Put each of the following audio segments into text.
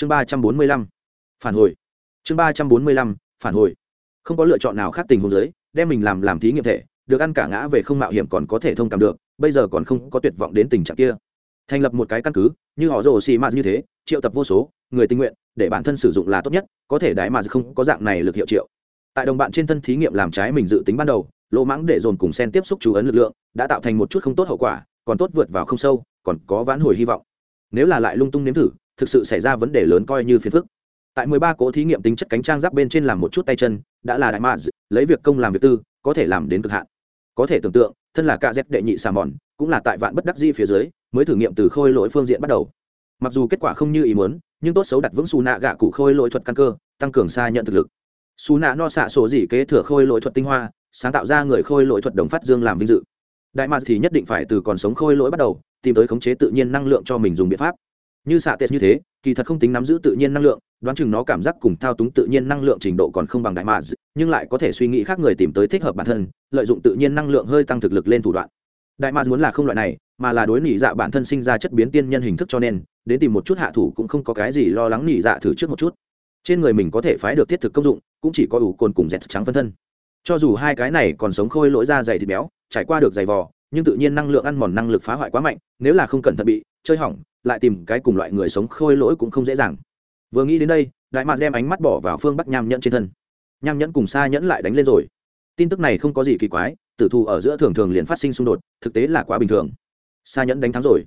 chương ba trăm bốn mươi lăm, phản hồi. Chương ba trăm bốn mươi lăm, phản hồi. Không có lựa chọn nào khác tình huống giới đem mình làm làm thí nghiệm thể, được ăn cả ngã về không mạo hiểm còn có thể thông cảm được, bây giờ còn không có tuyệt vọng đến tình trạng kia. Thành lập một cái căn cứ, như họ rồ xì mạt như thế, triệu tập vô số người tình nguyện, để bản thân sử dụng là tốt nhất, có thể đại mà không có dạng này lực hiệu triệu. Tại đồng bạn trên thân thí nghiệm làm trái mình dự tính ban đầu, lỗ mãng để dồn cùng sen tiếp xúc chú ấn lực lượng, đã tạo thành một chút không tốt hậu quả, còn tốt vượt vào không sâu, còn có vãn hồi hy vọng. Nếu là lại lung tung nếm thử thực sự xảy ra vấn đề lớn coi như phiền phức. Tại mười ba cỗ thí nghiệm tính chất cánh trang giáp bên trên làm một chút tay chân, đã là đại mã lấy việc công làm việc tư, có thể làm đến cực hạn. Có thể tưởng tượng, thân là ca dép đệ nhị xà mòn, cũng là tại vạn bất đắc di phía dưới, mới thử nghiệm từ khôi lỗi phương diện bắt đầu. Mặc dù kết quả không như ý muốn, nhưng tốt xấu đặt vững xù nạ gạ cụ khôi lỗi thuật căn cơ, tăng cường xa nhận thực lực. Xù nạ no xạ sổ gì kế thừa khôi lỗi thuật tinh hoa, sáng tạo ra người khôi lỗi thuật đồng phát dương làm vinh dự. Đại mạc thì nhất định phải từ còn sống khôi lỗi bắt đầu, tìm tới khống chế tự nhiên năng lượng cho mình dùng biện pháp như xạ tệ như thế, kỳ thật không tính nắm giữ tự nhiên năng lượng, đoán chừng nó cảm giác cùng thao túng tự nhiên năng lượng trình độ còn không bằng đại mạc nhưng lại có thể suy nghĩ khác người tìm tới thích hợp bản thân, lợi dụng tự nhiên năng lượng hơi tăng thực lực lên thủ đoạn. Đại mạc muốn là không loại này, mà là đối nỉ dạ bản thân sinh ra chất biến tiên nhân hình thức cho nên, đến tìm một chút hạ thủ cũng không có cái gì lo lắng nỉ dạ thử trước một chút. Trên người mình có thể phái được thiết thực công dụng, cũng chỉ có ủ cồn cùng dẹt trắng phân thân. Cho dù hai cái này còn sống khôi lỗi da dày thịt béo, trải qua được dày vò nhưng tự nhiên năng lượng ăn mòn năng lực phá hoại quá mạnh, nếu là không cẩn thận bị chơi hỏng, lại tìm cái cùng loại người sống khôi lỗi cũng không dễ dàng. Vừa nghĩ đến đây, đại mạc đem ánh mắt bỏ vào phương bắc nham nhẫn trên thân. Nham nhẫn cùng xa nhẫn lại đánh lên rồi. Tin tức này không có gì kỳ quái, tử thù ở giữa thường thường liền phát sinh xung đột, thực tế là quá bình thường. Xa nhẫn đánh thắng rồi.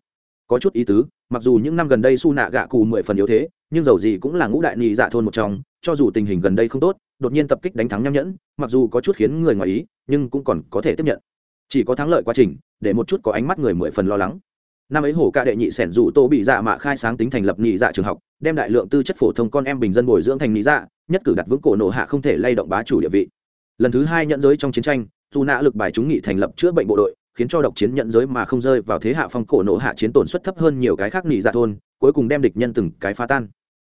Có chút ý tứ, mặc dù những năm gần đây su nạ gạ cù mười phần yếu thế, nhưng dầu gì cũng là ngũ đại nhị dạ thôn một trong, cho dù tình hình gần đây không tốt, đột nhiên tập kích đánh thắng nham nhẫn, mặc dù có chút khiến người ngoài ý, nhưng cũng còn có thể tiếp nhận chỉ có thắng lợi quá trình, để một chút có ánh mắt người mười phần lo lắng. Năm ấy hổ ca đệ nhị sẻn dù tô bị dạ mạ khai sáng tính thành lập nhị dạ trường học, đem đại lượng tư chất phổ thông con em bình dân bồi dưỡng thành nhị dạ nhất cử đặt vững cổ nổ hạ không thể lay động bá chủ địa vị. Lần thứ hai nhận giới trong chiến tranh, dù nã lực bài chúng nghị thành lập chữa bệnh bộ đội, khiến cho độc chiến nhận giới mà không rơi vào thế hạ phong cổ nổ hạ chiến tổn suất thấp hơn nhiều cái khác nhị dạ thôn, cuối cùng đem địch nhân từng cái phá tan.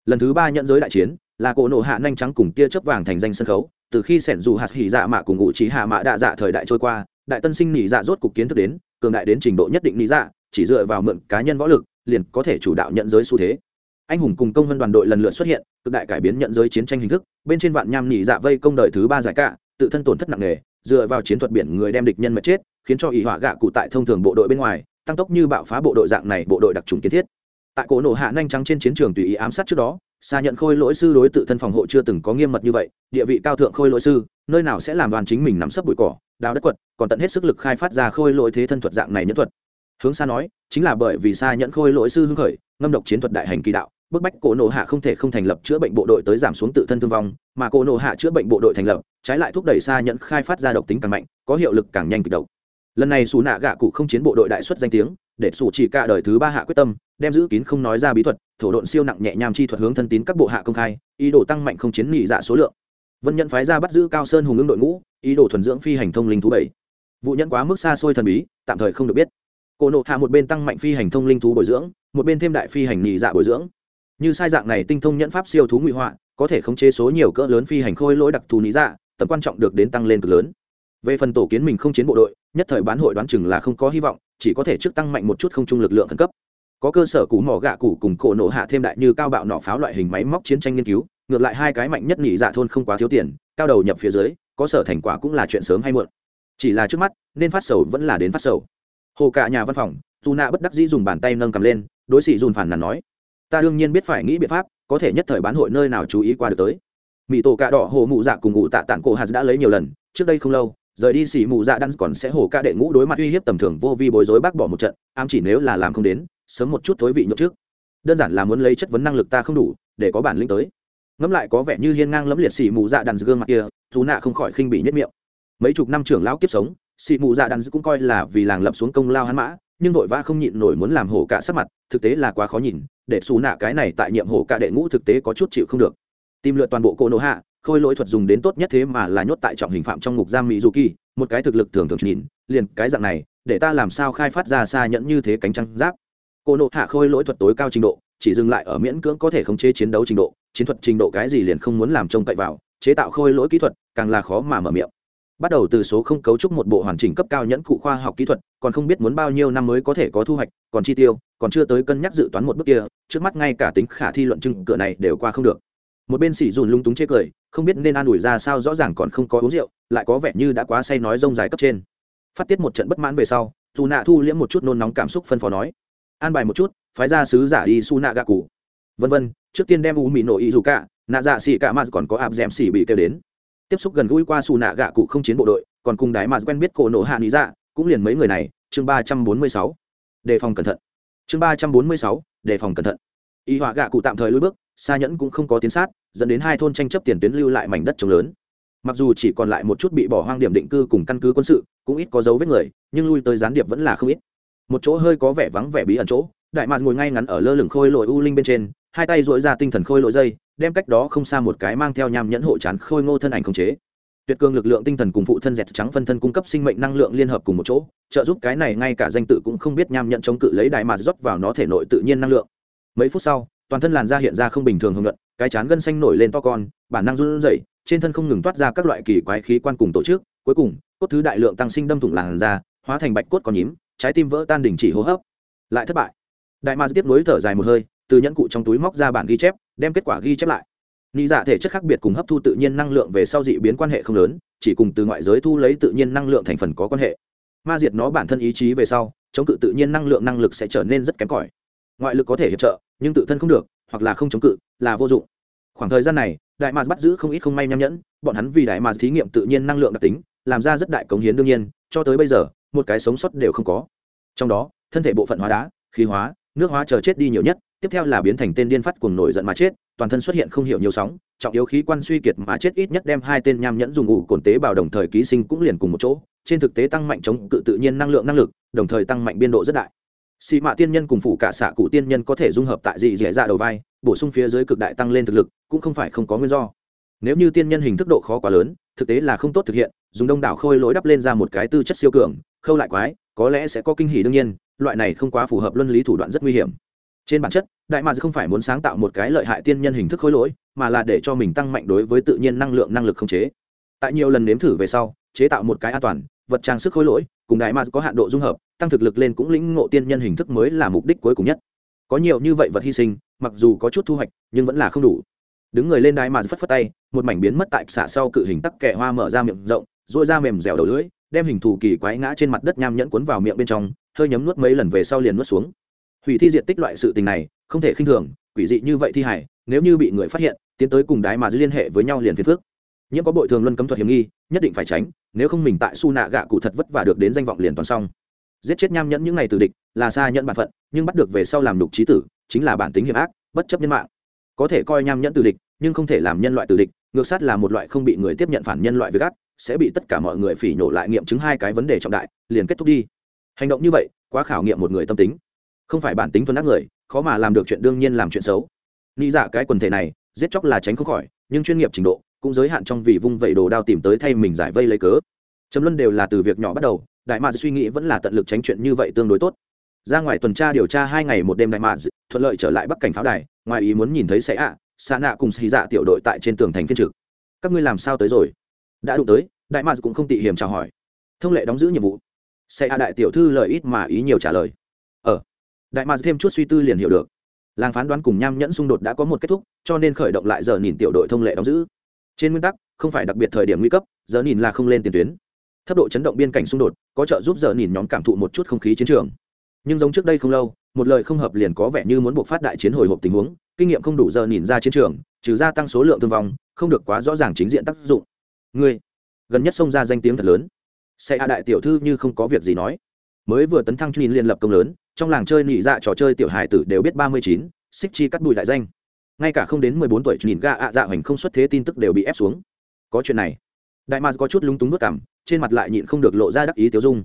Lần thứ ba nhận giới đại chiến, là cổ nổ hạ nhanh trắng cùng tia chớp vàng thành danh sân khấu, từ khi sẻn dù hạt hỉ dạ mạ cùng ngụ trí hạ mạ đạ dạ thời đại trôi qua đại tân sinh nỉ dạ rốt cục kiến thức đến, cường đại đến trình độ nhất định nỉ dạ chỉ dựa vào mượn cá nhân võ lực, liền có thể chủ đạo nhận giới xu thế. Anh hùng cùng công vân đoàn đội lần lượt xuất hiện, cực đại cải biến nhận giới chiến tranh hình thức, bên trên vạn nham nỉ dạ vây công đời thứ ba giải cả, tự thân tổn thất nặng nề, dựa vào chiến thuật biển người đem địch nhân mà chết, khiến cho ỷ họa gạ cụ tại thông thường bộ đội bên ngoài, tăng tốc như bạo phá bộ đội dạng này bộ đội đặc trùng kiến thiết. Tại cổ nổ hạ nhanh trắng trên chiến trường tùy ý ám sát trước đó xa nhận khôi lỗi sư đối tự thân phòng hộ chưa từng có nghiêm mật như vậy, địa vị cao thượng khôi lỗi sư, nơi nào sẽ làm đoàn chính mình nắm sấp bụi cỏ, đào đất quật, còn tận hết sức lực khai phát ra khôi lỗi thế thân thuật dạng này nhẫn thuật. Hướng xa nói, chính là bởi vì xa nhận khôi lỗi sư hưng khởi, ngâm độc chiến thuật đại hành kỳ đạo, bức bách cổ nổ hạ không thể không thành lập chữa bệnh bộ đội tới giảm xuống tự thân thương vong, mà cổ nổ hạ chữa bệnh bộ đội thành lập, trái lại thúc đẩy xa nhận khai phát ra độc tính càng mạnh, có hiệu lực càng nhanh kịch độc. Lần này xù nạ gạ cụ không chiến bộ đội đại xuất danh tiếng để sủ chỉ cả đời thứ ba hạ quyết tâm, đem giữ kín không nói ra bí thuật, thổ độn siêu nặng nhẹ nhàng chi thuật hướng thân tín các bộ hạ công khai, ý đồ tăng mạnh không chiến nghị dạ số lượng. Vân nhận phái ra bắt giữ cao sơn hùng ứng đội ngũ, ý đồ thuần dưỡng phi hành thông linh thú bảy. Vụ nhận quá mức xa xôi thần bí, tạm thời không được biết. Cổ nộ hạ một bên tăng mạnh phi hành thông linh thú bồi dưỡng, một bên thêm đại phi hành nghị dạ bồi dưỡng. Như sai dạng này tinh thông nhẫn pháp siêu thú ngụy họa, có thể khống chế số nhiều cỡ lớn phi hành khôi lỗi đặc thù lý dạ tầm quan trọng được đến tăng lên cực lớn về phần tổ kiến mình không chiến bộ đội, nhất thời bán hội đoán chừng là không có hy vọng, chỉ có thể trước tăng mạnh một chút không trung lực lượng khẩn cấp. Có cơ sở cũ mỏ gạ cũ cùng cổ nổ hạ thêm đại như cao bạo nỏ pháo loại hình máy móc chiến tranh nghiên cứu, ngược lại hai cái mạnh nhất nghỉ dạ thôn không quá thiếu tiền, cao đầu nhập phía dưới, có sở thành quả cũng là chuyện sớm hay muộn. Chỉ là trước mắt, nên phát sầu vẫn là đến phát sầu. Hồ cả nhà văn phòng, dù nạ bất đắc dĩ dùng bàn tay nâng cầm lên, đối sĩ dùn phản nàn nói, ta đương nhiên biết phải nghĩ biện pháp, có thể nhất thời bán hội nơi nào chú ý qua được tới. Mỹ tổ cạ đỏ hồ mụ dạ cùng ngụ tạ tản cổ hạt đã lấy nhiều lần, trước đây không lâu rời đi xỉ mù dạ đan còn sẽ hồ ca đệ ngũ đối mặt uy hiếp tầm thường vô vi bối rối bác bỏ một trận, ám chỉ nếu là làm không đến, sớm một chút thối vị nhậu trước. Đơn giản là muốn lấy chất vấn năng lực ta không đủ, để có bản lĩnh tới. Ngẫm lại có vẻ như hiên ngang lẫm liệt xỉ mù dạ đàn gương mặt kia, dù nạ không khỏi khinh bỉ nhất miệng. Mấy chục năm trưởng lão kiếp sống, xỉ mù dạ đàn cũng coi là vì làng lập xuống công lao hắn mã, nhưng vội vã không nhịn nổi muốn làm hổ cả sắc mặt, thực tế là quá khó nhìn, để xù nạ cái này tại nhiệm hổ cả đệ ngũ thực tế có chút chịu không được. Tìm lượt toàn bộ cỗ nổ hạ khôi lỗi thuật dùng đến tốt nhất thế mà là nhốt tại trọng hình phạm trong ngục giam mỹ du kỳ một cái thực lực thường thường nhìn, liền cái dạng này, để ta làm sao khai phát ra xa nhẫn như thế cánh trăng giáp. Cô nộ hạ khôi lỗi thuật tối cao trình độ, chỉ dừng lại ở miễn cưỡng có thể khống chế chiến đấu trình độ, chiến thuật trình độ cái gì liền không muốn làm trông cậy vào, chế tạo khôi lỗi kỹ thuật càng là khó mà mở miệng. Bắt đầu từ số không cấu trúc một bộ hoàn chỉnh cấp cao nhẫn cụ khoa học kỹ thuật, còn không biết muốn bao nhiêu năm mới có thể có thu hoạch, còn chi tiêu, còn chưa tới cân nhắc dự toán một bước kia, trước mắt ngay cả tính khả thi luận chứng cửa này đều qua không được một bên sỉ dùn lung túng chê cười, không biết nên an ủi ra sao, rõ ràng còn không có uống rượu, lại có vẻ như đã quá say nói rông dài cấp trên. Phát tiết một trận bất mãn về sau dù nạ thu liễm một chút nôn nóng cảm xúc phân phó nói, an bài một chút, phái ra sứ giả đi su nạ gạ cụ. Vân vân, trước tiên đem u mỹ nổ ý dù cả nạ dạ xỉ cả mà còn có áp d ẻ m xỉ bị kêu đến. Tiếp xúc gần gũi qua su nạ gạ cụ không chiến bộ đội, còn cùng đái mà quen biết cổ nổ hạ lý dạ cũng liền mấy người này, chương ba trăm bốn mươi sáu. Đề phòng cẩn thận. Chương ba trăm bốn mươi sáu, đề phòng cẩn thận. Y họa gạ cụ tạm thời lui bước xa nhẫn cũng không có tiến sát, dẫn đến hai thôn tranh chấp tiền tuyến lưu lại mảnh đất trống lớn. Mặc dù chỉ còn lại một chút bị bỏ hoang điểm định cư cùng căn cứ quân sự, cũng ít có dấu vết người, nhưng lui tới gián điệp vẫn là không ít. Một chỗ hơi có vẻ vắng vẻ bí ẩn chỗ, đại mạc ngồi ngay ngắn ở lơ lửng khôi lội u linh bên trên, hai tay dội ra tinh thần khôi lội dây, đem cách đó không xa một cái mang theo nham nhẫn hộ chán khôi ngô thân ảnh khống chế. Tuyệt cường lực lượng tinh thần cùng phụ thân dẹt trắng phân thân cung cấp sinh mệnh năng lượng liên hợp cùng một chỗ, trợ giúp cái này ngay cả danh tự cũng không biết nham nhận chống cự lấy đại mạc rót vào nó thể nội tự nhiên năng lượng. Mấy phút sau toàn thân làn da hiện ra không bình thường hồng luận cái chán gân xanh nổi lên to con, bản năng run rẩy, trên thân không ngừng toát ra các loại kỳ quái khí quan cùng tổ chức, cuối cùng, cốt thứ đại lượng tăng sinh đâm thủng làn da, hóa thành bạch cốt còn nhím, trái tim vỡ tan đình chỉ hô hấp. Lại thất bại. Đại ma tiếp nối thở dài một hơi, từ nhẫn cụ trong túi móc ra bản ghi chép, đem kết quả ghi chép lại. Nghĩ dạ thể chất khác biệt cùng hấp thu tự nhiên năng lượng về sau dị biến quan hệ không lớn, chỉ cùng từ ngoại giới thu lấy tự nhiên năng lượng thành phần có quan hệ. Ma diệt nó bản thân ý chí về sau, chống cự tự nhiên năng lượng năng lực sẽ trở nên rất kém cỏi. Ngoại lực có thể hiệp trợ nhưng tự thân không được, hoặc là không chống cự, là vô dụng. Khoảng thời gian này, đại mars bắt giữ không ít không may nham nhẫn, bọn hắn vì đại mars thí nghiệm tự nhiên năng lượng đặc tính, làm ra rất đại cống hiến đương nhiên, cho tới bây giờ, một cái sống sót đều không có. Trong đó, thân thể bộ phận hóa đá, khí hóa, nước hóa chờ chết đi nhiều nhất, tiếp theo là biến thành tên điên phát cuồng nổi giận mà chết, toàn thân xuất hiện không hiểu nhiều sóng, trọng yếu khí quan suy kiệt mà chết ít nhất đem hai tên nham nhẫn dùng ủ cồn tế bào đồng thời ký sinh cũng liền cùng một chỗ, trên thực tế tăng mạnh chống cự tự nhiên năng lượng năng lực, đồng thời tăng mạnh biên độ rất đại xị mạ tiên nhân cùng phụ cả xạ cụ tiên nhân có thể dung hợp tại dị dẻ dạ đầu vai, bổ sung phía dưới cực đại tăng lên thực lực, cũng không phải không có nguyên do. Nếu như tiên nhân hình thức độ khó quá lớn, thực tế là không tốt thực hiện, dùng đông đảo khôi lỗi đắp lên ra một cái tư chất siêu cường, khâu lại quái, có lẽ sẽ có kinh hỉ đương nhiên, loại này không quá phù hợp luân lý thủ đoạn rất nguy hiểm. Trên bản chất, đại mads không phải muốn sáng tạo một cái lợi hại tiên nhân hình thức khối lỗi, mà là để cho mình tăng mạnh đối với tự nhiên năng lượng năng lực không chế. Tại nhiều lần nếm thử về sau, chế tạo một cái an toàn vật trang sức khối lỗi, cùng đại ma có hạn độ dung hợp, tăng thực lực lên cũng lĩnh ngộ tiên nhân hình thức mới là mục đích cuối cùng nhất. Có nhiều như vậy vật hy sinh, mặc dù có chút thu hoạch, nhưng vẫn là không đủ. Đứng người lên đài mà phất phất tay, một mảnh biến mất tại xạ sau cự hình tắc kẹ hoa mở ra miệng rộng dội ra mềm dẻo đầu lưỡi, đem hình thù kỳ quái ngã trên mặt đất nham nhẫn cuốn vào miệng bên trong, hơi nhấm nuốt mấy lần về sau liền nuốt xuống. Hủy thi diện tích loại sự tình này, không thể khinh thường, quỷ dị như vậy thi hải nếu như bị người phát hiện, tiến tới cùng đái mà liên hệ với nhau liền phiền phước nhiễm có bội thường luân cấm thuật hiểm nghi, nhất định phải tránh, nếu không mình tại su nạ gạ cụ thật vất vả được đến danh vọng liền toàn xong. Giết chết nham nhẫn những ngày từ địch là xa nhận bản phận, nhưng bắt được về sau làm đục trí tử, chính là bản tính hiểm ác, bất chấp nhân mạng. Có thể coi nham nhẫn từ địch, nhưng không thể làm nhân loại từ địch, ngược sát là một loại không bị người tiếp nhận phản nhân loại với gắt sẽ bị tất cả mọi người phỉ nhổ lại nghiệm chứng hai cái vấn đề trọng đại, liền kết thúc đi. Hành động như vậy, quá khảo nghiệm một người tâm tính. Không phải bản tính thuần ác người, khó mà làm được chuyện đương nhiên làm chuyện xấu. Nghĩ dạ cái quần thể này, giết chóc là tránh không khỏi, nhưng chuyên nghiệp trình độ cũng giới hạn trong vì vung vẩy đồ đao tìm tới thay mình giải vây lấy cớ. Trầm luân đều là từ việc nhỏ bắt đầu, đại mads suy nghĩ vẫn là tận lực tránh chuyện như vậy tương đối tốt. Ra ngoài tuần tra điều tra hai ngày một đêm đại mads thuận lợi trở lại bắc cảnh pháo đài, ngoài ý muốn nhìn thấy sẽ ạ xa nạ cùng xì dạ tiểu đội tại trên tường thành phiên trực. Các ngươi làm sao tới rồi? Đã đụng tới. Đại mads cũng không tị hiểm chào hỏi. Thông lệ đóng giữ nhiệm vụ. Sẽ ạ đại tiểu thư lời ít mà ý nhiều trả lời. Ờ. Đại mads thêm chút suy tư liền hiểu được. Làng phán đoán cùng nham nhẫn xung đột đã có một kết thúc, cho nên khởi động lại giờ nhìn tiểu đội thông lệ đóng giữ trên nguyên tắc, không phải đặc biệt thời điểm nguy cấp, giờ nhìn là không lên tiền tuyến. Thấp độ chấn động biên cảnh xung đột, có trợ giúp giờ nhìn nhóm cảm thụ một chút không khí chiến trường. Nhưng giống trước đây không lâu, một lời không hợp liền có vẻ như muốn buộc phát đại chiến hồi hộp tình huống, kinh nghiệm không đủ giờ nhìn ra chiến trường, trừ gia tăng số lượng thương vong, không được quá rõ ràng chính diện tác dụng. Ngươi, gần nhất xông ra danh tiếng thật lớn. Sẽ hạ đại tiểu thư như không có việc gì nói. Mới vừa tấn thăng nhìn liên lập công lớn, trong làng chơi nị dạ trò chơi tiểu hài tử đều biết ba mươi chín, xích chi cắt bụi đại danh ngay cả không đến mười bốn tuổi nhìn ga ạ dạ hoành không xuất thế tin tức đều bị ép xuống. Có chuyện này. Đại mars có chút lúng túng bước cảm trên mặt lại nhịn không được lộ ra đắc ý tiêu dung.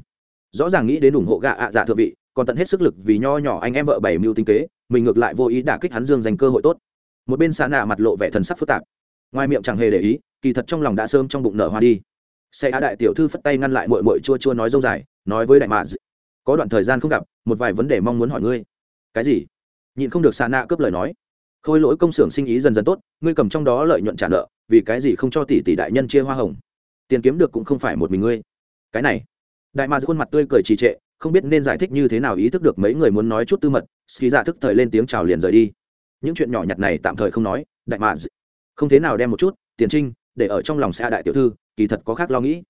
Rõ ràng nghĩ đến ủng hộ gạ ạ dạ thượng vị, còn tận hết sức lực vì nho nhỏ anh em vợ bảy mưu tinh kế, mình ngược lại vô ý đả kích hắn dương dành cơ hội tốt. Một bên xa nạ mặt lộ vẻ thần sắc phức tạp. Ngoài miệng chẳng hề để ý, kỳ thật trong lòng đã sơm trong bụng nở hoa đi. Xe á đại tiểu thư phất tay ngăn lại mội mội chua chua nói dông dài, nói với đại mạ có đoạn thời gian không gặp, một vài vấn đề mong muốn hỏi ngươi. Cái gì? Nhịn không được xa nạ cướp lời nói khôi lỗi công xưởng sinh ý dần dần tốt, ngươi cầm trong đó lợi nhuận trả nợ, vì cái gì không cho tỷ tỷ đại nhân chia hoa hồng? Tiền kiếm được cũng không phải một mình ngươi. Cái này, đại ma khuôn mặt tươi cười trì trệ, không biết nên giải thích như thế nào ý thức được mấy người muốn nói chút tư mật, ski dạ thức thời lên tiếng chào liền rời đi. Những chuyện nhỏ nhặt này tạm thời không nói, đại ma không thế nào đem một chút, tiền trinh, để ở trong lòng xa đại tiểu thư, kỳ thật có khác lo nghĩ.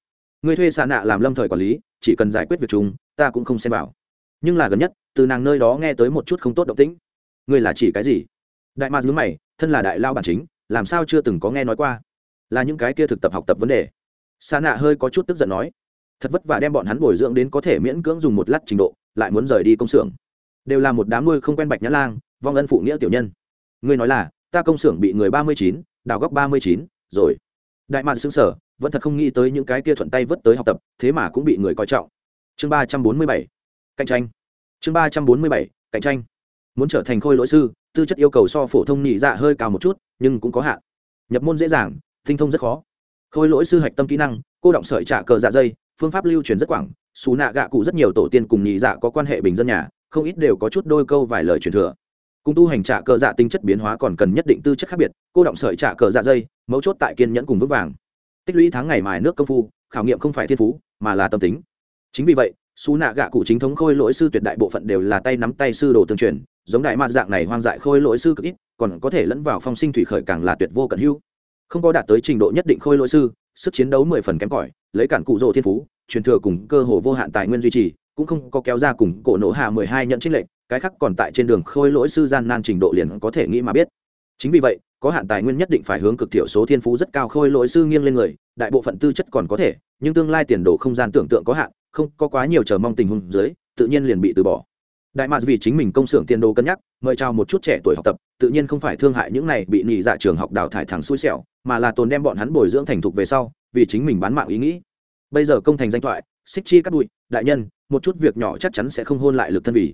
Ngươi thuê xa nạ làm lâm thời quản lý, chỉ cần giải quyết việc chúng ta cũng không xem vào. Nhưng là gần nhất, từ nàng nơi đó nghe tới một chút không tốt động tĩnh. Ngươi là chỉ cái gì? Đại ma nhớ mày, thân là đại lao bản chính, làm sao chưa từng có nghe nói qua? Là những cái kia thực tập học tập vấn đề. Xa nạ hơi có chút tức giận nói. Thật vất vả đem bọn hắn bồi dưỡng đến có thể miễn cưỡng dùng một lát trình độ, lại muốn rời đi công xưởng. Đều là một đám nuôi không quen bạch nhã lang, vong ân phụ nghĩa tiểu nhân. Ngươi nói là, ta công xưởng bị người ba mươi chín, đào góc ba mươi chín, rồi. Đại mạc xứng sở vẫn thật không nghĩ tới những cái kia thuận tay vớt tới học tập, thế mà cũng bị người coi trọng. Chương ba trăm bốn mươi bảy, cạnh tranh. Chương ba trăm bốn mươi bảy, cạnh tranh. Muốn trở thành khôi lỗi sư tư chất yêu cầu so phổ thông nhị dạ hơi cao một chút, nhưng cũng có hạn. Nhập môn dễ dàng, tinh thông rất khó. Khôi lỗi sư hạch tâm kỹ năng, cô động sợi trả cờ dạ dây, phương pháp lưu truyền rất quảng, xù nạ gạ cụ rất nhiều tổ tiên cùng nhị dạ có quan hệ bình dân nhà, không ít đều có chút đôi câu vài lời truyền thừa. Cùng tu hành trả cờ dạ tinh chất biến hóa còn cần nhất định tư chất khác biệt, cô động sợi trả cờ dạ dây, mấu chốt tại kiên nhẫn cùng vững vàng. Tích lũy tháng ngày mài nước công phu, khảo nghiệm không phải thiên phú, mà là tâm tính. Chính vì vậy xú nạ gạ cụ chính thống khôi lỗi sư tuyệt đại bộ phận đều là tay nắm tay sư đồ tương truyền giống đại ma dạng này hoang dại khôi lỗi sư cực ít, còn có thể lẫn vào phong sinh thủy khởi càng là tuyệt vô cận hữu. Không có đạt tới trình độ nhất định khôi lỗi sư, sức chiến đấu mười phần kém cỏi, lấy cản cụ rỗ thiên phú, truyền thừa cùng cơ hồ vô hạn tài nguyên duy trì, cũng không có kéo ra cùng cổ nổ hạ mười hai nhận trích lệnh cái khác còn tại trên đường khôi lỗi sư gian nan trình độ liền có thể nghĩ mà biết. Chính vì vậy, có hạn tài nguyên nhất định phải hướng cực thiểu số thiên phú rất cao khôi lỗi sư nghiêng lên người, đại bộ phận tư chất còn có thể, nhưng tương lai tiền đồ không gian tưởng tượng có hạn, không có quá nhiều chờ mong tình huống dưới, tự nhiên liền bị từ bỏ đại mạc vì chính mình công xưởng tiền đồ cân nhắc, mời chào một chút trẻ tuổi học tập, tự nhiên không phải thương hại những này bị nhị dạ trường học đào thải thẳng xui xẻo, mà là tồn đem bọn hắn bồi dưỡng thành thục về sau, vì chính mình bán mạng ý nghĩ. Bây giờ công thành danh thoại, xích chi cắt bụi, đại nhân, một chút việc nhỏ chắc chắn sẽ không hôn lại lực thân vì.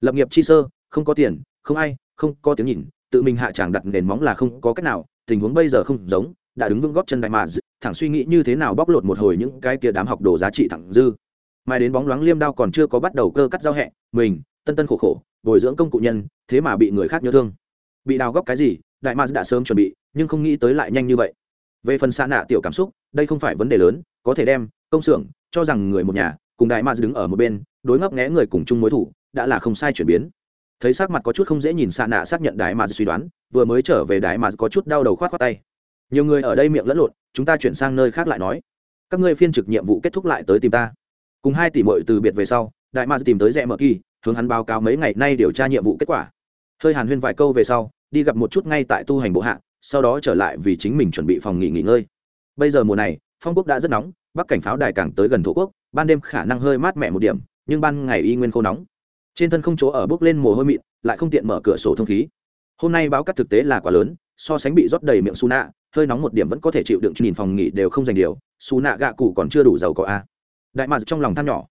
Lập nghiệp chi sơ, không có tiền, không ai, không có tiếng nhìn, tự mình hạ tràng đặt nền móng là không có cách nào, tình huống bây giờ không giống, đã đứng vững góp chân đại mà thẳng suy nghĩ như thế nào bóc lột một hồi những cái kia đám học đồ giá trị thẳng dư. Mai đến bóng loáng liêm đao còn chưa có bắt đầu cơ cắt giao hẹ, mình tân tân khổ khổ, bồi dưỡng công cụ nhân, thế mà bị người khác nhớ thương. Bị đào góc cái gì, đại ma đã sớm chuẩn bị, nhưng không nghĩ tới lại nhanh như vậy. Về phần xa nạ tiểu cảm xúc, đây không phải vấn đề lớn, có thể đem công xưởng cho rằng người một nhà, cùng đại ma đứng ở một bên, đối ngấp nghé người cùng chung mối thủ, đã là không sai chuyển biến. Thấy sắc mặt có chút không dễ nhìn xa nạ xác nhận đại ma suy đoán, vừa mới trở về đại ma có chút đau đầu khoát khoát tay. Nhiều người ở đây miệng lẫn lộn, chúng ta chuyển sang nơi khác lại nói. Các ngươi phiên trực nhiệm vụ kết thúc lại tới tìm ta. Cùng hai tỷ mội từ biệt về sau, đại ma tìm tới rẽ mở kỳ hướng hắn báo cáo mấy ngày nay điều tra nhiệm vụ kết quả. Hơi hàn huyên vài câu về sau, đi gặp một chút ngay tại tu hành bộ hạ, sau đó trở lại vì chính mình chuẩn bị phòng nghỉ nghỉ ngơi. Bây giờ mùa này, phong quốc đã rất nóng, bắc cảnh pháo đài càng tới gần thổ quốc, ban đêm khả năng hơi mát mẻ một điểm, nhưng ban ngày y nguyên khô nóng. Trên thân không chỗ ở bước lên mồ hôi mịn, lại không tiện mở cửa sổ thông khí. Hôm nay báo cắt thực tế là quá lớn, so sánh bị rót đầy miệng su nạ, hơi nóng một điểm vẫn có thể chịu đựng, nhìn phòng nghỉ đều không dành điều, su nạ gạ cụ còn chưa đủ giàu có a. Đại mạc trong lòng than nhỏ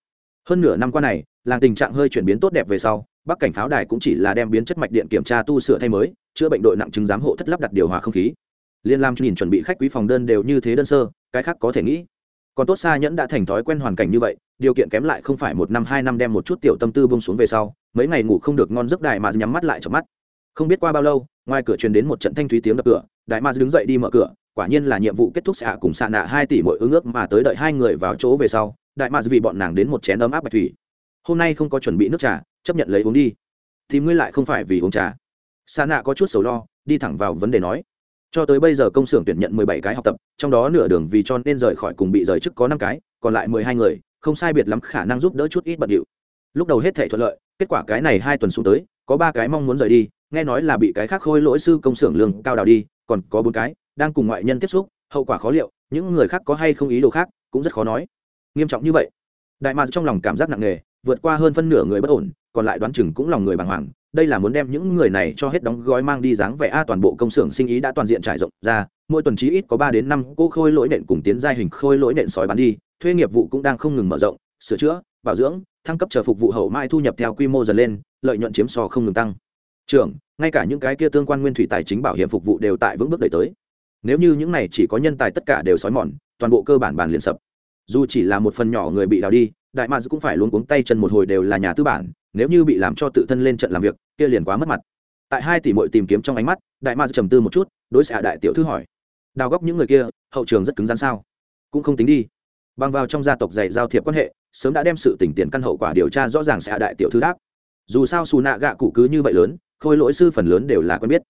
hơn nửa năm qua này, làng tình trạng hơi chuyển biến tốt đẹp về sau, bắc cảnh pháo đài cũng chỉ là đem biến chất mạch điện kiểm tra tu sửa thay mới, chữa bệnh đội nặng chứng giám hộ thất lắp đặt điều hòa không khí. Liên lam nhìn chuẩn bị khách quý phòng đơn đều như thế đơn sơ, cái khác có thể nghĩ. Còn tốt xa nhẫn đã thành thói quen hoàn cảnh như vậy, điều kiện kém lại không phải một năm, hai năm đem một chút tiểu tâm tư bông xuống về sau, mấy ngày ngủ không được ngon giấc đại mà nhắm mắt lại chợp mắt. Không biết qua bao lâu, ngoài cửa truyền đến một trận thanh thúy tiếng đập cửa, đại ma đứng dậy đi mở cửa, quả nhiên là nhiệm vụ kết thúc xạ cùng xạ nạ hai tỷ mỗi ứng ước mà tới đợi hai người vào chỗ về sau đại mạ vì bọn nàng đến một chén ấm áp bạch thủy. Hôm nay không có chuẩn bị nước trà, chấp nhận lấy uống đi. Thì ngươi lại không phải vì uống trà. Sa nạ có chút sầu lo, đi thẳng vào vấn đề nói. Cho tới bây giờ công xưởng tuyển nhận mười bảy cái học tập, trong đó nửa đường vì cho nên rời khỏi cùng bị rời chức có năm cái, còn lại mười hai người, không sai biệt lắm khả năng giúp đỡ chút ít bận điệu. Lúc đầu hết thể thuận lợi, kết quả cái này hai tuần xuống tới, có ba cái mong muốn rời đi, nghe nói là bị cái khác khôi lỗi sư công xưởng lương cao đào đi, còn có bốn cái đang cùng ngoại nhân tiếp xúc, hậu quả khó liệu, những người khác có hay không ý đồ khác, cũng rất khó nói nghiêm trọng như vậy, đại mạc trong lòng cảm giác nặng nề, vượt qua hơn phân nửa người bất ổn, còn lại đoán chừng cũng lòng người bàng hoàng. Đây là muốn đem những người này cho hết đóng gói mang đi dáng vẻ a, toàn bộ công xưởng sinh ý đã toàn diện trải rộng ra, mỗi tuần chí ít có ba đến năm cô khôi lỗi nện cùng tiến giai hình khôi lỗi nện sói bán đi, thuê nghiệp vụ cũng đang không ngừng mở rộng, sửa chữa, bảo dưỡng, thăng cấp chờ phục vụ hậu mai thu nhập theo quy mô dần lên, lợi nhuận chiếm so không ngừng tăng. Trưởng, ngay cả những cái kia tương quan nguyên thủy tài chính bảo hiểm phục vụ đều tại vững bước đẩy tới. Nếu như những này chỉ có nhân tài tất cả đều sói mòn, toàn bộ cơ bản bàn liền sập dù chỉ là một phần nhỏ người bị đào đi, đại mads cũng phải luôn cuống tay chân một hồi đều là nhà tư bản, nếu như bị làm cho tự thân lên trận làm việc, kia liền quá mất mặt. Tại hai tỷ mội tìm kiếm trong ánh mắt, đại mads trầm tư một chút, đối xạ đại tiểu thư hỏi, đào góc những người kia, hậu trường rất cứng rắn sao? Cũng không tính đi. Bằng vào trong gia tộc dày giao thiệp quan hệ, sớm đã đem sự tỉnh tiền căn hậu quả điều tra rõ ràng sẽ đại tiểu thư đáp. Dù sao xù nạ gạ cụ cứ như vậy lớn, khôi lỗi sư phần lớn đều là quen biết.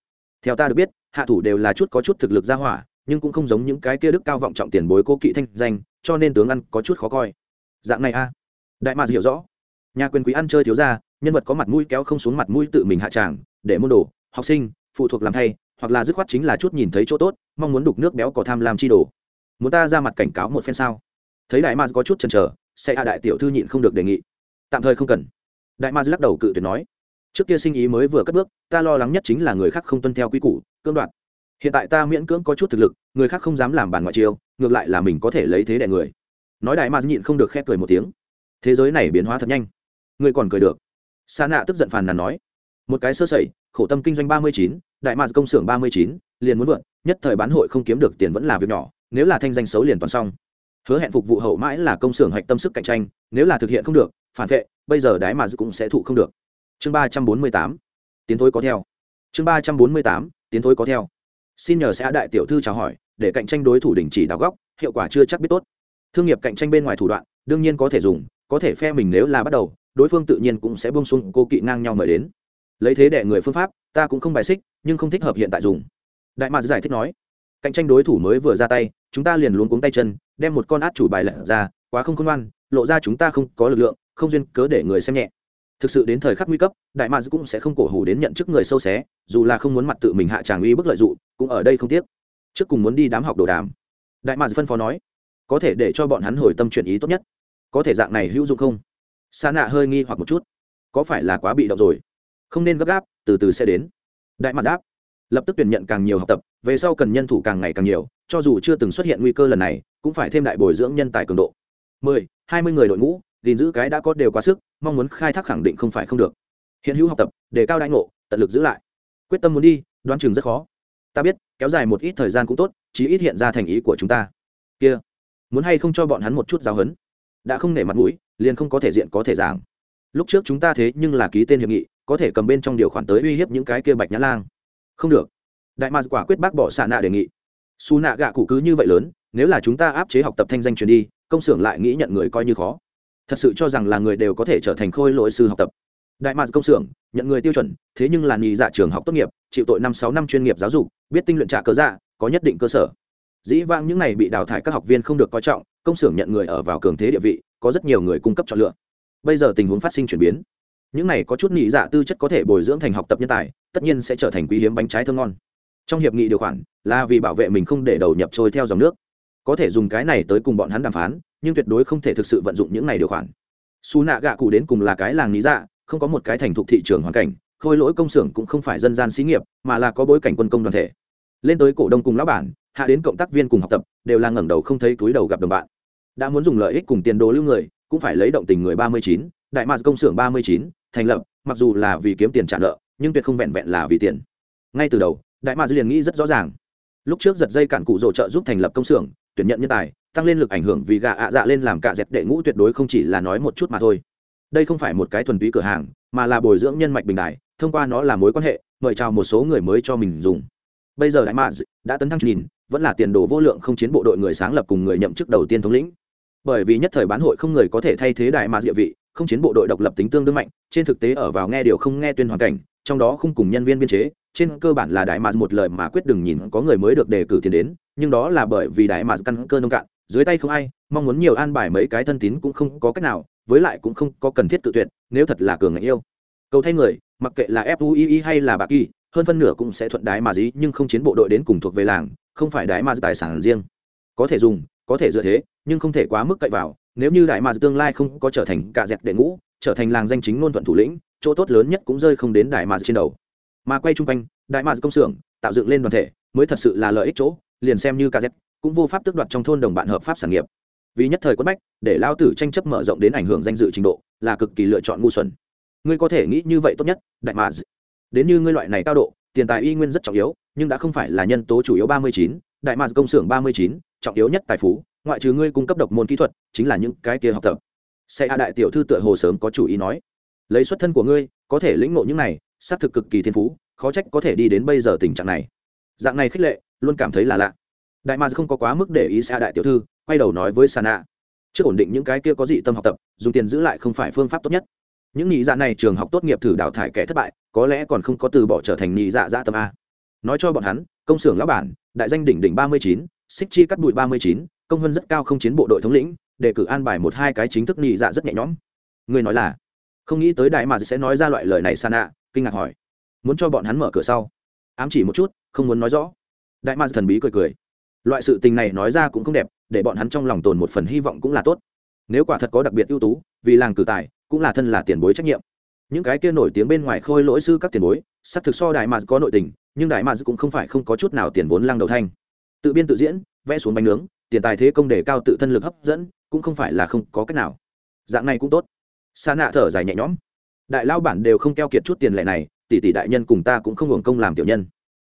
Theo ta được biết, hạ thủ đều là chút có chút thực lực ra hỏa, nhưng cũng không giống những cái kia đức cao vọng trọng tiền bối cố kỵ thanh danh cho nên tướng ăn có chút khó coi. Dạng này a đại mạc hiểu rõ. Nhà quyền quý ăn chơi thiếu ra nhân vật có mặt mũi kéo không xuống mặt mũi tự mình hạ tràng, để môn đồ, học sinh, phụ thuộc làm thay, hoặc là dứt khoát chính là chút nhìn thấy chỗ tốt, mong muốn đục nước béo có tham làm chi đồ. Muốn ta ra mặt cảnh cáo một phen sao? Thấy đại mạc có chút chần chờ, sẽ hạ đại tiểu thư nhịn không được đề nghị. Tạm thời không cần. Đại mạc lắc đầu cự tuyệt nói. Trước kia sinh ý mới vừa cất bước, ta lo lắng nhất chính là người khác không tuân theo quy củ, cưỡng đoạt. Hiện tại ta miễn cưỡng có chút thực lực, người khác không dám làm bàn ngoại chiêu ngược lại là mình có thể lấy thế đẻ người. Nói đại mạc nhịn không được khép cười một tiếng. Thế giới này biến hóa thật nhanh. Người còn cười được. Sa nạ tức giận phàn nàn nói. Một cái sơ sẩy, khổ tâm kinh doanh ba mươi chín, đại mạc công xưởng ba mươi chín, liền muốn vượn, nhất thời bán hội không kiếm được tiền vẫn là việc nhỏ, nếu là thanh danh xấu liền toàn xong. Hứa hẹn phục vụ hậu mãi là công xưởng hạch tâm sức cạnh tranh, nếu là thực hiện không được, phản vệ, bây giờ đái mà cũng sẽ thụ không được. Chương ba trăm bốn mươi tám, tiến thối có theo. Chương ba trăm bốn mươi tám, tiến thối có theo. Xin nhờ xã đại tiểu thư chào hỏi để cạnh tranh đối thủ đình chỉ đào góc, hiệu quả chưa chắc biết tốt. Thương nghiệp cạnh tranh bên ngoài thủ đoạn, đương nhiên có thể dùng, có thể phe mình nếu là bắt đầu, đối phương tự nhiên cũng sẽ buông xuống, cô kỵ ngang nhau mời đến. Lấy thế đệ người phương pháp, ta cũng không bài xích, nhưng không thích hợp hiện tại dùng. Đại mạc giải thích nói, cạnh tranh đối thủ mới vừa ra tay, chúng ta liền luống cuống tay chân, đem một con át chủ bài lật ra, quá không khôn ngoan, lộ ra chúng ta không có lực lượng, không duyên cớ để người xem nhẹ. Thực sự đến thời khắc nguy cấp, đại mạc cũng sẽ không cổ hủ đến nhận chức người sâu xé, dù là không muốn mặt tự mình hạ tràng uy bức lợi dụng cũng ở đây không tiếc trước cùng muốn đi đám học đồ đàm. Đại mạc phân phó nói, có thể để cho bọn hắn hồi tâm chuyển ý tốt nhất. Có thể dạng này hữu dụng không? Sa nạ hơi nghi hoặc một chút. Có phải là quá bị động rồi? Không nên gấp gáp, từ từ sẽ đến. Đại mặt đáp, lập tức tuyển nhận càng nhiều học tập, về sau cần nhân thủ càng ngày càng nhiều, cho dù chưa từng xuất hiện nguy cơ lần này, cũng phải thêm đại bồi dưỡng nhân tài cường độ. Mười, hai mươi người đội ngũ, gìn giữ cái đã có đều quá sức, mong muốn khai thác khẳng định không phải không được. Hiện hữu học tập để cao đại ngộ, tận lực giữ lại. Quyết tâm muốn đi, đoán chừng rất khó ta biết, kéo dài một ít thời gian cũng tốt, chí ít hiện ra thành ý của chúng ta. Kia, muốn hay không cho bọn hắn một chút giáo huấn? Đã không nể mặt mũi, liền không có thể diện có thể giảng. Lúc trước chúng ta thế nhưng là ký tên hiệp nghị, có thể cầm bên trong điều khoản tới uy hiếp những cái kia bạch nhã lang. Không được. Đại mạc quả quyết bác bỏ xạ nạ đề nghị. Xù nạ gạ cụ cứ như vậy lớn, nếu là chúng ta áp chế học tập thanh danh truyền đi, công xưởng lại nghĩ nhận người coi như khó. Thật sự cho rằng là người đều có thể trở thành khôi lỗi sư học tập. Đại mạc công xưởng, nhận người tiêu chuẩn, thế nhưng là nhị dạ trường học tốt nghiệp chịu tội năm sáu năm chuyên nghiệp giáo dục, biết tinh luyện trả cơ dạ có nhất định cơ sở. Dĩ vãng những này bị đào thải các học viên không được coi trọng, công xưởng nhận người ở vào cường thế địa vị, có rất nhiều người cung cấp chọn lựa. Bây giờ tình huống phát sinh chuyển biến. Những này có chút nhị dạ tư chất có thể bồi dưỡng thành học tập nhân tài, tất nhiên sẽ trở thành quý hiếm bánh trái thơm ngon. Trong hiệp nghị điều khoản, là vì bảo vệ mình không để đầu nhập trôi theo dòng nước. Có thể dùng cái này tới cùng bọn hắn đàm phán, nhưng tuyệt đối không thể thực sự vận dụng những này điều khoản. Xù nạ gạ cụ đến cùng là cái làng lý dạ không có một cái thành thục thị trường hoàn cảnh khôi lỗi công xưởng cũng không phải dân gian xí nghiệp, mà là có bối cảnh quân công đoàn thể. Lên tới cổ đông cùng lão bản, hạ đến cộng tác viên cùng học tập, đều là ngẩng đầu không thấy túi đầu gặp đồng bạn. Đã muốn dùng lợi ích cùng tiền đồ lưu người, cũng phải lấy động tình người ba mươi chín, đại mạc công xưởng ba mươi chín, thành lập, mặc dù là vì kiếm tiền trả nợ, nhưng tuyệt không vẹn vẹn là vì tiền. Ngay từ đầu, đại mạc liền nghĩ rất rõ ràng. Lúc trước giật dây cản cụ rỗ trợ giúp thành lập công xưởng, tuyển nhận nhân tài, tăng lên lực ảnh hưởng vì gạ ạ dạ lên làm cả dẹp đệ ngũ tuyệt đối không chỉ là nói một chút mà thôi. Đây không phải một cái thuần túy cửa hàng, mà là bồi dưỡng nhân mạch bình đại thông qua nó là mối quan hệ, mời chào một số người mới cho mình dùng. Bây giờ đại mạc đã tấn thăng nhìn, vẫn là tiền đồ vô lượng không chiến bộ đội người sáng lập cùng người nhậm chức đầu tiên thống lĩnh. Bởi vì nhất thời bán hội không người có thể thay thế đại mạc địa vị, không chiến bộ đội độc lập tính tương đương mạnh, trên thực tế ở vào nghe điều không nghe tuyên hoàn cảnh, trong đó không cùng nhân viên biên chế, trên cơ bản là đại mạc một lời mà quyết đừng nhìn có người mới được đề cử tiền đến, nhưng đó là bởi vì đại mạc căn cơ nông cạn, dưới tay không ai, mong muốn nhiều an bài mấy cái thân tín cũng không có cách nào, với lại cũng không có cần thiết tự tuyệt, nếu thật là cường ngạnh yêu cầu thay người, mặc kệ là fui hay là bạc kỳ, hơn phân nửa cũng sẽ thuận đái mà dí, nhưng không chiến bộ đội đến cùng thuộc về làng, không phải đái mà tài sản riêng. Có thể dùng, có thể dựa thế, nhưng không thể quá mức cậy vào. Nếu như đại mà tương lai không có trở thành cả dẹp đệ ngũ, trở thành làng danh chính ngôn thuận thủ lĩnh, chỗ tốt lớn nhất cũng rơi không đến đại mà trên đầu. Mà quay chung quanh đại mà công xưởng, tạo dựng lên đoàn thể, mới thật sự là lợi ích chỗ, liền xem như cả dẹp cũng vô pháp tước đoạt trong thôn đồng bạn hợp pháp sản nghiệp. Vì nhất thời quất bách, để lao tử tranh chấp mở rộng đến ảnh hưởng danh dự trình độ, là cực kỳ lựa chọn ngu xuẩn ngươi có thể nghĩ như vậy tốt nhất, đại mà đến như ngươi loại này cao độ, tiền tài y nguyên rất trọng yếu, nhưng đã không phải là nhân tố chủ yếu ba mươi chín, đại mà công xưởng ba mươi chín, trọng yếu nhất tài phú, ngoại trừ ngươi cung cấp độc môn kỹ thuật, chính là những cái kia học tập. Xe hạ đại tiểu thư tựa hồ sớm có chủ ý nói. Lấy xuất thân của ngươi, có thể lĩnh ngộ những này, xác thực cực kỳ thiên phú, khó trách có thể đi đến bây giờ tình trạng này. Dạng này khích lệ, luôn cảm thấy là lạ. Đại mà không có quá mức để ý xa đại tiểu thư, quay đầu nói với sana. Trước ổn định những cái kia có dị tâm học tập, dùng tiền giữ lại không phải phương pháp tốt nhất những nhị dạ này trường học tốt nghiệp thử đào thải kẻ thất bại, có lẽ còn không có từ bỏ trở thành nhị dạ dạ tâm a. Nói cho bọn hắn, công xưởng lão bản, đại danh đỉnh đỉnh ba mươi chín, xích chi cắt bụi ba mươi chín, công hơn rất cao không chiến bộ đội thống lĩnh để cử an bài một hai cái chính thức nhị dạ rất nhẹ nhõm. Người nói là, không nghĩ tới đại mà sẽ nói ra loại lời này sana, kinh ngạc hỏi. Muốn cho bọn hắn mở cửa sau. Ám chỉ một chút, không muốn nói rõ. Đại ma thần bí cười cười. Loại sự tình này nói ra cũng không đẹp, để bọn hắn trong lòng tồn một phần hy vọng cũng là tốt. Nếu quả thật có đặc biệt ưu tú, vì làng cử tài cũng là thân là tiền bối trách nhiệm. Những cái kia nổi tiếng bên ngoài khôi lỗi sư các tiền bối sắc thực so đại mạc có nội tình, nhưng đại mạc cũng không phải không có chút nào tiền vốn lăng đầu thanh. Tự biên tự diễn, vẽ xuống bánh nướng, tiền tài thế công đề cao tự thân lực hấp dẫn, cũng không phải là không có cách nào. Dạng này cũng tốt. Xa nạ thở dài nhẹ nhõm. Đại lao bản đều không keo kiệt chút tiền lệ này, tỷ tỷ đại nhân cùng ta cũng không hưởng công làm tiểu nhân.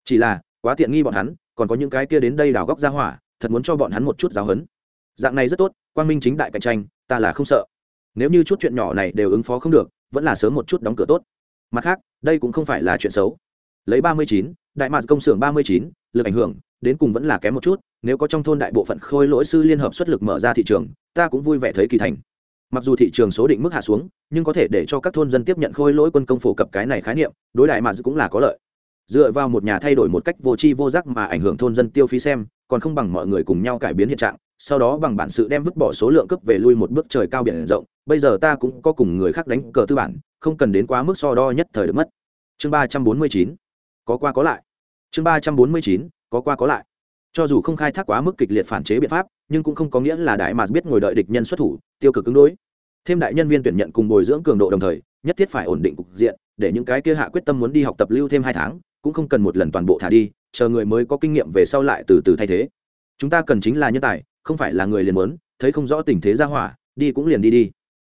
Chỉ là, quá tiện nghi bọn hắn, còn có những cái kia đến đây đào góc ra hỏa, thật muốn cho bọn hắn một chút giáo hấn dạng này rất tốt, quang minh chính đại cạnh tranh, ta là không sợ nếu như chút chuyện nhỏ này đều ứng phó không được, vẫn là sớm một chút đóng cửa tốt. Mặt khác, đây cũng không phải là chuyện xấu. Lấy ba mươi chín, đại mạc công xưởng ba mươi chín, lực ảnh hưởng, đến cùng vẫn là kém một chút, nếu có trong thôn đại bộ phận khôi lỗi sư liên hợp xuất lực mở ra thị trường, ta cũng vui vẻ thấy kỳ thành. Mặc dù thị trường số định mức hạ xuống, nhưng có thể để cho các thôn dân tiếp nhận khôi lỗi quân công phổ cập cái này khái niệm, đối đại mạc cũng là có lợi. Dựa vào một nhà thay đổi một cách vô tri vô giác mà ảnh hưởng thôn dân tiêu phí xem, còn không bằng mọi người cùng nhau cải biến hiện trạng, sau đó bằng bản sự đem vứt bỏ số lượng cấp về lui một bước trời cao biển rộng bây giờ ta cũng có cùng người khác đánh cờ tư bản, không cần đến quá mức so đo nhất thời được mất. Chương ba trăm bốn mươi chín, có qua có lại. Chương ba trăm bốn mươi chín, có qua có lại. Cho dù không khai thác quá mức kịch liệt phản chế biện pháp, nhưng cũng không có nghĩa là đại mà biết ngồi đợi địch nhân xuất thủ, tiêu cực ứng đối. Thêm đại nhân viên tuyển nhận cùng bồi dưỡng cường độ đồng thời, nhất thiết phải ổn định cục diện, để những cái kia hạ quyết tâm muốn đi học tập lưu thêm hai tháng, cũng không cần một lần toàn bộ thả đi, chờ người mới có kinh nghiệm về sau lại từ từ thay thế. Chúng ta cần chính là nhân tài, không phải là người liền muốn, thấy không rõ tình thế ra hỏa, đi cũng liền đi đi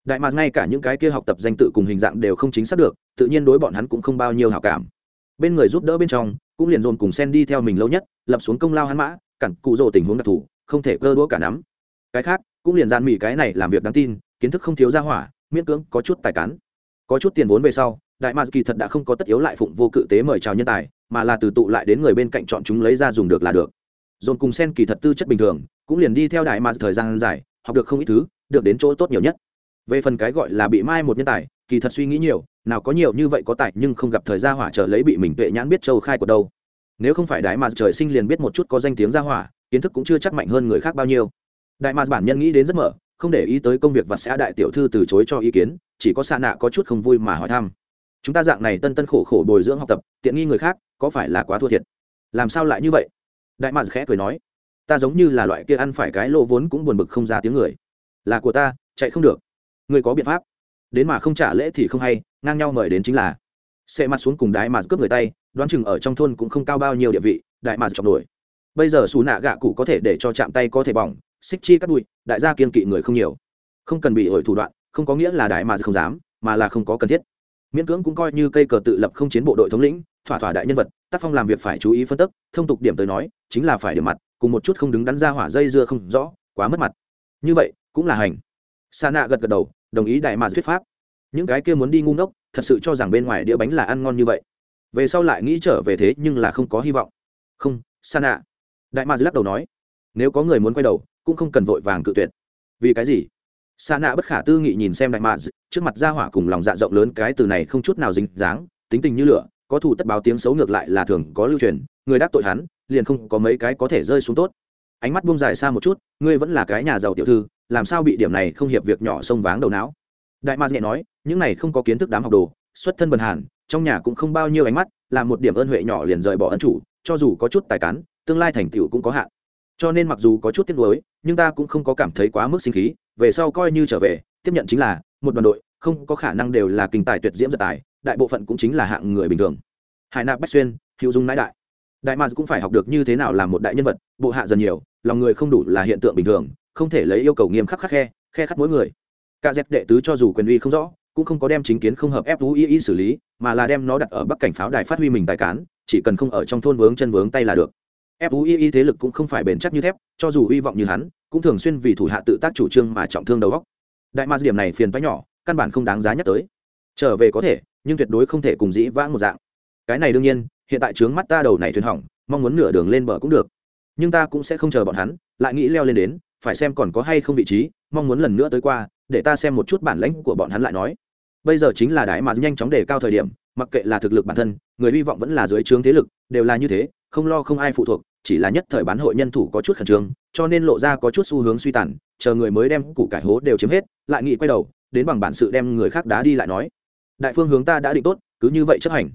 đại mạc ngay cả những cái kia học tập danh tự cùng hình dạng đều không chính xác được, tự nhiên đối bọn hắn cũng không bao nhiêu hảo cảm. Bên người giúp đỡ bên trong, cũng liền dồn cùng sen đi theo mình lâu nhất, lập xuống công lao hắn mã cặn cụ rồ tình huống đặc thù, không thể cơ đũa cả nắm. Cái khác, cũng liền gian mỹ cái này làm việc đáng tin, kiến thức không thiếu ra hỏa, miễn cưỡng có chút tài cán. Có chút tiền vốn về sau, đại mạc kỳ thật đã không có tất yếu lại phụng vô cự tế mời chào nhân tài, mà là từ tụ lại đến người bên cạnh chọn chúng lấy ra dùng được là được. Dồn cùng sen kỳ thật tư chất bình thường, cũng liền đi theo đại mạc thời gian dài, học được không ít thứ, được đến chỗ tốt nhiều nhất về phần cái gọi là bị mai một nhân tài, kỳ thật suy nghĩ nhiều, nào có nhiều như vậy có tài nhưng không gặp thời gia hỏa chờ lấy bị mình tuệ nhãn biết châu khai của đâu. Nếu không phải đại mà trời sinh liền biết một chút có danh tiếng gia hỏa, kiến thức cũng chưa chắc mạnh hơn người khác bao nhiêu. Đại mà bản nhân nghĩ đến rất mở, không để ý tới công việc và sẽ đại tiểu thư từ chối cho ý kiến, chỉ có xa nạ có chút không vui mà hỏi thăm. Chúng ta dạng này tân tân khổ khổ bồi dưỡng học tập, tiện nghi người khác, có phải là quá thua thiệt? Làm sao lại như vậy? Đại mà khẽ cười nói, ta giống như là loại kia ăn phải cái lỗ vốn cũng buồn bực không ra tiếng người. Là của ta, chạy không được người có biện pháp. Đến mà không trả lễ thì không hay, ngang nhau mời đến chính là. Xe mặt xuống cùng đại mà cướp người tay, đoán chừng ở trong thôn cũng không cao bao nhiêu địa vị đại mà chọc nổi. Bây giờ xù nạ gạ cụ có thể để cho chạm tay có thể bỏng, xích chi cắt bụi, đại gia kiên kỵ người không nhiều. Không cần bị ổi thủ đoạn, không có nghĩa là đại mà không dám, mà là không có cần thiết. Miễn cưỡng cũng coi như cây cờ tự lập không chiến bộ đội thống lĩnh, thỏa thỏa đại nhân vật, tác phong làm việc phải chú ý phân tích, thông tục điểm tới nói, chính là phải điểm mặt, cùng một chút không đứng đắn ra hỏa dây dưa không rõ, quá mất mặt. Như vậy, cũng là hành sa nạ gật gật đầu, đồng ý đại mà thuyết pháp. Những cái kia muốn đi ngu ngốc, thật sự cho rằng bên ngoài đĩa bánh là ăn ngon như vậy. Về sau lại nghĩ trở về thế nhưng là không có hy vọng. Không, sa nạ đại mà lắc đầu nói, nếu có người muốn quay đầu, cũng không cần vội vàng cự tuyệt. Vì cái gì? Sa nạ bất khả tư nghị nhìn xem đại mà trước mặt ra hỏa cùng lòng dạ rộng lớn cái từ này không chút nào dính dáng, tính tình như lửa, có thủ tất báo tiếng xấu ngược lại là thường có lưu truyền, người đắc tội hắn, liền không có mấy cái có thể rơi xuống tốt. Ánh mắt buông dài xa một chút, ngươi vẫn là cái nhà giàu tiểu thư làm sao bị điểm này không hiệp việc nhỏ xông váng đầu não? Đại mạc nhẹ nói, những này không có kiến thức đám học đồ, xuất thân bần hàn, trong nhà cũng không bao nhiêu ánh mắt làm một điểm ơn huệ nhỏ liền rời bỏ ân chủ, cho dù có chút tài cán, tương lai thành tựu cũng có hạn. Cho nên mặc dù có chút tiếc nuối, nhưng ta cũng không có cảm thấy quá mức sinh khí, về sau coi như trở về, tiếp nhận chính là, một đoàn đội, không có khả năng đều là kinh tài tuyệt diễm giật tài, đại bộ phận cũng chính là hạng người bình thường. Hải nạp bách xuyên, hữu dung nãi đại. Đại mạc cũng phải học được như thế nào làm một đại nhân vật, bộ hạ dần nhiều, lòng người không đủ là hiện tượng bình thường không thể lấy yêu cầu nghiêm khắc khắc khe khe khắc mỗi người. Cả dẹp đệ tứ cho dù quyền uy không rõ, cũng không có đem chính kiến không hợp ép fui xử lý, mà là đem nó đặt ở bắc cảnh pháo đài phát huy mình tài cán, chỉ cần không ở trong thôn vướng chân vướng tay là được. Ép fui thế lực cũng không phải bền chắc như thép, cho dù hy vọng như hắn, cũng thường xuyên vì thủ hạ tự tác chủ trương mà trọng thương đầu góc đại ma điểm này phiền toái nhỏ, căn bản không đáng giá nhắc tới. Trở về có thể, nhưng tuyệt đối không thể cùng dĩ vãng một dạng. Cái này đương nhiên, hiện tại trướng mắt ta đầu này thuyền hỏng, mong muốn nửa đường lên bờ cũng được. Nhưng ta cũng sẽ không chờ bọn hắn, lại nghĩ leo lên đến phải xem còn có hay không vị trí, mong muốn lần nữa tới qua, để ta xem một chút bản lãnh của bọn hắn lại nói. Bây giờ chính là đại mà nhanh chóng đề cao thời điểm, mặc kệ là thực lực bản thân, người hy vọng vẫn là dưới trướng thế lực, đều là như thế, không lo không ai phụ thuộc, chỉ là nhất thời bán hội nhân thủ có chút khẩn trương, cho nên lộ ra có chút xu hướng suy tàn, chờ người mới đem củ cải hố đều chiếm hết, lại nghĩ quay đầu, đến bằng bản sự đem người khác đá đi lại nói. Đại phương hướng ta đã định tốt, cứ như vậy chấp hành.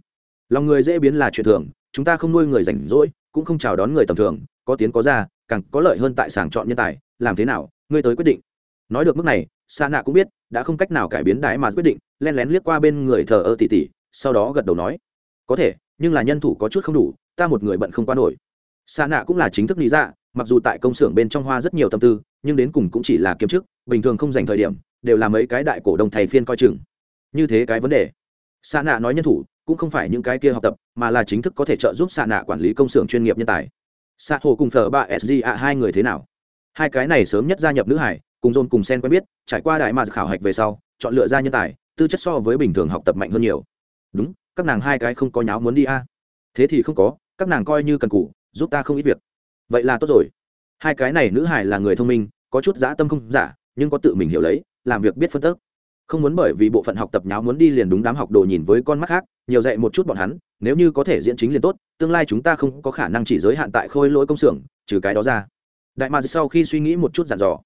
Lòng người dễ biến là chuyện thường, chúng ta không nuôi người rảnh rỗi, cũng không chào đón người tầm thường, có tiến có ra, càng có lợi hơn tại sàng chọn nhân tài làm thế nào, ngươi tới quyết định. Nói được mức này, sa nạ cũng biết, đã không cách nào cải biến đái mà quyết định len lén liếc qua bên người thờ ơ tỉ tỉ, sau đó gật đầu nói, có thể, nhưng là nhân thủ có chút không đủ, ta một người bận không qua nổi. Sa nạ cũng là chính thức lý dạ mặc dù tại công xưởng bên trong hoa rất nhiều tâm tư, nhưng đến cùng cũng chỉ là kiếm chức, bình thường không dành thời điểm, đều là mấy cái đại cổ đông thầy phiên coi chừng. Như thế cái vấn đề. Sa nạ nói nhân thủ, cũng không phải những cái kia học tập, mà là chính thức có thể trợ giúp sa nạ quản lý công xưởng chuyên nghiệp nhân tài. Sa hồ cùng thờ ba sga hai người thế nào? Hai cái này sớm nhất gia nhập nữ hải, cùng dôn cùng sen quen biết, trải qua đại mà khảo hạch về sau, chọn lựa ra nhân tài, tư chất so với bình thường học tập mạnh hơn nhiều. Đúng, các nàng hai cái không có nháo muốn đi a. Thế thì không có, các nàng coi như cần cụ giúp ta không ít việc. Vậy là tốt rồi. Hai cái này nữ hải là người thông minh, có chút dã tâm không giả, nhưng có tự mình hiểu lấy, làm việc biết phân tức không muốn bởi vì bộ phận học tập nháo muốn đi liền đúng đám học đồ nhìn với con mắt khác, nhiều dạy một chút bọn hắn, nếu như có thể diễn chính liền tốt, tương lai chúng ta không có khả năng chỉ giới hạn tại khôi lỗi công xưởng, trừ cái đó ra đại mà sau khi suy nghĩ một chút dặn dò,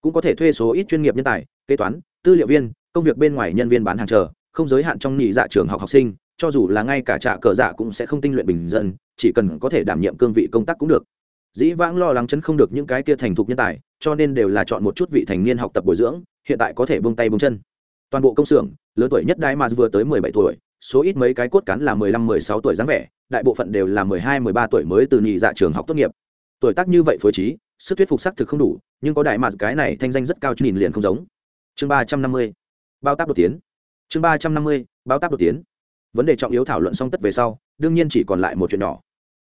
cũng có thể thuê số ít chuyên nghiệp nhân tài, kế toán, tư liệu viên, công việc bên ngoài nhân viên bán hàng chờ, không giới hạn trong nhị dạ trường học học sinh, cho dù là ngay cả trạ cờ dạ cũng sẽ không tinh luyện bình dân, chỉ cần có thể đảm nhiệm cương vị công tác cũng được. Dĩ vãng lo lắng chấn không được những cái kia thành thục nhân tài, cho nên đều là chọn một chút vị thành niên học tập bồi dưỡng, hiện tại có thể buông tay buông chân. Toàn bộ công xưởng, lớn tuổi nhất đại mà vừa tới mười bảy tuổi, số ít mấy cái cốt cán là mười lăm, mười sáu tuổi dáng vẻ, đại bộ phận đều là mười hai, mười ba tuổi mới từ nhị dạ trường học tốt nghiệp. Tuổi tác như vậy phối trí sức thuyết phục xác thực không đủ, nhưng có đại mà cái này thanh danh rất cao nhìn liền không giống. Chương ba trăm năm mươi, bao tác đột tiến. Chương ba trăm năm mươi, bao tác đột tiến. Vấn đề trọng yếu thảo luận xong tất về sau, đương nhiên chỉ còn lại một chuyện nhỏ.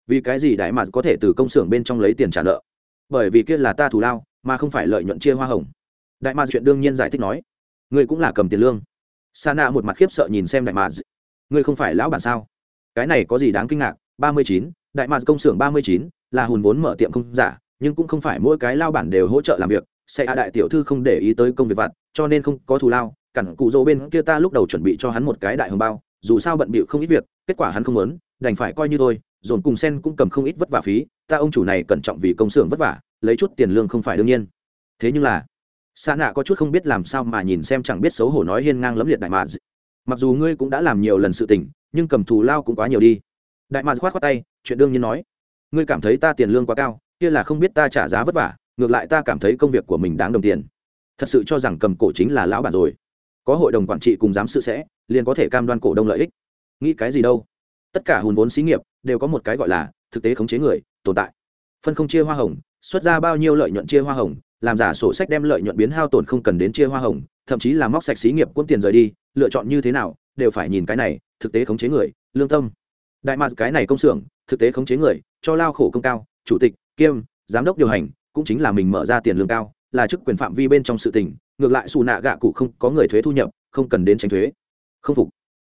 Vì cái gì đại mà có thể từ công xưởng bên trong lấy tiền trả nợ? Bởi vì kia là ta thù lao, mà không phải lợi nhuận chia hoa hồng. Đại mà chuyện đương nhiên giải thích nói, ngươi cũng là cầm tiền lương. Sa na một mặt khiếp sợ nhìn xem đại mà. Ngươi không phải lão bản sao? Cái này có gì đáng kinh ngạc? Ba mươi chín, đại mà công xưởng ba mươi chín, là hùn vốn mở tiệm không giả nhưng cũng không phải mỗi cái lao bản đều hỗ trợ làm việc, sẽ a đại tiểu thư không để ý tới công việc vặt, cho nên không có thù lao cẳng cụ dỗ bên kia ta lúc đầu chuẩn bị cho hắn một cái đại hồng bao, dù sao bận bịu không ít việc, kết quả hắn không muốn, đành phải coi như thôi, dồn cùng sen cũng cầm không ít vất vả phí, ta ông chủ này cẩn trọng vì công xưởng vất vả, lấy chút tiền lương không phải đương nhiên. Thế nhưng là xa nạ có chút không biết làm sao mà nhìn xem chẳng biết xấu hổ nói hiên ngang lẫm liệt đại mà. mặc dù ngươi cũng đã làm nhiều lần sự tình, nhưng cầm thù lao cũng quá nhiều đi. Đại mạc khoát khoát tay, chuyện đương nhiên nói. Ngươi cảm thấy ta tiền lương quá cao kia là không biết ta trả giá vất vả, ngược lại ta cảm thấy công việc của mình đáng đồng tiền. Thật sự cho rằng cầm cổ chính là lão bản rồi. Có hội đồng quản trị cùng giám sự sẽ, liền có thể cam đoan cổ đông lợi ích. Nghĩ cái gì đâu? Tất cả hùn vốn xí nghiệp đều có một cái gọi là thực tế khống chế người, tồn tại. Phân không chia hoa hồng, xuất ra bao nhiêu lợi nhuận chia hoa hồng, làm giả sổ sách đem lợi nhuận biến hao tổn không cần đến chia hoa hồng, thậm chí là móc sạch xí nghiệp quân tiền rời đi, lựa chọn như thế nào, đều phải nhìn cái này, thực tế khống chế người, lương tâm. Đại mạc cái này công xưởng, thực tế khống chế người, cho lao khổ công cao, chủ tịch kiêm, giám đốc điều hành, cũng chính là mình mở ra tiền lương cao, là chức quyền phạm vi bên trong sự tình, ngược lại xù nạ gạ cụ không có người thuế thu nhập, không cần đến tránh thuế. Không phục.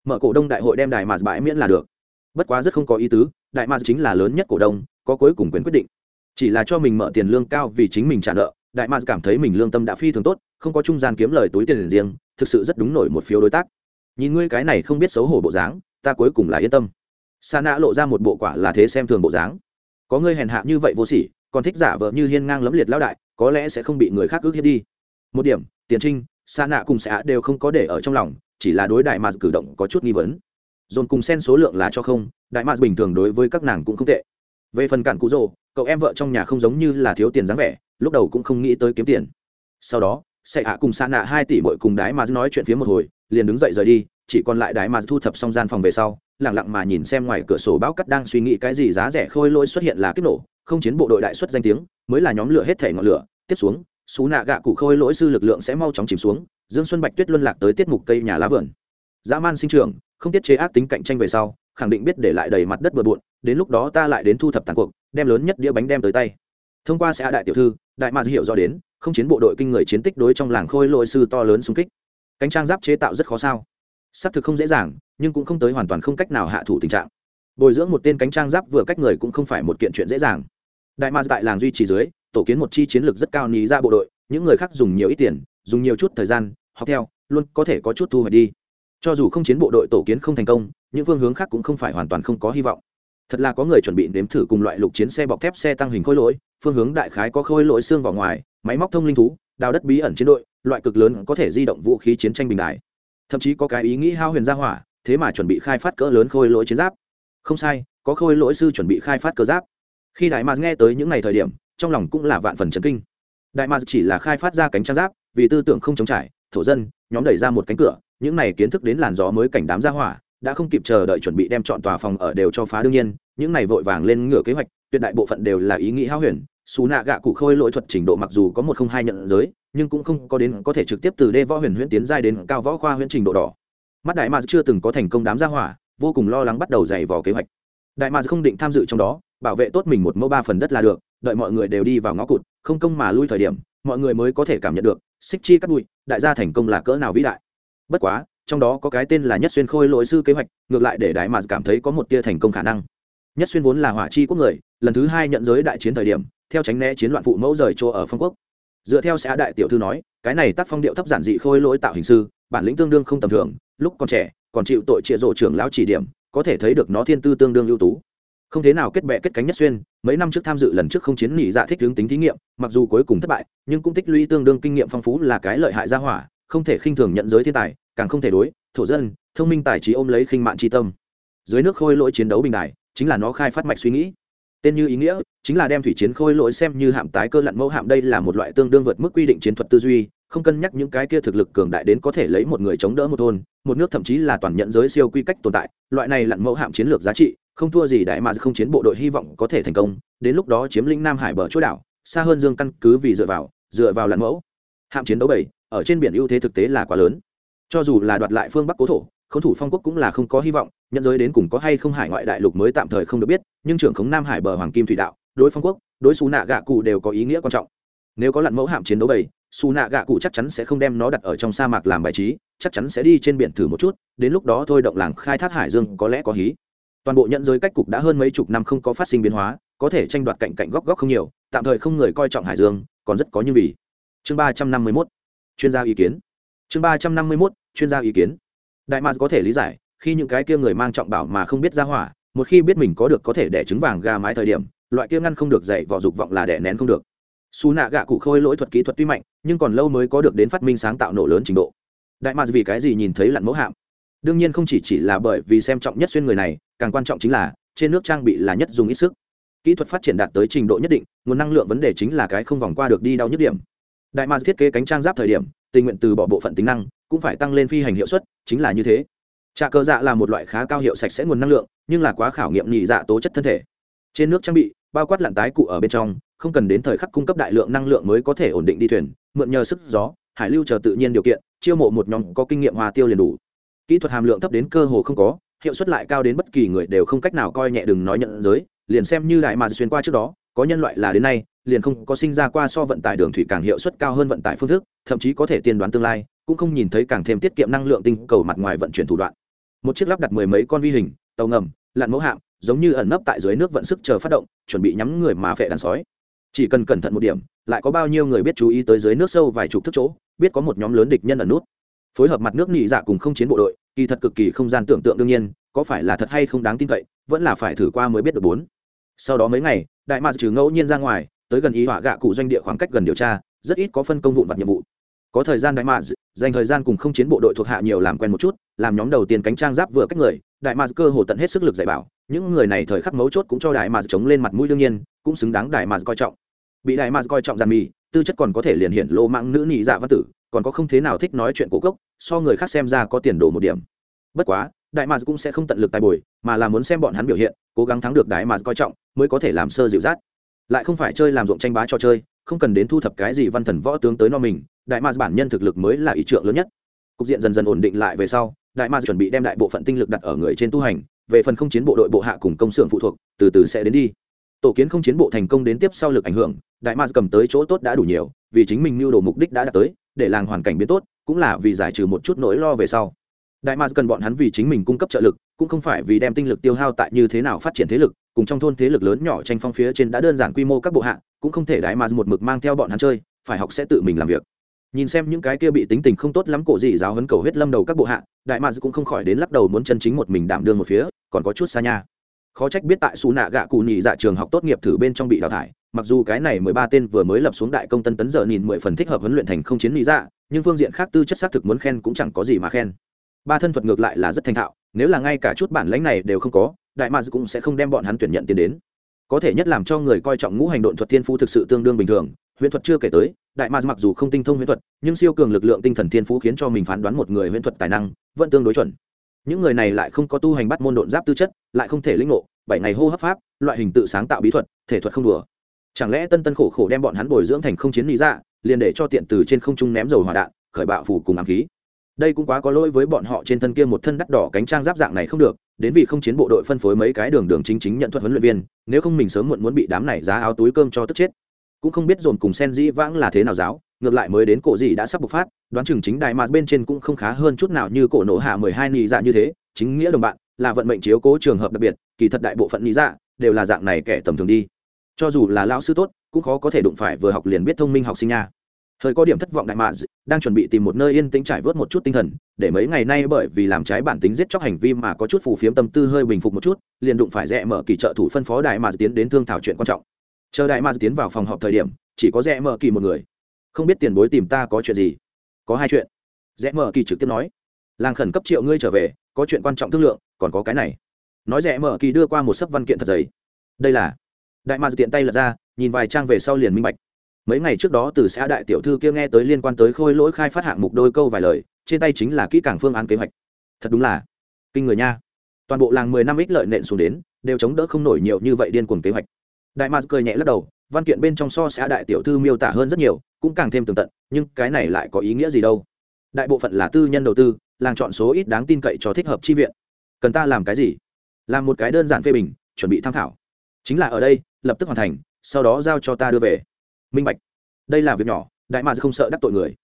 Mở cổ đông đại hội đem đại mạc bãi miễn là được. Bất quá rất không có ý tứ đại mạc chính là lớn nhất cổ đông, có cuối cùng quyền quyết định. Chỉ là cho mình mở tiền lương cao vì chính mình trả nợ đại mạc cảm thấy mình lương tâm đã phi thường tốt, không có trung gian kiếm lời túi tiền riêng, thực sự rất đúng nổi một phiếu đối tác. Nhìn ngươi cái này không biết xấu hổ bộ dáng, ta cuối cùng là yên tâm. Sa nã lộ ra một bộ quả là thế xem thường bộ dáng có ngươi hèn hạ như vậy vô sỉ, còn thích giả vợ như hiên ngang lấm liệt lão đại, có lẽ sẽ không bị người khác ước hiếp đi. Một điểm, tiền trinh xa nạ cùng xã đều không có để ở trong lòng, chỉ là đối đại mạc cử động có chút nghi vấn. Dồn cùng xen số lượng là cho không, đại mạc bình thường đối với các nàng cũng không tệ. Về phần cản cụ rồ, cậu em vợ trong nhà không giống như là thiếu tiền dáng vẻ, lúc đầu cũng không nghĩ tới kiếm tiền. Sau đó sẽ hạ cùng xa nạ hai tỷ bội cùng đái mà nói chuyện phía một hồi, liền đứng dậy rời đi, chỉ còn lại đái mà thu thập xong gian phòng về sau lẳng lặng mà nhìn xem ngoài cửa sổ bão cắt đang suy nghĩ cái gì giá rẻ khôi lỗi xuất hiện là kích nổ, không chiến bộ đội đại xuất danh tiếng, mới là nhóm lửa hết thể ngọn lửa. Tiếp xuống, xú nạ gạ cụ khôi lỗi sư lực lượng sẽ mau chóng chìm xuống, dương xuân bạch tuyết luân lạc tới tiết mục cây nhà lá vườn. Dã man sinh trường không tiết chế ác tính cạnh tranh về sau, khẳng định biết để lại đầy mặt đất bừa bộn, đến lúc đó ta lại đến thu thập tàn cuộc, đem lớn nhất đĩa bánh đem tới tay. Thông qua sẽ đại tiểu thư, đại mà hiểu rõ đến, không chiến bộ đội kinh người chiến tích đối trong làng khôi lỗi sư to lớn xung kích. Cánh trang giáp chế tạo rất khó sao? Xác thực không dễ dàng nhưng cũng không tới hoàn toàn không cách nào hạ thủ tình trạng. Bồi dưỡng một tên cánh trang giáp vừa cách người cũng không phải một kiện chuyện dễ dàng. Đại ma tại làng duy trì dưới, tổ kiến một chi chiến lược rất cao ní ra bộ đội, những người khác dùng nhiều ít tiền, dùng nhiều chút thời gian, học theo, luôn có thể có chút thu hoạch đi. Cho dù không chiến bộ đội tổ kiến không thành công, những phương hướng khác cũng không phải hoàn toàn không có hy vọng. Thật là có người chuẩn bị nếm thử cùng loại lục chiến xe bọc thép xe tăng hình khối lỗi, phương hướng đại khái có khối lỗi xương vào ngoài, máy móc thông linh thú, đào đất bí ẩn chiến đội, loại cực lớn có thể di động vũ khí chiến tranh bình đại. Thậm chí có cái ý nghĩ hao huyền gia hỏa thế mà chuẩn bị khai phát cỡ lớn khôi lỗi chiến giáp. Không sai, có khôi lỗi sư chuẩn bị khai phát cơ giáp. Khi đại mạc nghe tới những ngày thời điểm, trong lòng cũng là vạn phần chấn kinh. Đại mạc chỉ là khai phát ra cánh trang giáp, vì tư tưởng không chống trải, thổ dân, nhóm đẩy ra một cánh cửa, những này kiến thức đến làn gió mới cảnh đám ra hỏa, đã không kịp chờ đợi chuẩn bị đem chọn tòa phòng ở đều cho phá đương nhiên, những này vội vàng lên ngửa kế hoạch, tuyệt đại bộ phận đều là ý nghĩ hao huyền. Xù nạ gạ cụ khôi lỗi thuật trình độ mặc dù có một không hai nhận giới, nhưng cũng không có đến có thể trực tiếp từ đê võ huyền huyễn tiến giai đến cao võ khoa huyễn trình độ đỏ mắt đại mà chưa từng có thành công đám gia hỏa, vô cùng lo lắng bắt đầu dày vò kế hoạch. Đại mà không định tham dự trong đó, bảo vệ tốt mình một mẫu ba phần đất là được, đợi mọi người đều đi vào ngõ cụt, không công mà lui thời điểm, mọi người mới có thể cảm nhận được, xích chi cắt bụi, đại gia thành công là cỡ nào vĩ đại. Bất quá, trong đó có cái tên là nhất xuyên khôi lỗi sư kế hoạch, ngược lại để đại mà cảm thấy có một tia thành công khả năng. Nhất xuyên vốn là hỏa chi quốc người, lần thứ hai nhận giới đại chiến thời điểm, theo tránh né chiến loạn phụ mẫu rời chỗ ở phong quốc. Dựa theo xã đại tiểu thư nói, cái này tác phong điệu thấp giản dị khôi lỗi tạo hình sư, bản lĩnh tương đương không tầm thường lúc còn trẻ, còn chịu tội trịa rộ trưởng lão chỉ điểm, có thể thấy được nó thiên tư tương đương ưu tú. Không thế nào kết bệ kết cánh nhất xuyên, mấy năm trước tham dự lần trước không chiến nghỉ dạ thích hướng tính thí nghiệm, mặc dù cuối cùng thất bại, nhưng cũng tích lũy tương đương kinh nghiệm phong phú là cái lợi hại gia hỏa, không thể khinh thường nhận giới thiên tài, càng không thể đối, thổ dân, thông minh tài trí ôm lấy khinh mạng tri tâm. Dưới nước khôi lỗi chiến đấu bình đại, chính là nó khai phát mạch suy nghĩ. Tên như ý nghĩa, chính là đem thủy chiến khôi lỗi xem như hạm tái cơ lặn mẫu hạm đây là một loại tương đương vượt mức quy định chiến thuật tư duy, không cân nhắc những cái kia thực lực cường đại đến có thể lấy một người chống đỡ một thôn một nước thậm chí là toàn nhận giới siêu quy cách tồn tại, loại này lặn mẫu hạm chiến lược giá trị, không thua gì đại mà không chiến bộ đội hy vọng có thể thành công, đến lúc đó chiếm lĩnh nam hải bờ chỗ đảo, xa hơn dương căn cứ vì dựa vào dựa vào lặn mẫu. Hạm chiến đấu bảy, ở trên biển ưu thế thực tế là quá lớn. Cho dù là đoạt lại phương bắc cố thổ khống thủ phong quốc cũng là không có hy vọng nhận giới đến cùng có hay không hải ngoại đại lục mới tạm thời không được biết, nhưng trưởng khống nam hải bờ hoàng kim thủy đạo, đối phong quốc, đối xú nạ gạ cụ đều có ý nghĩa quan trọng. Nếu có lặn mẫu hạm chiến đấu bảy xù nạ gạ cụ chắc chắn sẽ không đem nó đặt ở trong sa mạc làm bài trí, chắc chắn sẽ đi trên biển thử một chút, đến lúc đó thôi động làng khai thác hải dương có lẽ có hí. Toàn bộ nhận giới cách cục đã hơn mấy chục năm không có phát sinh biến hóa, có thể tranh đoạt cạnh cạnh góc góc không nhiều, tạm thời không người coi trọng hải dương, còn rất có như vì. Chương ba trăm năm mươi mốt, chuyên gia ý kiến. Chương ba trăm năm mươi mốt, chuyên gia ý kiến. Đại mars có thể lý giải, khi những cái kia người mang trọng bảo mà không biết ra hỏa, một khi biết mình có được có thể đẻ trứng vàng gà mái thời điểm, loại kia ngăn không được dạy vỏ dục vọng là đẻ nén không được xù nạ gạ cụ khôi lỗi thuật kỹ thuật tuy mạnh, nhưng còn lâu mới có được đến phát minh sáng tạo nổ lớn trình độ. Đại mạc vì cái gì nhìn thấy lặn mẫu hạm? Đương nhiên không chỉ chỉ là bởi vì xem trọng nhất xuyên người này, càng quan trọng chính là, trên nước trang bị là nhất dùng ít sức. Kỹ thuật phát triển đạt tới trình độ nhất định, nguồn năng lượng vấn đề chính là cái không vòng qua được đi đau nhất điểm. Đại mạc thiết kế cánh trang giáp thời điểm, tình nguyện từ bỏ bộ phận tính năng, cũng phải tăng lên phi hành hiệu suất, chính là như thế. Trà cờ dạ là một loại khá cao hiệu sạch sẽ nguồn năng lượng, nhưng là quá khảo nghiệm nhị dạ tố chất thân thể. Trên nước trang bị, bao quát lặn tái cụ ở bên trong không cần đến thời khắc cung cấp đại lượng năng lượng mới có thể ổn định đi thuyền, mượn nhờ sức gió, hải lưu chờ tự nhiên điều kiện, chiêu mộ một nhóm có kinh nghiệm hòa tiêu liền đủ. Kỹ thuật hàm lượng thấp đến cơ hồ không có, hiệu suất lại cao đến bất kỳ người đều không cách nào coi nhẹ đừng nói nhận giới, liền xem như đại mà xuyên qua trước đó, có nhân loại là đến nay, liền không có sinh ra qua so vận tải đường thủy càng hiệu suất cao hơn vận tải phương thức, thậm chí có thể tiên đoán tương lai, cũng không nhìn thấy càng thêm tiết kiệm năng lượng tinh cầu mặt ngoài vận chuyển thủ đoạn. Một chiếc lắp đặt mười mấy con vi hình, tàu ngầm, lặn mẫu hạm, giống như ẩn nấp tại dưới nước vận sức chờ phát động, chuẩn bị nhắm người mà phệ đàn sói chỉ cần cẩn thận một điểm, lại có bao nhiêu người biết chú ý tới dưới nước sâu vài chục thước chỗ, biết có một nhóm lớn địch nhân ẩn nút. Phối hợp mặt nước nhị dạ cùng không chiến bộ đội, kỳ thật cực kỳ không gian tưởng tượng đương nhiên, có phải là thật hay không đáng tin cậy, vẫn là phải thử qua mới biết được bốn. Sau đó mấy ngày, đại mạc trừ ngẫu nhiên ra ngoài, tới gần ý họa gạ cụ doanh địa khoảng cách gần điều tra, rất ít có phân công vụn vặt nhiệm vụ. Có thời gian đại mạc dành thời gian cùng không chiến bộ đội thuộc hạ nhiều làm quen một chút, làm nhóm đầu tiên cánh trang giáp vừa cách người, đại mạc cơ hồ tận hết sức lực dạy bảo, những người này thời khắc mấu chốt cũng cho đại mạc chống lên mặt mũi đương nhiên, cũng xứng đáng đại mạc coi trọng bị đại mạc coi trọng giàn mì, tư chất còn có thể liền hiện lô mạng nữ nhị dạ văn tử, còn có không thế nào thích nói chuyện cổ cốc, so người khác xem ra có tiền đồ một điểm. Bất quá, đại mạc cũng sẽ không tận lực tài bồi, mà là muốn xem bọn hắn biểu hiện, cố gắng thắng được đại mạc coi trọng, mới có thể làm sơ dịu dắt. Lại không phải chơi làm ruộng tranh bá cho chơi, không cần đến thu thập cái gì văn thần võ tướng tới no mình, đại mạc bản nhân thực lực mới là ý trượng lớn nhất. Cục diện dần dần ổn định lại về sau, đại mạc chuẩn bị đem đại bộ phận tinh lực đặt ở người trên tu hành, về phần không chiến bộ đội bộ hạ cùng công xưởng phụ thuộc, từ từ sẽ đến đi tổ kiến không chiến bộ thành công đến tiếp sau lực ảnh hưởng, đại mars cầm tới chỗ tốt đã đủ nhiều, vì chính mình mưu đồ mục đích đã đạt tới, để làng hoàn cảnh biến tốt, cũng là vì giải trừ một chút nỗi lo về sau. Đại mars cần bọn hắn vì chính mình cung cấp trợ lực, cũng không phải vì đem tinh lực tiêu hao tại như thế nào phát triển thế lực, cùng trong thôn thế lực lớn nhỏ tranh phong phía trên đã đơn giản quy mô các bộ hạ, cũng không thể đại mars một mực mang theo bọn hắn chơi, phải học sẽ tự mình làm việc. Nhìn xem những cái kia bị tính tình không tốt lắm cổ gì giáo hấn cầu huyết lâm đầu các bộ hạ, đại mars cũng không khỏi đến lắc đầu muốn chân chính một mình đảm đương một phía, còn có chút xa nha khó trách biết tại xù nạ gạ cụ nhị dạ trường học tốt nghiệp thử bên trong bị đào thải. Mặc dù cái này mười ba tên vừa mới lập xuống đại công tân tấn giờ nhìn mười phần thích hợp huấn luyện thành không chiến lý dạ nhưng phương diện khác tư chất xác thực muốn khen cũng chẳng có gì mà khen. Ba thân thuật ngược lại là rất thành thạo, nếu là ngay cả chút bản lãnh này đều không có, đại mads cũng sẽ không đem bọn hắn tuyển nhận tiền đến. Có thể nhất làm cho người coi trọng ngũ hành độn thuật thiên phú thực sự tương đương bình thường, huyễn thuật chưa kể tới, đại mads mặc dù không tinh thông huyễn thuật, nhưng siêu cường lực lượng tinh thần thiên phú khiến cho mình phán đoán một người huyễn thuật tài năng vẫn tương đối chuẩn những người này lại không có tu hành bắt môn độn giáp tư chất, lại không thể lĩnh ngộ, bảy ngày hô hấp pháp, loại hình tự sáng tạo bí thuật, thể thuật không đùa. Chẳng lẽ tân tân khổ khổ đem bọn hắn bồi dưỡng thành không chiến lý ra liền để cho tiện từ trên không trung ném dầu hỏa đạn, khởi bạo phủ cùng ám khí? Đây cũng quá có lỗi với bọn họ trên thân kia một thân đắt đỏ cánh trang giáp dạng này không được, đến vì không chiến bộ đội phân phối mấy cái đường đường chính chính nhận thuật huấn luyện viên, nếu không mình sớm muộn muốn bị đám này giá áo túi cơm cho tức chết. Cũng không biết dồn cùng sen dĩ vãng là thế nào giáo ngược lại mới đến cổ gì đã sắp bộc phát, đoán chừng chính đại mà bên trên cũng không khá hơn chút nào như cổ nổ hạ mười hai nị dạ như thế, chính nghĩa đồng bạn, là vận mệnh chiếu cố trường hợp đặc biệt, kỳ thật đại bộ phận nị dạ đều là dạng này kẻ tầm thường đi. Cho dù là lão sư tốt, cũng khó có thể đụng phải vừa học liền biết thông minh học sinh nha. Thời có điểm thất vọng đại mạ đang chuẩn bị tìm một nơi yên tĩnh trải vớt một chút tinh thần, để mấy ngày nay bởi vì làm trái bản tính giết chóc hành vi mà có chút phù phiếm tâm tư hơi bình phục một chút, liền đụng phải rẽ mở kỳ trợ thủ phân phó đại mạ tiến đến thương thảo chuyện quan trọng. Chờ đại mạ tiến vào phòng họp thời điểm, chỉ có rẽ mở kỳ một người không biết tiền bối tìm ta có chuyện gì? Có hai chuyện. Rẽ mở kỳ trực tiếp nói, làng khẩn cấp triệu ngươi trở về, có chuyện quan trọng thương lượng, còn có cái này. Nói rẽ mở kỳ đưa qua một sấp văn kiện thật giấy đây là, đại mạc tiện tay lật ra, nhìn vài trang về sau liền minh bạch. Mấy ngày trước đó từ xã đại tiểu thư kia nghe tới liên quan tới khôi lỗi khai phát hạng mục đôi câu vài lời, trên tay chính là kỹ càng phương án kế hoạch. Thật đúng là kinh người nha. Toàn bộ làng mười năm ích lợi nện xuống đến, đều chống đỡ không nổi nhiều như vậy điên cuồng kế hoạch. Đại mạc cười nhẹ lắc đầu văn kiện bên trong so xã đại tiểu thư miêu tả hơn rất nhiều, cũng càng thêm tường tận, nhưng cái này lại có ý nghĩa gì đâu? Đại bộ phận là tư nhân đầu tư, làng chọn số ít đáng tin cậy cho thích hợp chi viện. Cần ta làm cái gì? Làm một cái đơn giản phê bình, chuẩn bị tham khảo. Chính là ở đây, lập tức hoàn thành, sau đó giao cho ta đưa về. Minh bạch. Đây là việc nhỏ, đại mà không sợ đắc tội người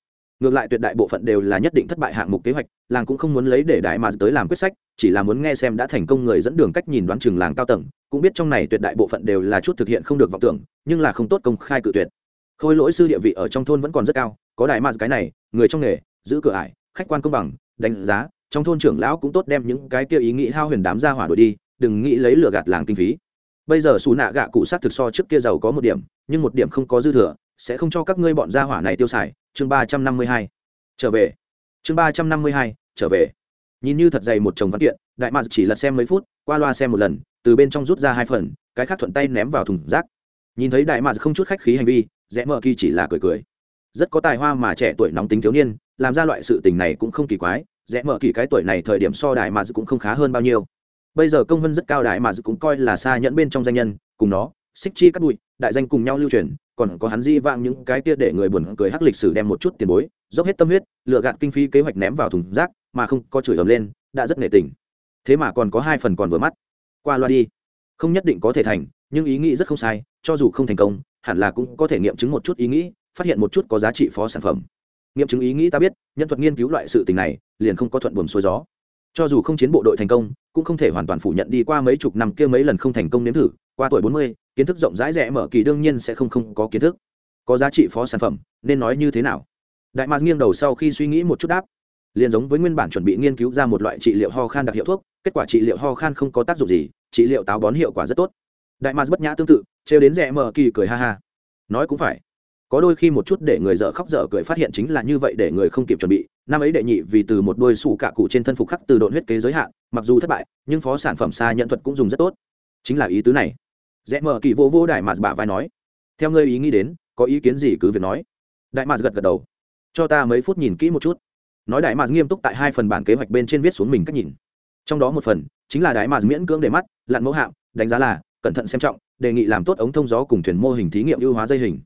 ngược lại tuyệt đại bộ phận đều là nhất định thất bại hạng mục kế hoạch, làng cũng không muốn lấy để đại mà tới làm quyết sách, chỉ là muốn nghe xem đã thành công người dẫn đường cách nhìn đoán chừng làng cao tầng, cũng biết trong này tuyệt đại bộ phận đều là chút thực hiện không được vọng tưởng, nhưng là không tốt công khai cự tuyệt. Khôi lỗi sư địa vị ở trong thôn vẫn còn rất cao, có đại mà cái này, người trong nghề, giữ cửa ải, khách quan công bằng, đánh giá, trong thôn trưởng lão cũng tốt đem những cái kia ý nghĩ hao huyền đám ra hỏa đổi đi, đừng nghĩ lấy lừa gạt làng kinh phí. Bây giờ xù nạ gạ cụ sát thực so trước kia giàu có một điểm, nhưng một điểm không có dư thừa, sẽ không cho các ngươi bọn gia hỏa này tiêu xài chương ba trăm năm mươi hai, trở về. Chương ba trăm năm mươi hai, trở về. Nhìn như thật dày một chồng văn kiện, đại mạc chỉ lật xem mấy phút, qua loa xem một lần, từ bên trong rút ra hai phần, cái khác thuận tay ném vào thùng rác. Nhìn thấy đại mạc không chút khách khí hành vi, rẽ mờ kỳ chỉ là cười cười. Rất có tài hoa mà trẻ tuổi nóng tính thiếu niên, làm ra loại sự tình này cũng không kỳ quái, rẽ mờ kỳ cái tuổi này thời điểm so đại mạc cũng không khá hơn bao nhiêu. Bây giờ công vân rất cao, đại mạc cũng coi là xa nhẫn bên trong danh nhân, cùng nó xích chi cắt bụi, đại danh cùng nhau lưu truyền, còn có hắn di vang những cái kia để người buồn cười hắc lịch sử đem một chút tiền bối, dốc hết tâm huyết lựa gạt kinh phí kế hoạch ném vào thùng rác, mà không có chửi ầm lên, đã rất nể tình. Thế mà còn có hai phần còn vừa mắt. Qua loa đi. Không nhất định có thể thành, nhưng ý nghĩ rất không sai, cho dù không thành công, hẳn là cũng có thể nghiệm chứng một chút ý nghĩ, phát hiện một chút có giá trị phó sản phẩm. Nghiệm chứng ý nghĩ ta biết, nhân thuật nghiên cứu loại sự tình này, liền không có thuận buồm xuôi gió. Cho dù không chiến bộ đội thành công, cũng không thể hoàn toàn phủ nhận đi qua mấy chục năm kia mấy lần không thành công nếm thử, qua tuổi bốn mươi kiến thức rộng rãi rẻ mở kỳ đương nhiên sẽ không không có kiến thức. Có giá trị phó sản phẩm, nên nói như thế nào? Đại mạc nghiêng đầu sau khi suy nghĩ một chút đáp. Liền giống với nguyên bản chuẩn bị nghiên cứu ra một loại trị liệu ho khan đặc hiệu thuốc, kết quả trị liệu ho khan không có tác dụng gì, trị liệu táo bón hiệu quả rất tốt. Đại mạc bất nhã tương tự, trêu đến rẻ mở kỳ cười ha ha. Nói cũng phải. Có đôi khi một chút để người dở khóc dở cười phát hiện chính là như vậy để người không kịp chuẩn bị. Năm ấy đệ nhị vì từ một đôi sủ cạ cụ trên thân phục khắc từ độn huyết kế giới hạn, mặc dù thất bại, nhưng phó sản phẩm xa nhận thuật cũng dùng rất tốt. Chính là ý tứ này rẽ mở kỳ vô vô đại mạt bả vai nói, theo ngươi ý nghĩ đến, có ý kiến gì cứ việc nói. Đại mạt gật gật đầu, cho ta mấy phút nhìn kỹ một chút. Nói đại mạt nghiêm túc tại hai phần bản kế hoạch bên trên viết xuống mình cách nhìn. Trong đó một phần chính là đại mạt miễn cưỡng để mắt, lặn mẫu hạm, đánh giá là cẩn thận xem trọng, đề nghị làm tốt ống thông gió cùng thuyền mô hình thí nghiệm ưu hóa dây hình.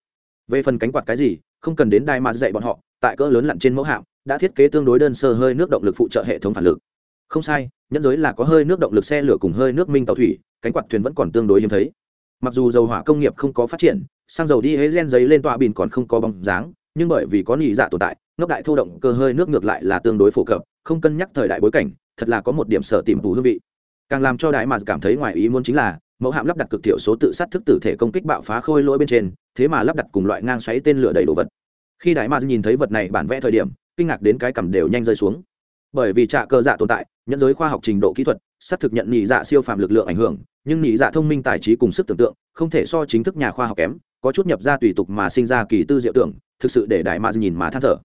Về phần cánh quạt cái gì, không cần đến đại mạt dạy bọn họ, tại cỡ lớn lặn trên mẫu hạm, đã thiết kế tương đối đơn sơ hơi nước động lực phụ trợ hệ thống phản lực. Không sai, nhẫn giới là có hơi nước động lực xe lửa cùng hơi nước minh tàu thủy, cánh quạt thuyền vẫn còn tương đối hiếm thấy mặc dù dầu hỏa công nghiệp không có phát triển, xăng dầu đi hế gen giấy lên tọa bìn còn không có bóng dáng, nhưng bởi vì có nhị dạ tồn tại, ngốc đại thô động cơ hơi nước ngược lại là tương đối phổ cập, không cân nhắc thời đại bối cảnh, thật là có một điểm sở tìm tù hương vị. Càng làm cho đại mà cảm thấy ngoài ý muốn chính là, mẫu hạm lắp đặt cực thiểu số tự sát thức tử thể công kích bạo phá khôi lỗi bên trên, thế mà lắp đặt cùng loại ngang xoáy tên lửa đầy đồ vật. Khi đại ma nhìn thấy vật này bản vẽ thời điểm, kinh ngạc đến cái cầm đều nhanh rơi xuống bởi vì trạ cơ dạ tồn tại nhận giới khoa học trình độ kỹ thuật, xác thực nhận nhị dạ siêu phàm lực lượng ảnh hưởng, nhưng nhị dạ thông minh tài trí cùng sức tưởng tượng, không thể so chính thức nhà khoa học kém, có chút nhập ra tùy tục mà sinh ra kỳ tư diệu tưởng, thực sự để đại ma nhìn mà than thở.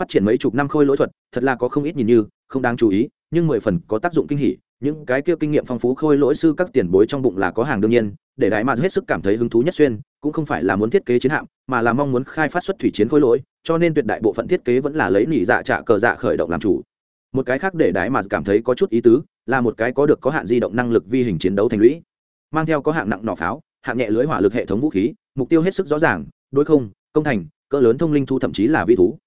Phát triển mấy chục năm khôi lỗi thuật, thật là có không ít nhìn như, không đáng chú ý, nhưng mười phần có tác dụng kinh hỉ, những cái kia kinh nghiệm phong phú khôi lỗi sư các tiền bối trong bụng là có hàng đương nhiên, để đại ma hết sức cảm thấy hứng thú nhất xuyên, cũng không phải là muốn thiết kế chiến hạm, mà là mong muốn khai phát xuất thủy chiến khôi lỗi, cho nên tuyệt đại bộ phận thiết kế vẫn là lấy nỉ dạ trả cờ dạ khởi động làm chủ một cái khác để đại mà cảm thấy có chút ý tứ, là một cái có được có hạn di động năng lực vi hình chiến đấu thành lũy. Mang theo có hạng nặng nỏ pháo, hạng nhẹ lưới hỏa lực hệ thống vũ khí, mục tiêu hết sức rõ ràng, đối không, công thành, cỡ lớn thông linh thu thậm chí là vi thú.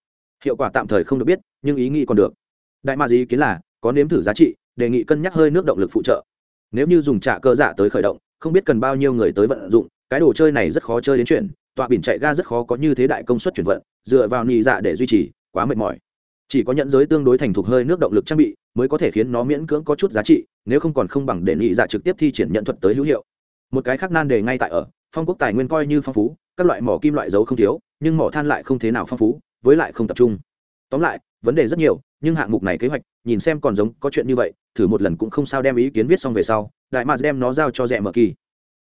Hiệu quả tạm thời không được biết, nhưng ý nghĩ còn được. Đại ma ý kiến là, có nếm thử giá trị, đề nghị cân nhắc hơi nước động lực phụ trợ. Nếu như dùng trả cơ dạ tới khởi động, không biết cần bao nhiêu người tới vận dụng, cái đồ chơi này rất khó chơi đến chuyển tọa biển chạy ga rất khó có như thế đại công suất chuyển vận, dựa vào nị dạ để duy trì, quá mệt mỏi chỉ có nhận giới tương đối thành thục hơi nước động lực trang bị mới có thể khiến nó miễn cưỡng có chút giá trị, nếu không còn không bằng để nghị dạ trực tiếp thi triển nhận thuật tới hữu hiệu. Một cái khác nan đề ngay tại ở, phong quốc tài nguyên coi như phong phú, các loại mỏ kim loại dấu không thiếu, nhưng mỏ than lại không thế nào phong phú, với lại không tập trung. Tóm lại, vấn đề rất nhiều, nhưng hạng mục này kế hoạch, nhìn xem còn giống có chuyện như vậy, thử một lần cũng không sao đem ý kiến viết xong về sau, đại mà đem nó giao cho rẽ mở kỳ.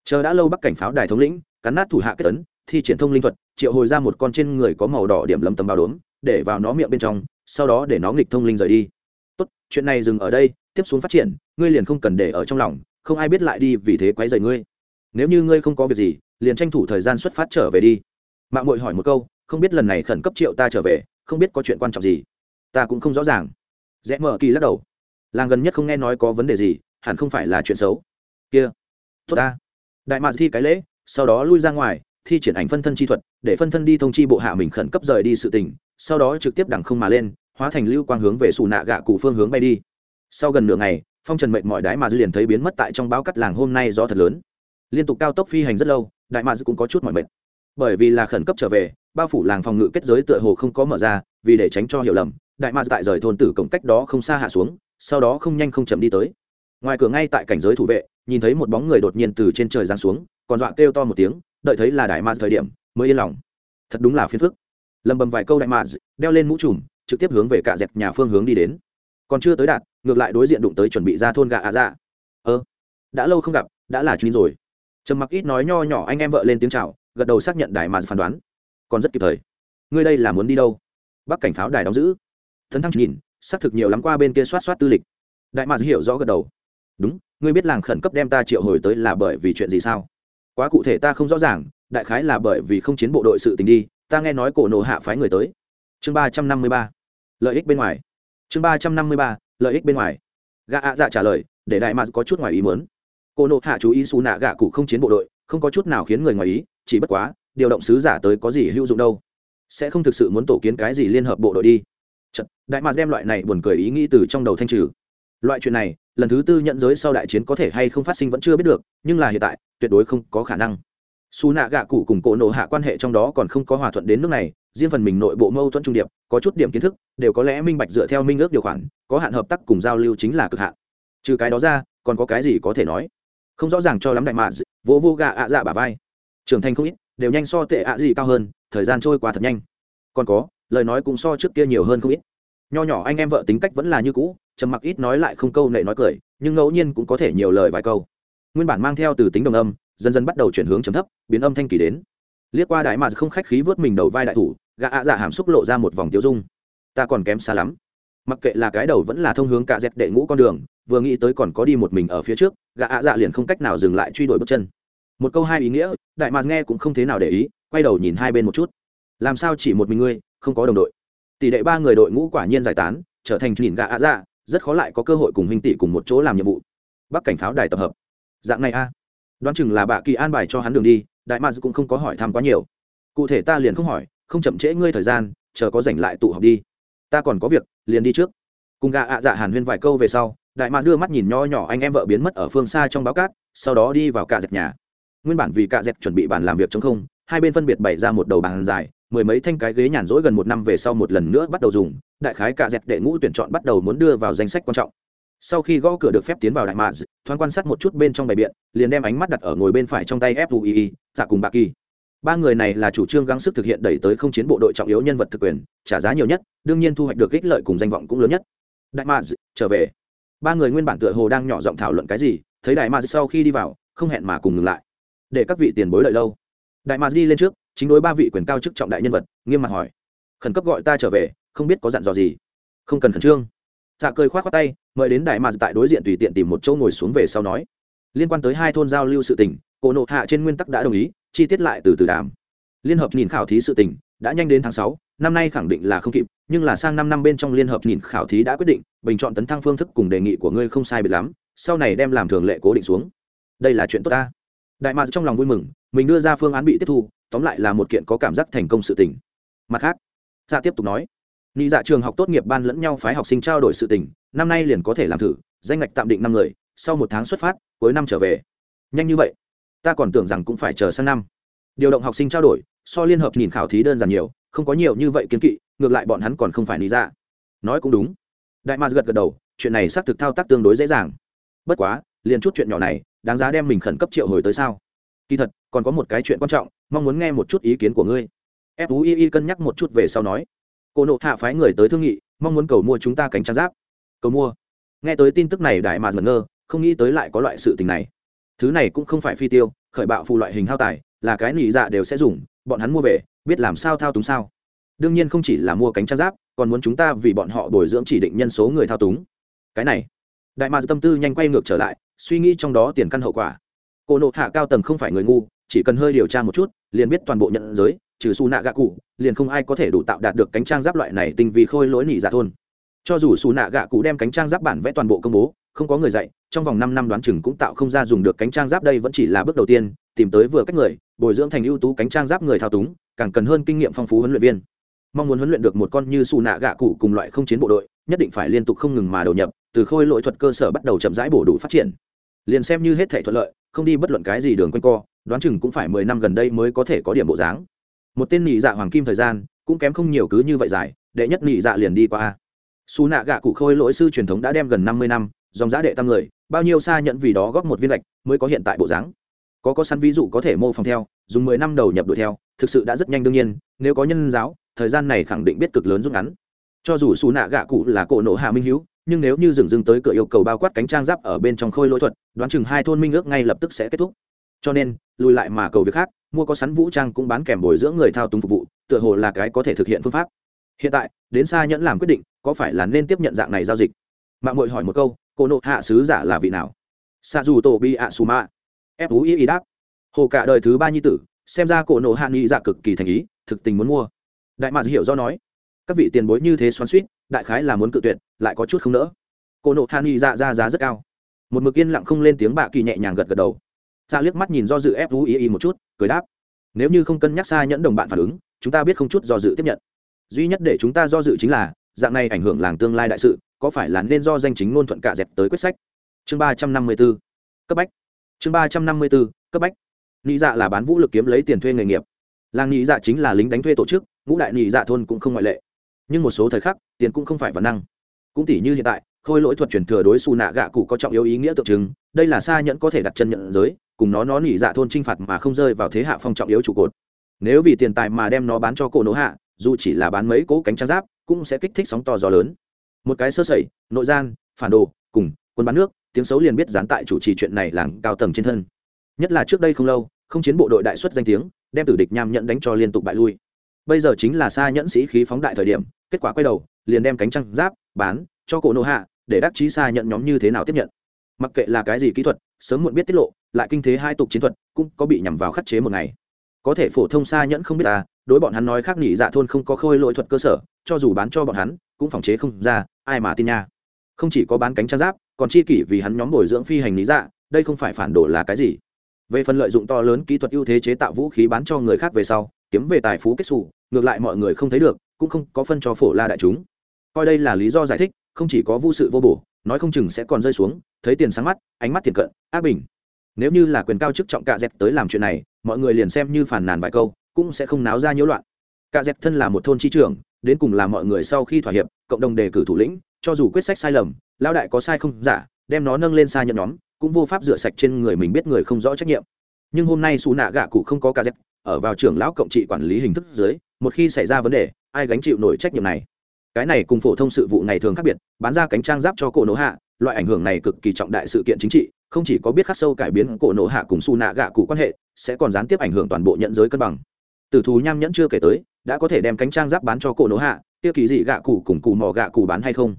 Chờ đã lâu bắc cảnh pháo đài thống lĩnh, cắn nát thủ hạ kết tấn, thi triển thông linh thuật, triệu hồi ra một con trên người có màu đỏ điểm lấm tấm bao đốm, để vào nó miệng bên trong sau đó để nó nghịch thông linh rời đi. Tốt, chuyện này dừng ở đây, tiếp xuống phát triển, ngươi liền không cần để ở trong lòng, không ai biết lại đi vì thế quấy rầy ngươi. Nếu như ngươi không có việc gì, liền tranh thủ thời gian xuất phát trở về đi. Mạng mội hỏi một câu, không biết lần này khẩn cấp triệu ta trở về, không biết có chuyện quan trọng gì? Ta cũng không rõ ràng. Rẽ mở kỳ lắc đầu. Làng gần nhất không nghe nói có vấn đề gì, hẳn không phải là chuyện xấu. Kia. Tốt ta. Đại mạc thi cái lễ, sau đó lui ra ngoài, thi triển ảnh phân thân chi thuật, để phân thân đi thông chi bộ hạ mình khẩn cấp rời đi sự tình, sau đó trực tiếp đằng không mà lên hóa thành lưu quang hướng về xù nạ gạ cụ phương hướng bay đi. Sau gần nửa ngày, phong trần mệnh mọi đái mà dư liền thấy biến mất tại trong báo cắt làng hôm nay do thật lớn. Liên tục cao tốc phi hành rất lâu đại mà dư cũng có chút mọi mệt. Bởi vì là khẩn cấp trở về, bao phủ làng phòng ngự kết giới tựa hồ không có mở ra, vì để tránh cho hiểu lầm đại mà tại rời thôn tử cổng cách đó không xa hạ xuống, sau đó không nhanh không chậm đi tới. Ngoài cửa ngay tại cảnh giới thủ vệ, nhìn thấy một bóng người đột nhiên từ trên trời giáng xuống, còn dọa kêu to một tiếng, đợi thấy là đại mà thời điểm, mới yên lòng. Thật đúng là phiền phức. Lầm bầm vài câu đại mà đeo lên mũ trùm trực tiếp hướng về cả dẹp nhà phương hướng đi đến. Còn chưa tới đạt ngược lại đối diện đụng tới chuẩn bị ra thôn gà à dạ, ơ đã lâu không gặp đã là chuyến rồi. Trầm mặc ít nói nho nhỏ anh em vợ lên tiếng chào gật đầu xác nhận đại mà phán đoán. Còn rất kịp thời. Ngươi đây là muốn đi đâu? Bắc cảnh pháo đài đóng giữ. Thần thăng nhìn xác thực nhiều lắm qua bên kia soát soát tư lịch. Đại mà hiểu rõ gật đầu. Đúng ngươi biết làng khẩn cấp đem ta triệu hồi tới là bởi vì chuyện gì sao? Quá cụ thể ta không rõ ràng đại khái là bởi vì không chiến bộ đội sự tình đi ta nghe nói cổ nộ hạ phái người tới. Chương ba trăm năm mươi ba lợi ích bên ngoài. Chương ba trăm năm mươi ba lợi ích bên ngoài. Gạ ạ dạ trả lời để đại mạc có chút ngoài ý muốn. Cô nộ hạ chú ý xù nạ gạ cụ không chiến bộ đội không có chút nào khiến người ngoài ý chỉ bất quá điều động sứ giả tới có gì hữu dụng đâu. Sẽ không thực sự muốn tổ kiến cái gì liên hợp bộ đội đi. Chật, đại mạc đem loại này buồn cười ý nghĩ từ trong đầu thanh trừ. Loại chuyện này lần thứ tư nhận giới sau đại chiến có thể hay không phát sinh vẫn chưa biết được nhưng là hiện tại tuyệt đối không có khả năng. Xù nạ gạ cụ cùng cổ nộ hạ quan hệ trong đó còn không có hòa thuận đến nước này riêng phần mình nội bộ mâu thuẫn trung điệp, có chút điểm kiến thức, đều có lẽ minh bạch dựa theo minh ước điều khoản, có hạn hợp tác cùng giao lưu chính là cực hạn. Trừ cái đó ra, còn có cái gì có thể nói? Không rõ ràng cho lắm đại mạ vỗ vô gạ ạ dạ bà vai. Trưởng thành không ít, đều nhanh so tệ ạ gì cao hơn, thời gian trôi qua thật nhanh. Còn có, lời nói cũng so trước kia nhiều hơn không ít. Nho nhỏ anh em vợ tính cách vẫn là như cũ, trầm mặc ít nói lại không câu nệ nói cười, nhưng ngẫu nhiên cũng có thể nhiều lời vài câu. Nguyên bản mang theo từ tính đồng âm, dần dần bắt đầu chuyển hướng chấm thấp, biến âm thanh kỳ đến liếc qua đại mà không khách khí vớt mình đầu vai đại thủ, gã ạ dạ hàm xúc lộ ra một vòng tiêu dung. Ta còn kém xa lắm. Mặc kệ là cái đầu vẫn là thông hướng cả dẹp đệ ngũ con đường, vừa nghĩ tới còn có đi một mình ở phía trước, gã ạ dạ liền không cách nào dừng lại truy đuổi bước chân. Một câu hai ý nghĩa, đại mà nghe cũng không thế nào để ý, quay đầu nhìn hai bên một chút. Làm sao chỉ một mình ngươi, không có đồng đội? Tỷ đệ ba người đội ngũ quả nhiên giải tán, trở thành nhìn gã ạ dạ rất khó lại có cơ hội cùng huynh tỷ cùng một chỗ làm nhiệm vụ. Bắc cảnh pháo đài tập hợp. Dạng này a. Đoán chừng là bà kỳ an bài cho hắn đường đi đại mads cũng không có hỏi thăm quá nhiều. Cụ thể ta liền không hỏi, không chậm trễ ngươi thời gian, chờ có rảnh lại tụ họp đi. Ta còn có việc, liền đi trước. Cùng gà ạ dạ hàn huyên vài câu về sau, đại mads đưa mắt nhìn nho nhỏ anh em vợ biến mất ở phương xa trong báo cát, sau đó đi vào cạ dẹp nhà. Nguyên bản vì cạ dẹp chuẩn bị bàn làm việc chống không, hai bên phân biệt bày ra một đầu bàn dài, mười mấy thanh cái ghế nhàn rỗi gần một năm về sau một lần nữa bắt đầu dùng. Đại khái cạ dẹp đệ ngũ tuyển chọn bắt đầu muốn đưa vào danh sách quan trọng sau khi gõ cửa được phép tiến vào đại mạc, thoáng quan sát một chút bên trong bài biện liền đem ánh mắt đặt ở ngồi bên phải trong tay fui giả dạ cùng bạc kỳ. Ba người này là chủ trương gắng sức thực hiện đẩy tới không chiến bộ đội trọng yếu nhân vật thực quyền trả giá nhiều nhất đương nhiên thu hoạch được ích lợi cùng danh vọng cũng lớn nhất. Đại mạc trở về. Ba người nguyên bản tựa hồ đang nhỏ giọng thảo luận cái gì thấy đại mạc sau khi đi vào không hẹn mà cùng ngừng lại. Để các vị tiền bối lợi lâu. Đại mạc đi lên trước chính đối ba vị quyền cao chức trọng đại nhân vật nghiêm mặt hỏi. Khẩn cấp gọi ta trở về không biết có dặn dò gì? Không cần khẩn trương dạ cười khoát khoát tay, mời đến đại mạ tại đối diện tùy tiện tìm một chỗ ngồi xuống về sau nói. Liên quan tới hai thôn giao lưu sự tình, cổ nộ hạ trên nguyên tắc đã đồng ý, chi tiết lại từ từ đàm. Liên hợp nhìn khảo thí sự tình, đã nhanh đến tháng sáu, năm nay khẳng định là không kịp, nhưng là sang năm năm bên trong liên hợp nhìn khảo thí đã quyết định, bình chọn tấn thăng phương thức cùng đề nghị của ngươi không sai biệt lắm, sau này đem làm thường lệ cố định xuống. Đây là chuyện tốt ta. Đại mạc trong lòng vui mừng, mình đưa ra phương án bị tiếp thu, tóm lại là một kiện có cảm giác thành công sự tình. Mặt khác dạ tiếp tục nói nghĩ dạ trường học tốt nghiệp ban lẫn nhau phái học sinh trao đổi sự tình, năm nay liền có thể làm thử, danh ngạch tạm định năm người, sau một tháng xuất phát, cuối năm trở về. Nhanh như vậy, ta còn tưởng rằng cũng phải chờ sang năm. Điều động học sinh trao đổi, so liên hợp nhìn khảo thí đơn giản nhiều, không có nhiều như vậy kiến kỵ, ngược lại bọn hắn còn không phải lý ra dạ. nói cũng đúng. Đại ma gật gật đầu, chuyện này xác thực thao tác tương đối dễ dàng. Bất quá, liền chút chuyện nhỏ này, đáng giá đem mình khẩn cấp triệu hồi tới sao? Kỳ thật, còn có một cái chuyện quan trọng, mong muốn nghe một chút ý kiến của ngươi. Fui cân nhắc một chút về sau nói cô nộ hạ phái người tới thương nghị, mong muốn cầu mua chúng ta cánh trang giáp. Cầu mua. Nghe tới tin tức này đại mà ngẩn ngơ, không nghĩ tới lại có loại sự tình này. Thứ này cũng không phải phi tiêu, khởi bạo phù loại hình hao tài, là cái nỉ dạ đều sẽ dùng, bọn hắn mua về, biết làm sao thao túng sao. Đương nhiên không chỉ là mua cánh trang giáp, còn muốn chúng ta vì bọn họ bồi dưỡng chỉ định nhân số người thao túng. Cái này. Đại mà tâm tư nhanh quay ngược trở lại, suy nghĩ trong đó tiền căn hậu quả. Cô nộ hạ cao tầng không phải người ngu, chỉ cần hơi điều tra một chút, liền biết toàn bộ nhận giới trừ xù nạ gạ cụ, liền không ai có thể đủ tạo đạt được cánh trang giáp loại này tinh vì khôi lỗi nỉ dạ thôn. Cho dù xù nạ gạ cụ đem cánh trang giáp bản vẽ toàn bộ công bố, không có người dạy, trong vòng năm năm đoán chừng cũng tạo không ra dùng được cánh trang giáp đây vẫn chỉ là bước đầu tiên, tìm tới vừa cách người, bồi dưỡng thành ưu tú cánh trang giáp người thao túng, càng cần hơn kinh nghiệm phong phú huấn luyện viên. Mong muốn huấn luyện được một con như xù nạ gạ cụ cùng loại không chiến bộ đội, nhất định phải liên tục không ngừng mà đầu nhập, từ khôi lỗi thuật cơ sở bắt đầu chậm rãi bổ đủ phát triển. Liền xem như hết thể thuận lợi, không đi bất luận cái gì đường quanh co, đoán chừng cũng phải mười năm gần đây mới có thể có điểm bộ dáng một tên nhị dạ hoàng kim thời gian, cũng kém không nhiều cứ như vậy dài, đệ nhất nhị dạ liền đi qua xù nạ gạ cụ khôi lỗi sư truyền thống đã đem gần năm mươi năm, dòng giá đệ tam người, bao nhiêu xa nhận vì đó góp một viên lệch mới có hiện tại bộ dáng. Có có sẵn ví dụ có thể mô phỏng theo, dùng mười năm đầu nhập đuổi theo, thực sự đã rất nhanh đương nhiên, nếu có nhân giáo, thời gian này khẳng định biết cực lớn rút ngắn. Cho dù xù nạ gạ cụ là cổ nộ hạ minh hữu nhưng nếu như dừng dừng tới cửa yêu cầu bao quát cánh trang giáp ở bên trong khôi lỗi thuật, đoán chừng hai thôn minh ước ngay lập tức sẽ kết thúc. Cho nên, lùi lại mà cầu việc khác mua có sắn vũ trang cũng bán kèm bồi dưỡng người thao túng phục vụ, tựa hồ là cái có thể thực hiện phương pháp. Hiện tại, đến xa nhẫn làm quyết định, có phải là nên tiếp nhận dạng này giao dịch? Mạng mội hỏi một câu, cô nộ hạ sứ giả là vị nào? Sa dù tổ bi ạ su ma. Ép ú ý ý đáp, hồ cả đời thứ ba nhi tử, xem ra cổ nộ hạ nghi dạ cực kỳ thành ý, thực tình muốn mua. Đại mạc hiểu do nói, các vị tiền bối như thế xoắn suýt đại khái là muốn cự tuyệt, lại có chút không nỡ. Cổ nộ hạ nghi dạ ra giá rất cao. Một mực yên lặng không lên tiếng bạ kỳ nhẹ nhàng gật gật đầu ra liếc mắt nhìn do dự ép ú ý ý một chút, cười đáp. Nếu như không cân nhắc xa nhẫn đồng bạn phản ứng, chúng ta biết không chút do dự tiếp nhận. Duy nhất để chúng ta do dự chính là, dạng này ảnh hưởng làng tương lai đại sự, có phải là nên do danh chính ngôn thuận cả dẹp tới quyết sách? Chương ba trăm năm mươi b ố cấp bách. Chương ba trăm năm mươi b ố cấp bách. Nghĩ dạ là bán vũ lực kiếm lấy tiền thuê nghề nghiệp. Làng nghĩ dạ chính là lính đánh thuê tổ chức, ngũ đại nghĩ dạ thôn cũng không ngoại lệ. Nhưng một số thời khắc, tiền cũng không phải văn năng. Cũng tỷ như hiện tại, khôi lỗi thuật truyền thừa đối xù nạ gạ cụ có trọng yếu ý nghĩa tượng trưng. Đây là xa nhẫn có thể đặt chân nhận giới cùng nó nó nỉ dạ thôn t r i n h phạt mà không rơi vào thế hạ phong trọng yếu trụ cột. Nếu vì tiền tài mà đem nó bán cho cổ nỗ hạ, dù chỉ là bán mấy cỗ cánh trang giáp, cũng sẽ kích thích sóng to gió lớn. Một cái sơ sẩy, nội gian, phản đồ, cùng quân bán nước, tiếng xấu liền biết dán tại chủ trì chuyện này làng cao tầng trên thân. Nhất là trước đây không lâu, không chiến bộ đội đại xuất danh tiếng, đem tử địch nham nhận đánh cho liên tục bại lui. Bây giờ chính là xa nhẫn sĩ khí phóng đại thời điểm, kết quả quay đầu, liền đem cánh trăng giáp, bán, cho cổ nô hạ, để đắc chí xa nhận nhóm như thế nào tiếp nhận. Mặc kệ là cái gì kỹ thuật, sớm muộn biết tiết lộ lại kinh thế hai tục chiến thuật, cũng có bị nhằm vào khắc chế một ngày. Có thể phổ thông xa nhẫn không biết ta đối bọn hắn nói khác nghỉ dạ thôn không có khôi lỗi thuật cơ sở, cho dù bán cho bọn hắn, cũng phòng chế không ra, ai mà tin nha. Không chỉ có bán cánh trang giáp, còn chi kỷ vì hắn nhóm bồi dưỡng phi hành lý dạ đây không phải phản đồ là cái gì. Về phần lợi dụng to lớn kỹ thuật ưu thế chế tạo vũ khí bán cho người khác về sau, kiếm về tài phú kết xù, ngược lại mọi người không thấy được, cũng không có phân cho phổ la đại chúng. Coi đây là lý do giải thích, không chỉ có vô sự vô bổ, nói không chừng sẽ còn rơi xuống, thấy tiền sáng mắt, ánh mắt tiền cận, ác bình nếu như là quyền cao chức trọng cạ dẹp tới làm chuyện này, mọi người liền xem như phản nàn vài câu, cũng sẽ không náo ra nhiễu loạn. Cạ dẹp thân là một thôn chi trưởng, đến cùng là mọi người sau khi thỏa hiệp, cộng đồng đề cử thủ lĩnh, cho dù quyết sách sai lầm lao đại có sai không giả, đem nó nâng lên xa nhận nhóm, cũng vô pháp rửa sạch trên người mình biết người không rõ trách nhiệm. Nhưng hôm nay xù nạ gạ cụ không có cạ dẹt ở vào trưởng lão cộng trị quản lý hình thức dưới, một khi xảy ra vấn đề, ai gánh chịu nổi trách nhiệm này? Cái này cùng phổ thông sự vụ ngày thường khác biệt, bán ra cánh trang giáp cho cổ nổ hạ, loại ảnh hưởng này cực kỳ trọng đại sự kiện chính trị không chỉ có biết khắc sâu cải biến cổ nổ hạ cùng su nạ gạ cụ quan hệ, sẽ còn gián tiếp ảnh hưởng toàn bộ nhận giới cân bằng. Từ thú nham nhẫn chưa kể tới, đã có thể đem cánh trang giáp bán cho cổ nổ hạ tiêu kỳ dị gạ cụ cùng cụ mò gạ cụ bán hay không?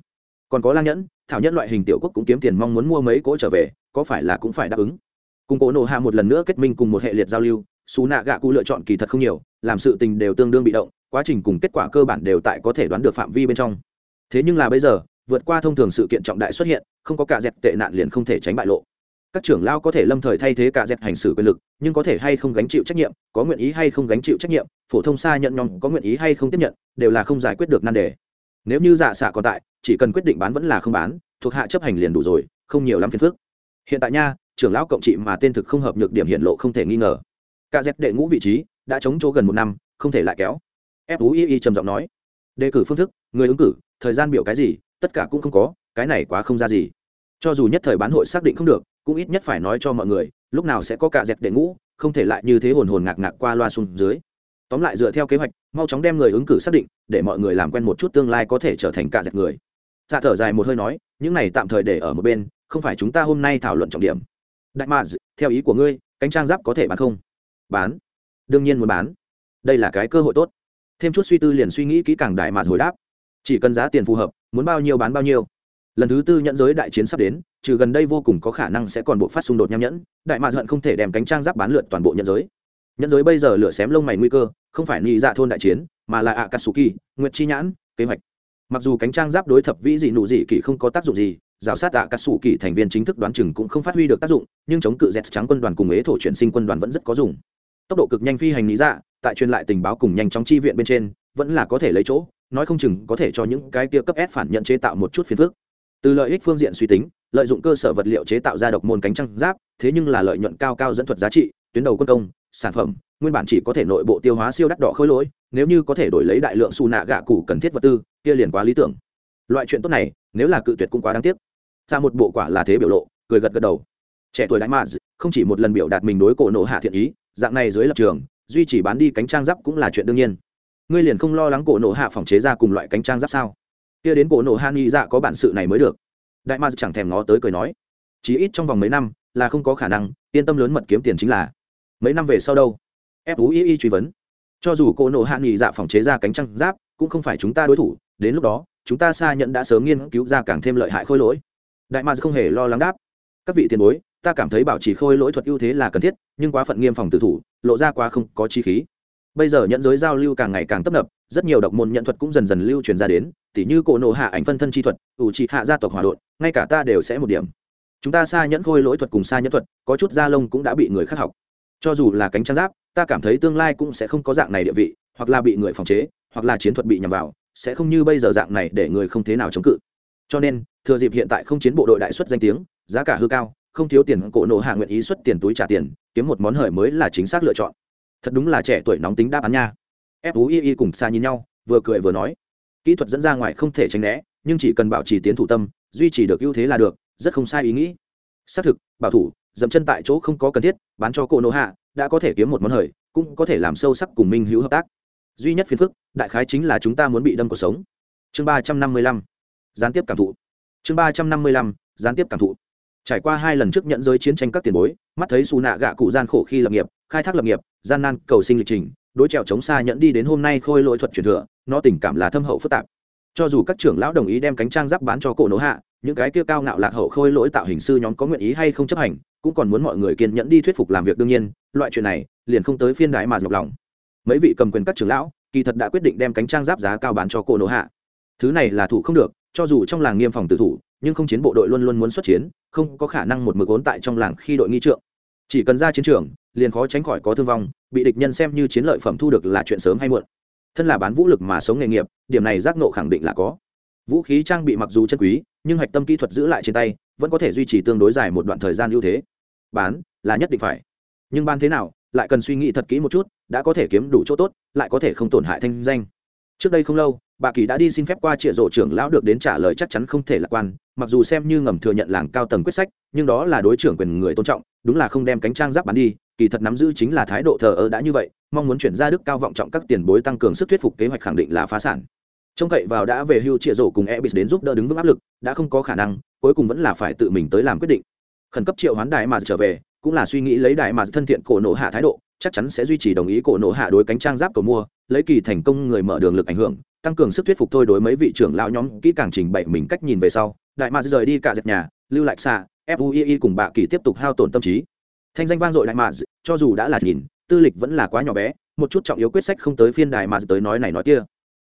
Còn có lang nhẫn, thảo nhẫn loại hình tiểu quốc cũng kiếm tiền mong muốn mua mấy cỗ trở về, có phải là cũng phải đáp ứng? Cùng cổ nổ hạ một lần nữa kết minh cùng một hệ liệt giao lưu, Su nạ gạ cụ lựa chọn kỳ thật không nhiều, làm sự tình đều tương đương bị động, quá trình cùng kết quả cơ bản đều tại có thể đoán được phạm vi bên trong. Thế nhưng là bây giờ, vượt qua thông thường sự kiện trọng đại xuất hiện, không có cả dẹp tệ nạn liền không thể tránh bại lộ các trưởng lao có thể lâm thời thay thế cả dẹp hành xử quyền lực, nhưng có thể hay không gánh chịu trách nhiệm, có nguyện ý hay không gánh chịu trách nhiệm, phổ thông xa nhận nhóm có nguyện ý hay không tiếp nhận, đều là không giải quyết được nan đề. Nếu như dạ xạ còn tại, chỉ cần quyết định bán vẫn là không bán, thuộc hạ chấp hành liền đủ rồi, không nhiều lắm phiền phức. Hiện tại nha, trưởng lão cộng trị mà tên thực không hợp nhược điểm hiện lộ không thể nghi ngờ. Cả dẹp đệ ngũ vị trí, đã chống chỗ gần một năm, không thể lại kéo. Fui trầm giọng nói. Đề cử phương thức, người ứng cử, thời gian biểu cái gì, tất cả cũng không có, cái này quá không ra gì. Cho dù nhất thời bán hội xác định không được cũng ít nhất phải nói cho mọi người, lúc nào sẽ có cả dẹp để ngũ không thể lại như thế hồn hồn ngạc ngạc qua loa xuống dưới. Tóm lại dựa theo kế hoạch, mau chóng đem người ứng cử xác định, để mọi người làm quen một chút tương lai có thể trở thành cả dẹp người. Dạ thở dài một hơi nói, những này tạm thời để ở một bên, không phải chúng ta hôm nay thảo luận trọng điểm. Đại mà theo ý của ngươi, cánh trang giáp có thể bán không? Bán. Đương nhiên muốn bán. Đây là cái cơ hội tốt. Thêm chút suy tư liền suy nghĩ kỹ càng đại mà hồi đáp. Chỉ cần giá tiền phù hợp, muốn bao nhiêu bán bao nhiêu. Lần thứ tư nhận giới đại chiến sắp đến trừ gần đây vô cùng có khả năng sẽ còn bộ phát xung đột nham nhẫn, đại mạ giận không thể đem cánh trang giáp bán lượt toàn bộ nhân giới. Nhân giới bây giờ lửa xém lông mày nguy cơ, không phải nghĩ dạ thôn đại chiến, mà là ạ katsuki nguyệt chi nhãn, kế hoạch. Mặc dù cánh trang giáp đối thập vĩ dị nụ dị kỳ không có tác dụng gì, rào sát ạ katsuki thành viên chính thức đoán chừng cũng không phát huy được tác dụng, nhưng chống cự dẹt trắng quân đoàn cùng ế thổ chuyển sinh quân đoàn vẫn rất có dùng. Tốc độ cực nhanh phi hành lý dạ tại truyền lại tình báo cùng nhanh chóng chi viện bên trên, vẫn là có thể lấy chỗ, nói không chừng có thể cho những cái kia cấp S phản nhận chế tạo một chút phiền phức. Từ lợi ích phương diện suy tính, lợi dụng cơ sở vật liệu chế tạo ra độc môn cánh trăng giáp, thế nhưng là lợi nhuận cao cao dẫn thuật giá trị, tuyến đầu quân công, sản phẩm, nguyên bản chỉ có thể nội bộ tiêu hóa siêu đắt đỏ khối lỗi, nếu như có thể đổi lấy đại lượng su nạ gạ cụ cần thiết vật tư, kia liền quá lý tưởng. Loại chuyện tốt này, nếu là cự tuyệt cũng quá đáng tiếc. Ra một bộ quả là thế biểu lộ, cười gật gật đầu. Trẻ tuổi đại mà, không chỉ một lần biểu đạt mình đối cổ nổ hạ thiện ý, dạng này dưới lập trường, duy trì bán đi cánh trang giáp cũng là chuyện đương nhiên ngươi liền không lo lắng cổ nổ hạ phòng chế ra cùng loại cánh trang giáp sao kia đến cổ nộ hạ nghi dạ có bản sự này mới được. Đại ma chẳng thèm ngó tới cười nói. Chí ít trong vòng mấy năm, là không có khả năng, yên tâm lớn mật kiếm tiền chính là. Mấy năm về sau đâu? Ép ú y y truy vấn. Cho dù cổ nộ hạ nghi dạ phòng chế ra cánh trăng giáp, cũng không phải chúng ta đối thủ, đến lúc đó, chúng ta xa nhận đã sớm nghiên cứu ra càng thêm lợi hại khôi lỗi. Đại ma không hề lo lắng đáp. Các vị tiền bối, ta cảm thấy bảo trì khôi lỗi thuật ưu thế là cần thiết, nhưng quá phận nghiêm phòng tử thủ, lộ ra quá không có chi khí bây giờ nhận giới giao lưu càng ngày càng tấp nập, rất nhiều độc môn nhận thuật cũng dần dần lưu truyền ra đến, tỉ như cổ nộ hạ ảnh phân thân chi thuật, ủ trị hạ gia tộc hòa đột ngay cả ta đều sẽ một điểm. Chúng ta xa nhẫn khôi lỗi thuật cùng xa nhẫn thuật, có chút da lông cũng đã bị người khác học. Cho dù là cánh trang giáp, ta cảm thấy tương lai cũng sẽ không có dạng này địa vị, hoặc là bị người phòng chế, hoặc là chiến thuật bị nhằm vào, sẽ không như bây giờ dạng này để người không thế nào chống cự. Cho nên, thừa dịp hiện tại không chiến bộ đội đại xuất danh tiếng, giá cả hư cao, không thiếu tiền, cổ nộ hạ nguyện ý xuất tiền túi trả tiền, kiếm một món hời mới là chính xác lựa chọn thật đúng là trẻ tuổi nóng tính đáp án nha. Fui cùng xa nhìn nhau, vừa cười vừa nói. Kỹ thuật dẫn ra ngoài không thể tránh né, nhưng chỉ cần bảo trì tiến thủ tâm, duy trì được ưu thế là được, rất không sai ý nghĩ. Xác thực, bảo thủ, dậm chân tại chỗ không có cần thiết, bán cho cô nô hạ, đã có thể kiếm một món hời, cũng có thể làm sâu sắc cùng minh hữu hợp tác. Duy nhất phiền phức, đại khái chính là chúng ta muốn bị đâm cuộc sống. Chương ba trăm năm mươi lăm. Gián tiếp cảm thụ. Chương ba trăm năm mươi lăm, gián tiếp cảm thụ trải qua hai lần trước nhận giới chiến tranh các tiền bối, mắt thấy xù nạ gạ cụ gian khổ khi lập nghiệp, khai thác lập nghiệp, gian nan cầu sinh lịch trình, đối trèo chống xa nhận đi đến hôm nay khôi lỗi thuật truyền thừa, nó tình cảm là thâm hậu phức tạp. Cho dù các trưởng lão đồng ý đem cánh trang giáp bán cho cổ nỗ hạ, những cái kia cao ngạo lạc hậu khôi lỗi tạo hình sư nhóm có nguyện ý hay không chấp hành, cũng còn muốn mọi người kiên nhẫn đi thuyết phục làm việc đương nhiên, loại chuyện này liền không tới phiên đại mà nhọc lòng. Mấy vị cầm quyền các trưởng lão, kỳ thật đã quyết định đem cánh trang giáp giá cao bán cho cổ nỗ hạ. Thứ này là thủ không được, cho dù trong làng nghiêm phòng tự thủ nhưng không chiến bộ đội luôn luôn muốn xuất chiến, không có khả năng một mực ốn tại trong làng khi đội nghi trượng. Chỉ cần ra chiến trường, liền khó tránh khỏi có thương vong, bị địch nhân xem như chiến lợi phẩm thu được là chuyện sớm hay muộn. Thân là bán vũ lực mà sống nghề nghiệp, điểm này giác nộ khẳng định là có. Vũ khí trang bị mặc dù chân quý, nhưng hạch tâm kỹ thuật giữ lại trên tay, vẫn có thể duy trì tương đối dài một đoạn thời gian ưu thế. Bán là nhất định phải. Nhưng ban thế nào, lại cần suy nghĩ thật kỹ một chút, đã có thể kiếm đủ chỗ tốt, lại có thể không tổn hại thanh danh. Trước đây không lâu bà kỳ đã đi xin phép qua trịa rộ trưởng lão được đến trả lời chắc chắn không thể lạc quan, mặc dù xem như ngầm thừa nhận làng cao tầng quyết sách, nhưng đó là đối trưởng quyền người tôn trọng, đúng là không đem cánh trang giáp bán đi, kỳ thật nắm giữ chính là thái độ thờ ơ đã như vậy, mong muốn chuyển ra đức cao vọng trọng các tiền bối tăng cường sức thuyết phục kế hoạch khẳng định là phá sản. Trông cậy vào đã về hưu trịa rổ cùng e bis đến giúp đỡ đứng vững áp lực, đã không có khả năng, cuối cùng vẫn là phải tự mình tới làm quyết định. Khẩn cấp triệu hoán đại mà trở về, cũng là suy nghĩ lấy đại mà thân thiện cổ nộ hạ thái độ, chắc chắn sẽ duy trì đồng ý cổ nộ hạ đối cánh trang giáp cầu mua, lấy kỳ thành công người mở đường lực ảnh hưởng tăng cường sức thuyết phục thôi đối mấy vị trưởng lão nhóm kỹ càng trình bày mình cách nhìn về sau, đại mạc rời đi cả dẹp nhà, lưu lại xa fui cùng bạ kỳ tiếp tục hao tổn tâm trí. Thanh danh vang dội đại mạc cho dù đã là nhìn, tư lịch vẫn là quá nhỏ bé, một chút trọng yếu quyết sách không tới phiên đại mạc tới nói này nói kia.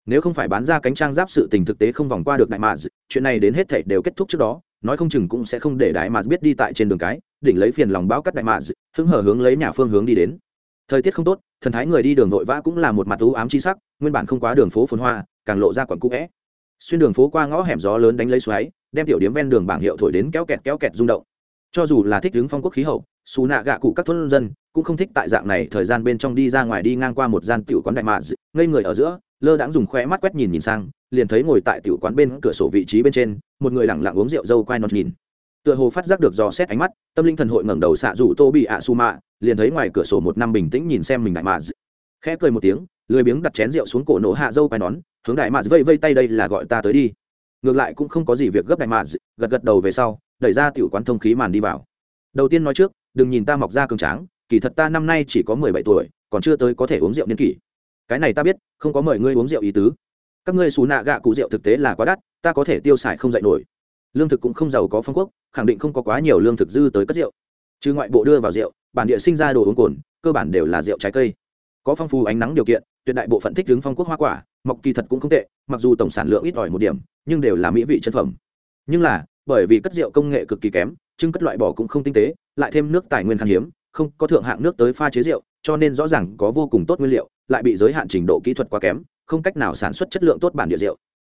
Nếu không phải bán ra cánh trang giáp sự tình thực tế không vòng qua được đại mạc chuyện này đến hết thảy đều kết thúc trước đó, nói không chừng cũng sẽ không để đại mạc biết đi tại trên đường cái, đỉnh lấy phiền lòng báo cắt đại mạc hứng hở hướng lấy nhà phương hướng đi đến. Thời tiết không tốt, thần thái người đi đường vội vã cũng là một mặt u ám chi sắc nguyên bản không quá đường phố phồn hoa, càng lộ ra quận cũ vẽ. Xuyên đường phố qua ngõ hẻm gió lớn đánh lấy xoáy, đem tiểu điếm ven đường bảng hiệu thổi đến kéo kẹt kéo kẹt rung động. Cho dù là thích đứng phong quốc khí hậu, xù nạ gạ cụ các thôn dân cũng không thích tại dạng này thời gian bên trong đi ra ngoài đi ngang qua một gian tiểu quán đại mạ ngây người ở giữa, lơ đãng dùng khoe mắt quét nhìn nhìn sang, liền thấy ngồi tại tiểu quán bên cửa sổ vị trí bên trên, một người lẳng lặng uống rượu dâu quai nọt nhìn. Tựa hồ phát giác được dò xét ánh mắt, tâm linh thần hội ngẩng đầu xạ rủ tô bị ạ su mạ liền thấy ngoài cửa sổ một năm bình tĩnh nhìn xem mình đại mạ khẽ cười một tiếng lười biếng đặt chén rượu xuống cổ nổ hạ dâu quai nón, hướng đại mạ vây vây tay đây là gọi ta tới đi. Ngược lại cũng không có gì việc gấp đại mạ, gật gật đầu về sau, đẩy ra tiểu quán thông khí màn đi vào. Đầu tiên nói trước, đừng nhìn ta mọc ra cường tráng, kỳ thật ta năm nay chỉ có mười bảy tuổi, còn chưa tới có thể uống rượu niên kỷ. Cái này ta biết, không có mời ngươi uống rượu ý tứ. Các ngươi xù nạ gạ cụ rượu thực tế là quá đắt, ta có thể tiêu xài không dạy nổi. Lương thực cũng không giàu có phong quốc, khẳng định không có quá nhiều lương thực dư tới cất rượu. Chứ ngoại bộ đưa vào rượu, bản địa sinh ra đồ uống cồn, cơ bản đều là rượu trái cây có phong phú ánh nắng điều kiện, tuyệt đại bộ phận thích hướng phong quốc hoa quả, mọc kỳ thật cũng không tệ, mặc dù tổng sản lượng ít ỏi một điểm, nhưng đều là mỹ vị chân phẩm. Nhưng là, bởi vì cất rượu công nghệ cực kỳ kém, trưng cất loại bỏ cũng không tinh tế, lại thêm nước tài nguyên khan hiếm, không có thượng hạng nước tới pha chế rượu, cho nên rõ ràng có vô cùng tốt nguyên liệu, lại bị giới hạn trình độ kỹ thuật quá kém, không cách nào sản xuất chất lượng tốt bản địa rượu.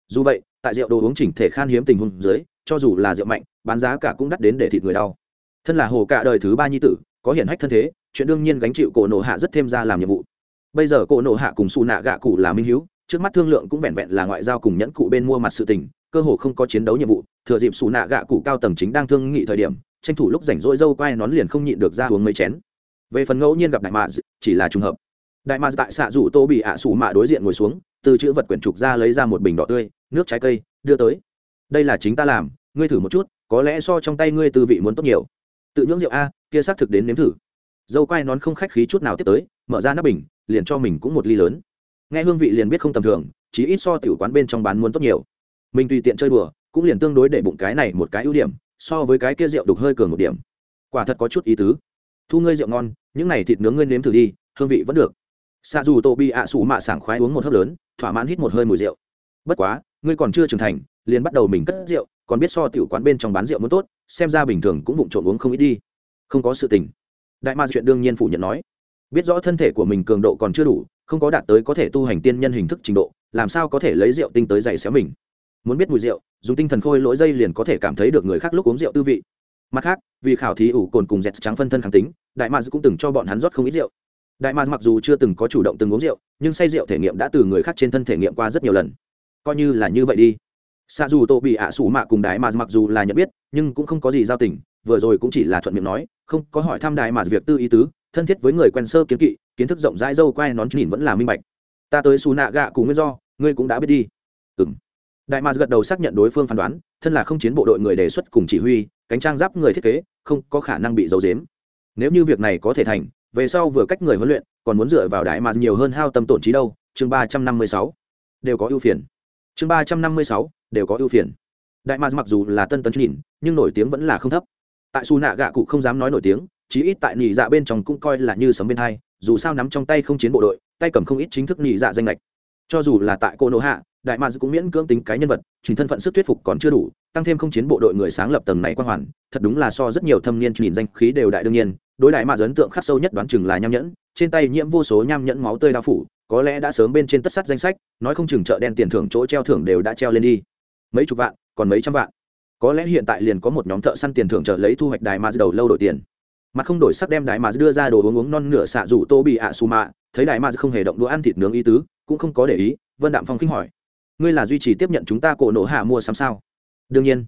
Dù vậy, tại rượu đồ uống chỉnh thể khan hiếm tình huống dưới, cho dù là rượu mạnh, bán giá cả cũng đắt đến để thịt người đau. Thân là hồ cả đời thứ ba nhi tử, có hiển hách thân thế, chuyện đương nhiên gánh chịu cổ nổ hạ rất thêm ra làm nhiệm vụ bây giờ cổ nộ hạ cùng xù nạ gạ cụ là minh hiếu, trước mắt thương lượng cũng vẹn vẹn là ngoại giao cùng nhẫn cụ bên mua mặt sự tình, cơ hồ không có chiến đấu nhiệm vụ, thừa dịp xù nạ gạ cụ cao tầng chính đang thương nghị thời điểm, tranh thủ lúc rảnh rỗi dâu quai nón liền không nhịn được ra uống mấy chén. Về phần ngẫu nhiên gặp đại mạ chỉ là trùng hợp. Đại mạ tại xạ rủ tô bị ạ à mạ đối diện ngồi xuống, từ chữ vật quyển trục ra lấy ra một bình đỏ tươi, nước trái cây, đưa tới. Đây là chính ta làm, ngươi thử một chút, có lẽ so trong tay ngươi tư vị muốn tốt nhiều. Tự nhưỡng rượu a, kia xác thực đến nếm thử. Dâu quai nón không khách khí chút nào tiếp tới, mở ra nắp bình liền cho mình cũng một ly lớn. Nghe hương vị liền biết không tầm thường chỉ ít so tiểu quán bên trong bán muốn tốt nhiều. Mình tùy tiện chơi đùa, cũng liền tương đối để bụng cái này một cái ưu điểm, so với cái kia rượu đục hơi cường một điểm. Quả thật có chút ý tứ. Thu ngươi rượu ngon, những này thịt nướng ngươi nếm thử đi, hương vị vẫn được. Xạ dù tô bị ạ à mạ sảng khoái uống một hớp lớn, thỏa mãn hít một hơi mùi rượu. Bất quá, ngươi còn chưa trưởng thành, liền bắt đầu mình cất rượu, còn biết so tiểu quán bên trong bán rượu muốn tốt, xem ra bình thường cũng vụng trộn uống không ít đi. Không có sự tình. Đại ma chuyện đương nhiên phủ nhận nói biết rõ thân thể của mình cường độ còn chưa đủ, không có đạt tới có thể tu hành tiên nhân hình thức trình độ, làm sao có thể lấy rượu tinh tới dạy xéo mình? Muốn biết mùi rượu, dùng tinh thần khôi lỗi dây liền có thể cảm thấy được người khác lúc uống rượu tư vị. Mặt khác, vì khảo thí ủ cồn cùng dẹt trắng phân thân kháng tính, đại mads cũng từng cho bọn hắn rót không ít rượu. Đại mads mặc dù chưa từng có chủ động từng uống rượu, nhưng say rượu thể nghiệm đã từ người khác trên thân thể nghiệm qua rất nhiều lần. Coi như là như vậy đi. Xa dù tô bị ạ sủ mạ cùng đại mads mặc dù là nhận biết, nhưng cũng không có gì giao tình, vừa rồi cũng chỉ là thuận miệng nói, không có hỏi thăm đại mads việc tư ý tứ thân thiết với người quen sơ kiến kỵ, kiến thức rộng rãi dâu quai nón nhìn vẫn là minh bạch. Ta tới xù nạ gạ cùng nguyên do, ngươi cũng đã biết đi. Ừ m đại mars gật đầu xác nhận đối phương phán đoán, thân là không chiến bộ đội người đề xuất cùng chỉ huy, cánh trang giáp người thiết kế, không có khả năng bị giấu dếm nếu như việc này có thể thành, về sau vừa cách người huấn luyện, còn muốn dựa vào đại mars nhiều hơn hao tâm tổn trí đâu, chương ba trăm năm mươi sáu. Đều có ưu phiền. Chương ba trăm năm mươi sáu, đều có ưu phiền. Đại mars mặc dù là tân tấn nhìn nhưng nổi tiếng vẫn là không thấp. Tại xù nạ gạ cụ không dám nói nổi tiếng chí ít tại nhị dạ bên trong cũng coi là như sấm bên hai, dù sao nắm trong tay không chiến bộ đội, tay cầm không ít chính thức nhị dạ danh lệch cho dù là tại cô nô hạ, đại mads cũng miễn cưỡng tính cái nhân vật, chính thân phận sức thuyết phục còn chưa đủ, tăng thêm không chiến bộ đội người sáng lập tầng này quan hoàn, thật đúng là so rất nhiều thâm niên nhìn danh khí đều đại đương nhiên, đối đại mads ấn tượng khắc sâu nhất đoán chừng là nham nhẫn, trên tay nhiễm vô số nham nhẫn máu tươi đao phủ, có lẽ đã sớm bên trên tất sắt danh sách, nói không chừng chợ đen tiền thưởng chỗ treo thưởng đều đã treo lên đi. Mấy chục vạn, còn mấy trăm vạn. Có lẽ hiện tại liền có một nhóm thợ săn tiền thưởng trợ lấy thu hoạch đại mads đầu lâu đổi tiền mặt không đổi sắc đem đại mads đưa ra đồ uống uống non nửa xạ rủ tô bị ạ su mạ. Thấy đại mads không hề động đũa ăn thịt nướng ý tứ, cũng không có để ý, vân đạm phong khinh hỏi. Ngươi là duy trì tiếp nhận chúng ta cổ nổ hạ mua sắm sao? Đương nhiên.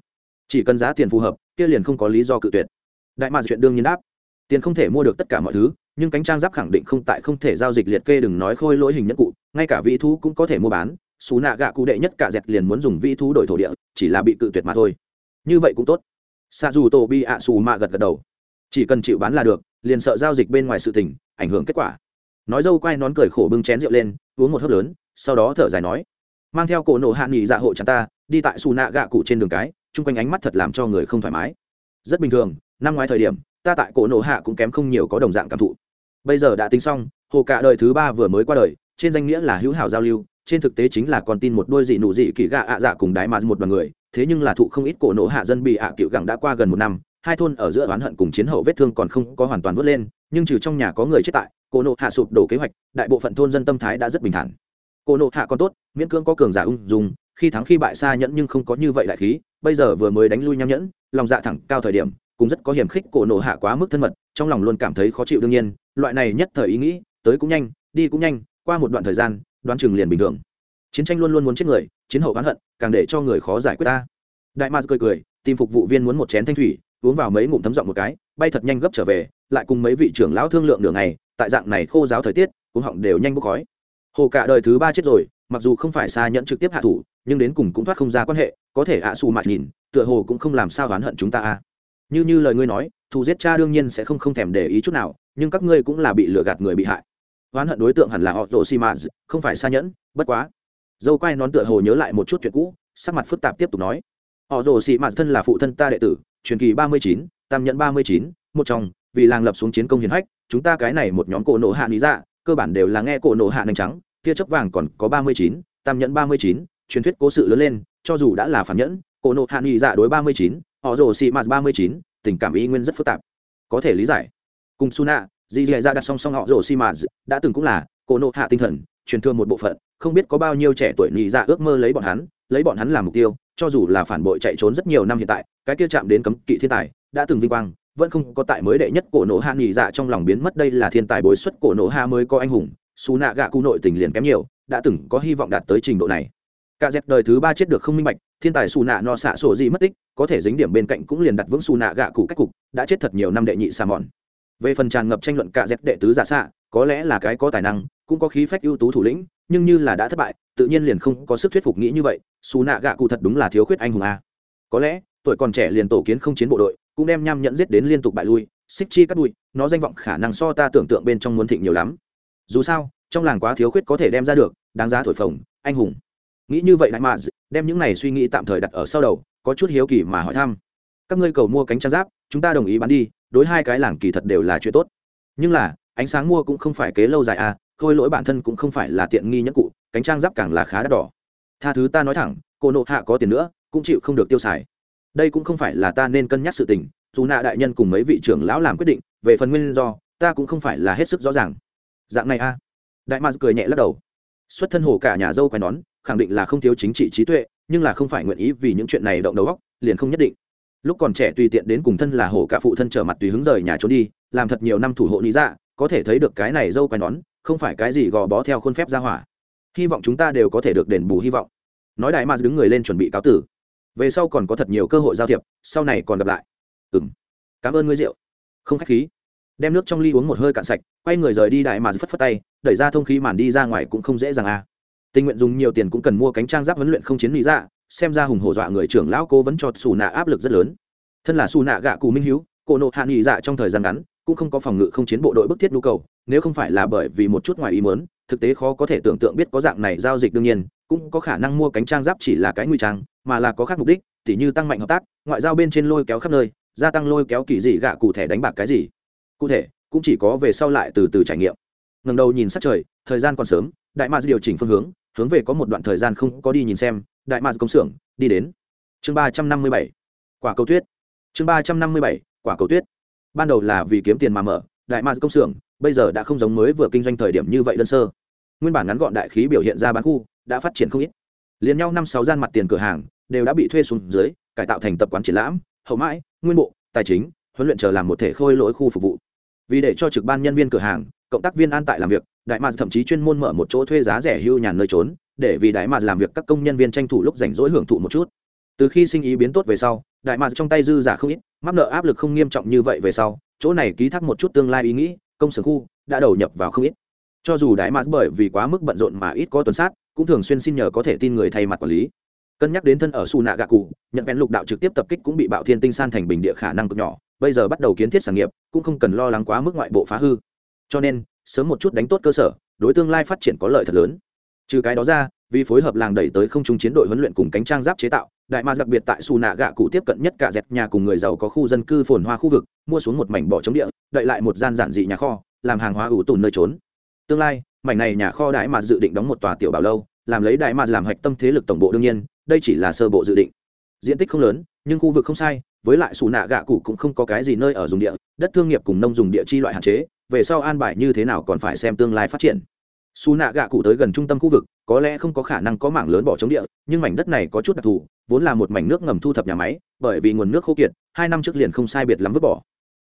Chỉ cần giá tiền phù hợp, kia liền không có lý do cự tuyệt. Đại mạc chuyện đương nhiên đáp. Tiền không thể mua được tất cả mọi thứ, nhưng cánh trang giáp khẳng định không tại không thể giao dịch liệt kê đừng nói khôi lỗi hình nhất cụ, ngay cả vị thú cũng có thể mua bán. Xú nạ gạ cụ đệ nhất cả dẹt liền muốn dùng vị thú đổi thổ địa, chỉ là bị cự tuyệt mà thôi. Như vậy cũng tốt. Xa dù tổ bi ạ xù mạ gật gật đầu chỉ cần chịu bán là được, liền sợ giao dịch bên ngoài sự tình, ảnh hưởng kết quả. Nói dâu quay nón cười khổ bưng chén rượu lên, uống một hớp lớn, sau đó thở dài nói, mang theo cổ nổ hạ nghỉ dạ hộ chắn ta, đi tại xù nạ gạ cụ trên đường cái, chung quanh ánh mắt thật làm cho người không thoải mái. Rất bình thường, năm ngoái thời điểm, ta tại cổ nổ hạ cũng kém không nhiều có đồng dạng cảm thụ. Bây giờ đã tính xong, hồ cả đời thứ ba vừa mới qua đời, trên danh nghĩa là hữu hảo giao lưu, trên thực tế chính là còn tin một đôi dị nụ dị kỳ gạ ạ dạ cùng đái mà một đoàn người, thế nhưng là thụ không ít cổ nổ hạ dân bị ạ cựu gẳng đã qua gần một năm hai thôn ở giữa oán hận cùng chiến hậu vết thương còn không có hoàn toàn vớt lên, nhưng trừ trong nhà có người chết tại, cô nộ hạ sụp đổ kế hoạch, đại bộ phận thôn dân tâm thái đã rất bình thản. Cô nộ hạ còn tốt, miễn cưỡng có cường giả ung dung, khi thắng khi bại xa nhẫn nhưng không có như vậy đại khí, bây giờ vừa mới đánh lui nham nhẫn, lòng dạ thẳng cao thời điểm, cũng rất có hiểm khích cổ nộ hạ quá mức thân mật, trong lòng luôn cảm thấy khó chịu đương nhiên, loại này nhất thời ý nghĩ, tới cũng nhanh, đi cũng nhanh, qua một đoạn thời gian, đoán chừng liền bình thường. Chiến tranh luôn luôn muốn chết người, chiến hậu oán hận, càng để cho người khó giải quyết ta. Đại mars cười cười, tìm phục vụ viên muốn một chén thanh thủy uống vào mấy ngụm thấm giọng một cái, bay thật nhanh gấp trở về, lại cùng mấy vị trưởng lão thương lượng đường này tại dạng này khô giáo thời tiết cũng họng đều nhanh bốc khói. Hồ cả đời thứ ba chết rồi, mặc dù không phải xa nhẫn trực tiếp hạ thủ, nhưng đến cùng cũng thoát không ra quan hệ, có thể ạ xù mạt nhìn, tựa hồ cũng không làm sao oán hận chúng ta a như như lời ngươi nói, thù giết cha đương nhiên sẽ không không thèm để ý chút nào, nhưng các ngươi cũng là bị lừa gạt người bị hại. Oán hận đối tượng hẳn là họ rồ xi mạt không phải xa nhẫn, bất quá. Dâu quay nón tựa hồ nhớ lại một chút chuyện cũ, sắc mặt phức tạp tiếp tục nói họ rồ sĩ mạt thân là phụ thân ta đệ tử, truyền kỳ ba mươi chín, tam nhẫn ba mươi chín, một trong, vì làng lập xuống chiến công hiển hách, chúng ta cái này một nhóm cổ nộ hạ lý dạ cơ bản đều là nghe cổ nộ hạ nành trắng, tia chấp vàng còn có ba mươi chín, tam nhẫn ba mươi chín, truyền thuyết cố sự lớn lên, cho dù đã là phản nhẫn, cổ nộ hạ nghị dạ đối ba mươi chín, họ rồ sĩ mạt ba mươi chín, tình cảm ý nguyên rất phức tạp. Có thể lý giải. Cùng suna dì dì dạ đặt song song họ rồ sĩ mạt, đã từng cũng là cổ nộ hạ tinh thần, truyền thương một bộ phận, không biết có bao nhiêu trẻ tuổi nghị dạ ước mơ lấy bọn hắn, lấy bọn hắn làm mục tiêu cho dù là phản bội chạy trốn rất nhiều năm hiện tại, cái kia chạm đến cấm kỵ thiên tài, đã từng vinh quang, vẫn không có tại mới đệ nhất cổ nổ hạ nghỉ dạ trong lòng biến mất đây là thiên tài bối xuất cổ nổ hạ mới có anh hùng, xù nạ gạ cụ nội tình liền kém nhiều, đã từng có hy vọng đạt tới trình độ này. Cả dẹp đời thứ ba chết được không minh bạch, thiên tài xù nạ no xạ sổ gì mất tích, có thể dính điểm bên cạnh cũng liền đặt vững xù nạ gạ cụ cách cục, đã chết thật nhiều năm đệ nhị xà mòn về phần tràn ngập tranh luận cả dẹp đệ tứ giả xạ, có lẽ là cái có tài năng cũng có khí phách ưu tú thủ lĩnh, nhưng như là đã thất bại, tự nhiên liền không có sức thuyết phục nghĩ như vậy, xù nạ gạ cụ thật đúng là thiếu khuyết anh hùng a. Có lẽ, tuổi còn trẻ liền tổ kiến không chiến bộ đội, cũng đem nham nhận giết đến liên tục bại lui, xích chi cắt bụi, nó danh vọng khả năng so ta tưởng tượng bên trong muốn thịnh nhiều lắm. Dù sao, trong làng quá thiếu khuyết có thể đem ra được, đáng giá thổi phồng, anh hùng. Nghĩ như vậy đại mạ đem những này suy nghĩ tạm thời đặt ở sau đầu, có chút hiếu kỳ mà hỏi thăm. Các ngươi cầu mua cánh trang giáp, chúng ta đồng ý bán đi, đối hai cái làng kỳ thật đều là chuyện tốt. Nhưng là, ánh sáng mua cũng không phải kế lâu dài à khôi lỗi bản thân cũng không phải là tiện nghi nhất cụ, cánh trang giáp càng là khá đắt đỏ. Tha thứ ta nói thẳng, cô nộ hạ có tiền nữa, cũng chịu không được tiêu xài. Đây cũng không phải là ta nên cân nhắc sự tình, dù nạ đại nhân cùng mấy vị trưởng lão làm quyết định, về phần nguyên do, ta cũng không phải là hết sức rõ ràng. Dạng này a. Đại mạc cười nhẹ lắc đầu. Xuất thân hồ cả nhà dâu quay nón, khẳng định là không thiếu chính trị trí tuệ, nhưng là không phải nguyện ý vì những chuyện này động đầu góc liền không nhất định. Lúc còn trẻ tùy tiện đến cùng thân là hồ cả phụ thân trở mặt tùy hứng rời nhà trốn đi, làm thật nhiều năm thủ hộ lý dạ có thể thấy được cái này dâu quay nón không phải cái gì gò bó theo khuôn phép ra hỏa. Hy vọng chúng ta đều có thể được đền bù hy vọng. Nói đại mars đứng người lên chuẩn bị cáo tử. Về sau còn có thật nhiều cơ hội giao thiệp, sau này còn gặp lại. Ừ m cảm ơn ngươi rượu. Không k h á c h khí. Đem nước trong ly uống một hơi cạn sạch, quay người rời đi đại mà phất phất tay, đẩy ra thông khí màn đi ra ngoài cũng không dễ dàng à. tình nguyện dùng nhiều tiền cũng cần mua cánh trang giáp huấn luyện không chiến lý ra, xem ra hùng hổ dọa người trưởng lão cố vẫn cho xù nạ áp lực rất lớn. Thân là xù nạ gạ cù minh hiếu, cổ nộ hạ nghị dạ trong thời gian ngắn cũng không có phòng ngự không chiến bộ đội bức thiết nhu cầu, nếu không phải là bởi vì một chút ngoài ý mớn thực tế khó có thể tưởng tượng biết có dạng này giao dịch đương nhiên, cũng có khả năng mua cánh trang giáp chỉ là cái nguy trang, mà là có khác mục đích, tỉ như tăng mạnh hợp tác, ngoại giao bên trên lôi kéo khắp nơi, gia tăng lôi kéo kỳ dị gạ cụ thể đánh bạc cái gì. Cụ thể, cũng chỉ có về sau lại từ từ trải nghiệm. Ngần đầu nhìn sát trời, thời gian còn sớm, đại mạc điều chỉnh phương hướng hướng về có một đoạn thời gian không có đi nhìn xem, đại mạc công xưởng, đi đến. Chương ba trăm năm mươi bảy, quả cầu tuyết. Chương ba trăm năm mươi bảy, quả cầu tuyết ban đầu là vì kiếm tiền mà mở, đại mạc công xưởng, bây giờ đã không giống mới vừa kinh doanh thời điểm như vậy đơn sơ. Nguyên bản ngắn gọn đại khí biểu hiện ra bán khu, đã phát triển không ít. Liền nhau năm sáu gian mặt tiền cửa hàng, đều đã bị thuê xuống dưới, cải tạo thành tập quán triển lãm, hậu mãi, nguyên bộ, tài chính, huấn luyện chờ làm một thể khôi lỗi khu phục vụ. Vì để cho trực ban nhân viên cửa hàng, cộng tác viên an tại làm việc, đại mạc thậm chí chuyên môn mở một chỗ thuê giá rẻ hưu nhàn nơi trốn, để vì đại mạc làm việc các công nhân viên tranh thủ lúc rảnh rỗi hưởng thụ một chút. Từ khi sinh ý biến tốt về sau, đại mạc trong tay dư giả không ít mắc nợ áp lực không nghiêm trọng như vậy về sau, chỗ này ký thác một chút tương lai ý nghĩ, công sở khu đã đầu nhập vào không ít. Cho dù đại mạc bởi vì quá mức bận rộn mà ít có tuần sát, cũng thường xuyên xin nhờ có thể tin người thay mặt quản lý. Cân nhắc đến thân ở su nạ gạ cụ nhận vẹn lục đạo trực tiếp tập kích cũng bị bạo thiên tinh san thành bình địa khả năng cực nhỏ, bây giờ bắt đầu kiến thiết sản nghiệp, cũng không cần lo lắng quá mức ngoại bộ phá hư. Cho nên, sớm một chút đánh tốt cơ sở, đối tương lai phát triển có lợi thật lớn. Trừ cái đó ra, vì phối hợp làng đẩy tới không trung chiến đội huấn luyện cùng cánh trang giáp chế tạo đại ma đặc biệt tại xù nạ gạ cụ tiếp cận nhất cả dẹp nhà cùng người giàu có khu dân cư phồn hoa khu vực, mua xuống một mảnh bỏ trống địa, đậy lại một gian giản dị nhà kho, làm hàng hóa ủ tùn nơi trốn. Tương lai, mảnh này nhà kho đại ma dự định đóng một tòa tiểu bảo lâu, làm lấy đại ma làm hạch tâm thế lực tổng bộ đương nhiên, đây chỉ là sơ bộ dự định. Diện tích không lớn, nhưng khu vực không sai, với lại xù nạ gạ cụ cũng không có cái gì nơi ở dùng địa, đất thương nghiệp cùng nông dùng địa chi loại hạn chế, về sau an bài như thế nào còn phải xem tương lai phát triển xù nạ gạ cụ tới gần trung tâm khu vực, có lẽ không có khả năng có mảng lớn bỏ trống địa, nhưng mảnh đất này có chút đặc thù, vốn là một mảnh nước ngầm thu thập nhà máy, bởi vì nguồn nước khô kiệt, hai năm trước liền không sai biệt lắm vứt bỏ.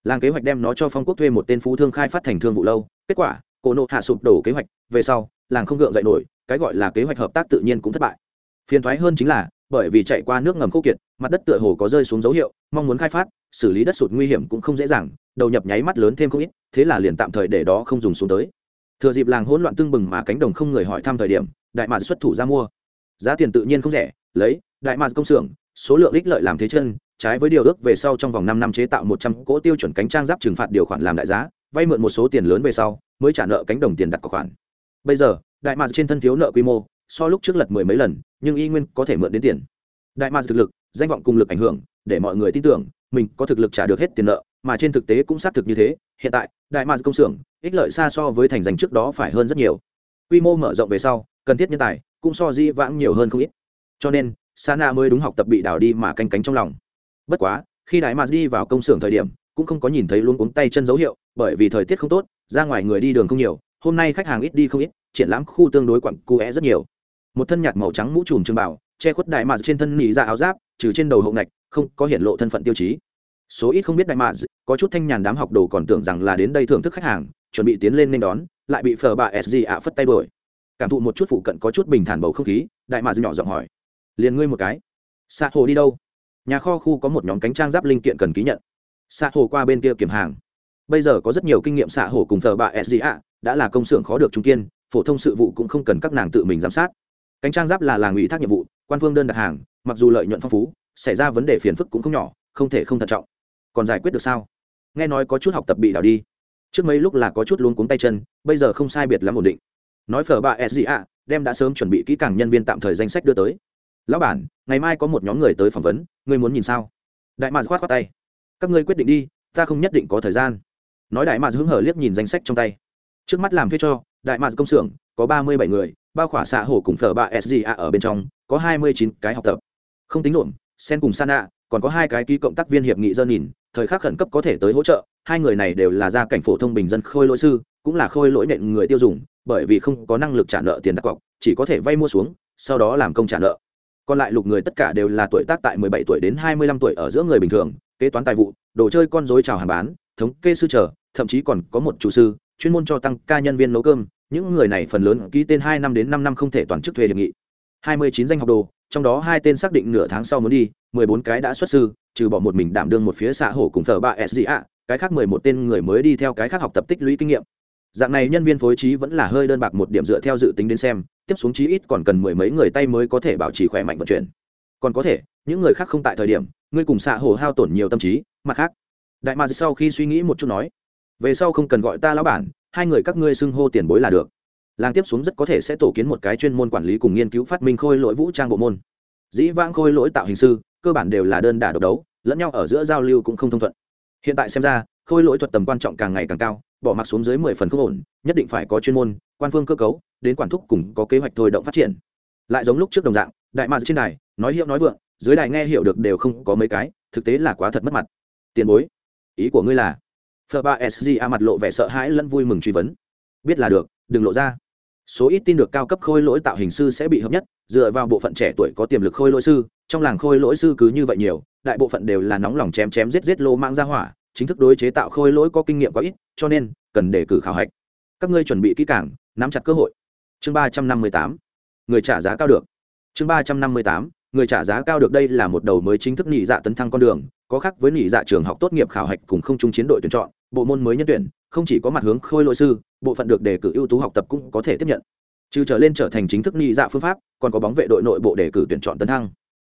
Làng kế hoạch đem nó cho phong quốc thuê một tên phú thương khai phát thành thương vụ lâu, kết quả, cổ nộ hạ sụp đổ kế hoạch, về sau, làng không gượng dậy nổi, cái gọi là kế hoạch hợp tác tự nhiên cũng thất bại. Phiền thoái hơn chính là, bởi vì chạy qua nước ngầm khô kiệt, mặt đất tựa hồ có rơi xuống dấu hiệu, mong muốn khai phát, xử lý đất sụt nguy hiểm cũng không dễ dàng, đầu nhập nháy mắt lớn thêm không ít, thế là liền tạm thời để đó không dùng xuống tới thừa dịp làng hỗn loạn tương bừng mà cánh đồng không người hỏi thăm thời điểm, đại mạc xuất thủ ra mua. Giá tiền tự nhiên không rẻ, lấy, đại mạc công xưởng, số lượng ích lợi làm thế chân, trái với điều ước về sau trong vòng năm năm chế tạo một trăm cỗ tiêu chuẩn cánh trang giáp trừng phạt điều khoản làm đại giá, vay mượn một số tiền lớn về sau, mới trả nợ cánh đồng tiền đặt cọc khoản. Bây giờ, đại mạc trên thân thiếu nợ quy mô, so lúc trước lật mười mấy lần, nhưng y nguyên có thể mượn đến tiền. Đại mạc thực lực, danh vọng cùng lực ảnh hưởng, để mọi người tin tưởng, mình có thực lực trả được hết tiền nợ, mà trên thực tế cũng xác thực như thế. Hiện tại, đại mạc công xưởng ích lợi xa so với thành danh trước đó phải hơn rất nhiều. Quy mô mở rộng về sau, cần thiết nhân tài cũng so di vãng nhiều hơn không ít. Cho nên, sana mới đúng học tập bị đào đi mà canh cánh trong lòng. Bất quá, khi đại mạc đi vào công xưởng thời điểm, cũng không có nhìn thấy luôn cuống tay chân dấu hiệu, bởi vì thời tiết không tốt, ra ngoài người đi đường không nhiều, hôm nay khách hàng ít đi không ít, triển lãm khu tương đối quặn cu é rất nhiều. Một thân nhạt màu trắng mũ trùm trường bảo che khuất đại mạc trên thân nỉ ra áo giáp, trừ trên đầu hậu ngạch, không có hiện lộ thân phận tiêu chí. Số ít không biết đại mạc, có chút thanh nhàn đám học đồ còn tưởng rằng là đến đây thưởng thức khách hàng chuẩn bị tiến lên nên đón, lại bị phở bà sg ạ phất tay đổi cảm thụ một chút phụ cận có chút bình thản bầu không khí, đại mạc nhỏ giọng hỏi, liền ngươi một cái xạ hồ đi đâu? Nhà kho khu có một nhóm cánh trang giáp linh kiện cần ký nhận. Xạ hồ qua bên kia kiểm hàng. Bây giờ có rất nhiều kinh nghiệm xạ hồ cùng thờ bà sg ạ đã là công xưởng khó được trung kiên, phổ thông sự vụ cũng không cần các nàng tự mình giám sát. Cánh trang giáp là làng ủy thác nhiệm vụ, quan phương đơn đặt hàng, mặc dù lợi nhuận phong phú, xảy ra vấn đề phiền phức cũng không nhỏ, không thể không thận trọng. Còn giải quyết được sao? Nghe nói có chút học tập bị đảo đi trước mấy lúc là có chút luống cuống tay chân, bây giờ không sai biệt lắm ổn định. Nói phở bà sga đem đã sớm chuẩn bị kỹ càng nhân viên tạm thời danh sách đưa tới. Lão bản, ngày mai có một nhóm người tới phỏng vấn, ngươi muốn nhìn sao? Đại mạc khoát khoát tay. Các ngươi quyết định đi, ta không nhất định có thời gian. Nói đại mạc hứng hở liếc nhìn danh sách trong tay. Trước mắt làm thuê cho, đại mạc công xưởng, có ba mươi bảy người, bao khỏa xạ hổ cùng phở ba sga ở bên trong, có hai mươi chín cái học tập. Không tính lộn, sen cùng sana, còn có hai cái ký cộng tác viên hiệp nghị dơ nhìn thời khắc khẩn cấp có thể tới hỗ trợ, hai người này đều là gia cảnh phổ thông bình dân khôi lỗi sư, cũng là khôi lỗi nện người tiêu dùng, bởi vì không có năng lực trả nợ tiền đặt cọc, chỉ có thể vay mua xuống, sau đó làm công trả nợ. Còn lại lục người tất cả đều là tuổi tác tại 17 tuổi đến 25 tuổi ở giữa người bình thường, kế toán tài vụ, đồ chơi con dối chào hàng bán, thống kê sư trở thậm chí còn có một chủ sư, chuyên môn cho tăng ca nhân viên nấu cơm, những người này phần lớn ký tên hai năm đến năm năm không thể toàn chức thuê hiệp nghị. Hai mươi chín danh học đồ, trong đó hai tên xác định nửa tháng sau muốn đi mười bốn cái đã xuất sư, trừ bỏ một mình đảm đương một phía xã hổ cùng thờ ba sga cái khác mười một tên người mới đi theo cái khác học tập tích lũy kinh nghiệm. Dạng này nhân viên phối trí vẫn là hơi đơn bạc một điểm dựa theo dự tính đến xem, tiếp xuống chí ít còn cần mười mấy người tay mới có thể bảo trì khỏe mạnh vận chuyển. Còn có thể, những người khác không tại thời điểm, ngươi cùng xã hồ hao tổn nhiều tâm trí, mặt khác. Đại mà sau khi suy nghĩ một chút nói, về sau không cần gọi ta lão bản, hai người các ngươi xưng hô tiền bối là được. Làng tiếp xuống rất có thể sẽ tổ kiến một cái chuyên môn quản lý cùng nghiên cứu phát minh khôi lỗi vũ trang bộ môn. Dĩ vãng khôi lỗi tạo hình sư cơ bản đều là đơn đả độc đấu, lẫn nhau ở giữa giao lưu cũng không thông thuận. Hiện tại xem ra, khôi lỗi thuật tầm quan trọng càng ngày càng cao, bỏ mặc xuống dưới mười phần không ổn, nhất định phải có chuyên môn, quan phương cơ cấu, đến quản thúc cùng có kế hoạch thôi động phát triển. Lại giống lúc trước đồng dạng, đại mạc trên đài, nói hiệu nói vượng, dưới đài nghe hiểu được đều không có mấy cái, thực tế là quá thật mất mặt. Tiền bối, ý của ngươi là? Phờ ba sg a mặt lộ vẻ sợ hãi lẫn vui mừng truy vấn. Biết là được, đừng lộ ra số ít tin được cao cấp khôi lỗi tạo hình sư sẽ bị hợp nhất, dựa vào bộ phận trẻ tuổi có tiềm lực khôi lỗi sư, trong làng khôi lỗi sư cứ như vậy nhiều, đại bộ phận đều là nóng lòng chém chém giết giết lô mang ra hỏa, chính thức đối chế tạo khôi lỗi có kinh nghiệm quá ít, cho nên, cần đề cử khảo hạch. Các ngươi chuẩn bị kỹ càng, nắm chặt cơ hội. Chương ba trăm năm mươi tám, người trả giá cao được. Chương ba trăm năm mươi tám, người trả giá cao được đây là một đầu mới chính thức nhị dạ tấn thăng con đường, có khác với nhị dạ trường học tốt nghiệp khảo hạch cùng không trung chiến đội tuyển chọn, bộ môn mới nhân tuyển không chỉ có mặt hướng khôi lỗi sư, bộ phận được đề cử ưu tú học tập cũng có thể tiếp nhận. Trừ trở lên trở thành chính thức nghi dạ phương pháp, còn có bóng vệ đội nội bộ đề cử tuyển chọn tấn thăng.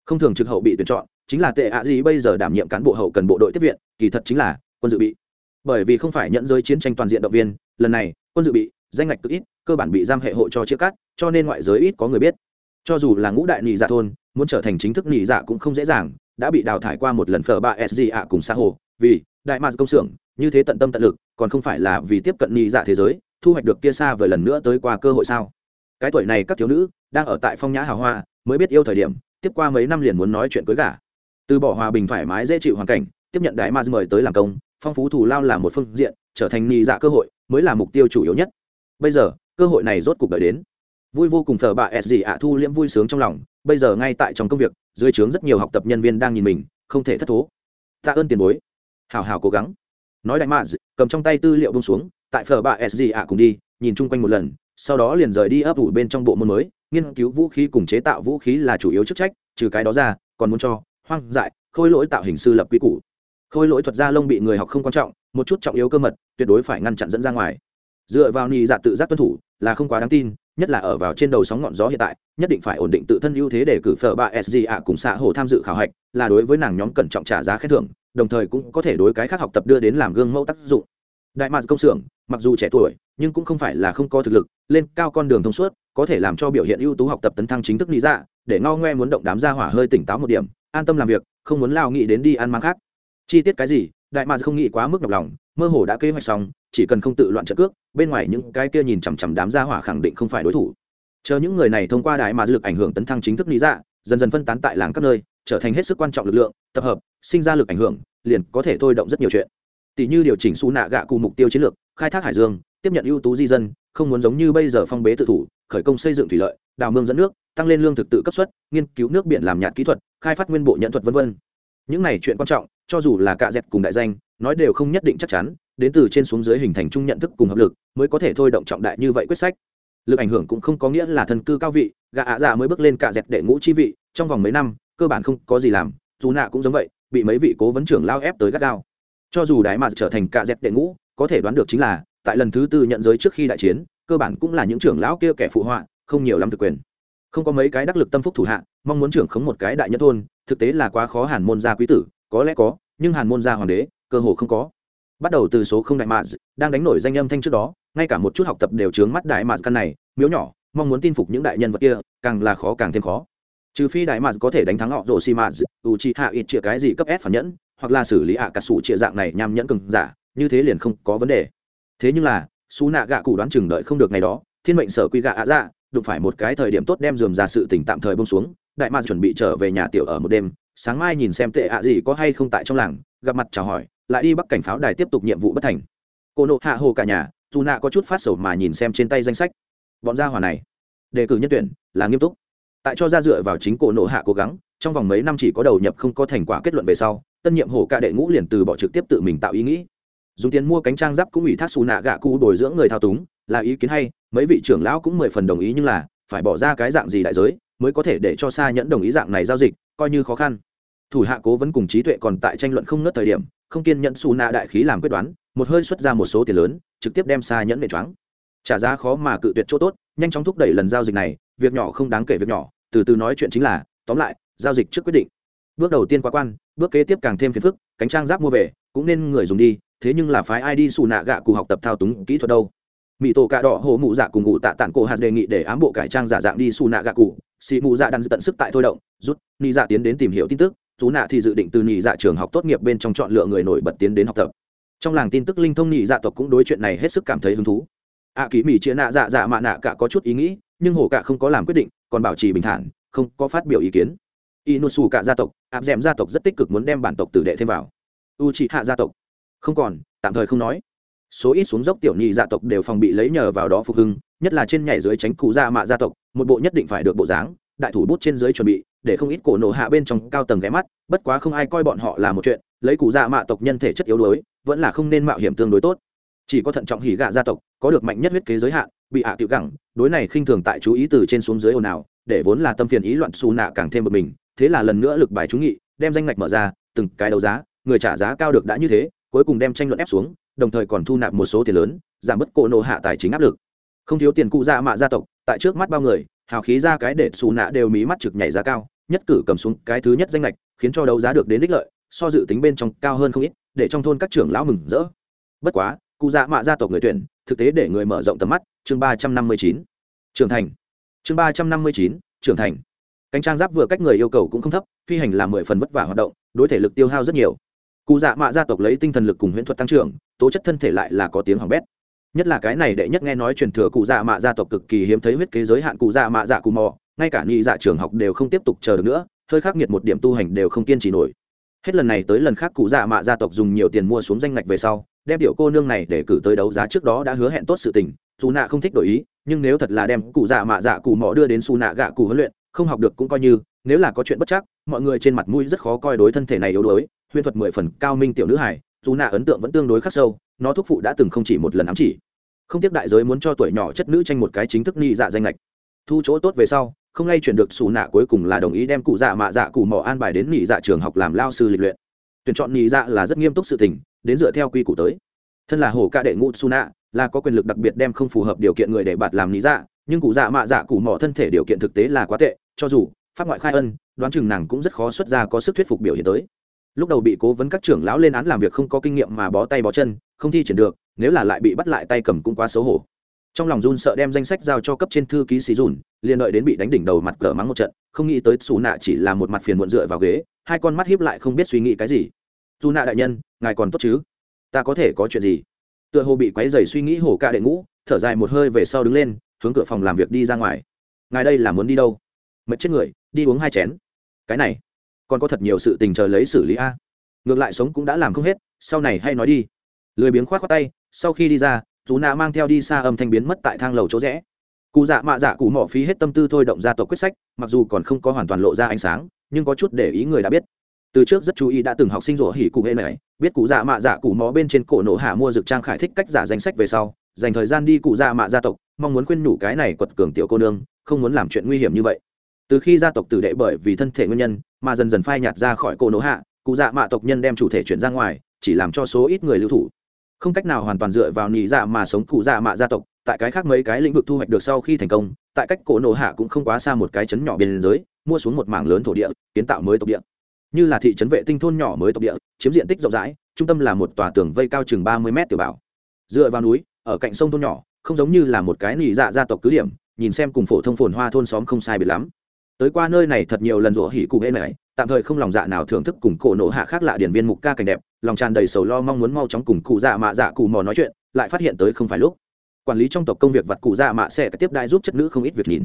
Không thường trực hậu bị tuyển chọn, chính là tệ ạ gì bây giờ đảm nhiệm cán bộ hậu cần bộ đội tiếp viện, kỳ thật chính là quân dự bị. Bởi vì không phải nhận giới chiến tranh toàn diện động viên, lần này, quân dự bị, danh ngạch cực ít, cơ bản bị giam hệ hộ cho chia cắt, cho nên ngoại giới ít có người biết. Cho dù là ngũ đại nị dạ thôn, muốn trở thành chính thức nị dạ cũng không dễ dàng, đã bị đào thải qua một lần phở ba sg ạ cùng xã hồ vì đại mạc công xưởng như thế tận tâm tận lực, còn không phải là vì tiếp cận nhị dạ thế giới, thu hoạch được kia xa vời lần nữa tới qua cơ hội sao? Cái tuổi này các thiếu nữ đang ở tại phong nhã hào hoa, mới biết yêu thời điểm, tiếp qua mấy năm liền muốn nói chuyện cưới gả. Từ bỏ hòa bình thoải mái dễ chịu hoàn cảnh, tiếp nhận đại ma mời tới làm công, phong phú thù lao là một phương diện, trở thành nhị dạ cơ hội mới là mục tiêu chủ yếu nhất. Bây giờ, cơ hội này rốt cục đợi đến. Vui vô cùng thờ bà s gì ạ à thu liễm vui sướng trong lòng, bây giờ ngay tại trong công việc, dưới trướng rất nhiều học tập nhân viên đang nhìn mình, không thể thất thố. Tạ ơn tiền bối. Hào hào cố gắng nói đại mads cầm trong tay tư liệu bông xuống, tại phở bà s ạ cùng đi, nhìn chung quanh một lần, sau đó liền rời đi ấp ủ bên trong bộ môn mới, nghiên cứu vũ khí cùng chế tạo vũ khí là chủ yếu chức trách, trừ cái đó ra, còn muốn cho hoang dại, khôi lỗi tạo hình sư lập quy củ. Khôi lỗi thuật gia lông bị người học không quan trọng, một chút trọng yếu cơ mật, tuyệt đối phải ngăn chặn dẫn ra ngoài. Dựa vào nhị dạ tự giác tuân thủ, là không quá đáng tin, nhất là ở vào trên đầu sóng ngọn gió hiện tại, nhất định phải ổn định tự thân ưu thế để cử phở ba sg ạ cùng xã hồ tham dự khảo hạch, là đối với nàng nhóm cẩn trọng trả giá khen thưởng đồng thời cũng có thể đối cái khác học tập đưa đến làm gương mẫu tác dụng. Đại mạc công xưởng, mặc dù trẻ tuổi, nhưng cũng không phải là không có thực lực, lên cao con đường thông suốt, có thể làm cho biểu hiện ưu tú học tập tấn thăng chính thức lý dạ để ngao ngoe muốn động đám ra hỏa hơi tỉnh táo một điểm, an tâm làm việc, không muốn lao nghĩ đến đi ăn mang khác. Chi tiết cái gì, đại mạc không nghĩ quá mức nhọc lòng, mơ hồ đã kế hoạch xong, chỉ cần không tự loạn trận cước, bên ngoài những cái kia nhìn chằm chằm đám gia hỏa khẳng định không phải đối thủ. Chờ những người này thông qua đại mạc lực ảnh hưởng tấn thăng chính thức lý dạ dần dần phân tán tại làng các nơi, trở thành hết sức quan trọng lực lượng tập hợp, sinh ra lực ảnh hưởng, liền có thể thôi động rất nhiều chuyện. Tỷ như điều chỉnh su nạ gạ cụ mục tiêu chiến lược, khai thác hải dương, tiếp nhận ưu tú di dân, không muốn giống như bây giờ phong bế tự thủ, khởi công xây dựng thủy lợi, đào mương dẫn nước, tăng lên lương thực tự cấp suất, nghiên cứu nước biển làm nhạt kỹ thuật, khai phát nguyên bộ nhận thuật v v những này chuyện quan trọng, cho dù là cạ dẹt cùng đại danh, nói đều không nhất định chắc chắn, đến từ trên xuống dưới hình thành chung nhận thức cùng hợp lực, mới có thể thôi động trọng đại như vậy quyết sách. Lực ảnh hưởng cũng không có nghĩa là thần cư cao vị, gạ ạ dạ mới bước lên cạ dẹp đệ ngũ chi vị, trong vòng mấy năm, cơ bản không có gì làm dù nạ cũng giống vậy, bị mấy vị cố vấn trưởng lao ép tới gắt gao. Cho dù đái mà trở thành cả dẹp đệ ngũ, có thể đoán được chính là, tại lần thứ tư nhận giới trước khi đại chiến, cơ bản cũng là những trưởng lão kia kẻ phụ họa, không nhiều lắm thực quyền. Không có mấy cái đắc lực tâm phúc thủ hạ, mong muốn trưởng khống một cái đại nhân thôn, thực tế là quá khó hàn môn gia quý tử, có lẽ có, nhưng hàn môn gia hoàng đế, cơ hồ không có. Bắt đầu từ số không đại mạ đang đánh nổi danh âm thanh trước đó, ngay cả một chút học tập đều chướng mắt đại mạ căn này, miếu nhỏ, mong muốn tin phục những đại nhân vật kia, càng là khó càng thêm khó trừ phi đại mạ có thể đánh thắng họ rồ xi mạt u chi hạ ít chĩa cái gì cấp s phản nhẫn, hoặc là xử lý ạ cà sủ chĩa dạng này nham nhẫn cừng giả, như thế liền không có vấn đề. Thế nhưng là, xú nạ gạ cụ đoán chừng đợi không được ngày đó, thiên mệnh sở quy gạ ạ dạ đụng phải một cái thời điểm tốt đem dườm ra sự tỉnh tạm thời bông xuống, đại mạ chuẩn bị trở về nhà tiểu ở một đêm, sáng mai nhìn xem tệ ạ gì có hay không tại trong làng, gặp mặt chào hỏi, lại đi bắc cảnh pháo đài tiếp tục nhiệm vụ bất thành. Cô nộ hạ hồ cả nhà, dù nạ có chút phát sầu mà nhìn xem trên tay danh sách. Bọn gia hỏa này, đề cử nhân tuyển là nghiêm túc tại cho ra dựa vào chính cổ nộ hạ cố gắng, trong vòng mấy năm chỉ có đầu nhập không có thành quả kết luận về sau, tân nhiệm hồ ca đệ ngũ liền từ bỏ trực tiếp tự mình tạo ý nghĩ. Dùng tiền mua cánh trang giáp cũng ủy thác xù nạ gạ cụ đổi dưỡng người thao túng, là ý kiến hay, mấy vị trưởng lão cũng mười phần đồng ý nhưng là, phải bỏ ra cái dạng gì đại giới, mới có thể để cho xa nhẫn đồng ý dạng này giao dịch, coi như khó khăn. Thủ hạ cố vấn cùng trí tuệ còn tại tranh luận không nớt thời điểm, không kiên nhẫn xù nạ đại khí làm quyết đoán, một hơi xuất ra một số tiền lớn, trực tiếp đem xa nhẫn để choáng trả giá khó mà cự tuyệt chỗ tốt, nhanh chóng thúc đẩy lần giao dịch này, việc nhỏ không đáng kể việc nhỏ, từ từ nói chuyện chính là, tóm lại, giao dịch trước quyết định. Bước đầu tiên quá quan, bước kế tiếp càng thêm phiền phức, cánh trang giáp mua về, cũng nên người dùng đi, thế nhưng là phái ai đi xù nạ gạ cụ học tập thao túng kỹ thuật đâu. Mỹ tổ cạ đỏ hồ mụ dạ cùng ngụ tạ tản cổ hạt đề nghị để ám bộ cải trang giả dạng đi xù nạ gạ cụ. Xị mụ dạ đang tận sức tại thôi động, rút ni dạ tiến đến tìm hiểu tin tức. Chú nạ thì dự định từ nhị dạ trường học tốt nghiệp bên trong chọn lựa người nổi bật tiến đến học tập. Trong làng tin tức linh thông nhị dạ tộc cũng đối chuyện này hết sức cảm thấy hứng thú ạ à, ký mỹ chia nạ dạ dạ mạ nạ cả có chút ý nghĩ nhưng hồ cả không có làm quyết định còn bảo trì bình thản không có phát biểu ý kiến. Inusu cả gia tộc áp Dẻm gia tộc rất tích cực muốn đem bản tộc tử đệ thêm vào. U trị hạ gia tộc. Không còn tạm thời không nói. Số ít xuống dốc tiểu nhị gia tộc đều phòng bị lấy nhờ vào đó phục hưng nhất là trên nhảy dưới tránh cụ gia mạ gia tộc một bộ nhất định phải được bộ dáng đại thủ bút trên dưới chuẩn bị để không ít cổ nổ hạ bên trong cao tầng ghé mắt bất quá không ai coi bọn họ là một chuyện lấy cụ gia mạ tộc nhân thể chất yếu đuối vẫn là không nên mạo hiểm tương đối tốt chỉ có thận trọng hỉ gạ gia tộc, có được mạnh nhất huyết kế giới hạn, bị hạ à tiểu gẳng, đối này khinh thường tại chú ý từ trên xuống dưới ồn ào, để vốn là tâm phiền ý loạn xù nạ càng thêm bực mình, thế là lần nữa lực bài chú nghị, đem danh ngạch mở ra, từng cái đấu giá, người trả giá cao được đã như thế, cuối cùng đem tranh luận ép xuống, đồng thời còn thu nạp một số tiền lớn, giảm bớt cổ nộ hạ tài chính áp lực. Không thiếu tiền cụ dạ mạ gia tộc, tại trước mắt bao người, hào khí ra cái để xù nạ đều mí mắt trực nhảy giá cao, nhất cử cầm xuống cái thứ nhất danh lệch khiến cho đấu giá được đến đích lợi, so dự tính bên trong cao hơn không ít, để trong thôn các trưởng lão mừng rỡ. Bất quá cụ dạ mạ gia tộc người tuyển, thực tế để người mở rộng tầm mắt, chương ba trăm năm mươi chín. Trưởng thành. Chương ba trăm năm mươi chín, trưởng thành. Cánh trang giáp vừa cách người yêu cầu cũng không thấp, phi hành là mười phần vất vả hoạt động, đối thể lực tiêu hao rất nhiều. Cụ dạ mạ gia tộc lấy tinh thần lực cùng huyễn thuật tăng trưởng, tố chất thân thể lại là có tiếng hỏng bét. Nhất là cái này đệ nhất nghe nói truyền thừa cụ dạ mạ gia tộc cực kỳ hiếm thấy huyết kế giới hạn cụ dạ mạ dạ cụ mò, ngay cả nhị dạ trường học đều không tiếp tục chờ được nữa, hơi khắc nghiệt một điểm tu hành đều không kiên trì nổi. Hết lần này tới lần khác cụ dạ mạ gia tộc dùng nhiều tiền mua xuống danh ngạch về sau đem tiểu cô nương này để cử tới đấu giá trước đó đã hứa hẹn tốt sự tình dù nạ không thích đổi ý, nhưng nếu thật là đem cụ dạ mạ dạ cụ mỏ đưa đến su nạ gạ cụ huấn luyện, không học được cũng coi như, nếu là có chuyện bất chắc, mọi người trên mặt mũi rất khó coi đối thân thể này yếu đuối, Huyền thuật mười phần cao minh tiểu nữ hải dù nạ ấn tượng vẫn tương đối khắc sâu, nó thúc phụ đã từng không chỉ một lần ám chỉ. Không tiếc đại giới muốn cho tuổi nhỏ chất nữ tranh một cái chính thức ni dạ danh lệch thu chỗ tốt về sau, không lay chuyển được xù nạ cuối cùng là đồng ý đem cụ dạ mạ dạ cụ mỏ an bài đến nghỉ dạ trường học làm lao sư lịch luyện tuyển chọn nhị dạ là rất nghiêm túc sự tình, đến dựa theo quy củ tới. Thân là hồ ca đệ ngũ su nạ là có quyền lực đặc biệt đem không phù hợp điều kiện người để bạt làm nhị dạ nhưng cụ dạ mạ dạ cụ mỏ thân thể điều kiện thực tế là quá tệ, cho dù pháp ngoại khai ân, đoán chừng nàng cũng rất khó xuất ra có sức thuyết phục biểu hiện tới. Lúc đầu bị cố vấn các trưởng lão lên án làm việc không có kinh nghiệm mà bó tay bó chân, không thi triển được, nếu là lại bị bắt lại tay cầm cũng quá xấu hổ. Trong lòng run sợ đem danh sách giao cho cấp trên thư ký xì dùn, liền đợi đến bị đánh đỉnh đầu mặt cờ mắng một trận, không nghĩ tới xù nạ chỉ là một mặt phiền muộn dựa vào ghế hai con mắt hiếp lại không biết suy nghĩ cái gì. Dù nạ đại nhân, ngài còn tốt chứ? Ta có thể có chuyện gì? Tựa hồ bị quấy dày suy nghĩ hổ ca đệ ngũ, thở dài một hơi về sau đứng lên, hướng cửa phòng làm việc đi ra ngoài. Ngài đây là muốn đi đâu? Mệt chết người, đi uống hai chén. Cái này, còn có thật nhiều sự tình chờ lấy xử lý a. Ngược lại sống cũng đã làm không hết, sau này hay nói đi. Lười biếng khoát khoát tay, sau khi đi ra, dù nạ mang theo đi xa âm thanh biến mất tại thang lầu chỗ rẽ. Cụ dạ mạ dạ cụ mỏ phí hết tâm tư thôi động ra tổ quyết sách, mặc dù còn không có hoàn toàn lộ ra ánh sáng nhưng có chút để ý người đã biết. Từ trước rất chú ý đã từng học sinh rủa hỉ cụ hệ này, biết cụ dạ mạ dạ cụ mó bên trên cổ nổ hạ mua dược trang khải thích cách giả danh sách về sau, dành thời gian đi cụ dạ mạ gia tộc, mong muốn khuyên nhủ cái này quật cường tiểu cô nương, không muốn làm chuyện nguy hiểm như vậy. Từ khi gia tộc tử đệ bởi vì thân thể nguyên nhân, mà dần dần phai nhạt ra khỏi cổ nổ hạ, cụ dạ mạ tộc nhân đem chủ thể chuyển ra ngoài, chỉ làm cho số ít người lưu thủ. Không cách nào hoàn toàn dựa vào nhị dạ mà sống cụ dạ mạ gia tộc, tại cái khác mấy cái lĩnh vực thu hoạch được sau khi thành công, tại cách cổ nổ hạ cũng không quá xa một cái chấn nhỏ bên giới mua xuống một mảng lớn thổ địa, kiến tạo mới tộc địa. Như là thị trấn vệ tinh thôn nhỏ mới tộc địa, chiếm diện tích rộng rãi, trung tâm là một tòa tường vây cao chừng ba mươi mét tiểu bảo. Dựa vào núi, ở cạnh sông thôn nhỏ, không giống như là một cái nỉ dạ gia tộc cứ điểm, nhìn xem cùng phổ thông phồn hoa thôn xóm không sai biệt lắm. Tới qua nơi này thật nhiều lần rủa hỉ cụ hễ này tạm thời không lòng dạ nào thưởng thức cùng cổ nổ hạ khác lạ điển viên mục ca cảnh đẹp, lòng tràn đầy sầu lo mong muốn mau chóng cùng cụ dạ mạ dạ cụ mò nói chuyện, lại phát hiện tới không phải lúc. Quản lý trong tộc công việc vặt cụ dạ mạ sẽ tiếp đại giúp chất nữ không ít việc nhìn.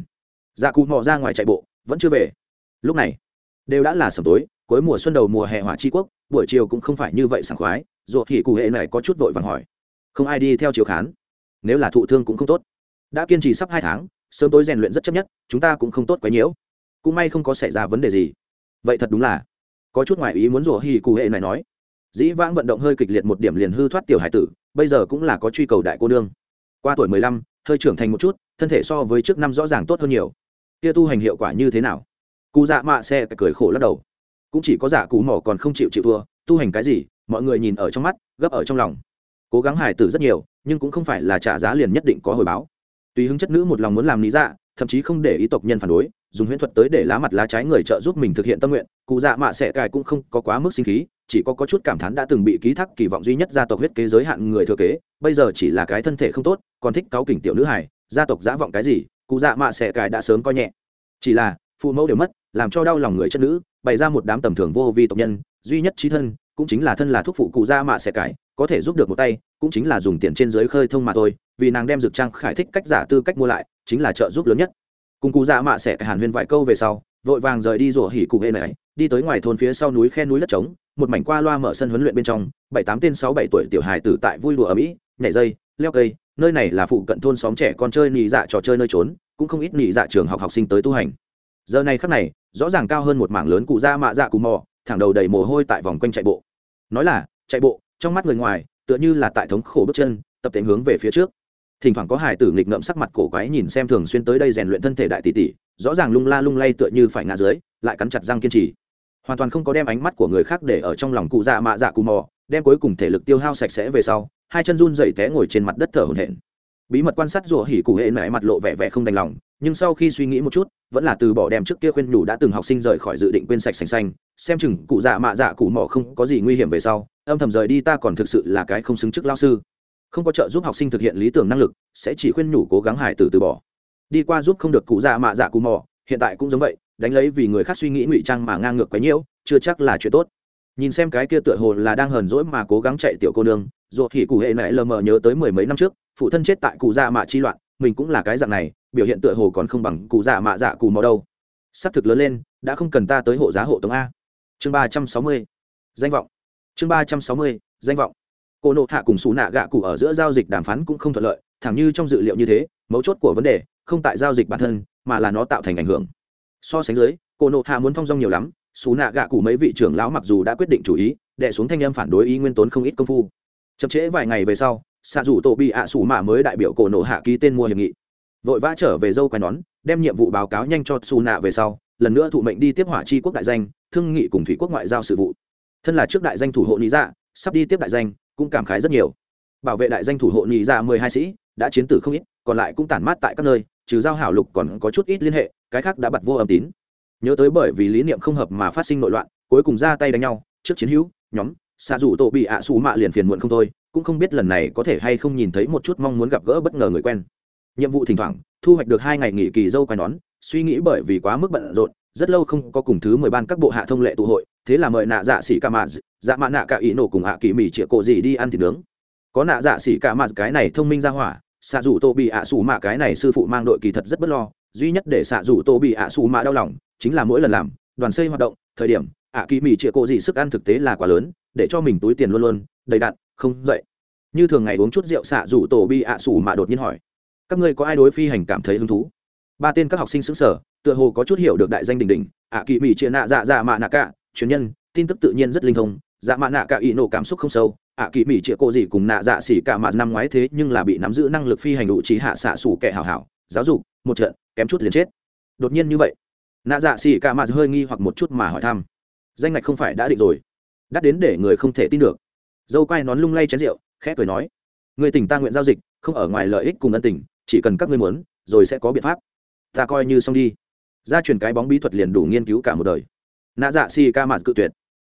Dạ cụ mò ra ngoài chạy bộ vẫn chưa về. Lúc này, đều đã là sầm tối, cuối mùa xuân đầu mùa hè hỏa tri quốc, buổi chiều cũng không phải như vậy sảng khoái ruột thì cụ hệ này có chút vội vàng hỏi. Không ai đi theo chiều khán. Nếu là thụ thương cũng không tốt. Đã kiên trì sắp hai tháng, sớm tối rèn luyện rất chấp nhất, chúng ta cũng không tốt quá nhiễu. Cũng may không có xảy ra vấn đề gì. Vậy thật đúng là, có chút ngoại ý muốn rủa hì cụ hệ này nói. Dĩ vãng vận động hơi kịch liệt một điểm liền hư thoát tiểu hải tử, bây giờ cũng là có truy cầu đại cô nương. Qua tuổi mười lăm, hơi trưởng thành một chút, thân thể so với trước năm rõ ràng tốt hơn nhiều kia tu hành hiệu quả như thế nào? Cụ dạ mạ xe cười khổ lắc đầu. Cũng chỉ có giả cụ mỏ còn không chịu chịu thua. Tu hành cái gì? Mọi người nhìn ở trong mắt gấp ở trong lòng. Cố gắng hài tử rất nhiều nhưng cũng không phải là trả giá liền nhất định có hồi báo. Tùy hứng chất nữ một lòng muốn làm lý dạ thậm chí không để ý tộc nhân phản đối dùng huyễn thuật tới để lá mặt lá trái người trợ giúp mình thực hiện tâm nguyện. Cụ dạ mạ sẽ cài cũng không có quá mức sinh khí chỉ có, có chút cảm thán đã từng bị ký thác kỳ vọng duy nhất gia tộc huyết kế giới hạn người thừa kế bây giờ chỉ là cái thân thể không tốt còn thích cáu kỉnh tiểu nữ hải gia tộc giả vọng cái gì? Cụ dạ mạ sẽ cài đã sớm coi nhẹ. Chỉ là, phụ mẫu đều mất, làm cho đau lòng người chất nữ, bày ra một đám tầm thường vô vi tộc nhân, duy nhất trí thân, cũng chính là thân là thuốc phụ cụ dạ mạ sẽ cài có thể giúp được một tay, cũng chính là dùng tiền trên giới khơi thông mà thôi, vì nàng đem dược trang khải thích cách giả tư cách mua lại, chính là trợ giúp lớn nhất. Cùng cụ dạ mạ sẽ hàn huyên vài câu về sau, vội vàng rời đi rủa hỉ cụ hệ này, đi tới ngoài thôn phía sau núi khe núi đất trống, một mảnh qua loa mở sân huấn luyện bên trong, bảy tám tên sáu bảy tuổi tiểu hài tử tại vui đùa ở mỹ, nhảy dây leo cây, nơi này là phụ cận thôn xóm trẻ con chơi nỉ dạ trò chơi nơi trốn, cũng không ít nỉ dạ trường học học sinh tới tu hành. Giờ này khắc này, rõ ràng cao hơn một mảng lớn cụ da mạ dạ cù mò, thẳng đầu đầy mồ hôi tại vòng quanh chạy bộ. Nói là, chạy bộ, trong mắt người ngoài, tựa như là tại thống khổ bước chân, tập tính hướng về phía trước. Thỉnh thoảng có hải tử nghịch ngợm sắc mặt cổ quái nhìn xem thường xuyên tới đây rèn luyện thân thể đại tỷ tỷ, rõ ràng lung la lung lay tựa như phải ngã dưới, lại cắn chặt răng kiên trì. Hoàn toàn không có đem ánh mắt của người khác để ở trong lòng cụ dạ mạ dạ cù mò, đem cuối cùng thể lực tiêu hao sạch sẽ về sau hai chân run dậy té ngồi trên mặt đất thở hổn hển. Bí mật quan sát rủa hỉ cụ hệ mẹ mặt lộ vẻ vẻ không đành lòng, nhưng sau khi suy nghĩ một chút, vẫn là từ bỏ đem trước kia khuyên nhủ đã từng học sinh rời khỏi dự định quên sạch sành xanh, xem chừng cụ dạ mạ dạ cụ mỏ không có gì nguy hiểm về sau, âm thầm rời đi ta còn thực sự là cái không xứng chức lao sư. Không có trợ giúp học sinh thực hiện lý tưởng năng lực, sẽ chỉ khuyên nhủ cố gắng hải tử từ bỏ. Đi qua giúp không được cụ dạ mạ dạ cụ mỏ hiện tại cũng giống vậy, đánh lấy vì người khác suy nghĩ ngụy trang mà ngang ngược quấy nhiễu, chưa chắc là chuyện tốt. Nhìn xem cái kia tựa hồ là đang hờn dỗi mà cố gắng chạy tiểu cô nương ruột thì cụ hệ mẹ lờ mờ nhớ tới mười mấy năm trước, phụ thân chết tại cụ già mạ chi loạn, mình cũng là cái dạng này, biểu hiện tựa hồ còn không bằng cụ già mạ dạ cù mò đâu. S ắ c thực lớn lên, đã không cần ta tới hộ giá hộ tống a. Chương ba trăm sáu mươi, danh vọng. Chương ba trăm sáu mươi, danh vọng. Cô nộ hạ cùng xù nạ gạ cụ ở giữa giao dịch đàm phán cũng không thuận lợi, thẳng như trong dự liệu như thế, mấu chốt của vấn đề, không tại giao dịch bản thân, mà là nó tạo thành ảnh hưởng. So sánh dưới, cô nộ hạ muốn thong dong nhiều lắm, xù nạ gạ cụ mấy vị trưởng lão mặc dù đã quyết định chủ ý, đệ xuống thanh âm phản đối ý nguyên tốn không ít công phu chậm trễ vài ngày về sau xạ rủ tổ bị ạ sủ mạ mới đại biểu cổ nộ hạ ký tên mua hiệp nghị. Vội vã trở về dâu quai nón, đem nhiệm vụ báo cáo nhanh cho xù nạ về sau, lần nữa thụ mệnh đi tiếp hỏa chi quốc đại danh, thương nghị cùng thủy quốc ngoại giao sự vụ. Thân là trước đại danh thủ hộ lý dạ sắp đi tiếp đại danh, cũng cảm khái rất nhiều. Bảo vệ đại danh thủ hộ lý dạ mười hai sĩ, đã chiến tử không ít, còn lại cũng tản mát tại các nơi, trừ giao hảo lục còn có chút ít liên hệ, cái khác đã bật vô âm tín. Nhớ tới bởi vì lý niệm không hợp mà phát sinh nội loạn, cuối cùng ra tay đánh nhau, trước chiến hữu, nhóm xạ dù tổ bị ạ xù mạ liền phiền muộn không thôi, cũng không biết lần này có thể hay không nhìn thấy một chút mong muốn gặp gỡ bất ngờ người quen. Nhiệm vụ thỉnh thoảng, thu hoạch được hai ngày nghỉ kỳ dâu quai nón, suy nghĩ bởi vì quá mức bận rộn, rất lâu không có cùng thứ mười ban các bộ hạ thông lệ tụ hội, thế là mời nạ dạ xỉ ca mạ dạ mạ nạ cả ý nổ cùng hạ kỳ mì chĩa cổ gì đi ăn thịt nướng. Có nạ dạ xỉ ca mạ cái này thông minh ra hỏa, xạ dù tô bị ạ xù mạ cái này sư phụ mang đội kỳ thật rất bất lo, duy nhất để xạ dù tô bị ạ xù mạ đau lòng, chính là mỗi lần làm, đoàn xây hoạt động, thời điểm, ạ kỳ mì chĩa cổ gì sức ăn thực tế là quá lớn để cho mình túi tiền luôn luôn, đầy đặn, không dậy. Như thường ngày uống chút rượu xạ rủ tổ bi ạ sủ mà đột nhiên hỏi, các ngươi có ai đối phi hành cảm thấy hứng thú? Ba tên các học sinh xứng sở tựa hồ có chút hiểu được đại danh đình đình ạ kỳ mỹ chia nạ dạ dạ mạ nạ cả truyền nhân, tin tức tự nhiên rất linh thông dạ mạ nạ cả ý nổ cảm xúc không sâu, ạ kỳ mỹ chia cô gì cùng nạ dạ xỉ cả mạ năm ngoái thế nhưng là bị nắm giữ năng lực phi hành đủ trí hạ xạ sủ kẻ hảo hảo, giáo dục, một trận, kém chút liền chết. Đột nhiên như vậy, nạ dạ xỉ cả mạ hơi nghi hoặc một chút mà hỏi thăm, danh ngạch không phải đã định rồi đắt đến để người không thể tin được. Dâu quai nón lung lay chén rượu, khẽ cười nói người tỉnh ta nguyện giao dịch, không ở ngoài lợi ích cùng ân tình, chỉ cần các ngươi muốn, rồi sẽ có biện pháp. Ta coi như xong đi. Gia truyền cái bóng bí thuật liền đủ nghiên cứu cả một đời. Nạ dạ si ca mạt cự tuyệt.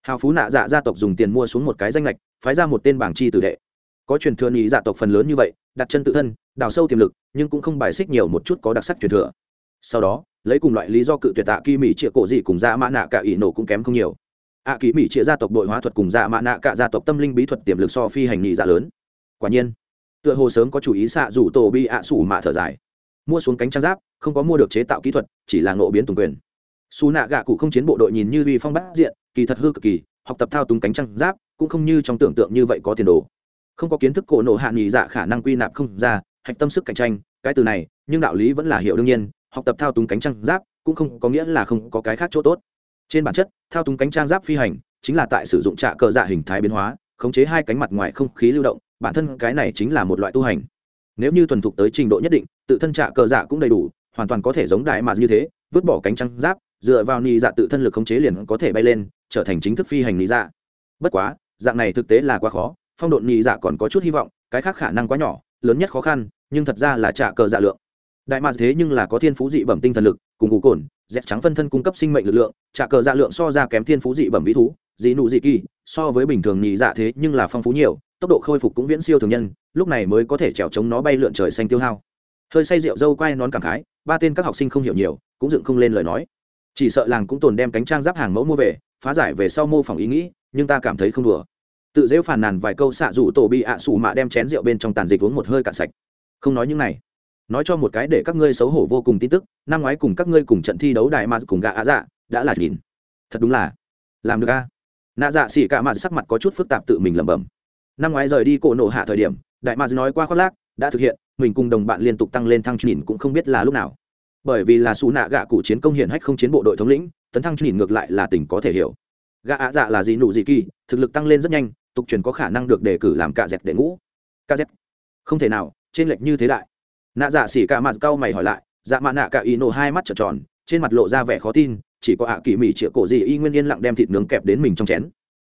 Hào phú nạ dạ gia tộc dùng tiền mua xuống một cái danh lệch phái ra một tên bảng chi tử đệ. Có truyền thừa nhị dạ tộc phần lớn như vậy, đặt chân tự thân, đào sâu tiềm lực, nhưng cũng không bài xích nhiều một chút có đặc sắc truyền thừa. Sau đó, lấy cùng loại lý do cự tuyệt tạ kỳ mỹ triệu cổ gì cùng ra mã nạ cả ỷ nổ cũng kém không nhiều ạ kỳ mỹ chia gia tộc đội hóa thuật cùng dạ mã nạ cả gia tộc tâm linh bí thuật tiềm lực so phi hành nhị dạ lớn. Quả nhiên, tựa hồ sớm có chủ ý xạ rủ tổ bi ạ sủ mạ thở dài. Mua xuống cánh trang giáp, không có mua được chế tạo kỹ thuật, chỉ là ngộ biến tùng quyền. Xù nạ gạ cụ không chiến bộ đội nhìn như uy phong bát diện, kỳ thật hư cực kỳ, học tập thao túng cánh trang giáp, cũng không như trong tưởng tượng như vậy có tiền đồ. Không có kiến thức cổ nộ hạ nghỉ dạ khả năng quy nạp không ra, hạch tâm sức cạnh tranh, cái từ này, nhưng đạo lý vẫn là hiệu đương nhiên, học tập thao túng cánh trang giáp, cũng không có nghĩa là không có cái khác chỗ tốt trên bản chất, thao túng cánh trang giáp phi hành chính là tại sử dụng trạ cờ dạ hình thái biến hóa, khống chế hai cánh mặt ngoài không khí lưu động, bản thân cái này chính là một loại tu hành. Nếu như thuần thục tới trình độ nhất định, tự thân trạ cờ dạ cũng đầy đủ, hoàn toàn có thể giống đại mà như thế, vứt bỏ cánh trăng giáp, dựa vào nị dạ tự thân lực khống chế liền có thể bay lên, trở thành chính thức phi hành nị dạ. Bất quá, dạng này thực tế là quá khó, phong độn nị dạ còn có chút hy vọng, cái khác khả năng quá nhỏ, lớn nhất khó khăn, nhưng thật ra là trạ cờ dạ lượng. Đại mà thế nhưng là có thiên phú dị bẩm tinh thần lực cùng ngủ cồn dẹp trắng phân thân cung cấp sinh mệnh lực lượng, trả cờ dạ lượng so ra kém thiên phú dị bẩm vĩ thú, dị nụ dị kỳ, so với bình thường nhị dạ thế nhưng là phong phú nhiều, tốc độ khôi phục cũng viễn siêu thường nhân, lúc này mới có thể trèo chống nó bay lượn trời xanh tiêu hao. Hơi say rượu dâu quay nón cảm khái, ba tên các học sinh không hiểu nhiều, cũng dựng không lên lời nói. Chỉ sợ làng cũng tồn đem cánh trang giáp hàng mẫu mua về, phá giải về sau mô phỏng ý nghĩ, nhưng ta cảm thấy không đùa. Tự dễ phàn nàn vài câu xạ rủ tổ bị ạ à xù mạ đem chén rượu bên trong tàn dịch uống một hơi cạn sạch. Không nói những này nói cho một cái để các ngươi xấu hổ vô cùng tin tức, năm ngoái cùng các ngươi cùng trận thi đấu đại mà cùng gạ ạ dạ đã là nhìn. Thật đúng là làm được a. Nạ dạ xỉ cả mà sắc mặt có chút phức tạp tự mình lẩm bẩm. Năm ngoái rời đi cổ nổ hạ thời điểm, đại mà nói qua khoác lác, đã thực hiện, mình cùng đồng bạn liên tục tăng lên thăng nhìn cũng không biết là lúc nào. Bởi vì là xù nạ gạ cụ chiến công hiển hách không chiến bộ đội thống lĩnh, tấn thăng nhìn ngược lại là tình có thể hiểu. Gạ ạ dạ là gì nụ gì kỳ, thực lực tăng lên rất nhanh, tục truyền có khả năng được đề cử làm cạ dẹp đệ ngũ. Cạ dẹp không thể nào, trên lệch như thế đại nạ dạ xỉ cả mặt cau mày hỏi lại dạ mạ nạ cả ý nổ hai mắt trợn tròn, trên mặt lộ ra vẻ khó tin, chỉ có ạ kỳ mỹ chĩa cổ gì y nguyên yên lặng đem thịt nướng kẹp đến mình trong chén.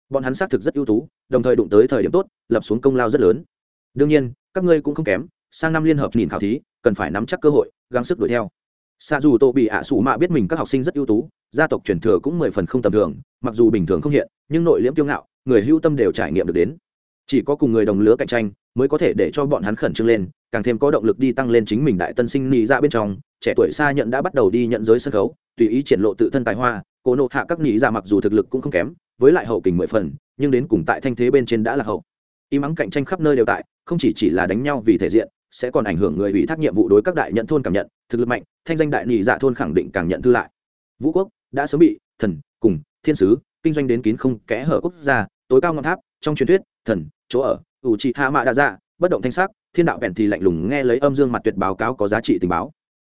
Bọn hắn xác thực rất ưu tú, đồng thời đụng tới thời điểm tốt, lập xuống công lao rất lớn. Đương nhiên, các ngươi cũng không kém, sang năm liên hợp nhìn khảo thí, cần phải nắm chắc cơ hội, gắng sức đuổi theo. Xa dù tô bị ạ sủ mạ biết mình các học sinh rất ưu tú, gia tộc truyền thừa cũng mười phần không tầm thường, mặc dù bình thường không hiện, nhưng nội liễm kiêu ngạo, người hưu tâm đều trải nghiệm được đến. Chỉ có cùng người đồng lứa cạnh tranh, mới có thể để cho bọn hắn khẩn trương lên càng thêm có động lực đi tăng lên chính mình đại tân sinh nị ra dạ bên trong, trẻ tuổi xa nhận đã bắt đầu đi nhận giới sân khấu, tùy ý triển lộ tự thân tài hoa, cố nộ hạ các nị ra dạ mặc dù thực lực cũng không kém, với lại hậu kình mười phần, nhưng đến cùng tại thanh thế bên trên đã là hậu. Im ắng cạnh tranh khắp nơi đều tại, không chỉ chỉ là đánh nhau vì thể diện, sẽ còn ảnh hưởng người ủy thác nhiệm vụ đối các đại nhận thôn cảm nhận, thực lực mạnh, thanh danh đại nị dạ thôn khẳng định càng nhận thư lại. Vũ quốc đã sớm bị thần, cùng, thiên sứ, kinh doanh đến kín không kẽ hở quốc gia, tối cao ngọn tháp, trong truyền thuyết, thần, chỗ ở, ủ trị hạ mạ đa dạ bất động thanh sắc thiên đạo bèn thì lạnh lùng nghe lấy âm dương mặt tuyệt báo cáo có giá trị tình báo.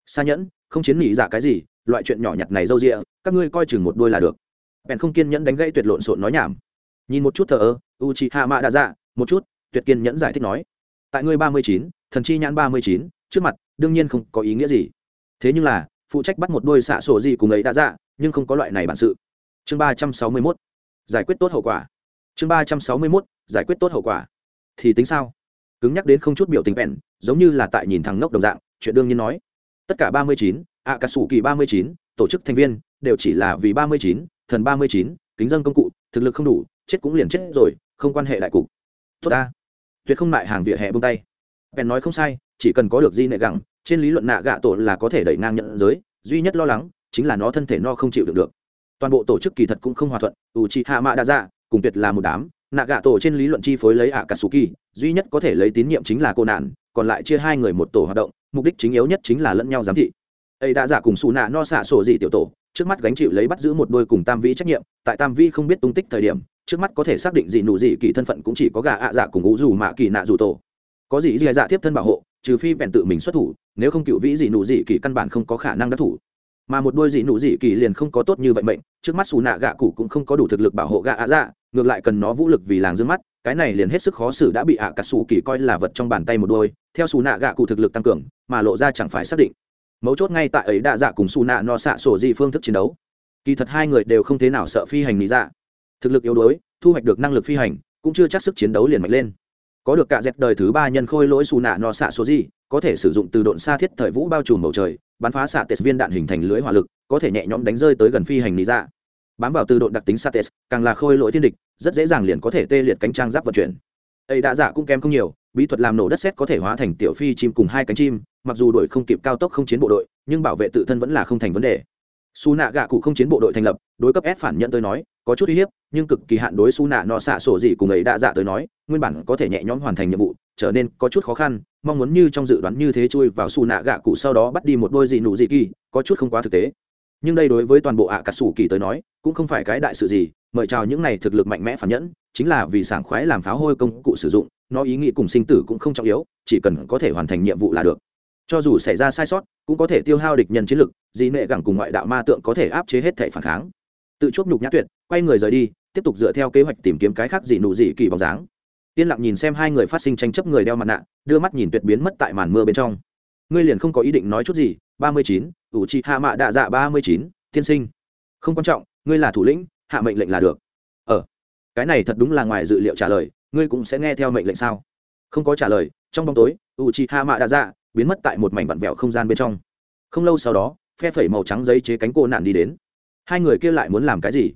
Xa nhẫn, không chiến nghỉ giả cái gì, loại chuyện nhỏ nhặt này dâu rịa các ngươi coi chừng một đôi là được. Bèn không kiên nhẫn đánh gãy tuyệt lộn xộn nói nhảm. Nhìn một chút thờ ơ u chị hạ mạ đã dạ một chút, tuyệt kiên nhẫn giải thích nói. Tại ngươi ba mươi chín, thần chi nhãn ba mươi chín, trước mặt, đương nhiên không có ý nghĩa gì. Thế nhưng là, phụ trách bắt một đôi xạ sổ gì cùng ấy đã dạ nhưng không có loại này bản sự. Chương ba trăm sáu mươi mốt, giải quyết tốt hậu quả. Chương ba trăm sáu mươi mốt, giải quyết tốt hậu quả. Thì tính sao? Cứng nhắc đến không chút biểu tình bèn, giống như là tại nhìn thằng ngốc đồng dạng, chuyện đương nhiên nói. Tất cả ba mươi chín ạ cà sủ kỳ ba mươi chín, tổ chức thành viên, đều chỉ là vì ba mươi chín, thần ba mươi chín, kính dân công cụ, thực lực không đủ, chết cũng liền chết rồi, không quan hệ đại cục. Tốt ta. Tuyệt không lại hàng vỉa hè bông tay. Bèn nói không sai, chỉ cần có được di nệ gẳng, trên lý luận nạ gạ tổ là có thể đẩy ngang nhận giới, duy nhất lo lắng chính là nó thân thể no không chịu được được. Toàn bộ tổ chức kỳ thật cũng không hòa thuận ủ trị hạ mạ đa dạ cùng tuyệt là một đám, nạ gạ tổ trên lý luận chi phối lấy ạ cà sù kỳ duy nhất có thể lấy tín nhiệm chính là cô nạn, còn lại chia hai người một tổ hoạt động, mục đích chính yếu nhất chính là lẫn nhau giám thị. Ấy đã giả cùng xù nạ no xạ sổ dị tiểu tổ, trước mắt gánh chịu lấy bắt giữ một đôi cùng tam vĩ trách nhiệm, tại tam vĩ không biết tung tích thời điểm, trước mắt có thể xác định dị nụ dị kỳ thân phận cũng chỉ có gà ạ dạ cùng ngũ dù mạ kỳ nạ dù tổ. Có gì dị dạ tiếp thân bảo hộ, trừ phi bèn tự mình xuất thủ, nếu không cựu vĩ dị nụ dị kỳ căn bản không có khả năng đắc thủ. Mà một đôi dị nụ dị kỳ liền không có tốt như vậy mệnh, trước mắt xù nạ gạ cụ cũng không có đủ thực lực bảo hộ gạ ạ dạ ngược lại cần nó vũ lực vì làng dương mắt cái này liền hết sức khó xử đã bị ạ cà sủ kỳ coi là vật trong bàn tay một đôi, theo xù nạ gạ cụ thực lực tăng cường, mà lộ ra chẳng phải xác định. Mấu chốt ngay tại ấy đạ dạ cùng xù nạ no xạ sổ dị phương thức chiến đấu. Kỳ thật hai người đều không thế nào sợ phi hành lý dạ. Thực lực yếu đuối, thu hoạch được năng lực phi hành, cũng chưa chắc sức chiến đấu liền mạnh lên. Có được cả dẹp đời thứ ba nhân khôi lỗi xù nạ no xạ số gì, có thể sử dụng từ độn xa thiết thời vũ bao trùm bầu trời, bắn phá xạ tết viên đạn hình thành lưới hỏa lực, có thể nhẹ nhõm đánh rơi tới gần phi hành lý dạ. Bám vào từ độn đặc tính xạ tết, càng là khôi lỗi thiên địch rất dễ dàng liền có thể tê liệt cánh trang giáp vận chuyển. Ấy đã giả cũng kém không nhiều, bí thuật làm nổ đất xét có thể hóa thành tiểu phi chim cùng hai cánh chim, mặc dù đuổi không kịp cao tốc không chiến bộ đội, nhưng bảo vệ tự thân vẫn là không thành vấn đề. Su nạ gạ cụ không chiến bộ đội thành lập, đối cấp s phản nhận tới nói, có chút uy hiếp, nhưng cực kỳ hạn đối su nạ nọ xạ sổ gì cùng ấy đã dạ tới nói, nguyên bản có thể nhẹ nhõm hoàn thành nhiệm vụ, trở nên có chút khó khăn, mong muốn như trong dự đoán như thế chui vào su nạ gạ cụ sau đó bắt đi một đôi gì nụ gì kỳ, có chút không quá thực tế. Nhưng đây đối với toàn bộ ạ à cà sủ kỳ tới nói, cũng không phải cái đại sự gì mời chào những này thực lực mạnh mẽ phản nhẫn, chính là vì sảng khoái làm pháo hôi công cụ sử dụng, nó ý nghĩ cùng sinh tử cũng không trọng yếu, chỉ cần có thể hoàn thành nhiệm vụ là được. Cho dù xảy ra sai sót, cũng có thể tiêu hao địch nhân chiến lực dị nệ gẳng cùng ngoại đạo ma tượng có thể áp chế hết thể phản kháng. Tự chốt nhục nhã tuyệt, quay người rời đi, tiếp tục dựa theo kế hoạch tìm kiếm cái khác dị nụ dị kỳ bóng dáng. Yên lặng nhìn xem hai người phát sinh tranh chấp người đeo mặt nạ, đưa mắt nhìn tuyệt biến mất tại màn mưa bên trong. Ngươi liền không có ý định nói chút gì, ba mươi chín, ủ trị hạ mạ đạ dạ ba mươi chín, tiên sinh. Không quan trọng, ngươi là thủ lĩnh hạ mệnh lệnh là được. Ờ cái này thật đúng là ngoài dự liệu trả lời ngươi cũng sẽ nghe theo mệnh lệnh sao? Không có trả lời trong bóng tối u chi hạ mạ đã ra, biến mất tại một mảnh vặn vẹo không gian bên trong. Không lâu sau đó phe phẩy màu trắng giấy chế cánh cô nạn đi đến. Hai người kia lại muốn làm cái gì?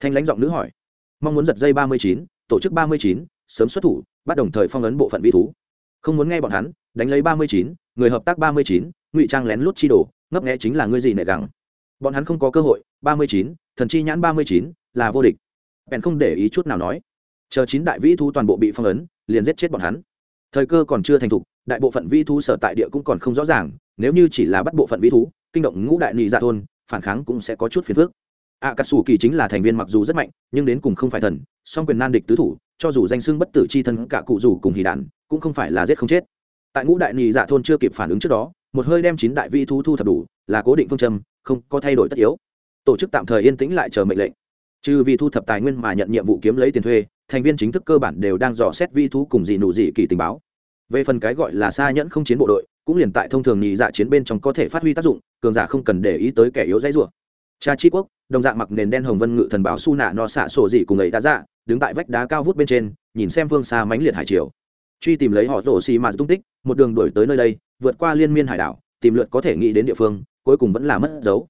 Thanh lãnh giọng nữ hỏi. Mong muốn giật dây ba mươi chín tổ chức ba mươi chín sớm xuất thủ bắt đồng thời phong ấn bộ phận vi thú. Không muốn nghe bọn hắn đánh lấy ba mươi chín người hợp tác ba mươi chín ngụy trang lén lút chi đồ, ngấp nghẽ chính là ngươi gì nệ gắng bọn hắn không có cơ hội ba mươi chín thần chi nhãn ba mươi chín, là vô địch. Bèn không để ý chút nào nói. Chờ chín đại vĩ thú toàn bộ bị phong ấn, liền giết chết bọn hắn. Thời cơ còn chưa thành thục, đại bộ phận vĩ thú sở tại địa cũng còn không rõ ràng, nếu như chỉ là bắt bộ phận vĩ thú, kinh động ngũ đại nị dạ thôn, phản kháng cũng sẽ có chút phiền phức. Ạ cà sủ kỳ chính là thành viên mặc dù rất mạnh, nhưng đến cùng không phải thần, song quyền nan địch tứ thủ, cho dù danh xưng bất tử c h i thân cả cụ dù cùng hì đản cũng không phải là giết không chết. Tại ngũ đại nị dạ thôn chưa kịp phản ứng trước đó, một hơi đem chín đại vi thú thu thập đủ, là cố định phương châm, không có thay đổi tất yếu tổ chức tạm thời yên tĩnh lại chờ mệnh lệnh. Trừ vì thu thập tài nguyên mà nhận nhiệm vụ kiếm lấy tiền thuê, thành viên chính thức cơ bản đều đang dò xét vi thú cùng dị nụ dị kỳ tình báo. Về phần cái gọi là xa nhẫn không chiến bộ đội, cũng liền tại thông thường nhị dạ chiến bên trong có thể phát huy tác dụng, cường giả không cần để ý tới kẻ yếu dãy rủa. Cha chi quốc, đồng dạng mặc nền đen hồng vân ngự thần báo su nạ no xạ sổ dị cùng ấy đã dạ đứng tại vách đá cao vút bên trên, nhìn xem phương xa mãnh liệt hải triều. Truy tìm lấy họ rổ xì mà tung tích, một đường đuổi tới nơi đây, vượt qua liên miên hải đảo, tìm lượt có thể nghĩ đến địa phương, cuối cùng vẫn là mất dấu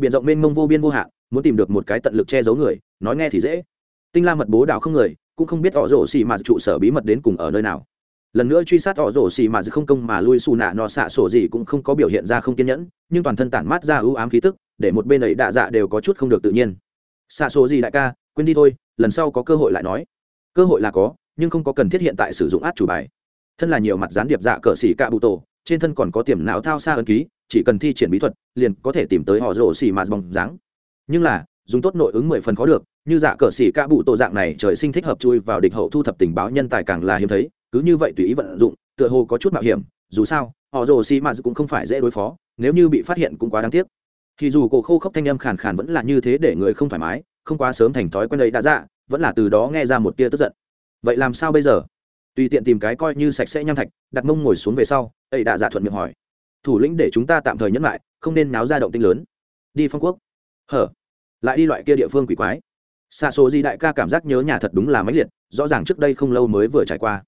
biển rộng mênh mông vô biên vô hạn, muốn tìm được một cái tận lực che giấu người, nói nghe thì dễ. Tinh la mật bố đảo không người, cũng không biết họ rổ xì mà trụ sở bí mật đến cùng ở nơi nào. Lần nữa truy sát họ rổ xì mà không công mà lui xù nạ nọ xạ sổ gì cũng không có biểu hiện ra không kiên nhẫn, nhưng toàn thân tản mát ra ưu ám khí tức, để một bên ấy đạ dạ đều có chút không được tự nhiên. Xạ sổ gì đại ca, quên đi thôi, lần sau có cơ hội lại nói. Cơ hội là có, nhưng không có cần thiết hiện tại sử dụng át chủ bài. Thân là nhiều mặt gián điệp dạ cờ xỉ cạ bụ tổ, trên thân còn có tiềm não thao xa ấn ký chỉ cần thi triển bí thuật, liền có thể tìm tới họ rổ xì mạt bóng dáng. Nhưng là, dùng tốt nội ứng mười phần khó được, như dạ cờ xì ca bụ tổ dạng này trời sinh thích hợp chui vào địch hậu thu thập tình báo nhân tài càng là hiếm thấy, cứ như vậy tùy ý vận dụng, tựa hồ có chút mạo hiểm, dù sao, họ rồ xì mạt cũng không phải dễ đối phó, nếu như bị phát hiện cũng quá đáng tiếc. Thì dù cổ khô khốc thanh âm khàn khàn vẫn là như thế để người không thoải mái, không quá sớm thành thói quen ấy đã dạ vẫn là từ đó nghe ra một tia tức giận. Vậy làm sao bây giờ? Tùy tiện tìm cái coi như sạch sẽ nham thạch, đặt mông ngồi xuống về sau, ấy đã dạ thuận miệng hỏi thủ lĩnh để chúng ta tạm thời nhẫn lại, không nên náo ra động tinh lớn. Đi phong quốc. Hở. Lại đi loại kia địa phương quỷ quái. Xa số di đại ca cảm giác nhớ nhà thật đúng là mãnh liệt, rõ ràng trước đây không lâu mới vừa trải qua.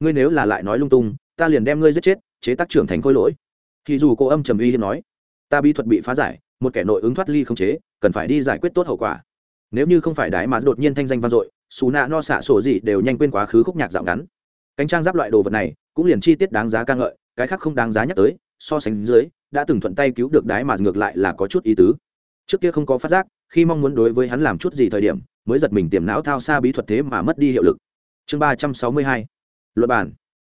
Ngươi nếu là lại nói lung tung, ta liền đem ngươi giết chết, chế tác trưởng thành khôi lỗi. Thì dù cô âm trầm uy hiếm nói, ta bí thuật bị phá giải, một kẻ nội ứng thoát ly không chế, cần phải đi giải quyết tốt hậu quả. Nếu như không phải đái mà đột nhiên thanh danh vang dội, xù nạ no xạ sổ gì đều nhanh quên quá khứ khúc nhạc dạo ngắn. Cánh trang giáp loại đồ vật này, cũng liền chi tiết đáng giá ca ngợi, cái khác không đáng giá nhắc tới so sánh dưới, đã từng thuận tay cứu được đái mà ngược lại là có chút ý tứ. Trước kia không có phát giác, khi mong muốn đối với hắn làm chút gì thời điểm, mới giật mình tiềm não thao xa bí thuật thế mà mất đi hiệu lực. Chương ba trăm sáu mươi hai, luận bàn.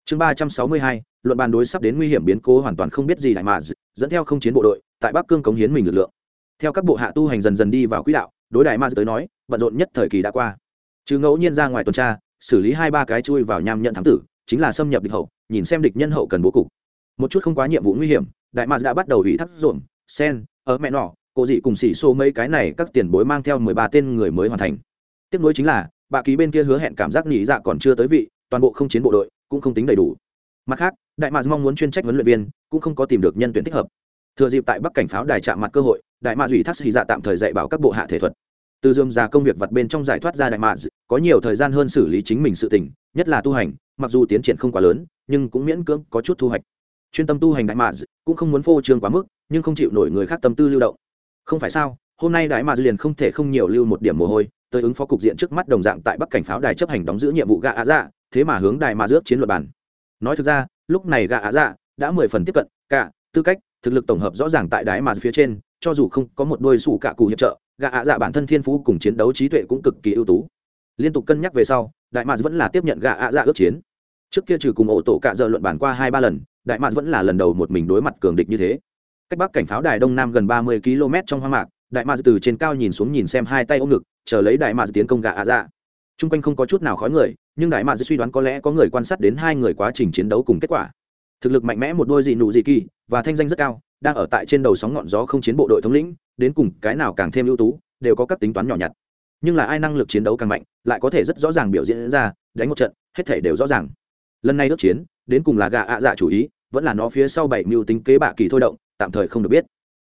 Chương ba trăm sáu mươi hai, luận bàn đối sắp đến nguy hiểm biến cố hoàn toàn không biết gì đại mà dẫn theo không chiến bộ đội, tại bắc cương cống hiến mình lực lượng. Theo các bộ hạ tu hành dần dần đi vào quỹ đạo, đối đại ma tới nói, bận rộn nhất thời kỳ đã qua. Chứ ngẫu nhiên ra ngoài tuần tra, xử lý hai ba cái chui vào nham nhận thám tử, chính là xâm nhập địch hậu, nhìn xem địch nhân hậu cần bố cục một chút không quá nhiệm vụ nguy hiểm, đại mạc đã bắt đầu ủy thác dồn sen ở mẹ nọ cộ dị cùng xỉ xô mấy cái này các tiền bối mang theo mười ba tên người mới hoàn thành. Tiếp nối chính là bà ký bên kia hứa hẹn cảm giác nghỉ dạ còn chưa tới vị, toàn bộ không chiến bộ đội cũng không tính đầy đủ. Mặt khác, đại mạc mong muốn chuyên trách huấn luyện viên, cũng không có tìm được nhân tuyển thích hợp. Thừa dịp tại bắc cảnh pháo đài chạm mặt cơ hội, đại mạc ủy thác xỉ dạ tạm thời dạy bảo các bộ hạ thể thuật. Từ dơm ra công việc vặt bên trong giải thoát ra đại mạc có nhiều thời gian hơn xử lý chính mình sự tình, nhất là tu hành, mặc dù tiến triển không quá lớn, nhưng cũng miễn cưỡng có chút thu hoạch chuyên tâm tu hành đại mạc cũng không muốn phô trương quá mức, nhưng không chịu nổi người khác tâm tư lưu động. Không phải sao, hôm nay đại mạc liền không thể không nhiều lưu một điểm mồ hôi, tới ứng phó cục diện trước mắt đồng dạng tại bắc cảnh pháo đài chấp hành đóng giữ nhiệm vụ gạ ạ dạ thế mà hướng đại mà rước chiến luật bản nói thực ra, lúc này gạ ạ dạ đã mười phần tiếp cận, cả tư cách, thực lực tổng hợp rõ ràng tại đái mà phía trên, cho dù không có một đôi sủ cả cụ hiệp trợ gạ ạ dạ bản thân thiên phú cùng chiến đấu trí tuệ cũng cực kỳ ưu tú. Liên tục cân nhắc về sau, đại mạc vẫn là tiếp nhận gạ ạ dạ ước chiến. Trước kia trừ cùng ổ tổ cạ giờ luận bản qua hai ba lần đại mạc vẫn là lần đầu một mình đối mặt cường địch như thế. Cách bắc cảnh pháo đài đông nam gần ba mươi km trong hoang mạc, đại mạc từ trên cao nhìn xuống nhìn xem hai tay ôm ngực, chờ lấy đại mạc tiến công gạ ạ dạ. T r u n g quanh không có chút nào khói người, nhưng đại mạc suy đoán có lẽ có người quan sát đến hai người quá trình chiến đấu cùng kết quả. Thực lực mạnh mẽ một đôi dị nụ dị kỳ và thanh danh rất cao, đang ở tại trên đầu sóng ngọn gió không chiến bộ đội thống lĩnh, đến cùng cái nào càng thêm ưu tú, đều có các tính toán nhỏ nhặt. Nhưng là ai năng lực chiến đấu càng mạnh, lại có thể rất rõ ràng biểu diễn ra, đánh một trận, hết thể đều rõ ràng. Lần này ước chiến đến cùng là gạ ạ dạ chủ ý, vẫn là nó phía sau bảy mưu tính kế bạ kỳ thôi động, tạm thời không được biết.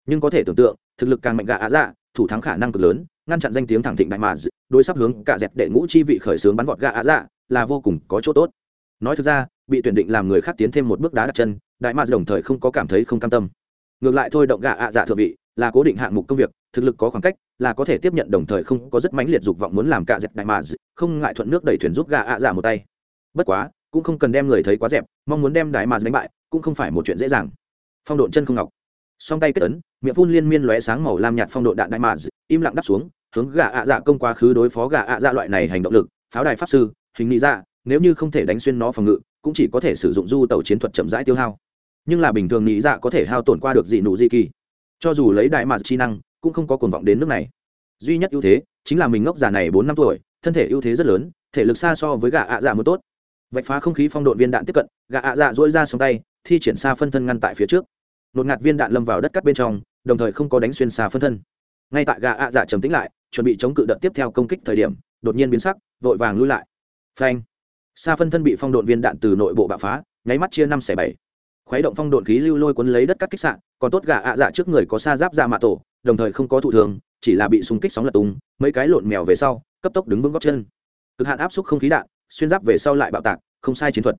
Nhưng có thể tưởng tượng, thực lực càng mạnh gạ ạ dạ thủ thắng khả năng cực lớn, ngăn chặn danh tiếng thẳng thịnh đại mà đối sắp hướng cả dẹp đệ ngũ chi vị khởi xướng bắn vọt gạ ạ dạ là vô cùng có chỗ tốt. Nói thực ra, bị tuyển định làm người khác tiến thêm một bước đá đặt chân, đại mà đồng thời không có cảm thấy không cam tâm. Ngược lại thôi động gạ ạ dạ thượng vị, là cố định hạng mục công việc, thực lực có khoảng cách, là có thể tiếp nhận đồng thời không có rất mãnh liệt dục vọng muốn làm cả dẹp đại mà không ngại thuận nước đẩy thuyền giúp gạ ạ dạ một tay. Bất quá cũng không cần đem người thấy quá dẹp, mong muốn đem đại mà đánh bại, cũng không phải một chuyện dễ dàng. Phong độn chân không ngọc. Song tay kết ấn, miệng phun liên miên lóe sáng màu lam nhạt phong độ đạn đại mà, im lặng đắp xuống, hướng gà ạ dạ công quá khứ đối phó gà ạ dạ loại này hành động lực, pháo đài pháp sư, hình nghĩ dạ nếu như không thể đánh xuyên nó phòng ngự, cũng chỉ có thể sử dụng du tàu chiến thuật chậm rãi tiêu hao. Nhưng là bình thường nghĩ dạ có thể hao tổn qua được dị nụ dị kỳ. Cho dù lấy đại mà chi năng, cũng không có cuồng vọng đến nước này. Duy nhất ưu thế, chính là mình ngốc già này bốn năm tuổi, thân thể ưu thế rất lớn, thể lực xa so với gà ạ dạ mới tốt vạch phá không khí phong độn viên đạn tiếp cận gà ạ dạ dỗi ra xong tay, thi triển xa phân thân ngăn tại phía trước. Nột ngạt viên đạn lâm vào đất cắt bên trong, đồng thời không có đánh xuyên xa phân thân. Ngay tại gà ạ dạ trầm tĩnh lại, chuẩn bị chống cự đợt tiếp theo công kích thời điểm, đột nhiên biến sắc, vội vàng lui lại. Phanh! Xa phân thân bị phong độn viên đạn từ nội bộ bạo phá, nháy mắt chia năm xẻ bảy. Khuấy động phong độn khí lưu lôi cuốn lấy đất cắt kích sạn còn tốt gà ạ dạ trước người có xa giáp ra mạ tổ, đồng thời không có thụ thường chỉ là bị súng kích sóng lật tung, mấy cái lộn mèo về sau, cấp tốc đứng vững góc chân. Cực hạn áp suất không khí đạn xuyên giáp về sau lại bạo tạc, không sai chiến thuật.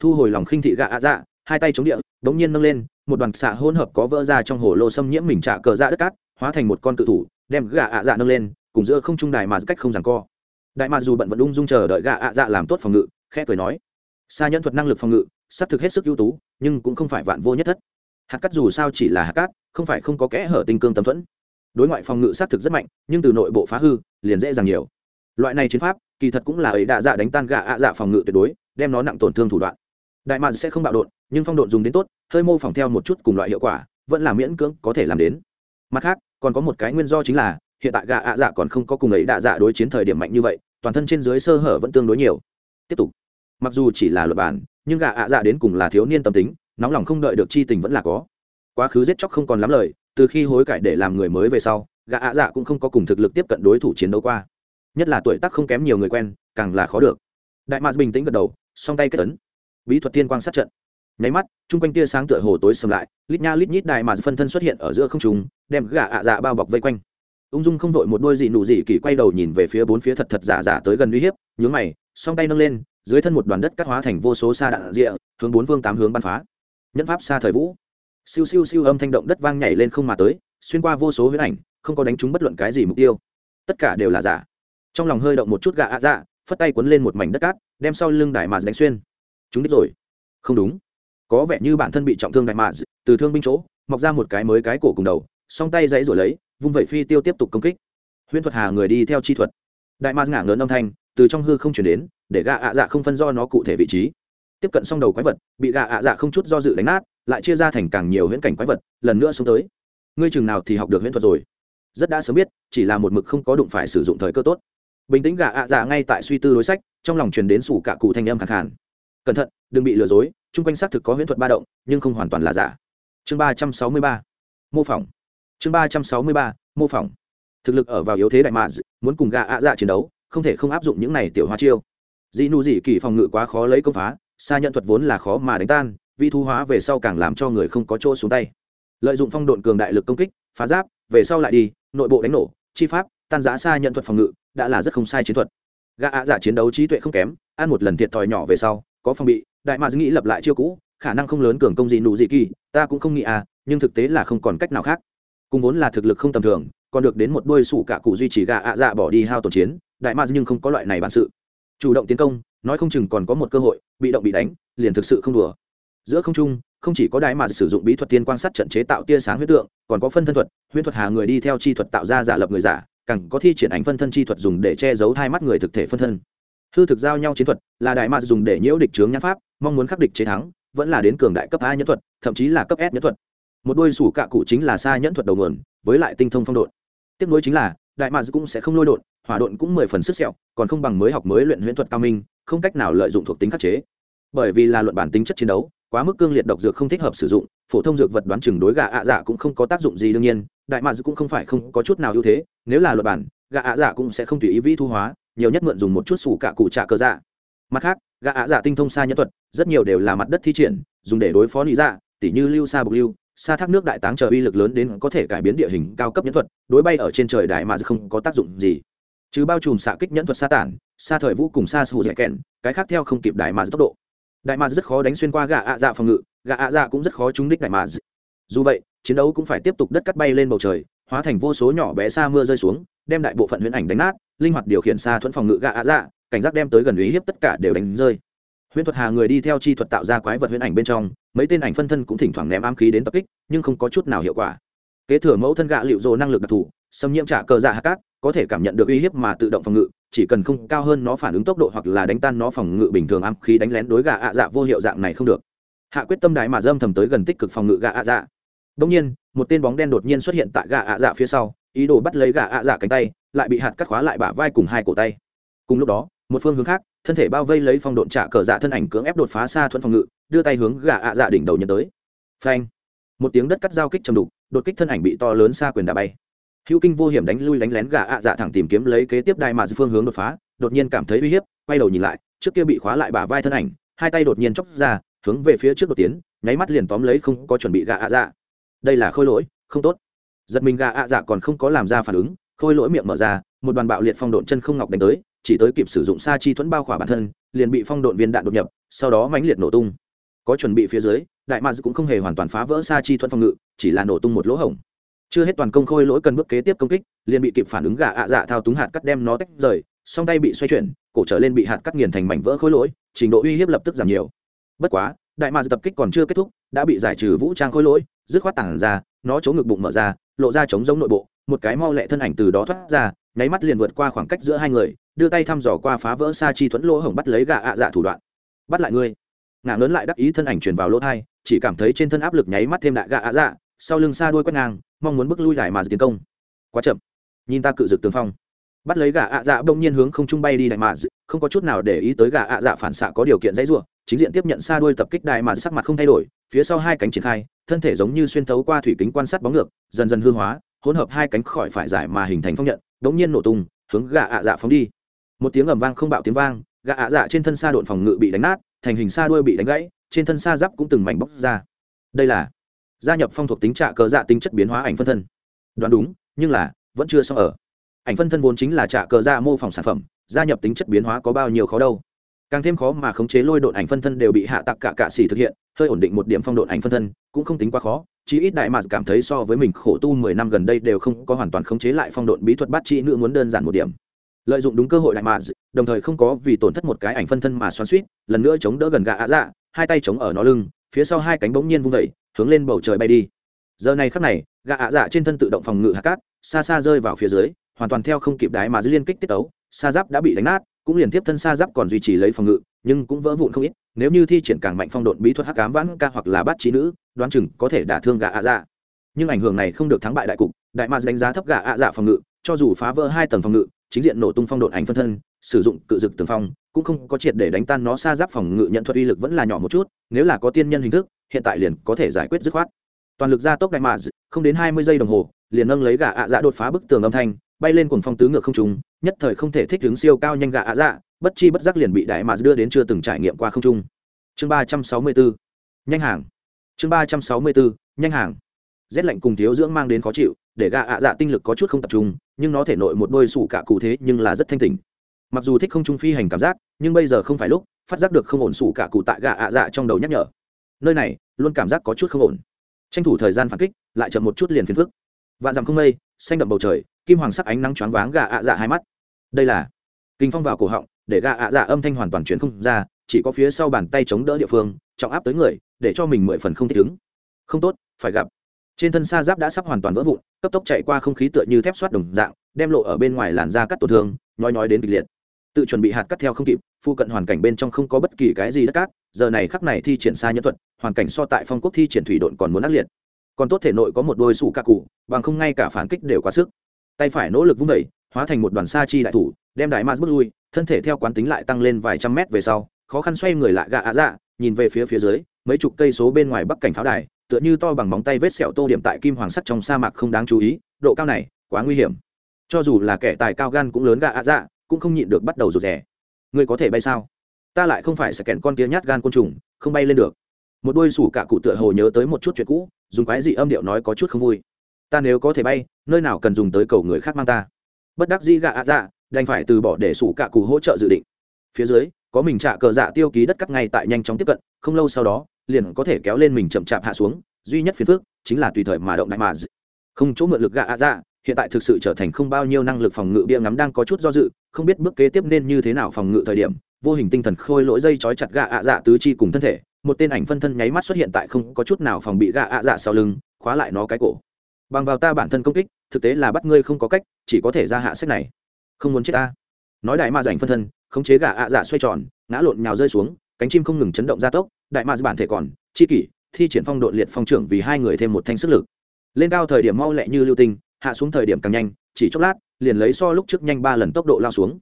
Thu hồi lòng khinh thị gạ ạ dạ hai tay chống địa, bỗng nhiên nâng lên, một đoàn xạ hỗn hợp có vỡ ra trong hồ lô xâm nhiễm mình trả cờ ra đất cát, hóa thành một con cự thủ, đem gạ ạ dạ nâng lên, cùng giữa không trung đài mà cách không giằng co. Đại mà dù bận vẫn ung dung chờ đợi gạ ạ dạ làm tốt phòng ngự, khẽ cười nói xa nhân thuật năng lực phòng ngự, xác thực hết sức ưu tú, nhưng cũng không phải vạn vô nhất thất. Hạt cát dù sao chỉ là hạt cát, không phải không có kẽ hở tinh cương tấm thuẫn. Đối ngoại phòng ngự xác thực rất mạnh, nhưng từ nội bộ phá hư, liền dễ dàng nhiều. Loại này chiến pháp kỳ thật cũng là ấy đạ dạ đánh tan gạ ạ dạ phòng ngự tuyệt đối, đem nó nặng tổn thương thủ đoạn. Đại mạc sẽ không bạo đột nhưng phong độn dùng đến tốt, hơi mô phỏng theo một chút cùng loại hiệu quả, vẫn là miễn cưỡng có thể làm đến. Mặt khác, còn có một cái nguyên do chính là, hiện tại gạ ạ dạ còn không có cùng ấy đạ dạ đối chiến thời điểm mạnh như vậy, toàn thân trên dưới sơ hở vẫn tương đối nhiều. Tiếp tục. Mặc dù chỉ là luật bản, nhưng gạ ạ dạ đến cùng là thiếu niên tâm tính, nóng lòng không đợi được chi tình vẫn là có. Quá khứ giết chóc không còn lắm lời, từ khi hối cải để làm người mới về sau, gạ ạ dạ cũng không có cùng thực lực tiếp cận đối thủ chiến đấu qua nhất là tuổi tác không kém nhiều người quen, càng là khó được. Đại mạc bình tĩnh gật đầu, song tay kết tấn bí thuật tiên quang sát trận. Nháy mắt, chung quanh tia sáng tựa hồ tối sầm lại, lít nha lít nhít đại mạc phân thân xuất hiện ở giữa không trùng đem gà ạ dạ bao bọc vây quanh. Ung dung không vội một đôi dị nụ dị kỳ quay đầu nhìn về phía bốn phía thật thật giả giả tới gần uy hiếp, nhướng mày, song tay nâng lên, dưới thân một đoàn đất cắt hóa thành vô số xa đạn rịa, hướng bốn phương tám hướng bắn phá. Nhân pháp xa thời vũ. Siêu siêu siêu âm thanh động đất vang nhảy lên không mà tới, xuyên qua vô số huyết ảnh, không có đánh trúng bất luận cái gì mục tiêu. Tất cả đều là giả trong lòng hơi động một chút gạ ạ dạ phất tay cuốn lên một mảnh đất cát, đem sau lưng đại mà đánh xuyên. Chúng đích rồi. Không đúng. Có vẻ như bản thân bị trọng thương đại mà, từ thương binh chỗ, mọc ra một cái mới cái cổ cùng đầu, song tay dãy rồi lấy, vung vẩy phi tiêu tiếp tục công kích. Huyễn thuật hà người đi theo chi thuật. Đại ma ngả ngớn âm thanh, từ trong hư không chuyển đến, để gạ ạ dạ không phân do nó cụ thể vị trí. Tiếp cận xong đầu quái vật, bị gạ ạ dạ không chút do dự đánh nát, lại chia ra thành càng nhiều huyễn cảnh quái vật, lần nữa xuống tới. Ngươi chừng nào thì học được huyễn thuật rồi? Rất đã sớm biết, chỉ là một mực không có đụng phải sử dụng thời cơ tốt bình tĩnh gạ ạ dạ ngay tại suy tư đối sách, trong lòng truyền đến sủ cả cụ thanh âm khẳng khàn. Cẩn thận, đừng bị lừa dối, chung quanh xác thực có huyễn thuật ba động, nhưng không hoàn toàn là giả. Chương ba trăm sáu mươi ba, mô phỏng. Chương ba trăm sáu mươi ba, mô phỏng. Thực lực ở vào yếu thế đại mạ muốn cùng gạ ạ dạ chiến đấu, không thể không áp dụng những này tiểu hoa chiêu. Dị nụ dị kỳ phòng ngự quá khó lấy công phá, xa nhận thuật vốn là khó mà đánh tan vi thu hóa về sau càng làm cho người không có chỗ xuống tay. Lợi dụng phong độn cường đại lực công kích, phá giáp, về sau lại đi, nội bộ đánh nổ, chi pháp tan giã xa nhận thuật phòng ngự, đã là rất không sai chiến thuật. Gã ạ giả chiến đấu trí tuệ không kém, ăn một lần thiệt thòi nhỏ về sau, có phòng bị, đại mạc nghĩ lập lại chiêu cũ, khả năng không lớn cường công gì nụ gì kỳ, ta cũng không nghĩ à nhưng thực tế là không còn cách nào khác. Cùng vốn là thực lực không tầm thường, còn được đến một đôi sủ cả cụ duy trì gã ạ dạ bỏ đi hao tổn chiến, đại mạc nhưng không có loại này bản sự. Chủ động tiến công, nói không chừng còn có một cơ hội, bị động bị đánh, liền thực sự không đùa. Giữa không trung, không chỉ có đại mà sử dụng bí thuật tiên quan sát trận chế tạo tia sáng huyết tượng, còn có phân thân thuật, huyết thuật hà người đi theo chi thuật tạo ra giả lập người giả càng có thi triển ảnh phân thân chi thuật dùng để che giấu hai mắt người thực thể phân thân. Hư thực giao nhau chiến thuật là đại mạc dùng để nhiễu địch trướng nhãn pháp, mong muốn khắc địch chế thắng, vẫn là đến cường đại cấp a nhẫn thuật, thậm chí là cấp s nhẫn thuật. Một đôi sủ cạ cụ chính là xa nhẫn thuật đầu nguồn, với lại tinh thông phong độn. Tiếp nối chính là, đại mạc cũng sẽ không lôi độn, hỏa độn cũng mười phần sức sẹo, còn không bằng mới học mới luyện huyễn thuật cao minh, không cách nào lợi dụng thuộc tính khắc chế. Bởi vì là luận bản tính chất chiến đấu, quá mức cương liệt độc dược không thích hợp sử dụng, phổ thông dược vật đoán chừng đối gà ạ dạ cũng không có tác dụng gì đương nhiên đại mạc cũng không phải không có chút nào ưu thế, nếu là luật bản gà ạ dạ cũng sẽ không tùy ý vi thu hóa, nhiều nhất mượn dùng một chút sủ cả cụ trả cơ dạ. Mặt khác gà ạ dạ tinh thông xa nhân thuật, rất nhiều đều là mặt đất thi triển, dùng để đối phó lý dạ tỉ như lưu xa bục lưu xa thác nước đại táng chờ uy lực lớn đến có thể cải biến địa hình cao cấp nhân thuật, đối bay ở trên trời đại mà không có tác dụng gì. Chứ bao trùm xạ kích nhẫn thuật xa tản xa thời vũ cùng xa sù dạy kèn cái khác theo không kịp đại mà tốc độ. Đại mà rất khó đánh xuyên qua gà ạ dạ phòng ngự gà ạ dạ cũng rất khó trúng đích đại mà dù vậy chiến đấu cũng phải tiếp tục đất cắt bay lên bầu trời, hóa thành vô số nhỏ bé xa mưa rơi xuống, đem đại bộ phận huyễn ảnh đánh nát, linh hoạt điều khiển xa thuẫn phòng ngự gạ ạ dạ cảnh giác đem tới gần uy hiếp tất cả đều đánh rơi. Huyễn thuật hà người đi theo chi thuật tạo ra quái vật huyễn ảnh bên trong, mấy tên ảnh phân thân cũng thỉnh thoảng ném ám khí đến tập kích, nhưng không có chút nào hiệu quả. Kế thừa mẫu thân gạ liệu dồ năng lực đặc thù, xâm nhiễm trả cờ dạ hạ cát, có thể cảm nhận được uy hiếp mà tự động phòng ngự, chỉ cần không cao hơn nó phản ứng tốc độ hoặc là đánh tan nó phòng ngự bình thường ám khí đánh lén đối gạ ạ dạ vô hiệu dạng này không được. Hạ quyết tâm đái mà dâm thầm tới gần tích cực phòng ngự gạ ạ dạ đông nhiên, một tên bóng đen đột nhiên xuất hiện tại gã ạ dạ phía sau, ý đồ bắt lấy gã ạ dạ cánh tay, lại bị hạt cắt khóa lại bả vai cùng hai cổ tay. Cùng lúc đó, một phương hướng khác, thân thể bao vây lấy phong độn trả cờ dạ thân ảnh cưỡng ép đột phá xa thuận phòng ngự, đưa tay hướng gã ạ dạ đỉnh đầu nhân tới. Phanh! Một tiếng đất cắt giao kích trầm đục, đột kích thân ảnh bị to lớn xa quyền đà bay. Hữu kinh vô hiểm đánh lui đánh lén gã ạ dạ thẳng tìm kiếm lấy kế tiếp đai mà phương hướng đột phá, đột nhiên cảm thấy uy hiếp, quay đầu nhìn lại, trước kia bị khóa lại bả vai thân ảnh, hai tay đột nhiên chốc ra, hướng về phía trước đột tiến, nháy mắt liền tóm lấy không có chuẩn bị gã ạ dạ đây là khôi lỗi, không tốt. Giật mình gà ạ dạ còn không có làm ra phản ứng, khôi lỗi miệng mở ra, một đoàn bạo liệt phong độn chân không ngọc đánh tới, chỉ tới kịp sử dụng sa chi thuẫn bao khỏa bản thân, liền bị phong độn viên đạn đột nhập, sau đó mãnh liệt nổ tung. Có chuẩn bị phía dưới, đại mads cũng không hề hoàn toàn phá vỡ sa chi thuẫn phòng ngự, chỉ là nổ tung một lỗ hổng. Chưa hết toàn công khôi lỗi cần bước kế tiếp công kích, liền bị kịp phản ứng gà ạ dạ thao túng hạt cắt đem nó tách rời, song tay bị xoay chuyển, cổ trở lên bị hạt cắt nghiền thành mảnh vỡ khôi lỗi, trình độ uy hiếp lập tức giảm nhiều. Bất quá, đại mads tập kích còn chưa kết thúc, đã bị giải trừ vũ trang khôi lỗi dứt khoát tảng ra, nó chỗ ngực bụng mở ra, lộ ra chống giống nội bộ, một cái mau lẹ thân ảnh từ đó thoát ra, nháy mắt liền vượt qua khoảng cách giữa hai người, đưa tay thăm dò qua phá vỡ sa chi thuẫn lỗ hổng bắt lấy gà ạ dạ thủ đoạn. Bắt lại ngươi. Ngã lớn lại đắc ý thân ảnh truyền vào lỗ thai, chỉ cảm thấy trên thân áp lực nháy mắt thêm đại gà ạ dạ sau lưng xa đuôi quét ngang, mong muốn bước lui đại mà tiến công. Quá chậm, nhìn ta cự dực tường phong. Bắt lấy gà ạ dạ bỗng nhiên hướng không trung bay đi đại mà không có chút nào để ý tới gà ạ dạ phản xạ có điều kiện dãy rủa, chính diện tiếp nhận xa đuôi tập kích đại mà sắc mặt không thay đổi, phía sau hai cánh triển khai, thân thể giống như xuyên thấu qua thủy kính quan sát bóng ngược, dần dần hư hóa, hỗn hợp hai cánh khỏi phải giải mà hình thành phong nhận, đống nhiên nổ tung, hướng gà ạ dạ phóng đi. Một tiếng ầm vang không bạo tiếng vang, gà ạ dạ trên thân xa độn phòng ngự bị đánh nát, thành hình xa đuôi bị đánh gãy, trên thân xa giáp cũng từng mảnh bóc ra. Đây là gia nhập phong thuộc tính trạ cờ dạ tính chất biến hóa ảnh phân thân. Đoán đúng, nhưng là vẫn chưa xong ở. Ảnh phân thân vốn chính là trạ cờ dạ mô phỏng sản phẩm gia nhập tính chất biến hóa có bao nhiêu khó đâu. Càng thêm khó mà khống chế lôi độn ảnh phân thân đều bị hạ tặc cả cạ xỉ thực hiện, hơi ổn định một điểm phong độn ảnh phân thân, cũng không tính quá khó, chí ít đại mạc cảm thấy so với mình khổ tu mười năm gần đây đều không có hoàn toàn khống chế lại phong độn bí thuật bát trị nữ muốn đơn giản một điểm. Lợi dụng đúng cơ hội đại mà, đồng thời không có vì tổn thất một cái ảnh phân thân mà xoắn suýt lần nữa chống đỡ gần gạ ạ dạ hai tay chống ở nó lưng, phía sau hai cánh bỗng nhiên vung vẩy hướng lên bầu trời bay đi. Giờ này khắc này gạ ạ dạ trên thân tự động phòng ngự hạ cát, xa xa rơi vào phía dưới, hoàn toàn theo không kịp đái mà dưới liên kích tiết tấu xa giáp đã bị đánh nát, cũng liền tiếp thân xa giáp còn duy trì lấy phòng ngự, nhưng cũng vỡ vụn không ít, nếu như thi triển càng mạnh phong độn bí thuật hắc cám vãn ca hoặc là bắt trí nữ, đoán chừng có thể đả thương gà ạ dạ. Nhưng ảnh hưởng này không được thắng bại đại cục, đại mars đánh giá thấp gà ạ dạ phòng ngự, cho dù phá vỡ hai tầng phòng ngự, chính diện nổ tung phong độn ảnh phân thân, sử dụng cự dực tường phong, cũng không có triệt để đánh tan nó. Xa giáp phòng ngự nhận thuật uy lực vẫn là nhỏ một chút, nếu là có tiên nhân hình thức, hiện tại liền có thể giải quyết dứt khoát. Toàn lực ra tốc đại mars không đến hai mươi giây đồng hồ, liền nâng lấy gà ạ dạ đột phá bức tường âm thanh bay lên cuồng phong tứ ngược không trung, nhất thời không thể thích ứng siêu cao nhanh gà ạ dạ bất chi bất giác liền bị đại mà đưa đến chưa từng trải nghiệm qua không trung. Chương ba trăm sáu mươi bốn nhanh hàng. Chương ba trăm sáu mươi bốn nhanh hàng. Rét lạnh cùng thiếu dưỡng mang đến khó chịu để gà ạ dạ tinh lực có chút không tập trung nhưng nó thể nội một đôi sủ cả cụ thế nhưng là rất thanh tỉnh. Mặc dù thích không trung phi hành cảm giác nhưng bây giờ không phải lúc phát giác được không ổn sủ cả cụ tại gà ạ dạ trong đầu nhắc nhở. Nơi này luôn cảm giác có chút không ổn. Tranh thủ thời gian phản kích lại chậm một chút liền phiền phức. Vạn dặm không mây xanh đậm bầu trời kim hoàng sắc ánh nắng choáng váng gà ạ dạ hai mắt. Đây là kinh phong vào cổ họng, để gà ạ dạ âm thanh hoàn toàn chuyển không ra, chỉ có phía sau bàn tay chống đỡ địa phương, trọng áp tới người, để cho mình mười phần không thích ứng. Không tốt, phải gặp. Trên thân xa giáp đã sắp hoàn toàn vỡ vụn, cấp tốc chạy qua không khí tựa như thép xoát đồng dạng, đem lộ ở bên ngoài làn da cắt tổn thương nói nói đến kịch liệt. Tự chuẩn bị hạt cắt theo không kịp, phu cận hoàn cảnh bên trong không có bất kỳ cái gì đất cát, giờ này khắc này thi triển xa nhân thuật, hoàn cảnh so tại phong quốc thi triển thủy độn còn muốn ác liệt. Còn tốt thể nội có một đôi sủ ca cụ, bằng không ngay cả phản kích đều quá sức tay phải nỗ lực vung đẩy, hóa thành một đoàn sa chi đại thủ đem đại mars bước lui thân thể theo quán tính lại tăng lên vài trăm mét về sau khó khăn xoay người lại gạ ạ dạ nhìn về phía phía dưới mấy chục cây số bên ngoài bắc cảnh pháo đài tựa như to bằng móng tay vết sẹo tô điểm tại kim hoàng sắt trong sa mạc không đáng chú ý độ cao này quá nguy hiểm. Cho dù là kẻ tài cao gan cũng lớn gạ ạ dạ cũng không nhịn được bắt đầu rụt rè. Ngươi có thể bay sao? Ta lại không phải sẽ kèn con kia nhát gan côn trùng không bay lên được. Một đôi sủ cả cụ tựa hồ nhớ tới một chút chuyện cũ dùng cái gì âm điệu nói có chút không vui ta nếu có thể bay, nơi nào cần dùng tới cầu người khác mang ta? Bất đắc dĩ gạ ạ dạ đành phải từ bỏ để sủ cả cụ hỗ trợ dự định. Phía dưới, có mình trả cờ dạ tiêu ký đất cắt ngay tại nhanh chóng tiếp cận, không lâu sau đó, liền có thể kéo lên mình chậm chạp hạ xuống, duy nhất phiền phước chính là tùy thời mà động đại mà không chỗ mượn lực gạ ạ dạ hiện tại thực sự trở thành không bao nhiêu năng lực phòng ngự bia ngắm đang có chút do dự, không biết bước kế tiếp nên như thế nào phòng ngự thời điểm, vô hình tinh thần khôi lỗi dây trói chặt gạ ạ dạ tứ chi cùng thân thể, một tên ảnh phân thân nháy mắt xuất hiện tại không có chút nào phòng bị gạ ạ dạ sau lưng, khóa lại nó cái cổ bằng vào ta bản thân công kích thực tế là bắt ngươi không có cách chỉ có thể ra hạ sách này. Không muốn chết ta. Nói đại ma giành phân thân khống chế gà ạ dạ xoay tròn ngã lộn nhào rơi xuống cánh chim không ngừng chấn động gia tốc đại ma bản thể còn chi kỷ thi triển phong độn liệt phong trưởng vì hai người thêm một thanh sức lực. Lên cao thời điểm mau lẹ như lưu tinh hạ xuống thời điểm càng nhanh chỉ chốc lát liền lấy so lúc trước nhanh ba lần tốc độ lao xuống.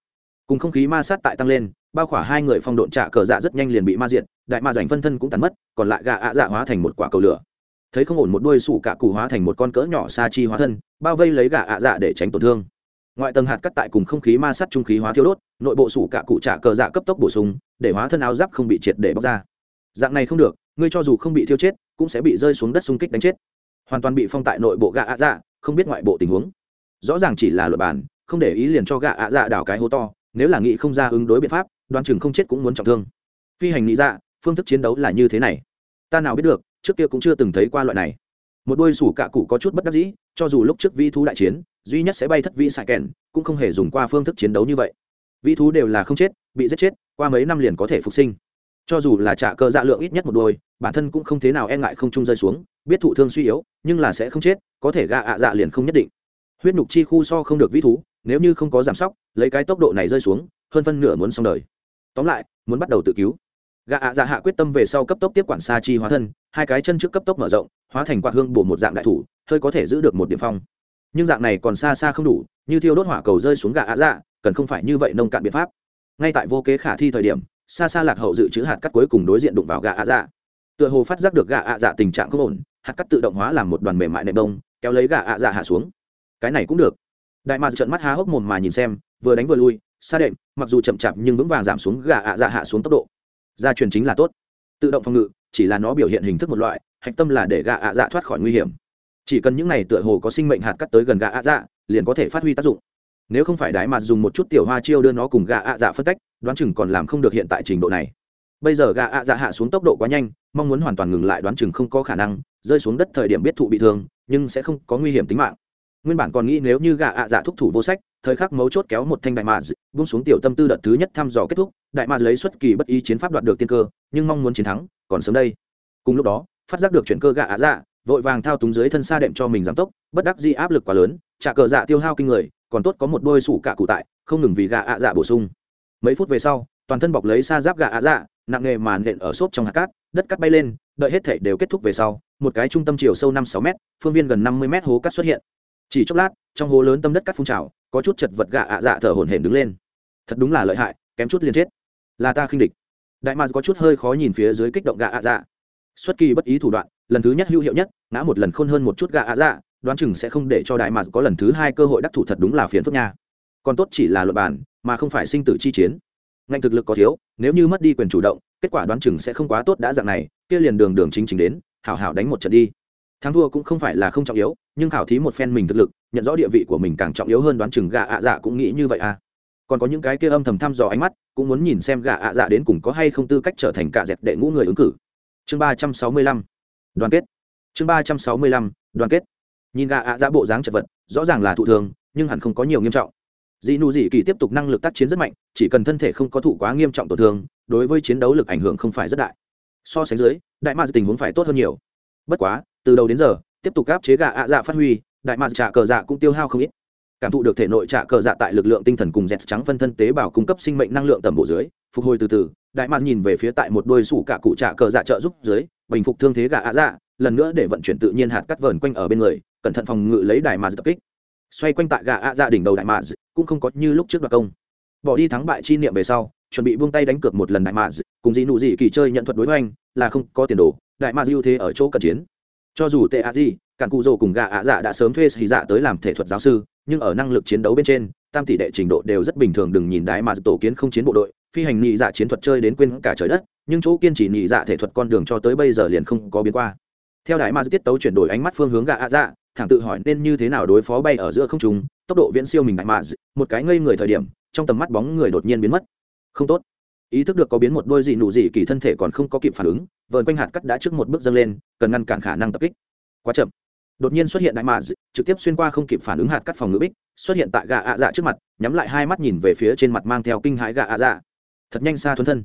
Cùng không khí ma sát tại tăng lên bao khỏa hai người phong độn trả cờ dạ rất nhanh liền bị ma diện, đại ma giành phân thân cũng tàn mất còn lại gà ạ dạ hóa thành một quả cầu lửa thấy không ổn một đuôi sủ cả cụ hóa thành một con cỡ nhỏ sa chi hóa thân, bao vây lấy gà ạ dạ để tránh tổn thương. Ngoại tầng hạt cắt tại cùng không khí ma sát trung khí hóa thiêu đốt, nội bộ sủ cả cụ trả cờ dạ cấp tốc bổ sung, để hóa thân áo giáp không bị triệt để bóc ra. Dạng này không được, ngươi cho dù không bị thiêu chết, cũng sẽ bị rơi xuống đất xung kích đánh chết. Hoàn toàn bị phong tại nội bộ gạ ạ dạ không biết ngoại bộ tình huống. Rõ ràng chỉ là luật bản, không để ý liền cho gạ ạ dạ đảo cái hố to, nếu là nghị không ra ứng đối biện pháp đoan chừng không chết cũng muốn trọng thương. Phi hành nghĩ dạ phương thức chiến đấu là như thế này. Ta nào biết được trước kia cũng chưa từng thấy qua loại này. Một đôi sủ cạ cụ có chút bất đắc dĩ, cho dù lúc trước vi thú đại chiến, duy nhất sẽ bay thất vi xài kèn, cũng không hề dùng qua phương thức chiến đấu như vậy. Vi thú đều là không chết, bị giết chết, qua mấy năm liền có thể phục sinh. Cho dù là trả cơ dạ lượng ít nhất một đôi, bản thân cũng không thế nào e ngại không trung rơi xuống, biết thụ thương suy yếu, nhưng là sẽ không chết, có thể gạ ạ dạ liền không nhất định. Huyết nhục chi khu so không được vi thú, nếu như không có giảm sóc, lấy cái tốc độ này rơi xuống, hơn phân nửa muốn xong đời. Tóm lại, muốn bắt đầu tự cứu gạ ạ dạ hạ quyết tâm về sau cấp tốc tiếp quản Sa chi hóa thân, hai cái chân trước cấp tốc mở rộng, hóa thành quạt hương bổ một dạng đại thủ, hơi có thể giữ được một điểm phong. Nhưng dạng này còn xa xa không đủ, như thiêu đốt hỏa cầu rơi xuống gạ ạ dạ cần không phải như vậy nông cạn biện pháp. Ngay tại vô kế khả thi thời điểm xa xa lạc hậu dự trữ hạt cắt cuối cùng đối diện đụng vào gạ ạ dạ. Tựa hồ phát giác được gạ ạ dạ tình trạng không ổn, hạt cắt tự động hóa làm một đoàn mềm mại nệm đông kéo lấy gạ ạ dạ hạ xuống. Cái này cũng được. Đại mạc trợn mắt há hốc mồm mà nhìn xem, vừa đánh vừa lui xa đệm, mặc dù chậm chạp nhưng vững vàng giảm xuống gạ ạ dạ hạ xuống tốc độ gia truyền chính là tốt. Tự động phòng ngự, chỉ là nó biểu hiện hình thức một loại, hạch tâm là để gạ ạ dạ thoát khỏi nguy hiểm. Chỉ cần những này tựa hồ có sinh mệnh hạt cắt tới gần gạ ạ dạ liền có thể phát huy tác dụng. Nếu không phải đái mà dùng một chút tiểu hoa chiêu đưa nó cùng gạ ạ dạ phân cách, đoán chừng còn làm không được hiện tại trình độ này. Bây giờ gạ ạ dạ hạ xuống tốc độ quá nhanh, mong muốn hoàn toàn ngừng lại đoán chừng không có khả năng, rơi xuống đất thời điểm biết thụ bị thương, nhưng sẽ không có nguy hiểm tính mạng nguyên bản còn nghĩ nếu như gạ ạ dạ thúc thủ vô sách, thời khắc mấu chốt kéo một thanh đại mạ buông xuống tiểu tâm tư đợt thứ nhất thăm dò kết thúc, đại mạ lấy xuất kỳ bất ý chiến pháp đoạt được tiên cơ, nhưng mong muốn chiến thắng, còn sớm đây. Cùng lúc đó, phát giác được chuyển cơ gạ ạ dạ vội vàng thao túng dưới thân xa đệm cho mình giảm tốc, bất đắc di áp lực quá lớn, trả cờ dạ tiêu hao kinh người, còn tốt có một đôi sủ cả cụ tại, không ngừng vì gạ ạ dạ bổ sung. Mấy phút về sau, toàn thân bọc lấy xa giáp gạ ạ dạ nặng nghề màn nện ở xốp trong hạt cát, đất cắt bay lên, đợi hết thể đều kết thúc về sau, một cái trung tâm chiều sâu năm sáu m phương viên gần năm mươi m hố cắt xuất hiện chỉ chốc lát, trong hố lớn tâm đất cắt phun trào, có chút chật vật gạ ạ dạ thở hổn hển đứng lên. Thật đúng là lợi hại, kém chút liền chết. Là ta khinh địch. Đại mạc có chút hơi khó nhìn phía dưới kích động gạ ạ dạ. Xuất kỳ bất ý thủ đoạn, lần thứ nhất hữu hiệu nhất, ngã một lần khôn hơn một chút gạ ạ dạ đoán chừng sẽ không để cho đại mạc có lần thứ hai cơ hội đắc thủ thật đúng là phiền phức nha. Còn tốt chỉ là luật bản mà không phải sinh tử chi chiến. Ngành thực lực có thiếu, nếu như mất đi quyền chủ động, kết quả đoán chừng sẽ không quá tốt đã dạng này, kia liền đường đường chính chính đến, hảo hảo đánh một trận đi thắng thua cũng không phải là không trọng yếu, nhưng khảo thí một phen mình thực lực, nhận rõ địa vị của mình càng trọng yếu hơn đoán chừng gà ạ dạ cũng nghĩ như vậy à. Còn có những cái kia âm thầm thăm dò ánh mắt, cũng muốn nhìn xem gà ạ dạ đến cùng có hay không tư cách trở thành cả dẹp đệ ngũ người ứng cử. Chương ba trăm sáu mươi lăm, đoàn kết. Chương ba trăm sáu mươi lăm, đoàn kết. Nhìn gà ạ dạ bộ dáng chật vật, rõ ràng là thụ thường, nhưng hẳn không có nhiều nghiêm trọng. Dị nụ dị kỳ tiếp tục năng lực tác chiến rất mạnh, chỉ cần thân thể không có thụ quá nghiêm trọng tổn thương, đối với chiến đấu lực ảnh hưởng không phải rất đại. So sánh dưới, đại ma tình huống phải tốt hơn nhiều. Bất quá từ đầu đến giờ, tiếp tục áp chế gà ạ dạ phát huy, đại mạc trả cờ dạ cũng tiêu hao không ít. Cảm thụ được thể nội trả cờ dạ tại lực lượng tinh thần cùng dẹt trắng phân thân tế bào cung cấp sinh mệnh năng lượng tầm bộ dưới, phục hồi từ từ, đại mạc nhìn về phía tại một đôi sủ cả cụ trả cờ dạ trợ giúp dưới, bình phục thương thế gà ạ dạ lần nữa để vận chuyển tự nhiên hạt cắt vờn quanh ở bên người, cẩn thận phòng ngự lấy đại mạc tập kích. Xoay quanh tại gà ạ dạ đỉnh đầu đại mạc cũng không có như lúc trước đoạt công. Bỏ đi thắng bại chi niệm về sau, chuẩn bị buông tay đánh cược một lần đại mạc cùng dị nụ dị kỳ chơi nhận thuật đối hoành, là không có tiền đồ, đại mạc ưu thế ở chỗ cận chiến cho dù tệ a di, cản cụ rồ cùng gà ạ dạ đã sớm thuê xì dạ tới làm thể thuật giáo sư, nhưng ở năng lực chiến đấu bên trên, tam tỷ đệ trình độ đều rất bình thường, đừng nhìn đái mà tổ kiến không chiến bộ đội, phi hành nhị dạ chiến thuật chơi đến quên cả trời đất, nhưng chỗ kiên trì nhị dạ thể thuật con đường cho tới bây giờ liền không có biến qua. Theo đại ma tiết tấu chuyển đổi ánh mắt phương hướng gà ạ dạ thẳng tự hỏi nên như thế nào đối phó bay ở giữa không trung, tốc độ viễn siêu mình đại ma một cái ngây người thời điểm, trong tầm mắt bóng người đột nhiên biến mất. Không tốt ý thức được có biến một đôi gì nụ gì kỳ thân thể còn không có kịp phản ứng, vờn quanh hạt cắt đã trước một bước dâng lên, cần ngăn cản khả năng tập kích. Quá chậm. Đột nhiên xuất hiện đại mạ trực tiếp xuyên qua không kịp phản ứng hạt cắt phòng ngữ bích, xuất hiện tại gà ạ dạ trước mặt, nhắm lại hai mắt nhìn về phía trên mặt mang theo kinh hãi gà ạ dạ. Thật nhanh xa thuần thân.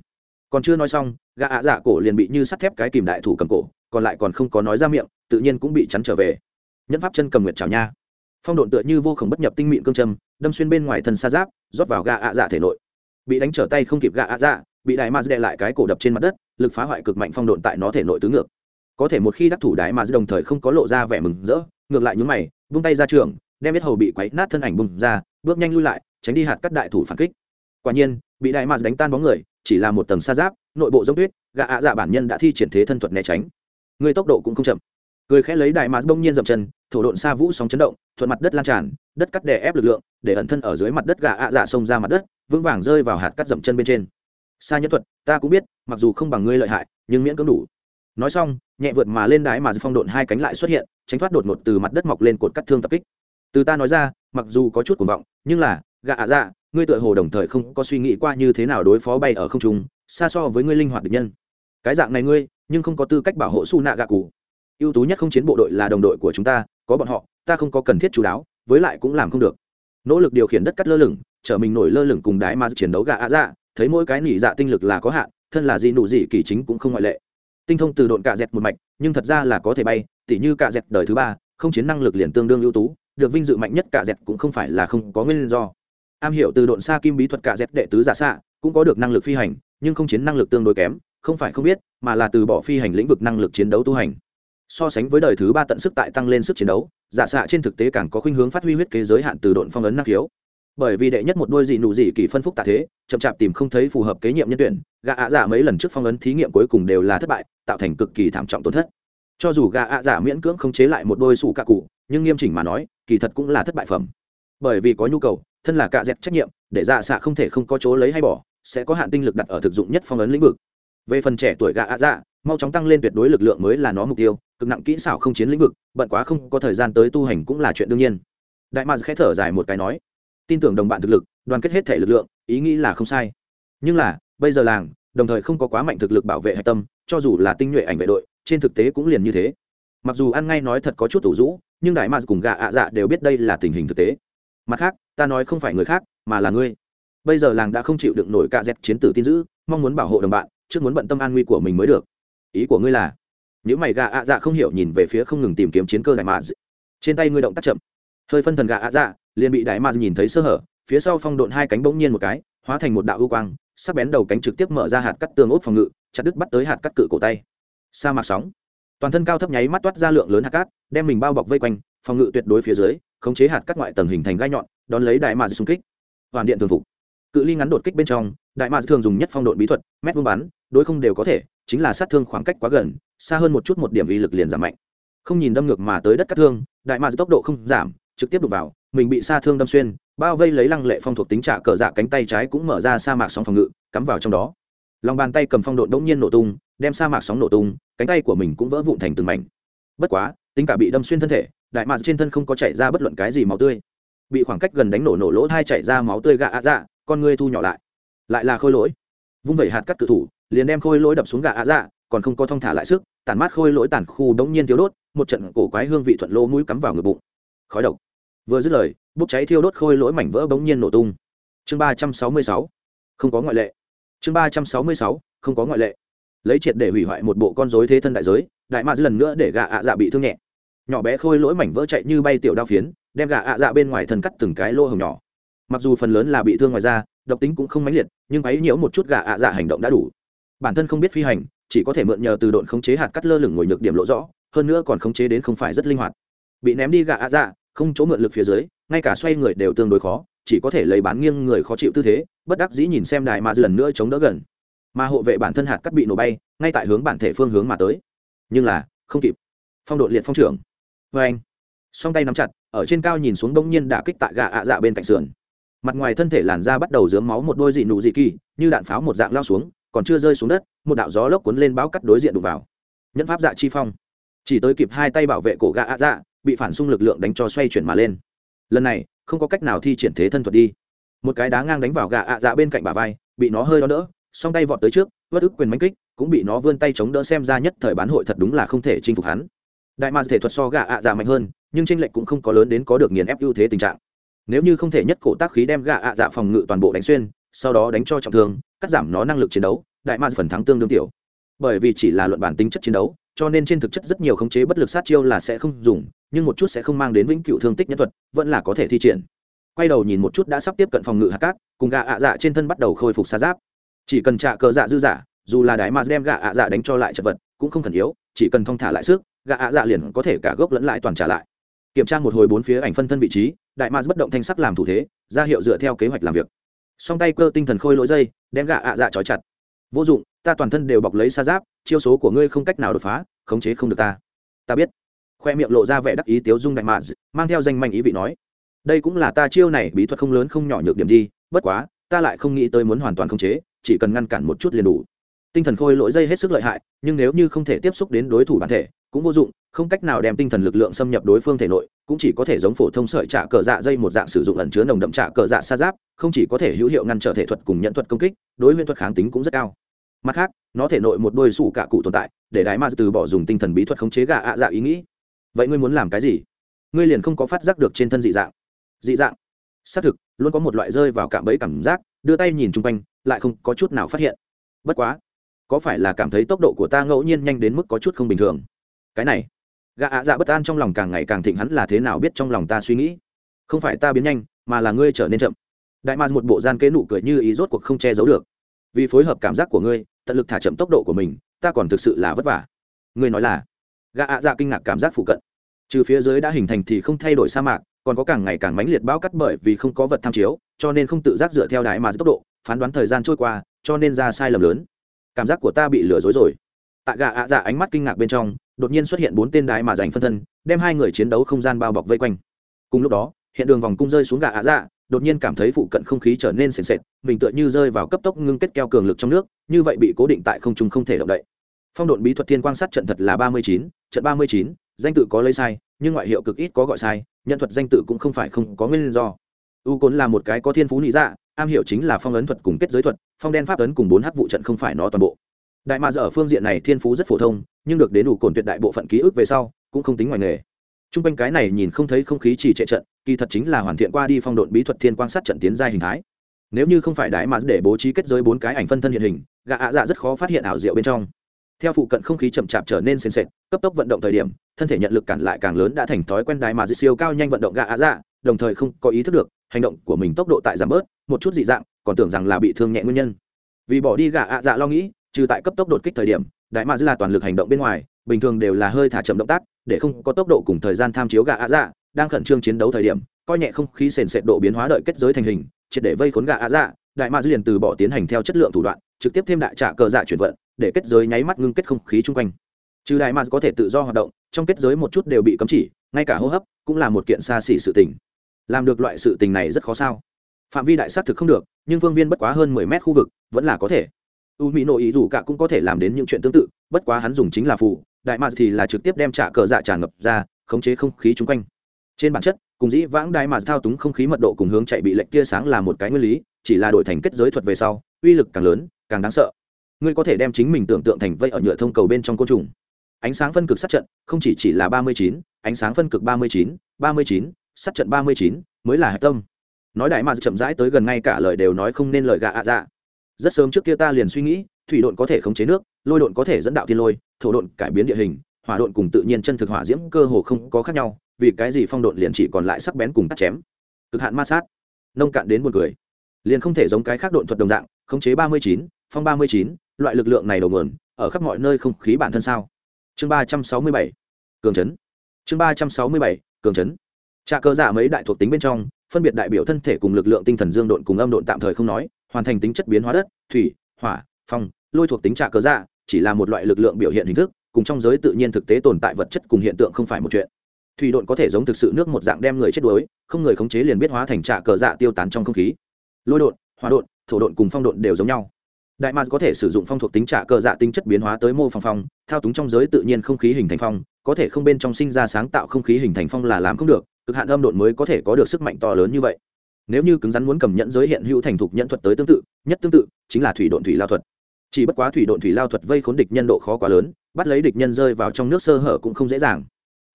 Còn chưa nói xong gà ạ dạ cổ liền bị như sắt thép cái kìm đại thủ cầm cổ, còn lại còn không có nói ra miệng, tự nhiên cũng bị chắn trở về. Nhân pháp chân cầm nguyệt chào nha. Phong độn tựa như vô khổng bất nhập tinh mịn cương châm, đâm xuyên bên ngoài thân xa giáp, rót vào gà ạ dạ thể nội bị đánh trở tay không kịp gạ ạ dạ bị đại ma đệ lại cái cổ đập trên mặt đất, lực phá hoại cực mạnh phong độn tại nó thể nội tứ ngược. Có thể một khi đắc thủ đại ma đồng thời không có lộ ra vẻ mừng rỡ, ngược lại nhúng mày, vung tay ra trường, đem biết hầu bị quấy nát thân ảnh bùng ra, bước nhanh lui lại, tránh đi hạt cắt đại thủ phản kích. Quả nhiên, bị đại ma đánh tan bóng người, chỉ là một tầng xa giáp, nội bộ giống tuyết, gạ ạ dạ bản nhân đã thi triển thế thân thuật né tránh. Người tốc độ cũng không chậm người khẽ lấy đại ma bỗng nhiên dậm chân, thổ độn xa vũ sóng chấn động, thuận mặt đất lan tràn, đất cắt đè ép lực lượng, để ẩn thân ở dưới mặt đất gạ ạ dạ xông ra mặt đất, vững vàng rơi vào hạt cắt dậm chân bên trên. Xa nhẫn thuật, ta cũng biết, mặc dù không bằng ngươi lợi hại, nhưng miễn cưỡng đủ. Nói xong, nhẹ vượt mà lên đái mà phong độn hai cánh lại xuất hiện, tránh thoát đột ngột từ mặt đất mọc lên cột cắt thương tập kích. Từ ta nói ra, mặc dù có chút cuồng vọng, nhưng là gạ ạ dạ ngươi tựa hồ đồng thời không có suy nghĩ qua như thế nào đối phó bay ở không trung, xa so với ngươi linh hoạt địch nhân. Cái dạng này ngươi, nhưng không có tư cách bảo hộ su nạ gạ cụ ưu tú nhất không chiến bộ đội là đồng đội của chúng ta, có bọn họ, ta không có cần thiết chú đáo, với lại cũng làm không được. Nỗ lực điều khiển đất cắt lơ lửng chở mình nổi lơ lửng cùng đái ma chiến đấu gạ ạ dạ thấy mỗi cái nỉ dạ tinh lực là có hạn, thân là gì nụ gì kỳ chính cũng không ngoại lệ. Tinh thông từ độn cạ dẹt một mạch, nhưng thật ra là có thể bay, tỉ như cạ dẹt đời thứ ba, không chiến năng lực liền tương đương ưu tú, được vinh dự mạnh nhất cạ dẹt cũng không phải là không có nguyên do. Am hiểu từ độn xa kim bí thuật cạ dẹt đệ tứ giả xạ, cũng có được năng lực phi hành, nhưng không chiến năng lực tương đối kém, không phải không biết, mà là từ bỏ phi hành lĩnh vực năng lực chiến đấu tu hành so sánh với đời thứ ba tận sức tại tăng lên sức chiến đấu, giả xạ trên thực tế càng có khuynh hướng phát huy huyết kế giới hạn từ độn phong ấn năng khiếu. Bởi vì đệ nhất một đôi dị nụ dị kỳ phân phúc tạ thế, chậm chạp tìm không thấy phù hợp kế nhiệm nhân tuyển gà ạ giả mấy lần trước phong ấn thí nghiệm cuối cùng đều là thất bại, tạo thành cực kỳ thảm trọng tổn thất. Cho dù gà ạ giả miễn cưỡng không chế lại một đôi sủ cạ cụ, nhưng nghiêm chỉnh mà nói, kỳ thật cũng là thất bại phẩm. Bởi vì có nhu cầu, thân là cạ dẹt trách nhiệm, để dạ xạ không thể không có chỗ lấy hay bỏ, sẽ có hạn tinh lực đặt ở thực dụng nhất phong ấn lĩnh vực. Về phần trẻ tuổi gạ ạ dạ mau chóng tăng lên tuyệt đối lực lượng mới là nó mục tiêu, cực nặng kỹ xảo không chiến lĩnh vực, bận quá không có thời gian tới tu hành cũng là chuyện đương nhiên. Đại mạc khẽ thở dài một cái nói, tin tưởng đồng bạn thực lực, đoàn kết hết thể lực lượng, ý nghĩ là không sai. Nhưng là, bây giờ làng, đồng thời không có quá mạnh thực lực bảo vệ hạch tâm, cho dù là tinh nhuệ ảnh vệ đội, trên thực tế cũng liền như thế. Mặc dù ăn ngay nói thật có chút tủ rũ, nhưng đại mạc cùng gạ ạ dạ đều biết đây là tình hình thực tế. Mặt khác, ta nói không phải người khác, mà là ngươi. Bây giờ làng đã không chịu đựng nổi ca dép chiến tử tin giữ, mong muốn bảo hộ đồng bạn, trước muốn bận tâm an nguy của mình mới được ý của ngươi là? Những mày gạ ạ dạ không hiểu nhìn về phía không ngừng tìm kiếm chiến cơ đại mà trên tay ngươi động tác chậm. Hơi phân thần gạ ạ dạ liền bị đại mạc nhìn thấy sơ hở, phía sau phong độn hai cánh bỗng nhiên một cái, hóa thành một đạo ưu quang, sắc bén đầu cánh trực tiếp mở ra hạt cắt tường ốt phòng ngự, chặt đứt bắt tới hạt cắt cự cổ tay. Sa mạc sóng. Toàn thân cao thấp nháy mắt toát ra lượng lớn hạt cát, đem mình bao bọc vây quanh, phòng ngự tuyệt đối phía dưới, khống chế hạt cắt ngoại tầng hình thành gai nhọn, đón lấy đại mạc xung kích. Hoàn điện thường phục. Cự ly ngắn đột kích bên trong đại mạc thường dùng nhất phong độn bí thuật, mét vuông bắn, đối không đều có thể, chính là sát thương khoảng cách quá gần, xa hơn một chút một điểm uy lực liền giảm mạnh. Không nhìn đâm ngược mà tới đất cắt thương, đại mạc tốc độ không giảm, trực tiếp đục vào, mình bị xa thương đâm xuyên, bao vây lấy lăng lệ phong thuộc tính trả cờ dạ cánh tay trái cũng mở ra sa mạc sóng phòng ngự, cắm vào trong đó. Lòng bàn tay cầm phong độn đống nhiên nổ tung, đem sa mạc sóng nổ tung, cánh tay của mình cũng vỡ vụn thành từng mảnh. Bất quá, tính cả bị đâm xuyên thân thể, đại mạc trên thân không có chảy ra bất luận cái gì máu tươi. Bị khoảng cách gần đánh nổ nổ lỗ thai chảy ra máu tươi gạ ạ dạ con ngươi thu nhỏ lại lại là khôi lỗi. Vung vẩy hạt cắt cự thủ, liền đem khôi lỗi đập xuống gà ạ dạ còn không có thong thả lại sức tàn mát khôi lỗi tàn khu đống nhiên thiếu đốt, một trận cổ quái hương vị thuận lỗ mũi cắm vào ngực bụng. Khói độc. Vừa dứt lời, bốc cháy thiêu đốt khôi lỗi mảnh vỡ bỗng nhiên nổ tung. Chương ba trăm sáu mươi sáu. Không có ngoại lệ. Chương ba trăm sáu mươi sáu. Không có ngoại lệ. Lấy triệt để hủy hoại một bộ con dối thế thân đại giới, đại mạc lần nữa để gà ạ dạ bị thương nhẹ. Nhỏ bé khôi lỗi mảnh vỡ chạy như bay tiểu đao phiến, đem gà ạ dạ bên ngoài thần cắt từng cái lỗ hồng nhỏ. Mặc dù phần lớn là bị thương ngoài da độc tính cũng không mãnh liệt, nhưng ấy nhiễu một chút gạ ạ dạ hành động đã đủ. Bản thân không biết phi hành, chỉ có thể mượn nhờ từ độn khống chế hạt cắt lơ lửng ngồi nhược điểm lộ rõ, hơn nữa còn khống chế đến không phải rất linh hoạt. Bị ném đi gạ ạ dạ không chỗ mượn lực phía dưới, ngay cả xoay người đều tương đối khó, chỉ có thể lấy bán nghiêng người khó chịu tư thế, bất đắc dĩ nhìn xem đài mà lần nữa chống đỡ gần. Mà hộ vệ bản thân hạt cắt bị nổ bay, ngay tại hướng bản thể phương hướng mà tới. Nhưng là, không kịp. Phong độn liệt phong trưởng. Vê anh song tay nắm chặt, ở trên cao nhìn xuống đông nhiên đả kích tại gà ạ dạ bên cạnh sườn mặt ngoài thân thể làn da bắt đầu dướng máu một đôi dị nụ dị kỳ, như đạn pháo một dạng lao xuống, còn chưa rơi xuống đất, một đạo gió lốc cuốn lên báo cắt đối diện đụng vào. Nhẫn pháp dạ chi phong. Chỉ tới kịp hai tay bảo vệ cổ gà ạ dạ bị phản xung lực lượng đánh cho xoay chuyển mà lên. Lần này, không có cách nào thi triển thế thân thuật đi. Một cái đá ngang đánh vào gà ạ dạ bên cạnh bà vai, bị nó hơi đo đỡ, song tay vọt tới trước, vất ức quyền mánh kích, cũng bị nó vươn tay chống đỡ xem ra nhất thời bán hội thật đúng là không thể chinh phục hắn. Đại ma thể thuật so gà ạ dạ mạnh hơn, nhưng tranh lệch cũng không có lớn đến có được nghiền ép ưu thế tình trạng nếu như không thể nhất cổ tác khí đem gạ ạ dạ phòng ngự toàn bộ đánh xuyên, sau đó đánh cho trọng thương, cắt giảm nó năng lực chiến đấu, đại ma phần thắng tương đương tiểu. Bởi vì chỉ là luận bản tính chất chiến đấu, cho nên trên thực chất rất nhiều khống chế bất lực sát chiêu là sẽ không dùng, nhưng một chút sẽ không mang đến vĩnh cựu thương tích nhân thuật, vẫn là có thể thi triển. Quay đầu nhìn một chút đã sắp tiếp cận phòng ngự hạt cát, cùng gạ ạ dạ trên thân bắt đầu khôi phục xa giáp. Chỉ cần trả cờ dạ dư giả, dù là đại ma đem gạ ạ dạ đánh cho lại chật vật, cũng không cần yếu, chỉ cần thong thả lại sức, gạ ạ dạ liền có thể cả gốc lẫn lại toàn trả lại kiểm tra một hồi bốn phía ảnh phân thân vị trí, đại mars bất động thanh sắc làm thủ thế, ra hiệu dựa theo kế hoạch làm việc. Song tay cơ tinh thần khôi lỗi dây, đem gạ ạ dạ trói chặt. Vô dụng, ta toàn thân đều bọc lấy xa giáp, chiêu số của ngươi không cách nào đột phá, khống chế không được ta. Ta biết. Khoe miệng lộ ra vẻ đắc ý tiếu dung đại mạ mang theo danh manh ý vị nói. Đây cũng là ta chiêu này, bí thuật không lớn không nhỏ nhược điểm đi, bất quá, ta lại không nghĩ tới muốn hoàn toàn khống chế, chỉ cần ngăn cản một chút liền đủ. Tinh thần khôi lỗi dây hết sức lợi hại, nhưng nếu như không thể tiếp xúc đến đối thủ bản thể cũng vô dụng, không cách nào đem tinh thần lực lượng xâm nhập đối phương thể nội, cũng chỉ có thể giống phổ thông sợi trả cờ dạ dây một dạng sử dụng ẩn chứa nồng đậm trả cờ dạ xa giáp, không chỉ có thể hữu hiệu ngăn trở thể thuật cùng nhận thuật công kích, đối với thuật kháng tính cũng rất cao. Mặt khác, nó thể nội một đôi sủ cả cụ tồn tại, để đại ma từ bỏ dùng tinh thần bí thuật khống chế gà ạ dạ ý nghĩ. Vậy ngươi muốn làm cái gì? Ngươi liền không có phát giác được trên thân dị dạng. Dị dạng? Xác thực, luôn có một loại rơi vào cạm bẫy cảm giác, đưa tay nhìn chung quanh, lại không có chút nào phát hiện. Bất quá, có phải là cảm thấy tốc độ của ta ngẫu nhiên nhanh đến mức có chút không bình thường? Cái này. Gã ạ dạ bất an trong lòng càng ngày càng thịnh hắn là thế nào biết trong lòng ta suy nghĩ. Không phải ta biến nhanh, mà là ngươi trở nên chậm. Đại mạc một bộ gian kế nụ cười như ý rốt cuộc không che giấu được. Vì phối hợp cảm giác của ngươi, tận lực thả chậm tốc độ của mình, ta còn thực sự là vất vả. Ngươi nói là? Gã ạ dạ kinh ngạc cảm giác phụ cận. Trừ phía dưới đã hình thành thì không thay đổi sa mạc, còn có càng ngày càng mãnh liệt bão cắt bởi vì không có vật tham chiếu, cho nên không tự giác dựa theo đại mà tốc độ, phán đoán thời gian trôi qua, cho nên ra sai lầm lớn. Cảm giác của ta bị lừa dối rồi. Tại gà ạ dạ ánh mắt kinh ngạc bên trong đột nhiên xuất hiện bốn tên đại mà giành phân thân, đem hai người chiến đấu không gian bao bọc vây quanh. Cùng lúc đó, hiện đường vòng cung rơi xuống gà ạ dạ đột nhiên cảm thấy phụ cận không khí trở nên sền sệt, mình tựa như rơi vào cấp tốc ngưng kết keo cường lực trong nước, như vậy bị cố định tại không trung không thể động đậy. Phong độn bí thuật thiên quang sát trận thật là ba mươi chín, trận ba mươi chín, danh tự có lấy sai, nhưng ngoại hiệu cực ít có gọi sai, nhân thuật danh tự cũng không phải không có nguyên do. U cốn là một cái có thiên phú lý dạ am hiểu chính là phong ấn thuật cùng kết giới thuật, phong đen pháp ấn cùng bốn hắc vụ trận không phải nó toàn bộ. Đại mà giờ ở phương diện này thiên phú rất phổ thông nhưng được đến đủ cồn tuyệt đại bộ phận ký ức về sau, cũng không tính ngoài nghề. T r u n g quanh cái này nhìn không thấy không khí chỉ trệ trận, kỳ thật chính là hoàn thiện qua đi phong độn bí thuật thiên quan sát trận tiến gia hình thái. Nếu như không phải đại mà để bố trí kết giới bốn cái ảnh phân thân hiện hình gạ ạ dạ rất khó phát hiện ảo diệu bên trong. Theo phụ cận không khí chậm chạp trở nên sền sệt, cấp tốc vận động thời điểm, thân thể nhận lực cản lại càng lớn đã thành thói quen đái mà siêu cao nhanh vận động gạ ạ dạ đồng thời không có ý thức được, hành động của mình tốc độ tại giảm bớt, một chút dị dạng, còn tưởng rằng là bị thương nhẹ nguyên nhân. Vì bỏ đi gạ ạ dạ lo nghĩ, trừ tại cấp tốc đột kích thời điểm đại mà là toàn lực hành động bên ngoài, bình thường đều là hơi thả chậm động tác, để không có tốc độ cùng thời gian tham chiếu gạ ạ dạ đang khẩn trương chiến đấu thời điểm, coi nhẹ không khí sền sệt độ biến hóa đợi kết giới thành hình, triệt để vây khốn gạ ạ dạ đại ma liền từ bỏ tiến hành theo chất lượng thủ đoạn, trực tiếp thêm đại trả cờ dạ chuyển vận, để kết giới nháy mắt ngưng kết không khí chung quanh. Trừ đại ma có thể tự do hoạt động, trong kết giới một chút đều bị cấm chỉ, ngay cả hô hấp cũng là một kiện xa xỉ sự tình. Làm được loại sự tình này rất khó sao? Phạm vi đại xác thực không được, nhưng phương viên bất quá hơn mười mét khu vực, vẫn là có thể u mỹ nội ý dù cả cũng có thể làm đến những chuyện tương tự, bất quá hắn dùng chính là phù. đại ma thì là trực tiếp đem trả cờ dạ tràn ngập ra, khống chế không khí chung quanh. Trên bản chất, cùng dĩ vãng đại ma thao túng không khí mật độ cùng hướng chạy bị lệnh tia sáng là một cái nguyên lý, chỉ là đổi thành kết giới thuật về sau, uy lực càng lớn, càng đáng sợ. Ngươi có thể đem chính mình tưởng tượng thành vây ở nhựa thông cầu bên trong côn trùng. Ánh sáng phân cực sát trận, không chỉ chỉ là ba mươi chín, ánh sáng phân cực ba mươi chín, ba mươi chín, sát trận ba mươi chín mới là hạch tâm. Nói đại mà chậm rãi tới gần ngay cả lời đều nói không nên lời gạ ạ dạ rất sớm trước kia ta liền suy nghĩ, thủy độn có thể khống chế nước, lôi độn có thể dẫn đạo thiên lôi, thổ độn cải biến địa hình, hỏa độn cùng tự nhiên chân thực hỏa diễm cơ hồ không có khác nhau, vì cái gì phong độn liền chỉ còn lại sắc bén cùng cắt chém. Cực hạn ma sát. Nông cạn đến buồn cười. Liền không thể giống cái khác độn thuật đồng dạng, khống chế ba mươi chín, phong ba mươi chín, loại lực lượng này đầu nguồn, ở khắp mọi nơi không khí bản thân sao? Chương ba trăm sáu mươi bảy. Cường chấn. Chương ba trăm sáu mươi bảy, cường chấn. Trà cơ giả mấy đại thuộc tính bên trong, phân biệt đại biểu thân thể cùng lực lượng tinh thần dương độn cùng âm độn tạm thời không nói hoàn thành tính chất biến hóa đất thủy hỏa phong lôi thuộc tính trạng cơ dạ, chỉ là một loại lực lượng biểu hiện hình thức cùng trong giới tự nhiên thực tế tồn tại vật chất cùng hiện tượng không phải một chuyện. Thủy độn có thể giống thực sự nước một dạng đem người chết đuối không người khống chế liền biết hóa thành trạng cờ dạ tiêu tán trong không khí. Lôi độn hỏa độn thổ độn cùng phong độn đều giống nhau. Đại mars có thể sử dụng phong thuộc tính trả cờ dạ tính chất biến hóa tới mô phong phong thao túng trong giới tự nhiên không khí hình thành phong có thể không bên trong sinh ra sáng tạo không khí hình thành phong là làm không được cực hạn âm độn mới có thể có được sức mạnh to lớn như vậy nếu như cứng rắn muốn cầm nhận giới hiện hữu thành thục nhận thuật tới tương tự, nhất tương tự, chính là thủy độn thủy lao thuật. Chỉ bất quá thủy độn thủy lao thuật vây khốn địch nhân độ khó quá lớn, bắt lấy địch nhân rơi vào trong nước sơ hở cũng không dễ dàng.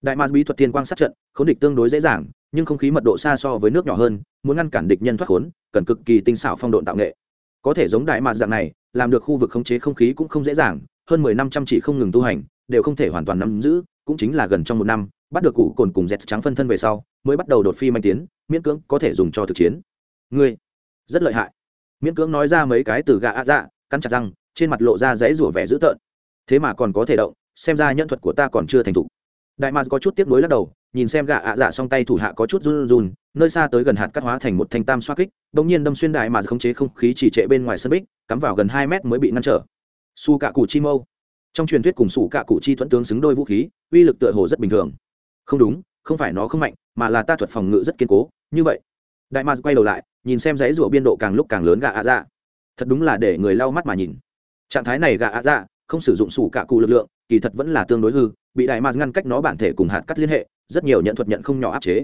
Đại ma bí thuật thiên quang sát trận, khốn địch tương đối dễ dàng, nhưng không khí mật độ xa so với nước nhỏ hơn, muốn ngăn cản địch nhân thoát khốn, cần cực kỳ tinh xảo phong độn tạo nghệ. Có thể giống đại ma dạng này, làm được khu vực khống chế không khí cũng không dễ dàng, hơn mười năm chăm chỉ không ngừng tu hành, đều không thể hoàn toàn nắm giữ, cũng chính là gần trong một năm, bắt được cụ cồn cùng dẹt trắng phân thân về sau, mới bắt đầu đột phi manh tiến miễn cưỡng có thể dùng cho thực chiến. Ngươi, rất lợi hại. Miễn cưỡng nói ra mấy cái từ gạ ạ dạ cắn chặt răng, trên mặt lộ ra dãy rủa vẻ dữ tợn. Thế mà còn có thể động, xem ra nhân thuật của ta còn chưa thành thục. Đại mạc có chút tiếc nuối lắc đầu, nhìn xem gạ ạ dạ song tay thủ hạ có chút run run, nơi xa tới gần hạt cắt hóa thành một thanh tam xoa kích bỗng nhiên đâm xuyên đại mạc khống chế không khí chỉ trệ bên ngoài sân bích, cắm vào gần hai mét mới bị ngăn trở. Su cạ cụ chi mâu. Trong truyền thuyết cùng su cạ cụ chi thuẫn tướng xứng đôi vũ khí, uy lực tựa hồ rất bình thường. Không đúng, không phải nó không mạnh, mà là ta thuật phòng ngự rất kiên cố như vậy, đại mars quay đầu lại, nhìn xem giấy rủa biên độ càng lúc càng lớn gà ạ dạ. Thật đúng là để người lau mắt mà nhìn. Trạng thái này gà ạ dạ không sử dụng sủ cả cụ lực lượng, kỳ thật vẫn là tương đối hư, bị đại mars ngăn cách nó bản thể cùng hạt cắt liên hệ, rất nhiều nhận thuật nhận không nhỏ áp chế.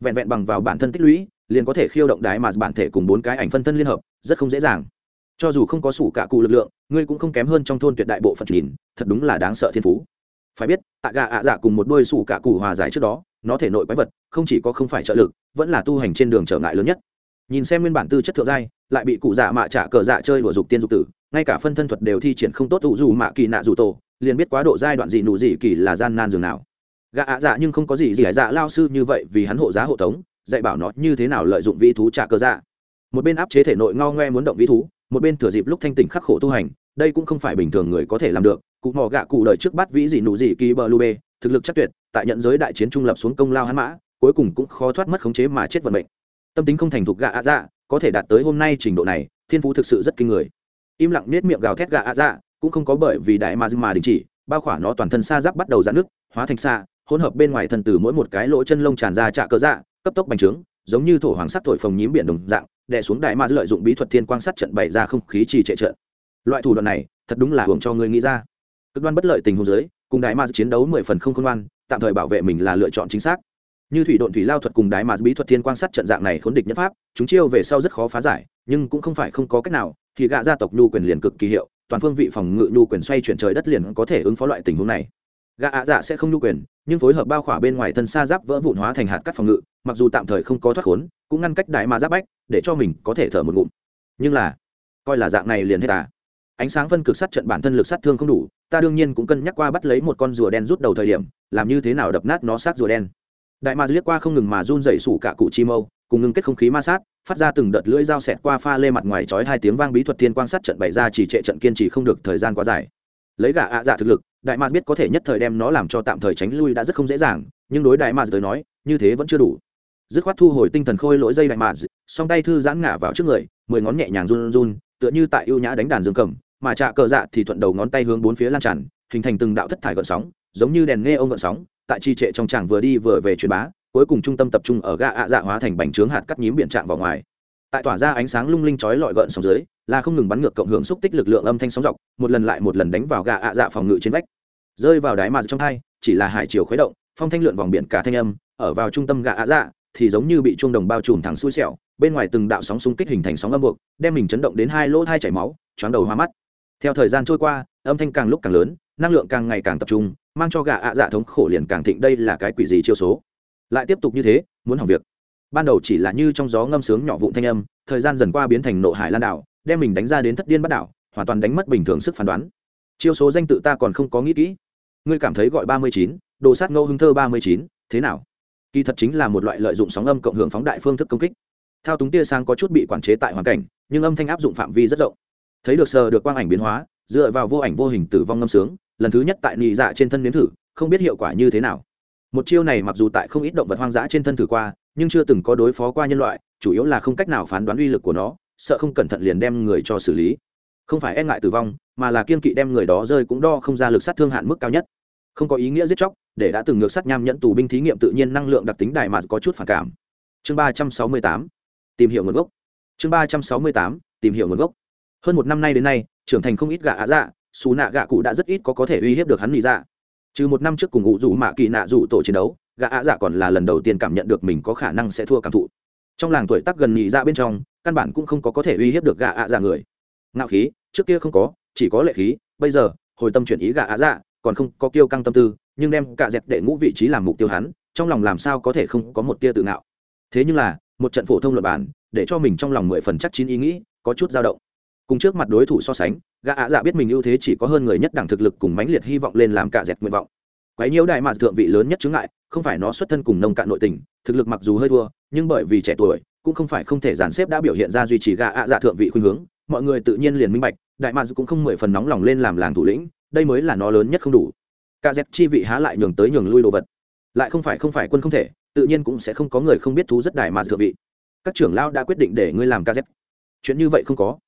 Vẹn vẹn bằng vào bản thân tích lũy, liền có thể khiêu động đại mars bản thể cùng bốn cái ảnh phân thân liên hợp, rất không dễ dàng. Cho dù không có sủ cả cụ lực lượng, ngươi cũng không kém hơn trong thôn tuyệt đại bộ phận nhìn, thật đúng là đáng sợ thiên phú. Phải biết tạ gà ạ dạ cùng một đôi sủ cả cụ hòa giải trước đó nó thể nội quái vật, không chỉ có không phải trợ lực, vẫn là tu hành trên đường trở ngại lớn nhất. Nhìn xem nguyên bản tư chất thượng giai, lại bị cụ dạ mạ trả cờ dạ chơi đùa dục tiên dục tử, ngay cả phân thân thuật đều thi triển không tốt ủ dù mạ kỳ nạ dù tổ, liền biết quá độ giai đoạn gì nụ gì kỳ là gian nan dường nào. Gạ ạ dạ nhưng không có gì gì hải dạ lao sư như vậy vì hắn hộ giá hộ tống, dạy bảo nó như thế nào lợi dụng vĩ thú trả cờ dạ. Một bên áp chế thể nội ngao ngoe muốn động vĩ thú, một bên thừa dịp lúc thanh tỉnh khắc khổ tu hành, đây cũng không phải bình thường người có thể làm được, cụ mò gạ cụ đời trước bắt vĩ gì nụ gì kỳ bờ lu bê, thực lực chắc tuyệt tại nhận giới đại chiến trung lập xuống công lao hắn mã, cuối cùng cũng khó thoát mất khống chế mà chết vận mệnh. Tâm tính không thành thục gạ ạ dạ có thể đạt tới hôm nay trình độ này, thiên phú thực sự rất kinh người. Im lặng nết miệng gào thét gạ ạ dạ cũng không có bởi vì đại ma mà đình chỉ, bao khỏa nó toàn thân xa giáp bắt đầu giãn nước hóa thành xa hỗn hợp bên ngoài thân từ mỗi một cái lỗ chân lông tràn ra trạ cơ dạ cấp tốc bành trướng, giống như thổ hoàng sắc thổi phồng nhím biển đồng dạng, đè xuống đại ma lợi dụng bí thuật thiên quang sát trận bày ra không khí trì trệ trận. Loại thủ đoạn này, thật đúng là hưởng cho người nghĩ ra. Cực đoan bất lợi tình huống dưới, cùng đại ma chiến đấu mười phần không khôn ngoan tạm thời bảo vệ mình là lựa chọn chính xác. Như thủy độn thủy lao thuật cùng đái mà bí thuật thiên quan sát trận dạng này khốn địch nhất pháp, chúng chiêu về sau rất khó phá giải, nhưng cũng không phải không có cách nào, thì gạ gia tộc nhu quyền liền cực kỳ hiệu, toàn phương vị phòng ngự nhu quyền xoay chuyển trời đất liền có thể ứng phó loại tình huống này. Gạ ạ dạ sẽ không nhu quyền, nhưng phối hợp bao khỏa bên ngoài thân xa giáp vỡ vụn hóa thành hạt cắt phòng ngự, mặc dù tạm thời không có thoát khốn, cũng ngăn cách đại mà giáp bách, để cho mình có thể thở một ngụm. Nhưng là, coi là dạng này liền hết à ánh sáng phân cực sát trận bản thân lực sát thương không đủ, ta đương nhiên cũng cân nhắc qua bắt lấy một con rùa đen rút đầu thời điểm, làm như thế nào đập nát nó sát rùa đen. Đại ma liếc qua không ngừng mà run dậy sủ cả cụ chi mâu, cùng ngưng kết không khí ma sát, phát ra từng đợt lưỡi dao xẹt qua pha lê mặt ngoài chói hai tiếng vang bí thuật thiên quang sát trận bày ra chỉ trệ trận kiên trì không được thời gian quá dài. Lấy gã ạ dạ thực lực, đại ma biết có thể nhất thời đem nó làm cho tạm thời tránh lui đã rất không dễ dàng, nhưng đối đại ma tới nói, như thế vẫn chưa đủ. Dứt khoát thu hồi tinh thần khôi lỗi dây đại ma, song tay thư giãn ngả vào trước người, mười ngón nhẹ nhàng run run, tựa như tại ưu nhã đánh đàn dương cầm mà trạ cờ dạ thì thuận đầu ngón tay hướng bốn phía lan tràn, hình thành từng đạo thất thải gợn sóng, giống như đèn nghe ông gợn sóng, tại chi trệ trong tràng vừa đi vừa về truyền bá, cuối cùng trung tâm tập trung ở ga ạ dạ hóa thành bành trướng hạt cắt nhím biển trạng vào ngoài. Tại tỏa ra ánh sáng lung linh chói lọi gợn sóng dưới, là không ngừng bắn ngược cộng hưởng xúc tích lực lượng âm thanh sóng dọc, một lần lại một lần đánh vào gà ạ dạ phòng ngự trên vách. Rơi vào đáy mà trong hai, chỉ là hải chiều khuấy động, phong thanh lượn vòng biển cả thanh âm, ở vào trung tâm gà ạ dạ thì giống như bị chuông đồng bao trùm thẳng xui xẻo, bên ngoài từng đạo sóng xung kích hình thành sóng âm buộc, đem mình chấn động đến hai lỗ thai chảy máu, choáng đầu hoa mắt theo thời gian trôi qua, âm thanh càng lúc càng lớn, năng lượng càng ngày càng tập trung, mang cho gà ạ dạ thống khổ liền càng thịnh đây là cái quỷ gì chiêu số. Lại tiếp tục như thế, muốn hỏng việc. Ban đầu chỉ là như trong gió ngâm sướng nhỏ vụn thanh âm, thời gian dần qua biến thành nộ hải lan đảo, đem mình đánh ra đến thất điên bắt đảo, hoàn toàn đánh mất bình thường sức phán đoán. Chiêu số danh tự ta còn không có nghĩ kỹ. Ngươi cảm thấy gọi ba mươi chín, đồ sát ngẫu hưng thơ ba mươi chín, thế nào? Kỳ thật chính là một loại lợi dụng sóng âm cộng hưởng phóng đại phương thức công kích. Thao túng tia sáng có chút bị quản chế tại hoàn cảnh, nhưng âm thanh áp dụng phạm vi rất rộng thấy được sờ được quang ảnh biến hóa, dựa vào vô ảnh vô hình tử vong ngâm sướng, lần thứ nhất tại nị dạ trên thân nếm thử, không biết hiệu quả như thế nào. Một chiêu này mặc dù tại không ít động vật hoang dã trên thân thử qua, nhưng chưa từng có đối phó qua nhân loại, chủ yếu là không cách nào phán đoán uy lực của nó, sợ không cẩn thận liền đem người cho xử lý. Không phải e ngại tử vong, mà là kiên kỵ đem người đó rơi cũng đo không ra lực sát thương hạn mức cao nhất. Không có ý nghĩa giết chóc, để đã từng ngược sát nham nhẫn tù binh thí nghiệm tự nhiên năng lượng đặc tính đại mà có chút phản cảm. Chương ba trăm sáu mươi tám, tìm hiểu nguồn gốc. Chương ba trăm sáu mươi tám, tìm hiểu nguồn gốc hơn một năm nay đến nay, trưởng thành không ít gạ ạ dạ xù nạ gạ cụ đã rất ít có có thể uy hiếp được hắn nghĩ dạ. Trừ một năm trước cùng ngụ rủ mạ kỳ nạ rủ tổ chiến đấu gạ ạ dạ còn là lần đầu tiên cảm nhận được mình có khả năng sẽ thua cảm thụ. Trong làng tuổi tác gần nhị dạ bên trong, căn bản cũng không có có thể uy hiếp được gạ ạ dạ người. Ngạo khí, trước kia không có, chỉ có lệ khí, bây giờ, hồi tâm chuyển ý gạ ạ dạ còn không có kiêu căng tâm tư, nhưng đem cả dẹp để ngũ vị trí làm mục tiêu hắn, trong lòng làm sao có thể không có một tia tự ngạo. Thế nhưng là, một trận phổ thông luật bản để cho mình trong lòng mười phần chắc chín ý nghĩ, có chút dao động cùng trước mặt đối thủ so sánh gã ạ dạ biết mình ưu thế chỉ có hơn người nhất đẳng thực lực cùng mãnh liệt hy vọng lên làm cả dẹt nguyện vọng. Quái nhiễu đại mạc thượng vị lớn nhất chứng ngại không phải nó xuất thân cùng nông cạn nội tình thực lực mặc dù hơi thua nhưng bởi vì trẻ tuổi cũng không phải không thể giàn xếp đã biểu hiện ra duy trì gã ạ dạ thượng vị khuynh hướng mọi người tự nhiên liền minh bạch đại mạc cũng không mười phần nóng lòng lên làm làng thủ lĩnh đây mới là nó lớn nhất không đủ. Cả dẹt chi vị há lại nhường tới nhường lui đồ vật. Lại không phải không phải quân không thể tự nhiên cũng sẽ không có người không biết thú rất đại mà thượng vị. Các trưởng lao đã quyết định để ngươi làm ca dẹt, chuyện như vậy không có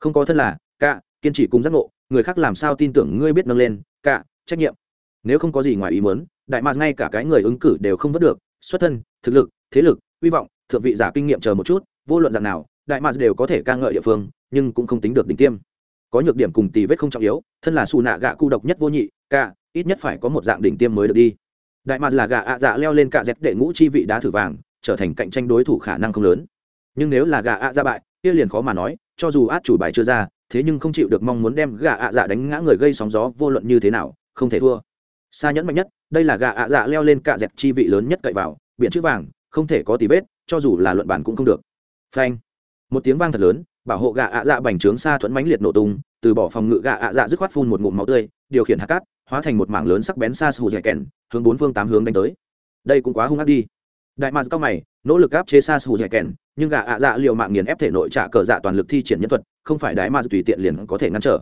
không có thân là cả, kiên trì cùng giác ngộ người khác làm sao tin tưởng ngươi biết nâng lên cả, trách nhiệm. Nếu không có gì ngoài ý muốn đại mạc ngay cả cái người ứng cử đều không vớt được xuất thân thực lực thế lực hy vọng thượng vị giả kinh nghiệm chờ một chút vô luận dạng nào đại mạc đều có thể ca ngợi địa phương nhưng cũng không tính được đỉnh tiêm. Có nhược điểm cùng tì vết không trọng yếu thân là xù nạ gạ cu độc nhất vô nhị cả, ít nhất phải có một dạng đỉnh tiêm mới được đi. Đại mạc là gạ ạ dạ leo lên cả dép đệ ngũ chi vị đá thử vàng trở thành cạnh tranh đối thủ khả năng không lớn. Nhưng nếu là gạ ạ dạ bại kia liền khó mà nói cho dù át chủ bài chưa ra, thế nhưng không chịu được mong muốn đem gạ ạ dạ đánh ngã người gây sóng gió vô luận như thế nào, không thể thua. Xa nhẫn mạnh nhất, đây là gạ ạ dạ leo lên cạ dẹp chi vị lớn nhất cậy vào biện chữ vàng, không thể có tí vết, cho dù là luận bản cũng không được. Phanh. Một tiếng vang thật lớn, bảo hộ gạ ạ dạ bành trướng xa thuẫn mãnh liệt nổ tung, từ bỏ phòng ngự gạ ạ dạ dứt khoát phun một ngụm máu tươi, điều khiển hạt cát, hóa thành một mảng lớn sắc bén xa sù dẻ kèn, hướng bốn phương tám hướng đánh tới. Đây cũng quá hung ác đi đại mạc cao mày, nỗ lực áp chế xa xù dạy kèn, nhưng gà ạ dạ liều mạng nghiền ép thể nội trả cờ dạ toàn lực thi triển nhân thuật, không phải đại mạc tùy tiện liền có thể ngăn trở.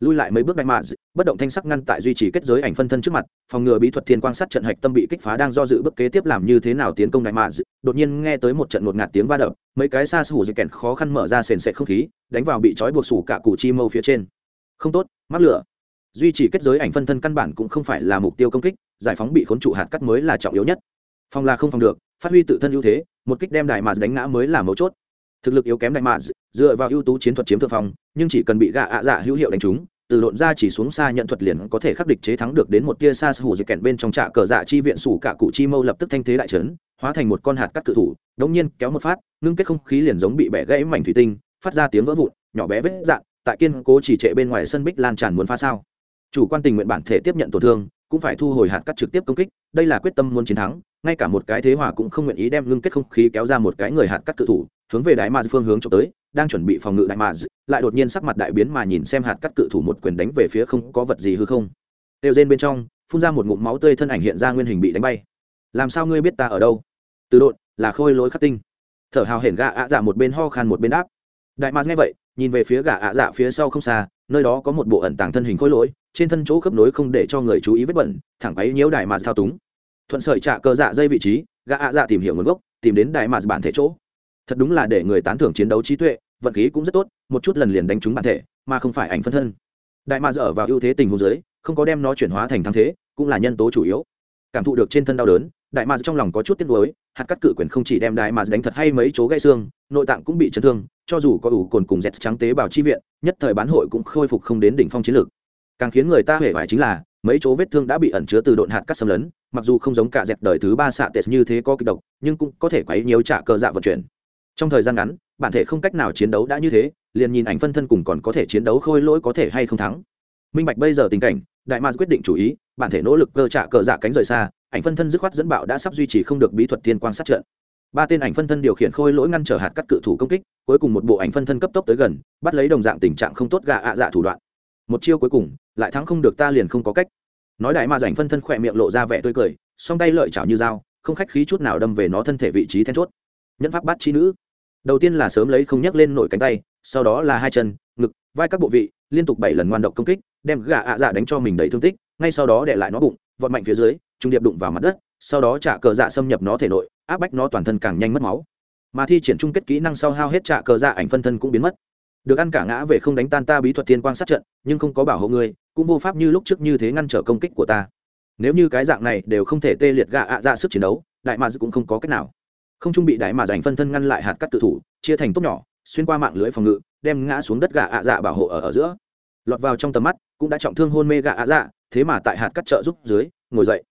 Lui lại mấy bước đại mạc bất động thanh sắc ngăn tại duy trì kết giới ảnh phân thân trước mặt, phòng ngừa bí thuật thiên quang sát trận hạch tâm bị kích phá đang do dự bước kế tiếp làm như thế nào tiến công đại mạc đột nhiên nghe tới một trận một ngạt tiếng va đập, mấy cái xa xù dạy kèn khó khăn mở ra sền sệt không khí, đánh vào bị trói buộc sủ cả cụ chi mâu phía trên. Không tốt, mắc lửa. Duy trì kết giới ảnh phân thân căn bản cũng không phải là mục tiêu công kích, giải phóng bị khốn trụ hạt cắt mới là trọng yếu nhất. Phòng là không phòng được phát huy tự thân ưu thế, một kích đem đại mạc đánh ngã mới là mấu chốt. Thực lực yếu kém đại mạc dựa vào ưu tú chiến thuật chiếm thượng phong, nhưng chỉ cần bị gạ ạ dạ hữu hiệu đánh trúng, từ lộn ra chỉ xuống xa nhận thuật liền có thể khắc địch chế thắng được đến một tia xa hủ dịch kẹn bên trong trạ cờ dạ chi viện sủ cả cụ chi mâu lập tức thanh thế đại trấn hóa thành một con hạt cắt cự thủ, đống nhiên kéo một phát, ngưng kết không khí liền giống bị bẻ gãy mảnh thủy tinh, phát ra tiếng vỡ vụn, nhỏ bé vết dạn, tại kiên cố chỉ trệ bên ngoài sân bích lan tràn muốn phá sao. Chủ quan tình nguyện bản thể tiếp nhận tổn thương cũng phải thu hồi hạt cắt trực tiếp công kích, đây là quyết tâm muốn chiến thắng, ngay cả một cái thế hòa cũng không nguyện ý đem ngưng kết không khí kéo ra một cái người hạt cắt cự thủ, hướng về đại ma phương hướng trộm tới, đang chuẩn bị phòng ngự đại ma lại đột nhiên sắc mặt đại biến mà nhìn xem hạt cắt cự thủ một quyền đánh về phía không có vật gì hư không. Đều rên bên trong, phun ra một ngụm máu tươi thân ảnh hiện ra nguyên hình bị đánh bay. Làm sao ngươi biết ta ở đâu? Từ đột, là khôi lối khắc tinh. Thở hào hển gạ ạ dạ một bên ho khan một bên đáp. Đại ma nghe vậy, nhìn về phía gạ ạ dạ phía sau không xa, nơi đó có một bộ ẩn tàng thân hình khôi lỗi trên thân chỗ khớp nối không để cho người chú ý vết bẩn, thẳng ấy nhiễu đại mà thao túng. Thuận sợi trạ cơ dạ dây vị trí, gã ạ dạ tìm hiểu nguồn gốc, tìm đến đại mà bản thể chỗ. Thật đúng là để người tán thưởng chiến đấu trí tuệ, vận khí cũng rất tốt, một chút lần liền đánh trúng bản thể, mà không phải ảnh phân thân. Đại mà ở vào ưu thế tình huống dưới, không có đem nó chuyển hóa thành thắng thế, cũng là nhân tố chủ yếu. Cảm thụ được trên thân đau đớn, đại mà trong lòng có chút tiếc nuối, hạt cắt cự quyền không chỉ đem đại mà đánh thật hay mấy chỗ gãy xương, nội tạng cũng bị chấn thương, cho dù có ủ cồn cùng dẹt trắng tế bào chi viện, nhất thời bán hội cũng khôi phục không đến đỉnh phong chiến lược càng khiến người ta hể vải chính là, mấy chỗ vết thương đã bị ẩn chứa từ độn hạt cắt xâm lấn, mặc dù không giống cả dẹp đời thứ ba xạ tệ như thế có kịch độc, nhưng cũng có thể quấy nhiều trả cơ dạ vận chuyển. Trong thời gian ngắn, bản thể không cách nào chiến đấu đã như thế, liền nhìn ảnh phân thân cùng còn có thể chiến đấu khôi lỗi có thể hay không thắng. Minh bạch bây giờ tình cảnh, đại ma quyết định chủ ý, bản thể nỗ lực cơ trả cờ dạ cánh rời xa, ảnh phân thân dứt khoát dẫn bạo đã sắp duy trì không được bí thuật tiên quang sát trận. Ba tên ảnh phân thân điều khiển khôi lỗi ngăn trở hạt cắt cự thủ công kích, cuối cùng một bộ ảnh phân thân cấp tốc tới gần, bắt lấy đồng dạng tình trạng không tốt gà ạ dạ thủ đoạn một chiêu cuối cùng, lại thắng không được ta liền không có cách. Nói đại ma rảnh phân thân khỏe miệng lộ ra vẻ tươi cười, song tay lợi chảo như dao, không khách khí chút nào đâm về nó thân thể vị trí then chốt. Nhân pháp bắt chi nữ. Đầu tiên là sớm lấy không nhấc lên nổi cánh tay, sau đó là hai chân, ngực, vai các bộ vị, liên tục bảy lần ngoan độc công kích, đem gà ạ dạ đánh cho mình đầy thương tích, ngay sau đó để lại nó bụng, vọt mạnh phía dưới, trung điệp đụng vào mặt đất, sau đó trả cờ dạ xâm nhập nó thể nội, áp bách nó toàn thân càng nhanh mất máu. Mà thi triển chung kết kỹ năng sau hao hết trả cờ dạ ảnh phân thân cũng biến mất được ăn cả ngã về không đánh tan ta bí thuật tiên quang sát trận nhưng không có bảo hộ ngươi cũng vô pháp như lúc trước như thế ngăn trở công kích của ta. Nếu như cái dạng này đều không thể tê liệt gạ ạ dạ sức chiến đấu đại mà cũng không có cách nào. Không trung bị đại mà dành phân thân ngăn lại hạt cắt tự thủ chia thành tốt nhỏ xuyên qua mạng lưới phòng ngự đem ngã xuống đất gạ ạ dạ bảo hộ ở, ở giữa. Lọt vào trong tầm mắt cũng đã trọng thương hôn mê gạ ạ dạ thế mà tại hạt cắt trợ giúp dưới ngồi dậy.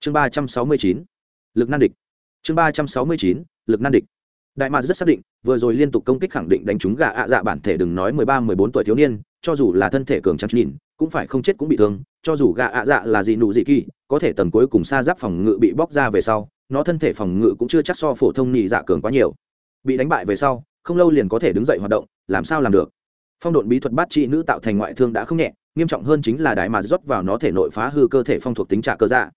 Chương ba trăm sáu mươi chín. Lực nan địch. Chương ba trăm sáu mươi chín. Lực nan địch đại mạc rất xác định, vừa rồi liên tục công kích khẳng định đánh trúng gà ạ dạ bản thể đừng nói mười ba, mười bốn tuổi thiếu niên, cho dù là thân thể cường trắng nhìn, cũng phải không chết cũng bị thương, cho dù gà ạ dạ là gì nụ gì kỳ, có thể tầng cuối cùng xa giáp phòng ngự bị bóc ra về sau, nó thân thể phòng ngự cũng chưa chắc so phổ thông nhị dạ cường quá nhiều. Bị đánh bại về sau, không lâu liền có thể đứng dậy hoạt động, làm sao làm được? Phong độn bí thuật bát trị nữ tạo thành ngoại thương đã không nhẹ, nghiêm trọng hơn chính là đại mà rót vào nó thể nội phá hư cơ thể phong thuộc tính trả cơ dạ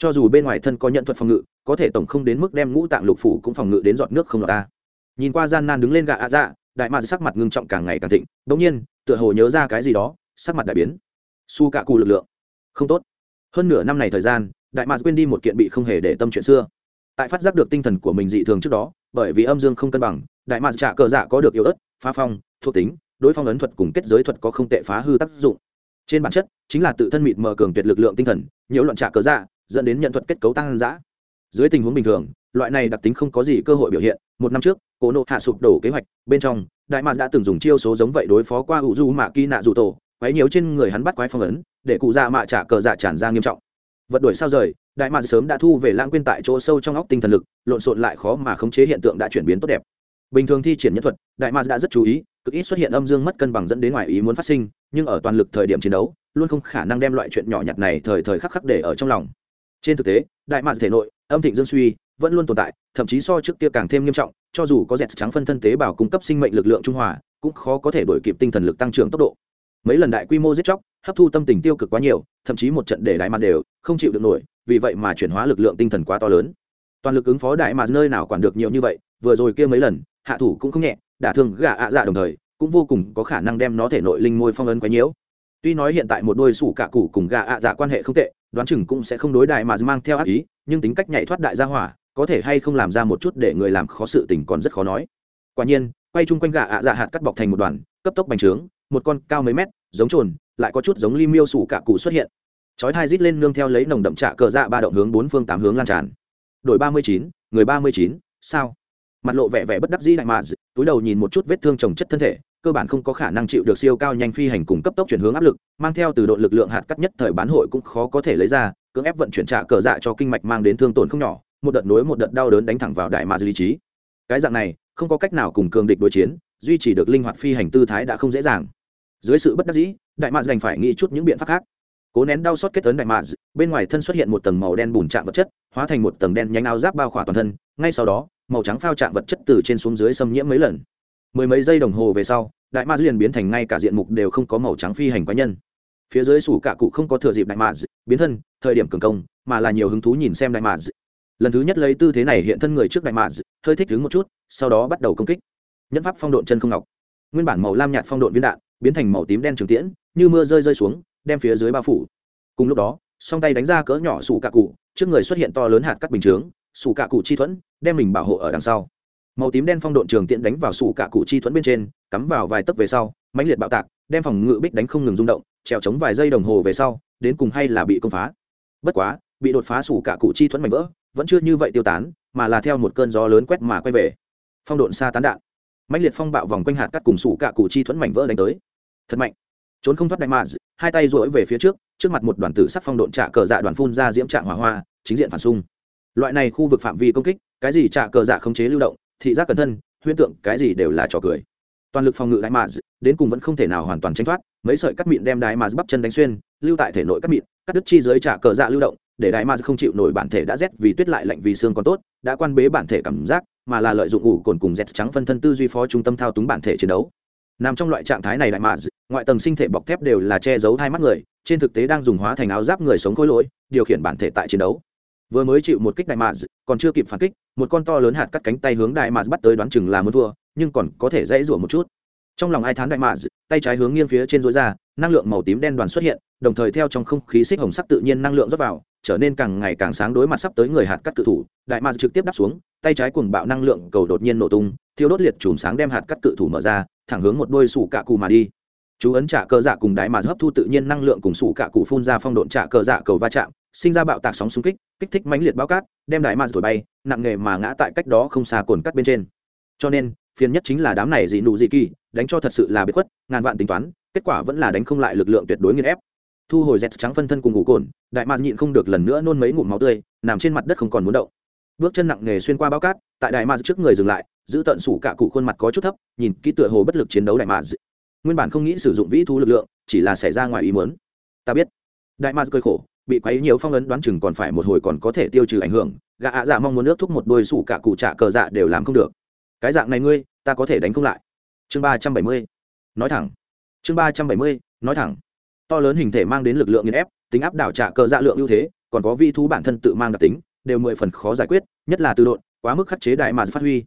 cho dù bên ngoài thân có nhận thuật phòng ngự, có thể tổng không đến mức đem ngũ tạng lục phủ cũng phòng ngự đến giọt nước không lọt ta. Nhìn qua gian nan đứng lên gạ ạ dạ đại mạc sắc mặt ngưng trọng càng ngày càng thịnh đ ỗ n g nhiên, tựa hồ nhớ ra cái gì đó, sắc mặt đại biến. Su cạ cù lực lượng. Không tốt. Hơn nửa năm này thời gian, đại mạc quên đi một kiện bị không hề để tâm chuyện xưa. Tại phát giác được tinh thần của mình dị thường trước đó, bởi vì âm dương không cân bằng, đại mạc trả cờ dạ có được yếu ớt, phá phong, thuộc tính, đối phong ấn thuật cùng kết giới thuật có không tệ phá hư tác dụng. Trên bản chất, chính là tự thân mịt mờ cường tuyệt lực lượng tinh thần, nhiễu loạn trả cờ dạ dẫn đến nhận thuật kết cấu tăng giã dưới tình huống bình thường, loại này đặc tính không có gì cơ hội biểu hiện. Một năm trước, cổ nộ hạ sụp đổ kế hoạch, bên trong, đại mạc đã từng dùng chiêu số giống vậy đối phó qua ủ du mạ kỳ nạ dù tổ, quấy nhiều trên người hắn bắt quái phong ấn, để cụ già mạ trả cờ dạ tràn ra nghiêm trọng. Vật đuổi sao rời, đại mạc sớm đã thu về lãng quên tại chỗ sâu trong óc tinh thần lực, lộn xộn lại khó mà khống chế hiện tượng đã chuyển biến tốt đẹp. Bình thường thi triển nhân thuật, đại mạc đã rất chú ý, cực ít xuất hiện âm dương mất cân bằng dẫn đến ngoài ý muốn phát sinh, nhưng ở toàn lực thời điểm chiến đấu, luôn không khả năng đem loại chuyện nhỏ nhặt này thời thời khắc khắc để ở trong lòng trên thực tế, đại mạc thể nội, âm thịnh dương suy vẫn luôn tồn tại, thậm chí so trước kia càng thêm nghiêm trọng, cho dù có dẹt trắng phân thân tế bào cung cấp sinh mệnh lực lượng trung hòa, cũng khó có thể đổi kịp tinh thần lực tăng trưởng tốc độ. Mấy lần đại quy mô giết chóc, hấp thu tâm tình tiêu cực quá nhiều, thậm chí một trận để đại mạc đều không chịu được nổi, vì vậy mà chuyển hóa lực lượng tinh thần quá to lớn. Toàn lực ứng phó đại mạc nơi nào quản được nhiều như vậy, vừa rồi kia mấy lần, hạ thủ cũng không nhẹ, đả thương gà ạ dạ đồng thời, cũng vô cùng có khả năng đem nó thể nội linh môi phong ấn quấy nhiễu tuy nói hiện tại một đôi sủ cả cụ cùng gà ạ dạ quan hệ không tệ đoán chừng cũng sẽ không đối đại mà mang theo ác ý, nhưng tính cách nhảy thoát đại gia hỏa, có thể hay không làm ra một chút để người làm khó sự tình còn rất khó nói. Quả nhiên, quay chung quanh gà ạ dạ hạt cắt bọc thành một đoàn, cấp tốc bành trướng, một con cao mấy mét, giống trồn, lại có chút giống ly miêu sủ cả cụ xuất hiện. Chói thai rít lên nương theo lấy nồng đậm trạ cờ dạ ba động hướng bốn phương tám hướng lan tràn. Đội ba mươi chín, người ba mươi chín, sao? Mặt lộ vẻ vẻ bất đắc dĩ đại mà, túi đầu nhìn một chút vết thương trồng chất thân thể cơ bản không có khả năng chịu được siêu cao nhanh phi hành cùng cấp tốc chuyển hướng áp lực, mang theo từ độ lực lượng hạt cắt nhất thời bán hội cũng khó có thể lấy ra, cưỡng ép vận chuyển trả cờ dạ cho kinh mạch mang đến thương tổn không nhỏ, một đợt nối một đợt đau đớn đánh thẳng vào đại mà lý trí. Cái dạng này, không có cách nào cùng cường địch đối chiến, duy trì được linh hoạt phi hành tư thái đã không dễ dàng. Dưới sự bất đắc dĩ, đại mạc đành phải nghĩ chút những biện pháp khác. Cố nén đau xót kết tấn đại mạc bên ngoài thân xuất hiện một tầng màu đen bùn trạng vật chất, hóa thành một tầng đen nhanh áo giáp bao khỏa toàn thân, ngay sau đó, màu trắng phao trạng vật chất từ trên xuống dưới xâm nhiễm mấy lần mười mấy giây đồng hồ về sau, đại mạc liền biến thành ngay cả diện mục đều không có màu trắng phi hành cá nhân. Phía dưới sủ cả cụ không có thừa dịp đại mạc biến thân, thời điểm cường công, mà là nhiều hứng thú nhìn xem đại mạc lần thứ nhất lấy tư thế này hiện thân người trước đại mạc hơi thích đứng một chút, sau đó bắt đầu công kích. Nhân pháp phong độn chân không ngọc. Nguyên bản màu lam nhạt phong độn viên đạn, biến thành màu tím đen trường tiễn, như mưa rơi rơi xuống, đem phía dưới bao phủ. Cùng lúc đó, song tay đánh ra cỡ nhỏ sủ cả cụ, trước người xuất hiện to lớn hạt cắt bình chướng, sủ cả cụ chi thuẫn, đem mình bảo hộ ở đằng sau màu tím đen phong độn trường tiện đánh vào sủ cạ cụ chi thuẫn bên trên, cắm vào vài tấc về sau, mãnh liệt bạo tạc, đem phòng ngự bích đánh không ngừng rung động, trèo chống vài giây đồng hồ về sau, đến cùng hay là bị công phá. Bất quá, bị đột phá sủ cạ cụ chi thuẫn mảnh vỡ, vẫn chưa như vậy tiêu tán, mà là theo một cơn gió lớn quét mà quay về. Phong độn xa tán đạn. Mãnh liệt phong bạo vòng quanh hạt cắt cùng sủ cạ cụ chi thuẫn mảnh vỡ đánh tới. Thật mạnh. Trốn không thoát đại mạ hai tay rỗi về phía trước trước mặt một đoàn tử sắc phong độn trả cờ dạ đoàn phun ra diễm trạng hỏa hoa, chính diện phản xung. Loại này khu vực phạm vi công kích, cái gì trả cờ dạ không chế lưu động thị giác cẩn thân, huyễn tượng cái gì đều là trò cười. Toàn lực phòng ngự đại mạ đến cùng vẫn không thể nào hoàn toàn tránh thoát, mấy sợi cắt mịn đem đại mạ bắp chân đánh xuyên, lưu tại thể nội cắt mịn, cắt đứt chi dưới trả cờ dạ lưu động, để đại mạ không chịu nổi bản thể đã rét vì tuyết lại lạnh vì xương còn tốt, đã quan bế bản thể cảm giác, mà là lợi dụng ủ cồn cùng dẹt trắng phân thân tư duy phó trung tâm thao túng bản thể chiến đấu. Nằm trong loại trạng thái này đại mạ ngoại tầng sinh thể bọc thép đều là che giấu hai mắt người, trên thực tế đang dùng hóa thành áo giáp người sống khối lỗi, điều khiển bản thể tại chiến đấu vừa mới chịu một kích đại mạ còn chưa kịp phản kích, một con to lớn hạt cắt cánh tay hướng đại mạ bắt tới đoán chừng là muốn thua, nhưng còn có thể dãy rủa một chút. Trong lòng ai thán đại mạ tay trái hướng nghiêng phía trên rối ra, năng lượng màu tím đen đoàn xuất hiện, đồng thời theo trong không khí xích hồng sắc tự nhiên năng lượng rót vào, trở nên càng ngày càng sáng đối mặt sắp tới người hạt cắt cự thủ. Đại mạ trực tiếp đáp xuống, tay trái cuồng bạo năng lượng cầu đột nhiên nổ tung, thiêu đốt liệt chùm sáng đem hạt cắt cự thủ mở ra, thẳng hướng một đôi sủ cạ cụ mà đi. Chú ấn trả cờ dạ cùng đại mà hấp thu tự nhiên năng lượng cùng sủ cạ cụ phun ra phong độn trả cờ dạ cầu va chạm sinh ra bạo tạc sóng xung kích kích thích mãnh liệt bao cát, đem đại ma thổi bay, nặng nghề mà ngã tại cách đó không xa cồn cắt bên trên. Cho nên, phiền nhất chính là đám này dị nụ dị kỳ, đánh cho thật sự là biết khuất, ngàn vạn tính toán, kết quả vẫn là đánh không lại lực lượng tuyệt đối nghiền ép. Thu hồi dẹt trắng phân thân cùng ngủ cồn, đại ma nhịn không được lần nữa nôn mấy ngụm máu tươi, nằm trên mặt đất không còn muốn động. Bước chân nặng nề xuyên qua bao cát, tại đại ma trước người dừng lại, giữ tận sủ cả cụ khuôn mặt có chút thấp, nhìn kỹ tựa hồ bất lực chiến đấu đại ma. Nguyên bản không nghĩ sử dụng vĩ thu lực lượng, chỉ là xảy ra ngoài ý muốn. Ta biết. Đại ma cười khổ bị quấy nhiều phong ấn đoán chừng còn phải một hồi còn có thể tiêu trừ ảnh hưởng, gã ạ dạ mong muốn nước thúc một đôi sủ cả cụ trả cờ dạ đều làm không được. Cái dạng này ngươi, ta có thể đánh không lại. Chương ba trăm bảy mươi, nói thẳng. Chương ba trăm bảy mươi, nói thẳng. To lớn hình thể mang đến lực lượng nghiền ép, tính áp đảo trả cờ dạ lượng ưu thế, còn có vi thú bản thân tự mang đặc tính, đều mười phần khó giải quyết, nhất là từ độn, quá mức khắc chế đại mà phát huy.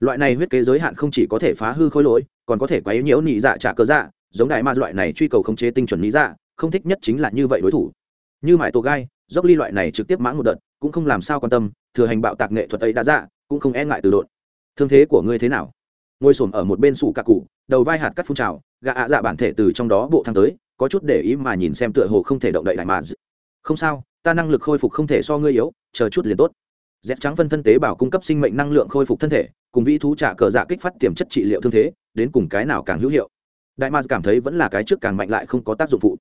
Loại này huyết kế giới hạn không chỉ có thể phá hư khối lỗi, còn có thể quấy nhiễu nhị dạ trả cờ dạ giống đại ma loại này truy cầu khống chế tinh chuẩn lý dạ không thích nhất chính là như vậy đối thủ như mãi tổ gai, dốc ly loại này trực tiếp mãn một đợt, cũng không làm sao quan tâm, thừa hành bạo tạc nghệ thuật ấy đã dạ cũng không e ngại từ đột. thương thế của ngươi thế nào? Ngồi s ở một bên sủ cà cụ đầu vai hạt cắt phun trào gạ ạ dạ bản thể từ trong đó bộ thang tới, có chút để ý mà nhìn xem tựa hồ không thể động đậy lại mà. Không sao, ta năng lực khôi phục không thể so ngươi yếu, chờ chút liền tốt. Dép trắng phân thân tế bảo cung cấp sinh mệnh năng lượng khôi phục thân thể, cùng vĩ thú trả cờ dạ kích phát tiềm chất trị liệu thương thế, đến cùng cái nào càng hữu hiệu. Đại ma cảm thấy vẫn là cái trước càng mạnh lại không có tác dụng phụ.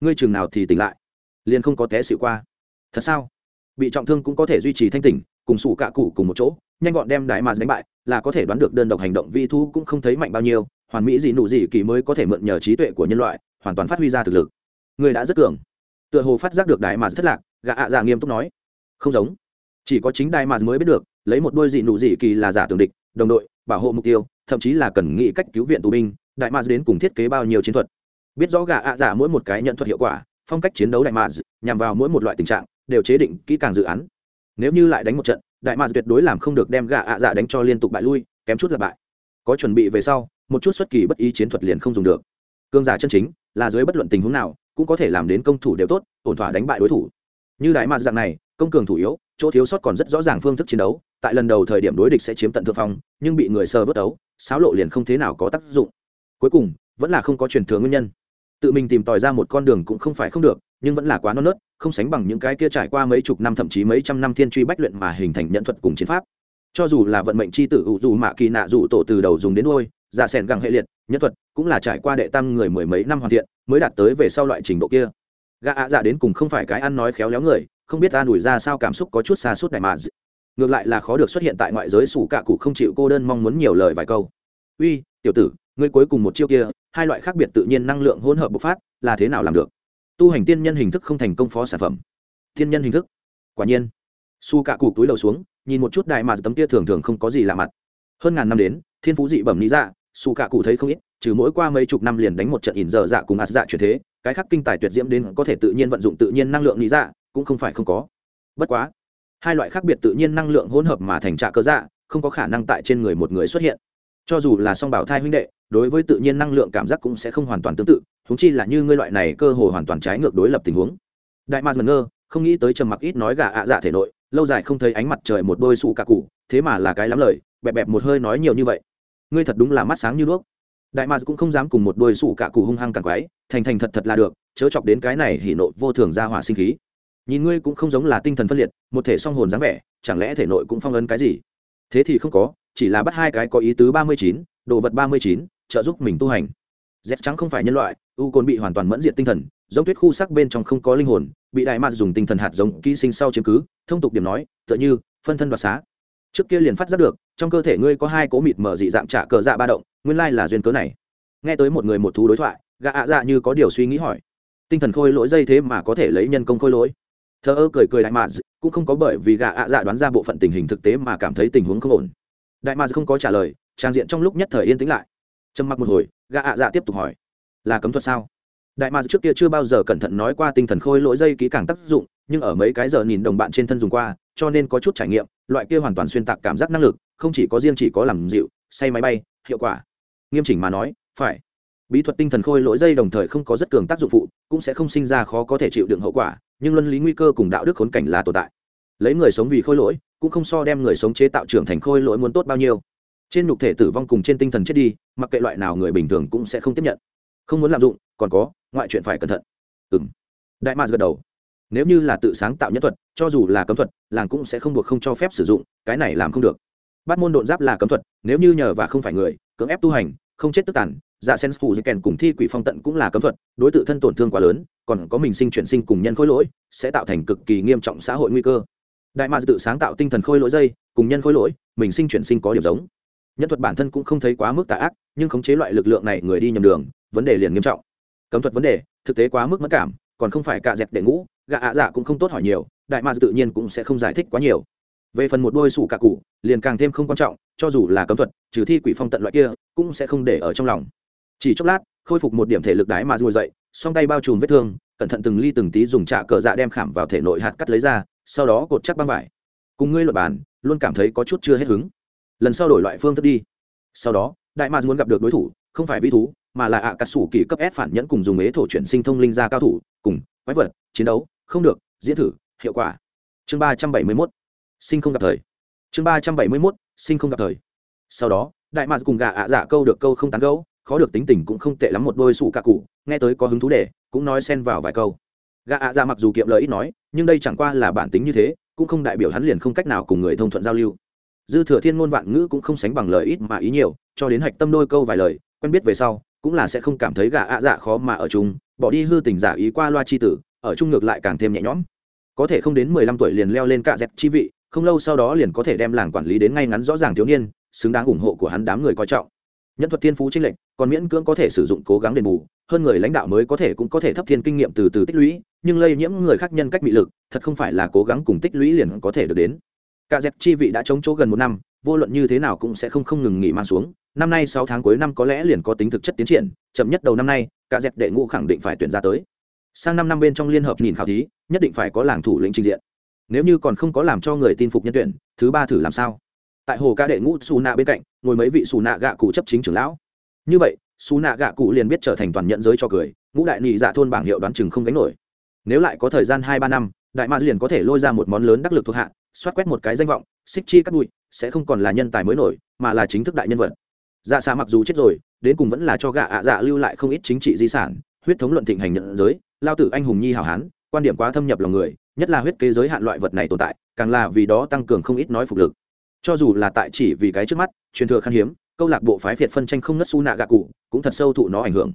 Ngươi chừng nào thì tỉnh lại liền không có té xịu qua. Thật sao? Bị trọng thương cũng có thể duy trì thanh tỉnh, cùng sủ cạ cụ cùng một chỗ, nhanh gọn đem đại ma đánh bại, là có thể đoán được đơn độc hành động vi thu cũng không thấy mạnh bao nhiêu, hoàn mỹ gì nụ gì kỳ mới có thể mượn nhờ trí tuệ của nhân loại, hoàn toàn phát huy ra thực lực. Người đã rất cường. Tựa hồ phát giác được đại mà thất lạc, gã ạ dạ nghiêm túc nói. Không giống. Chỉ có chính đại mà mới biết được, lấy một đôi dị nụ dị kỳ là giả tưởng địch, đồng đội, bảo hộ mục tiêu, thậm chí là cần nghĩ cách cứu viện tù binh, đại mà đến cùng thiết kế bao nhiêu chiến thuật. Biết rõ gã ạ giả mỗi một cái nhận thuật hiệu quả phong cách chiến đấu đại mads nhằm vào mỗi một loại tình trạng, đều chế định kỹ càng dự án. Nếu như lại đánh một trận, đại mads tuyệt đối làm không được đem gạ ạ dạ đánh cho liên tục bại lui, kém chút là bại. Có chuẩn bị về sau, một chút xuất kỳ bất ý chiến thuật liền không dùng được. Cương giả chân chính, là dưới bất luận tình huống nào, cũng có thể làm đến công thủ đều tốt, ổn thỏa đánh bại đối thủ. Như đại mads dạng này, công cường thủ yếu, chỗ thiếu sót còn rất rõ ràng phương thức chiến đấu, tại lần đầu thời điểm đối địch sẽ chiếm tận thượng phong, nhưng bị người sờ vớt đấu xáo lộ liền không thế nào có tác dụng. Cuối cùng, vẫn là không có truyền thừa nguyên nhân tự mình tìm tòi ra một con đường cũng không phải không được, nhưng vẫn là quá non nớt, không sánh bằng những cái kia trải qua mấy chục năm thậm chí mấy trăm năm thiên truy bách luyện mà hình thành nhận thuật cùng chiến pháp. Cho dù là vận mệnh c h i tử ủ dù mạ kỳ nạ dù tổ từ đầu dùng đến đôi giả sẻn gẳng hệ liệt nhân thuật cũng là trải qua đệ tam người mười mấy năm hoàn thiện, mới đạt tới về sau loại trình độ kia. Gã ạ dạ đến cùng không phải cái ăn nói khéo léo người, không biết ta đuổi ra sao cảm xúc có chút xa suốt này mà ngược lại là khó được xuất hiện tại ngoại giới sủ cạ cụ không chịu cô đơn mong muốn nhiều lời vài câu. Uy, tiểu tử, ngươi cuối cùng một chiêu kia hai loại khác biệt tự nhiên năng lượng hỗn hợp bộc phát, là thế nào làm được? Tu hành tiên nhân hình thức không thành công phó sản phẩm. Tiên nhân hình thức? Quả nhiên. Su cạ cụ túi đầu xuống, nhìn một chút đại mà tấm kia thường thường không có gì lạ mặt. Hơn ngàn năm đến, thiên phú dị bẩm lý dạ su cạ cụ thấy không ít, trừ mỗi qua mấy chục năm liền đánh một trận ỉn dở dạ cùng ạt dạ chuyển thế, cái khác kinh tài tuyệt diễm đến có thể tự nhiên vận dụng tự nhiên năng lượng lý dạ cũng không phải không có. Bất quá, hai loại khác biệt tự nhiên năng lượng hỗn hợp mà thành trạ cơ dạ không có khả năng tại trên người một người xuất hiện cho dù là song bảo thai huynh đệ, đối với tự nhiên năng lượng cảm giác cũng sẽ không hoàn toàn tương tự húng chi là như ngươi loại này cơ hồ hoàn toàn trái ngược đối lập tình huống. Đại mạc ngẩn ngơ, không nghĩ tới trầm mặc ít nói gà ạ dạ thể nội, lâu dài không thấy ánh mặt trời một đôi sụ cà cụ thế mà là cái lắm lời, bẹp bẹp một hơi nói nhiều như vậy. Ngươi thật đúng là mắt sáng như đuốc. Đại mạc cũng không dám cùng một đôi sụ cà cụ hung hăng càng quái, thành thành thật thật là được, chớ chọc đến cái này hỉ nộ vô thường ra hỏa sinh khí. Nhìn ngươi cũng không giống là tinh thần phân liệt, một thể song hồn dáng vẻ, chẳng lẽ thể nội cũng phong ấn cái gì? Thế thì không có chỉ là bắt hai cái có ý tứ ba mươi chín đồ vật ba mươi chín trợ giúp mình tu hành. Z trắng không phải nhân loại u côn bị hoàn toàn mẫn diện tinh thần giống tuyết khu sắc bên trong không có linh hồn bị đại mạt dùng tinh thần hạt giống ký sinh sau chiếm cứ thông tục điểm nói tựa như phân thân đoạt xá. Trước kia liền phát giác được trong cơ thể ngươi có hai cố mịt mở dị dạng trả cờ dạ ba động nguyên lai là duyên cớ này. Nghe tới một người một thú đối thoại gạ ạ dạ như có điều suy nghĩ hỏi. Tinh thần khôi lỗi dây thế mà có thể lấy nhân công khôi lỗi? Thờ ơ cười cười đại mạt, cũng không có bởi vì gạ ạ dạ đoán ra bộ phận tình hình thực tế mà cảm thấy tình huống không ổn đại mạc không có trả lời, trang diện trong lúc nhất thời yên tĩnh lại. Trầm mặc một hồi gạ ạ dạ tiếp tục hỏi, là cấm thuật sao? Đại mạc trước kia chưa bao giờ cẩn thận nói qua tinh thần khôi lỗi dây kỹ càng tác dụng, nhưng ở mấy cái giờ nhìn đồng bạn trên thân dùng qua, cho nên có chút trải nghiệm, loại kia hoàn toàn xuyên tạc cảm giác năng lực, không chỉ có riêng chỉ có làm dịu, say máy bay, hiệu quả. Nghiêm chỉnh mà nói, phải. Bí thuật tinh thần khôi lỗi dây đồng thời không có rất cường tác dụng phụ, cũng sẽ không sinh ra khó có thể chịu đựng hậu quả, nhưng luân lý nguy cơ cùng đạo đức khốn cảnh là tồn tại lấy người sống vì khôi lỗi, cũng không so đem người sống chế tạo trưởng thành khôi lỗi muốn tốt bao nhiêu. Trên nhục thể tử vong cùng trên tinh thần chết đi, mặc kệ loại nào người bình thường cũng sẽ không tiếp nhận. Không muốn lạm dụng, còn có, ngoại chuyện phải cẩn thận. Ừng đại mạc gật đầu. Nếu như là tự sáng tạo nhân thuật, cho dù là cấm thuật, làng cũng sẽ không buộc không cho phép sử dụng, cái này làm không được. Bắt môn độn giáp là cấm thuật, nếu như nhờ và không phải người, cưỡng ép tu hành, không chết tức tàn dạ sen phù di kèn cùng thi quỷ phong tận cũng là cấm thuật, đối tượng thân tổn thương quá lớn, còn có mình sinh chuyển sinh cùng nhân khối lỗi, sẽ tạo thành cực kỳ nghiêm trọng xã hội nguy cơ đại mạc tự sáng tạo tinh thần khôi lỗi dây, cùng nhân khôi lỗi, mình sinh chuyển sinh có điểm giống. Nhân thuật bản thân cũng không thấy quá mức tà ác, nhưng khống chế loại lực lượng này người đi nhầm đường, vấn đề liền nghiêm trọng. Cấm thuật vấn đề, thực tế quá mức mất cảm, còn không phải cạ dẹp để ngũ gạ ạ dạ cũng không tốt hỏi nhiều, đại mạc tự nhiên cũng sẽ không giải thích quá nhiều. Về phần một đôi sủ cạ cụ, liền càng thêm không quan trọng, cho dù là cấm thuật, trừ thi quỷ phong tận loại kia, cũng sẽ không để ở trong lòng. Chỉ chốc lát, khôi phục một điểm thể lực đái mà ngồi dậy, song tay bao trùm vết thương, cẩn thận từng ly từng tí dùng trạ cờ dạ đem khảm vào thể nội hạt cắt lấy ra sau đó cột chắc băng vải. Cùng ngươi luật bàn, luôn cảm thấy có chút chưa hết hứng. Lần sau đổi loại phương thức đi. Sau đó, đại mạc muốn gặp được đối thủ, không phải vi thú, mà là ạ cà sủ kỳ cấp S phản nhẫn cùng dùng ế thổ chuyển sinh thông linh ra cao thủ, cùng quái vật, chiến đấu, không được, diễn thử, hiệu quả. Chương ba trăm bảy mươi mốt, sinh không gặp thời. Chương ba trăm bảy mươi mốt, sinh không gặp thời. Sau đó, đại mạc cùng gà ạ giả câu được câu không tán gấu khó được tính tình cũng không tệ lắm một đôi sủ cạ cụ, nghe tới có hứng thú để, cũng nói xen vào vài câu gà ạ dạ mặc dù kiệm lời ít nói, nhưng đây chẳng qua là bản tính như thế, cũng không đại biểu hắn liền không cách nào cùng người thông thuận giao lưu. Dư thừa thiên ngôn vạn ngữ cũng không sánh bằng lời ít mà ý nhiều, cho đến hạch tâm đôi câu vài lời, quen biết về sau, cũng là sẽ không cảm thấy gà ạ dạ khó mà ở chung, bỏ đi hư tình giả ý qua loa chi tử, ở chung ngược lại càng thêm nhẹ nhõm. Có thể không đến mười lăm tuổi liền leo lên cạ dẹp chi vị, không lâu sau đó liền có thể đem làng quản lý đến ngay ngắn rõ ràng thiếu niên, xứng đáng ủng hộ của hắn đám người coi trọng. Nhân thuật thiên phú tranh lệch, còn miễn cưỡng có thể sử dụng cố gắng đền bù hơn người lãnh đạo mới có thể cũng có thể thấp thiên kinh nghiệm từ từ tích lũy, nhưng lây nhiễm người khác nhân cách bị lực, thật không phải là cố gắng cùng tích lũy liền có thể được đến. Cả dẹp chi vị đã chống chỗ gần một năm, vô luận như thế nào cũng sẽ không không ngừng nghỉ mang xuống. Năm nay sáu tháng cuối năm có lẽ liền có tính thực chất tiến triển, chậm nhất đầu năm nay, cả dẹp đệ ngũ khẳng định phải tuyển ra tới. Sang năm năm bên trong liên hợp nhìn khảo thí, nhất định phải có làng thủ lĩnh trình diện. Nếu như còn không có làm cho người tin phục nhân tuyển, thứ ba thử làm sao? Tại hồ ca đệ ngũ xù nạ bên cạnh, ngồi mấy vị xù nạ gạ cụ chấp chính trưởng lão. Như vậy xú nạ gạ cụ liền biết trở thành toàn nhận giới cho cười, ngũ đại nị dạ thôn bảng hiệu đoán chừng không gánh nổi. Nếu lại có thời gian hai ba năm, đại ma liền có thể lôi ra một món lớn đắc lực thuộc hạ, xoát quét một cái danh vọng, xích chi cắt bụi, sẽ không còn là nhân tài mới nổi, mà là chính thức đại nhân vật. Dạ xạ mặc dù chết rồi, đến cùng vẫn là cho gạ ạ dạ lưu lại không ít chính trị di sản, huyết thống luận thịnh hành nhận giới, lao tử anh hùng nhi hảo hán, quan điểm quá thâm nhập lòng người, nhất là huyết kế giới hạn loại vật này tồn tại, càng là vì đó tăng cường không ít nói phục lực. Cho dù là tại chỉ vì cái trước mắt, truyền thừa khan hiếm câu lạc bộ phái việt phân tranh không ngất su nạ gạ cụ, cũng thật sâu thụ nó ảnh hưởng.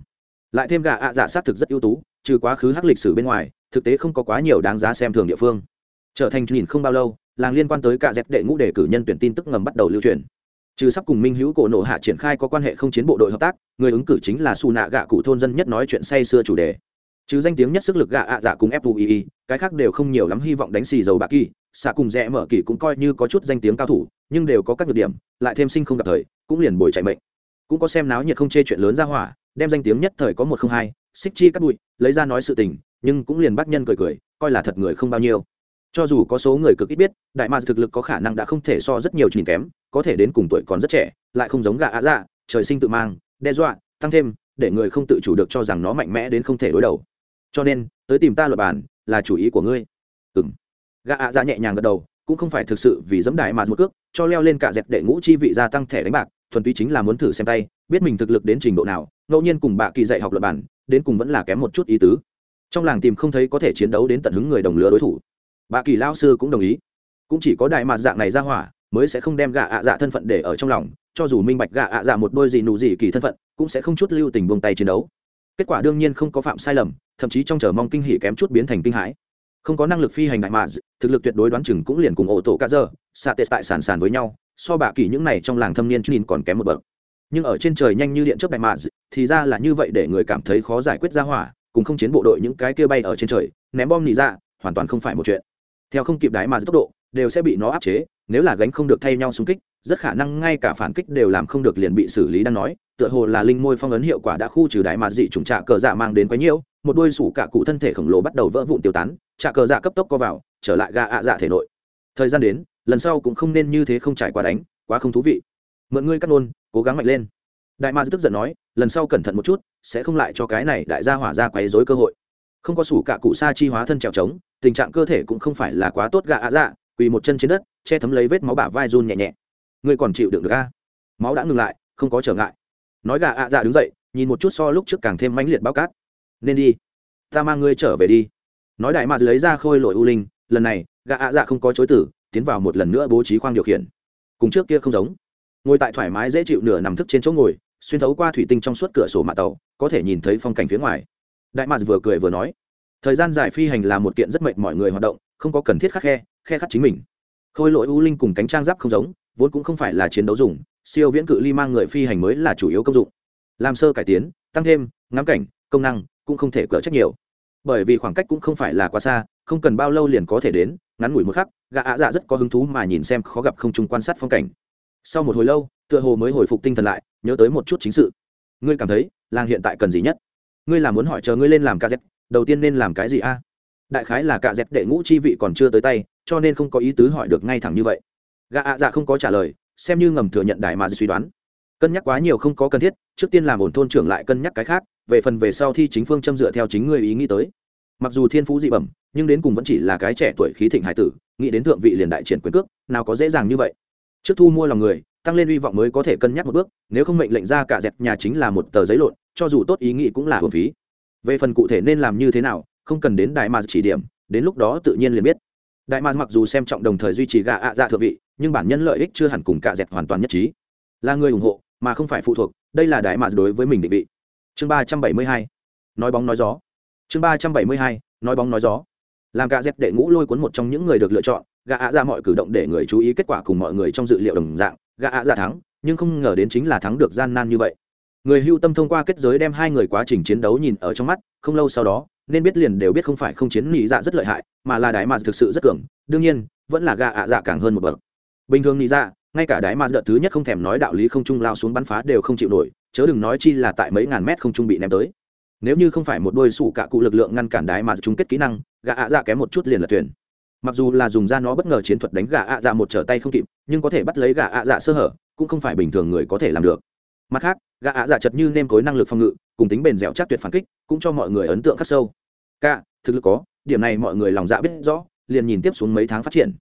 Lại thêm gạ ạ dạ xác thực rất ưu tú, trừ quá khứ hắc lịch sử bên ngoài, thực tế không có quá nhiều đáng giá xem thường địa phương. Trở thành nhìn không bao lâu, làng liên quan tới cả dẹp đệ ngũ đề cử nhân tuyển tin tức ngầm bắt đầu lưu truyền. Trừ sắp cùng minh hữu cổ nộ hạ triển khai có quan hệ không chiến bộ đội hợp tác, người ứng cử chính là su nạ gạ cụ thôn dân nhất nói chuyện say xưa chủ đề chứ danh tiếng nhất sức lực gạ ạ dạ cùng fui cái khác đều không nhiều lắm, hy vọng đánh xì dầu bạc kỳ. Xạ cùng rẽ mở kỳ cũng coi như có chút danh tiếng cao thủ, nhưng đều có các nhược điểm, lại thêm sinh không gặp thời, cũng liền bồi chạy mệnh. Cũng có xem náo nhiệt không chê chuyện lớn ra hỏa, đem danh tiếng nhất thời có một không hai, xích chi cắt bụi, lấy ra nói sự tình, nhưng cũng liền bắt nhân cười cười, coi là thật người không bao nhiêu. Cho dù có số người cực ít biết, đại ma thực lực có khả năng đã không thể so rất nhiều trình kém, có thể đến cùng tuổi còn rất trẻ, lại không giống gà á dạ trời sinh tự mang, đe dọa, tăng thêm, để người không tự chủ được cho rằng nó mạnh mẽ đến không thể đối đầu cho nên, tới tìm ta luật bản là chủ ý của ngươi. Ừng gà ạ ra nhẹ nhàng gật đầu, cũng không phải thực sự vì dẫm đại mà một cước, cho leo lên cả dẹp đệ ngũ chi vị gia tăng thẻ đánh bạc, thuần túy chính là muốn thử xem tay, biết mình thực lực đến trình độ nào, ngẫu nhiên cùng bạ kỳ dạy học luật bản đến cùng vẫn là kém một chút ý tứ. Trong làng tìm không thấy có thể chiến đấu đến tận hứng người đồng lứa đối thủ. Bạ kỳ lao sư cũng đồng ý. Cũng chỉ có đại mạt dạng này ra hỏa, mới sẽ không đem gạ ạ dạ thân phận để ở trong lòng, cho dù minh bạch gạ ạ dạ một đôi gì nụ gì kỳ thân phận, cũng sẽ không chút lưu tình buông tay chiến đấu kết quả đương nhiên không có phạm sai lầm, thậm chí trong chờ mong kinh hỉ kém chút biến thành kinh hãi. Không có năng lực phi hành đại mà thực lực tuyệt đối đoán chừng cũng liền cùng ổ tổ cá dơ xạ tệ tại sàn sàn với nhau, so bạ kỳ những này trong làng thâm niên nhìn còn kém một bậc. Nhưng ở trên trời nhanh như điện trước đại mà thì ra là như vậy để người cảm thấy khó giải quyết ra hỏa, cùng không chiến bộ đội những cái kia bay ở trên trời, ném bom nỉ ra, hoàn toàn không phải một chuyện. Theo không kịp đái mà tốc độ đều sẽ bị nó áp chế, nếu là gánh không được thay nhau xung kích, rất khả năng ngay cả phản kích đều làm không được liền bị xử lý đang nói, tựa hồ là linh môi phong ấn hiệu quả đã khu trừ đại mà dị trùng trạ cờ dạ mang đến quấy nhiễu một đôi sủ cả cụ thân thể khổng lồ bắt đầu vỡ vụn tiêu tán, trạ cờ dạ cấp tốc co vào, trở lại gà ạ dạ thể nội. Thời gian đến, lần sau cũng không nên như thế không trải qua đánh, quá không thú vị. Mượn ngươi cắt nôn, cố gắng mạnh lên. Đại ma tức giận nói, lần sau cẩn thận một chút, sẽ không lại cho cái này đại gia hỏa ra quấy rối cơ hội. Không có sủ cả cụ sa chi hóa thân trèo trống, tình trạng cơ thể cũng không phải là quá tốt gạ ạ dạ quỳ một chân trên đất, che thấm lấy vết máu bả vai run nhẹ nhẹ. Ngươi còn chịu đựng được a? Máu đã ngừng lại, không có trở ngại. Nói gà ạ dạ đứng dậy, nhìn một chút so lúc trước càng thêm mãnh liệt bao cát. Nên đi. Ta mang ngươi trở về đi. Nói đại mạc lấy ra khôi lội u linh, lần này, gà ạ dạ không có chối tử, tiến vào một lần nữa bố trí khoang điều khiển. Cùng trước kia không giống. Ngồi tại thoải mái dễ chịu nửa nằm thức trên chỗ ngồi, xuyên thấu qua thủy tinh trong suốt cửa sổ mạ tàu, có thể nhìn thấy phong cảnh phía ngoài. Đại mạc vừa cười vừa nói, thời gian dài phi hành là một kiện rất mệnh mọi người hoạt động không có cần thiết khắc khe khe khắc chính mình. Khôi lỗi u linh cùng cánh trang giáp không giống, vốn cũng không phải là chiến đấu dùng, siêu viễn cự ly mang người phi hành mới là chủ yếu công dụng. Làm sơ cải tiến, tăng thêm, ngắm cảnh, công năng, cũng không thể cỡ trách nhiều. Bởi vì khoảng cách cũng không phải là quá xa, không cần bao lâu liền có thể đến, ngắn ngủi một khắc, gã ạ dạ rất có hứng thú mà nhìn xem khó gặp không chung quan sát phong cảnh. Sau một hồi lâu, tựa hồ mới hồi phục tinh thần lại, nhớ tới một chút chính sự. Ngươi cảm thấy, làng hiện tại cần gì nhất? Ngươi là muốn hỏi chờ ngươi lên làm ca z đầu tiên nên làm cái gì a? Đại khái là cạ dẹp đệ ngũ chi vị còn chưa tới tay, cho nên không có ý tứ hỏi được ngay thẳng như vậy. Gã ạ dạ không có trả lời, xem như ngầm thừa nhận đại mà suy đoán. Cân nhắc quá nhiều không có cần thiết, trước tiên làm ổn thôn trưởng lại cân nhắc cái khác, về phần về sau thi chính phương châm dựa theo chính người ý nghĩ tới. Mặc dù thiên phú dị bẩm, nhưng đến cùng vẫn chỉ là cái trẻ tuổi khí thịnh hải tử, nghĩ đến thượng vị liền đại triển quyền cước, nào có dễ dàng như vậy. Trước thu mua lòng người, tăng lên hy vọng mới có thể cân nhắc một bước, nếu không mệnh lệnh ra cả dẹp nhà chính là một tờ giấy lộn, cho dù tốt ý nghĩ cũng là hồn phí. Về phần cụ thể nên làm như thế nào không cần đến đại mà chỉ điểm, đến lúc đó tự nhiên liền biết. Đại mà mặc dù xem trọng đồng thời duy trì gạ ạ dạ thượng vị, nhưng bản nhân lợi ích chưa hẳn cùng cả dẹt hoàn toàn nhất trí. Là người ủng hộ, mà không phải phụ thuộc, đây là đại mạc đối với mình định vị. Chương ba trăm bảy mươi hai, nói bóng nói gió. Chương ba trăm bảy mươi hai, nói bóng nói gió. Làm gạ dẹt đệ ngũ lôi cuốn một trong những người được lựa chọn, gạ ạ ra mọi cử động để người chú ý kết quả cùng mọi người trong dự liệu đồng dạng, gạ ạ ra thắng, nhưng không ngờ đến chính là thắng được gian nan như vậy. Người hưu tâm thông qua kết giới đem hai người quá trình chiến đấu nhìn ở trong mắt, không lâu sau đó nên biết liền đều biết không phải không chiến nhị dạ rất lợi hại, mà là đái mạt thực sự rất cường, đương nhiên, vẫn là gà ạ dạ càng hơn một bậc. Bình thường nhị dạ ngay cả đái mạt đợt thứ nhất không thèm nói đạo lý không trung lao xuống bắn phá đều không chịu nổi, chớ đừng nói chi là tại mấy ngàn mét không trung bị ném tới. Nếu như không phải một đôi sủ cả cụ lực lượng ngăn cản đái mà chung kết kỹ năng, gà ạ dạ kém một chút liền là thuyền. Mặc dù là dùng ra nó bất ngờ chiến thuật đánh gà ạ dạ một trở tay không kịp, nhưng có thể bắt lấy gà ạ dạ sơ hở, cũng không phải bình thường người có thể làm được mặt khác gã ạ dạ chật như nêm cối năng lực phòng ngự cùng tính bền dẻo chắc tuyệt phản kích cũng cho mọi người ấn tượng khắc sâu. Cả, thực lực có điểm này mọi người lòng dạ biết rõ liền nhìn tiếp xuống mấy tháng phát triển.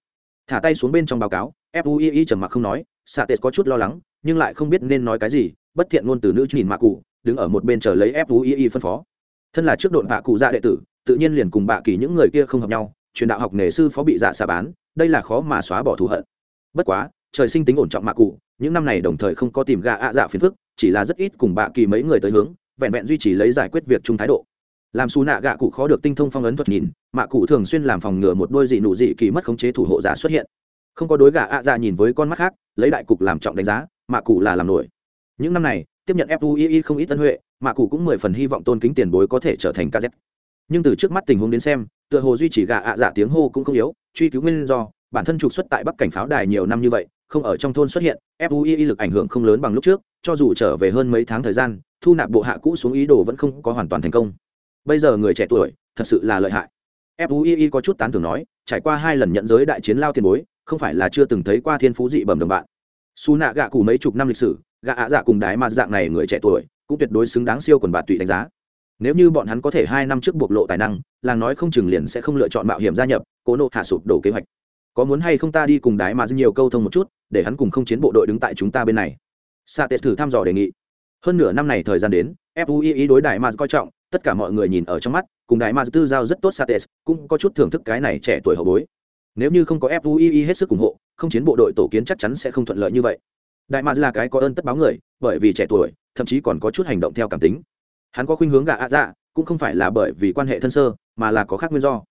Thả tay xuống bên trong báo cáo fui trầm mặc không nói xạ tệ có chút lo lắng nhưng lại không biết nên nói cái gì bất thiện ngôn từ nữ nhìn mạ cụ đứng ở một bên chờ lấy fui phân phó. Thân là trước đội bạ cụ dạ đệ tử tự nhiên liền cùng bạ kỳ những người kia không hợp nhau truyền đạo học nghề sư phó bị dạ xà bán đây là khó mà xóa bỏ thù hận. Bất quá trời sinh tính ổn trọng mạ cụ những năm này đồng thời không có tìm gạ ạ dạ phiền phức, chỉ là rất ít cùng bạ kỳ mấy người tới hướng, vẹn vẹn duy trì lấy giải quyết việc chung thái độ. Làm xù nạ gạ cụ khó được tinh thông phong ấn thuật nhìn, mạ cụ thường xuyên làm phòng ngừa một đôi dị nụ dị kỳ mất khống chế thủ hộ giả xuất hiện. Không có đối gạ ạ dạ nhìn với con mắt khác, lấy đại cục làm trọng đánh giá, mạ cụ là làm nổi. Những năm này, tiếp nhận fui không ít tân huệ, mạ cụ cũng mười phần hy vọng tôn kính tiền bối có thể trở thành kz nhưng từ trước mắt tình huống đến xem, tựa hồ duy trì gạ ạ dạ tiếng hô cũng không yếu, truy cứu nguyên do, bản thân trục xuất tại bắc cảnh pháo đài nhiều năm như vậy không ở trong thôn xuất hiện fui lực ảnh hưởng không lớn bằng lúc trước, cho dù trở về hơn mấy tháng thời gian, thu nạp bộ hạ cũ xuống ý đồ vẫn không có hoàn toàn thành công. Bây giờ người trẻ tuổi, thật sự là lợi hại. Fui có chút tán thưởng nói, trải qua hai lần nhận giới đại chiến lao tiền bối, không phải là chưa từng thấy qua thiên phú dị bẩm đồng bạn. Su nạ gạ cụ mấy chục năm lịch sử, gạ ạ dạ cùng đái mà dạng này người trẻ tuổi, cũng tuyệt đối xứng đáng siêu quần bạt tụy đánh giá. Nếu như bọn hắn có thể hai năm trước bộc lộ tài năng, làng nói không chừng liền sẽ không lựa chọn mạo hiểm gia nhập, cố nộ hạ sụp đổ kế hoạch. Có muốn hay không ta đi cùng đái mà nhiều câu thông một chút? Để hắn cùng không chiến bộ đội đứng tại chúng ta bên này. Sa tệ thử thăm dò đề nghị. Hơn nửa năm này thời gian đến fui ý đối đại maz coi trọng, tất cả mọi người nhìn ở trong mắt, cùng đại maz tư giao rất tốt sa tệ cũng có chút thưởng thức cái này trẻ tuổi hậu bối. Nếu như không có fui hết sức ủng hộ, không chiến bộ đội tổ kiến chắc chắn sẽ không thuận lợi như vậy. Đại maz là cái có ơn tất báo người, bởi vì trẻ tuổi, thậm chí còn có chút hành động theo cảm tính. Hắn có khuynh hướng gạ ạ dạ cũng không phải là bởi vì quan hệ thân sơ, mà là có khác nguyên do.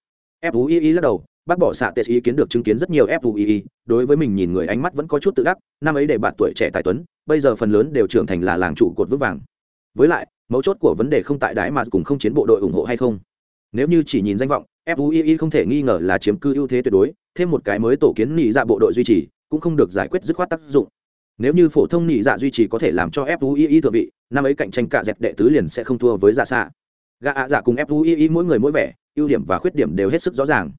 Fui lắc đầu bác bỏ xạ tệ ý kiến được chứng kiến rất nhiều fui đối với mình nhìn người ánh mắt vẫn có chút tự đắc, năm ấy để bạn tuổi trẻ tài tuấn, bây giờ phần lớn đều trưởng thành là làng trụ cột vững vàng. Với lại, mấu chốt của vấn đề không tại đái mà cùng không chiến bộ đội ủng hộ hay không. Nếu như chỉ nhìn danh vọng fui không thể nghi ngờ là chiếm cư ưu thế tuyệt đối, thêm một cái mới tổ kiến nị dạ bộ đội duy trì, cũng không được giải quyết dứt khoát tác dụng. Nếu như phổ thông nị dạ duy trì có thể làm cho fui thượng vị, năm ấy cạnh tranh cả dẹp đệ tứ liền sẽ không thua với dạ xạ. Gạ ạ dạ cùng fui mỗi người mỗi vẻ, ưu điểm và khuyết điểm đều hết sức rõ ràng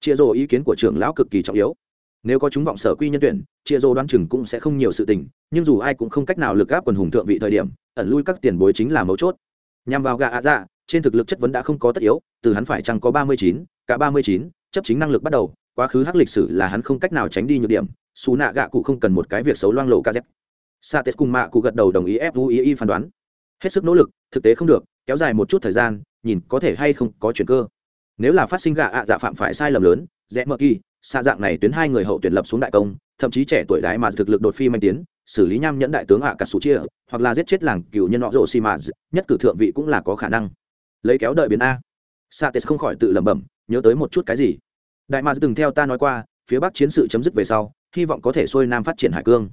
chia rồ ý kiến của trưởng lão cực kỳ trọng yếu. Nếu có chúng vọng sở quy nhân tuyển, chia rồ đoán chừng cũng sẽ không nhiều sự tình, nhưng dù ai cũng không cách nào lực áp quần hùng thượng vị thời điểm, ẩn lui các tiền bối chính là mấu chốt. Nhằm vào gạ ạ dạ trên thực lực chất vấn đã không có tất yếu, từ hắn phải chăng có ba mươi chín, cả ba mươi chín, chấp chính năng lực bắt đầu, quá khứ hắc lịch sử là hắn không cách nào tránh đi nhược điểm, xù nạ gạ cụ không cần một cái việc xấu loang lộ kz sa tết cùng mạ cụ gật đầu đồng ý fui phán đoán. Hết sức nỗ lực, thực tế không được, kéo dài một chút thời gian, nhìn có thể hay không có chuyện cơ nếu là phát sinh gạ ạ dạ phạm phải sai lầm lớn rẽ mơ kỳ xa dạng này tuyến hai người hậu tuyển lập xuống đại công, thậm chí trẻ tuổi đái mà thực lực đột phi manh tiến, xử lý nham nhẫn đại tướng ạ cả sủ chia, hoặc là giết chết làng cựu nhân họ rộ xi mà nhất cử thượng vị cũng là có khả năng. Lấy kéo đợi biến a. Sa tes không khỏi tự lẩm bẩm, nhớ tới một chút cái gì? Đại mà từng theo ta nói qua, phía bắc chiến sự chấm dứt về sau, hy vọng có thể xuôi nam phát triển hải cương.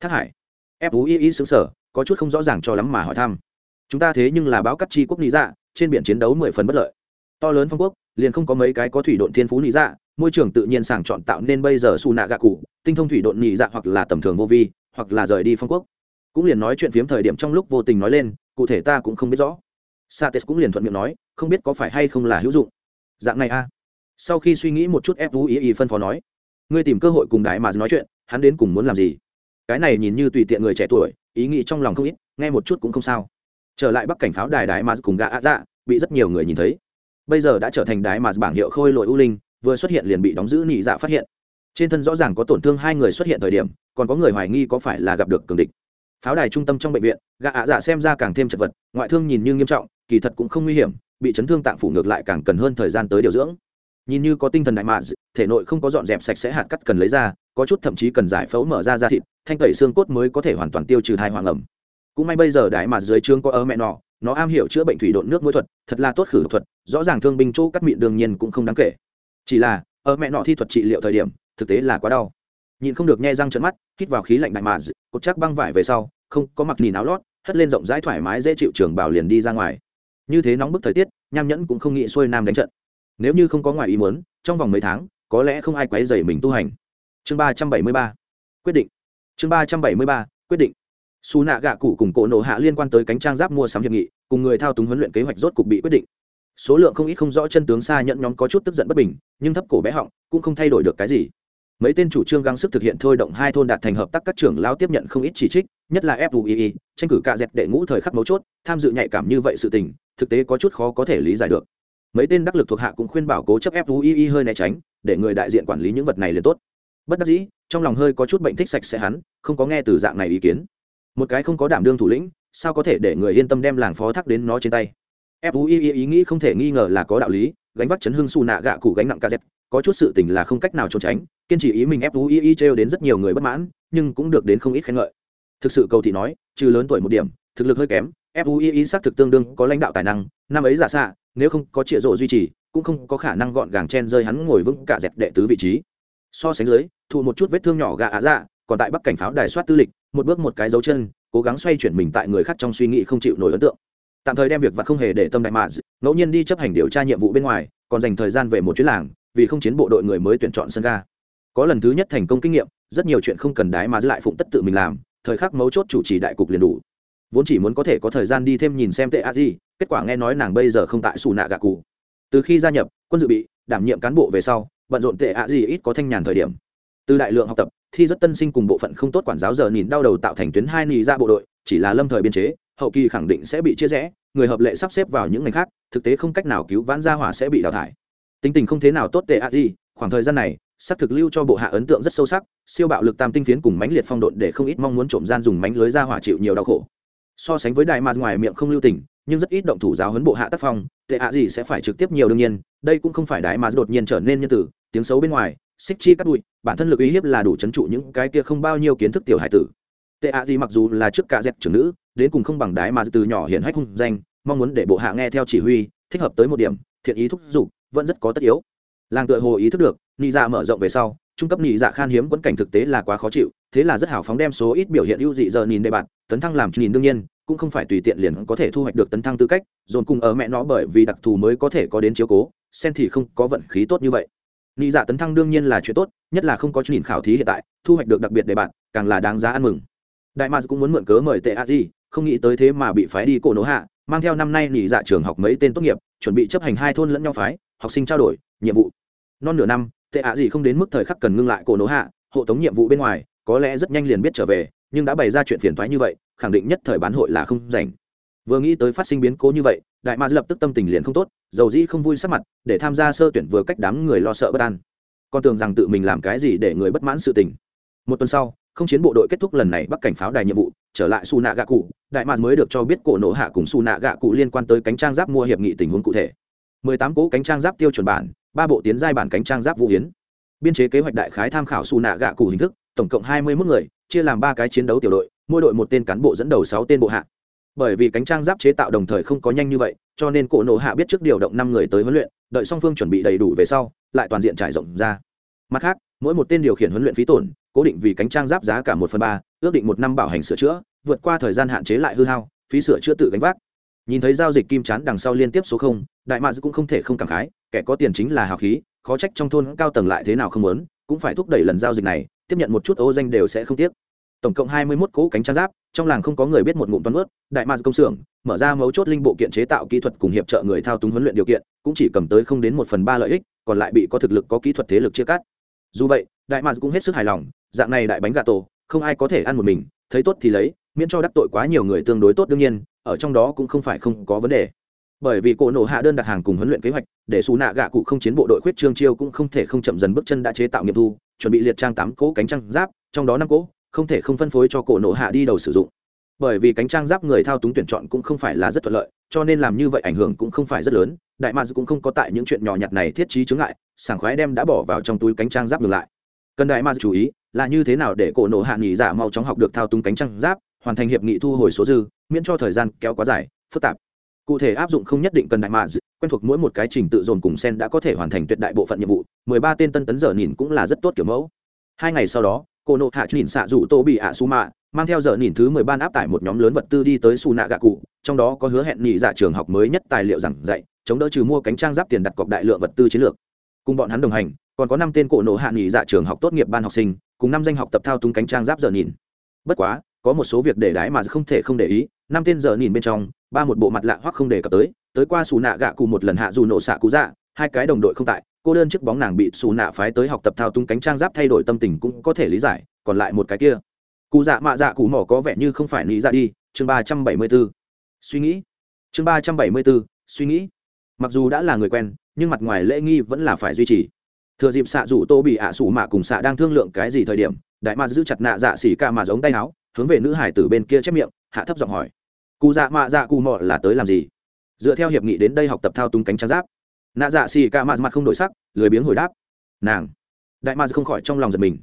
Thác hải. Ép vũ y y xứng sở, có chút không rõ ràng cho lắm mà hỏi thăm. Chúng ta thế nhưng là báo cắt chi quốc lý dạ trên biển chiến đấu mười phần bất lợi to lớn phong quốc, liền không có mấy cái có thủy độn thiên phú lý dạ môi trường tự nhiên sàng chọn tạo nên bây giờ xù nạ gạ cụ, tinh thông thủy độn nhị dạ hoặc là tầm thường vô vi, hoặc là rời đi phong quốc. Cũng liền nói chuyện phiếm thời điểm trong lúc vô tình nói lên, cụ thể ta cũng không biết rõ. Sa sates cũng liền thuận miệng nói, không biết có phải hay không là hữu dụng. Dạng này a. Sau khi suy nghĩ một chút ép vũ ý ý phân phó nói, ngươi tìm cơ hội cùng đại mà nói chuyện, hắn đến cùng muốn làm gì? Cái này nhìn như tùy tiện người trẻ tuổi, ý nghĩ trong lòng không ít, nghe một chút cũng không sao. Trở lại bắc cảnh pháo đài đại mà cùng gạ ạ dạ bị rất nhiều người nhìn thấy bây giờ đã trở thành đái mà bảng hiệu khôi lội u linh, vừa xuất hiện liền bị đóng giữ nhị dạ phát hiện. Trên thân rõ ràng có tổn thương hai người xuất hiện thời điểm, còn có người hoài nghi có phải là gặp được cường địch. Pháo đài trung tâm trong bệnh viện, gã ạ dạ xem ra càng thêm chật vật, ngoại thương nhìn như nghiêm trọng, kỳ thật cũng không nguy hiểm, bị chấn thương tạng phủ ngược lại càng cần hơn thời gian tới điều dưỡng. Nhìn như có tinh thần đại mạ thể nội không có dọn dẹp sạch sẽ hạt cắt cần lấy ra, có chút thậm chí cần giải phẫu mở ra da thịt, thanh tẩy xương cốt mới có thể hoàn toàn tiêu trừ thai hoàng ẩm. Cũng may bây giờ đại mà dưới trướng có ở mẹ nọ nó am hiểu chữa bệnh thủy độn nước mũi thuật, thật là tốt khử thuật, rõ ràng thương binh chỗ cắt miệng đương nhiên cũng không đáng kể. Chỉ là, ở mẹ nọ thi thuật trị liệu thời điểm, thực tế là quá đau. Nhìn không được nhe răng trận mắt, hít vào khí lạnh đại mà, cột chắc băng vải về sau, không có mặc nhìn áo lót, hất lên rộng rãi thoải mái dễ chịu trường bảo liền đi ra ngoài. Như thế nóng bức thời tiết, nham nhẫn cũng không nghĩ xuôi nam đánh trận. Nếu như không có ngoài ý muốn, trong vòng mấy tháng, có lẽ không ai quấy dày mình tu hành. Chương ba trăm bảy mươi ba, quyết định. Chương ba trăm bảy mươi ba, quyết định xù nạ gạ cụ cùng cổ nổ hạ liên quan tới cánh trang giáp mua sắm hiệp nghị, cùng người thao túng huấn luyện kế hoạch rốt cục bị quyết định. Số lượng không ít không rõ chân tướng xa nhận nhóm có chút tức giận bất bình, nhưng thấp cổ bé họng, cũng không thay đổi được cái gì. Mấy tên chủ trương gắng sức thực hiện thôi động hai thôn đạt thành hợp tác các trưởng lao tiếp nhận không ít chỉ trích, nhất là fui tranh cử cạ dẹt đệ ngũ thời khắc mấu chốt, tham dự nhạy cảm như vậy sự tình, thực tế có chút khó có thể lý giải được. Mấy tên đắc lực thuộc hạ cũng khuyên bảo cố chấp fui hơi né tránh, để người đại diện quản lý những vật này liền tốt. Bất đắc dĩ, trong lòng hơi có chút bệnh thích sạch sẽ hắn, không có nghe từ dạng này ý kiến một cái không có đảm đương thủ lĩnh sao có thể để người yên tâm đem làng phó thác đến nó trên tay? Fui ý, ý nghĩ không thể nghi ngờ là có đạo lý gánh vác chấn hưng su nạ gạ cụ gánh nặng kz có chút sự tình là không cách nào trốn tránh kiên trì ý mình fui ý trêu đến rất nhiều người bất mãn nhưng cũng được đến không ít khen ngợi. Thực sự cầu thị nói trừ lớn tuổi một điểm thực lực hơi kém fui ý xác thực tương đương có lãnh đạo tài năng năm ấy giả xạ nếu không có trịa rộ duy trì cũng không có khả năng gọn gàng chen rơi hắn ngồi vững cả dẹp đệ tứ vị trí. So sánh dưới thụ một chút vết thương nhỏ gạ ạ dạ còn tại bắc cảnh pháo đài soát tư lịch một bước một cái dấu chân, cố gắng xoay chuyển mình tại người khác trong suy nghĩ không chịu nổi ấn tượng. Tạm thời đem việc vặt không hề để tâm đại mạ ngẫu nhiên đi chấp hành điều tra nhiệm vụ bên ngoài, còn dành thời gian về một chuyến làng, vì không chiến bộ đội người mới tuyển chọn sân ga. Có lần thứ nhất thành công kinh nghiệm, rất nhiều chuyện không cần đái mà lại phụng tất tự mình làm, thời khắc mấu chốt chủ trì đại cục liền đủ. Vốn chỉ muốn có thể có thời gian đi thêm nhìn xem tệ a di kết quả nghe nói nàng bây giờ không tại xù nạ gạ cụ. Từ khi gia nhập, quân dự bị, đảm nhiệm cán bộ về sau, bận rộn tệ a di ít có thanh nhàn thời điểm từ đại lượng học tập, thi rất tân sinh cùng bộ phận không tốt quản giáo giờ nhìn đau đầu tạo thành tuyến hai nì ra bộ đội, chỉ là lâm thời biên chế, hậu kỳ khẳng định sẽ bị chia rẽ, người hợp lệ sắp xếp vào những ngành khác, thực tế không cách nào cứu vãn gia hỏa sẽ bị đào thải. Tính tình không thế nào tốt tệ a di khoảng thời gian này sắc thực lưu cho bộ hạ ấn tượng rất sâu sắc, siêu bạo lực tam tinh phiến cùng mãnh liệt phong độn để không ít mong muốn trộm gian dùng mánh lưới ra hỏa chịu nhiều đau khổ. So sánh với đại mà ngoài miệng không lưu tình, nhưng rất ít động thủ giáo huấn bộ hạ tác phong, tệ a gì sẽ phải trực tiếp nhiều đương nhiên, đây cũng không phải đại mà đột nhiên trở nên nhân tử, tiếng xấu bên ngoài, xích chi cắt bụi bản thân lực uy hiếp là đủ chấn trụ những cái kia không bao nhiêu kiến thức tiểu hải tử. Tệ ạ gì mặc dù là trước cả dẹp trưởng nữ, đến cùng không bằng đái mà từ nhỏ hiển hách hung danh, mong muốn để bộ hạ nghe theo chỉ huy, thích hợp tới một điểm, thiện ý thúc giục, vẫn rất có tất yếu. Làng tựa hồ ý thức được, nị dạ mở rộng về sau, trung cấp nị dạ khan hiếm quẫn cảnh thực tế là quá khó chịu, thế là rất hào phóng đem số ít biểu hiện ưu dị giờ nhìn đề bạn tấn thăng làm nhìn đương nhiên, cũng không phải tùy tiện liền có thể thu hoạch được tấn thăng tư cách, dồn cùng ở mẹ nó bởi vì đặc thù mới có thể có đến chiếu cố sen thì không có vận khí tốt như vậy nị dạ tấn thăng đương nhiên là chuyện tốt, nhất là không có nhìn khảo thí hiện tại, thu hoạch được đặc biệt đề bạn càng là đáng giá ăn mừng. Đại mars cũng muốn mượn cớ mời tệ a di, không nghĩ tới thế mà bị phái đi cổ nỗ hạ, mang theo năm nay nị dạ trường học mấy tên tốt nghiệp, chuẩn bị chấp hành hai thôn lẫn nhau phái, học sinh trao đổi, nhiệm vụ. Non nửa năm, tệ ạ gì không đến mức thời khắc cần ngưng lại cổ nỗ hạ, hộ tống nhiệm vụ bên ngoài, có lẽ rất nhanh liền biết trở về, nhưng đã bày ra chuyện phiền thoái như vậy, khẳng định nhất thời bán hội là không rảnh vừa nghĩ tới phát sinh biến cố như vậy, đại ma lập tức tâm tình liền không tốt, dầu dĩ không vui sắc mặt, để tham gia sơ tuyển vừa cách đám người lo sợ bất an. Con tưởng rằng tự mình làm cái gì để người bất mãn sự tình. Một tuần sau, không chiến bộ đội kết thúc lần này bắc cảnh pháo đài nhiệm vụ, trở lại su nạ gạ cụ đại mạc mới được cho biết cổ nổ hạ cùng su nạ gạ cụ liên quan tới cánh trang giáp mua hiệp nghị tình huống cụ thể. Mười tám cỗ cánh trang giáp tiêu chuẩn bản, ba bộ tiến giai bản cánh trang giáp vũ hiến biên chế kế hoạch đại khái tham khảo su nạ gạ cụ hình thức, tổng cộng hai mươi mốt người, chia làm ba cái chiến đấu tiểu đội, mỗi đội một tên cán bộ dẫn đầu sáu tên bộ hạ bởi vì cánh trang giáp chế tạo đồng thời không có nhanh như vậy, cho nên cổ nộ hạ biết trước điều động năm người tới huấn luyện, đợi song phương chuẩn bị đầy đủ về sau, lại toàn diện trải rộng ra. Mặt khác, mỗi một tên điều khiển huấn luyện phí tổn, cố định vì cánh trang giáp giá cả một phần ba, ước định một năm bảo hành sửa chữa, vượt qua thời gian hạn chế lại hư hao, phí sửa chữa tự gánh vác. Nhìn thấy giao dịch kim chán đằng sau liên tiếp số không, đại mads cũng không thể không cảm khái, kẻ có tiền chính là hào khí, khó trách trong thôn cao tầng lại thế nào không muốn, cũng phải thúc đẩy lần giao dịch này, tiếp nhận một chút ô danh đều sẽ không tiếc tổng cộng hai mươi 21 cỗ cánh trang giáp, trong làng không có người biết một ngụm toán ướt đại ma công xưởng, mở ra mấu chốt linh bộ kiện chế tạo kỹ thuật cùng hiệp trợ người thao túng huấn luyện điều kiện, cũng chỉ cầm tới không đến một phần ba lợi ích, còn lại bị có thực lực, có kỹ thuật thế lực chia cắt. Dù vậy, đại ma cũng hết sức hài lòng, dạng này đại bánh gà tổ, không ai có thể ăn một mình, thấy tốt thì lấy, miễn cho đắc tội quá nhiều người tương đối tốt đương nhiên, ở trong đó cũng không phải không có vấn đề. Bởi vì cổ nổ hạ đơn đặt hàng cùng huấn luyện kế hoạch, để xù nạ gạ cụ không chiến bộ đội khuyết trương chiêu cũng không thể không chậm dần bước chân đã chế tạo nghiệp thu, chuẩn bị liệt trang tám cỗ cánh trang giáp, trong đó năm cỗ không thể không phân phối cho cổ nổ hạ đi đầu sử dụng. Bởi vì cánh trang giáp người thao túng tuyển chọn cũng không phải là rất thuận lợi, cho nên làm như vậy ảnh hưởng cũng không phải rất lớn, đại mads cũng không có tại những chuyện nhỏ nhặt này thiết trí chướng ngại, sảng khoái đem đã bỏ vào trong túi cánh trang giáp ngược lại. Cần đại mads chú ý là như thế nào để cổ nổ hạ nghỉ giả mau chóng học được thao túng cánh trang giáp, hoàn thành hiệp nghị thu hồi số dư, miễn cho thời gian kéo quá dài, phức tạp. Cụ thể áp dụng không nhất định cần đại mads quen thuộc mỗi một cái trình tự dồn cùng sen đã có thể hoàn thành tuyệt đại bộ phận nhiệm vụ, mười ba tên tân tấn giờ nhìn cũng là rất tốt kiểu mẫu. Hai ngày sau đó cô nộ hạ nhìn xạ rủ tô bị ạ su mạ, mang theo giờ nhìn thứ mười ban áp tải một nhóm lớn vật tư đi tới su nạ gạ cụ, trong đó có hứa hẹn nhị dạ trường học mới nhất tài liệu giảng dạy, chống đỡ trừ mua cánh trang giáp tiền đặt cọc đại lượng vật tư chiến lược. Cùng bọn hắn đồng hành, còn có năm tên cổ nộ hạ nhị dạ trường học tốt nghiệp ban học sinh, cùng năm danh học tập thao túng cánh trang giáp giờ nhìn. Bất quá, có một số việc để đái mà không thể không để ý, năm tên giờ nhìn bên trong, ba một bộ mặt lạ hoặc không đề cập tới tới qua xù nạ gạ cụ một lần hạ dù nổ xạ cú dạ hai cái đồng đội không tại cô đơn chiếc bóng nàng bị xù nạ phái tới học tập thao túng cánh trang giáp thay đổi tâm tình cũng có thể lý giải, còn lại một cái kia. Cụ dạ mạ dạ cụ mỏ có vẻ như không phải nghĩ ra dạ đi, chương ba trăm bảy mươi b ố suy nghĩ. Chương ba trăm bảy mươi b ố suy nghĩ. Mặc dù đã là người quen, nhưng mặt ngoài lễ nghi vẫn là phải duy trì. Thừa dịp xạ rủ tô bị ạ sủ mạ cùng xạ đang thương lượng cái gì thời điểm, đại ma giữ chặt nạ dạ xỉ ca mà giống tay áo, hướng về nữ hải tử bên kia chép miệng, hạ thấp giọng hỏi. Cụ dạ mạ dạ cụ mỏ là tới làm gì? Dựa theo hiệp nghị đến đây học tập thao túng cánh trang giáp nạ dạ xì ca Mạt mặt không đổi sắc, lười biếng hồi đáp. Nàng. Đại ma không khỏi trong lòng giật mình.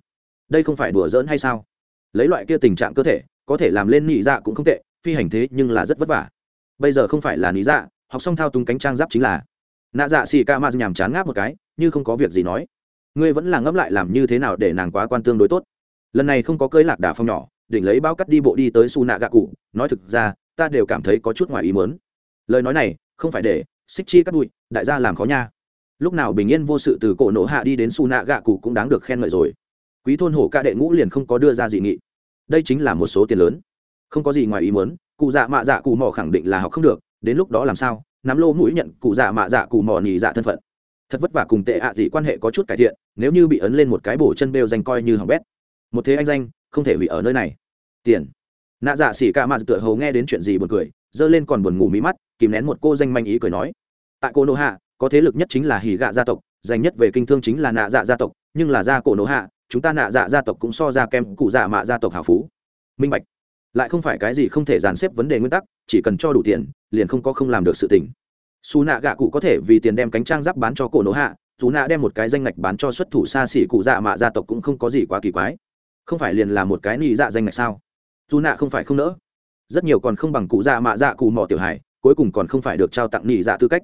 Đây không phải đùa giỡn hay sao? Lấy loại kia tình trạng cơ thể, có thể làm lên nị dạ cũng không tệ, phi hành thế nhưng là rất vất vả. Bây giờ không phải là nị dạ học xong thao túng cánh trang giáp chính là. Nạ dạ xì ca Mạt nhàm chán ngáp một cái, như không có việc gì nói. Ngươi vẫn là ngẫm lại làm như thế nào để nàng quá quan tương đối tốt. Lần này không có cơi lạc đà phong nhỏ, định lấy bao cắt đi bộ đi tới su nạ gạ cụ. Nói thực ra, ta đều cảm thấy có chút ngoài ý mớn lời nói này, không phải để xích chi cắt bụi đại gia làm khó nha. Lúc nào bình yên vô sự từ cổ nổ hạ đi đến su nạ gạ cụ cũng đáng được khen ngợi rồi. Quý thôn hổ ca đệ ngũ liền không có đưa ra dị nghị. Đây chính là một số tiền lớn. Không có gì ngoài ý muốn, cụ dạ mạ dạ cụ mò khẳng định là học không được, đến lúc đó làm sao? Nắm lô mũi nhận cụ dạ mạ dạ cụ mò nhì dạ thân phận. Thật vất vả cùng tệ ạ à gì quan hệ có chút cải thiện, nếu như bị ấn lên một cái bổ chân bêu danh coi như hỏng bét. Một thế anh danh, không thể hủy ở nơi này. Tiền. Nạ dạ xỉ ca mạ tựa hầu nghe đến chuyện gì buồn cười giơ lên còn buồn ngủ mí mắt, kìm nén một cô danh manh ý cười nói. Tại cô nô hạ, có thế lực nhất chính là hỉ gạ gia tộc, danh nhất về kinh thương chính là nạ dạ gia tộc, nhưng là gia cổ nô hạ, chúng ta nạ dạ gia tộc cũng so ra kem cụ dạ mạ gia tộc hào phú. Minh bạch. Lại không phải cái gì không thể dàn xếp vấn đề nguyên tắc, chỉ cần cho đủ tiền, liền không có không làm được sự tình. Xù nạ gạ cụ có thể vì tiền đem cánh trang giáp bán cho cổ nổ hạ, dù nạ đem một cái danh ngạch bán cho xuất thủ xa xỉ cụ dạ mạ gia tộc cũng không có gì quá kỳ quái. Không phải liền là một cái nị dạ danh ngạch sao? Dù nạ không phải không nỡ rất nhiều còn không bằng cụ dạ mạ dạ cụ mỏ tiểu hải cuối cùng còn không phải được trao tặng nị dạ tư cách.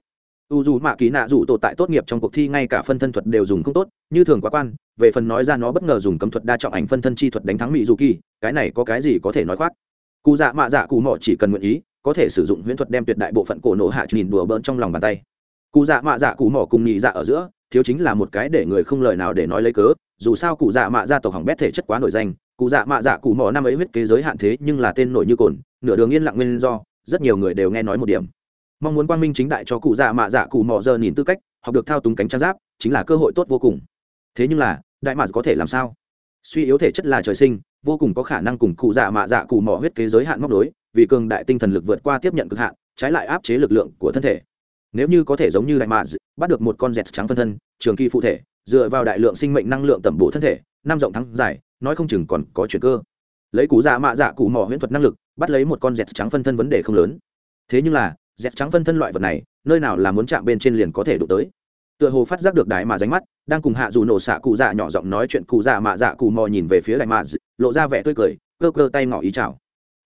U dù mạ ký nạ dù tổ tại tốt nghiệp trong cuộc thi ngay cả phân thân thuật đều dùng không tốt, như thường quá quan, về phần nói ra nó bất ngờ dùng cấm thuật đa trọng ảnh phân thân chi thuật đánh thắng mỹ dù kỳ, cái này có cái gì có thể nói khoác? Cụ dạ mạ dạ cụ mỏ chỉ cần nguyện ý, có thể sử dụng huyễn thuật đem tuyệt đại bộ phận cổ nổ hạ nhìn đùa bỡn trong lòng bàn tay. Cụ dạ mạ dạ cụ mỏ cùng nhị dạ ở giữa, thiếu chính là một cái để người không lời nào để nói lấy cớ, dù sao cụ dạ mạ dạ tộc hỏng bét thể chất quá nổi danh, cụ dạ mạ dạ cụ mỏ năm ấy huyết kế giới hạn thế nhưng là tên nổi như cồn nửa đường yên lặng nguyên do, rất nhiều người đều nghe nói một điểm. Mong muốn quang minh chính đại cho cụ dạ mạ dạ cụ mò giờ nhìn tư cách, học được thao túng cánh trang giáp, chính là cơ hội tốt vô cùng. Thế nhưng là, đại mạ có thể làm sao? Suy yếu thể chất là trời sinh, vô cùng có khả năng cùng cụ dạ mạ dạ cụ mỏ huyết kế giới hạn móc đối, vì cường đại tinh thần lực vượt qua tiếp nhận cực hạn, trái lại áp chế lực lượng của thân thể. Nếu như có thể giống như đại mạ bắt được một con dẹt trắng phân thân, trường kỳ phụ thể, dựa vào đại lượng sinh mệnh năng lượng tẩm bổ thân thể, năm rộng thắng dài nói không chừng còn có chuyện cơ lấy cụ dạ mạ dạ cụ mỏ huyễn thuật năng lực, bắt lấy một con dẹt trắng phân thân vấn đề không lớn. Thế nhưng là, dẹt trắng phân thân loại vật này, nơi nào là muốn chạm bên trên liền có thể đụng tới. Tựa hồ phát giác được đại mà ránh mắt, đang cùng hạ dù nổ xạ cụ dạ nhỏ giọng nói chuyện cụ dạ mạ dạ cụ mò nhìn về phía đại mà lộ ra vẻ tươi cười, cơ cơ tay ngỏ ý chào.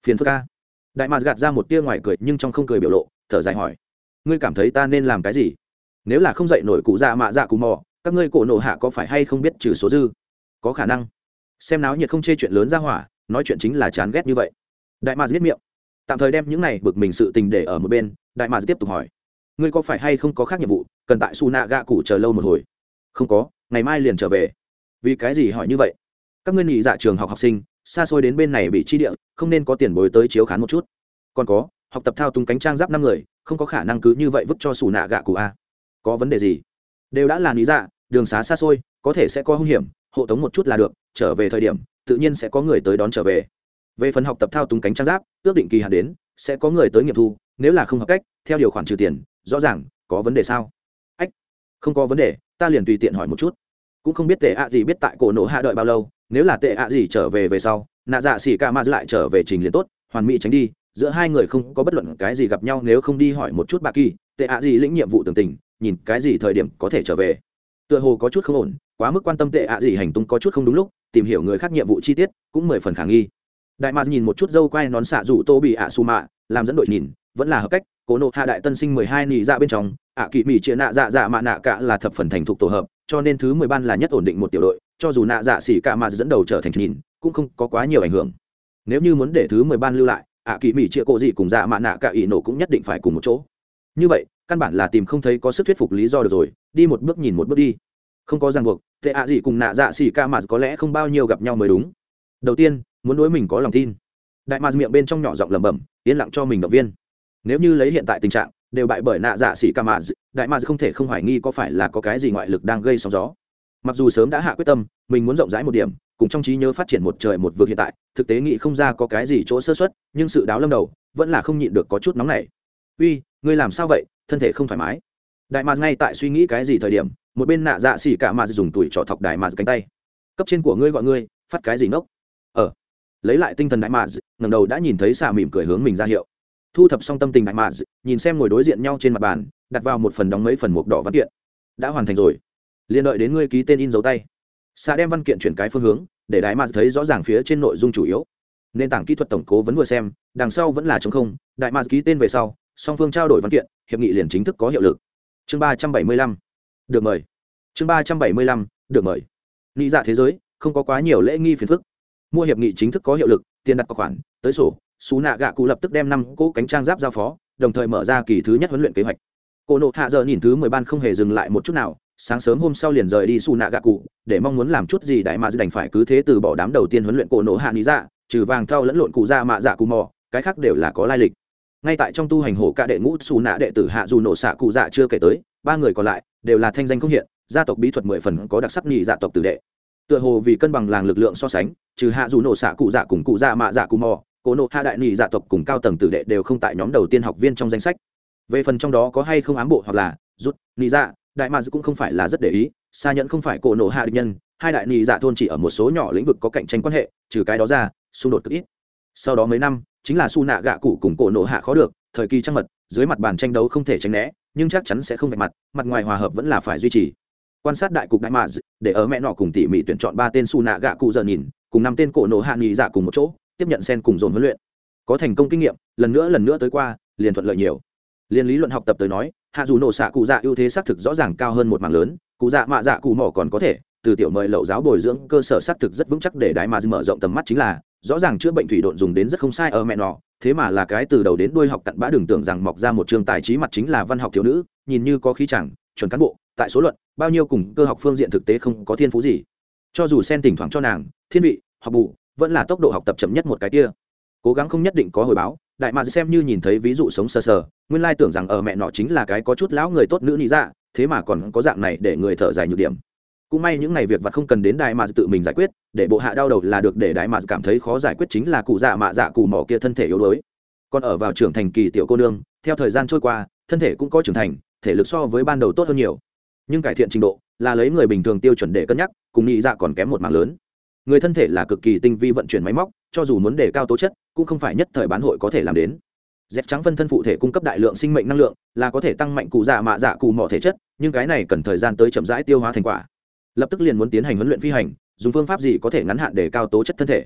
Phiền phức ca đại mà gạt ra một tia ngoài cười, nhưng trong không cười biểu lộ, thở dài hỏi, ngươi cảm thấy ta nên làm cái gì? Nếu là không dậy nổi cụ dạ mạ dạ cụ mò, các ngươi cổ nổ hạ có phải hay không biết trừ số dư? Có khả năng. Xem náo nhiệt không chê chuyện lớn ra hỏa nói chuyện chính là chán ghét như vậy. Đại mà biết miệng. Tạm thời đem những này bực mình sự tình để ở một bên, đại mà tiếp tục hỏi. Ngươi có phải hay không có khác nhiệm vụ, cần tại su nạ gạ cụ chờ lâu một hồi? Không có, ngày mai liền trở về. Vì cái gì hỏi như vậy? Các ngươi nghỉ dạ trường học học sinh, xa xôi đến bên này bị chi địa, không nên có tiền bối tới chiếu khán một chút. Còn có, học tập thao túng cánh trang giáp năm người, không có khả năng cứ như vậy vứt cho xù nạ gạ cụ a. Có vấn đề gì? Đều đã là lý dạ đường xá xa xôi, có thể sẽ có hung hiểm, hộ tống một chút là được, trở về thời điểm tự nhiên sẽ có người tới đón trở về. Về phần học tập thao túng cánh trang giáp, ước định kỳ hạn đến, sẽ có người tới nghiệm thu, nếu là không hợp cách, theo điều khoản trừ tiền, rõ ràng, có vấn đề sao? Ách, không có vấn đề, ta liền tùy tiện hỏi một chút. Cũng không biết tệ ạ gì biết tại cổ nổ hạ đợi bao lâu, nếu là tệ ạ gì trở về về sau, nạ dạ xỉ ca ma lại trở về trình liền tốt, hoàn mỹ tránh đi, giữa hai người không có bất luận cái gì gặp nhau nếu không đi hỏi một chút bà kỳ, tệ ạ gì lĩnh nhiệm vụ tường tình, nhìn cái gì thời điểm có thể trở về. Tựa hồ có chút không ổn, quá mức quan tâm tệ ạ gì hành tung có chút không đúng lúc tìm hiểu người khác nhiệm vụ chi tiết, cũng mười phần khả nghi. Đại mạc nhìn một chút dâu quai nón xạ rủ tô bị ạ su mạ làm dẫn đội nhìn, vẫn là hợp cách, cố nộ hạ đại tân sinh mười hai nị dạ bên trong, ạ kỵ mỹ chia nạ dạ dạ mạ nạ cả là thập phần thành thục tổ hợp, cho nên thứ mười ban là nhất ổn định một tiểu đội, cho dù nạ dạ xỉ cả mà dẫn đầu trở thành nhìn, cũng không có quá nhiều ảnh hưởng. Nếu như muốn để thứ mười ban lưu lại, ạ kỵ mỹ chia cộ gì cùng dạ mạ nạ cả ỷ nổ cũng nhất định phải cùng một chỗ. Như vậy, căn bản là tìm không thấy có sức thuyết phục lý do được rồi, đi một bước nhìn một bước đi không có ràng buộc, tệ ạ gì cùng nạ dạ xỉ ca mà có lẽ không bao nhiêu gặp nhau mới đúng. Đầu tiên, muốn đối mình có lòng tin. Đại mà miệng bên trong nhỏ giọng lẩm bẩm, yên lặng cho mình động viên. Nếu như lấy hiện tại tình trạng, đều bại bởi nạ dạ xỉ ca mà, đại mà không thể không hoài nghi có phải là có cái gì ngoại lực đang gây sóng gió. Mặc dù sớm đã hạ quyết tâm, mình muốn rộng rãi một điểm, cùng trong trí nhớ phát triển một trời một vực hiện tại, thực tế nghĩ không ra có cái gì chỗ sơ xuất nhưng sự đáo lâm đầu, vẫn là không nhịn được có chút nóng này uy, ngươi làm sao vậy? Thân thể không thoải mái. Đại mạc ngay tại suy nghĩ cái gì thời điểm một bên nạ dạ xỉ cả mà dùng tuổi trọ thọc đại mà cánh tay. Cấp trên của ngươi gọi ngươi, phát cái gì nốc? Ờ. Lấy lại tinh thần đại mà ngầm đầu đã nhìn thấy xà mỉm cười hướng mình ra hiệu. Thu thập xong tâm tình đại mà nhìn xem ngồi đối diện nhau trên mặt bàn, đặt vào một phần đóng mấy phần mục đỏ văn kiện. Đã hoàn thành rồi. Liền đợi đến ngươi ký tên in dấu tay. Xà đem văn kiện chuyển cái phương hướng, để đại mà thấy rõ ràng phía trên nội dung chủ yếu. Nền tảng kỹ thuật tổng cố vẫn vừa xem, đằng sau vẫn là chống không, đại mà ký tên về sau, song phương trao đổi văn kiện, hiệp nghị liền chính thức có hiệu lực. Chương ba trăm bảy mươi lăm được mời. Chương ba trăm bảy mươi lăm, được mời. Nghĩ dạ thế giới, không có quá nhiều lễ nghi phiền phức. Mua hiệp nghị chính thức có hiệu lực, tiền đặt cọc khoản, tới sổ, xú nạ gạ cụ lập tức đem năm cỗ cánh trang giáp giao phó, đồng thời mở ra kỳ thứ nhất huấn luyện kế hoạch. Cô nộ hạ giờ nhìn thứ mười ban không hề dừng lại một chút nào, sáng sớm hôm sau liền rời đi xù nạ gạ cụ, để mong muốn làm chút gì đại mà đành phải cứ thế từ bỏ đám đầu tiên huấn luyện cổ nộ hạ lý dạ trừ vàng thau lẫn lộn cụ ra mạ dạ cụ mò, cái khác đều là có lai lịch. Ngay tại trong tu hành hổ ca đệ ngũ xù nạ đệ tử hạ dù nổ xạ cụ dạ chưa kể tới ba người còn lại đều là thanh danh công hiện, gia tộc bí thuật mười phần có đặc sắc nhị dạ tộc tử đệ. Tựa hồ vì cân bằng làng lực lượng so sánh, trừ hạ dù nổ xạ cụ dạ cùng cụ dạ mạ dạ cụ mò, cố nộ hạ đại nhị dạ tộc cùng cao tầng tử đệ đều không tại nhóm đầu tiên học viên trong danh sách. Về phần trong đó có hay không ám bộ hoặc là rút, nhị dạ đại mạ cũng không phải là rất để ý, xa nhẫn không phải cổ nộ hạ địch nhân, hai đại nhị dạ thôn chỉ ở một số nhỏ lĩnh vực có cạnh tranh quan hệ, trừ cái đó ra, xung đột cực ít. Sau đó mấy năm, chính là su nạ gạ cụ cùng cổ nộ hạ khó được, thời kỳ trăng mật, dưới mặt bàn tranh đấu không thể tránh né nhưng chắc chắn sẽ không vạch mặt mặt ngoài hòa hợp vẫn là phải duy trì. Quan sát đại cục đại mạ để ở mẹ nọ cùng tỉ mỉ tuyển chọn ba tên su nạ gạ cụ giờ nhìn, cùng năm tên cổ nộ hạ nghỉ dạ cùng một chỗ, tiếp nhận sen cùng dồn huấn luyện. Có thành công kinh nghiệm, lần nữa lần nữa tới qua, liền thuận lợi nhiều. Liền lý luận học tập tới nói, hạ dù nổ xạ cụ dạ ưu thế xác thực rõ ràng cao hơn một mảng lớn, cụ dạ mạ dạ cụ mỏ còn có thể, từ tiểu mời lậu giáo bồi dưỡng cơ sở xác thực rất vững chắc để đại mà mở rộng tầm mắt chính là, rõ ràng chữa bệnh thủy độn dùng đến rất không sai ở mẹ nọ thế mà là cái từ đầu đến đuôi học cặn bã đừng tưởng rằng mọc ra một trường tài trí mặt chính là văn học thiếu nữ, nhìn như có khí chẳng, chuẩn cán bộ, tại số luận, bao nhiêu cùng cơ học phương diện thực tế không có thiên phú gì. Cho dù sen thỉnh thoảng cho nàng, thiên vị, học bù, vẫn là tốc độ học tập chậm nhất một cái kia. Cố gắng không nhất định có hồi báo, đại mà xem như nhìn thấy ví dụ sống sờ sờ, nguyên lai tưởng rằng ở mẹ nọ chính là cái có chút lão người tốt nữ lý dạ thế mà còn có dạng này để người thở dài nhược điểm cũng may những ngày việc vặt không cần đến đại mà tự mình giải quyết, để bộ hạ đau đầu là được để đại mà cảm thấy khó giải quyết chính là cụ dạ mạ dạ cụ mỏ kia thân thể yếu đuối. Còn ở vào trưởng thành kỳ tiểu cô nương, theo thời gian trôi qua, thân thể cũng có trưởng thành, thể lực so với ban đầu tốt hơn nhiều. Nhưng cải thiện trình độ, là lấy người bình thường tiêu chuẩn để cân nhắc, cùng nghĩ dạ còn kém một mảng lớn. Người thân thể là cực kỳ tinh vi vận chuyển máy móc, cho dù muốn đề cao tố chất, cũng không phải nhất thời bán hội có thể làm đến. Dép trắng phân thân phụ thể cung cấp đại lượng sinh mệnh năng lượng, là có thể tăng mạnh cụ dạ mạ dạ cụ mỏ thể chất, nhưng cái này cần thời gian tới chậm rãi tiêu hóa thành quả lập tức liền muốn tiến hành huấn luyện phi hành, dùng phương pháp gì có thể ngắn hạn để cao tố chất thân thể.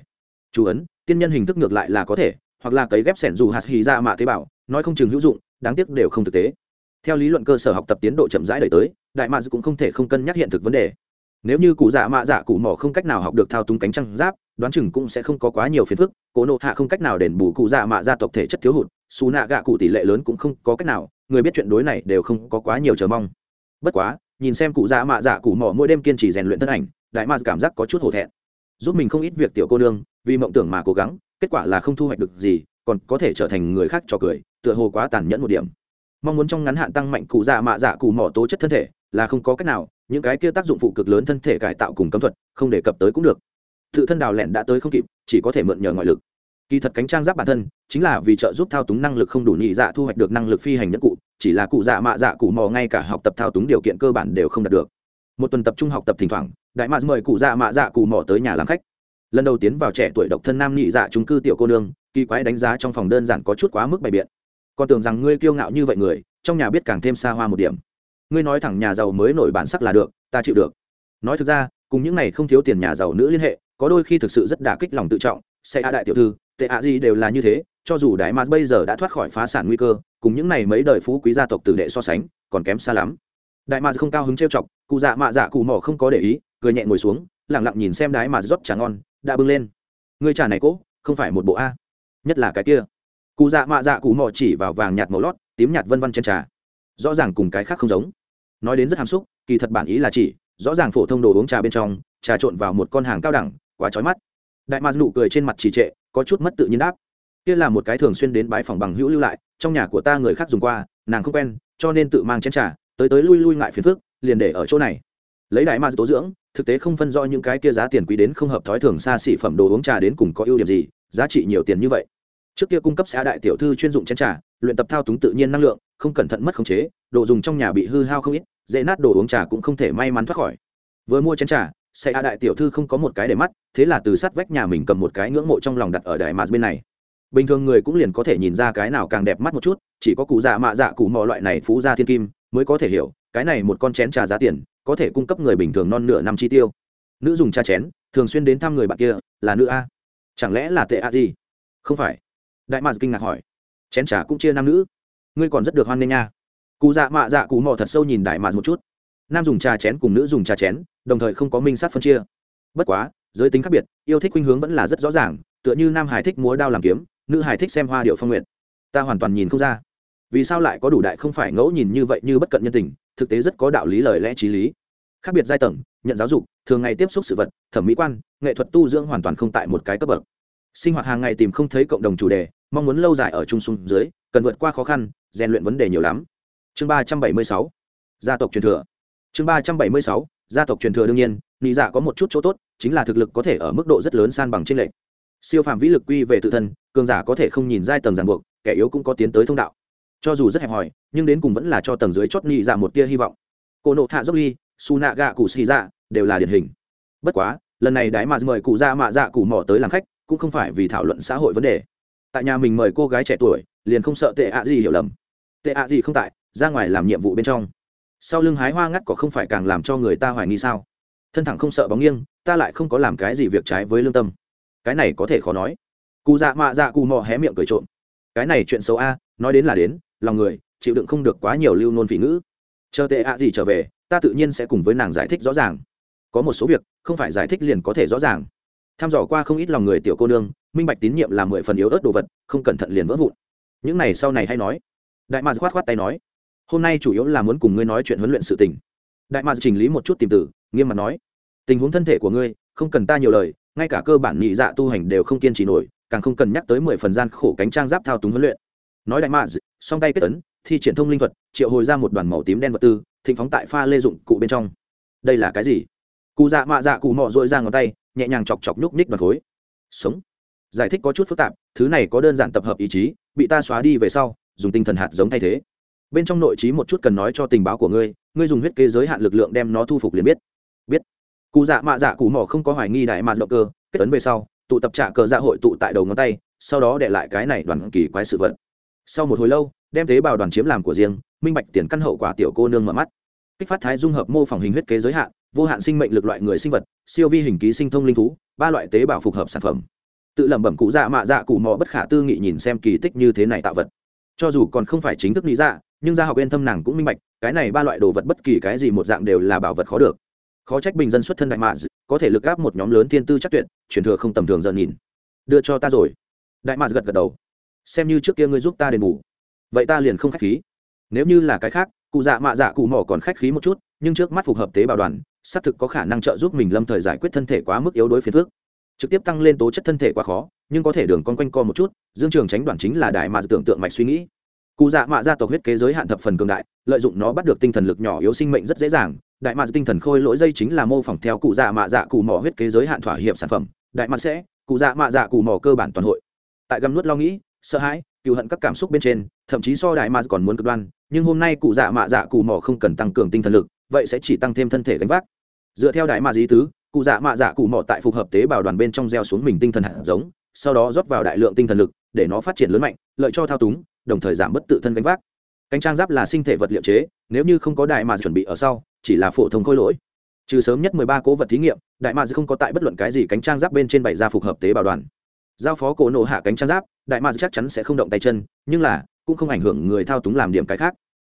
Chú ấn, tiên nhân hình thức ngược lại là có thể, hoặc là cấy ghép sẻn dù hạt hì ra mạ tế bào, nói không chừng hữu dụng, đáng tiếc đều không thực tế. Theo lý luận cơ sở học tập tiến độ chậm rãi đẩy tới, đại mạ cũng không thể không cân nhắc hiện thực vấn đề. Nếu như cụ dạ mạ dạ cụ mỏ không cách nào học được thao túng cánh trăng giáp, đoán chừng cũng sẽ không có quá nhiều phiền phức, cố nộ hạ không cách nào đền bù cụ dạ mạ dạ gia tộc thể chất thiếu hụt, xù nạ gạ cụ tỷ lệ lớn cũng không có cách nào, người biết chuyện đối này đều không có quá nhiều chờ mong. Bất quá nhìn xem cụ dạ mạ dạ cụ mỏ mỗi đêm kiên trì rèn luyện thân ảnh, đại mạ cảm giác có chút hổ thẹn. Giúp mình không ít việc tiểu cô nương, vì mộng tưởng mà cố gắng, kết quả là không thu hoạch được gì, còn có thể trở thành người khác cho cười, tựa hồ quá tàn nhẫn một điểm. Mong muốn trong ngắn hạn tăng mạnh cụ dạ mạ dạ cụ mỏ tố chất thân thể, là không có cách nào, những cái kia tác dụng phụ cực lớn thân thể cải tạo cùng cấm thuật, không đề cập tới cũng được. Tự thân đào lẹn đã tới không kịp, chỉ có thể mượn nhờ ngoại lực kỳ thật cánh trang giáp bản thân chính là vì trợ giúp thao túng năng lực không đủ nhị dạ thu hoạch được năng lực phi hành nhất cụ, chỉ là cụ dạ mạ dạ cụ mò ngay cả học tập thao túng điều kiện cơ bản đều không đạt được. Một tuần tập trung học tập thỉnh thoảng, đại mạ mời cụ dạ mạ dạ cụ mò tới nhà làm khách. Lần đầu tiến vào trẻ tuổi độc thân nam nhị dạ trung cư tiểu cô nương, kỳ quái đánh giá trong phòng đơn giản có chút quá mức bày biện. Còn tưởng rằng ngươi kiêu ngạo như vậy người, trong nhà biết càng thêm xa hoa một điểm. Ngươi nói thẳng nhà giàu mới nổi bản sắc là được, ta chịu được. Nói thực ra, cùng những này không thiếu tiền nhà giàu nữ liên hệ, có đôi khi thực sự rất đả kích lòng tự trọng, sẽ đại tiểu thư tệ ạ gì đều là như thế, cho dù đại mars bây giờ đã thoát khỏi phá sản nguy cơ, cùng những này mấy đời phú quý gia tộc tử đệ so sánh, còn kém xa lắm. Đại mars không cao hứng trêu chọc, cụ dạ mạ dạ cụ mỏ không có để ý, cười nhẹ ngồi xuống lẳng lặng nhìn xem đái mà rót trà ngon, đã bưng lên. Người trà này cỗ không phải một bộ a. Nhất là cái kia. Cụ dạ mạ dạ cụ mỏ chỉ vào vàng nhạt màu lót, tím nhạt vân vân trên trà. Rõ ràng cùng cái khác không giống. Nói đến rất hàm xúc, kỳ thật bản ý là chỉ, rõ ràng phổ thông đồ uống trà bên trong, trà trộn vào một con hàng cao đẳng, quá trói mắt đại mạc nụ cười trên mặt trì trệ, có chút mất tự nhiên đáp. Kia là một cái thường xuyên đến bái phòng bằng hữu lưu lại, trong nhà của ta người khác dùng qua, nàng không quen, cho nên tự mang chén trà, tới tới lui lui ngại phiền phức, liền để ở chỗ này. Lấy đại mạc tố dưỡng, thực tế không phân do những cái kia giá tiền quý đến không hợp thói thường xa xỉ phẩm đồ uống trà đến cùng có ưu điểm gì, giá trị nhiều tiền như vậy. Trước kia cung cấp xã đại tiểu thư chuyên dụng chén trà, luyện tập thao túng tự nhiên năng lượng, không cẩn thận mất khống chế, đồ dùng trong nhà bị hư hao không ít, dễ nát đồ uống trà cũng không thể may mắn thoát khỏi. Vừa mua chén trà sẽ a đại tiểu thư không có một cái để mắt, thế là từ sát vách nhà mình cầm một cái ngưỡng mộ trong lòng đặt ở đại mà bên này. Bình thường người cũng liền có thể nhìn ra cái nào càng đẹp mắt một chút, chỉ có cụ dạ mạ dạ cụ mò loại này phú gia thiên kim mới có thể hiểu, cái này một con chén trà giá tiền, có thể cung cấp người bình thường non nửa năm chi tiêu. Nữ dùng trà chén, thường xuyên đến thăm người bạn kia, là nữ a. Chẳng lẽ là tệ a gì? Không phải. Đại mạc kinh ngạc hỏi. Chén trà cũng chia nam nữ. Ngươi còn rất được hoan nghênh nha. Cụ dạ mạ dạ cụ mò thật sâu nhìn đại mạc một chút nam dùng trà chén cùng nữ dùng trà chén, đồng thời không có minh sát phân chia. Bất quá, giới tính khác biệt, yêu thích khuynh hướng vẫn là rất rõ ràng, tựa như nam hải thích múa đao làm kiếm, nữ hải thích xem hoa điệu phong nguyện ta hoàn toàn nhìn không ra. Vì sao lại có đủ đại không phải ngẫu nhìn như vậy như bất cận nhân tình, thực tế rất có đạo lý lời lẽ t r í lý. Khác biệt giai tầng, nhận giáo dục, thường ngày tiếp xúc sự vật, thẩm mỹ quan, nghệ thuật tu dưỡng hoàn toàn không tại một cái cấp bậc. Sinh hoạt hàng ngày tìm không thấy cộng đồng chủ đề, mong muốn lâu dài ở trung sung dưới, cần vượt qua khó khăn, rèn luyện vấn đề nhiều lắm. Chương ba trăm bảy mươi sáu. Gia tộc truyền thừa chương ba trăm bảy mươi sáu, gia tộc truyền thừa đương nhiên, nị dạ có một chút chỗ tốt, chính là thực lực có thể ở mức độ rất lớn san bằng trên lệch. Siêu phàm vĩ lực quy về tự thân, cường giả có thể không nhìn giai tầng ràng buộc, kẻ yếu cũng có tiến tới thông đạo. Cho dù rất hẹp hòi, nhưng đến cùng vẫn là cho tầng dưới chót nị dạ một tia hy vọng. Cô nộ hạ dốc ly, su nạ gạ cụ xì dạ đều là điển hình. Bất quá, lần này đái mà mời cụ ra mạ dạ cụ mỏ tới làm khách, cũng không phải vì thảo luận xã hội vấn đề. Tại nhà mình mời cô gái trẻ tuổi, liền không sợ tệ ạ gì hiểu lầm. Tệ ạ gì không tại, ra ngoài làm nhiệm vụ bên trong sau lưng hái hoa ngắt cỏ không phải càng làm cho người ta hoài nghi sao? Thân thẳng không sợ bóng nghiêng, ta lại không có làm cái gì việc trái với lương tâm. Cái này có thể khó nói. Cụ dạ mạ dạ cụ mò hé miệng cười trộm. Cái này chuyện xấu a, nói đến là đến, lòng người, chịu đựng không được quá nhiều lưu nôn phỉ ngữ. Chờ tệ ạ gì trở về, ta tự nhiên sẽ cùng với nàng giải thích rõ ràng. Có một số việc, không phải giải thích liền có thể rõ ràng. Tham dò qua không ít lòng người tiểu cô nương, minh bạch tín nhiệm là mười phần yếu ớt đồ vật, không cẩn thận liền vỡ vụn. Những này sau này hay nói. Đại mạc khoát khoát tay nói hôm nay chủ yếu là muốn cùng ngươi nói chuyện huấn luyện sự tình. Đại mạc chỉnh lý một chút tìm tử nghiêm mặt nói, tình huống thân thể của ngươi, không cần ta nhiều lời, ngay cả cơ bản nhị dạ tu hành đều không kiên trì nổi, càng không cần nhắc tới mười phần gian khổ cánh trang giáp thao túng huấn luyện. Nói đại mạc song tay kết tấn thi triển thông linh thuật, triệu hồi ra một đoàn màu tím đen vật tư, thịnh phóng tại pha lê dụng cụ bên trong. Đây là cái gì? Cụ dạ mạ dạ cụ mọ dội ra ngón tay, nhẹ nhàng chọc chọc nhúc nhích đoàn khối. Sống. Giải thích có chút phức tạp, thứ này có đơn giản tập hợp ý chí, bị ta xóa đi về sau, dùng tinh thần hạt giống thay thế bên trong nội trí một chút cần nói cho tình báo của ngươi ngươi dùng huyết kế giới hạn lực lượng đem nó thu phục liền biết. Biết. Cụ dạ mạ dạ cụ mỏ không có hoài nghi đại mạ động cơ, kết tấn về sau, tụ tập trả cờ dạ hội tụ tại đầu ngón tay, sau đó để lại cái này đoàn kỳ quái sự vật. Sau một hồi lâu, đem tế bào đoàn chiếm làm của riêng, minh bạch tiền căn hậu quả tiểu cô nương mở mắt. Kích phát thái dung hợp mô phỏng hình huyết kế giới hạn, vô hạn sinh mệnh lực loại người sinh vật, siêu vi hình ký sinh thông linh thú, ba loại tế bào phục hợp sản phẩm. Tự lẩm bẩm cụ dạ mạ dạ cụ mò bất khả tư nghị nhìn xem kỳ tích như thế này tạo vật cho dù còn không phải chính thức lý dạ nhưng gia học yên thâm nàng cũng minh bạch, cái này ba loại đồ vật bất kỳ cái gì một dạng đều là bảo vật khó được. Khó trách bình dân xuất thân đại mạ có thể lực áp một nhóm lớn thiên tư chắc tuyệt, truyền thừa không tầm thường giờ nhìn. Đưa cho ta rồi. Đại mạ gật gật đầu. Xem như trước kia ngươi giúp ta đền bù. Vậy ta liền không khách khí. Nếu như là cái khác, cụ dạ mạ dạ cụ mỏ còn khách khí một chút, nhưng trước mắt phục hợp tế bào đoàn, xác thực có khả năng trợ giúp mình lâm thời giải quyết thân thể quá mức yếu đối phiền phước trực tiếp tăng lên tố chất thân thể quá khó nhưng có thể đường con quanh co một chút, dương trường tránh đoạn chính là đại mà tưởng tượng mạch suy nghĩ. Cụ dạ mạ gia tộc huyết kế giới hạn thập phần cường đại, lợi dụng nó bắt được tinh thần lực nhỏ yếu sinh mệnh rất dễ dàng. Đại mạ tinh thần khôi lỗi dây chính là mô phỏng theo cụ dạ mạ dạ cụ mỏ huyết kế giới hạn thỏa hiệp sản phẩm. Đại mạ sẽ, cụ dạ mạ dạ cụ mỏ cơ bản toàn hội. Tại găm nuốt lo nghĩ, sợ hãi cựu hận các cảm xúc bên trên, thậm chí so đại mạ còn muốn cực đoan, nhưng hôm nay cụ dạ mạ dạ cụ mỏ không cần tăng cường tinh thần lực, vậy sẽ chỉ tăng thêm thân thể gánh vác. Dựa theo đại mạ dí tứ, cụ dạ mạ dạ cụ mỏ tại phục hợp tế bào đoàn bên trong gieo xuống mình tinh thần hạt giống sau đó rót vào đại lượng tinh thần lực, để nó phát triển lớn mạnh, lợi cho thao túng, đồng thời giảm bớt tự thân gánh vác. Cánh trang giáp là sinh thể vật liệu chế, nếu như không có đại mà chuẩn bị ở sau, chỉ là phổ thông khôi lỗi. Trừ sớm nhất mười ba cố vật thí nghiệm, đại mà không có tại bất luận cái gì cánh trang giáp bên trên bảy gia phục hợp tế bảo đoàn. Giao phó cổ nổ hạ cánh trang giáp, đại mà chắc chắn sẽ không động tay chân, nhưng là, cũng không ảnh hưởng người thao túng làm điểm cái khác.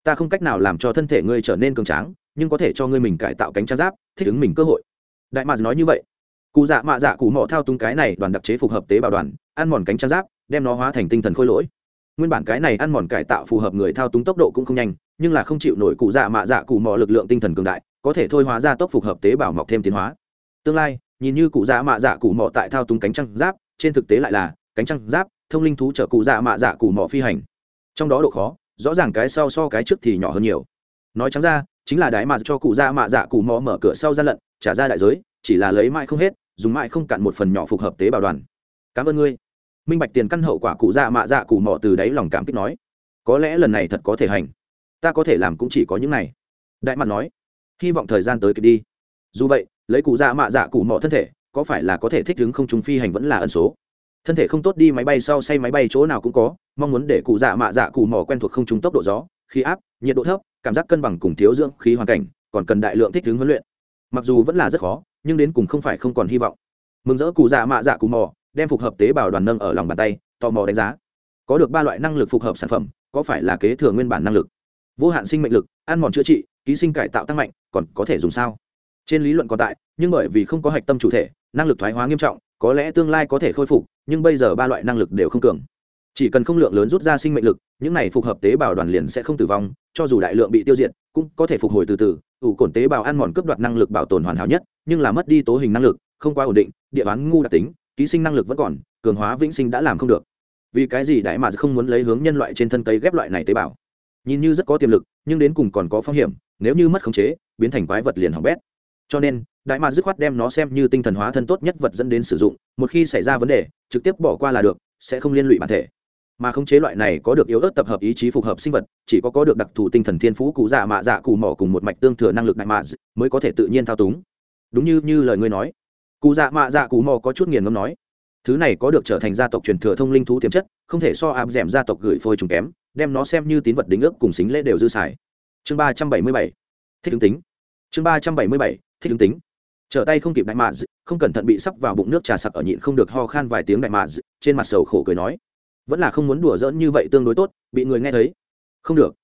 Ta không cách nào làm cho thân thể ngươi trở nên cường tráng, nhưng có thể cho ngươi mình cải tạo cánh trang giáp, thích ứng mình cơ hội. Đại mà nói như vậy cụ dạ mạ dạ cụ mọ thao túng cái này đoàn đặc chế phục hợp tế bào đoàn, ăn mòn cánh trang giáp, đem nó hóa thành tinh thần khôi lỗi. Nguyên bản cái này ăn mòn cải tạo phù hợp người thao túng tốc độ cũng không nhanh, nhưng là không chịu nổi cụ dạ mạ dạ cụ mọ lực lượng tinh thần cường đại, có thể thôi hóa ra tốc phục hợp tế bào mọc thêm tiến hóa. Tương lai, nhìn như cụ dạ mạ dạ cụ mọ tại thao túng cánh trang giáp, trên thực tế lại là cánh trang giáp, thông linh thú trợ cụ dạ mạ dạ cụ mọ phi hành. Trong đó độ khó, rõ ràng cái sau so cái trước thì nhỏ hơn nhiều. Nói trắng ra, chính là đái mà cho cụ dạ mạ dạ cụ mọ mở cửa sau gian lận, trả ra đại giới chỉ là lấy mãi không hết, dùng mãi không cạn một phần nhỏ phục hợp tế bào đoàn. Cảm ơn ngươi. Minh bạch tiền căn hậu quả cụ dạ mạ dạ cụ mọ từ đáy lòng cảm kích nói. Có lẽ lần này thật có thể hành. Ta có thể làm cũng chỉ có những này. Đại mặt nói. Hy vọng thời gian tới kịp đi. Dù vậy, lấy cụ dạ mạ dạ cụ mọ thân thể, có phải là có thể thích ứng không chúng phi hành vẫn là ẩn số? Thân thể không tốt đi máy bay sau say máy bay chỗ nào cũng có, mong muốn để cụ dạ mạ dạ cụ mỏ quen thuộc không chúng tốc độ gió, khí áp, nhiệt độ thấp, cảm giác cân bằng cùng thiếu dưỡng khí hoàn cảnh, còn cần đại lượng thích ứng huấn luyện. Mặc dù vẫn là rất khó nhưng đến cùng không phải không còn hy vọng. Mừng rỡ cụ dạ mạ dạ cụ mỏ đem phục hợp tế bào đoàn nâng ở lòng bàn tay, tò mò đánh giá. Có được ba loại năng lực phục hợp sản phẩm, có phải là kế thừa nguyên bản năng lực? Vô hạn sinh mệnh lực, ăn mòn chữa trị, ký sinh cải tạo tăng mạnh, còn có thể dùng sao? Trên lý luận còn tại, nhưng bởi vì không có hạch tâm chủ thể, năng lực thoái hóa nghiêm trọng, có lẽ tương lai có thể khôi phục, nhưng bây giờ ba loại năng lực đều không cường chỉ cần không lượng lớn rút ra sinh mệnh lực, những này phục hợp tế bào đoàn liền sẽ không tử vong, cho dù đại lượng bị tiêu diệt, cũng có thể phục hồi từ từ. Ủ cổn tế bào ăn mòn cướp đoạt năng lực bảo tồn hoàn hảo nhất, nhưng là mất đi tố hình năng lực, không quá ổn định, địa bán ngu đặc tính, ký sinh năng lực vẫn còn, cường hóa vĩnh sinh đã làm không được. Vì cái gì đại mà không muốn lấy hướng nhân loại trên thân cây ghép loại này tế bào? Nhìn như rất có tiềm lực, nhưng đến cùng còn có phong hiểm, nếu như mất khống chế, biến thành quái vật liền hỏng bét. Cho nên, đại mà dứt khoát đem nó xem như tinh thần hóa thân tốt nhất vật dẫn đến sử dụng, một khi xảy ra vấn đề, trực tiếp bỏ qua là được, sẽ không liên lụy bản thể mà khống chế loại này có được yếu ớt tập hợp ý chí phục hợp sinh vật, chỉ có có được đặc thù tinh thần thiên phú cụ dạ mạ dạ cụ mỏ cùng một mạch tương thừa năng lực đại mạ mới có thể tự nhiên thao túng. Đúng như như lời ngươi nói. Cụ dạ mạ dạ cụ mỏ có chút nghiền ngẫm nói, thứ này có được trở thành gia tộc truyền thừa thông linh thú tiềm chất, không thể so áp d gia tộc gửi phôi trùng kém, đem nó xem như tín vật đính ước cùng xính lễ đều dư xài. Chương ba trăm bảy mươi bảy. Thích ứng tính. Chương ba trăm bảy mươi bảy. Thích ứng tính. Trở tay không kịp đại mạ không cẩn thận bị sắp vào bụng nước trà sặc ở nhịn không được ho khan vài tiếng đại mạ trên mặt sầu khổ cười nói vẫn là không muốn đùa giỡn như vậy tương đối tốt, bị người nghe thấy. Không được.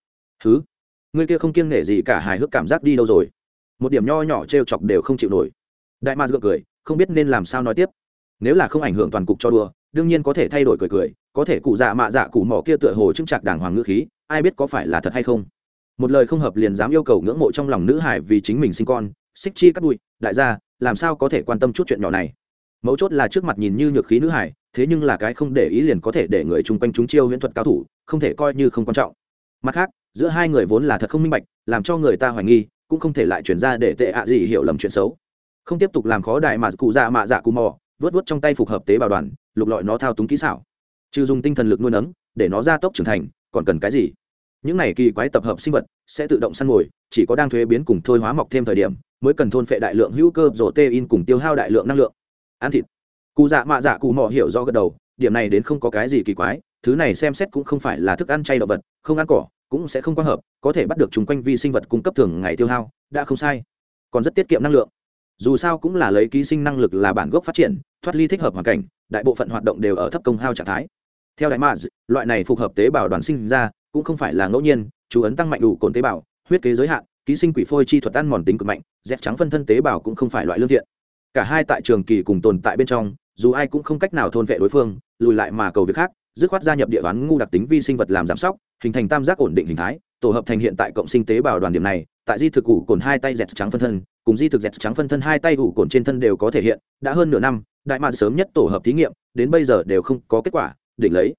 Thứ người kia không kiêng nể gì cả hài hước cảm giác đi đâu rồi? Một điểm nho nhỏ t r e o chọc đều không chịu nổi. Đại mạ gượng cười, không biết nên làm sao nói tiếp. Nếu là không ảnh hưởng toàn cục cho đùa, đương nhiên có thể thay đổi cười cười, có thể cụ dạ mạ dạ cụ mỏ kia tựa hồ trưng trạc đàng hoàng ngữ khí, ai biết có phải là thật hay không? Một lời không hợp liền dám yêu cầu ngưỡng mộ trong lòng nữ hải vì chính mình sinh con, xích chi cắt bụi, đại gia, làm sao có thể quan tâm chút chuyện nhỏ này? Mấu chốt là trước mặt nhìn như nhược khí nữ hải thế nhưng là cái không để ý liền có thể để người chung quanh chúng chiêu huyễn thuật cao thủ, không thể coi như không quan trọng. Mặt khác, giữa hai người vốn là thật không minh bạch, làm cho người ta hoài nghi, cũng không thể lại chuyển ra để tệ ạ gì hiểu lầm chuyện xấu. Không tiếp tục làm khó đại mà cụ dạ mạ dạ cụ mò, vớt vớt trong tay phục hợp tế bào đoàn, lục lọi nó thao túng kỹ xảo. Trừ dùng tinh thần lực nuôi nấng, để nó ra tốc trưởng thành, còn cần cái gì? Những này kỳ quái tập hợp sinh vật sẽ tự động săn ngồi, chỉ có đang thuế biến cùng thôi hóa mọc thêm thời điểm, mới cần thôn phệ đại lượng hữu cơ rổ tê in cùng tiêu hao đại lượng năng lượng. Ăn thịt cụ dạ mạ dạ cụ mò hiểu do gật đầu, điểm này đến không có cái gì kỳ quái, thứ này xem xét cũng không phải là thức ăn chay động vật, không ăn cỏ, cũng sẽ không quang hợp, có thể bắt được chung quanh vi sinh vật cung cấp thường ngày tiêu hao, đã không sai. Còn rất tiết kiệm năng lượng. Dù sao cũng là lấy ký sinh năng lực là bản gốc phát triển, thoát ly thích hợp hoàn cảnh, đại bộ phận hoạt động đều ở thấp công hao trạng thái. Theo đại mads loại này phù hợp tế bào đoàn sinh ra, cũng không phải là ngẫu nhiên, chú ấn tăng mạnh đủ cồn tế bào, huyết kế giới hạn, ký sinh quỷ phôi chi thuật ăn mòn tính cực mạnh dép trắng phân thân tế bào cũng không phải loại lương thiện. Cả hai tại trường kỳ cùng tồn tại bên trong dù ai cũng không cách nào thôn vệ đối phương, lùi lại mà cầu việc khác, dứt khoát gia nhập địa bán ngu đặc tính vi sinh vật làm giảm sóc, hình thành tam giác ổn định hình thái, tổ hợp thành hiện tại cộng sinh tế bào đoàn điểm này, tại di thực ủ cồn hai tay dẹt trắng phân thân, cùng di thực dẹt trắng phân thân hai tay ủ cồn trên thân đều có thể hiện, đã hơn nửa năm, đại mạc sớm nhất tổ hợp thí nghiệm, đến bây giờ đều không có kết quả định lấy.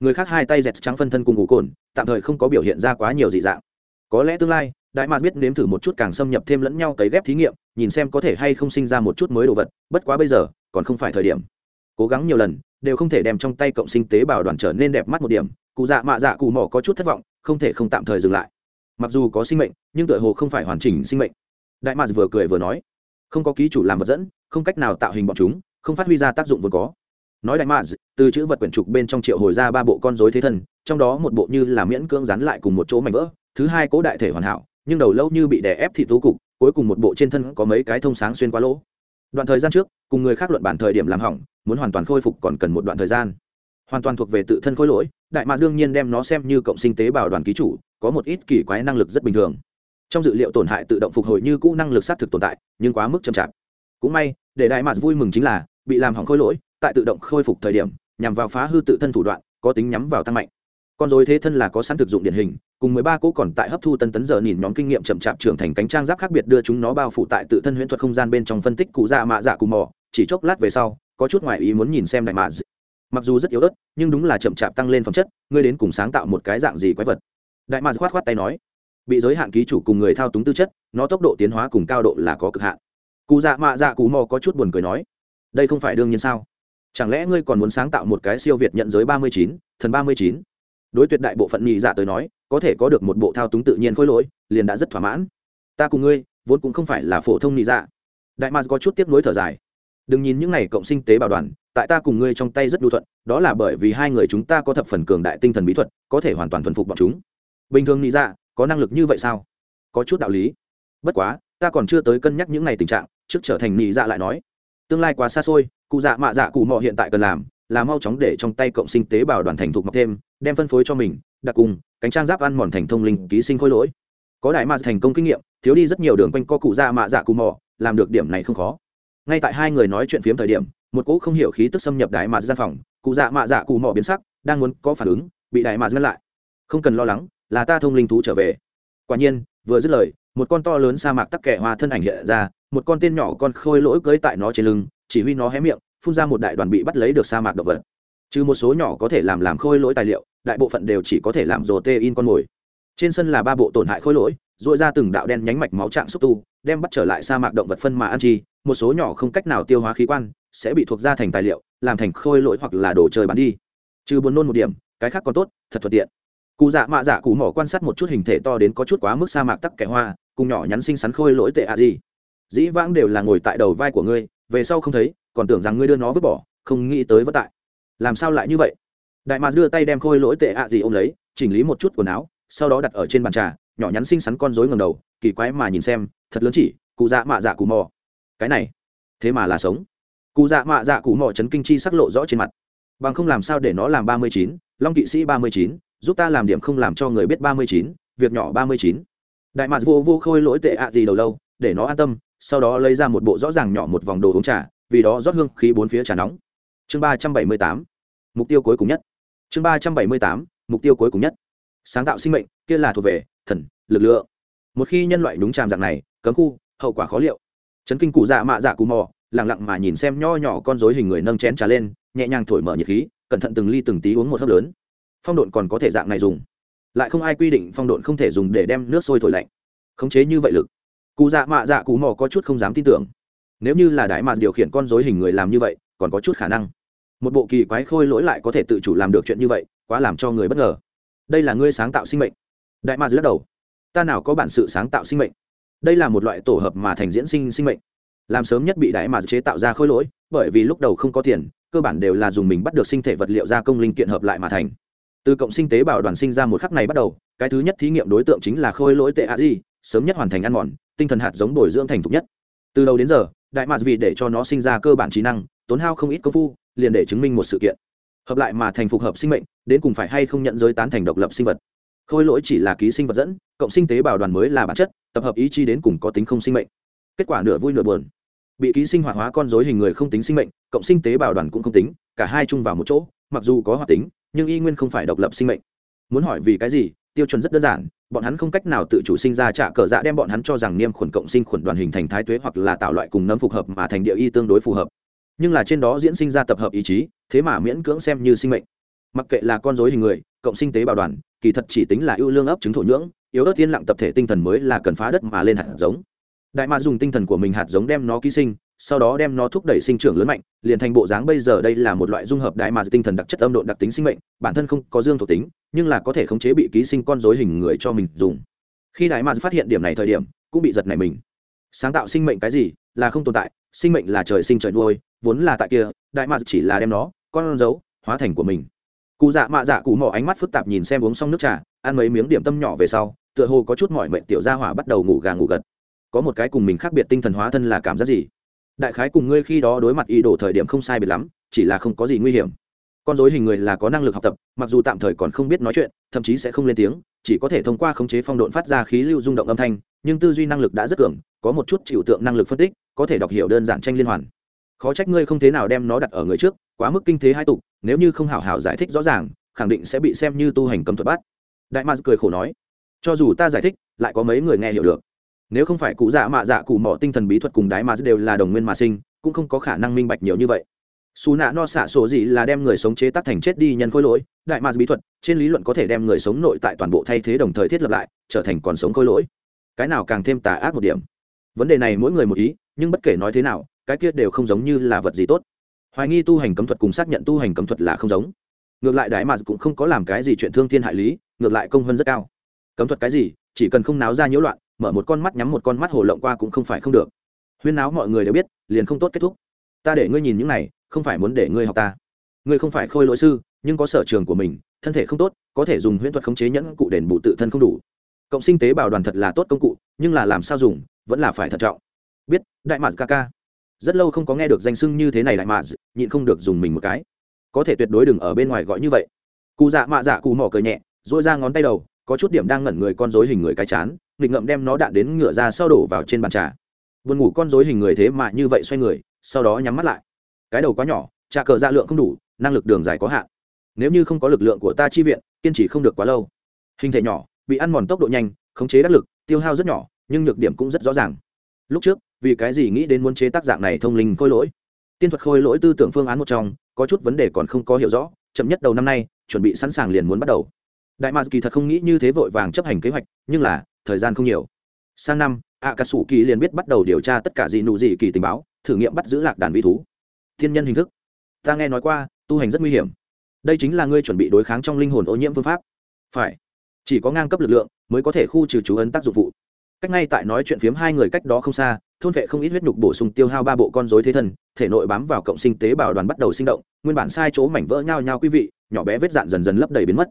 Người khác hai tay dẹt trắng phân thân cùng ủ cồn, tạm thời không có biểu hiện ra quá nhiều dị dạng. Có lẽ tương lai, đại mạc biết nếm thử một chút càng xâm nhập thêm lẫn nhau cấy ghép thí nghiệm, nhìn xem có thể hay không sinh ra một chút mới đồ vật, bất quá bây giờ còn không phải thời điểm. Cố gắng nhiều lần, đều không thể đem trong tay cộng sinh tế bào đoàn trở nên đẹp mắt một điểm, cụ dạ mạ dạ cụ mỏ có chút thất vọng, không thể không tạm thời dừng lại. Mặc dù có sinh mệnh, nhưng tựa hồ không phải hoàn chỉnh sinh mệnh. Đại mạc vừa cười vừa nói, không có ký chủ làm vật dẫn, không cách nào tạo hình bọn chúng, không phát huy ra tác dụng vốn có. Nói đại mạc từ chữ vật quyển trục bên trong triệu hồi ra ba bộ con dối thế thân, trong đó một bộ như là miễn cưỡng rắn lại cùng một chỗ mảnh vỡ, thứ hai cố đại thể hoàn hảo, nhưng đầu lâu như bị đè ép thị thú cục, cuối cùng một bộ trên thân có mấy cái thông sáng xuyên qua lỗ. Đoạn thời gian trước cùng người khác luận bản thời điểm làm hỏng, muốn hoàn toàn khôi phục còn cần một đoạn thời gian. Hoàn toàn thuộc về tự thân khối lỗi, đại mạc đương nhiên đem nó xem như cộng sinh tế bào đoàn ký chủ, có một ít kỳ quái năng lực rất bình thường. Trong dự liệu tổn hại tự động phục hồi như cũ năng lực xác thực tồn tại, nhưng quá mức chậm chạp. Cũng may, để đại mạc vui mừng chính là, bị làm hỏng khối lỗi, tại tự động khôi phục thời điểm, nhằm vào phá hư tự thân thủ đoạn, có tính nhắm vào tăng mạnh. Con dối thế thân là có sẵn thực dụng điển hình, cùng mười ba cỗ còn tại hấp thu tân tấn giờ nhìn nhóm kinh nghiệm chậm chạp trưởng thành cánh trang giáp khác biệt đưa chúng nó bao phủ tại tự thân huyễn thuật không gian bên trong phân tích cụ dạ mạ dạ cù mò chỉ chốc lát về sau, có chút ngoại ý muốn nhìn xem đại mạ mặc dù rất yếu ớt, nhưng đúng là chậm chạp tăng lên phẩm chất, ngươi đến cùng sáng tạo một cái dạng gì quái vật? Đại mạ khoát khoát tay nói. Bị giới hạn ký chủ cùng người thao túng tư chất, nó tốc độ tiến hóa cùng cao độ là có cực hạn. Cụ dạ mạ dạ cụ mò có chút buồn cười nói. Đây không phải đương nhiên sao? Chẳng lẽ ngươi còn muốn sáng tạo một cái siêu việt nhận giới ba mươi chín, thần ba mươi chín? Đối tuyệt đại bộ phận nhị dạ tới nói, có thể có được một bộ thao túng tự nhiên khối lỗi, liền đã rất thỏa mãn. Ta cùng ngươi, vốn cũng không phải là phổ thông nhị dạ. Đại mạc có chút tiếp nối thở dài đừng nhìn những này cộng sinh tế bảo đoàn, tại ta cùng ngươi trong tay rất đu thuận, đó là bởi vì hai người chúng ta có thập phần cường đại tinh thần bí thuật, có thể hoàn toàn thuần phục bọn chúng. Bình thường nghĩ dạ có năng lực như vậy sao? Có chút đạo lý. Bất quá, ta còn chưa tới cân nhắc những này tình trạng, trước trở thành nghĩ dạ lại nói. Tương lai quá xa xôi, cụ dạ mạ dạ cụ mọ hiện tại cần làm, là mau chóng để trong tay cộng sinh tế bào đoàn thành thục mọc thêm, đem phân phối cho mình, đặc cùng, cánh trang giáp ăn mòn thành thông linh ký sinh khôi lỗi. Có đại mạ thành công kinh nghiệm, thiếu đi rất nhiều đường quanh co cụ dạ mạ dạ cụ mọ, làm được điểm này không khó ngay tại hai người nói chuyện phiếm thời điểm, một cỗ không hiểu khí tức xâm nhập đại mạ gian phòng, cụ dạ mạ dạ cụ mỏ biến sắc, đang muốn có phản ứng, bị đại mạ ngăn lại. Không cần lo lắng, là ta thông linh thú trở về. Quả nhiên, vừa dứt lời, một con to lớn sa mạc tắc kẻ hoa thân ảnh hiện ra, một con tên nhỏ con khôi lỗi cưới tại nó trên lưng, chỉ huy nó hé miệng, phun ra một đại đoàn bị bắt lấy được sa mạc động vật. Trừ một số nhỏ có thể làm làm khôi lỗi tài liệu, đại bộ phận đều chỉ có thể làm rồ tê in con mồi. Trên sân là ba bộ tổn hại khôi lỗi dội ra từng đạo đen nhánh mạch máu trạng xúc tu, đem bắt trở lại sa mạc động vật phân mà ăn chi một số nhỏ không cách nào tiêu hóa khí quan, sẽ bị thuộc ra thành tài liệu, làm thành khôi lỗi hoặc là đồ chơi bán đi. Trừ buồn nôn một điểm, cái khác còn tốt, thật thuận tiện. Cụ dạ mạ dạ cụ mỏ quan sát một chút hình thể to đến có chút quá mức sa mạc tắc kẻ hoa, cùng nhỏ nhắn xinh xắn khôi lỗi tệ à gì. Dĩ vãng đều là ngồi tại đầu vai của ngươi, về sau không thấy, còn tưởng rằng ngươi đưa nó vứt bỏ, không nghĩ tới vất tại. Làm sao lại như vậy? Đại mạc đưa tay đem khôi lỗi tệ ạ gì ô m lấy, chỉnh lý một chút quần áo, sau đó đặt ở trên bàn trà, nhỏ nhắn xinh xắn con rối ngầm đầu, kỳ quái mà nhìn xem, thật lớn chỉ, cụ dạ mạ dạ cụ mò cái này thế mà là sống cụ dạ mạ dạ cụ mò chấn kinh chi sắc lộ rõ trên mặt bằng không làm sao để nó làm ba mươi chín, long kỵ sĩ ba mươi chín, giúp ta làm điểm không làm cho người biết ba mươi chín, việc nhỏ ba mươi chín. Đại mạc vô vô khôi lỗi tệ ạ gì đầu lâu, để nó an tâm, sau đó lấy ra một bộ rõ ràng nhỏ một vòng đồ uống trà, vì đó rót hương khí bốn phía trà nóng. Chương ba trăm bảy mươi tám, mục tiêu cuối cùng nhất. Chương ba trăm bảy mươi tám, mục tiêu cuối cùng nhất. Sáng tạo sinh mệnh, kia là thuộc về thần, lực lượng. Một khi nhân loại đúng tràm dạng này, cấm khu, hậu quả khó liệu chấn kinh cụ dạ mạ dạ cù mò lẳng lặng mà nhìn xem nho nhỏ con rối hình người nâng chén trà lên, nhẹ nhàng thổi mở nhiệt khí, cẩn thận từng ly từng tí uống một hớp lớn. Phong độn còn có thể dạng này dùng. Lại không ai quy định phong độn không thể dùng để đem nước sôi thổi lạnh. Khống chế như vậy lực. Cụ dạ mạ dạ cụ mò có chút không dám tin tưởng. Nếu như là đại mạt điều khiển con dối hình người làm như vậy, còn có chút khả năng. Một bộ kỳ quái khôi lỗi lại có thể tự chủ làm được chuyện như vậy, quá làm cho người bất ngờ. Đây là ngươi sáng tạo sinh mệnh. Đại mạt lắc đầu. Ta nào có bản sự sáng tạo sinh mệnh? Đây là một loại tổ hợp mà thành diễn sinh sinh mệnh. Làm sớm nhất bị đại mà chế tạo ra khối lỗi, bởi vì lúc đầu không có tiền, cơ bản đều là dùng mình bắt được sinh thể vật liệu gia công linh kiện hợp lại mà thành. Từ cộng sinh tế bào đoàn sinh ra một khắc này bắt đầu, cái thứ nhất thí nghiệm đối tượng chính là khôi lỗi tệ a di, sớm nhất hoàn thành ăn mòn, tinh thần hạt giống bồi dưỡng thành thục nhất. Từ đầu đến giờ, đại mạc vì để cho nó sinh ra cơ bản trí năng, tốn hao không ít công phu, liền để chứng minh một sự kiện. Hợp lại mà thành phục hợp sinh mệnh, đến cùng phải hay không nhận giới tán thành độc lập sinh vật khôi lỗi chỉ là ký sinh vật dẫn, cộng sinh tế bào đoàn mới là bản chất, tập hợp ý chí đến cùng có tính không sinh mệnh. Kết quả nửa vui nửa buồn. Bị ký sinh hoạt hóa con dối hình người không tính sinh mệnh, cộng sinh tế bào đoàn cũng không tính, cả hai chung vào một chỗ, mặc dù có hoạt tính, nhưng y nguyên không phải độc lập sinh mệnh. Muốn hỏi vì cái gì, tiêu chuẩn rất đơn giản, bọn hắn không cách nào tự chủ sinh ra trả cờ dạ đem bọn hắn cho rằng niêm khuẩn cộng sinh khuẩn đoàn hình thành thái tuế hoặc là tạo loại cùng nấm phục hợp mà thành địa y tương đối phù hợp. Nhưng là trên đó diễn sinh ra tập hợp ý chí, thế mà miễn cưỡng xem như sinh mệnh. Mặc kệ là con dối hình người, cộng sinh tế bào đoàn kỳ thật chỉ tính là ưu lương ấp chứng thổ nhưỡng, yếu ớt tiên lặng tập thể tinh thần mới là cần phá đất mà lên hạt giống. Đại mạc dùng tinh thần của mình hạt giống đem nó ký sinh, sau đó đem nó thúc đẩy sinh trưởng lớn mạnh, liền thành bộ dáng bây giờ đây là một loại dung hợp đại mạc tinh thần đặc chất âm độ đặc tính sinh mệnh, bản thân không có dương thuộc tính, nhưng là có thể khống chế bị ký sinh con dối hình người cho mình dùng. Khi đại mạc phát hiện điểm này thời điểm, cũng bị giật này mình. Sáng tạo sinh mệnh cái gì, là không tồn tại, sinh mệnh là trời sinh trời nuôi, vốn là tại kia, đại mạc chỉ là đem nó, con dấu, hóa thành của mình cụ dạ mạ dạ cụ mỏ ánh mắt phức tạp nhìn xem uống xong nước trà, ăn mấy miếng điểm tâm nhỏ về sau, tựa hồ có chút mỏi mệnh tiểu gia hỏa bắt đầu ngủ gà ngủ gật. Có một cái cùng mình khác biệt tinh thần hóa thân là cảm giác gì? Đại khái cùng ngươi khi đó đối mặt ý đồ thời điểm không sai biệt lắm, chỉ là không có gì nguy hiểm. Con dối hình người là có năng lực học tập, mặc dù tạm thời còn không biết nói chuyện, thậm chí sẽ không lên tiếng, chỉ có thể thông qua khống chế phong độn phát ra khí lưu rung động âm thanh, nhưng tư duy năng lực đã rất cường, có một chút chịu tượng năng lực phân tích, có thể đọc hiểu đơn giản tranh liên hoàn. Khó trách ngươi không thế nào đem nó đặt ở người trước quá mức kinh thế hai tục, nếu như không hảo hảo giải thích rõ ràng, khẳng định sẽ bị xem như tu hành cấm thuật bắt. Đại mars cười khổ nói, cho dù ta giải thích, lại có mấy người nghe hiểu được. Nếu không phải cụ dạ mạ dạ cụ mỏ tinh thần bí thuật cùng đái mars đều là đồng nguyên mà sinh, cũng không có khả năng minh bạch nhiều như vậy. Xù nạ no xạ sổ gì là đem người sống chế tác thành chết đi nhân khối lỗi, đại mars bí thuật, trên lý luận có thể đem người sống nội tại toàn bộ thay thế đồng thời thiết lập lại, trở thành còn sống khối lỗi. Cái nào càng thêm tà ác một điểm? Vấn đề này mỗi người một ý, nhưng bất kể nói thế nào, cái kia đều không giống như là vật gì tốt hoài nghi tu hành cấm thuật cùng xác nhận tu hành cấm thuật là không giống. Ngược lại đại mà cũng không có làm cái gì chuyện thương thiên hại lý, ngược lại công hơn rất cao. Cấm thuật cái gì, chỉ cần không náo ra nhiễu loạn, mở một con mắt nhắm một con mắt hồ lộng qua cũng không phải không được. Huyên náo mọi người đều biết, liền không tốt kết thúc. Ta để ngươi nhìn những này, không phải muốn để ngươi học ta. Ngươi không phải khôi lỗi sư, nhưng có sở trường của mình, thân thể không tốt, có thể dùng huyễn thuật khống chế nhẫn cụ đền bù tự thân không đủ. Cộng sinh tế bào đoàn thật là tốt công cụ, nhưng là làm sao dùng, vẫn là phải thận trọng. Biết, đại mạc ca ca rất lâu không có nghe được danh sưng như thế này đại mạ nhịn không được dùng mình một cái. Có thể tuyệt đối đừng ở bên ngoài gọi như vậy. Cụ dạ mạ dạ cụ mỏ cười nhẹ dội ra ngón tay đầu, có chút điểm đang ngẩn người con dối hình người cái chán, nghịch ngậm đem nó đạn đến ngựa ra sau đổ vào trên bàn trà. Vườn ngủ con dối hình người thế mà như vậy xoay người, sau đó nhắm mắt lại. Cái đầu quá nhỏ, trà cờ dạ lượng không đủ, năng lực đường dài có hạn. Nếu như không có lực lượng của ta chi viện, kiên trì không được quá lâu. Hình thể nhỏ, bị ăn mòn tốc độ nhanh, khống chế đắc lực, tiêu hao rất nhỏ, nhưng nhược điểm cũng rất rõ ràng. Lúc trước vì cái gì nghĩ đến muốn chế tác dạng này thông linh khôi lỗi? Tiên thuật khôi lỗi tư tưởng phương án một trong, có chút vấn đề còn không có hiểu rõ, chậm nhất đầu năm nay, chuẩn bị sẵn sàng liền muốn bắt đầu. Đại mạc kỳ thật không nghĩ như thế vội vàng chấp hành kế hoạch, nhưng là, thời gian không nhiều. Sang năm ạ cà sủ kỳ liền biết bắt đầu điều tra tất cả gì nụ gì kỳ tình báo, thử nghiệm bắt giữ lạc đàn vị thú. Thiên nhân hình thức. Ta nghe nói qua, tu hành rất nguy hiểm. Đây chính là ngươi chuẩn bị đối kháng trong linh hồn ô nhiễm phương pháp. Phải. Chỉ có ngang cấp lực lượng mới có thể khu trừ chú ấn tác dụng vụ. Cách ngay tại nói chuyện phiếm hai người cách đó không xa thôn vệ không ít huyết nhục bổ sung tiêu hao ba bộ con dối thế thân, thể nội bám vào cộng sinh tế bào đoàn bắt đầu sinh động, nguyên bản sai chỗ mảnh vỡ nhau nhau quý vị, nhỏ bé vết dạn dần dần lấp đầy biến mất.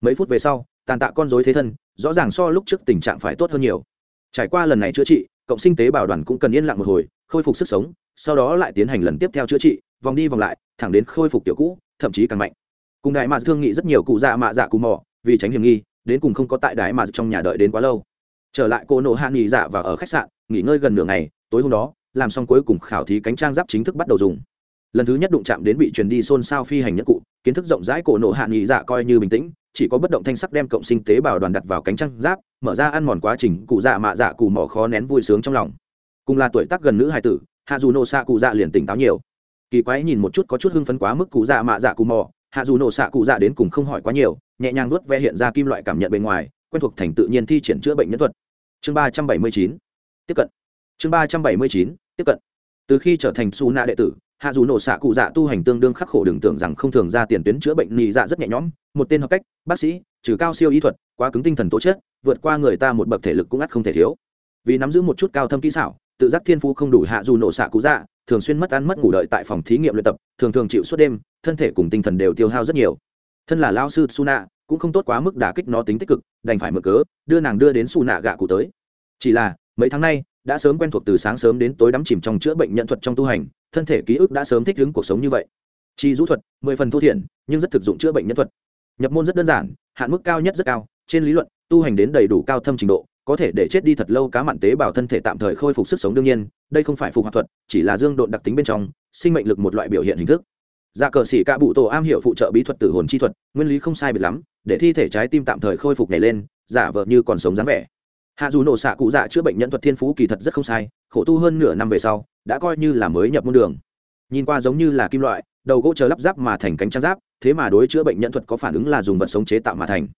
Mấy phút về sau, tàn tạ con dối thế thân, rõ ràng so lúc trước tình trạng phải tốt hơn nhiều. Trải qua lần này chữa trị, cộng sinh tế bào đoàn cũng cần yên lặng một hồi, khôi phục sức sống, sau đó lại tiến hành lần tiếp theo chữa trị, vòng đi vòng lại, thẳng đến khôi phục tiểu cũ, thậm chí càng mạnh. Cùng đại mạ thương nghị rất nhiều cụ dạ mạ dạ cù mò, vì tránh hiểm nghi, đến cùng không có tại đại mạ trong nhà đợi đến quá lâu. Trở lại cô nộ hạ nghỉ dạ và ở khách sạn nghỉ ngơi gần nửa ngày, tối hôm đó, làm xong cuối cùng khảo thí cánh trang giáp chính thức bắt đầu dùng. Lần thứ nhất đụng chạm đến bị truyền đi xôn xao phi hành nhất cụ, kiến thức rộng rãi cổ nộ hạ nghỉ dạ coi như bình tĩnh, chỉ có bất động thanh sắc đem cộng sinh tế bào đoàn đặt vào cánh trang giáp, mở ra ăn mòn quá trình, cụ dạ mạ dạ cụ mỏ khó nén vui sướng trong lòng. Cùng là tuổi tác gần nữ hài tử, hạ dù nộ xạ cụ dạ liền tỉnh táo nhiều. Kỳ quái nhìn một chút có chút hưng phấn quá mức cụ dạ mạ dạ cụ mỏ, hạ dù nộ xạ cụ dạ đến cùng không hỏi quá nhiều, nhẹ nhàng nuốt ve hiện ra kim loại cảm nhận bên ngoài, quen thuộc thành tự nhiên thi triển chữa bệnh nhân thuật. Chương ba trăm bảy mươi chín tiếp cận. Chương ba trăm bảy mươi chín, tiếp cận. Từ khi trở thành su nạ đệ tử, hạ dù nổ xạ cụ dạ tu hành tương đương khắc khổ đừng tưởng rằng không thường ra tiền tuyến chữa bệnh nhị dạ rất nhẹ nhõm. Một tên học cách, bác sĩ, trừ cao siêu y thuật, quá cứng tinh thần tố chất, vượt qua người ta một bậc thể lực cũng ắt không thể thiếu. Vì nắm giữ một chút cao thâm kỹ xảo, tự giác thiên phú không đủ hạ dù nổ xạ cụ dạ thường xuyên mất ăn mất ngủ đợi tại phòng thí nghiệm luyện tập, thường thường chịu suốt đêm, thân thể cùng tinh thần đều tiêu hao rất nhiều. Thân là lao sư su na, cũng không tốt quá mức đả kích nó tính tích cực, đành phải mở cớ, đưa nàng đưa đến su nạ gạ cụ tới. Chỉ là mấy tháng nay, đã sớm quen thuộc từ sáng sớm đến tối đắm chìm trong chữa bệnh nhận thuật trong tu hành, thân thể ký ức đã sớm thích ứng cuộc sống như vậy. Chi rũ thuật, mười phần thô thiển, nhưng rất thực dụng chữa bệnh nhân thuật. Nhập môn rất đơn giản, hạn mức cao nhất rất cao, trên lý luận, tu hành đến đầy đủ cao thâm trình độ, có thể để chết đi thật lâu cá mặn tế bào thân thể tạm thời khôi phục sức sống đương nhiên, đây không phải phục hoạt thuật, chỉ là dương độn đặc tính bên trong, sinh mệnh lực một loại biểu hiện hình thức. Dạ cờ sĩ cạ bụ tổ am hiểu phụ trợ bí thuật tử hồn chi thuật, nguyên lý không sai biệt lắm, để thi thể trái tim tạm thời khôi phục nhảy lên, giả vợ như còn sống dáng vẻ hạ dù nổ xạ cụ dạ chữa bệnh nhân thuật thiên phú kỳ thật rất không sai, khổ tu hơn nửa năm về sau, đã coi như là mới nhập môn đường. Nhìn qua giống như là kim loại, đầu gỗ chờ lắp ráp mà thành cánh trang giáp, thế mà đối chữa bệnh nhân thuật có phản ứng là dùng vật sống chế tạo mà thành.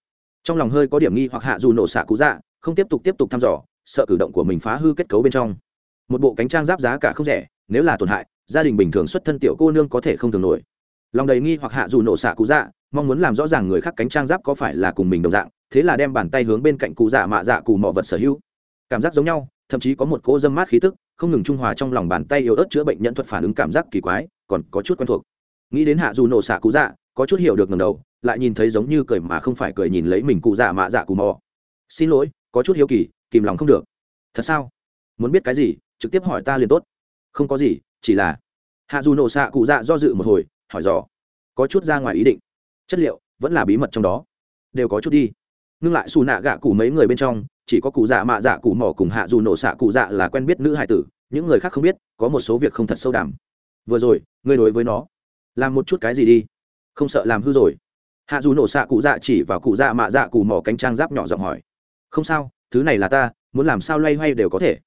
Trong lòng hơi có điểm nghi hoặc hạ dù nổ xạ cụ dạ không tiếp tục tiếp tục thăm dò, sợ cử động của mình phá hư kết cấu bên trong. Một bộ cánh trang giáp giá cả không rẻ, nếu là tổn hại, gia đình bình thường xuất thân tiểu cô nương có thể không thường nổi. Lòng đầy nghi hoặc hạ dù nổ xạ cụ dạ mong muốn làm rõ ràng người khác cánh trang giáp có phải là cùng mình đồng dạng thế là đem bàn tay hướng bên cạnh cụ dạ mạ dạ cụ mỏ vật sở hữu. Cảm giác giống nhau, thậm chí có một cỗ dâm mát khí tức, không ngừng trung hòa trong lòng bàn tay yếu ớt chữa bệnh nhận thuật phản ứng cảm giác kỳ quái, còn có chút quen thuộc. Nghĩ đến hạ dù nổ xạ cụ dạ có chút hiểu được ngầm đầu, lại nhìn thấy giống như cười mà không phải cười nhìn lấy mình cụ dạ mạ dạ cụ mò xin lỗi, có chút hiếu kỳ, kìm lòng không được. Thật sao? Muốn biết cái gì? Trực tiếp hỏi ta liền tốt. Không có gì, chỉ là hạ dù nổ xạ cụ dạ do dự một hồi, hỏi dò. Có chút ra ngoài ý định. Chất liệu vẫn là bí mật trong đó. Đều có chút đi ngưng lại xù nạ gạ cụ mấy người bên trong, chỉ có cụ dạ mạ dạ cụ mỏ cùng hạ dù nổ xạ cụ dạ là quen biết nữ hải tử, những người khác không biết, có một số việc không thật sâu đàm vừa rồi, ngươi đối với nó, làm một chút cái gì đi? Không sợ làm hư rồi. Hạ dù nổ xạ cụ dạ chỉ vào cụ dạ mạ dạ cụ mỏ cánh trang giáp nhỏ giọng hỏi. Không sao, thứ này là ta, muốn làm sao loay hoay đều có thể.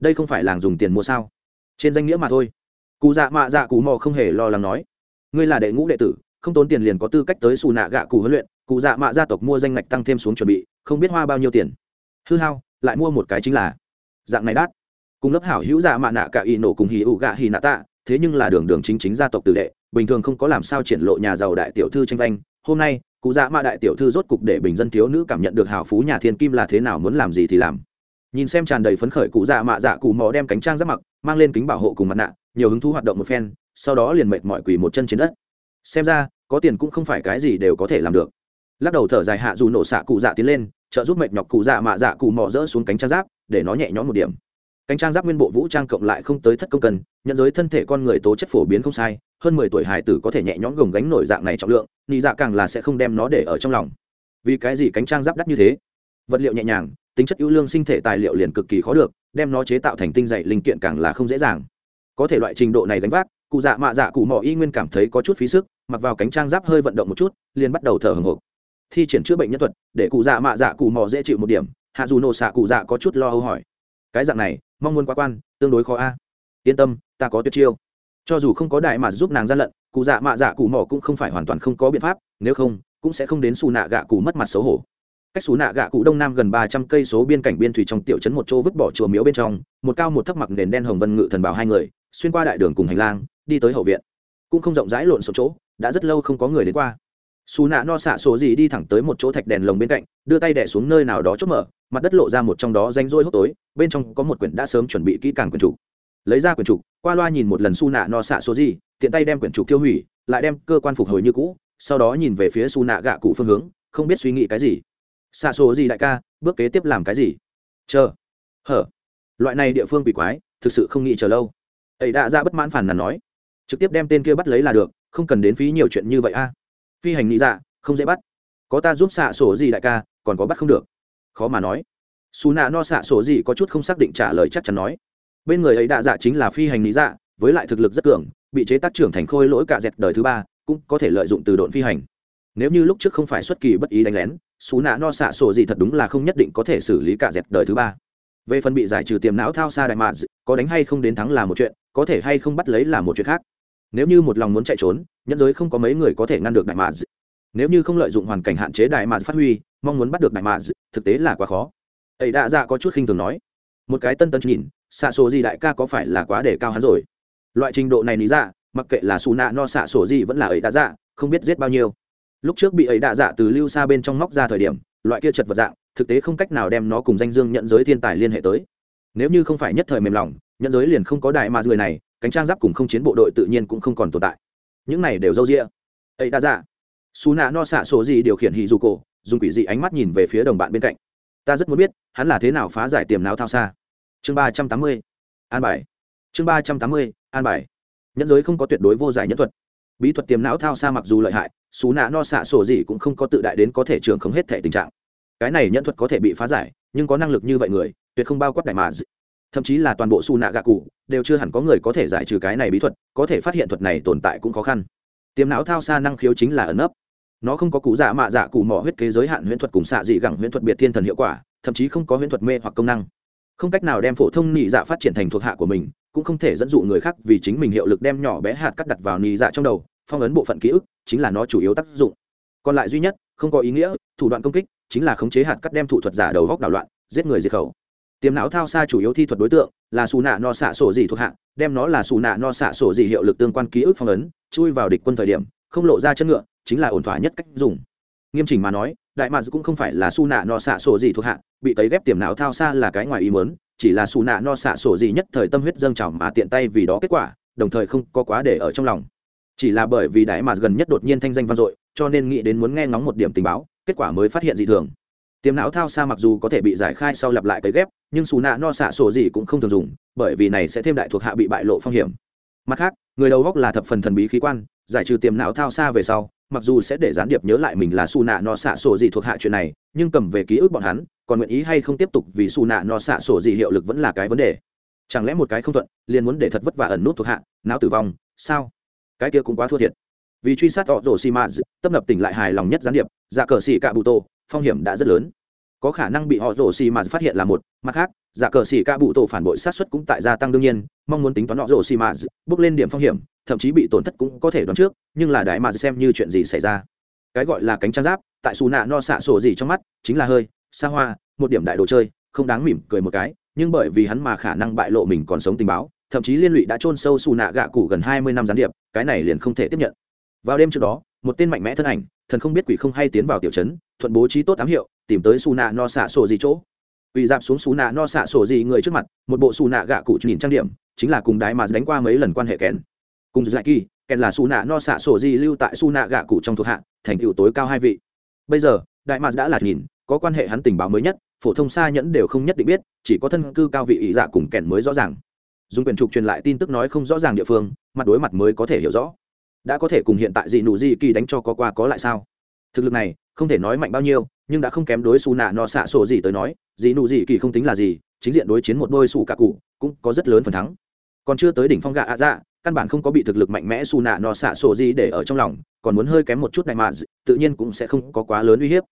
Đây không phải làng dùng tiền mua sao? Trên danh nghĩa mà thôi. Cụ dạ mạ dạ cụ mỏ không hề lo lắng nói. Ngươi là đệ ngũ đệ tử, không tốn tiền liền có tư cách tới xù nạ gạ cụ huấn luyện cụ dạ mạ gia tộc mua danh ngạch tăng thêm xuống chuẩn bị, không biết hoa bao nhiêu tiền. Hư hao, lại mua một cái chính là dạng này đắt. Cùng lớp hảo hữu dạ mạ nạ cả y nổ cùng hì ụ gạ hì nạ tạ, thế nhưng là đường đường chính chính gia tộc tử đệ, bình thường không có làm sao triển lộ nhà giàu đại tiểu thư tranh vanh. Hôm nay, cụ dạ mạ đại tiểu thư rốt cục để bình dân thiếu nữ cảm nhận được hào phú nhà thiên kim là thế nào muốn làm gì thì làm. Nhìn xem tràn đầy phấn khởi cụ dạ mạ dạ cụ mò đem cánh trang giáp mặc, mang lên kính bảo hộ cùng mặt nạ, nhiều hứng thú hoạt động một phen, sau đó liền mệt mỏi quỳ một chân trên đất. Xem ra, có tiền cũng không phải cái gì đều có thể làm được lắc đầu thở dài hạ dù nổ xạ cụ dạ tiến lên, trợ giúp mệt nhọc cụ dạ mạ dạ cụ mò rỡ xuống cánh trang giáp, để nó nhẹ nhõm một điểm. Cánh trang giáp nguyên bộ vũ trang cộng lại không tới thất công cần, nhận giới thân thể con người tố chất phổ biến không sai, hơn mười tuổi hải tử có thể nhẹ nhõm gồng gánh nổi dạng này trọng lượng, nị dạ càng là sẽ không đem nó để ở trong lòng. Vì cái gì cánh trang giáp đắt như thế? Vật liệu nhẹ nhàng, tính chất ưu lương sinh thể tài liệu liền cực kỳ khó được, đem nó chế tạo thành tinh dạy linh kiện càng là không dễ dàng. Có thể loại trình độ này gánh vác, cụ dạ mạ dạ cụ mỏ y nguyên cảm thấy có chút phí sức, mặc vào cánh trang giáp hơi vận động một chút, liền bắt đầu thở hồng hộc thi triển chữa bệnh nhân thuật, để cụ dạ mạ dạ cụ mỏ dễ chịu một điểm, hạ dù nổ xạ cụ dạ có chút lo âu hỏi. Cái dạng này, mong muốn quá quan, tương đối khó a. Yên tâm, ta có tuyệt chiêu. Cho dù không có đại mà giúp nàng gian lận, cụ dạ mạ dạ cụ mỏ cũng không phải hoàn toàn không có biện pháp, nếu không, cũng sẽ không đến xù nạ gạ cụ mất mặt xấu hổ. Cách xù nạ gạ cụ đông nam gần ba trăm cây số biên cảnh biên thủy trong tiểu trấn một chỗ vứt bỏ chùa miếu bên trong, một cao một thấp mặc nền đen hồng vân ngự thần bảo hai người, xuyên qua đại đường cùng hành lang, đi tới hậu viện. Cũng không rộng rãi lộn xộn chỗ, đã rất lâu không có người đến qua xù nạ no xạ số gì đi thẳng tới một chỗ thạch đèn lồng bên cạnh, đưa tay đẻ xuống nơi nào đó chốt mở, mặt đất lộ ra một trong đó ranh rỗi hốc tối, bên trong có một quyển đã sớm chuẩn bị kỹ càng quyển trục. Lấy ra quyển trục, qua loa nhìn một lần xù nạ no xạ số gì, tiện tay đem quyển trục tiêu hủy, lại đem cơ quan phục hồi như cũ, sau đó nhìn về phía xù nạ gạ cụ phương hướng, không biết suy nghĩ cái gì. Xạ số gì đại ca, bước kế tiếp làm cái gì? Chờ. Hở. Loại này địa phương bị quái, thực sự không nghĩ chờ lâu. Ấy đã ra bất mãn phản nàn nói. Trực tiếp đem tên kia bắt lấy là được, không cần đến phí nhiều chuyện như vậy a phi hành nghĩ dạ không dễ bắt. Có ta giúp xạ sổ gì đại ca, còn có bắt không được. Khó mà nói. Xù nạ no xạ sổ gì có chút không xác định trả lời chắc chắn nói. Bên người ấy đạ dạ chính là phi hành lý dạ với lại thực lực rất cường, bị chế tác trưởng thành khôi lỗi cả dẹt đời thứ ba, cũng có thể lợi dụng từ độn phi hành. Nếu như lúc trước không phải xuất kỳ bất ý đánh lén, xù nạ no xạ sổ gì thật đúng là không nhất định có thể xử lý cả dẹt đời thứ ba. Về phần bị giải trừ tiềm não thao xa đại mạ có đánh hay không đến thắng là một chuyện, có thể hay không bắt lấy là một chuyện khác nếu như một lòng muốn chạy trốn nhân giới không có mấy người có thể ngăn được đại mạc nếu như không lợi dụng hoàn cảnh hạn chế đại mạc phát huy, mong muốn bắt được đại mạc thực tế là quá khó. Ấy đã ra dạ có chút khinh thường nói. Một cái tân tân nhìn, xạ sổ gì đại ca có phải là quá để cao hắn rồi? Loại trình độ này lý ra mặc kệ là xù nạ no xạ sổ gì vẫn là ấy đã dạ không biết giết bao nhiêu. Lúc trước bị ấy đã dạ từ lưu xa bên trong móc ra thời điểm, loại kia chật vật dạng, thực tế không cách nào đem nó cùng danh dương nhận giới thiên tài liên hệ tới. Nếu như không phải nhất thời mềm lòng nhận giới liền không có đại mà người này cánh trang giáp cùng không chiến bộ đội tự nhiên cũng không còn tồn tại. Những này đều râu rĩa ấy đã dạ. Xù nạ no xạ số gì điều khiển hì dù cổ, dùng quỷ dị ánh mắt nhìn về phía đồng bạn bên cạnh. Ta rất muốn biết, hắn là thế nào phá giải tiềm não thao xa? Chương ba trăm tám mươi. An bài. Chương ba trăm tám mươi, an bài. Nhẫn giới không có tuyệt đối vô giải nhân thuật. Bí thuật tiềm não thao xa mặc dù lợi hại, xú nạ no xạ sổ gì cũng không có tự đại đến có thể trường không hết thể tình trạng. Cái này nhân thuật có thể bị phá giải, nhưng có năng lực như vậy người, tuyệt không bao quát đại mà thậm chí là toàn bộ su nạ gạ cụ đều chưa hẳn có người có thể giải trừ cái này bí thuật, có thể phát hiện thuật này tồn tại cũng khó khăn. Tiềm não thao xa năng khiếu chính là ẩn ấp nó không có cụ dạ mạ dạ cụ mỏ huyết kế giới hạn huyễn thuật cùng xạ dị gẳng huyễn thuật biệt thiên thần hiệu quả, thậm chí không có huyễn thuật mê hoặc công năng. Không cách nào đem phổ thông nhị dạ phát triển thành thuộc hạ của mình, cũng không thể dẫn dụ người khác vì chính mình hiệu lực đem nhỏ bé hạt cắt đặt vào nhị dạ trong đầu, phong ấn bộ phận ký ức chính là nó chủ yếu tác dụng. Còn lại duy nhất, không có ý nghĩa, thủ đoạn công kích chính là khống chế hạt cắt đem thủ thuật giả đầu góc đảo loạn, giết người diệt khẩu tiềm não thao xa chủ yếu thi thuật đối tượng là xù nạ no xạ sổ gì thuộc hạ, đem nó là xù nạ no xạ sổ gì hiệu lực tương quan ký ức phong ấn, chui vào địch quân thời điểm, không lộ ra chân ngựa, chính là ổn thỏa nhất cách dùng. Nghiêm chỉnh mà nói, đại mads cũng không phải là xù nạ no xạ sổ gì thuộc hạ, bị tấy ghép tiềm não thao xa là cái ngoài ý mớn chỉ là xù nạ no xạ sổ gì nhất thời tâm huyết dâng trào mà tiện tay vì đó kết quả, đồng thời không có quá để ở trong lòng. Chỉ là bởi vì đại mads gần nhất đột nhiên thanh danh vang dội, cho nên nghĩ đến muốn nghe ngóng một điểm tình báo, kết quả mới phát hiện dị thường tiềm não thao xa mặc dù có thể bị giải khai sau lặp lại cấy ghép, nhưng xù nạ no xạ sổ gì cũng không thường dùng, bởi vì này sẽ thêm đại thuộc hạ bị bại lộ phong hiểm. Mặt khác, người đầu góc là thập phần thần bí khí quan, giải trừ tiềm não thao xa về sau, mặc dù sẽ để gián điệp nhớ lại mình là su nạ no xạ sổ gì thuộc hạ chuyện này, nhưng cầm về ký ức bọn hắn, còn nguyện ý hay không tiếp tục vì su nạ no xạ sổ gì hiệu lực vẫn là cái vấn đề. Chẳng lẽ một cái không thuận, liền muốn để thật vất vả ẩn nút thuộc hạ, não tử vong, sao? Cái kia cũng quá thua thiệt. Vì truy sát họ rổ xi mã tấp nập tỉnh lại hài lòng nhất gián điệp dạ cờ xỉ cạ bụ tô phong hiểm đã rất lớn. Có khả năng bị họ rổ xì mà phát hiện là một, mặt khác, giả cờ xì ca bụ tổ phản bội sát xuất cũng tại gia tăng đương nhiên, mong muốn tính toán họ rổ xì mà bước lên điểm phong hiểm, thậm chí bị tổn thất cũng có thể đoán trước, nhưng là đại mà xem như chuyện gì xảy ra. Cái gọi là cánh trang giáp, tại xù nạ no xạ sổ gì trong mắt, chính là hơi, xa hoa, một điểm đại đồ chơi, không đáng mỉm cười một cái, nhưng bởi vì hắn mà khả năng bại lộ mình còn sống tình báo, thậm chí liên lụy đã chôn sâu xù nạ gạ cụ gần hai mươi năm gián điệp, cái này liền không thể tiếp nhận. Vào đêm trước đó, một tên mạnh mẽ thân ảnh, thần không biết quỷ không hay tiến vào tiểu trấn thuận bố trí tốt ám hiệu, tìm tới xù nạ no xạ sổ gì chỗ. Quỳ dạp xuống xù nạ no xạ sổ gì người trước mặt, một bộ xù nạ gạ cụ nhìn trang điểm, chính là cùng đái mà đánh qua mấy lần quan hệ kèn. Cùng dạy kỳ, kèn là xù nạ no xạ sổ gì lưu tại xù nạ gạ cụ trong thuộc hạ, thành tựu tối cao hai vị. Bây giờ đại mà đã là nhìn, có quan hệ hắn tình báo mới nhất, phổ thông xa nhẫn đều không nhất định biết, chỉ có thân cư cao vị ý dạ cùng kèn mới rõ ràng. Dùng quyền trục truyền lại tin tức nói không rõ ràng địa phương, mặt đối mặt mới có thể hiểu rõ. Đã có thể cùng hiện tại dị nụ dị kỳ đánh cho có qua có lại sao? Thực lực này không thể nói mạnh bao nhiêu nhưng đã không kém đối xù nạ no xạ sổ gì tới nói gì nụ dị kỳ không tính là gì chính diện đối chiến một đôi xù cả cụ cũng có rất lớn phần thắng. Còn chưa tới đỉnh phong gạ ạ dạ căn bản không có bị thực lực mạnh mẽ xù nạ no xạ sổ gì để ở trong lòng còn muốn hơi kém một chút đại mà, tự nhiên cũng sẽ không có quá lớn uy hiếp.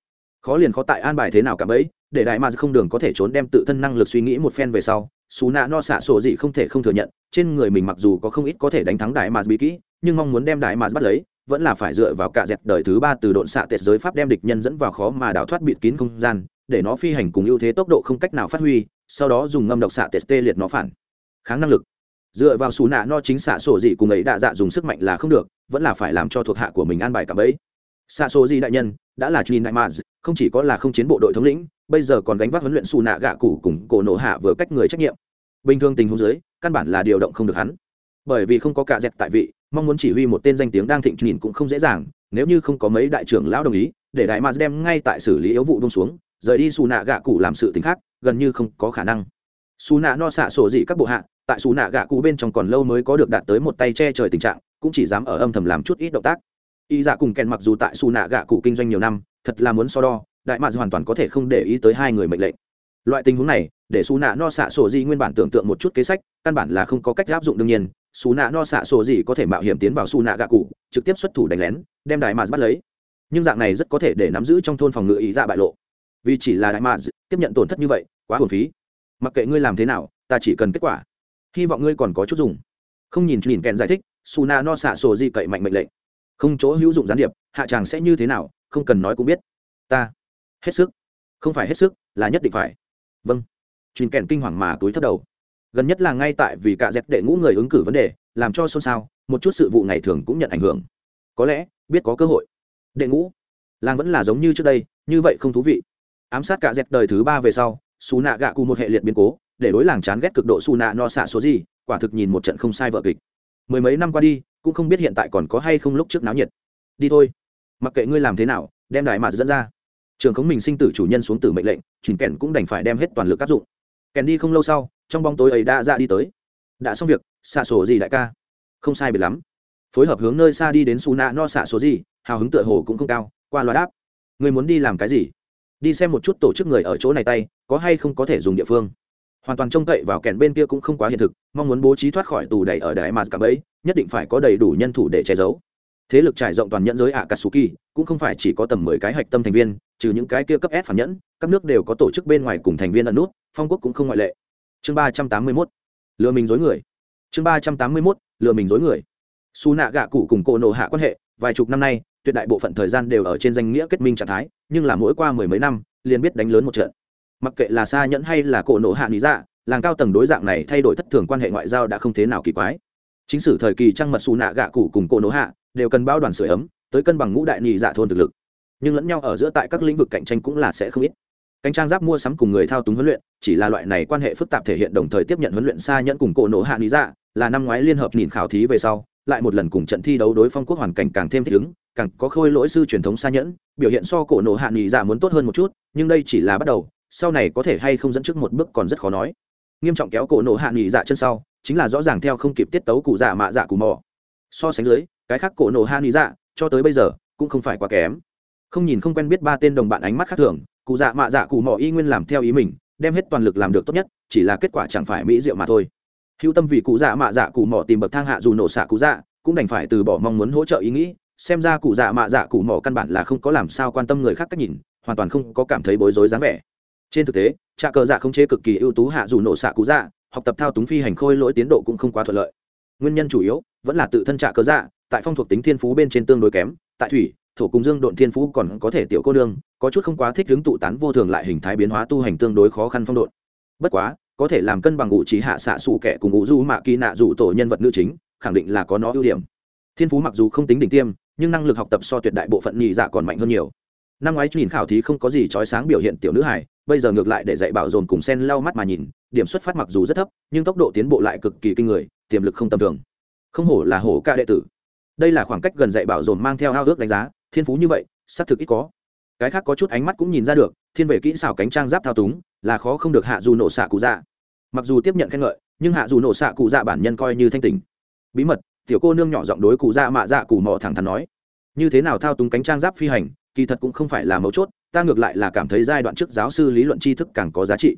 Khó liền khó tại an bài thế nào cả bấy để đại mà không đường có thể trốn đem tự thân năng lực suy nghĩ một phen về sau xù nạ no xạ sổ gì không thể không thừa nhận trên người mình mặc dù có không ít có thể đánh thắng đại mà bí kỹ nhưng mong muốn đem đại mà bắt lấy vẫn là phải dựa vào cả dẹt đời thứ ba từ độn xạ tệ giới pháp đem địch nhân dẫn vào khó mà đào thoát bịt kín không gian, để nó phi hành cùng ưu thế tốc độ không cách nào phát huy, sau đó dùng ngâm độc xạ tệ tê liệt nó phản. Kháng năng lực. Dựa vào xù nạ no chính xạ sổ gì cùng ấy đạ dạ dùng sức mạnh là không được, vẫn là phải làm cho thuộc hạ của mình an bài cả bấy xạ sổ gì đại nhân, đã là chuyên đại mà không chỉ có là không chiến bộ đội thống lĩnh, bây giờ còn gánh vác huấn luyện xù nạ gạ cụ cùng cổ nổ hạ vừa cách người trách nhiệm. Bình thường tình huống dưới, căn bản là điều động không được hắn. Bởi vì không có cả dẹp tại vị mong muốn chỉ huy một tên danh tiếng đang thịnh nhìn cũng không dễ dàng, nếu như không có mấy đại trưởng lão đồng ý, để đại mars đem ngay tại xử lý yếu vụ đông xuống, rời đi xù nạ gạ cụ làm sự t khác, gần như không có khả năng. Xù nạ no xạ sổ dị các bộ hạ, tại xù nạ gạ cụ bên trong còn lâu mới có được đạt tới một tay che trời tình trạng, cũng chỉ dám ở âm thầm làm chút ít động tác. Y dạ cùng kèn mặc dù tại xù nạ gạ cụ kinh doanh nhiều năm, thật là muốn so đo, đại mars hoàn toàn có thể không để ý tới hai người mệnh lệnh. Loại tình huống này, để xù nạ no xạ sổ di nguyên bản tưởng tượng một chút kế sách, căn bản là không có cách áp dụng đương nhiên xù nạ no xạ sổ gì có thể mạo hiểm tiến vào xù nạ gạ cụ, trực tiếp xuất thủ đánh lén, đem đại mạt bắt lấy. Nhưng dạng này rất có thể để nắm giữ trong thôn phòng ngự ý dạ bại lộ. Vì chỉ là đại mạt, tiếp nhận tổn thất như vậy, quá hồn phí. Mặc kệ ngươi làm thế nào, ta chỉ cần kết quả. Hy vọng ngươi còn có chút dùng. Không nhìn nhìn kèn giải thích, xù nạ no xạ sổ gì cậy mạnh mệnh lệnh. Không chỗ hữu dụng gián điệp, hạ tràng sẽ như thế nào, không cần nói cũng biết. Ta. Hết sức. Không phải hết sức, là nhất định phải. Vâng. Truyền kèn kinh hoàng mà túi thấp đầu gần nhất là ngay tại vì cả dẹp đệ ngũ người ứng cử vấn đề, làm cho xôn xao, một chút sự vụ ngày thường cũng nhận ảnh hưởng. Có lẽ, biết có cơ hội. Đệ ngũ, làng vẫn là giống như trước đây, như vậy không thú vị. Ám sát cả dẹp đời thứ ba về sau xù nạ gạ cụ một hệ liệt biến cố, để đối làng chán ghét cực độ xù nạ no xạ số gì quả thực nhìn một trận không sai vợ kịch. Mười mấy năm qua đi, cũng không biết hiện tại còn có hay không lúc trước náo nhiệt. Đi thôi. Mặc kệ ngươi làm thế nào, đem đại mà dẫn ra. Trường khống mình sinh tử chủ nhân xuống tử mệnh lệnh, chỉnh kèn cũng đành phải đem hết toàn lực áp dụng. Kèn đi không lâu sau trong bóng tối ấy đã ra đi tới. Đã xong việc xạ sổ gì đại ca. Không sai biệt lắm. Phối hợp hướng nơi xa đi đến su nạ no xạ sổ gì hào hứng tựa hồ cũng không cao, qua loa đáp. Người muốn đi làm cái gì? Đi xem một chút tổ chức người ở chỗ này tay, có hay không có thể dùng địa phương. Hoàn toàn trông cậy vào kèn bên kia cũng không quá hiện thực, mong muốn bố trí thoát khỏi tù đầy ở đại mà cả bấy nhất định phải có đầy đủ nhân thủ để che giấu. Thế lực trải rộng toàn nhẫn giới akatsuki, cũng không phải chỉ có tầm mười cái hạch tâm thành viên, trừ những cái kia cấp s phản nhẫn, các nước đều có tổ chức bên ngoài cùng thành viên ẩn nút, phong quốc cũng không ngoại lệ chương ba trăm tám mươi mốt. Lừa mình dối người. Chương ba trăm tám mươi mốt. Lừa mình dối người. Xù nạ gạ cụ cùng cổ nộ hạ quan hệ, vài chục năm nay, tuyệt đại bộ phận thời gian đều ở trên danh nghĩa kết minh trạng thái, nhưng là mỗi qua mười mấy năm, liền biết đánh lớn một trận. Mặc kệ là xa nhẫn hay là cổ nộ hạ lý dạ làng cao tầng đối dạng này thay đổi thất thường quan hệ ngoại giao đã không thế nào kỳ quái. Chính sử thời kỳ trăng mật xù nạ gạ cụ cùng cổ nộ hạ đều cần bao đoàn sửa ấm, tới cân bằng ngũ đại nhị dạ thôn thực lực. Nhưng lẫn nhau ở giữa tại các lĩnh vực cạnh tranh cũng là sẽ không ít cánh trang giáp mua sắm cùng người thao túng huấn luyện, chỉ là loại này quan hệ phức tạp thể hiện đồng thời tiếp nhận huấn luyện xa nhẫn cùng cổ nổ hạ lý dạ là năm ngoái liên hợp nhìn khảo thí về sau, lại một lần cùng trận thi đấu đối phong quốc hoàn cảnh càng thêm thích ứng, càng có khôi lỗi sư truyền thống xa nhẫn, biểu hiện so cổ nổ hạ nghỉ dạ muốn tốt hơn một chút, nhưng đây chỉ là bắt đầu, sau này có thể hay không dẫn trước một bước còn rất khó nói. Nghiêm trọng kéo cổ nổ hạ nghỉ dạ chân sau, chính là rõ ràng theo không kịp tiết tấu cụ dạ mạ dạ cù mò. So sánh dưới, cái khác cổ nổ hạ lý dạ cho tới bây giờ, cũng không phải quá kém. Không nhìn không quen biết ba tên đồng bạn ánh mắt khác thường cụ dạ mạ dạ cụ mỏ y nguyên làm theo ý mình, đem hết toàn lực làm được tốt nhất, chỉ là kết quả chẳng phải mỹ diệu mà thôi. Hữu tâm vì cụ dạ mạ dạ cụ mỏ tìm bậc thang hạ dù nổ xạ cụ dạ cũng đành phải từ bỏ mong muốn hỗ trợ ý nghĩ, xem ra cụ dạ mạ dạ cụ mỏ căn bản là không có làm sao quan tâm người khác cách nhìn, hoàn toàn không có cảm thấy bối rối dáng vẻ. Trên thực tế, trạ cờ dạ không chế cực kỳ ưu tú hạ dù nổ xạ cụ dạ học tập thao túng phi hành khôi lỗi tiến độ cũng không quá thuận lợi. Nguyên nhân chủ yếu vẫn là tự thân trạ cờ dạ tại phong thuộc tính thiên phú bên trên tương đối kém, tại thủy thổ cung dương độn thiên phú còn có thể tiểu cô đương có chút không quá thích hướng tụ tán vô thường lại hình thái biến hóa tu hành tương đối khó khăn phong độn bất quá, có thể làm cân bằng ngụ trí hạ xạ xù kẻ cùng ngụ du mạ kỳ nạ dù tổ nhân vật nữ chính, khẳng định là có nó ưu điểm. Thiên phú mặc dù không tính đỉnh tiêm, nhưng năng lực học tập so tuyệt đại bộ phận nhị dạ còn mạnh hơn nhiều. Năm ngoái nhìn khảo thí không có gì trói sáng biểu hiện tiểu nữ hải bây giờ ngược lại để dạy bảo dồn cùng sen lau mắt mà nhìn, điểm xuất phát mặc dù rất thấp, nhưng tốc độ tiến bộ lại cực kỳ kinh người, tiềm lực không tầm thường. Không hổ là hổ ca đệ tử. Đây là khoảng cách gần dạy bảo dồn mang theo ao ước đánh giá thiên phú như vậy, xác thực ít có. Cái khác có chút ánh mắt cũng nhìn ra được, thiên về kỹ xảo cánh trang giáp thao túng, là khó không được hạ dù nổ xạ cụ dạ. Mặc dù tiếp nhận khen ngợi, nhưng hạ dù nổ xạ cụ dạ bản nhân coi như thanh tình bí mật, tiểu cô nương nhỏ giọng đối cụ dạ mạ dạ cụ mò thẳng thắn nói. Như thế nào thao túng cánh trang giáp phi hành, kỳ thật cũng không phải là mấu chốt, ta ngược lại là cảm thấy giai đoạn trước giáo sư lý luận tri thức càng có giá trị.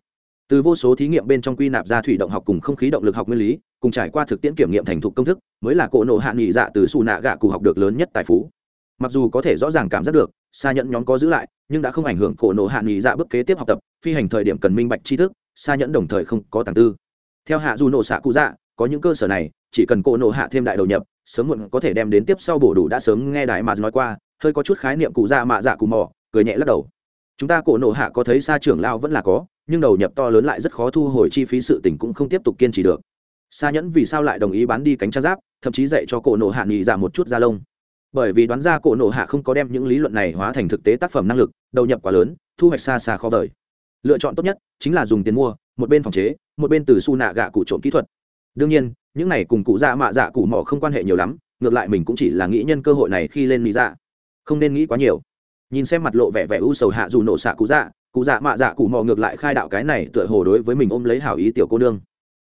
Từ vô số thí nghiệm bên trong quy nạp ra thủy động học cùng không khí động lực học nguyên lý, cùng trải qua thực tiễn kiểm nghiệm thành thục công thức, mới là cỗ nộ hạ nghị dạ từ xù nạ gạ cụ học được lớn nhất tài phú mặc dù có thể rõ ràng cảm giác được xa nhẫn nhóm có giữ lại, nhưng đã không ảnh hưởng cổ nộ hạ nghỉ dạ bước kế tiếp học tập, phi hành thời điểm cần minh bạch tri thức xa nhẫn đồng thời không có tàng tư. Theo hạ dù nộ xạ cụ dạ có những cơ sở này, chỉ cần cổ nộ hạ thêm đại đầu nhập, sớm muộn có thể đem đến tiếp sau bổ đủ đã sớm nghe đại mà nói qua, hơi có chút khái niệm cụ dạ mạ dạ cụ mò, cười nhẹ lắc đầu. Chúng ta cổ nộ hạ có thấy xa trưởng lao vẫn là có, nhưng đầu nhập to lớn lại rất khó thu hồi chi phí sự tỉnh cũng không tiếp tục kiên trì được. Xa nhẫn vì sao lại đồng ý bán đi cánh trang giáp, thậm chí dạy cho cổ nộ hạ nghỉ dạ một chút da lông bởi vì đoán ra cổ nộ hạ không có đem những lý luận này hóa thành thực tế tác phẩm năng lực, đầu nhập quá lớn, thu hoạch xa xa khó vời. Lựa chọn tốt nhất chính là dùng tiền mua, một bên phòng chế, một bên từ su nạ gạ cụ trộm kỹ thuật. Đương nhiên, những này cùng cụ dạ mạ dạ cụ mỏ không quan hệ nhiều lắm, ngược lại mình cũng chỉ là nghĩ nhân cơ hội này khi lên lý dạ. Không nên nghĩ quá nhiều. Nhìn xem mặt lộ vẻ vẻ u sầu hạ dù nổ xạ cụ dạ cụ dạ mạ dạ cụ mò ngược lại khai đạo cái này tựa hồ đối với mình ôm lấy hảo ý tiểu cô nương.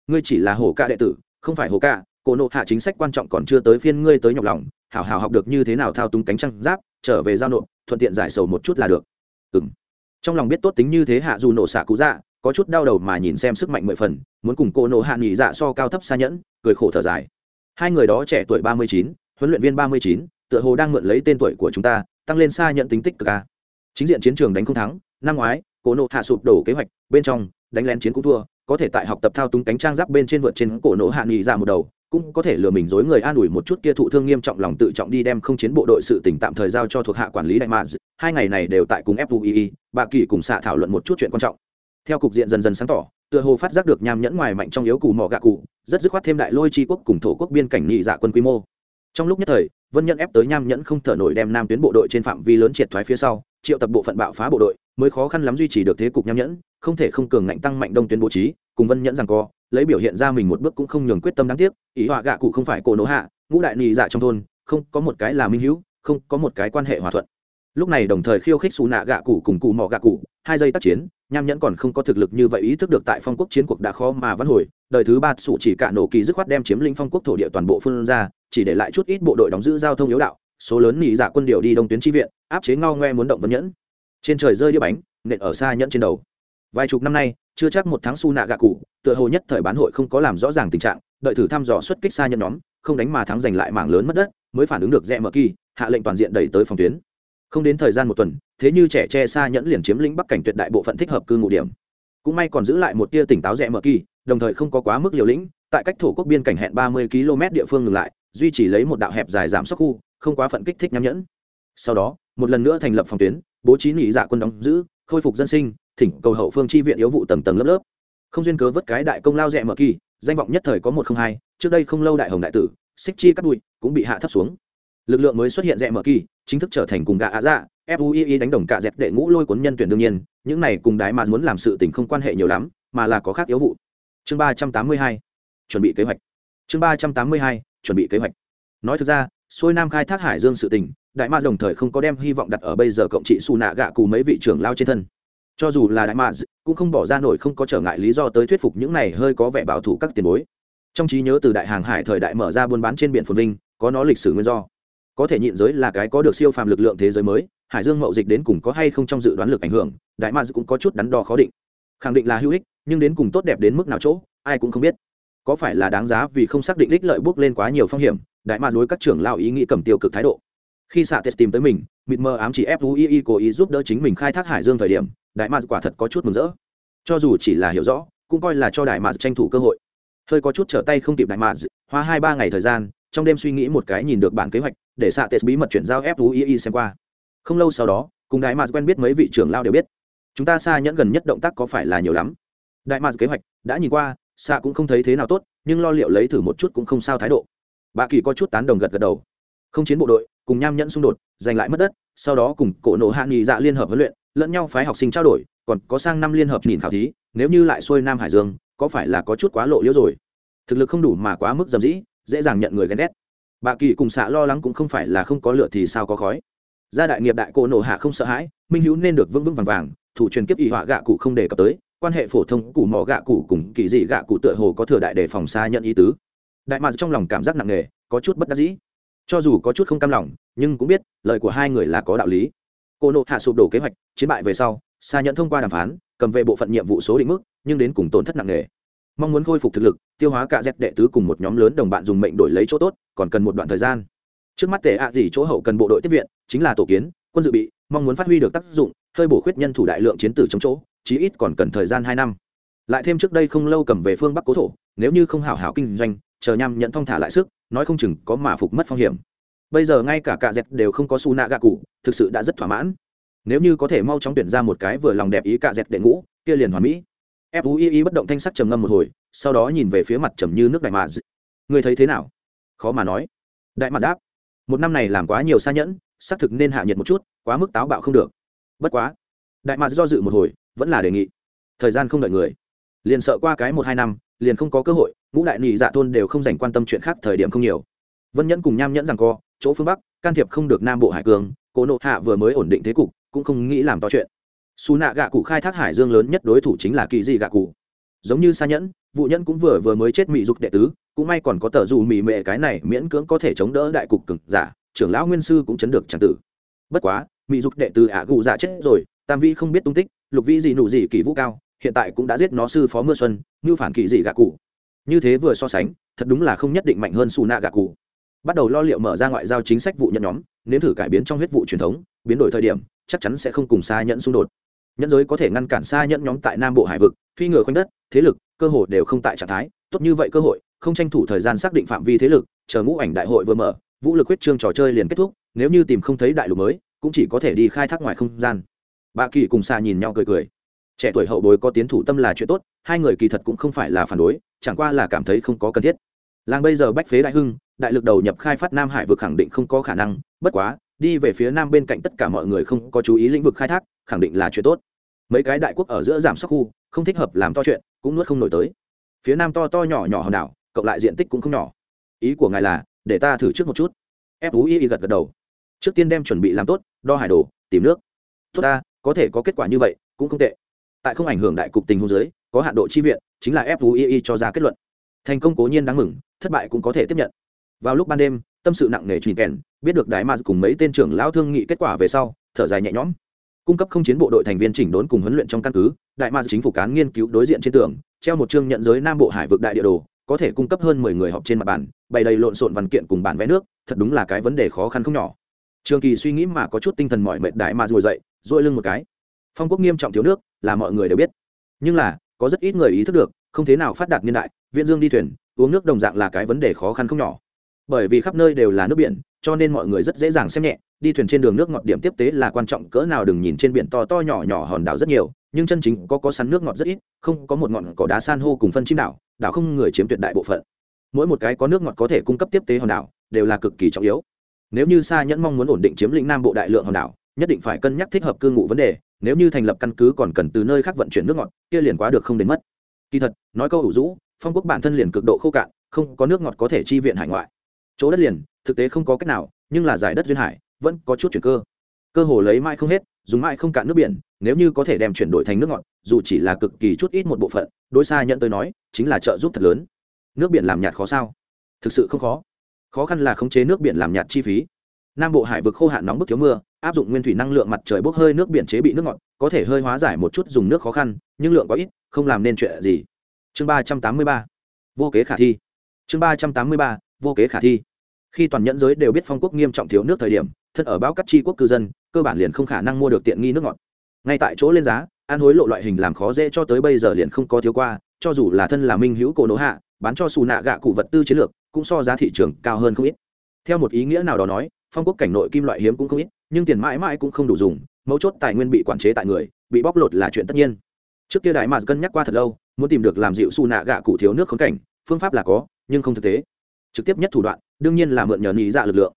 Ngươi chỉ là hồ ca đệ tử, không phải hồ ca, cổ nộ hạ chính sách quan trọng còn chưa tới phiên ngươi tới nhọc lòng hảo hảo học được như thế nào thao túng cánh trăng giáp, trở về giao nộp, thuận tiện giải sầu một chút là được. Ừng trong lòng biết tốt tính như thế hạ dù nổ xạ cụ dạ có chút đau đầu mà nhìn xem sức mạnh mười phần, muốn cùng cô nổ hạ nghỉ dạ so cao thấp xa nhẫn, cười khổ thở dài. Hai người đó trẻ tuổi ba mươi chín, huấn luyện viên ba mươi chín, tựa hồ đang mượn lấy tên tuổi của chúng ta, tăng lên xa nhận tính tích cực a. Chính diện chiến trường đánh không thắng, năm ngoái cổ nộ hạ sụp đổ kế hoạch, bên trong, đánh lén chiến cũng thua, có thể tại học tập thao túng cánh trang giáp bên trên vượt trên cổ nộ hạ nghỉ ra một đầu cũng có thể lừa mình dối người an ủi một chút kia thụ thương nghiêm trọng lòng tự trọng đi đem không chiến bộ đội sự tỉnh tạm thời giao cho thuộc hạ quản lý đại mạc hai ngày này đều tại cùng fui bà kỳ cùng xạ thảo luận một chút chuyện quan trọng. Theo cục diện dần dần sáng tỏ, tựa hồ phát giác được nham nhẫn ngoài mạnh trong yếu cù mò gạ cụ, rất dứt khoát thêm đại lôi tri quốc cùng thổ quốc biên cảnh nghị dạ quân quy mô. Trong lúc nhất thời, vân nhẫn ép tới nham nhẫn không thở nổi đem nam tuyến bộ đội trên phạm vi lớn triệt thoái phía sau, triệu tập bộ phận bạo phá bộ đội, mới khó khăn lắm duy trì được thế cục nham nhẫn, không thể không cường ngạnh tăng mạnh đông tuyến bố trí, cùng vân nhẫn rằng co lấy biểu hiện ra mình một bước cũng không nhường quyết tâm đáng tiếc, ý họa gạ cụ không phải cổ nỗ hạ, ngũ đại nị dạ trong thôn, không có một cái là minh hữu, không có một cái quan hệ hòa thuận. Lúc này đồng thời khiêu khích xù nạ gạ cụ cùng cụ mỏ gạ cụ, hai giây tác chiến, nham nhẫn còn không có thực lực như vậy ý thức được tại phong quốc chiến cuộc đã khó mà vãn hồi, đời thứ ba sủ chỉ cả nổ kỳ dứt khoát đem chiếm lĩnh phong quốc thổ địa toàn bộ phương ra, chỉ để lại chút ít bộ đội đóng giữ giao thông yếu đạo, số lớn nị dạ quân điều đi đông tuyến tri viện, áp chế ngao ngoe muốn động vấn nhẫn. Trên trời rơi đĩa bánh, nện ở xa nhẫn trên đầu. Vài chục năm nay chưa chắc một tháng su nạ gạ cụ tựa hồ nhất thời bán hội không có làm rõ ràng tình trạng, đợi thử thăm dò xuất kích xa nhân nhóm, không đánh mà thắng giành lại mảng lớn mất đất, mới phản ứng được rẽ mở kỳ, hạ lệnh toàn diện đẩy tới phòng tuyến. Không đến thời gian một tuần, thế như trẻ che xa nhẫn liền chiếm lĩnh bắc cảnh tuyệt đại bộ phận thích hợp cư ngụ điểm. Cũng may còn giữ lại một tia tỉnh táo rẽ mở kỳ, đồng thời không có quá mức liều lĩnh, tại cách thổ quốc biên cảnh hẹn ba mươi km địa phương ngừng lại, duy trì lấy một đạo hẹp dài giảm sốc khu, không quá phận kích thích nham nhẫn. Sau đó, một lần nữa thành lập phòng tuyến, bố trí nghỉ dạ quân đóng giữ, khôi phục dân sinh thỉnh cầu hậu phương chi viện yếu vụ tầng tầng lớp lớp. Không duyên cớ vớt cái đại công lao rẻ mở kỳ, danh vọng nhất thời có một không hai, trước đây không lâu đại hồng đại tử, xích chi cắt bụi, cũng bị hạ thấp xuống. Lực lượng mới xuất hiện rẻ mở kỳ, chính thức trở thành cùng gạ ạ dạ fui đánh đồng cả dẹp đệ ngũ lôi cuốn nhân tuyển đương nhiên, những này cùng đái mà muốn làm sự tình không quan hệ nhiều lắm, mà là có khác yếu vụ. Chương ba trăm tám mươi hai, chuẩn bị kế hoạch. Chương ba trăm tám mươi hai, chuẩn bị kế hoạch. Nói thực ra, xuôi nam khai thác hải dương sự tình, đại ma đồng thời không có đem hy vọng đặt ở bây giờ cộng trị xù nạ gạ cù mấy vị trưởng lao trên thân cho dù là đại ma cũng không bỏ ra nổi, không có trở ngại lý do tới thuyết phục những này hơi có vẻ bảo thủ các tiền bối. Trong trí nhớ từ đại hàng hải thời đại mở ra buôn bán trên biển phồn vinh, có nó lịch sử nguyên do. Có thể nhịn giới là cái có được siêu phàm lực lượng thế giới mới, hải dương mậu dịch đến cùng có hay không trong dự đoán lực ảnh hưởng, đại ma cũng có chút đắn đo khó định. Khẳng định là hữu ích, nhưng đến cùng tốt đẹp đến mức nào chỗ, ai cũng không biết. Có phải là đáng giá vì không xác định ích lợi bước lên quá nhiều phong hiểm, đại ma đối các trưởng lao ý nghĩ cầm tiêu cực thái độ. Khi xạ tết tìm tới mình, mịt mờ ám chỉ fui cố ý giúp đỡ chính mình khai thác hải dương thời điểm đại ma quả thật có chút mừng rỡ. Cho dù chỉ là hiểu rõ, cũng coi là cho đại ma tranh thủ cơ hội. Hơi có chút trở tay không kịp đại ma hoa hai ba ngày thời gian, trong đêm suy nghĩ một cái nhìn được bản kế hoạch, để xạ tes bí mật chuyển giao fui xem qua. Không lâu sau đó, cùng đại ma quen biết mấy vị trưởng lao đều biết. Chúng ta xa nhẫn gần nhất động tác có phải là nhiều lắm? Đại ma kế hoạch đã nhìn qua, xạ cũng không thấy thế nào tốt, nhưng lo liệu lấy thử một chút cũng không sao thái độ. Bà kỳ có chút tán đồng gật gật đầu. Không chiến bộ đội, cùng nham nhẫn xung đột, giành lại mất đất, sau đó cùng cổ nổ hạ nghị dạ liên hợp huấn luyện lẫn nhau phái học sinh trao đổi, còn có sang năm liên hợp nhìn khảo thí, nếu như lại xuôi nam hải dương, có phải là có chút quá lộ liễu rồi? Thực lực không đủ mà quá mức dầm dĩ, dễ dàng nhận người ghen ghét. Bà kỳ cùng xạ lo lắng cũng không phải là không có lửa thì sao có khói. Gia đại nghiệp đại cổ nổ hạ không sợ hãi, minh hữu nên được vững vững vàng vàng, thủ truyền kiếp y họa gạ cụ không đề cập tới, quan hệ phổ thông cụ mỏ gạ cụ cùng kỳ dị gạ cụ tựa hồ có thừa đại đề phòng xa nhận ý tứ. Đại mạc trong lòng cảm giác nặng nề, có chút bất đắc dĩ. Cho dù có chút không cam lòng, nhưng cũng biết, lời của hai người là có đạo lý cô nộ hạ sụp đổ kế hoạch, chiến bại về sau xa nhận thông qua đàm phán, cầm về bộ phận nhiệm vụ số định mức, nhưng đến cùng tổn thất nặng nề. Mong muốn khôi phục thực lực, tiêu hóa cả dẹp đệ tứ cùng một nhóm lớn đồng bạn dùng mệnh đổi lấy chỗ tốt, còn cần một đoạn thời gian. Trước mắt tệ ạ gì chỗ hậu cần bộ đội tiếp viện, chính là tổ kiến, quân dự bị, mong muốn phát huy được tác dụng, hơi bổ khuyết nhân thủ đại lượng chiến tử chống chỗ, chí ít còn cần thời gian hai năm. Lại thêm trước đây không lâu cầm về phương bắc cố thổ, nếu như không hảo hảo kinh doanh, chờ nhằm nhận thong thả lại sức, nói không chừng có mà phục mất phong hiểm bây giờ ngay cả cạ dẹt đều không có su nạ gạ cụ, thực sự đã rất thỏa mãn. Nếu như có thể mau chóng tuyển ra một cái vừa lòng đẹp ý cạ dẹt đệ ngũ, kia liền hoàn mỹ. Fui bất động thanh sắc trầm ngâm một hồi, sau đó nhìn về phía mặt trầm như nước đại mạ người thấy thế nào? Khó mà nói. Đại mặt đáp. Một năm này làm quá nhiều xa nhẫn, xác thực nên hạ nhiệt một chút, quá mức táo bạo không được. Bất quá. Đại mạ do dự một hồi, vẫn là đề nghị. Thời gian không đợi người. Liền sợ qua cái một hai năm, liền không có cơ hội, ngũ đại nhị dạ thôn đều không dành quan tâm chuyện khác thời điểm không nhiều. Vân nhẫn cùng nham nhẫn rằng co chỗ phương bắc, can thiệp không được nam bộ hải cương cỗ nộ hạ vừa mới ổn định thế cục, cũng không nghĩ làm to chuyện. Xù nạ gạ cụ khai thác hải dương lớn nhất đối thủ chính là kỳ dị gạ cụ. Giống như sa nhẫn vụ nhẫn cũng vừa vừa mới chết mị dục đệ tứ, cũng may còn có tờ dù mị mệ cái này miễn cưỡng có thể chống đỡ đại cục cực giả, trưởng lão nguyên sư cũng chấn được tràng tử. Bất quá, mỹ dục đệ tứ ả gù giả chết rồi, tam vi không biết tung tích, lục vi gì nụ gì kỳ vũ cao, hiện tại cũng đã giết nó sư phó mưa xuân như phản kỳ dị gạ cụ. Như thế vừa so sánh, thật đúng là không nhất định mạnh hơn xù nạ gạ cụ bắt đầu lo liệu mở ra ngoại giao chính sách vụ nhận nhóm, nếm thử cải biến trong huyết vụ truyền thống, biến đổi thời điểm, chắc chắn sẽ không cùng xa nhận xung đột. Nhẫn giới có thể ngăn cản xa nhẫn nhóm tại nam bộ hải vực, phi ngựa khoanh đất, thế lực, cơ hội đều không tại trạng thái, tốt như vậy cơ hội, không tranh thủ thời gian xác định phạm vi thế lực, chờ ngũ ảnh đại hội vừa mở, vũ lực huyết trương trò chơi liền kết thúc, nếu như tìm không thấy đại lục mới, cũng chỉ có thể đi khai thác ngoài không gian. Bà kỳ cùng xa nhìn nhau cười cười. Trẻ tuổi hậu bối có tiến thủ tâm là chuyện tốt, hai người kỳ thật cũng không phải là phản đối, chẳng qua là cảm thấy không có cần thiết. Làng bây giờ bách phế đại hưng đại lực đầu nhập khai phát nam hải vực khẳng định không có khả năng, bất quá, đi về phía nam bên cạnh tất cả mọi người không có chú ý lĩnh vực khai thác, khẳng định là chuyện tốt. Mấy cái đại quốc ở giữa giảm sắc khu, không thích hợp làm to chuyện, cũng nuốt không nổi tới. Phía nam to to nhỏ nhỏ hòn đảo, cộng lại diện tích cũng không nhỏ. Ý của ngài là, để ta thử trước một chút. Fui gật gật đầu. Trước tiên đem chuẩn bị làm tốt, đo hải đồ, tìm nước. Tốt ta, có thể có kết quả như vậy, cũng không tệ. Tại không ảnh hưởng đại cục tình hôn giới có hạn độ chi viện, chính là fui cho ra kết luận. Thành công cố nhiên đáng mừng, thất bại cũng có thể tiếp nhận vào lúc ban đêm, tâm sự nặng nề truy kèn, biết được đại ma cùng mấy tên trưởng lão thương nghị kết quả về sau, thở dài nhẹ nhõm. Cung cấp không chiến bộ đội thành viên chỉnh đốn cùng huấn luyện trong căn cứ, đại ma chính phủ cán nghiên cứu đối diện trên tường, treo một chương nhận giới nam bộ hải vực đại địa đồ, có thể cung cấp hơn mười người họp trên mặt bàn, bày đầy lộn xộn văn kiện cùng bản vẽ nước, thật đúng là cái vấn đề khó khăn không nhỏ. Trường kỳ suy nghĩ mà có chút tinh thần mỏi mệt đại ma ngồi dậy dội lưng một cái. Phong quốc nghiêm trọng thiếu nước, là mọi người đều biết. Nhưng là, có rất ít người ý thức được, không thế nào phát đạt niên đại, viễn dương đi thuyền, uống nước đồng dạng là cái vấn đề khó khăn không nhỏ bởi vì khắp nơi đều là nước biển, cho nên mọi người rất dễ dàng xem nhẹ. Đi thuyền trên đường nước ngọt điểm tiếp tế là quan trọng, cỡ nào đừng nhìn trên biển to to nhỏ nhỏ hòn đảo rất nhiều, nhưng chân chính có có sắn nước ngọt rất ít, không có một ngọn cỏ đá san hô cùng phân chim đảo đảo không người chiếm tuyệt đại bộ phận. Mỗi một cái có nước ngọt có thể cung cấp tiếp tế hòn đảo, đều là cực kỳ trọng yếu. Nếu như xa nhẫn mong muốn ổn định chiếm lĩnh nam bộ đại lượng hòn đảo, nhất định phải cân nhắc thích hợp cư ngụ vấn đề, nếu như thành lập căn cứ còn cần từ nơi khác vận chuyển nước ngọt, kia liền quá được không đến mất. Kỳ thật, nói câu ủ rũ, phong quốc bản thân liền cực độ khô cạn, không có nước ngọt có thể chi viện hải ngoại chỗ đất liền, thực tế không có cách nào, nhưng là giải đất duyên hải, vẫn có chút chuyển cơ. Cơ hồ lấy mãi không hết, dùng mãi không cạn nước biển, nếu như có thể đem chuyển đổi thành nước ngọt, dù chỉ là cực kỳ chút ít một bộ phận, đối xa nhận tôi nói, chính là trợ giúp thật lớn. Nước biển làm nhạt khó sao? Thực sự không khó. Khó khăn là khống chế nước biển làm nhạt chi phí. Nam bộ hải vực khô hạn nóng bức thiếu mưa, áp dụng nguyên thủy năng lượng mặt trời bốc hơi nước biển chế bị nước ngọt, có thể hơi hóa giải một chút dùng nước khó khăn, nhưng lượng có ít, không làm nên chuyện gì. Chương ba trăm tám mươi ba. Vô kế khả thi. Chương ba trăm tám mươi ba vô kế khả thi. Khi toàn nhẫn giới đều biết phong quốc nghiêm trọng thiếu nước thời điểm, thân ở báo cắt chi quốc cư dân, cơ bản liền không khả năng mua được tiện nghi nước ngọt. Ngay tại chỗ lên giá ăn hối lộ loại hình làm khó dễ cho tới bây giờ liền không có thiếu qua, cho dù là thân là minh hữu cổ nỗ hạ, bán cho xù nạ gạ cụ vật tư chiến lược, cũng so giá thị trường cao hơn không ít. Theo một ý nghĩa nào đó nói, phong quốc cảnh nội kim loại hiếm cũng không ít, nhưng tiền mãi mãi cũng không đủ dùng, mấu chốt tài nguyên bị quản chế tại người, bị bóc lột là chuyện tất nhiên. Trước kia đại mà cân nhắc qua thật lâu, muốn tìm được làm dịu xù nạ gạ cụ thiếu nước khốn cảnh, phương pháp là có, nhưng không thực tế trực tiếp nhất thủ đoạn, đương nhiên là mượn nhờ nhị dạ lực lượng.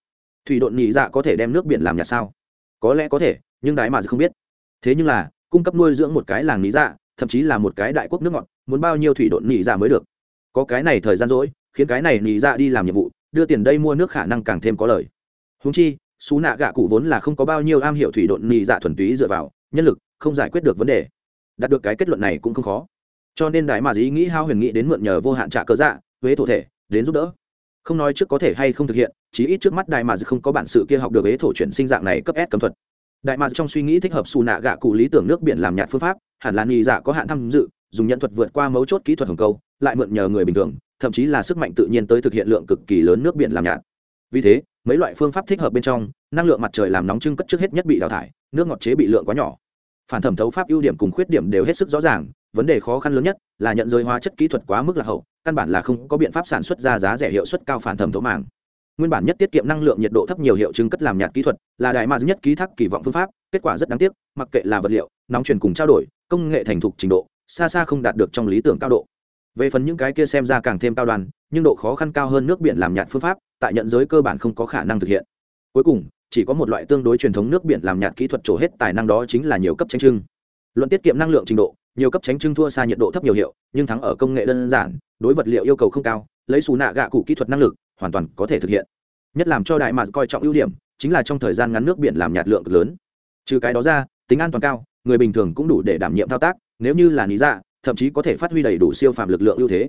Thủy độn nhị dạ có thể đem nước biển làm nhà sao? Có lẽ có thể, nhưng đại mà không biết. Thế nhưng là, cung cấp nuôi dưỡng một cái làng nhị dạ thậm chí là một cái đại quốc nước ngọt, muốn bao nhiêu thủy độn nhị dạ mới được? Có cái này thời gian rỗi, khiến cái này nhị dạ đi làm nhiệm vụ, đưa tiền đây mua nước khả năng càng thêm có lời. Húng chi, xú nạ gạ cụ vốn là không có bao nhiêu am hiểu thủy độn nhị dạ thuần túy dựa vào, nhân lực, không giải quyết được vấn đề. Đạt được cái kết luận này cũng không khó. Cho nên đại mà dĩ nghĩ hao huyền nghĩ đến mượn nhờ vô hạn trả cơ dạ huế thổ thể, đến giúp đỡ không nói trước có thể hay không thực hiện, chí ít trước mắt đại mà không có bản sự kia học được ế thổ chuyển sinh dạng này cấp s cấm thuật. Đại mà trong suy nghĩ thích hợp xù nạ gạ cụ lý tưởng nước biển làm nhạt phương pháp, hẳn là nghi dạ có hạn tham dự, dùng nhận thuật vượt qua mấu chốt kỹ thuật hồng câu, lại mượn nhờ người bình thường, thậm chí là sức mạnh tự nhiên tới thực hiện lượng cực kỳ lớn nước biển làm nhạt. Vì thế, mấy loại phương pháp thích hợp bên trong, năng lượng mặt trời làm nóng trưng cất trước hết nhất bị đào thải, nước ngọt chế bị lượng quá nhỏ. Phản thẩm thấu pháp ưu điểm cùng khuyết điểm đều hết sức rõ ràng vấn đề khó khăn lớn nhất là nhận giới hóa chất kỹ thuật quá mức là hậu, căn bản là không có biện pháp sản xuất ra giá rẻ hiệu suất cao phản thẩm thấu màng. Nguyên bản nhất tiết kiệm năng lượng nhiệt độ thấp nhiều hiệu chứng cất làm nhạt kỹ thuật là đại ma nhất ký thác kỳ vọng phương pháp, kết quả rất đáng tiếc, mặc kệ là vật liệu, nóng truyền cùng trao đổi, công nghệ thành thục trình độ, xa xa không đạt được trong lý tưởng cao độ. Về phần những cái kia xem ra càng thêm cao đoàn nhưng độ khó khăn cao hơn nước biển làm nhạt phương pháp, tại nhận giới cơ bản không có khả năng thực hiện. Cuối cùng, chỉ có một loại tương đối truyền thống nước biển làm nhạt kỹ thuật trổ hết tài năng đó chính là nhiều cấp tranh trưng. Luận tiết kiệm năng lượng trình độ nhiều cấp tránh trưng thua xa nhiệt độ thấp nhiều hiệu, nhưng thắng ở công nghệ đơn giản, đối vật liệu yêu cầu không cao, lấy xù nạ gạ cụ kỹ thuật năng lực, hoàn toàn có thể thực hiện. Nhất làm cho đại mạc coi trọng ưu điểm, chính là trong thời gian ngắn nước biển làm nhạt lượng cực lớn. Trừ cái đó ra, tính an toàn cao, người bình thường cũng đủ để đảm nhiệm thao tác, nếu như là lý dạ thậm chí có thể phát huy đầy đủ siêu phạm lực lượng ưu thế.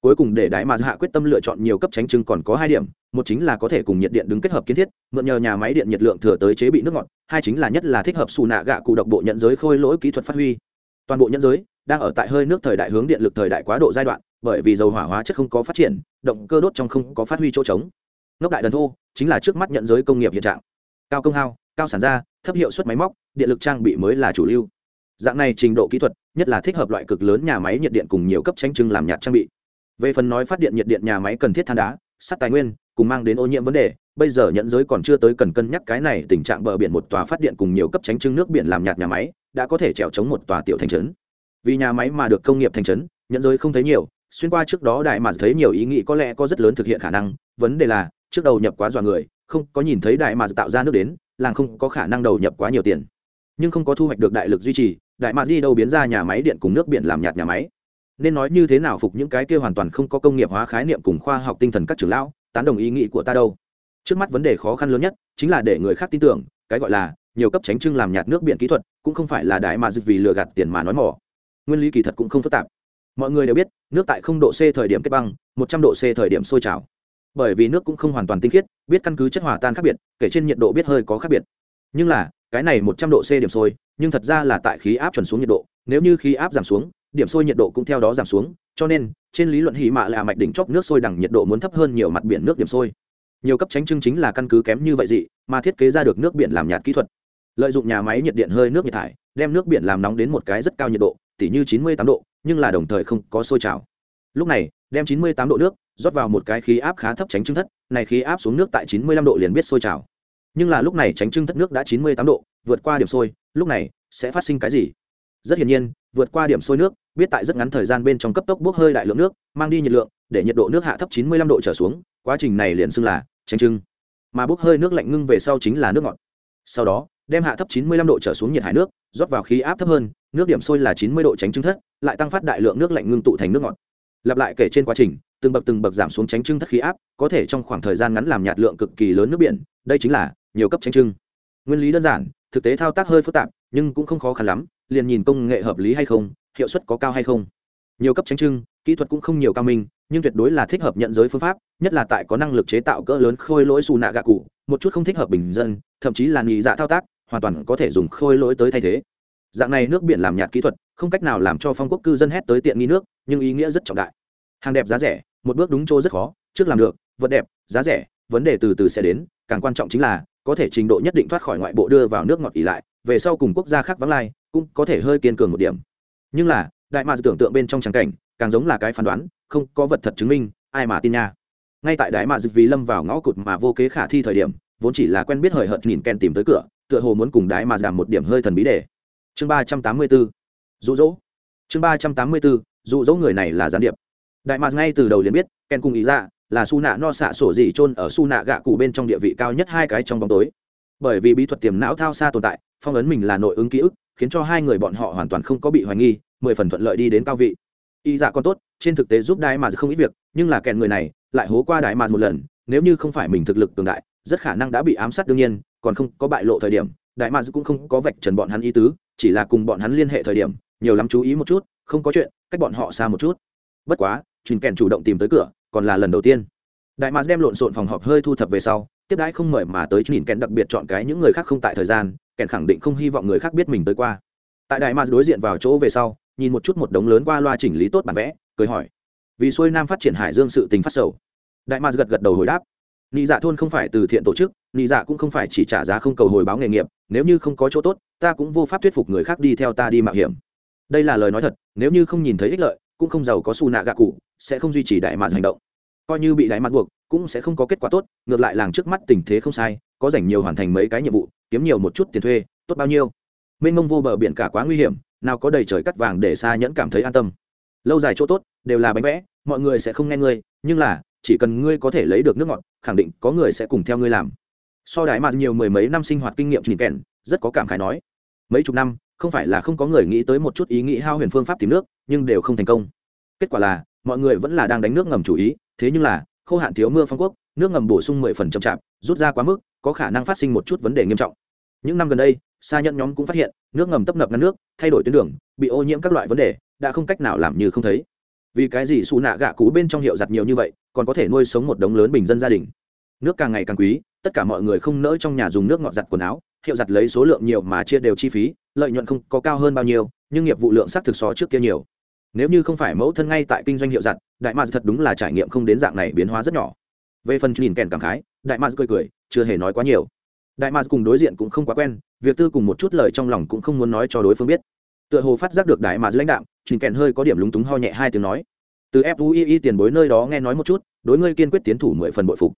Cuối cùng để đại mạc hạ quyết tâm lựa chọn nhiều cấp tránh trưng còn có hai điểm, một chính là có thể cùng nhiệt điện đứng kết hợp kiến thiết, mượn nhờ nhà máy điện nhiệt lượng thừa tới chế bị nước ngọt, hai chính là nhất là thích hợp xù nạ gạ cụ độc bộ nhận giới khôi lỗi kỹ thuật phát huy toàn bộ nhận giới đang ở tại hơi nước thời đại hướng điện lực thời đại quá độ giai đoạn, bởi vì dầu hỏa hóa chất không có phát triển, động cơ đốt trong không có phát huy chỗ trống. Ngốc đại đần thô chính là trước mắt nhận giới công nghiệp hiện trạng. Cao công hao, cao sản ra, thấp hiệu suất máy móc, điện lực trang bị mới là chủ lưu. Dạng này trình độ kỹ thuật, nhất là thích hợp loại cực lớn nhà máy nhiệt điện cùng nhiều cấp tranh trưng làm nhạt trang bị. Về phần nói phát điện nhiệt điện nhà máy cần thiết than đá, sắt tài nguyên, cùng mang đến ô nhiễm vấn đề, bây giờ nhận giới còn chưa tới cần cân nhắc cái này tình trạng bờ biển một tòa phát điện cùng nhiều cấp tránh trưng nước biển làm nhạt nhà máy đã có thể trèo chống một tòa tiểu thành trấn. Vì nhà máy mà được công nghiệp thành trấn nhận giới không thấy nhiều, xuyên qua trước đó đại mà thấy nhiều ý nghĩ có lẽ có rất lớn thực hiện khả năng. Vấn đề là, trước đầu nhập quá dọa người, không có nhìn thấy đại mà tạo ra nước đến, làng không có khả năng đầu nhập quá nhiều tiền. Nhưng không có thu hoạch được đại lực duy trì, đại mà đi đâu biến ra nhà máy điện cùng nước biển làm nhạt nhà máy. Nên nói như thế nào phục những cái kia hoàn toàn không có công nghiệp hóa khái niệm cùng khoa học tinh thần các trưởng lão, tán đồng ý nghĩ của ta đâu. Trước mắt vấn đề khó khăn lớn nhất chính là để người khác tin tưởng, cái gọi là nhiều cấp tránh trưng làm nhạt nước biển kỹ thuật, cũng không phải là đại mà dịch vì lừa gạt tiền mà nói mỏ. Nguyên lý kỳ thật cũng không phức tạp. Mọi người đều biết, nước tại không độ c thời điểm kết băng, một trăm độ c thời điểm sôi trào. Bởi vì nước cũng không hoàn toàn tinh khiết, biết căn cứ chất hòa tan khác biệt, kể trên nhiệt độ biết hơi có khác biệt. Nhưng là, cái này một trăm độ c điểm sôi, nhưng thật ra là tại khí áp chuẩn xuống nhiệt độ, nếu như khí áp giảm xuống, điểm sôi nhiệt độ cũng theo đó giảm xuống, cho nên, trên lý luận hỉ mạ là mạch đỉnh chóp nước sôi đẳng nhiệt độ muốn thấp hơn nhiều mặt biển nước điểm sôi. Nhiều cấp tránh trưng chính là căn cứ kém như vậy dị, mà thiết kế ra được nước biển làm nhạt kỹ thuật lợi dụng nhà máy nhiệt điện hơi nước nhiệt thải, đem nước biển làm nóng đến một cái rất cao nhiệt độ, tỉ như chín mươi tám độ, nhưng là đồng thời không có sôi trào. Lúc này, đem chín mươi tám độ nước rót vào một cái khí áp khá thấp tránh trưng thất, này khí áp xuống nước tại chín mươi lăm độ liền biết sôi trào. Nhưng là lúc này tránh trưng thất nước đã chín mươi tám độ, vượt qua điểm sôi, lúc này sẽ phát sinh cái gì? Rất hiển nhiên, vượt qua điểm sôi nước, biết tại rất ngắn thời gian bên trong cấp tốc bốc hơi đại lượng nước, mang đi nhiệt lượng, để nhiệt độ nước hạ thấp 95 độ trở xuống, quá trình này liền xưng là tránh trưng. Mà bốc hơi nước lạnh ngưng về sau chính là nước ngọt. Sau đó đem hạ thấp 95 độ trở xuống nhiệt hải nước, rót vào khí áp thấp hơn, nước điểm sôi là 90 độ tránh trưng thất, lại tăng phát đại lượng nước lạnh ngưng tụ thành nước ngọt. Lặp lại kể trên quá trình, từng bậc từng bậc giảm xuống tránh trưng thất khí áp, có thể trong khoảng thời gian ngắn làm nhạt lượng cực kỳ lớn nước biển, đây chính là nhiều cấp tránh trưng. Nguyên lý đơn giản, thực tế thao tác hơi phức tạp, nhưng cũng không khó khăn lắm, liền nhìn công nghệ hợp lý hay không, hiệu suất có cao hay không. Nhiều cấp tránh trưng, kỹ thuật cũng không nhiều cao minh, nhưng tuyệt đối là thích hợp nhận giới phương pháp, nhất là tại có năng lực chế tạo cỡ lớn khôi lỗi xù nạ gạ cụ, một chút không thích hợp bình dân, thậm chí là nghỉ dạ thao tác hoàn toàn có thể dùng khôi lỗi tới thay thế. Dạng này nước biển làm nhạt kỹ thuật, không cách nào làm cho phong quốc cư dân hét tới tiện nghi nước, nhưng ý nghĩa rất trọng đại. Hàng đẹp giá rẻ, một bước đúng chỗ rất khó, trước làm được, vật đẹp, giá rẻ, vấn đề từ từ sẽ đến, càng quan trọng chính là, có thể trình độ nhất định thoát khỏi ngoại bộ đưa vào nước ngọt ỉ lại, về sau cùng quốc gia khác vắng lai, cũng có thể hơi kiên cường một điểm. Nhưng là, đại mạc tưởng tượng bên trong trắng cảnh, càng giống là cái phán đoán, không có vật thật chứng minh, ai mà tin nha. Ngay tại đại mạc dịch vì lâm vào ngõ cụt mà vô kế khả thi thời điểm, vốn chỉ là quen biết hời hợt nhìn ken tìm tới cửa tựa hồ muốn cùng đại mà giảm một điểm hơi thần bí để. chương ba trăm tám mươi bốn, dụ dỗ. Chương ba trăm tám mươi bốn, dụ dỗ người này là gián điệp. Đại mạc ngay từ đầu liền biết, ken cùng ý ra là su nạ no xạ sổ gì trôn ở su nạ gạ cụ bên trong địa vị cao nhất hai cái trong bóng tối. Bởi vì bí thuật tiềm não thao xa tồn tại, phong ấn mình là nội ứng ký ức, khiến cho hai người bọn họ hoàn toàn không có bị hoài nghi, mười phần thuận lợi đi đến cao vị. Y dạ còn tốt, trên thực tế giúp đại mà không ít việc, nhưng là kèn người này lại hố qua đại mà một lần, nếu như không phải mình thực lực cường đại, rất khả năng đã bị ám sát đương nhiên còn không có bại lộ thời điểm, đại mads cũng không có vạch trần bọn hắn ý tứ, chỉ là cùng bọn hắn liên hệ thời điểm, nhiều lắm chú ý một chút, không có chuyện, cách bọn họ xa một chút. Bất quá, truyền kèn chủ động tìm tới cửa, còn là lần đầu tiên. Đại mads đem lộn xộn phòng họp hơi thu thập về sau, tiếp đãi không mời mà tới nhìn kèn đặc biệt chọn cái những người khác không tại thời gian, kèn khẳng định không hy vọng người khác biết mình tới qua. Tại đại mads đối diện vào chỗ về sau, nhìn một chút một đống lớn qua loa chỉnh lý tốt bản vẽ, cười hỏi, vì xuôi nam phát triển hải dương sự tình phát sầu? Đại mads gật gật đầu hồi đáp nị dạ thôn không phải từ thiện tổ chức, nị dạ cũng không phải chỉ trả giá không cầu hồi báo nghề nghiệp, nếu như không có chỗ tốt, ta cũng vô pháp thuyết phục người khác đi theo ta đi mạo hiểm. Đây là lời nói thật, nếu như không nhìn thấy ích lợi, cũng không giàu có xù nạ gạ cụ, sẽ không duy trì đại mạc hành động. Coi như bị đại mạc buộc, cũng sẽ không có kết quả tốt, ngược lại làng trước mắt tình thế không sai, có dành nhiều hoàn thành mấy cái nhiệm vụ, kiếm nhiều một chút tiền thuê, tốt bao nhiêu. Mênh mông vô bờ biển cả quá nguy hiểm, nào có đầy trời cắt vàng để xa nhẫn cảm thấy an tâm. Lâu dài chỗ tốt, đều là bánh vẽ, mọi người sẽ không nghe ngươi, nhưng là chỉ cần ngươi có thể lấy được nước ngọt, khẳng định có người sẽ cùng theo ngươi làm. So đại mà nhiều mười mấy năm sinh hoạt kinh nghiệm trình kèn, rất có cảm khái nói. Mấy chục năm, không phải là không có người nghĩ tới một chút ý nghĩ hao huyền phương pháp tìm nước, nhưng đều không thành công. Kết quả là, mọi người vẫn là đang đánh nước ngầm chủ ý, thế nhưng là, khô hạn thiếu mưa phong quốc, nước ngầm bổ sung mười phần chậm chạp, rút ra quá mức, có khả năng phát sinh một chút vấn đề nghiêm trọng. Những năm gần đây xa nhận nhóm cũng phát hiện, nước ngầm tấp nập ngăn nước, thay đổi tuyến đường, bị ô nhiễm các loại vấn đề, đã không cách nào làm như không thấy vì cái gì xù nạ gạ cũ bên trong hiệu giặt nhiều như vậy, còn có thể nuôi sống một đống lớn bình dân gia đình? Nước càng ngày càng quý, tất cả mọi người không nỡ trong nhà dùng nước ngọt giặt quần áo, hiệu giặt lấy số lượng nhiều mà chia đều chi phí, lợi nhuận không có cao hơn bao nhiêu, nhưng nghiệp vụ lượng xác thực so trước kia nhiều. Nếu như không phải mẫu thân ngay tại kinh doanh hiệu giặt, đại mạc thật đúng là trải nghiệm không đến dạng này biến hóa rất nhỏ. Về phần nhìn kèn cảm khái, đại mạc cười cười, chưa hề nói quá nhiều. Đại mạc cùng đối diện cũng không quá quen, việc tư cùng một chút lời trong lòng cũng không muốn nói cho đối phương biết. Tựa hồ phát giác được đại mạc lãnh đạo trình kèn hơi có điểm lúng túng ho nhẹ hai tiếng nói. Từ fui tiền bối nơi đó nghe nói một chút, đối ngươi kiên quyết tiến thủ mười phần bội phục.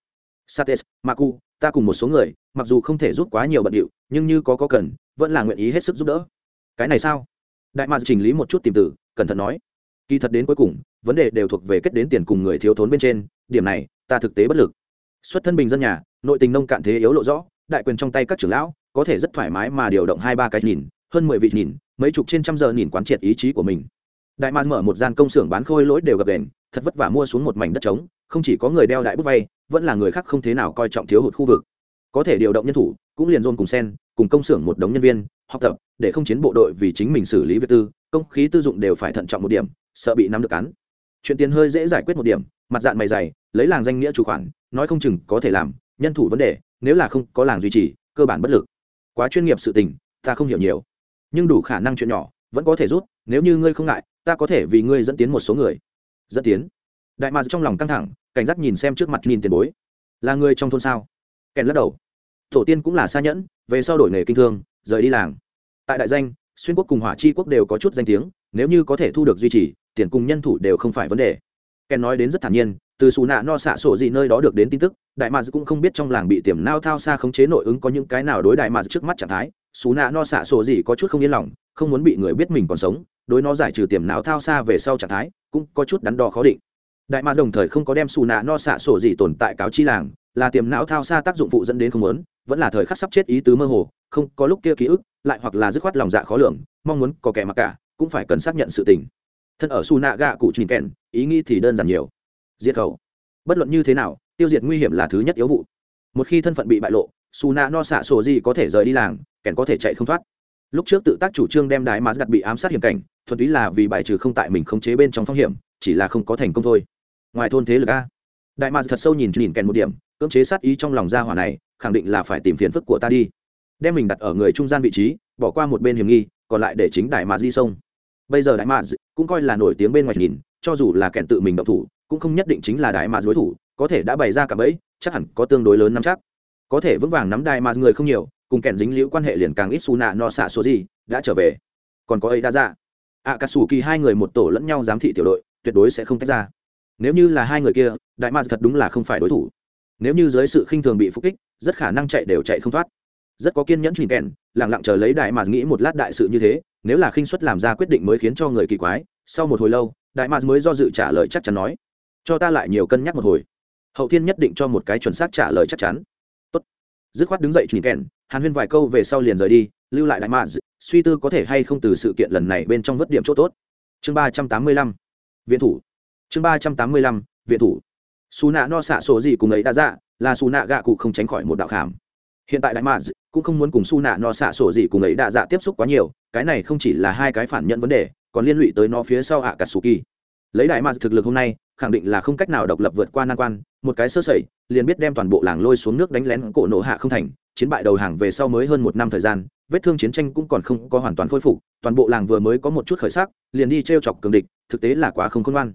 Sates, maku, ta cùng một số người, mặc dù không thể giúp quá nhiều bận điệu, nhưng như có có cần, vẫn là nguyện ý hết sức giúp đỡ. Cái này sao? Đại mạc chỉnh lý một chút tìm tử cẩn thận nói. Kỳ thật đến cuối cùng, vấn đề đều thuộc về kết đến tiền cùng người thiếu thốn bên trên, điểm này, ta thực tế bất lực. Xuất thân bình dân nhà, nội tình nông cạn thế yếu lộ rõ, đại quyền trong tay các trưởng lão, có thể rất thoải mái mà điều động hai ba cái nhìn, hơn mười vị nhìn, mấy chục trên trăm giờ nhìn quán triệt ý chí của mình đại mars mở một gian công xưởng bán khôi lỗi đều gặp đền, thật vất vả mua xuống một mảnh đất trống, không chỉ có người đeo đại bút vay vẫn là người khác không thế nào coi trọng thiếu hụt khu vực. Có thể điều động nhân thủ, cũng liền dồn cùng sen, cùng công xưởng một đống nhân viên, học tập, để không chiến bộ đội vì chính mình xử lý việc tư, công khí tư dụng đều phải thận trọng một điểm, sợ bị nắm được cắn chuyện tiền hơi dễ giải quyết một điểm, mặt dạng mày dày, lấy làng danh nghĩa chủ khoản, nói không chừng có thể làm, nhân thủ vấn đề, nếu là không có làng duy trì, cơ bản bất lực. Quá chuyên nghiệp sự tình, ta không hiểu nhiều. Nhưng đủ khả năng chuyện nhỏ, vẫn có thể rút, nếu như ngươi không ngại ta có thể vì ngươi dẫn tiến một số người. Dẫn tiến? Đại mạc trong lòng căng thẳng, cảnh giác nhìn xem trước mặt nhìn tiền bối. Là người trong thôn sao? Kèn lắc đầu. Tổ tiên cũng là xa nhẫn, về sau đổi nghề kinh thương, rời đi làng. Tại đại danh, xuyên quốc cùng hỏa chi quốc đều có chút danh tiếng, nếu như có thể thu được duy trì, tiền cùng nhân thủ đều không phải vấn đề. Kèn nói đến rất thản nhiên, từ xù nạ no xạ sổ gì nơi đó được đến tin tức, đại mạc cũng không biết trong làng bị tiềm nao thao xa khống chế nội ứng có những cái nào đối đại mạc trước mắt trạng thái xú nạ no xạ sổ gì có chút không yên lòng, không muốn bị người biết mình còn sống, đối nó giải trừ tiềm não thao xa về sau trạng thái, cũng có chút đắn đo khó định. Đại mạc đồng thời không có đem xù nạ no xạ sổ gì tồn tại cáo chi làng, là tiềm não thao xa tác dụng phụ dẫn đến không muốn, vẫn là thời khắc sắp chết ý tứ mơ hồ, không có lúc kia ký ức, lại hoặc là dứt khoát lòng dạ khó lường, mong muốn có kẻ mặc cả, cũng phải cần xác nhận sự tình. Thân ở xù nạ gạ cụ trình kèn ý nghĩ thì đơn giản nhiều. Diệt khẩu. Bất luận như thế nào, tiêu diệt nguy hiểm là thứ nhất yếu vụ. Một khi thân phận bị bại lộ su nạ no xạ sổ gì có thể rời đi làng kèn có thể chạy không thoát. Lúc trước tự tác chủ trương đem đái mà đặt bị ám sát hiểm cảnh, thuần túy là vì bài trừ không tại mình khống chế bên trong phong hiểm, chỉ là không có thành công thôi. Ngoài thôn thế lực a. Đại mạc thật sâu nhìn nhìn kèn một điểm, cưỡng chế sát ý trong lòng gia hỏa này, khẳng định là phải tìm phiền phức của ta đi. Đem mình đặt ở người trung gian vị trí, bỏ qua một bên hiểm nghi, còn lại để chính đại mạc đi sông. Bây giờ đại mạc cũng coi là nổi tiếng bên ngoài nhìn, cho dù là kèn tự mình động thủ, cũng không nhất định chính là đại mạc đối thủ, có thể đã bày ra cả bẫy, chắc hẳn có tương đối lớn nắm chắc có thể vững vàng nắm đai mà người không nhiều, cùng kèn dính liễu quan hệ liền càng ít su nạ no xạ số gì đã trở về. Còn có ấy đã ra. Ạ cà sủ kỳ hai người một tổ lẫn nhau giám thị tiểu đội, tuyệt đối sẽ không tách ra. Nếu như là hai người kia, đại mars thật đúng là không phải đối thủ. Nếu như dưới sự khinh thường bị phục kích, rất khả năng chạy đều chạy không thoát. Rất có kiên nhẫn truyền kèn lẳng lặng chờ lấy đại mars nghĩ một lát đại sự như thế, nếu là khinh suất làm ra quyết định mới khiến cho người kỳ quái, sau một hồi lâu, đại mars mới do dự trả lời chắc chắn nói, cho ta lại nhiều cân nhắc một hồi. Hậu thiên nhất định cho một cái chuẩn xác trả lời chắc chắn dứt khoát đứng dậy truyền kèn, hàn huyên vài câu về sau liền rời đi, lưu lại đại maz suy tư có thể hay không từ sự kiện lần này bên trong vất điểm chỗ tốt. Chương ba trăm tám mươi lăm, viện thủ. Chương ba trăm tám mươi lăm, viện thủ. Xù nạ no xạ sổ gì cùng ấy đã dạ là xù nạ gạ cụ không tránh khỏi một đạo khảm. Hiện tại đại maz cũng không muốn cùng xù nạ no xạ sổ gì cùng ấy đã dạ tiếp xúc quá nhiều, cái này không chỉ là hai cái phản nhận vấn đề, còn liên lụy tới nó phía sau ạ cả sù kỳ lấy đại mạc thực lực hôm nay, khẳng định là không cách nào độc lập vượt qua nan quan, một cái sơ sẩy, liền biết đem toàn bộ làng lôi xuống nước đánh lén cổ nổ hạ không thành, chiến bại đầu hàng về sau mới hơn một năm thời gian, vết thương chiến tranh cũng còn không có hoàn toàn khôi phục, toàn bộ làng vừa mới có một chút khởi sắc, liền đi t r e o chọc cường địch, thực tế là quá không khôn ngoan.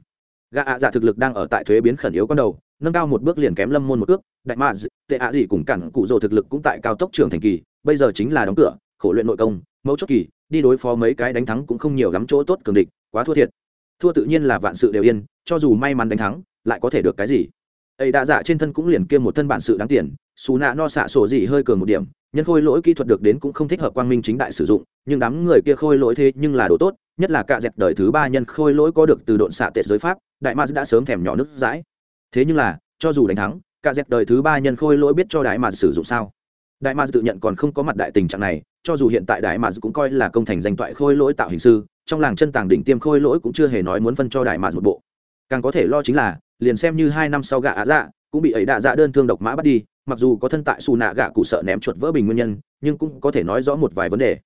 Gà ạ dạ thực lực đang ở tại thuế biến khẩn yếu con đầu, nâng cao một bước liền kém lâm môn một ước đại mạ tệ ạ gì cùng cản cụ rồ thực lực cũng tại cao tốc trường thành kỳ, bây giờ chính là đóng cửa, khổ luyện nội công mẫu chốt kỳ, đi đối phó mấy cái đánh thắng cũng không nhiều lắm chỗ tốt cường địch, quá thua thiệt thua tự nhiên là vạn sự đều yên, cho dù may mắn đánh thắng, lại có thể được cái gì? Ấy đã dạ trên thân cũng liền kiêm một thân bản sự đáng tiền, xù nạ no xạ sổ gì hơi cường một điểm, nhân khôi lỗi kỹ thuật được đến cũng không thích hợp quang minh chính đại sử dụng, nhưng đám người kia khôi lỗi thế nhưng là đồ tốt, nhất là cạ dẹt đời thứ ba nhân khôi lỗi có được từ độn xạ tệ giới pháp, đại ma đã sớm thèm nhỏ nước dãi. Thế nhưng là, cho dù đánh thắng, cạ dẹt đời thứ ba nhân khôi lỗi biết cho đại ma sử dụng sao? Đại ma tự nhận còn không có mặt đại tình trạng này, cho dù hiện tại đại ma cũng coi là công thành danh toại khôi lỗi tạo hình sư trong làng chân tàng đỉnh tiêm khôi lỗi cũng chưa hề nói muốn phân cho đại mà một bộ. Càng có thể lo chính là, liền xem như hai năm sau gạ á dạ cũng bị ấy đạ dạ đơn thương độc mã bắt đi, mặc dù có thân tại xù nạ gạ cụ sợ ném chuột vỡ bình nguyên nhân, nhưng cũng có thể nói rõ một vài vấn đề.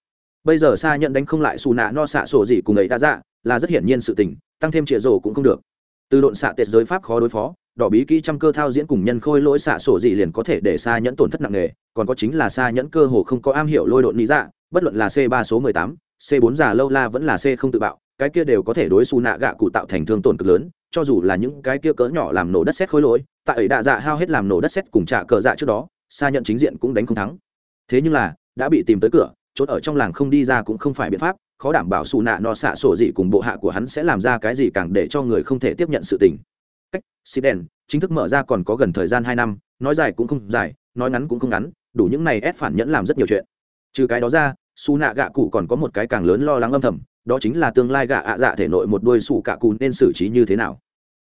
Bây giờ xa nhận đánh không lại xù nạ no xạ sổ gì cùng ấy đạ dạ là rất hiển nhiên sự tình, tăng thêm trịa rổ cũng không được. Từ độn xạ tệ giới pháp khó đối phó, đỏ bí kỹ trăm cơ thao diễn cùng nhân khôi lỗi xạ sổ gì liền có thể để xa nhẫn tổn thất nặng nề, còn có chính là xa nhẫn cơ hồ không có am hiểu lôi độn lý dạ bất luận là c ba số mười tám c bốn già lâu la vẫn là c không tự bạo, cái kia đều có thể đối xù nạ gạ cụ tạo thành thương tổn cực lớn, cho dù là những cái kia cỡ nhỏ làm nổ đất xét khối lỗi, tại ấy đạ dạ hao hết làm nổ đất xét cùng trả cờ dạ trước đó xa nhận chính diện cũng đánh không thắng. Thế nhưng là, đã bị tìm tới cửa, chốt ở trong làng không đi ra cũng không phải biện pháp, khó đảm bảo xù nạ no xạ sổ gì cùng bộ hạ của hắn sẽ làm ra cái gì càng để cho người không thể tiếp nhận sự tình. Cách xịt đèn, chính thức mở ra còn có gần thời gian hai năm, nói dài cũng không dài, nói ngắn cũng không ngắn, đủ những này ép phản nhẫn làm rất nhiều chuyện. Trừ cái đó ra xù nạ gạ cụ còn có một cái càng lớn lo lắng âm thầm, đó chính là tương lai gạ ạ dạ thể nội một đôi xù cạ cụ nên xử trí như thế nào.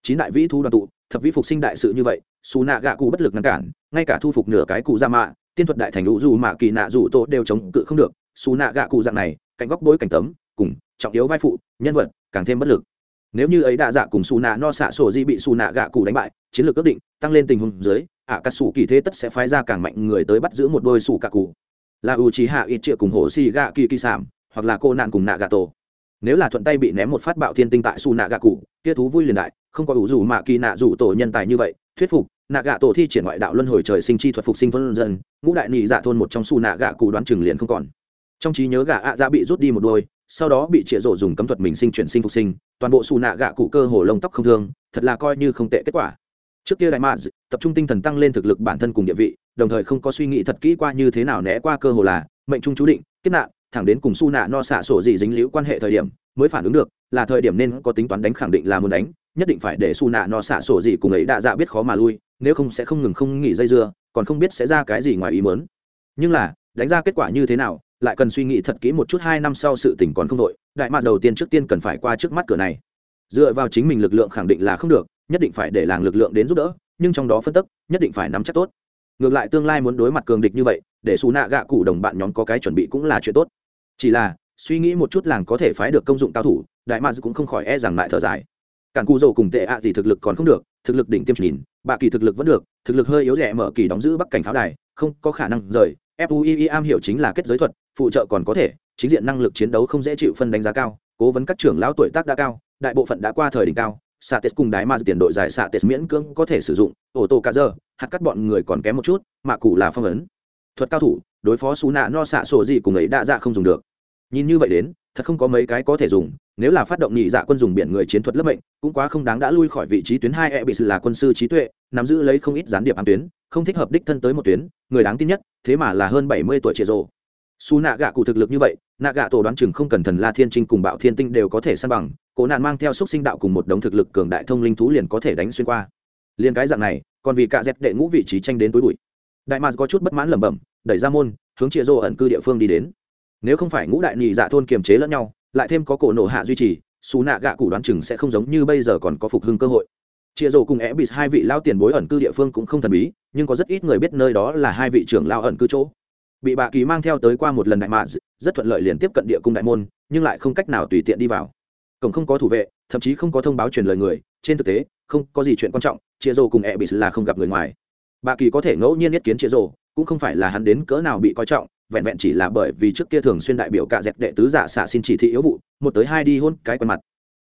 Chín đại vĩ thu đoàn tụ, thập vĩ phục sinh đại sự như vậy xù nạ gạ cụ bất lực ngăn cản, ngay cả thu phục nửa cái cụ ra mạ, tiên thuật đại thành lũ dù mạ kỳ nạ dù tô đều chống cự không được. Xù nạ gạ cụ dạng này, cạnh góc bối cảnh tấm, cùng trọng yếu vai phụ, nhân vật, càng thêm bất lực. Nếu như ấy đa dạ cùng xù nạ no xạ sổ di bị xù nạ gạ cụ đánh bại, chiến lược ước định, tăng lên tình huống dưới, ạ cà sủ kỳ thế tất sẽ phái ra càng mạnh người tới bắt giữ một đôi sủ cạ cụ là u trí hạ ít triệu cùng hồ xì gạ kỳ kỳ sảm hoặc là cô nạn cùng nạ gà tổ nếu là thuận tay bị ném một phát bạo thiên tinh tại su nạ gạ cụ kia thú vui liền đại, không có ủ dù mạ kỳ nạ dù tổ nhân tài như vậy. Thuyết phục nạ gạ tổ thi triển ngoại đạo luân hồi trời sinh chi thuật phục sinh thôn dân, ngũ đại nị dạ thôn một trong su nạ gạ cụ đoán chừng liền không còn. Trong trí nhớ gạ ạ dạ bị rút đi một đôi, sau đó bị trịa rổ dùng cấm thuật mình sinh chuyển sinh phục sinh, toàn bộ su nạ gạ cụ cơ hồ lông tóc không thương, thật là coi như không tệ kết quả. Trước kia đại mads tập trung tinh thần tăng lên thực lực bản thân cùng địa vị đồng thời không có suy nghĩ thật kỹ qua như thế nào né qua cơ hồ là mệnh trung chú định kết nạn, thẳng đến cùng su nạ no xạ sổ gì dính liễu quan hệ thời điểm mới phản ứng được, là thời điểm nên có tính toán đánh khẳng định là muốn đánh, nhất định phải để su nạ no xạ sổ gì cùng ấy đã dạ biết khó mà lui, nếu không sẽ không ngừng không nghỉ dây dưa, còn không biết sẽ ra cái gì ngoài ý mớn nhưng là, đánh ra kết quả như thế nào, lại cần suy nghĩ thật kỹ một chút hai năm sau sự tỉnh còn không đội đại mạc đầu tiên trước tiên cần phải qua trước mắt cửa này. Dựa vào chính mình lực lượng khẳng định là không được, nhất định phải để làng lực lượng đến giúp đỡ, nhưng trong đó phân tức, nhất định phải nắm chắc tốt ngược lại tương lai muốn đối mặt cường địch như vậy, để xù nạ gạ cụ đồng bạn nhóm có cái chuẩn bị cũng là chuyện tốt. Chỉ là, suy nghĩ một chút làng có thể phái được công dụng cao thủ, đại mads cũng không khỏi e rằng lại thở dài. Cản cụ dầu cùng tệ ạ gì thực lực còn không được, thực lực đỉnh tiêm nhìn, bạ kỳ thực lực vẫn được, thực lực hơi yếu rẻ mở kỳ đóng giữ bắc cảnh pháo đài, không có khả năng rời. Fui am hiểu chính là kết giới thuật, phụ trợ còn có thể, chính diện năng lực chiến đấu không dễ chịu phân đánh giá cao, cố vấn các trưởng lão tuổi tác đã cao, đại bộ phận đã qua thời đỉnh cao xạ tết cùng đái ma tiền đội giải xạ tết miễn cưỡng có thể sử dụng, ô tô cả giờ, hạt cắt bọn người còn kém một chút mạ cụ là phong ấn. Thuật cao thủ, đối phó xú nạ no xạ sổ gì cùng ấy đã dạ không dùng được. Nhìn như vậy đến, thật không có mấy cái có thể dùng, nếu là phát động nhị dạ quân dùng biển người chiến thuật lớp mệnh, cũng quá không đáng đã lui khỏi vị trí tuyến hai e bị là quân sư trí tuệ, nắm giữ lấy không ít gián điệp ám tuyến, không thích hợp đích thân tới một tuyến, người đáng tin nhất, thế mà là hơn bảy mươi tuổi trẻ rộ su nạ gạ cụ thực lực như vậy, nạ gạ tổ đoán chừng không cần thần la thiên trinh cùng bạo thiên tinh đều có thể san bằng cổ nạn mang theo xúc sinh đạo cùng một đống thực lực cường đại thông linh thú liền có thể đánh xuyên qua. Liền cái dạng này, còn vì cả dẹp đệ ngũ vị trí tranh đến túi bụi. Đại mạc có chút bất mãn lẩm bẩm, đẩy ra môn, hướng chia rô ẩn cư địa phương đi đến. Nếu không phải ngũ đại nhị dạ thôn kiềm chế lẫn nhau, lại thêm có cổ nổ hạ duy trì, xù nạ gạ cụ đoán chừng sẽ không giống như bây giờ còn có phục hưng cơ hội. Chia rô cùng é bị hai vị lao tiền bối ẩn cư địa phương cũng không thần bí, nhưng có rất ít người biết nơi đó là hai vị trưởng lao ẩn cư chỗ. Bị bà kỳ mang theo tới qua một lần đại mạ rất thuận lợi liền tiếp cận địa cung đại môn, nhưng lại không cách nào tùy tiện đi vào cổng không có thủ vệ, thậm chí không có thông báo truyền lời người, trên thực tế, không có gì chuyện quan trọng, chia rô cùng e bị là không gặp người ngoài. Bà kỳ có thể ngẫu nhiên nhất kiến chia rô cũng không phải là hắn đến cỡ nào bị coi trọng, vẹn vẹn chỉ là bởi vì trước kia thường xuyên đại biểu cả dẹp đệ tứ giả xả xin chỉ thị yếu vụ, một tới hai đi hôn cái quần mặt.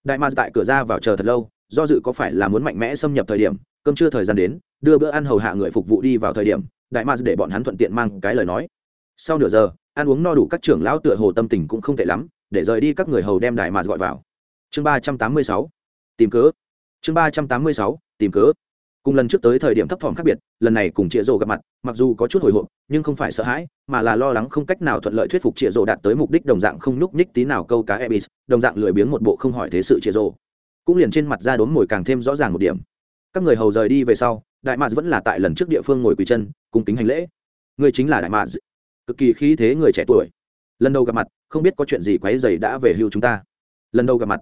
Đại ma tại cửa ra vào chờ thật lâu, do dự có phải là muốn mạnh mẽ xâm nhập thời điểm, cơm chưa thời gian đến, đưa bữa ăn hầu hạ người phục vụ đi vào thời điểm, đại ma để bọn hắn thuận tiện mang cái lời nói. Sau nửa giờ, ăn uống no đủ các trưởng lão tựa hồ tâm tình cũng không tệ lắm, để rời đi các người hầu đem đại ma gọi vào chương ba trăm tám mươi sáu, tìm cớ. Chương ba trăm tám mươi sáu, tìm cớ. Cùng lần trước tới thời điểm thấp thỏm khác biệt, lần này cùng chịa rồ gặp mặt, mặc dù có chút hồi hộp, nhưng không phải sợ hãi, mà là lo lắng không cách nào thuận lợi thuyết phục chịa rồ đạt tới mục đích đồng dạng không núc nhích tí nào câu cá ebis, đồng dạng lười biếng một bộ không hỏi thế sự chịa rồ cũng liền trên mặt ra đốm mồi càng thêm rõ ràng một điểm. Các người hầu rời đi về sau, đại mạc vẫn là tại lần trước địa phương ngồi quỳ chân cùng kính hành lễ. Người chính là đại mạc cực kỳ khí thế người trẻ tuổi. Lần đầu gặp mặt, không biết có chuyện gì quấy dày đã về hưu chúng ta. Lần đầu gặp mặt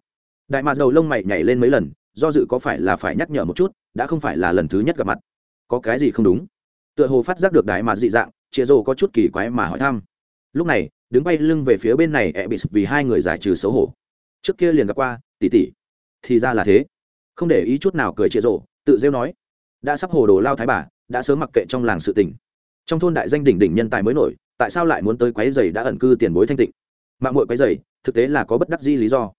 đại mạc đầu lông mày nhảy lên mấy lần, do dự có phải là phải nhắc nhở một chút, đã không phải là lần thứ nhất gặp mặt. Có cái gì không đúng? Tựa hồ phát giác được đại mạc dị dạng chịa rồ có chút kỳ quái mà hỏi thăm. Lúc này, đứng bay lưng về phía bên này ẹ bị vì hai người giải trừ xấu hổ. Trước kia liền gặp qua tỉ tỉ thì ra là thế. Không để ý chút nào cười chịa rồ tự rêu nói. Đã sắp hồ đồ lao thái bà, đã sớm mặc kệ trong làng sự tình. Trong thôn đại danh đỉnh đỉnh nhân tài mới nổi, tại sao lại muốn tới quái dày đã ẩn cư tiền bối thanh tịnh? Mạng mội quái dày thực tế là có bất đắc di lý do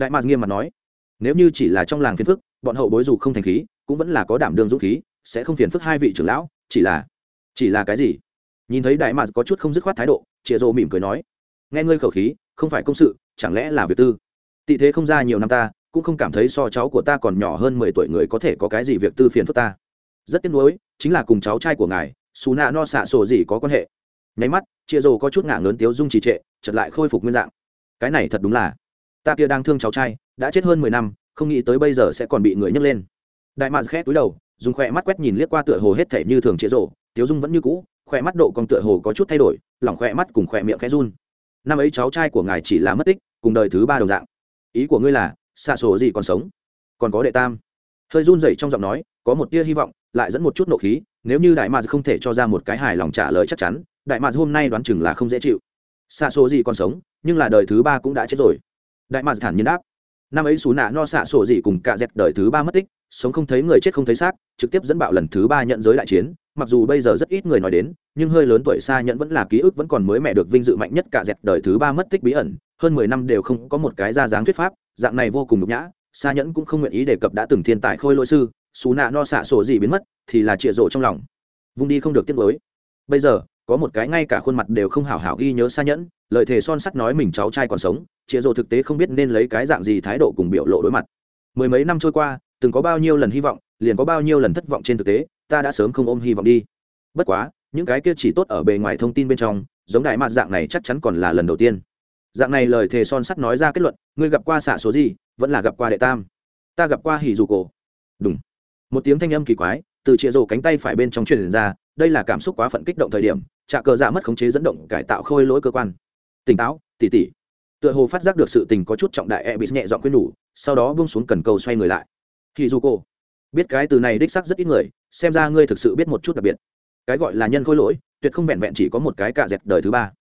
đại mạc nghiêm mặt nói, nếu như chỉ là trong làng phiền phức, bọn hậu bối dù không thành khí, cũng vẫn là có đảm đương dũng khí, sẽ không phiền phức hai vị trưởng lão, chỉ là chỉ là cái gì? Nhìn thấy đại mạc có chút không dứt khoát thái độ chịa rộ mỉm cười nói, nghe ngươi khẩu khí, không phải công sự, chẳng lẽ là việc tư? Tị thế không ra nhiều năm ta, cũng không cảm thấy so cháu của ta còn nhỏ hơn mười tuổi người có thể có cái gì việc tư phiền phức ta. Rất tiếc nuối, chính là cùng cháu trai của ngài xù nạ no xạ sổ gì có quan hệ. Nháy mắt chia rồ có chút ngả ngớn tiếu dung trì trệ chật lại khôi phục nguyên dạng. Cái này thật đúng là ta kia đang thương cháu trai, đã chết hơn mười năm, không nghĩ tới bây giờ sẽ còn bị người nhấc lên. Đại mạc khẽ túi đầu, dùng khỏe mắt quét nhìn liếc qua tựa hồ hết thể như thường chế rộ, tiếu dung vẫn như cũ, khỏe mắt độ còn tựa hồ có chút thay đổi, lỏng khỏe mắt cùng khỏe miệng khẽ run. Năm ấy cháu trai của ngài chỉ là mất tích, cùng đời thứ ba đồng dạng. Ý của ngươi là, xạ sổ gì còn sống? Còn có đệ tam. Hơi run rẩy trong giọng nói, có một tia hy vọng, lại dẫn một chút nộ khí, nếu như đại mạc không thể cho ra một cái hài lòng trả lời chắc chắn, đại mạc hôm nay đoán chừng là không dễ chịu. Xạ sổ gì còn sống, nhưng là đời thứ ba cũng đã chết rồi đại mạc thản nhiên đáp. Năm ấy xù nạ no xạ sổ dị cùng cả dẹt đời thứ ba mất tích, sống không thấy người chết không thấy xác, trực tiếp dẫn bạo lần thứ ba nhận giới đại chiến. Mặc dù bây giờ rất ít người nói đến, nhưng hơi lớn tuổi xa nhận vẫn là ký ức vẫn còn mới mẹ được vinh dự mạnh nhất cả dẹt đời thứ ba mất tích bí ẩn. Hơn mười năm đều không có một cái ra dáng thuyết pháp, dạng này vô cùng nhục nhã. Xa nhẫn cũng không nguyện ý đề cập đã từng thiên tài khôi lỗi sư xù nạ no xạ sổ dị biến mất, thì là trịa rộ trong lòng. Vung đi không được tiếp nối bây giờ, có một cái ngay cả khuôn mặt đều không hảo hảo ghi nhớ xa nhẫn. Lời thề son sắt nói mình cháu trai còn sống, chịa rồ thực tế không biết nên lấy cái dạng gì thái độ cùng biểu lộ đối mặt. Mười mấy năm trôi qua, từng có bao nhiêu lần hy vọng, liền có bao nhiêu lần thất vọng trên thực tế, ta đã sớm không ôm hy vọng đi. Bất quá, những cái kia chỉ tốt ở bề ngoài thông tin bên trong, giống đại mạt dạng này chắc chắn còn là lần đầu tiên. Dạng này lời thề son sắt nói ra kết luận, ngươi gặp qua xạ số gì, vẫn là gặp qua đệ tam. Ta gặp qua hỉ dù cổ. Đúng một tiếng thanh âm kỳ quái, từ chĩa rổ cánh tay phải bên trong truyền ra, đây là cảm xúc quá phận kích động thời điểm, trạ cờ dạ mất khống chế dẫn động cải tạo khôi lỗi cơ quan tỉnh táo, tỉ tỉ. Tựa hồ phát giác được sự tình có chút trọng đại e bị nhẹ dọn khuyên nhủ, sau đó bông xuống cần cầu xoay người lại. Thì dù cô biết cái từ này đích sắc rất ít người, xem ra ngươi thực sự biết một chút đặc biệt. Cái gọi là nhân khôi lỗi, tuyệt không vẹn vẹn chỉ có một cái cạ dẹt đời thứ ba.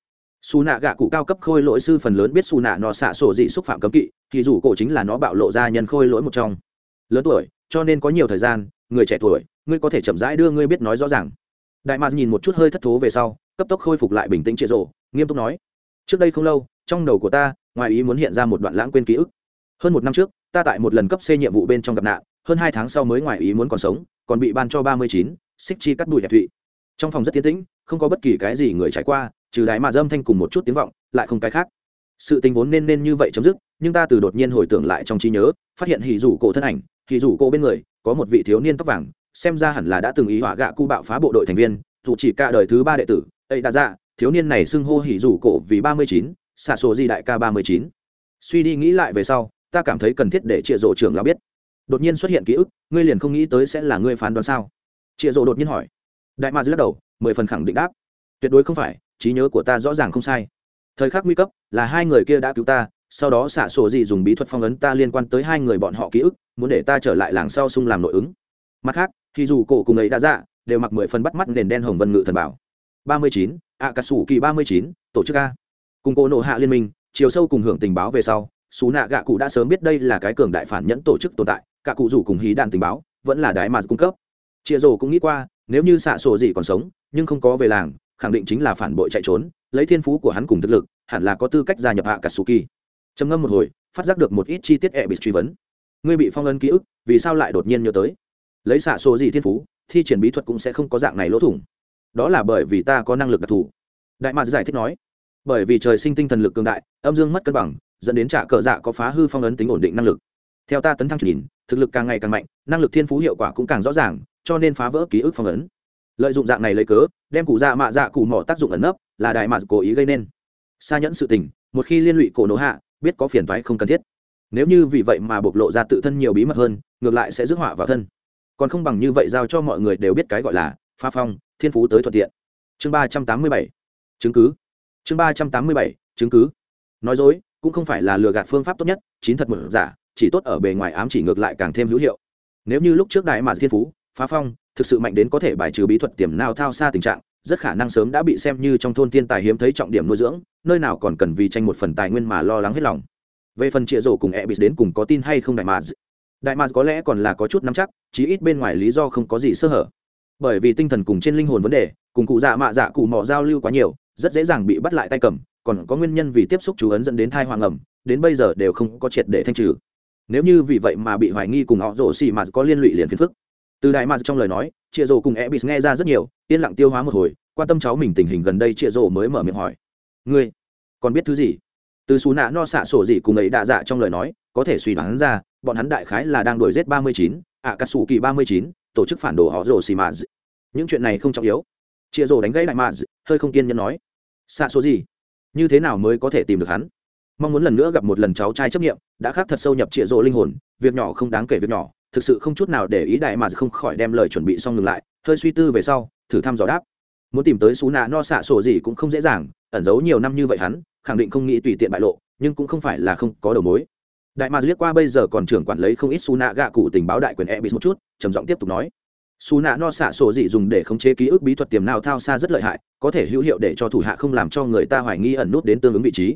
Xù nạ gạ cụ cao cấp khôi lỗi sư phần lớn biết xù nạ nó xạ sổ dị xúc phạm cấm kỵ thì dù cổ chính là nó bạo lộ ra nhân khôi lỗi một trong. Lớn tuổi, cho nên có nhiều thời gian, người trẻ tuổi, ngươi có thể chậm rãi đưa ngươi biết nói rõ ràng. Đại mạc nhìn một chút hơi thất thố về sau, cấp tốc khôi phục lại bình tĩnh trịa rộ nghiêm túc nói trước đây không lâu, trong đầu của ta, ngoài ý muốn hiện ra một đoạn lãng quên ký ức. Hơn một năm trước, ta tại một lần cấp c nhiệm vụ bên trong gặp nạn, hơn hai tháng sau mới ngoài ý muốn còn sống, còn bị ban cho ba mươi chín, xích chi cắt đùi đẹp thụy. Trong phòng rất tiến tĩnh, không có bất kỳ cái gì người trải qua, trừ đáy mà dâm thanh cùng một chút tiếng vọng, lại không cái khác. Sự tình vốn nên nên như vậy chấm dứt, nhưng ta từ đột nhiên hồi tưởng lại trong trí nhớ, phát hiện hỉ rủ cổ thân ảnh, hỉ rủ cổ bên người, có một vị thiếu niên tóc vàng, xem ra hẳn là đã từng ý hỏa gạ cu bạo phá bộ đội thành viên, dù chỉ cả đời thứ ba đệ tử ấy đã ra dạ, thiếu niên này xưng hô hỉ rủ cổ vì ba mươi chín, xạ sổ di đại ca ba mươi chín. Suy đi nghĩ lại về sau, ta cảm thấy cần thiết để trịa rộ trưởng lão biết. Đột nhiên xuất hiện ký ức, ngươi liền không nghĩ tới sẽ là ngươi phán đoán sao? Trịa rộ đột nhiên hỏi. Đại ma lắc đầu, mười phần khẳng định đáp. Tuyệt đối không phải, trí nhớ của ta rõ ràng không sai. Thời khắc nguy cấp, là hai người kia đã cứu ta, sau đó xạ sổ gì dùng bí thuật phong ấn ta liên quan tới hai người bọn họ ký ức, muốn để ta trở lại làng sau sung làm nội ứng. Mặt khác thì dù cổ cùng ấy đã dạ đều mặc mười phần bắt mắt nền đen hồng vân ngự thần bảo ba mươi chín ạ cà sủ kỳ ba mươi chín, tổ chức a. Cùng cô nộ hạ liên minh, chiều sâu cùng hưởng tình báo về sau xú nạ gạ cụ đã sớm biết đây là cái cường đại phản nhẫn tổ chức tồn tại, cả cụ rủ cùng hí đàn tình báo, vẫn là đái mà cung cấp. Chia rồ cũng nghĩ qua, nếu như xạ sổ gì còn sống, nhưng không có về làng, khẳng định chính là phản bội chạy trốn, lấy thiên phú của hắn cùng thực lực, hẳn là có tư cách gia nhập hạ cả suki trầm ngâm một hồi, phát giác được một ít chi tiết e bị truy vấn. Ngươi bị phong ấn ký ức, vì sao lại đột nhiên nhớ tới? Lấy xạ sổ gì thiên phú, thi triển bí thuật cũng sẽ không có dạng này lỗ thủng đó là bởi vì ta có năng lực đặc thù. Đại mạc giải thích nói, bởi vì trời sinh tinh thần lực cường đại, âm dương mất cân bằng, dẫn đến trả cờ dạ có phá hư phong ấn tính ổn định năng lực. Theo ta tấn thăng nhìn, thực lực càng ngày càng mạnh, năng lực thiên phú hiệu quả cũng càng rõ ràng, cho nên phá vỡ ký ức phong ấn. Lợi dụng dạng này lấy cớ, đem cụ dạ mạ dạ cụ mỏ tác dụng ẩn nấp, là đại mạc cố ý gây nên. Xa nhẫn sự tình, một khi liên lụy cổ nổ hạ, biết có phiền thoái không cần thiết. Nếu như vì vậy mà bộc lộ ra tự thân nhiều bí mật hơn, ngược lại sẽ rước họa vào thân. Còn không bằng như vậy giao cho mọi người đều biết cái gọi là pha phong, thiên phú tới thuận tiện. Chương ba trăm tám mươi bảy, chứng cứ. Chương ba trăm tám mươi bảy, chứng cứ. Nói dối, cũng không phải là lừa gạt phương pháp tốt nhất, chín thật một giả, chỉ tốt ở bề ngoài ám chỉ ngược lại càng thêm hữu hiệu. Nếu như lúc trước đại mà thiên phú, phá phong, thực sự mạnh đến có thể bài trừ bí thuật tiềm nào thao xa tình trạng, rất khả năng sớm đã bị xem như trong thôn tiên tài hiếm thấy trọng điểm nuôi dưỡng, nơi nào còn cần vì tranh một phần tài nguyên mà lo lắng hết lòng. Về phần trịa rổ cùng e bị đến cùng có tin hay không đại mà đại mà có lẽ còn là có chút nắm chắc, chí ít bên ngoài lý do không có gì sơ hở bởi vì tinh thần cùng trên linh hồn vấn đề, cùng cụ dạ mạ dạ cụ mỏ giao lưu quá nhiều, rất dễ dàng bị bắt lại tay cầm, còn có nguyên nhân vì tiếp xúc chú ấn dẫn đến thai hoàng ẩm, đến bây giờ đều không có triệt để thanh trừ. Nếu như vì vậy mà bị hoài nghi cùng họ rổ xì mà có liên lụy liền phiền phức. Từ đại mà trong lời nói, chia rổ cùng e bị nghe ra rất nhiều, yên lặng tiêu hóa một hồi, quan tâm cháu mình tình hình gần đây chia rổ mới mở miệng hỏi. Ngươi, còn biết thứ gì? Từ xù nạ no xạ sổ gì cùng ấy đạ dạ trong lời nói, có thể suy đoán ra, bọn hắn đại khái là đang đuổi z ba mươi chín ạ cà sủ kỳ ba mươi chín, tổ chức phản đồ họ rồ xì mà những chuyện này không trọng yếu. Chia rổ đánh gãy đại mà hơi không kiên nhẫn nói. Xạ số gì? Như thế nào mới có thể tìm được hắn? Mong muốn lần nữa gặp một lần cháu trai chấp nghiệm, đã khác thật sâu nhập trịa rộ linh hồn, việc nhỏ không đáng kể việc nhỏ, thực sự không chút nào để ý đại mà không khỏi đem lời chuẩn bị xong ngừng lại, hơi suy tư về sau, thử thăm dò đáp. Muốn tìm tới xú nạ no xạ sổ gì cũng không dễ dàng, ẩn giấu nhiều năm như vậy hắn, khẳng định không nghĩ tùy tiện bại lộ, nhưng cũng không phải là không có đầu mối đại mà liếc qua bây giờ còn trưởng quản lấy không ít Su nạ gạ cụ tình báo đại quyền e bị một chút, trầm giọng tiếp tục nói. Su nạ no xạ sổ dị dùng để khống chế ký ức bí thuật tiềm nào thao xa rất lợi hại, có thể hữu hiệu để cho thủ hạ không làm cho người ta hoài nghi ẩn nút đến tương ứng vị trí.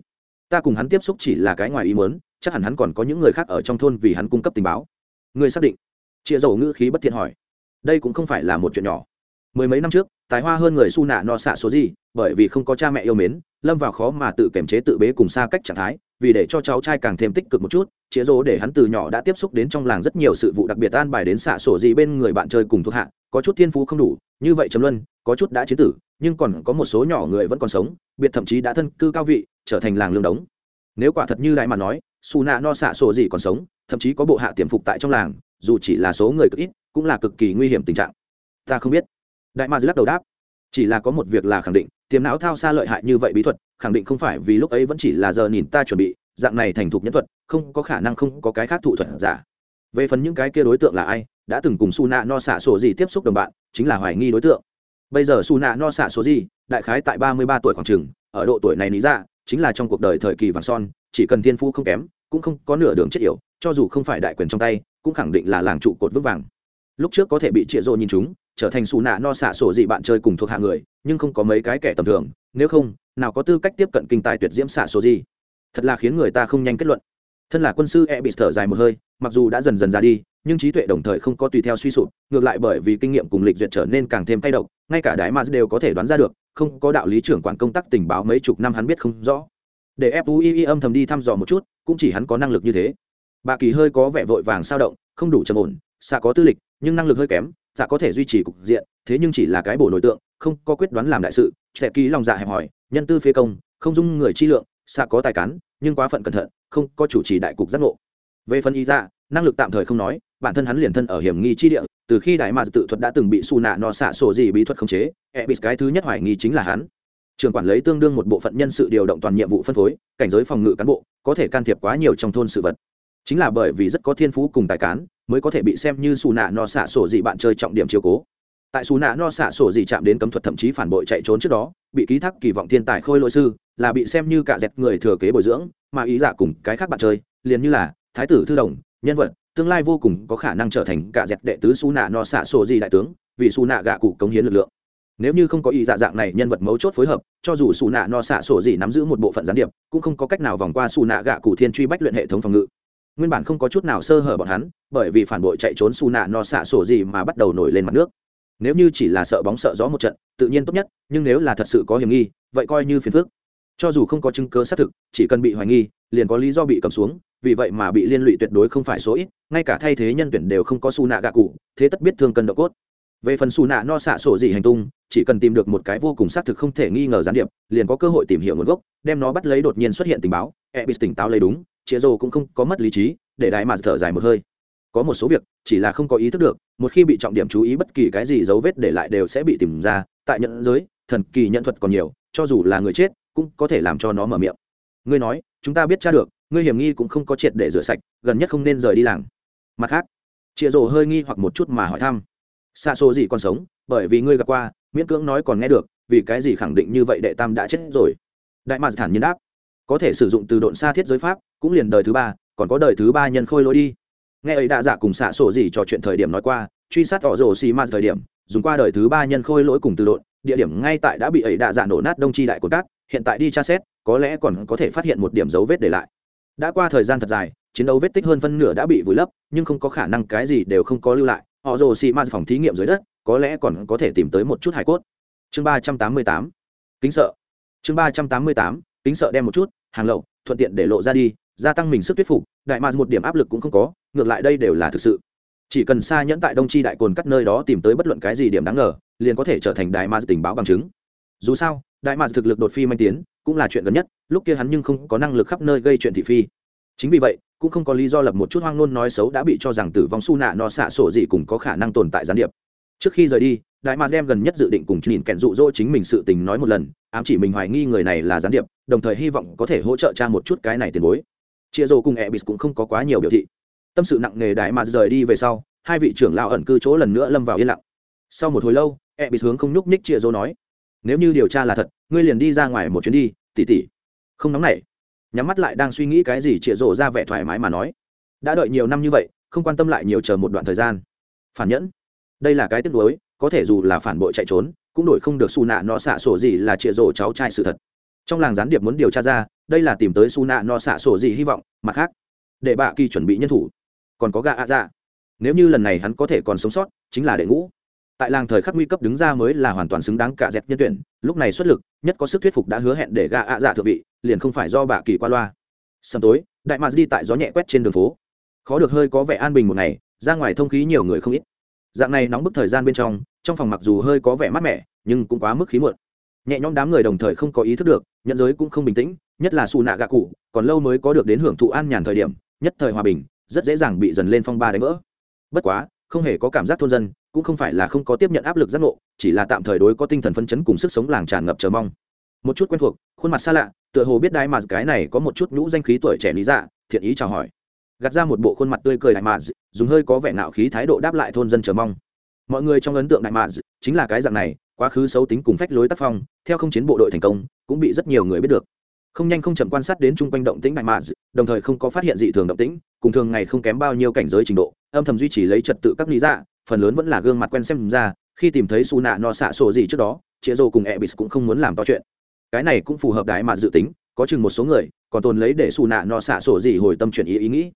Ta cùng hắn tiếp xúc chỉ là cái ngoài ý muốn, chắc hẳn hắn còn có những người khác ở trong thôn vì hắn cung cấp tình báo. Người xác định. Chia dầu ngữ khí bất thiện hỏi. Đây cũng không phải là một chuyện nhỏ. Mười mấy năm trước, tài hoa hơn người su nạ no xạ số gì bởi vì không có cha mẹ yêu mến, lâm vào khó mà tự kiềm chế tự bế cùng xa cách trạng thái vì để cho cháu trai càng thêm tích cực một chút, chĩa rỗ để hắn từ nhỏ đã tiếp xúc đến trong làng rất nhiều sự vụ đặc biệt an bài đến xạ sổ gì bên người bạn chơi cùng thuộc hạ, có chút thiên phú không đủ, như vậy trầm luân, có chút đã chế tử, nhưng còn có một số nhỏ người vẫn còn sống, biệt thậm chí đã thân cư cao vị, trở thành làng lương đống. Nếu quả thật như đại mà nói xù nạ no xạ sổ gì còn sống, thậm chí có bộ hạ tiềm phục tại trong làng, dù chỉ là số người cực ít, cũng là cực kỳ nguy hiểm tình trạng. Ta không biết. Đại mà lắc đầu đáp chỉ là có một việc là khẳng định, tiềm não thao xa lợi hại như vậy bí thuật, khẳng định không phải vì lúc ấy vẫn chỉ là giờ nhìn ta chuẩn bị, dạng này thành thục nhân thuật, không có khả năng không có cái khác thụ thuật giả. Về phần những cái kia đối tượng là ai, đã từng cùng su nạ no xạ sổ gì tiếp xúc đồng bạn, chính là hoài nghi đối tượng. Bây giờ su nạ no xạ sổ gì, đại khái tại ba mươi ba tuổi khoảng trường ở độ tuổi này lý ra, chính là trong cuộc đời thời kỳ vàng son, chỉ cần thiên phú không kém, cũng không có nửa đường chết yểu, cho dù không phải đại quyền trong tay, cũng khẳng định là làng trụ cột vững vàng. Lúc trước có thể bị trịa rộ nhìn chúng trở thành xù nạ no xạ sổ gì bạn chơi cùng thuộc hạ người, nhưng không có mấy cái kẻ tầm thường, nếu không, nào có tư cách tiếp cận kinh tài tuyệt diễm xạ sổ gì? Thật là khiến người ta không nhanh kết luận. Thân là quân sư e bị thở dài một hơi, mặc dù đã dần dần ra đi, nhưng trí tuệ đồng thời không có tùy theo suy sụp, ngược lại bởi vì kinh nghiệm cùng lịch duyệt trở nên càng thêm tay độc, ngay cả đái mars đều có thể đoán ra được, không có đạo lý trưởng quản công tác tình báo mấy chục năm hắn biết không rõ. Để fui âm thầm đi thăm dò một chút, cũng chỉ hắn có năng lực như thế. Bà kỳ hơi có vẻ vội vàng sao động, không đủ trầm ổn xa có tư lịch, nhưng năng lực hơi kém dạ có thể duy trì cục diện, thế nhưng chỉ là cái bổ nội tượng, không có quyết đoán làm đại sự. Trẻ ký lòng dạ hẹp hỏi, nhân tư phê công, không dung người chi lượng xạ có tài cán, nhưng quá phận cẩn thận, không có chủ trì đại cục giác ngộ. Về phần y dạ năng lực tạm thời không nói, bản thân hắn liền thân ở hiểm nghi chi địa, từ khi đại mạc tự thuật đã từng bị xù nạ nọ xạ sổ gì bí thuật khống chế e bị cái thứ nhất hoài nghi chính là hắn. Trường quản lấy tương đương một bộ phận nhân sự điều động toàn nhiệm vụ phân phối, cảnh giới phòng ngự cán bộ, có thể can thiệp quá nhiều trong thôn sự vật. Chính là bởi vì rất có thiên phú cùng tài cán mới có thể bị xem như xù nạ no xạ sổ dị bạn chơi trọng điểm chiều cố. Tại xù nạ no xạ sổ dị chạm đến cấm thuật thậm chí phản bội chạy trốn trước đó, bị ký thác kỳ vọng thiên tài khôi lỗi sư, là bị xem như cả dẹp người thừa kế bồi dưỡng, mà ý giả cùng cái khác bạn chơi, liền như là thái tử thư đồng, nhân vật, tương lai vô cùng có khả năng trở thành cả dẹp đệ tứ xù nạ no xạ sổ dị đại tướng, vì xù nạ gạ cụ cống hiến lực lượng. Nếu như không có ý dạ dạng này nhân vật mấu chốt phối hợp, cho dù xù nạ no xạ sổ dị nắm giữ một bộ phận gián điệp, cũng không có cách nào vòng qua xù nạ gạ cụ thiên truy bách luyện hệ thống phòng ngự nguyên bản không có chút nào sơ hở bọn hắn, bởi vì phản bội chạy trốn xù nạ no xạ sổ gì mà bắt đầu nổi lên mặt nước. Nếu như chỉ là sợ bóng sợ gió một trận, tự nhiên tốt nhất, nhưng nếu là thật sự có hiểm nghi, vậy coi như phiền phức. Cho dù không có chứng cơ xác thực, chỉ cần bị hoài nghi, liền có lý do bị cầm xuống, vì vậy mà bị liên lụy tuyệt đối không phải số ít, ngay cả thay thế nhân tuyển đều không có xù nạ gạ cụ, thế tất biết thương cân độ cốt. Về phần xù nạ no xạ sổ gì hành tung, chỉ cần tìm được một cái vô cùng xác thực không thể nghi ngờ gián điệp, liền có cơ hội tìm hiểu nguồn gốc, đem nó bắt lấy đột nhiên xuất hiện tình báo e bị tỉnh táo lấy đúng chĩa rồ cũng không có mất lý trí, để đại mà thở dài một hơi. Có một số việc, chỉ là không có ý thức được, một khi bị trọng điểm chú ý bất kỳ cái gì dấu vết để lại đều sẽ bị tìm ra, tại nhận giới, thần kỳ nhận thuật còn nhiều, cho dù là người chết, cũng có thể làm cho nó mở miệng. Ngươi nói, chúng ta biết tra được, ngươi hiểm nghi cũng không có triệt để rửa sạch, gần nhất không nên rời đi làng. Mặt khác chịa rồ hơi nghi hoặc một chút mà hỏi thăm. Xa số gì còn sống, bởi vì ngươi gặp qua, miễn cưỡng nói còn nghe được, vì cái gì khẳng định như vậy đệ tam đã chết rồi? Đại mạc thản nhiên đáp có thể sử dụng từ độn xa thiết giới pháp, cũng liền đời thứ ba, còn có đời thứ ba nhân khôi lỗi đi. Nghe ấy đã dạ cùng xạ sổ gì trò chuyện thời điểm nói qua, truy sát tỏ rổ xì ma thời điểm, dùng qua đời thứ ba nhân khôi lỗi cùng từ độn, địa điểm ngay tại đã bị ấy đã dạ nổ nát đông chi đại của cát, hiện tại đi tra xét, có lẽ còn có thể phát hiện một điểm dấu vết để lại. Đã qua thời gian thật dài, chiến đấu vết tích hơn phân nửa đã bị vùi lấp, nhưng không có khả năng cái gì đều không có lưu lại. Họ rồ xì ma phòng thí nghiệm dưới đất, có lẽ còn có thể tìm tới một chút hải cốt. Chương ba trăm tám mươi tám. Kính sợ. Chương ba trăm tám mươi tám kính sợ đem một chút, hàng lậu, thuận tiện để lộ ra đi, gia tăng mình sức thuyết phục, đại mạc một điểm áp lực cũng không có, ngược lại đây đều là thực sự. Chỉ cần xa nhẫn tại đông Tri đại cồn cắt nơi đó tìm tới bất luận cái gì điểm đáng ngờ, liền có thể trở thành đại mạc tình báo bằng chứng. Dù sao, đại mạc thực lực đột phi manh tiến, cũng là chuyện gần nhất, lúc kia hắn nhưng không có năng lực khắp nơi gây chuyện thị phi. Chính vì vậy, cũng không có lý do lập một chút hoang ngôn nói xấu đã bị cho rằng tử vong su nạ no xạ sổ gì cũng có khả năng tồn tại gián điệp trước khi rời đi, đại mạc đem gần nhất dự định cùng nhìn kẹn dụ dỗ chính mình sự tình nói một lần, ám chỉ mình hoài nghi người này là gián điệp, đồng thời hy vọng có thể hỗ trợ cha một chút cái này tiền bối. Chia rô cùng e bit cũng không có quá nhiều biểu thị. Tâm sự nặng nề đại mà rời đi về sau, hai vị trưởng lão ẩn cư chỗ lần nữa lâm vào yên lặng. Sau một hồi lâu e bit hướng không nhúc nhích chia rô nói, nếu như điều tra là thật, ngươi liền đi ra ngoài một chuyến đi, tỉ tỉ. Không nóng nảy. Nhắm mắt lại đang suy nghĩ cái gì, chia rô ra vẻ thoải mái mà nói, đã đợi nhiều năm như vậy, không quan tâm lại nhiều chờ một đoạn thời gian. Phản nhẫn đây là cái tiếc nuối, có thể dù là phản bội chạy trốn, cũng đổi không được xù nạ Nọ xạ sổ gì là chia rổ cháu trai sự thật. Trong làng gián điệp muốn điều tra ra, đây là tìm tới su nạ no xạ sổ gì hy vọng, mặt khác, để bạ kỳ chuẩn bị nhân thủ. Còn có gà ạ dạ. Nếu như lần này hắn có thể còn sống sót, chính là đệ ngũ tại làng thời khắc nguy cấp đứng ra mới là hoàn toàn xứng đáng cả dẹp nhân tuyển, lúc này xuất lực, nhất có sức thuyết phục đã hứa hẹn để gà ạ dạ thượng vị, liền không phải do bạ kỳ qua loa. Sầm tối, đại mạc đi tại gió nhẹ quét trên đường phố. Khó được hơi có vẻ an bình một ngày, ra ngoài thông khí nhiều người không ít dạng này nóng bức thời gian bên trong trong phòng mặc dù hơi có vẻ mát mẻ, nhưng cũng quá mức khí muộn. Nhẹ nhõm đám người đồng thời không có ý thức được, nhận giới cũng không bình tĩnh, nhất là xù nạ gạ cụ còn lâu mới có được đến hưởng thụ an nhàn thời điểm, nhất thời hòa bình, rất dễ dàng bị dần lên phong ba đánh vỡ. Bất quá, không hề có cảm giác thôn dân, cũng không phải là không có tiếp nhận áp lực giác ngộ, chỉ là tạm thời đối có tinh thần phân chấn cùng sức sống làng tràn ngập chờ mong. Một chút quen thuộc, khuôn mặt xa lạ, tựa hồ biết đai mà cái này có một chút nhũ danh khí tuổi trẻ lý dạ thiện ý chào hỏi gạt ra một bộ khuôn mặt tươi cười đại mà dùng hơi có vẻ ngạo khí thái độ đáp lại thôn dân chờ mong. Mọi người trong ấn tượng đại mà chính là cái dạng này, quá khứ xấu tính cùng phách lối tác phong, theo không chiến bộ đội thành công, cũng bị rất nhiều người biết được. Không nhanh không chậm quan sát đến chung quanh động tĩnh đại mạ đồng thời không có phát hiện dị thường động tĩnh, cùng thường ngày không kém bao nhiêu cảnh giới trình độ, âm thầm duy trì lấy trật tự các lý dạ phần lớn vẫn là gương mặt quen xem ra, khi tìm thấy su nạ no xạ sổ gì trước đó chĩa rô cùng ebis cũng không muốn làm to chuyện. Cái này cũng phù hợp đại mà dự tính, có chừng một số người, còn tồn lấy để su nạ no xạ sổ gì hồi tâm chuyển ý ý nghĩ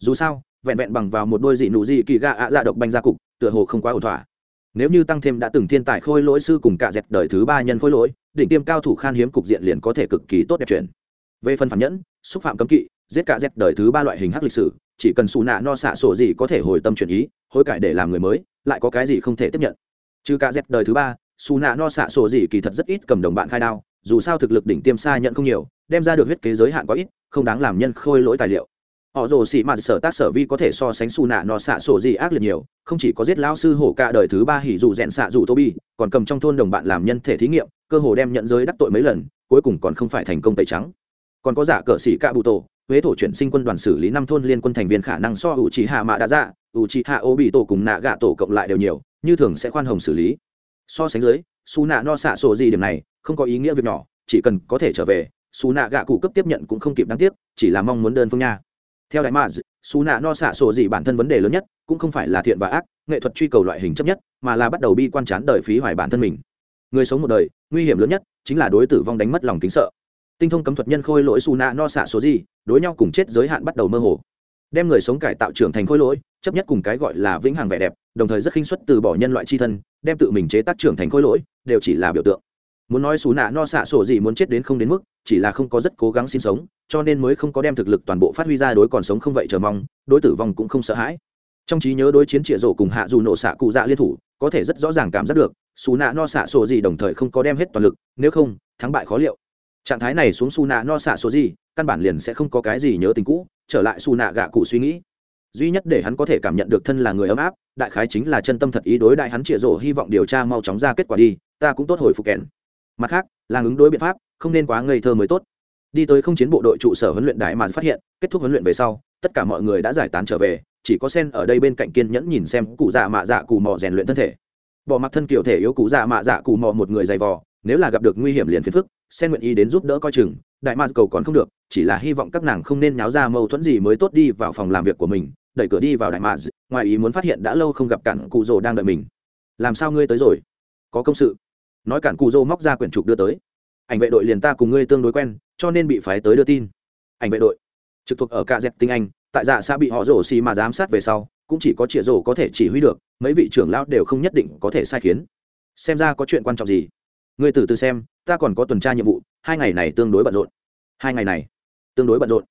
dù sao, vẹn vẹn bằng vào một đôi dị nụ dị kỳ gạ ạ dạ độc banh ra cục, tựa hồ không quá ổn thỏa. Nếu như tăng thêm đã từng thiên tài khôi lỗi sư cùng cả dẹp đời thứ ba nhân khôi lỗi, đỉnh tiêm cao thủ khan hiếm cục diện liền có thể cực kỳ tốt đẹp chuyển. Về phần phản nhẫn, xúc phạm cấm kỵ, giết cả dẹp đời thứ ba loại hình hắc lịch sử, chỉ cần xù nạ no xạ sổ gì có thể hồi tâm chuyển ý, hối cải để làm người mới, lại có cái gì không thể tiếp nhận. Trừ cả dẹp đời thứ ba, xù nạ no xạ sổ gì kỳ thật rất ít cầm đồng bạn khai đao, dù sao thực lực đỉnh tiêm xa nhận không nhiều, đem ra được huyết kế giới hạn quá ít, không đáng làm nhân khôi lỗi tài liệu họ rồ xì mà sở tác sở vi có thể so sánh xù nạ nọ xạ sổ gì ác liệt nhiều, không chỉ có giết lão sư hổ cả đời thứ ba hỉ dù rèn xạ dù tô bi còn cầm trong thôn đồng bạn làm nhân thể thí nghiệm, cơ hồ đem nhận giới đắc tội mấy lần, cuối cùng còn không phải thành công tẩy trắng. Còn có giả cờ sĩ cạ bụ tổ, huế thổ chuyển sinh quân đoàn xử lý năm thôn liên quân thành viên khả năng so ủ trì hạ mạ đã ra, ủ trì hạ ô bị tổ cùng nạ gạ tổ cộng lại đều nhiều, như thường sẽ khoan hồng xử lý. So sánh dưới su nạ no xạ sổ gì điểm này, không có ý nghĩa việc nhỏ, chỉ cần có thể trở về su nạ gạ cụ cấp tiếp nhận cũng không kịp đáng tiếc, chỉ là mong muốn đơn phương nha theo đại maz su nạ no xạ sổ gì bản thân vấn đề lớn nhất, cũng không phải là thiện và ác, nghệ thuật truy cầu loại hình chấp nhất, mà là bắt đầu bi quan chán đời phí hoài bản thân mình. Người sống một đời, nguy hiểm lớn nhất chính là đối tử vong đánh mất lòng kính sợ. Tinh thông cấm thuật nhân khôi lỗi su nạ no xạ số gì, đối nhau cùng chết giới hạn bắt đầu mơ hồ. Đem người sống cải tạo trưởng thành khôi lỗi, chấp nhất cùng cái gọi là vĩnh hằng vẻ đẹp, đồng thời rất khinh suất từ bỏ nhân loại c h i thân, đem tự mình chế tác trưởng thành khôi lỗi, đều chỉ là biểu tượng muốn nói xù nạ no xạ sổ gì muốn chết đến không đến mức, chỉ là không có rất cố gắng sinh sống, cho nên mới không có đem thực lực toàn bộ phát huy ra đối còn sống không vậy chờ mong, đối tử vong cũng không sợ hãi. Trong trí nhớ đối chiến trịa rổ cùng hạ dù nổ xạ cụ dạ liên thủ, có thể rất rõ ràng cảm giác được, xù nạ no xạ sổ gì đồng thời không có đem hết toàn lực, nếu không, thắng bại khó liệu. Trạng thái này xuống xù nạ no xạ sổ gì, căn bản liền sẽ không có cái gì nhớ tình cũ, trở lại xù nạ gạ cụ suy nghĩ. Duy nhất để hắn có thể cảm nhận được thân là người ấm áp, đại khái chính là chân tâm thật ý đối đại hắn trịa rổ hy vọng điều tra mau chóng ra kết quả đi, ta cũng tốt hồi phục kèn mặt khác là ứng đối biện pháp, không nên quá ngây thơ mới tốt. Đi tới không chiến bộ đội trụ sở huấn luyện đại mà phát hiện, kết thúc huấn luyện về sau, tất cả mọi người đã giải tán trở về, chỉ có sen ở đây bên cạnh kiên nhẫn nhìn xem cụ dạ mạ dạ cụ mò rèn luyện thân thể. Bỏ mặc thân kiểu thể yếu cụ dạ mạ dạ cụ mò một người dày vò, nếu là gặp được nguy hiểm liền phiền phức, sen nguyện ý đến giúp đỡ coi chừng, đại ma cầu còn không được, chỉ là hy vọng các nàng không nên nháo ra mâu thuẫn gì mới tốt đi vào phòng làm việc của mình, đẩy cửa đi vào đại ma, ngoài ý muốn phát hiện đã lâu không gặp cản cụ rồ đang đợi mình. Làm sao ngươi tới rồi? Có công sự nói cản cụ dô móc ra quyển trục đưa tới. Ảnh vệ đội liền ta cùng ngươi tương đối quen, cho nên bị phái tới đưa tin. Ảnh vệ đội, trực thuộc ở ca dẹp tinh anh, tại dạ xã bị họ rổ xì mà giám sát về sau, cũng chỉ có chĩa rổ có thể chỉ huy được, mấy vị trưởng lão đều không nhất định có thể sai khiến. Xem ra có chuyện quan trọng gì? Ngươi từ từ xem, ta còn có tuần tra nhiệm vụ, hai ngày này tương đối bận rộn. Hai ngày này, tương đối bận rộn.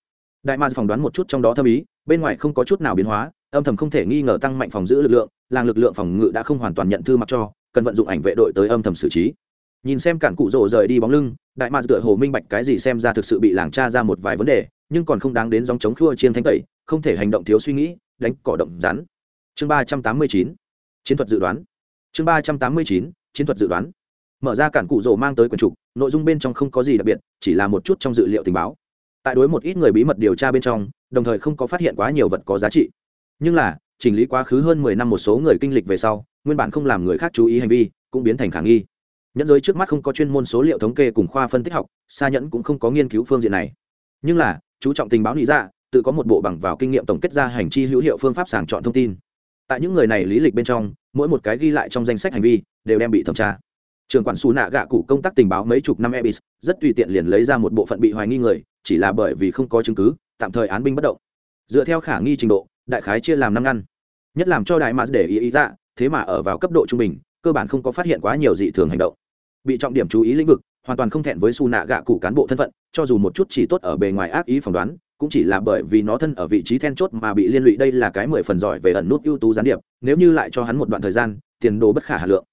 Đại ma phỏng đoán một chút trong đó thâm ý, bên ngoài không có chút nào biến hóa, âm thầm không thể nghi ngờ tăng mạnh phòng giữ lực lượng, làng lực lượng phòng ngự đã không hoàn toàn nhận thư mặc cho cần vận dụng ảnh vệ đội tới âm thầm xử trí. Nhìn xem cản cụ rồ rời đi bóng lưng, đại mạc tựa hồ minh bạch cái gì xem ra thực sự bị làng tra ra một vài vấn đề, nhưng còn không đáng đến dòng chống khua chiên thanh tẩy, không thể hành động thiếu suy nghĩ, đánh cỏ động rắn. Chương ba trăm tám mươi chín, chiến thuật dự đoán. Chương ba trăm tám mươi chín, chiến thuật dự đoán. Mở ra cản cụ rồ mang tới quần trục, nội dung bên trong không có gì đặc biệt, chỉ là một chút trong dự liệu tình báo. Tại đối một ít người bí mật điều tra bên trong, đồng thời không có phát hiện quá nhiều vật có giá trị. Nhưng là, chỉnh lý quá khứ hơn mười năm một số người kinh lịch về sau nguyên bản không làm người khác chú ý hành vi, cũng biến thành khả nghi. Nhẫn giới trước mắt không có chuyên môn số liệu thống kê cùng khoa phân tích học xa nhẫn cũng không có nghiên cứu phương diện này. Nhưng là, chú trọng tình báo lý ra tự có một bộ bằng vào kinh nghiệm tổng kết ra hành chi hữu hiệu phương pháp sàng chọn thông tin. Tại những người này lý lịch bên trong, mỗi một cái ghi lại trong danh sách hành vi, đều đem bị thẩm tra. Trường quản xù nạ gạ cụ công tác tình báo mấy chục năm ebis, rất tùy tiện liền lấy ra một bộ phận bị hoài nghi người, chỉ là bởi vì không có chứng cứ, tạm thời án binh bất động. Dựa theo khả nghi trình độ, đại khái chia làm năm ngăn. Nhất làm cho đại mã để ý ý ra thế mà ở vào cấp độ trung bình, cơ bản không có phát hiện quá nhiều dị thường hành động. Bị trọng điểm chú ý lĩnh vực, hoàn toàn không thẹn với su nạ gạ cụ cán bộ thân phận, cho dù một chút chỉ tốt ở bề ngoài ác ý phỏng đoán, cũng chỉ là bởi vì nó thân ở vị trí then chốt mà bị liên lụy đây là cái mười phần giỏi về ẩn nút ưu tú gián điệp, nếu như lại cho hắn một đoạn thời gian, tiền đồ bất khả hà lượng.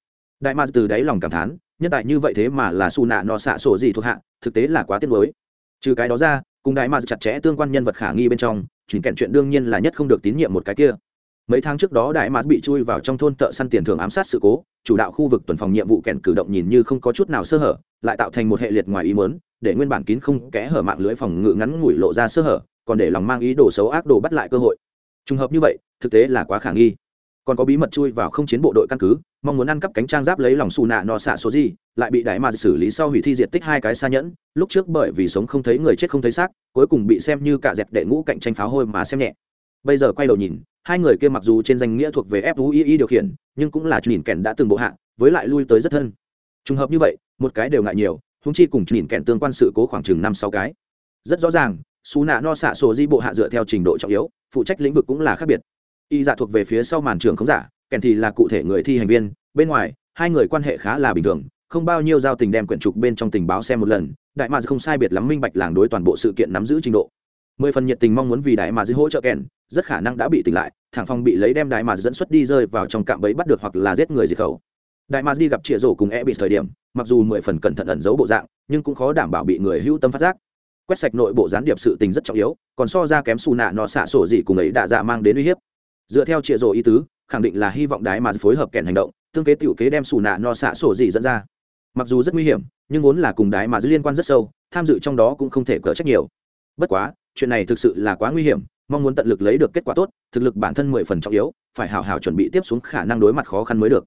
Đại ma từ đáy lòng cảm thán, nhân tại như vậy thế mà là su nạ nọ xạ sổ gì thuộc hạ, thực tế là quá tiếc mới trừ cái đó ra, cùng đại ma chặt chẽ tương quan nhân vật khả nghi bên trong chuyển kẹn chuyện đương nhiên là nhất không được tín nhiệm một cái kia mấy tháng trước đó đại mars bị chui vào trong thôn tợ săn tiền thưởng ám sát sự cố, chủ đạo khu vực tuần phòng nhiệm vụ kèn cử động nhìn như không có chút nào sơ hở, lại tạo thành một hệ liệt ngoài ý mớn để nguyên bản kín không kẽ hở mạng lưới phòng ngự ngắn ngủi lộ ra sơ hở, còn để lòng mang ý đồ xấu ác đồ bắt lại cơ hội. Trùng hợp như vậy, thực tế là quá khả nghi. Còn có bí mật chui vào không chiến bộ đội căn cứ, mong muốn ăn cắp cánh trang giáp lấy lòng xù nạ nọ xạ số gì, lại bị đại ma xử lý sau hủy thi diệt tích hai cái xa nhẫn, lúc trước bởi vì sống không thấy người chết không thấy xác, cuối cùng bị xem như cả dẹp đệ ngũ cạnh tranh pháo hôi mà xem nhẹ bây giờ quay đầu nhìn, hai người kia mặc dù trên danh nghĩa thuộc về fui điều khiển, nhưng cũng là nhìn kèn đã từng bộ hạ, với lại lui tới rất thân. Trùng hợp như vậy, một cái đều ngại nhiều húng chi cùng nhìn kèn tương quan sự cố khoảng chừng năm sáu cái. Rất rõ ràng xú nạ no xạ sổ di bộ hạ dựa theo trình độ trọng yếu, phụ trách lĩnh vực cũng là khác biệt. Y dạ thuộc về phía sau màn trường không giả, kèn thì là cụ thể người thi hành viên, bên ngoài, hai người quan hệ khá là bình thường, không bao nhiêu giao tình đem quyển trục bên trong tình báo xem một lần, đại mạc không sai biệt lắm minh bạch làng đối toàn bộ sự kiện nắm giữ trình độ mười phần nhiệt tình mong muốn vì đại mà dư hỗ trợ kèn, rất khả năng đã bị tỉnh lại thẳng phong bị lấy đem đại mà dẫn xuất đi rơi vào trong cạm bẫy bắt được hoặc là giết người diệt khẩu. Đại mà đi gặp chĩa rổ cùng e bị thời điểm, mặc dù mười phần cẩn thận ẩn giấu bộ dạng, nhưng cũng khó đảm bảo bị người hữu tâm phát giác. Quét sạch nội bộ gián điệp sự tình rất trọng yếu, còn so ra kém xù nạ nọ xạ sổ gì cùng ấy đã dạ mang đến uy hiếp. Dựa theo chĩa rổ ý tứ, khẳng định là hy vọng đái mà phối hợp kèn hành động, tương kế tiểu kế đem xù nạ nọ xạ sổ gì dẫn ra. Mặc dù rất nguy hiểm, nhưng vốn là cùng đái mà liên quan rất sâu, tham dự trong đó cũng không thể cỡ trách nhiều. Bất quá chuyện này thực sự là quá nguy hiểm, mong muốn tận lực lấy được kết quả tốt, thực lực bản thân mười phần trọng yếu, phải hào hào chuẩn bị tiếp xuống khả năng đối mặt khó khăn mới được.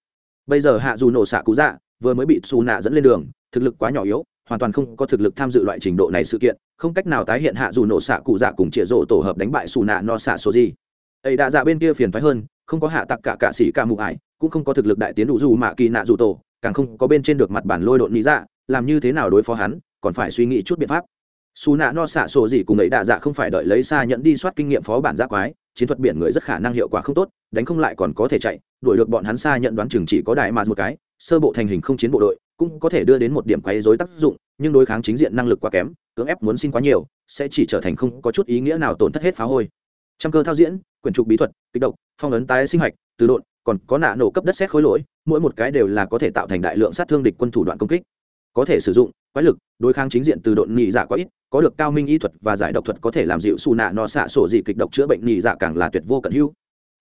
Bây giờ hạ dù nổ xạ cú dạ vừa mới bị xù nạ dẫn lên đường, thực lực quá nhỏ yếu, hoàn toàn không có thực lực tham dự loại trình độ này sự kiện, không cách nào tái hiện hạ dù nổ xạ cụ dạ cùng chĩa rộ tổ hợp đánh bại xù nạ no xạ số gì. Ấy đã dạ bên kia phiền phái hơn, không có hạ tặc cả cạ sĩ ca mụ ải, cũng không có thực lực đại tiến đủ dù mạ kỳ nạ dù tổ, càng không có bên trên được mặt bản lôi độn lý dạ làm như thế nào đối phó hắn, còn phải suy nghĩ chút biện pháp xù nạ no xạ sổ gì cùng ấy đạ dạ không phải đợi lấy xa nhận đi soát kinh nghiệm phó bản giác quái, chiến thuật biển người rất khả năng hiệu quả không tốt, đánh không lại còn có thể chạy, đuổi được bọn hắn xa nhận đoán chừng chỉ có đại mà một cái, sơ bộ thành hình không chiến bộ đội, cũng có thể đưa đến một điểm quấy rối tác dụng, nhưng đối kháng chính diện năng lực quá kém, cưỡng ép muốn xin quá nhiều, sẽ chỉ trở thành không có chút ý nghĩa nào tổn thất hết phá hôi. Trăm cơ thao diễn, quyển trục bí thuật, kích động, phong ấn tái sinh hạch từ độn, còn có nạ nổ cấp đất xét khối lỗi, mỗi một cái đều là có thể tạo thành đại lượng sát thương địch quân thủ đoạn công kích có thể sử dụng, quái lực, đối kháng chính diện từ độn nhị dạ quá ít, có được cao minh y thuật và giải độc thuật có thể làm dịu xù nạ no xạ sổ dị kịch độc chữa bệnh nhị dạ càng là tuyệt vô cận hữu.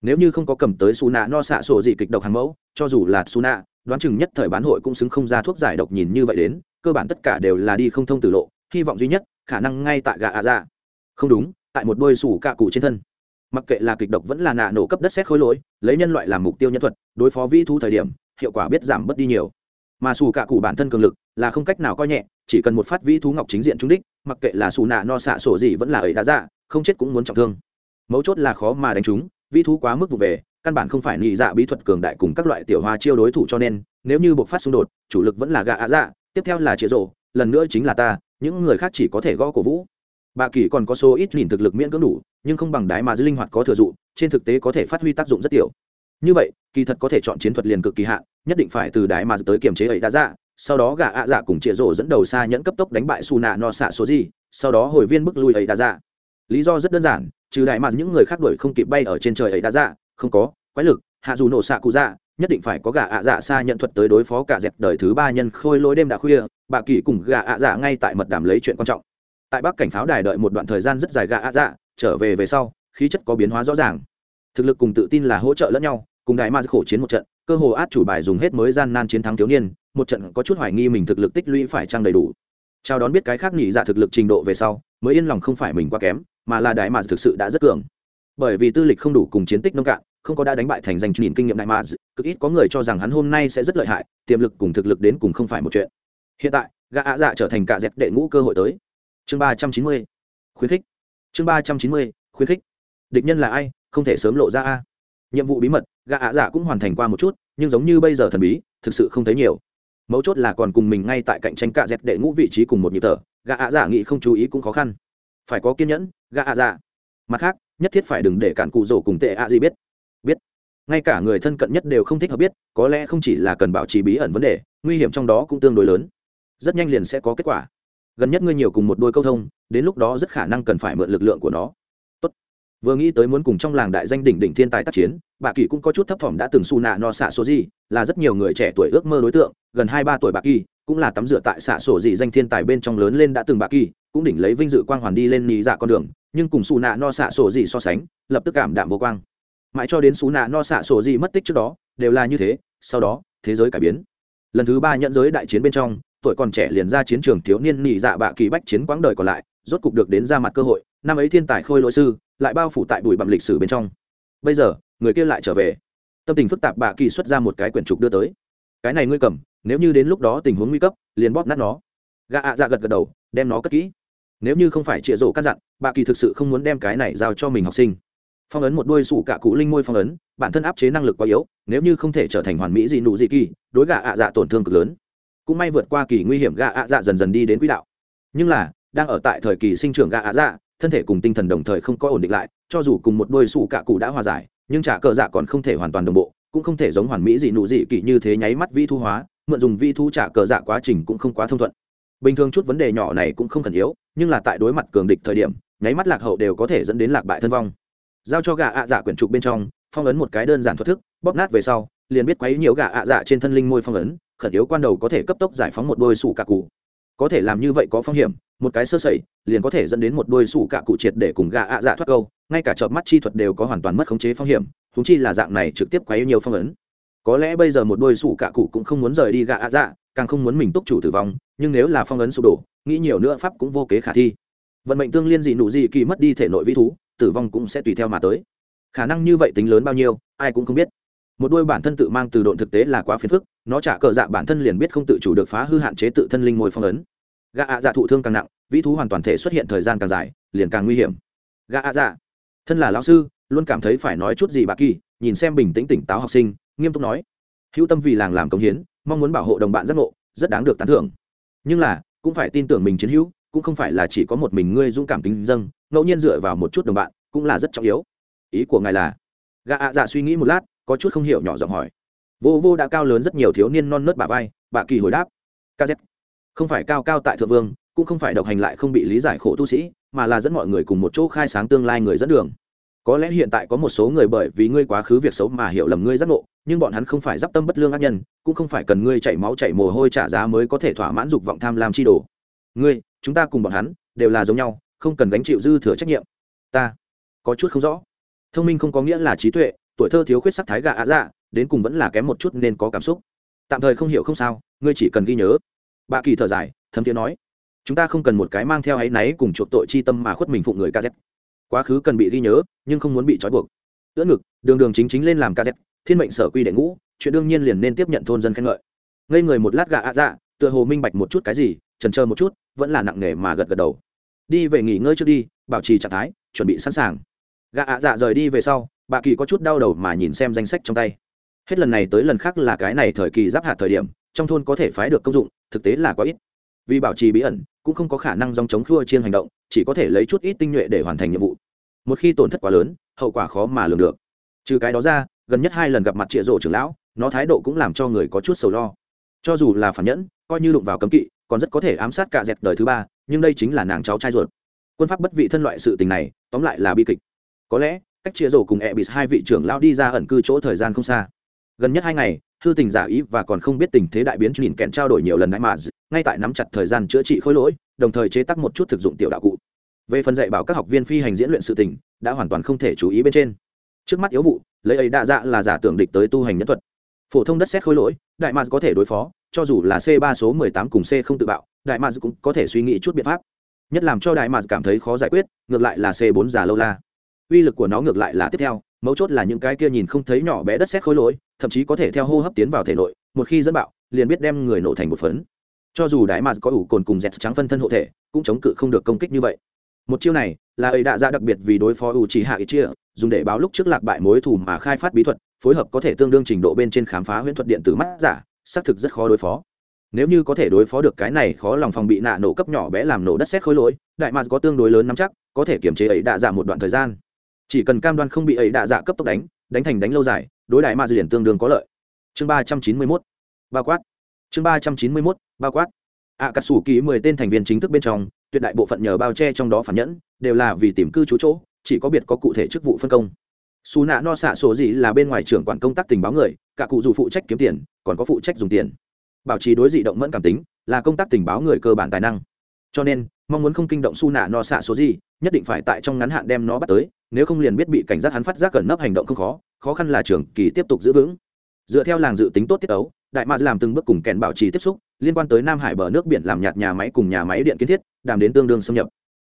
Nếu như không có cầm tới xù nạ no xạ sổ dị kịch độc hàng mẫu, cho dù là xù nạ, đoán chừng nhất thời bán hội cũng xứng không ra thuốc giải độc nhìn như vậy đến, cơ bản tất cả đều là đi không thông từ lộ, hy vọng duy nhất, khả năng ngay tại gà ạ dạ. Không đúng, tại một đôi sủ cạ cụ trên thân. Mặc kệ là kịch độc vẫn là nạ nổ cấp đất xét khối lỗi, lấy nhân loại làm mục tiêu nhân thuật, đối phó vi thu thời điểm, hiệu quả biết giảm bớt đi nhiều mà xù cạ cụ bản thân cường lực là không cách nào coi nhẹ chỉ cần một phát vĩ thú ngọc chính diện trúng đích mặc kệ là xù nạ no xạ sổ gì vẫn là ấy đã dạ không chết cũng muốn trọng thương. Mấu chốt là khó mà đánh chúng, vĩ thú quá mức vụ về căn bản không phải nhị dạ bí thuật cường đại cùng các loại tiểu hoa chiêu đối thủ cho nên nếu như buộc phát xung đột chủ lực vẫn là gạ ạ dạ tiếp theo là chĩa rộ lần nữa chính là ta những người khác chỉ có thể gõ cổ vũ. Bà kỳ còn có số ít nhìn thực lực miễn cưỡng đủ nhưng không bằng đái mà dư linh hoạt có thừa dụ trên thực tế có thể phát huy tác dụng rất tiểu như vậy, kỳ thật có thể chọn chiến thuật liền cực kỳ hạn, nhất định phải từ đại mà tới kiềm chế ấy đã ra sau đó gạ ạ dạ cùng chĩa rổ dẫn đầu xa nhẫn cấp tốc đánh bại su nạ no xạ số gì sau đó hồi viên bức lui ấy đã ra lý do rất đơn giản, trừ đại mà những người khác đuổi không kịp bay ở trên trời ấy đã ra không có, quái lực, hạ dù nổ xạ cụ dạ nhất định phải có gà ạ dạ xa nhận thuật tới đối phó cả dẹp đời thứ ba nhân khôi lối đêm đã khuya, bà kỳ cùng gà ạ dạ ngay tại mật đàm lấy chuyện quan trọng. Tại bắc cảnh pháo đài đợi một đoạn thời gian rất dài gà ạ dạ trở về về sau, khí chất có biến hóa rõ ràng. Thực lực cùng tự tin là hỗ trợ lẫn nhau cùng đại ma khổ chiến một trận, cơ hồ át chủ bài dùng hết mới gian nan chiến thắng thiếu niên, một trận có chút hoài nghi mình thực lực tích lũy phải trang đầy đủ. Chào đón biết cái khác nhị dạ thực lực trình độ về sau, mới yên lòng không phải mình quá kém, mà là đại ma thực sự đã rất cường. Bởi vì tư lịch không đủ cùng chiến tích nông cạn, không có đã đánh bại thành danh nhìn kinh nghiệm đại ma, cực ít có người cho rằng hắn hôm nay sẽ rất lợi hại, tiềm lực cùng thực lực đến cùng không phải một chuyện. Hiện tại, gã ạ dạ trở thành cả dẹp đệ ngũ cơ hội tới. Chương ba trăm chín mươi, khuyến khích. Chương ba trăm chín mươi, khuyến khích. Địch nhân là ai, không thể sớm lộ ra a. Nhiệm vụ bí mật gã ạ dạ cũng hoàn thành qua một chút, nhưng giống như bây giờ thần bí, thực sự không thấy nhiều. Mấu chốt là còn cùng mình ngay tại cạnh tranh cạ dẹt đệ ngũ vị trí cùng một nhịp thở, gã ạ dạ nghĩ không chú ý cũng khó khăn. Phải có kiên nhẫn, gã ạ dạ. Mặt khác, nhất thiết phải đừng để cản cụ rổ cùng tệ ạ gì biết. Biết. Ngay cả người thân cận nhất đều không thích hợp biết, có lẽ không chỉ là cần bảo trì bí ẩn vấn đề, nguy hiểm trong đó cũng tương đối lớn. Rất nhanh liền sẽ có kết quả. Gần nhất ngươi nhiều cùng một đôi câu thông, đến lúc đó rất khả năng cần phải mượn lực lượng của nó vừa nghĩ tới muốn cùng trong làng đại danh đỉnh đỉnh thiên tài tác chiến, bà kỳ cũng có chút thấp thỏm đã từng xù nạ no xạ số gì, là rất nhiều người trẻ tuổi ước mơ đối tượng, gần hai ba tuổi bà kỳ, cũng là tắm rửa tại xạ sổ dị danh thiên tài bên trong lớn lên đã từng bà kỳ, cũng đỉnh lấy vinh dự quang hoàn đi lên nhì dạ con đường, nhưng cùng xù nạ no xạ sổ dị so sánh, lập tức cảm đạm vô quang. Mãi cho đến xù nạ no xạ sổ dị mất tích trước đó, đều là như thế, sau đó, thế giới cải biến. Lần thứ ba nhận giới đại chiến bên trong, tuổi còn trẻ liền ra chiến trường thiếu niên nhì dạ bạ kỳ bách chiến quãng đời còn lại, rốt cục được đến ra mặt cơ hội năm ấy thiên tài khôi lỗi sư lại bao phủ tại bụi bặm lịch sử bên trong. Bây giờ, người kia lại trở về. Tâm tình phức tạp bà kỳ xuất ra một cái quyển trục đưa tới. Cái này ngươi cầm, nếu như đến lúc đó tình huống nguy cấp, liền bóp nát nó. Gà ạ dạ gật gật đầu, đem nó cất kỹ. Nếu như không phải chịa rổ căn dặn, bà kỳ thực sự không muốn đem cái này giao cho mình học sinh. Phong ấn một đôi sủ cả cụ linh môi phong ấn, bản thân áp chế năng lực quá yếu, nếu như không thể trở thành hoàn mỹ gì nụ gì kỳ, đối gà ạ dạ tổn thương cực lớn. Cũng may vượt qua kỳ nguy hiểm gà ạ dạ dần dần đi đến quỹ đạo. Nhưng là, đang ở tại thời kỳ sinh trưởng gà ạ dạ thân thể cùng tinh thần đồng thời không có ổn định lại, cho dù cùng một đôi sủ cạ cụ đã hòa giải, nhưng trả cờ dạ còn không thể hoàn toàn đồng bộ, cũng không thể giống hoàn mỹ gì nụ dị kỵ như thế nháy mắt vi thu hóa, mượn dùng vi thu trả cờ dạ quá trình cũng không quá thông thuận. Bình thường chút vấn đề nhỏ này cũng không cần yếu, nhưng là tại đối mặt cường địch thời điểm, nháy mắt lạc hậu đều có thể dẫn đến lạc bại thân vong. Giao cho gà ạ dạ quyển trục bên trong, phong ấn một cái đơn giản thuật thức, bóp nát về sau, liền biết quấy nhiều gà ạ dạ trên thân linh môi phong ấn, khẩn yếu quan đầu có thể cấp tốc giải phóng một đôi sủ cạ cụ. Có thể làm như vậy có phong hiểm một cái sơ sẩy, liền có thể dẫn đến một đôi sủ cạ cụ triệt để cùng gà ạ dạ thoát câu, ngay cả chợp mắt chi thuật đều có hoàn toàn mất khống chế phong hiểm thúng chi là dạng này trực tiếp quấy nhiều phong ấn. Có lẽ bây giờ một đôi sủ cạ cụ cũng không muốn rời đi gà ạ dạ càng không muốn mình túc chủ tử vong, nhưng nếu là phong ấn sụp đổ, nghĩ nhiều nữa pháp cũng vô kế khả thi. Vận mệnh tương liên gì nụ gì kỳ mất đi thể nội vĩ thú, tử vong cũng sẽ tùy theo mà tới. Khả năng như vậy tính lớn bao nhiêu, ai cũng không biết. Một đôi bản thân tự mang từ độn thực tế là quá phiền phức, nó trả cờ dạ bản thân liền biết không tự chủ được phá hư hạn chế tự thân linh ngồi phong ấn. Gà ạ dạ thụ thương càng nặng, vĩ thú hoàn toàn thể xuất hiện thời gian càng dài, liền càng nguy hiểm. Gà ạ dạ thân là lão sư, luôn cảm thấy phải nói chút gì bà kỳ, nhìn xem bình tĩnh tỉnh táo học sinh, nghiêm túc nói. Hữu tâm vì làng làm công hiến, mong muốn bảo hộ đồng bạn giác ngộ, rất đáng được tán thưởng. Nhưng là, cũng phải tin tưởng mình chiến hữu, cũng không phải là chỉ có một mình ngươi dũng cảm kính dâng, ngẫu nhiên dựa vào một chút đồng bạn, cũng là rất trọng yếu. Ý của ngài là Gà ạ dạ suy nghĩ một lát, có chút không hiểu nhỏ giọng hỏi. Vô vô đã cao lớn rất nhiều thiếu niên non nớt bà vai, bà kỳ hồi đáp. Kz không phải cao cao tại thượng vương, cũng không phải độc hành lại không bị lý giải khổ tu sĩ, mà là dẫn mọi người cùng một chỗ khai sáng tương lai người dẫn đường. Có lẽ hiện tại có một số người bởi vì ngươi quá khứ việc xấu mà hiểu lầm ngươi giác ngộ, nhưng bọn hắn không phải d i p tâm bất lương ác nhân, cũng không phải cần ngươi chảy máu chảy mồ hôi trả giá mới có thể thỏa mãn dục vọng tham lam chi đồ. Ngươi, chúng ta cùng bọn hắn, đều là giống nhau, không cần gánh chịu dư thừa trách nhiệm. Ta, có chút không rõ. Thông minh không có nghĩa là trí tuệ, tuổi thơ thiếu khuyết sắc thái gà ạ dạ đến cùng vẫn là kém một chút nên có cảm xúc. Tạm thời không hiểu không sao, ngươi chỉ cần ghi nhớ bà kỳ thở dài, thấm thiế nói, chúng ta không cần một cái mang theo áy náy cùng chuộc tội chi tâm mà khuất mình phụng người kz quá khứ cần bị ghi nhớ, nhưng không muốn bị trói buộc. Ưỡn ngực, đường đường chính chính lên làm kz thiên mệnh sở quy đệ ngũ, chuyện đương nhiên liền nên tiếp nhận thôn dân khen ngợi. Ngây người một lát gà ạ dạ tựa hồ minh bạch một chút cái gì, trần chờ một chút, vẫn là nặng nề mà gật gật đầu. Đi về nghỉ ngơi trước đi, bảo trì trạng thái, chuẩn bị sẵn sàng. Gà ạ dạ rời đi về sau, bà kỳ có chút đau đầu mà nhìn xem danh sách trong tay. Hết lần này tới lần khác là cái này thời kỳ giáp hạt thời điểm trong thôn có thể phái được công dụng, thực tế là quá ít. Vì bảo trì bí ẩn, cũng không có khả năng dòng chống khua chiên hành động, chỉ có thể lấy chút ít tinh nhuệ để hoàn thành nhiệm vụ. Một khi tổn thất quá lớn, hậu quả khó mà lường được. Trừ cái đó ra, gần nhất hai lần gặp mặt trịa rộ trưởng lão, nó thái độ cũng làm cho người có chút sầu lo. Cho dù là phản nhẫn, coi như đụng vào cấm kỵ, còn rất có thể ám sát cả dẹt đời thứ ba, nhưng đây chính là nàng cháu trai ruột. Quân pháp bất vị thân loại sự tình này, tóm lại là bi kịch. Có lẽ, cách chia rổ cùng e bị hai vị trưởng lao đi ra ẩn cư chỗ thời gian không xa. Gần nhất hai ngày hư tình giả ý và còn không biết tình thế đại biến nhìn kẹn trao đổi nhiều lần đại mà ngay tại nắm chặt thời gian chữa trị khối lỗi, đồng thời chế tác một chút thực dụng tiểu đạo cụ. Về phần dạy bảo các học viên phi hành diễn luyện sự tình, đã hoàn toàn không thể chú ý bên trên. Trước mắt yếu vụ, lấy ấy đa dạ là giả tưởng địch tới tu hành nhân thuật. Phổ thông đất xét khối lỗi, đại mà có thể đối phó, cho dù là c ba số mười tám cùng c không tự bạo, đại mà cũng có thể suy nghĩ chút biện pháp. Nhất làm cho đại mà cảm thấy khó giải quyết, ngược lại là c bốn già lâu la. Uy lực của nó ngược lại là tiếp theo, mấu chốt là những cái kia nhìn không thấy nhỏ bé đất xét khối lỗi thậm chí có thể theo hô hấp tiến vào thể nội, một khi dẫn bạo, liền biết đem người nổ thành một phấn. Cho dù đại mars có ủ cồn cùng dẹt trắng phân thân hộ thể, cũng chống cự không được công kích như vậy. Một chiêu này là ấy đã ra dạ đặc biệt vì đối phó ủ trí hạ ít chia, dùng để báo lúc trước lạc bại mối thù mà khai phát bí thuật, phối hợp có thể tương đương trình độ bên trên khám phá huyễn thuật điện tử mắt giả, xác thực rất khó đối phó. Nếu như có thể đối phó được cái này khó lòng phòng bị nạ nổ cấp nhỏ bé làm nổ đất xét khối lỗi, đại mars có tương đối lớn nắm chắc, có thể kiềm chế ấy đạ dạ một đoạn thời gian. Chỉ cần cam đoan không bị ấy đạ dạ cấp tốc đánh đánh thành đánh lâu dài đối đại mars liền tương đương có lợi. Chương ba trăm chín mươi mốt, bao quát. Chương ba trăm chín mươi mốt, bao quát. Ạ cà sủ ký mười tên thành viên chính thức bên trong, tuyệt đại bộ phận nhờ bao che trong đó phản nhẫn, đều là vì tìm cư trú chỗ, chỉ có biệt có cụ thể chức vụ phân công. Xù nạ no xạ sổ gì là bên ngoài trưởng quản công tác tình báo người, cả cụ dù phụ trách kiếm tiền, còn có phụ trách dùng tiền. Bảo trì đối dị động mẫn cảm tính, là công tác tình báo người cơ bản tài năng. Cho nên, mong muốn không kinh động su nạ no xạ số gì, nhất định phải tại trong ngắn hạn đem nó bắt tới, nếu không liền biết bị cảnh giác hắn phát giác cẩn nấp hành động không khó khó khăn là trường kỳ tiếp tục giữ vững. Dựa theo làng dự tính tốt tiết ấu, đại mạc làm từng bước cùng kèn bảo trì tiếp xúc, liên quan tới nam hải bờ nước biển làm nhạt nhà máy cùng nhà máy điện kiến thiết, đàm đến tương đương xâm nhập.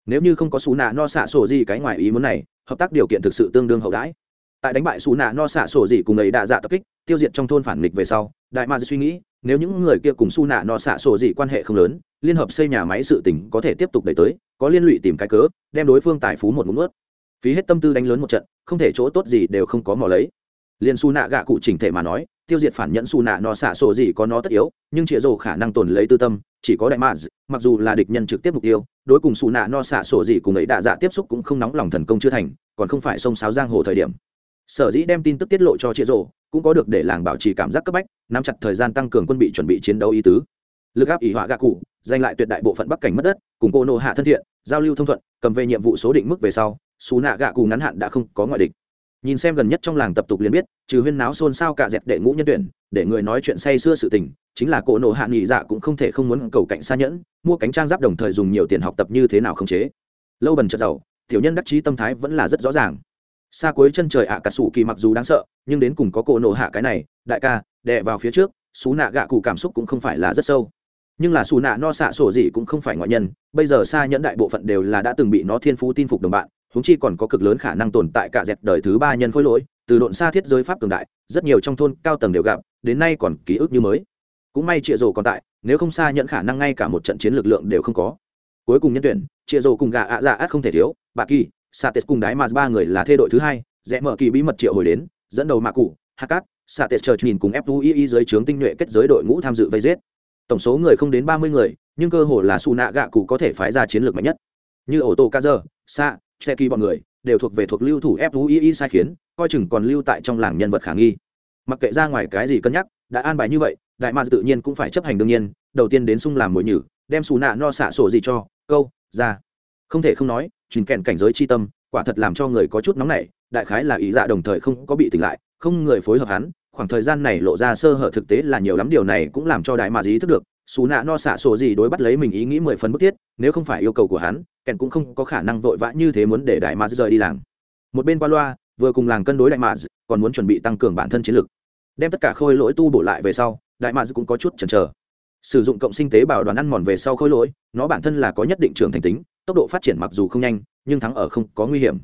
Nếu như không có xù nạ no xạ sổ gì cái ngoài ý muốn này, hợp tác điều kiện thực sự tương đương hậu đãi. Tại đánh bại xù nạ no xạ sổ gì cùng ấy đã dạ tập kích, tiêu diệt trong thôn phản nghịch về sau, đại mạc suy nghĩ, nếu những người kia cùng xù nạ no xạ sổ gì quan hệ không lớn, liên hợp xây nhà máy sự tỉnh có thể tiếp tục đẩy tới, có liên lụy tìm cái cớ, đem đối phương tài phú một ngụm ướt phí hết tâm tư đánh lớn một trận, không thể chỗ tốt gì đều không có mò lấy. Liên su nạ gạ cụ chỉnh thể mà nói, tiêu diệt phản nhẫn su nạ nó xả sổ gì có nó tất yếu, nhưng chĩa rổ khả năng tồn lấy tư tâm, chỉ có đại mạ mặc dù là địch nhân trực tiếp mục tiêu, đối cùng su nạ no xả sổ gì cùng ấy đạ dạ tiếp xúc cũng không nóng lòng thần công chưa thành, còn không phải xông sáo giang hồ thời điểm. Sở dĩ đem tin tức tiết lộ cho chĩa rổ cũng có được để làng bảo trì cảm giác cấp bách, nắm chặt thời gian tăng cường quân bị chuẩn bị chiến đấu ý tứ. Lực áp ý họa gạ cụ, giành lại tuyệt đại bộ phận bắc cảnh mất đất, cùng cô nô hạ thân thiện, giao lưu thông thuận, cầm về nhiệm vụ số định mức về sau xù nạ gạ cù ngắn hạn đã không có ngoại địch. Nhìn xem gần nhất trong làng tập tục liền biết trừ huyên náo xôn xao cả dẹp đệ ngũ nhân tuyển để người nói chuyện say xưa sự tình chính là cỗ nộ hạ nghị dạ cũng không thể không muốn cầu cạnh xa nhẫn mua cánh trang giáp đồng thời dùng nhiều tiền học tập như thế nào không chế. Lâu bần chợt giàu tiểu nhân đắc chí tâm thái vẫn là rất rõ ràng. Xa cuối chân trời ạ à, cả sủ kỳ mặc dù đáng sợ nhưng đến cùng có cỗ nộ hạ cái này đại ca đè vào phía trước xú nạ gạ cụ cảm xúc cũng không phải là rất sâu nhưng là xù nạ no xạ sổ gì cũng không phải ngoại nhân, bây giờ xa nhẫn đại bộ phận đều là đã từng bị nó thiên phú tin phục đồng bạn húng chi còn có cực lớn khả năng tồn tại cả dẹp đời thứ ba nhân khối lỗi, từ độn xa thiết giới pháp cường đại, rất nhiều trong thôn cao tầng đều gặp, đến nay còn ký ức như mới. Cũng may trịa rồ còn tại, nếu không xa nhận khả năng ngay cả một trận chiến lực lượng đều không có. Cuối cùng nhân tuyển trịa rồ cùng gà ạ dạ át không thể thiếu, bà kỳ xạ tết cùng đái mà ba người là thê đội thứ hai, rẽ mở kỳ bí mật triệu hồi đến, dẫn đầu mạ cụ, hakat xạ tết chờ nhìn cùng fui dưới trướng tinh nhuệ kết giới đội ngũ tham dự vây giết tổng số người không đến ba mươi người, nhưng cơ hồ là su nạ gạ cụ có thể phái ra chiến lược mạnh nhất. Như ổ tổ ca dơ, sa che kỳ bọn người, đều thuộc về thuộc lưu thủ fui sai khiến, coi chừng còn lưu tại trong làng nhân vật khả nghi. Mặc kệ ra ngoài cái gì cân nhắc, đã an bài như vậy, đại ma tự nhiên cũng phải chấp hành đương nhiên, đầu tiên đến sung làm mồi nhử, đem xù nạ no xạ sổ gì cho, câu, ra. Không thể không nói, truyền kèn cảnh giới chi tâm, quả thật làm cho người có chút nóng nảy, đại khái là ý dạ đồng thời không có bị tỉnh lại, không người phối hợp hắn khoảng thời gian này lộ ra sơ hở thực tế là nhiều lắm, điều này cũng làm cho đại mà Dí thức được. Xù nạ no xạ sổ gì đối bắt lấy mình ý nghĩ mười phần bức thiết, nếu không phải yêu cầu của hắn, kèn cũng không có khả năng vội vã như thế muốn để đại mà rời đi làng. Một bên qua loa, vừa cùng làng cân đối đại mà còn muốn chuẩn bị tăng cường bản thân chiến lực. Đem tất cả khôi lỗi tu bổ lại về sau, đại mà cũng có chút chần chờ. Sử dụng cộng sinh tế bào đoàn ăn mòn về sau khôi lỗi, nó bản thân là có nhất định trưởng thành tính, tốc độ phát triển mặc dù không nhanh, nhưng thắng ở không có nguy hiểm.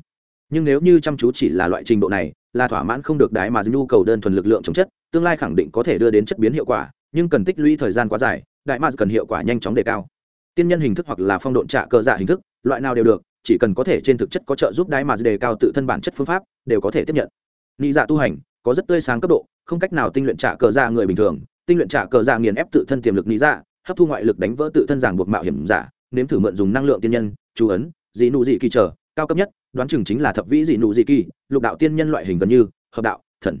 Nhưng nếu như chăm chú chỉ là loại trình độ này là thỏa mãn không được đái mà nhu cầu đơn thuần lực lượng chống chất, tương lai khẳng định có thể đưa đến chất biến hiệu quả, nhưng cần tích lũy thời gian quá dài đại ma cần hiệu quả nhanh chóng đề cao. Tiên nhân hình thức hoặc là phong độn trạ cờ dạ hình thức, loại nào đều được, chỉ cần có thể trên thực chất có trợ giúp đái mà đề cao tự thân bản chất phương pháp, đều có thể tiếp nhận. Nghĩ dạ tu hành, có rất tươi sáng cấp độ, không cách nào tinh luyện trạ cờ dạ người bình thường, tinh luyện trạ cờ dạ nghiền ép tự thân tiềm lực nghĩ dạ hấp thu ngoại lực đánh vỡ tự thân giảng buộc mạo hiểm giả, nếm thử mượn dùng năng lượng tiên nhân, chú ấn, dị nụ dị kỳ trở, cao cấp nhất đoán chừng chính là thập vĩ dị nụ dị kỳ, lục đạo tiên nhân loại hình gần như, hợp đạo, thần.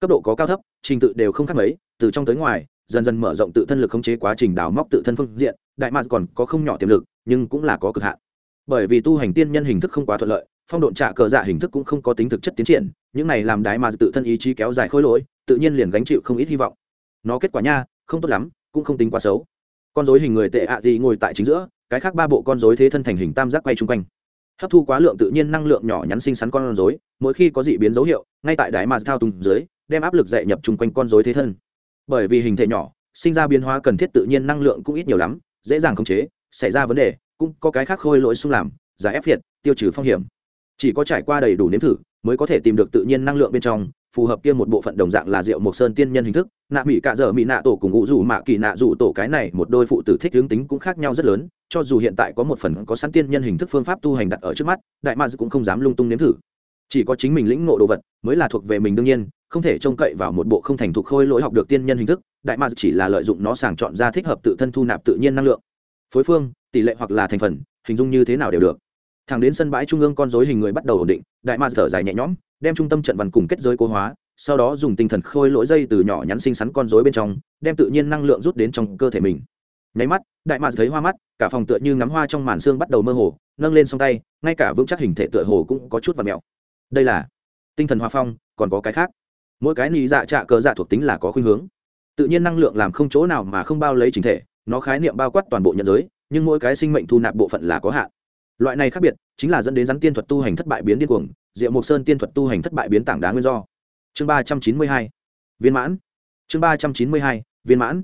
Cấp độ có cao thấp, trình tự đều không khác mấy, từ trong tới ngoài, dần dần mở rộng tự thân lực khống chế quá trình đào móc tự thân phương diện, đại mạc còn có không nhỏ tiềm lực, nhưng cũng là có cực hạn. Bởi vì tu hành tiên nhân hình thức không quá thuận lợi, phong độn trả cờ dạ hình thức cũng không có tính thực chất tiến triển, những này làm đại mạc tự thân ý chí kéo dài khối lỗi, tự nhiên liền gánh chịu không ít hy vọng. Nó kết quả nha, không tốt lắm, cũng không tính quá xấu. Con dối hình người tệ ạ gì ngồi tại chính giữa, cái khác ba bộ con dối thế thân thành hình tam giác quay chung quanh hấp thu quá lượng tự nhiên năng lượng nhỏ nhắn xinh xắn con rối, mỗi khi có dị biến dấu hiệu, ngay tại đáy mà thao tùng dưới, đem áp lực dạy nhập chung quanh con rối thế thân. Bởi vì hình thể nhỏ, sinh ra biến hóa cần thiết tự nhiên năng lượng cũng ít nhiều lắm, dễ dàng khống chế, xảy ra vấn đề, cũng có cái khác khôi lỗi xung làm, giải ép việt tiêu trừ phong hiểm. Chỉ có trải qua đầy đủ nếm thử, mới có thể tìm được tự nhiên năng lượng bên trong, phù hợp kia một bộ phận đồng dạng là rượu mộc sơn tiên nhân hình thức, nạ mỹ cạ dở mỹ nạ tổ cùng ngụ rủ mạ kỳ nạ rủ tổ cái này một đôi phụ tử thích hướng tính cũng khác nhau rất lớn cho dù hiện tại có một phần có sẵn tiên nhân hình thức phương pháp tu hành đặt ở trước mắt, đại ma cũng không dám lung tung nếm thử. Chỉ có chính mình lĩnh ngộ đồ vật mới là thuộc về mình đương nhiên, không thể trông cậy vào một bộ không thành thục khôi lỗi học được tiên nhân hình thức, đại ma chỉ là lợi dụng nó sàng chọn ra thích hợp tự thân thu nạp tự nhiên năng lượng. Phối phương, tỷ lệ hoặc là thành phần, hình dung như thế nào đều được. Thẳng đến sân bãi trung ương con dối hình người bắt đầu ổn định, đại ma thở dài nhẹ nhõm, đem trung tâm trận văn cùng kết giới cố hóa, sau đó dùng tinh thần khôi lỗi dây từ nhỏ nhắn xinh xắn con rối bên trong, đem tự nhiên năng lượng rút đến trong cơ thể mình nháy mắt, đại mạc thấy hoa mắt, cả phòng tựa như ngắm hoa trong màn xương bắt đầu mơ hồ, nâng lên song tay, ngay cả vững chắc hình thể tựa hồ cũng có chút và mẹo. Đây là tinh thần hoa phong, còn có cái khác. Mỗi cái nị dạ trạ cờ dạ thuộc tính là có khuynh hướng. Tự nhiên năng lượng làm không chỗ nào mà không bao lấy chính thể, nó khái niệm bao quát toàn bộ nhân giới, nhưng mỗi cái sinh mệnh thu nạp bộ phận là có hạn. Loại này khác biệt chính là dẫn đến rắn tiên thuật tu hành thất bại biến điên cuồng, diệu mộc sơn tiên thuật tu hành thất bại biến tảng đá nguyên do. Chương ba trăm chín mươi hai, viên mãn. Chương ba trăm chín mươi hai, viên mãn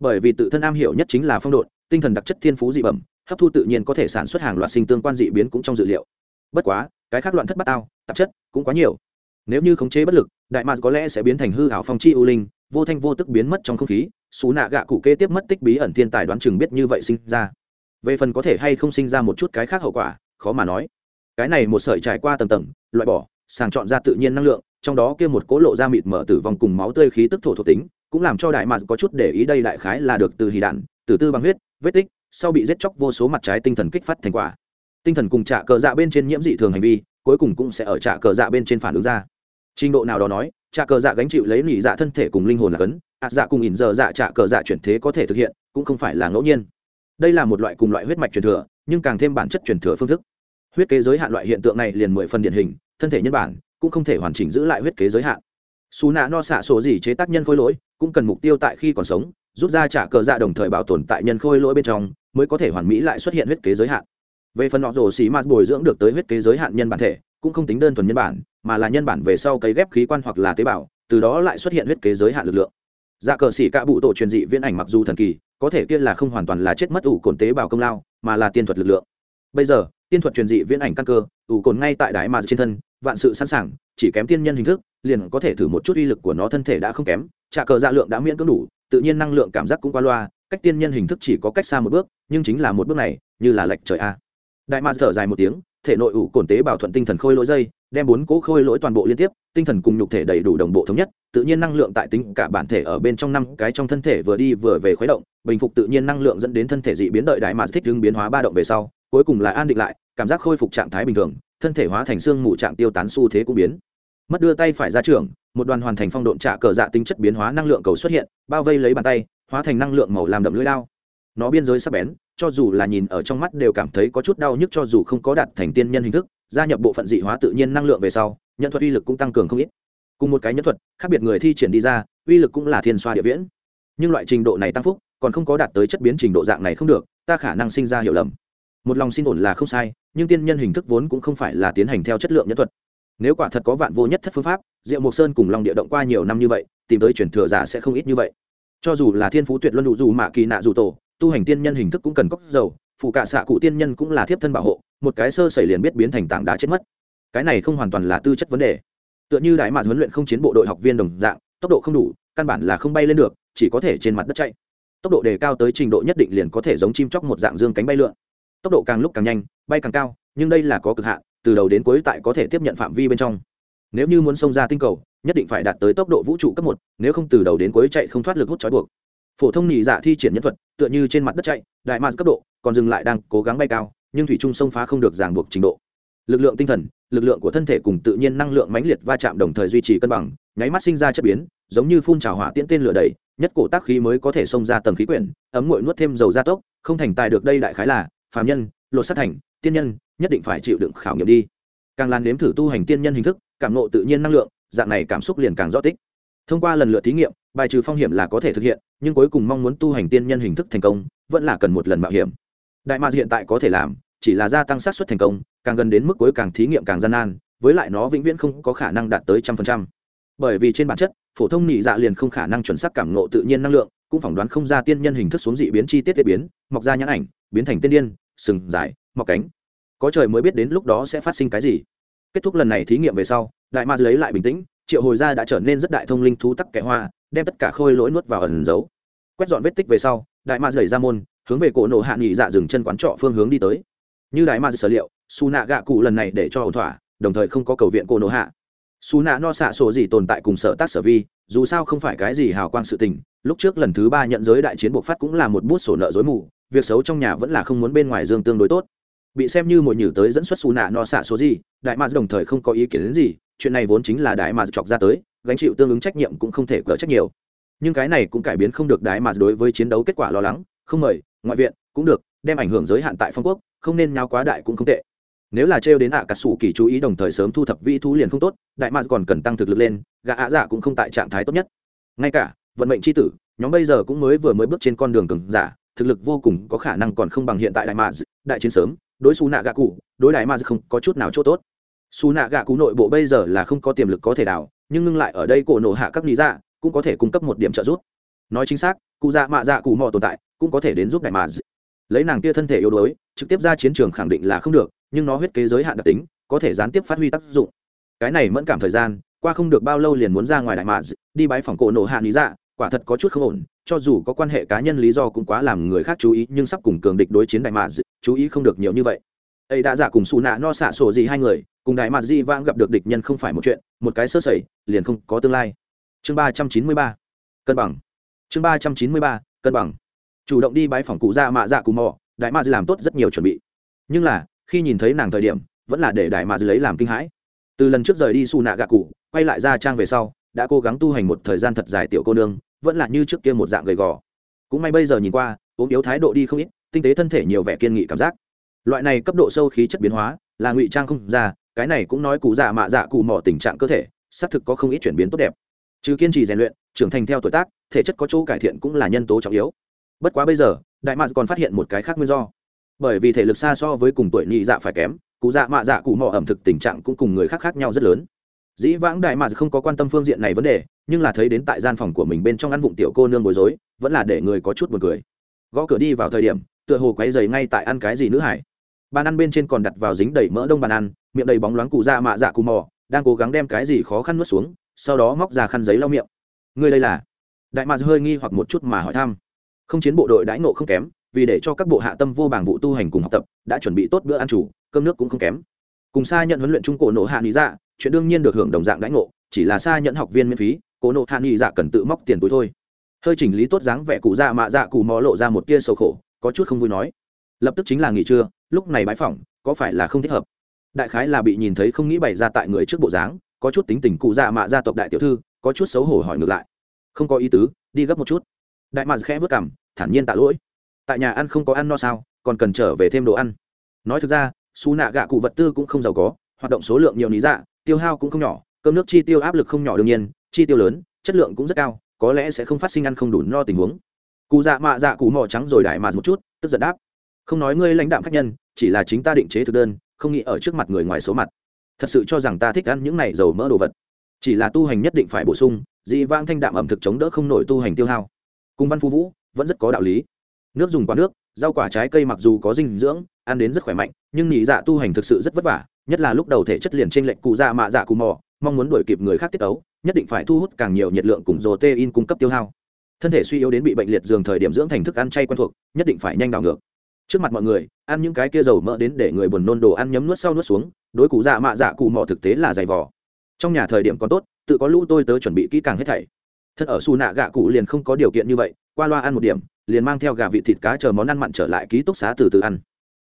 bởi vì tự thân am hiểu nhất chính là phong độn, tinh thần đặc chất thiên phú dị bẩm, hấp thu tự nhiên có thể sản xuất hàng loạt sinh tương quan dị biến cũng trong dự liệu. Bất quá, cái khác loạn thất bát tao tạp chất cũng quá nhiều. Nếu như khống chế bất lực, đại mạc có lẽ sẽ biến thành hư hảo phong chi ưu linh, vô thanh vô tức biến mất trong không khí, xú nạ gạ cụ kê tiếp mất tích bí ẩn thiên tài đoán chừng biết như vậy sinh ra. Về phần có thể hay không sinh ra một chút cái khác hậu quả, khó mà nói. Cái này một sợi trải qua tầng tầng, loại bỏ, sàng chọn ra tự nhiên năng lượng, trong đó kia một cố lộ ra mịt mở tử vong cùng máu tươi khí tức thổ thuộc tính cũng làm cho đại mạc có chút để ý đây đại khái là được từ hì đạn, từ tư bằng huyết, vết tích, sau bị giết chóc vô số mặt trái tinh thần kích phát thành quả. Tinh thần cùng trả cờ dạ bên trên nhiễm dị thường hành vi, cuối cùng cũng sẽ ở trả cờ dạ bên trên phản ứng ra. Trình độ nào đó nói, trả cờ dạ gánh chịu lấy nỉ dạ thân thể cùng linh hồn là cấn ạt dạ cùng ỉn giờ dạ trả cờ dạ chuyển thế có thể thực hiện, cũng không phải là ngẫu nhiên. Đây là một loại cùng loại huyết mạch truyền thừa, nhưng càng thêm bản chất truyền thừa phương thức. Huyết kế giới hạn loại hiện tượng này liền mười phần điển hình, thân thể nhân bản, cũng không thể hoàn chỉnh giữ lại huyết kế giới hạn. Xù nạ no xạ sổ gì chế tác nhân khôi lỗi cũng cần mục tiêu tại khi còn sống, rút ra trả cờ dạ đồng thời bảo tồn tại nhân khôi lỗi bên trong, mới có thể hoàn mỹ lại xuất hiện huyết kế giới hạn. Về phần họ rổ xì mạt bồi dưỡng được tới huyết kế giới hạn nhân bản thể, cũng không tính đơn thuần nhân bản, mà là nhân bản về sau cấy ghép khí quan hoặc là tế bào, từ đó lại xuất hiện huyết kế giới hạn lực lượng. Dạ cờ xỉ cả bụ tổ truyền dị viễn ảnh mặc dù thần kỳ, có thể kia là không hoàn toàn là chết mất ủ cồn tế bào công lao, mà là tiên thuật lực lượng. Bây giờ, tiên thuật truyền dị viễn ảnh căn cơ, ủ cồn ngay tại đại mà trên thân, vạn sự sẵn sàng, chỉ kém tiên nhân hình thức, liền có thể thử một chút uy lực của nó thân thể đã không kém trả cờ dạ lượng đã miễn cưỡng đủ, tự nhiên năng lượng cảm giác cũng qua loa, cách tiên nhân hình thức chỉ có cách xa một bước, nhưng chính là một bước này, như là lệch trời a. Đại ma thở dài một tiếng, thể nội ủ cồn tế bào thuận tinh thần khôi lỗi dây, đem bốn cỗ khôi lỗi toàn bộ liên tiếp, tinh thần cùng nhục thể đầy đủ đồng bộ thống nhất, tự nhiên năng lượng tại tính cả bản thể ở bên trong năm cái trong thân thể vừa đi vừa về khuấy động, bình phục tự nhiên năng lượng dẫn đến thân thể dị biến đợi đại mà thích ứng biến hóa ba động về sau, cuối cùng là an định lại, cảm giác khôi phục trạng thái bình thường, thân thể hóa thành xương mù trạng tiêu tán xu thế cũng biến. Mất đưa tay phải ra trường một đoàn hoàn thành phong độn trả cờ dạ tính chất biến hóa năng lượng cầu xuất hiện, bao vây lấy bàn tay, hóa thành năng lượng màu làm đậm lưỡi lao nó biên giới sắc bén, cho dù là nhìn ở trong mắt đều cảm thấy có chút đau nhức cho dù không có đạt thành tiên nhân hình thức, gia nhập bộ phận dị hóa tự nhiên năng lượng về sau, nhận thuật uy lực cũng tăng cường không ít. Cùng một cái nhân thuật, khác biệt người thi triển đi ra, uy lực cũng là thiên xoa địa viễn. Nhưng loại trình độ này tăng phúc, còn không có đạt tới chất biến trình độ dạng này không được, ta khả năng sinh ra hiểu lầm. Một lòng xin ổn là không sai, nhưng tiên nhân hình thức vốn cũng không phải là tiến hành theo chất lượng nhân thuật nếu quả thật có vạn vô nhất thất phương pháp, diệu mộc sơn cùng lòng địa động qua nhiều năm như vậy, tìm tới truyền thừa giả sẽ không ít như vậy. Cho dù là thiên phú tuyệt luân đủ dù mạ kỳ nạ dù tổ, tu hành tiên nhân hình thức cũng cần cốc dầu, phụ cả xạ cụ tiên nhân cũng là thiếp thân bảo hộ, một cái sơ xảy liền biết biến thành tảng đá chết mất. Cái này không hoàn toàn là tư chất vấn đề. Tựa như đại mạc huấn luyện không chiến bộ đội học viên đồng dạng, tốc độ không đủ, căn bản là không bay lên được, chỉ có thể trên mặt đất chạy. Tốc độ đề cao tới trình độ nhất định liền có thể giống chim chóc một dạng dương cánh bay lượn. Tốc độ càng lúc càng nhanh, bay càng cao, nhưng đây là có cực hạn từ đầu đến cuối tại có thể tiếp nhận phạm vi bên trong. Nếu như muốn xông ra tinh cầu, nhất định phải đạt tới tốc độ vũ trụ cấp một, nếu không từ đầu đến cuối chạy không thoát lực hút trói buộc. Phổ thông nhị dạ thi triển nhân thuật, tựa như trên mặt đất chạy, đại mars cấp độ, còn dừng lại đang cố gắng bay cao, nhưng thủy trung sông phá không được ràng buộc trình độ. Lực lượng tinh thần, lực lượng của thân thể cùng tự nhiên năng lượng mãnh liệt va chạm đồng thời duy trì cân bằng, nháy mắt sinh ra chất biến, giống như phun trào hỏa tiễn tên lửa đầy nhất cổ tác khí mới có thể xông ra tầng khí quyển, ấm nguội nuốt thêm dầu gia tốc, không thành tài được đây đại khái là phàm nhân, lột sát thành, tiên nhân nhất định phải chịu đựng khảo nghiệm đi. Càng lan nếm thử tu hành tiên nhân hình thức, cảm nộ tự nhiên năng lượng, dạng này cảm xúc liền càng rõ tích. Thông qua lần lượt thí nghiệm, bài trừ phong hiểm là có thể thực hiện, nhưng cuối cùng mong muốn tu hành tiên nhân hình thức thành công, vẫn là cần một lần mạo hiểm. Đại mạc hiện tại có thể làm, chỉ là gia tăng xác suất thành công, càng gần đến mức cuối càng thí nghiệm càng gian nan, với lại nó vĩnh viễn không có khả năng đạt tới trăm phần trăm. Bởi vì trên bản chất, phổ thông nhị dạ liền không khả năng chuẩn xác cảm nộ tự nhiên năng lượng, cũng phỏng đoán không ra tiên nhân hình thức xuống dị biến chi tiết đ biến, mọc ra nhãn ảnh, biến thành tiên điên, sừng dài, mọc cánh có trời mới biết đến lúc đó sẽ phát sinh cái gì. Kết thúc lần này thí nghiệm về sau, đại ma lấy lại bình tĩnh, triệu hồi ra đã trở nên rất đại thông linh thú tắc kẽ hoa, đem tất cả khôi lỗi nuốt vào ẩn giấu. Quét dọn vết tích về sau, đại ma rời ra môn, hướng về cổ nổ hạ nghị dạ dừng chân quán trọ phương hướng đi tới. Như đại ma sở liệu su nạ gạ cụ lần này để cho ổn thỏa, đồng thời không có cầu viện cổ nổ hạ. Su nạ no xạ sổ gì tồn tại cùng sở tác sở vi, dù sao không phải cái gì hào quang sự tình, lúc trước lần thứ ba nhận giới đại chiến buộc phát cũng là một bút sổ nợ dối mù, việc xấu trong nhà vẫn là không muốn bên ngoài dương tương đối tốt bị xem như một nhử tới dẫn xuất xù nạ no xạ số gì, đại mạc đồng thời không có ý kiến đến gì, chuyện này vốn chính là đại mạc chọc ra tới, gánh chịu tương ứng trách nhiệm cũng không thể cỡ trách nhiều. Nhưng cái này cũng cải biến không được đại mạc đối với chiến đấu kết quả lo lắng, không mời, ngoại viện, cũng được, đem ảnh hưởng giới hạn tại phong quốc, không nên nháo quá đại cũng không tệ. Nếu là trêu đến ạ à cà sủ kỳ chú ý đồng thời sớm thu thập vi thú liền không tốt, đại mạc còn cần tăng thực lực lên, gã ạ dạ cũng không tại trạng thái tốt nhất. Ngay cả, vận mệnh c h i tử, nhóm bây giờ cũng mới vừa mới bước trên con đường cứng giả thực lực vô cùng có khả năng còn không bằng hiện tại đại mạc đại chiến sớm, đối xù nạ gạ cụ, đối đại ma không có chút nào chỗ tốt. Xù nạ gạ cụ nội bộ bây giờ là không có tiềm lực có thể đào, nhưng ngưng lại ở đây cổ nổ hạ các lý dạ cũng có thể cung cấp một điểm trợ giúp. Nói chính xác, cụ dạ mạ dạ cụ mò tồn tại, cũng có thể đến giúp đại ma lấy nàng kia thân thể yếu đuối, trực tiếp ra chiến trường khẳng định là không được, nhưng nó huyết kế giới hạn đặc tính, có thể gián tiếp phát huy tác dụng. Cái này mẫn cảm thời gian, qua không được bao lâu liền muốn ra ngoài đại mạ đi bái phòng cổ nổ hạ lý dạ quả thật có chút không ổn, cho dù có quan hệ cá nhân lý do cũng quá làm người khác chú ý, nhưng sắp cùng cường địch đối chiến đại mạ chú ý không được nhiều như vậy. Ấy đã giả cùng xù nạ no xạ sổ gì hai người, cùng đại mạ di vang gặp được địch nhân không phải một chuyện, một cái sơ sẩy, liền không có tương lai. Chương ba trăm chín mươi ba, cân bằng. Chương ba trăm chín mươi ba, cân bằng. Chủ động đi bãi phòng cụ ra mạ dạ cùng mò, đại mạ làm tốt rất nhiều chuẩn bị. Nhưng là, khi nhìn thấy nàng thời điểm, vẫn là để đại mạ lấy làm kinh hãi. Từ lần trước rời đi xù nạ gạ cụ, quay lại ra trang về sau, đã cố gắng tu hành một thời gian thật dài tiểu cô nương vẫn là như trước kia một dạng gầy gò. Cũng may bây giờ nhìn qua, ốm yếu thái độ đi không ít, tinh tế thân thể nhiều vẻ kiên nghị cảm giác. Loại này cấp độ sâu khí chất biến hóa, là ngụy trang không ra, cái này cũng nói cụ dạ mạ dạ cụ mỏ tình trạng cơ thể, xác thực có không ít chuyển biến tốt đẹp. Trừ kiên trì rèn luyện, trưởng thành theo tuổi tác, thể chất có chỗ cải thiện cũng là nhân tố trọng yếu. Bất quá bây giờ, đại mạc còn phát hiện một cái khác nguyên do. Bởi vì thể lực xa so với cùng tuổi nhị dạ phải kém, cụ dạ mạ dạ cụ mỏ ẩm thực tình trạng cũng cùng người khác khác nhau rất lớn. Dĩ vãng đại mạc không có quan tâm phương diện này vấn đề nhưng là thấy đến tại gian phòng của mình bên trong ăn vụng tiểu cô nương bối rối, vẫn là để người có chút buồn cười. Gõ cửa đi vào thời điểm, tựa hồ quấy dày ngay tại ăn cái gì nữ hải. Bàn ăn bên trên còn đặt vào dính đầy mỡ đông bàn ăn, miệng đầy bóng loáng cụ dạ mạ dạ cù mò, đang cố gắng đem cái gì khó khăn nuốt xuống, sau đó móc ra khăn giấy lau miệng. Ngươi đây là? Đại mạc hơi nghi hoặc một chút mà hỏi thăm. Không chiến bộ đội đãi nộ không kém, vì để cho các bộ hạ tâm vô bảng vụ tu hành cùng học tập, đã chuẩn bị tốt bữa ăn chủ, cơm nước cũng không kém. Cùng xa nhận huấn luyện trung cổ nộ hạ lý dạ chuyện đương nhiên được hưởng đồng dạng đãi ngộ, chỉ là xa nhận học viên miễn phí cô nộ hạ nghị dạ cần tự móc tiền túi thôi. Hơi chỉnh lý tốt dáng vẻ cụ dạ mạ dạ cụ mò lộ ra một tia sầu khổ, có chút không vui nói. Lập tức chính là nghỉ trưa, lúc này bãi phỏng có phải là không thích hợp? Đại khái là bị nhìn thấy không nghĩ bày ra tại người trước bộ dáng, có chút tính tình cụ dạ mạ gia tộc đại tiểu thư, có chút xấu hổ hỏi ngược lại. Không có ý tứ, đi gấp một chút. Đại mạn khẽ vất cảm thản nhiên tạ lỗi. Tại nhà ăn không có ăn no sao, còn cần trở về thêm đồ ăn. Nói thực ra xù nạ gạ cụ vật tư cũng không giàu có, hoạt động số lượng nhiều lý dạ tiêu hao cũng không nhỏ, cơm nước chi tiêu áp lực không nhỏ đương nhiên chi tiêu lớn, chất lượng cũng rất cao, có lẽ sẽ không phát sinh ăn không đủ no tình huống. Cụ dạ mạ dạ cụ mỏ trắng rồi đại mạt một chút, tức giận đáp. Không nói ngươi lãnh đạm khách nhân, chỉ là chính ta định chế thực đơn, không nghĩ ở trước mặt người ngoài số mặt. Thật sự cho rằng ta thích ăn những này dầu mỡ đồ vật. Chỉ là tu hành nhất định phải bổ sung, dị vang thanh đạm ẩm thực chống đỡ không nổi tu hành tiêu hao. Cung văn phu vũ, vẫn rất có đạo lý. Nước dùng quá nước, rau quả trái cây mặc dù có dinh dưỡng, ăn đến rất khỏe mạnh, nhưng nhị dạ tu hành thực sự rất vất vả, nhất là lúc đầu thể chất liền trên lệnh cụ dạ mạ dạ cụ mò, mong muốn đuổi kịp người khác tiết ấu nhất định phải thu hút càng nhiều nhiệt lượng cùng protein cung cấp tiêu hao. Thân thể suy yếu đến bị bệnh liệt giường thời điểm dưỡng thành thức ăn chay quen thuộc, nhất định phải nhanh đảo ngược. Trước mặt mọi người, ăn những cái kia dầu mỡ đến để người buồn nôn đồ ăn nhấm nuốt sau nuốt xuống, đối cụ dạ mạ dạ cụ mọ thực tế là dày vò. trong nhà thời điểm còn tốt, tự có lũ tôi tớ chuẩn bị kỹ càng hết thảy. Thân ở xù nạ gạ cụ liền không có điều kiện như vậy, qua loa ăn một điểm, liền mang theo gà vị thịt cá chờ món ăn mặn trở lại ký túc xá từ từ ăn.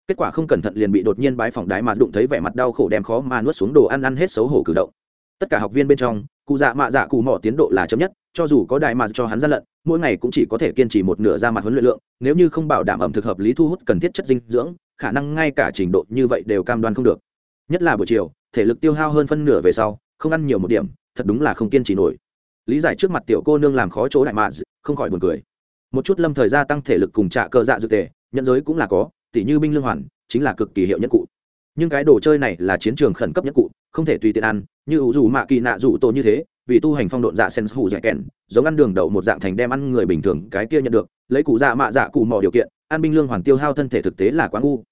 Kết quả không cẩn thận liền bị đột nhiên bái phòng đái mà đụng thấy vẻ mặt đau khổ đem khó mà nuốt xuống đồ ăn ăn hết xấu hổ cử động. Tất cả học viên bên trong cụ dạ mạ dạ cụ mỏ tiến độ là chấm nhất, cho dù có đại mà cho hắn ra lận, mỗi ngày cũng chỉ có thể kiên trì một nửa ra mặt huấn luyện lượng, nếu như không bảo đảm ẩm thực hợp lý thu hút cần thiết chất dinh dưỡng, khả năng ngay cả trình độ như vậy đều cam đoan không được. Nhất là buổi chiều, thể lực tiêu hao hơn phân nửa về sau, không ăn nhiều một điểm, thật đúng là không kiên trì nổi. Lý giải trước mặt tiểu cô nương làm khó chỗ đại mạ, không khỏi buồn cười. Một chút lâm thời gia tăng thể lực cùng trạ cơ dạ dự tề, nhận giới cũng là có, tỉ như binh lương hoàn, chính là cực kỳ hiệu nhất cụ. Nhưng cái đồ chơi này là chiến trường khẩn cấp nhất cụ không thể tùy tiện ăn, như ủ dù mạ kỳ nạ dù tổ như thế, vì tu hành phong độn dạ sen hủ dạ kèn giống ăn đường đậu một dạng thành đem ăn người bình thường, cái kia nhận được, lấy cụ dạ mạ dạ cụ mò điều kiện, ăn binh lương hoàn tiêu hao thân thể thực tế là quá ngu.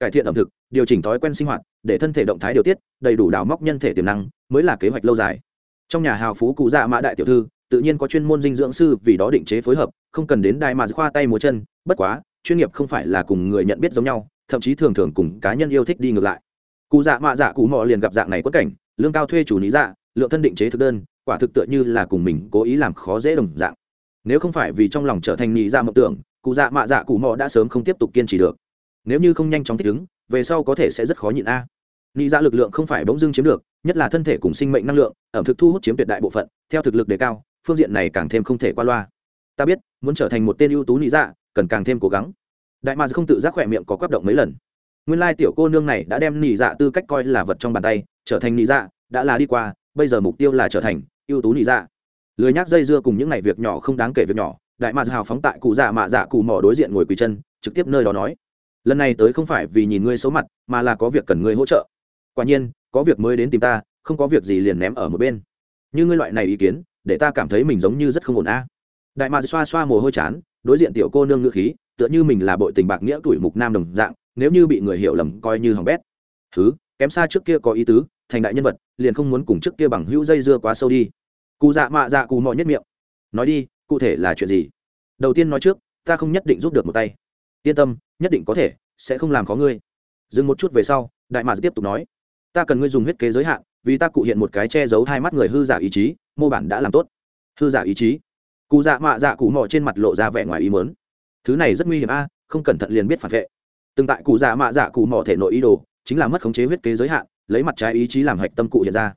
Cải thiện ẩm thực, điều chỉnh thói quen sinh hoạt, để thân thể động thái điều tiết, đầy đủ đào móc nhân thể tiềm năng, mới là kế hoạch lâu dài. Trong nhà hào phú cụ dạ mạ đại tiểu thư, tự nhiên có chuyên môn dinh dưỡng sư vì đó định chế phối hợp, không cần đến đại mà khoa tay múa chân, bất quá, chuyên nghiệp không phải là cùng người nhận biết giống nhau, thậm chí thường thường cùng cá nhân yêu thích đi ngược lại cụ dạ mạ dạ cụ mò liền gặp dạng này quất cảnh, lương cao thuê chủ lý dạ lượng thân định chế thực đơn, quả thực tựa như là cùng mình cố ý làm khó dễ đồng dạng. Nếu không phải vì trong lòng trở thành nhị dạ mộng tưởng, cụ dạ mạ dạ cụ mò đã sớm không tiếp tục kiên trì được. Nếu như không nhanh chóng thích ứng, về sau có thể sẽ rất khó nhịn a. Nhị dạ lực lượng không phải bỗng dưng chiếm được, nhất là thân thể cùng sinh mệnh năng lượng, ẩm thực thu hút chiếm tuyệt đại bộ phận, theo thực lực đề cao, phương diện này càng thêm không thể qua loa. Ta biết, muốn trở thành một tên ưu tú nhị dạ cần càng thêm cố gắng. Đại mà không tự giác khỏe miệng có quắp động mấy lần nguyên lai tiểu cô nương này đã đem nị dạ tư cách coi là vật trong bàn tay, trở thành nị dạ đã là đi qua, bây giờ mục tiêu là trở thành ưu tú nị dạ. Lười nhác dây dưa cùng những ngày việc nhỏ không đáng kể việc nhỏ, đại mạc hào phóng tại cụ dạ mạ dạ cụ mỏ đối diện ngồi quỳ chân, trực tiếp nơi đó nói. Lần này tới không phải vì nhìn ngươi xấu mặt, mà là có việc cần ngươi hỗ trợ. Quả nhiên, có việc mới đến tìm ta, không có việc gì liền ném ở một bên. Như ngươi loại này ý kiến, để ta cảm thấy mình giống như rất không ổn a. Đại mạc xoa xoa mồ hôi chán, đối diện tiểu cô nương ngữ khí, tựa như mình là bội tình bạc nghĩa tuổi mục nam đồng dạng nếu như bị người hiểu lầm coi như hỏng bét. Thứ kém xa trước kia có ý tứ, thành đại nhân vật, liền không muốn cùng trước kia bằng hữu dây dưa quá sâu đi. Cụ dạ mạ dạ cụ mọi nhất miệng. Nói đi, cụ thể là chuyện gì? Đầu tiên nói trước, ta không nhất định giúp được một tay. Yên tâm, nhất định có thể, sẽ không làm khó ngươi. Dừng một chút về sau, đại mạc tiếp tục nói. Ta cần ngươi dùng huyết kế giới hạn, vì ta cụ hiện một cái che giấu hai mắt người hư giả ý chí, mô bản đã làm tốt. Hư giả ý chí. Cụ dạ mạ dạ cụ mò trên mặt lộ ra vẻ ngoài ý mớn thứ này rất nguy hiểm a, không cẩn thận liền biết phản vệ từng tại cụ dạ mạ dạ cụ mỏ thể nội ý đồ, chính là mất khống chế huyết kế giới hạn, lấy mặt trái ý chí làm hạch tâm cụ hiện ra.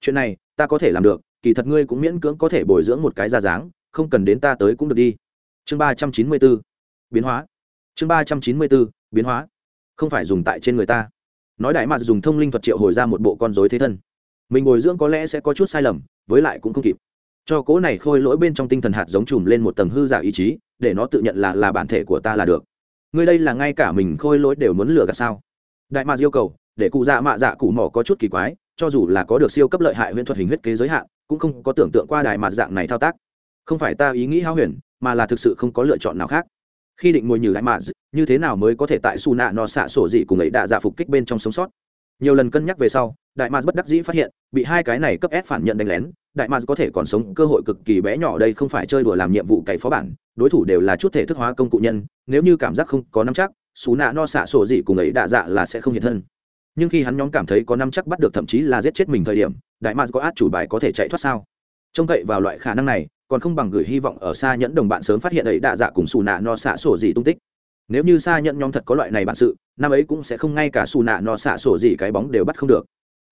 Chuyện này, ta có thể làm được, kỳ thật ngươi cũng miễn cưỡng có thể bồi dưỡng một cái ra dáng, không cần đến ta tới cũng được đi. Chương ba trăm chín mươi b ố biến hóa. Chương ba trăm chín mươi b ố biến hóa. Không phải dùng tại trên người ta. Nói đại mạc dùng thông linh thuật triệu hồi ra một bộ con dối thế thân. Mình bồi dưỡng có lẽ sẽ có chút sai lầm, với lại cũng không kịp. Cho cố này khôi lỗi bên trong tinh thần hạt giống chùm lên một tầng hư giả ý chí, để nó tự nhận là là bản thể của ta là được ngươi đây là ngay cả mình khôi lỗi đều muốn lừa gạt sao? Đại mạc yêu cầu, để cụ dạ mạ dạ cụ mỏ có chút kỳ quái, cho dù là có được siêu cấp lợi hại huyễn thuật hình huyết kế giới hạn, cũng không có tưởng tượng qua đại mạc dạng này thao tác. Không phải ta ý nghĩ hao huyền, mà là thực sự không có lựa chọn nào khác. Khi định ngồi nhử đại mạc như thế nào mới có thể tại su nạ nọ xạ sổ dị cùng ấy đạ dạ phục kích bên trong sống sót? Nhiều lần cân nhắc về sau, đại mạc bất đắc dĩ phát hiện, bị hai cái này cấp ép phản nhận đánh lén đại mads có thể còn sống, cơ hội cực kỳ bé nhỏ đây không phải chơi đùa làm nhiệm vụ cày phó bản, đối thủ đều là chút thể thức hóa công cụ nhân, nếu như cảm giác không có nắm chắc, xú nạ no xạ sổ gì cùng ấy đạ dạ là sẽ không hiện thân. Nhưng khi hắn nhóm cảm thấy có nắm chắc bắt được thậm chí là giết chết mình thời điểm, đại mads có át chủ bài có thể chạy thoát sao? Trông cậy vào loại khả năng này, còn không bằng gửi hy vọng ở xa nhẫn đồng bạn sớm phát hiện ấy đạ dạ cùng xù nạ no xạ sổ gì tung tích. Nếu như xa nhẫn nhóm thật có loại này bản sự, năm ấy cũng sẽ không ngay cả xù nạ no xạ sổ gì cái bóng đều bắt không được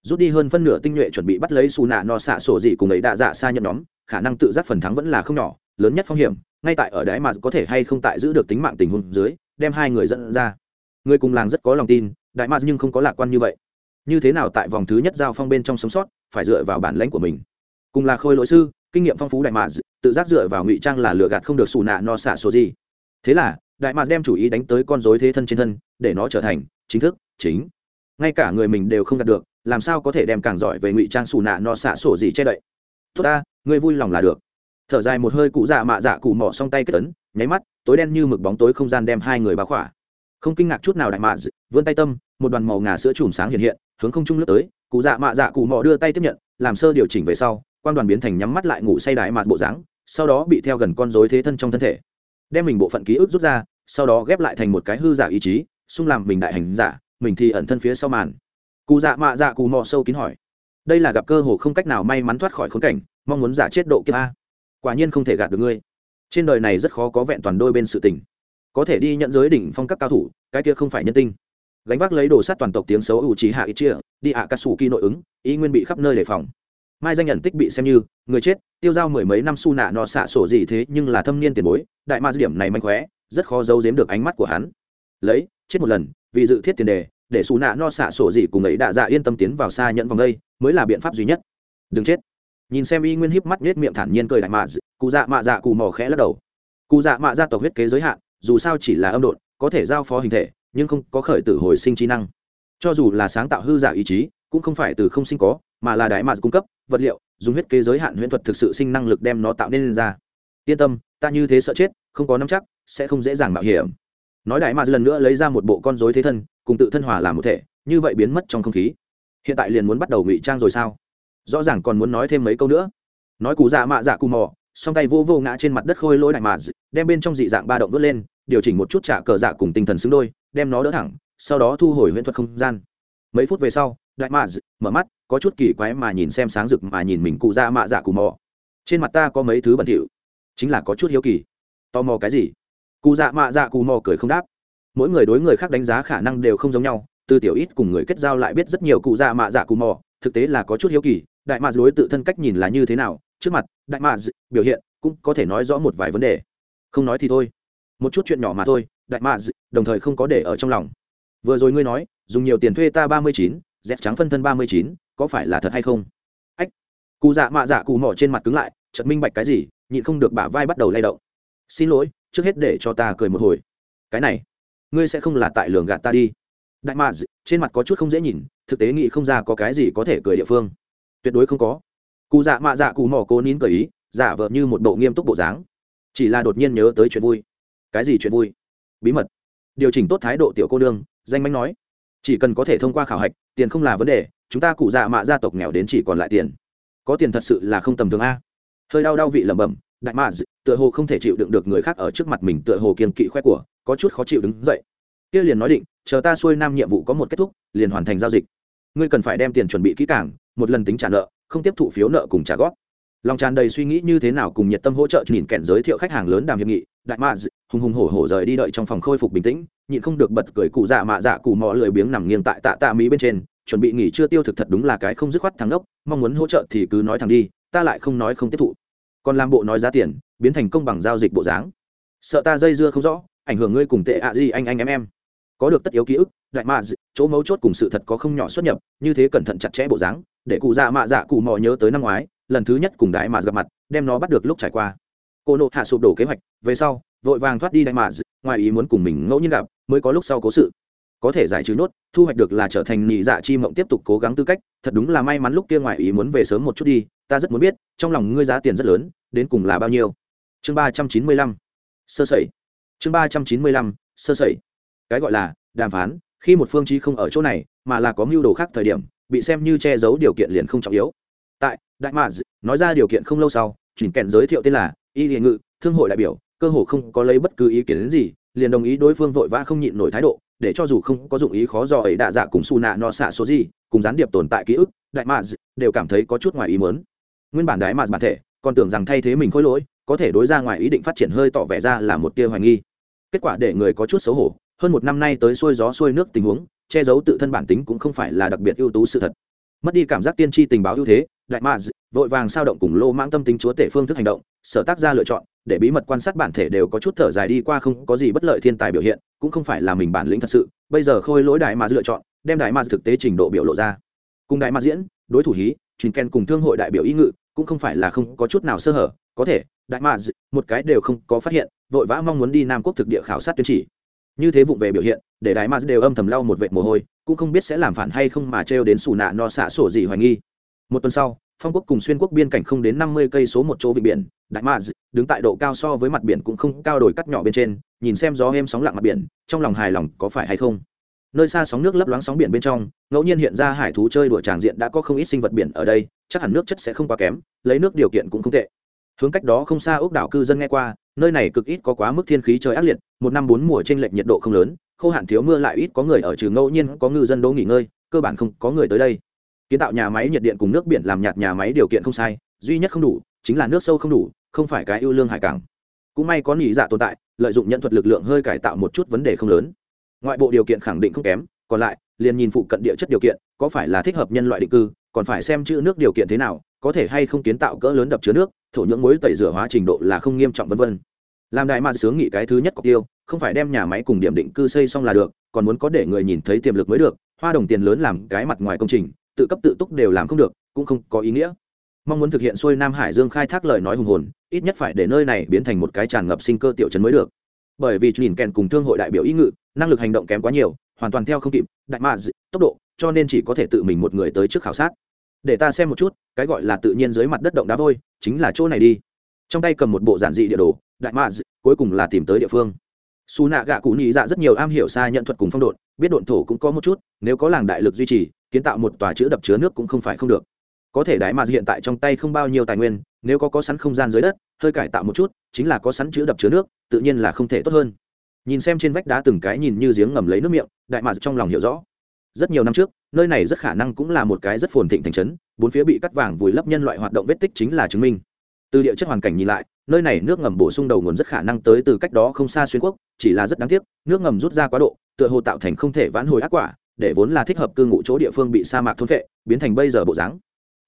rút đi hơn phân nửa tinh nhuệ chuẩn bị bắt lấy xù nạ no xạ sổ dị cùng ấy đạ dạ xa nhận nhóm, khả năng tự giác phần thắng vẫn là không nhỏ, lớn nhất phong hiểm, ngay tại ở đấy mà có thể hay không tại giữ được tính mạng tình huống dưới, đem hai người dẫn ra. Người cùng làng rất có lòng tin, đại mà nhưng không có lạc quan như vậy. Như thế nào tại vòng thứ nhất giao phong bên trong sống sót, phải dựa vào bản lãnh của mình. Cùng là khôi lỗi sư, kinh nghiệm phong phú đại mà tự giác dựa vào ngụy trang là lừa gạt không được xù nạ no xạ sổ gì thế là, đại mà đem chủ ý đánh tới con dối thế thân trên thân, để nó trở thành chính thức, chính. Ngay cả người mình đều không đạt được làm sao có thể đem càng giỏi về ngụy trang xù nạ no xạ sổ gì che đậy? Tốt ta, ngươi vui lòng là được. Thở dài một hơi cụ dạ mạ dạ cụ mỏ xong tay kết tấn nháy mắt, tối đen như mực bóng tối không gian đem hai người báo khỏa. Không kinh ngạc chút nào đại mạ vươn tay tâm, một đoàn màu ngà sữa chùm sáng hiện hiện, hướng không trung lướt tới, cụ dạ mạ dạ cụ mỏ đưa tay tiếp nhận, làm sơ điều chỉnh về sau, quan đoàn biến thành nhắm mắt lại ngủ say đại mạ bộ dáng, sau đó bị theo gần con rối thế thân trong thân thể, đem mình bộ phận ký ức rút ra, sau đó ghép lại thành một cái hư giả ý chí, xung làm mình đại hành giả, mình thì ẩn thân phía sau màn cụ dạ mạ dạ cụ mò sâu kín hỏi. Đây là gặp cơ hồ không cách nào may mắn thoát khỏi khốn cảnh, mong muốn giả chết độ kiếp a. Quả nhiên không thể gạt được ngươi. Trên đời này rất khó có vẹn toàn đôi bên sự tình. Có thể đi nhận giới đỉnh phong các cao thủ, cái kia không phải nhân tinh. Gánh vác lấy đồ sát toàn tộc tiếng xấu ủ trí hạ ít chia, đi ạ cà sủ kỳ nội ứng, ý nguyên bị khắp nơi đề phòng. Mai danh nhận tích bị xem như, người chết, tiêu giao mười mấy năm su nạ nọ xạ sổ gì thế nhưng là thâm niên tiền bối, đại ma điểm này mạnh khóe, rất khó giấu giếm được ánh mắt của hắn. Lấy, chết một lần, vì dự thiết tiền đề để xù nạ no xạ sổ gì cùng ấy đạ dạ yên tâm tiến vào xa nhận vòng đây, mới là biện pháp duy nhất. Đừng chết. Nhìn xem y nguyên híp mắt nết miệng thản nhiên cười đại mạ cụ dạ mạ dạ cụ mò khẽ lắc đầu. Cụ dạ mạ dạ tộc huyết kế giới hạn, dù sao chỉ là âm độn, có thể giao phó hình thể, nhưng không có khởi tử hồi sinh trí năng. Cho dù là sáng tạo hư giả ý chí, cũng không phải từ không sinh có, mà là đại mạ cung cấp, vật liệu, dùng huyết kế giới hạn huyễn thuật thực sự sinh năng lực đem nó tạo nên ra. Yên tâm, ta như thế sợ chết, không có nắm chắc, sẽ không dễ dàng mạo hiểm nói đại mạ lần nữa lấy ra một bộ con dối thế thân, cùng tự thân hòa làm một thể, như vậy biến mất trong không khí. Hiện tại liền muốn bắt đầu ngụy trang rồi sao? Rõ ràng còn muốn nói thêm mấy câu nữa. Nói cụ dạ mạ dạ cù mò, song tay vô vô ngã trên mặt đất khôi lỗi đại mạ đem bên trong dị dạng ba động vớt lên, điều chỉnh một chút trả cờ dạ cùng tinh thần xứng đôi, đem nó đỡ thẳng, sau đó thu hồi huyễn thuật không gian. Mấy phút về sau, đại mạ mở mắt, có chút kỳ quái mà nhìn xem sáng rực mà nhìn mình cụ dạ mạ dạ cù mò. Trên mặt ta có mấy thứ bẩn thỉu, chính là có chút hiếu kỳ. Tò mò cái gì? Cụ dạ mạ dạ cù mò cười không đáp. Mỗi người đối người khác đánh giá khả năng đều không giống nhau, từ tiểu ít cùng người kết giao lại biết rất nhiều cụ dạ mạ dạ cù mò, thực tế là có chút hiếu kỳ, đại mạ đối tự thân cách nhìn là như thế nào, trước mặt, đại mạ biểu hiện cũng có thể nói rõ một vài vấn đề. Không nói thì thôi. Một chút chuyện nhỏ mà thôi, đại mạ đồng thời không có để ở trong lòng. Vừa rồi ngươi nói, dùng nhiều tiền thuê ta ba mươi chín dép trắng phân thân ba mươi chín, có phải là thật hay không? Ách cụ dạ mạ dạ cụ mỏ trên mặt cứng lại chật minh bạch cái gì, nhịn không được bả vai bắt đầu lay động. Xin lỗi trước hết để cho ta cười một hồi. Cái này, ngươi sẽ không là tại lường gạt ta đi. Đại mạ trên mặt có chút không dễ nhìn, thực tế nghĩ không ra có cái gì có thể cười địa phương. Tuyệt đối không có. Cụ dạ mạ dạ cụ mỏ cố nín cười ý, giả vờ như một bộ nghiêm túc bộ dáng. Chỉ là đột nhiên nhớ tới chuyện vui. Cái gì chuyện vui? Bí mật. Điều chỉnh tốt thái độ tiểu cô nương, danh mánh nói. Chỉ cần có thể thông qua khảo hạch, tiền không là vấn đề, chúng ta cụ dạ mạ gia tộc nghèo đến chỉ còn lại tiền. Có tiền thật sự là không tầm thường a. Hơi đau đau vị lẩm bẩm đại mạ tựa hồ không thể chịu đựng được người khác ở trước mặt mình tựa hồ kiên kỵ khoe của, có chút khó chịu đứng dậy. Kia liền nói định, chờ ta xuôi nam nhiệm vụ có một kết thúc, liền hoàn thành giao dịch. Ngươi cần phải đem tiền chuẩn bị kỹ càng, một lần tính trả nợ, không tiếp thụ phiếu nợ cùng trả góp. Lòng tràn đầy suy nghĩ như thế nào cùng nhiệt tâm hỗ trợ nhìn kẹn giới thiệu khách hàng lớn đàm hiệp nghị, đại mạ hùng hùng hổ hổ rời đi đợi trong phòng khôi phục bình tĩnh, nhịn không được bật cười cụ dạ mạ dạ cụ mò lười biếng nằm nghiêng tại tạ tạ mỹ bên trên, chuẩn bị nghỉ chưa tiêu thực thật đúng là cái không dứt khoát thắng đốc mong muốn hỗ trợ thì cứ nói thẳng đi, ta lại không nói không tiếp thụ còn làm bộ nói giá tiền, biến thành công bằng giao dịch bộ dáng. Sợ ta dây dưa không rõ, ảnh hưởng ngươi cùng tệ ạ gì anh anh em em. Có được tất yếu ký ức, đại mạ chỗ mấu chốt cùng sự thật có không nhỏ xuất nhập, như thế cẩn thận chặt chẽ bộ dáng, để cụ dạ mạ dạ cụ mò nhớ tới năm ngoái, lần thứ nhất cùng đại mạ gặp mặt, đem nó bắt được lúc trải qua. Cô nộ hạ sụp đổ kế hoạch, về sau, vội vàng thoát đi đại mạ ngoài ý muốn cùng mình ngẫu nhiên gặp, mới có lúc sau cố sự. Có thể giải trừ nốt, thu hoạch được là trở thành nhị dạ chi mộng tiếp tục cố gắng tư cách, thật đúng là may mắn lúc kia ngoài ý muốn về sớm một chút đi ta rất muốn biết, trong lòng ngươi giá tiền rất lớn, đến cùng là bao nhiêu? Chương ba trăm chín mươi lăm, sơ sẩy. Chương ba trăm chín mươi lăm, sơ sẩy. Cái gọi là đàm phán, khi một phương chí không ở chỗ này, mà là có mưu đồ khác thời điểm, bị xem như che giấu điều kiện liền không trọng yếu. Tại đại mạc nói ra điều kiện không lâu sau, chuyển kèn giới thiệu tên là y liền ngự, thương hội đại biểu, cơ hồ không có lấy bất cứ ý kiến đến gì, liền đồng ý đối phương vội vã không nhịn nổi thái độ, để cho dù không có dụng ý khó do ấy đạ dạ cùng su nạ no xạ số gì cùng gián điệp tồn tại ký ức, đại mạc đều cảm thấy có chút ngoài ý mớn nguyên bản đại mạt bản thể, còn tưởng rằng thay thế mình khôi lỗi, có thể đối ra ngoài ý định phát triển hơi tỏ vẻ ra là một tia hoài nghi. Kết quả để người có chút xấu hổ, hơn một năm nay tới xuôi gió xuôi nước tình huống, che giấu tự thân bản tính cũng không phải là đặc biệt ưu tú sự thật. Mất đi cảm giác tiên tri tình báo ưu thế, đại maz vội vàng sao động cùng lô mang tâm tính chúa tể phương thức hành động, sở tác ra lựa chọn, để bí mật quan sát bản thể đều có chút thở dài đi qua không có gì bất lợi thiên tài biểu hiện, cũng không phải là mình bản lĩnh thật sự. Bây giờ khôi lỗi đại maz lựa chọn, đem đại maz thực tế trình độ biểu lộ ra. Cùng đại maz diễn, đối thủ hí truyền ken cùng thương hội đại biểu ý ngự, cũng không phải là không có chút nào sơ hở, có thể, đại maz một cái đều không có phát hiện, vội vã mong muốn đi nam quốc thực địa khảo sát tuyên chỉ. Như thế vụng về biểu hiện, để đại maz đều âm thầm lau một vệt mồ hôi, cũng không biết sẽ làm phản hay không mà trêu đến xù nạ no xả sổ gì hoài nghi. Một tuần sau, phong quốc cùng xuyên quốc biên cảnh không đến năm mươi cây số một chỗ vịnh biển, đại maz đứng tại độ cao so với mặt biển cũng không cao đổi cắt nhỏ bên trên, nhìn xem gió êm sóng lặng mặt biển, trong lòng hài lòng có phải hay không? Nơi xa sóng nước lấp loáng sóng biển bên trong, ngẫu nhiên hiện ra hải thú chơi đùa tràng diện đã có không ít sinh vật biển ở đây, chắc hẳn nước chất sẽ không quá kém, lấy nước điều kiện cũng không tệ. Hướng cách đó không xa ốc đảo cư dân nghe qua, nơi này cực ít có quá mức thiên khí trời ác liệt, một năm bốn mùa t r ê n lệch nhiệt độ không lớn, khô hạn thiếu mưa lại ít có người ở trừ ngẫu nhiên có ngư dân đỗ nghỉ ngơi, cơ bản không có người tới đây. Kiến tạo nhà máy nhiệt điện cùng nước biển làm nhạt nhà máy điều kiện không sai, duy nhất không đủ, chính là nước sâu không đủ, không phải cái ưu lương hải cảng. Cũng may có nỉ dạ tồn tại, lợi dụng nhận thuật lực lượng hơi cải tạo một chút vấn đề không lớn ngoại bộ điều kiện khẳng định không kém, còn lại, liền nhìn phụ cận địa chất điều kiện, có phải là thích hợp nhân loại định cư, còn phải xem chữ nước điều kiện thế nào, có thể hay không kiến tạo cỡ lớn đập chứa nước, thổ nhưỡng muối tẩy rửa hóa trình độ là không nghiêm trọng vân vân. Làm đại mà sướng nghị cái thứ nhất cọc tiêu, không phải đem nhà máy cùng điểm định cư xây xong là được, còn muốn có để người nhìn thấy tiềm lực mới được, hoa đồng tiền lớn làm cái mặt ngoài công trình, tự cấp tự túc đều làm không được, cũng không có ý nghĩa. Mong muốn thực hiện xuôi nam hải dương khai thác lời nói hùng hồn, ít nhất phải để nơi này biến thành một cái tràn ngập sinh cơ tiểu trấn mới được. Bởi vì nhìn kèn cùng thương hội đại biểu ý ngự năng lực hành động kém quá nhiều, hoàn toàn theo không kịp, đại mạ tốc độ, cho nên chỉ có thể tự mình một người tới trước khảo sát. Để ta xem một chút, cái gọi là tự nhiên dưới mặt đất động đá vôi, chính là chỗ này đi. Trong tay cầm một bộ giản dị địa đồ, đại mạ cuối cùng là tìm tới địa phương. Xù nạ gạ cụ nhị dạ rất nhiều am hiểu xa nhận thuật cùng phong độn biết độn thổ cũng có một chút, nếu có làng đại lực duy trì, kiến tạo một tòa chữ đập chứa nước cũng không phải không được. Có thể đại mạ hiện tại trong tay không bao nhiêu tài nguyên, nếu có có sẵn không gian dưới đất, hơi cải tạo một chút, chính là có sẵn chữ đập chứa nước, tự nhiên là không thể tốt hơn nhìn xem trên vách đá từng cái nhìn như giếng ngầm lấy nước miệng, đại mạc trong lòng hiểu rõ. Rất nhiều năm trước, nơi này rất khả năng cũng là một cái rất phồn thịnh thành trấn, bốn phía bị cắt vàng vùi lấp nhân loại hoạt động vết tích chính là chứng minh. Từ địa chất hoàn cảnh nhìn lại, nơi này nước ngầm bổ sung đầu nguồn rất khả năng tới từ cách đó không xa xuyên quốc, chỉ là rất đáng tiếc, nước ngầm rút ra quá độ, tựa hồ tạo thành không thể vãn hồi ác quả, để vốn là thích hợp cư ngụ chỗ địa phương bị sa mạc thôn vệ biến thành bây giờ bộ dáng.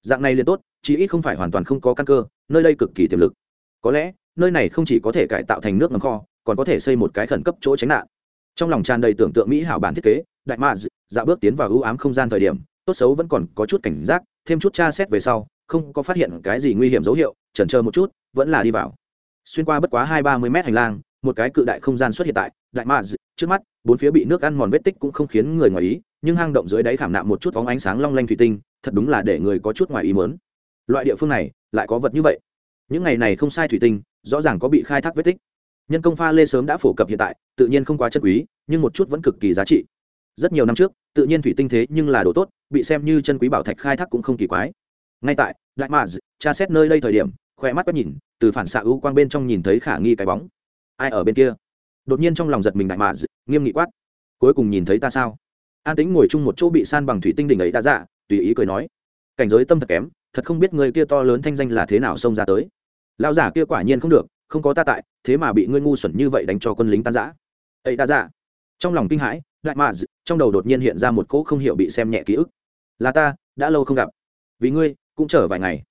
Dạng này liền tốt, chí ít không phải hoàn toàn không có căn cơ, nơi đây cực kỳ tiềm lực. Có lẽ, nơi này không chỉ có thể cải tạo thành nước ngầm kho còn có thể xây một cái khẩn cấp chỗ tránh nạn. Trong lòng tràn đầy tưởng tượng mỹ hảo bản thiết kế, đại ma dạ bước tiến vào ưu ám không gian thời điểm, tốt xấu vẫn còn có chút cảnh giác, thêm chút tra xét về sau, không có phát hiện cái gì nguy hiểm dấu hiệu, chần chờ một chút, vẫn là đi vào. Xuyên qua bất quá hai ba mươi mét hành lang, một cái cự đại không gian xuất hiện tại đại ma trước mắt, bốn phía bị nước ăn mòn vết tích cũng không khiến người ngoài ý, nhưng hang động dưới đáy khảm nạm một chút vóng ánh sáng long lanh thủy tinh, thật đúng là để người có chút ngoài ý mớn loại địa phương này, lại có vật như vậy. Những ngày này không sai thủy tinh, rõ ràng có bị khai thác vết tích nhân công pha lê sớm đã phổ cập hiện tại, tự nhiên không quá chân quý, nhưng một chút vẫn cực kỳ giá trị. Rất nhiều năm trước, tự nhiên thủy tinh thế nhưng là đồ tốt, bị xem như chân quý bảo thạch khai thác cũng không kỳ quái. Ngay tại, đại mạ tra xét nơi đây thời điểm khoe mắt quét nhìn, từ phản xạ ưu quang bên trong nhìn thấy khả nghi cái bóng. Ai ở bên kia? Đột nhiên trong lòng giật mình đại mạ nghiêm nghị quát. Cuối cùng nhìn thấy ta sao? An tính ngồi chung một chỗ bị san bằng thủy tinh đỉnh ấy đã dạ tùy ý cười nói. Cảnh giới tâm thật kém, thật không biết người kia to lớn thanh danh là thế nào xông ra tới. Lão giả kia quả nhiên không được không có ta tại, thế mà bị ngươi ngu xuẩn như vậy đánh cho quân lính tan giã ấy đã ra dạ. trong lòng kinh hãi đại mạ trong đầu đột nhiên hiện ra một cỗ không hiểu bị xem nhẹ ký ức. Là ta, đã lâu không gặp. Vì ngươi, cũng chờ vài ngày.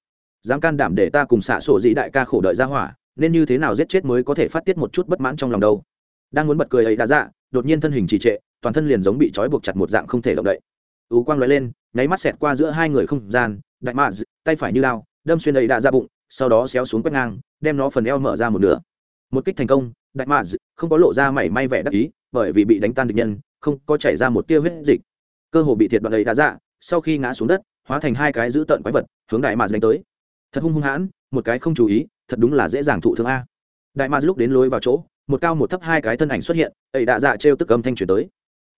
Dám can đảm để ta cùng xạ sổ dĩ đại ca khổ đợi ra hỏa, nên như thế nào giết chết mới có thể phát tiết một chút bất mãn trong lòng đâu? Đang muốn bật cười ấy đã dạ đột nhiên thân hình trì trệ, toàn thân liền giống bị trói buộc chặt một dạng không thể động đậy. Ú quang lóe lên, nháy mắt xẹt qua giữa hai người không gian, đại mạ tay phải như lao đâm xuyên ấy đã ra dạ bụng sau đó xéo xuống quét ngang, đem nó phần eo mở ra một nửa. Một kích thành công, đại mạ không có lộ ra mảy may vẻ đắc ý, bởi vì bị đánh tan địch nhân, không có chảy ra một tia huyết dịch. Cơ hồ bị thiệt đoạn ấy đã dạ sau khi ngã xuống đất, hóa thành hai cái dữ tợn quái vật, hướng đại mạ đánh tới. Thật hung hung hãn, một cái không chú ý, thật đúng là dễ dàng thụ thương a. Đại mạ lúc đến lối vào chỗ, một cao một thấp hai cái thân ảnh xuất hiện, ấy đã dạ trêu tức âm thanh chuyển tới.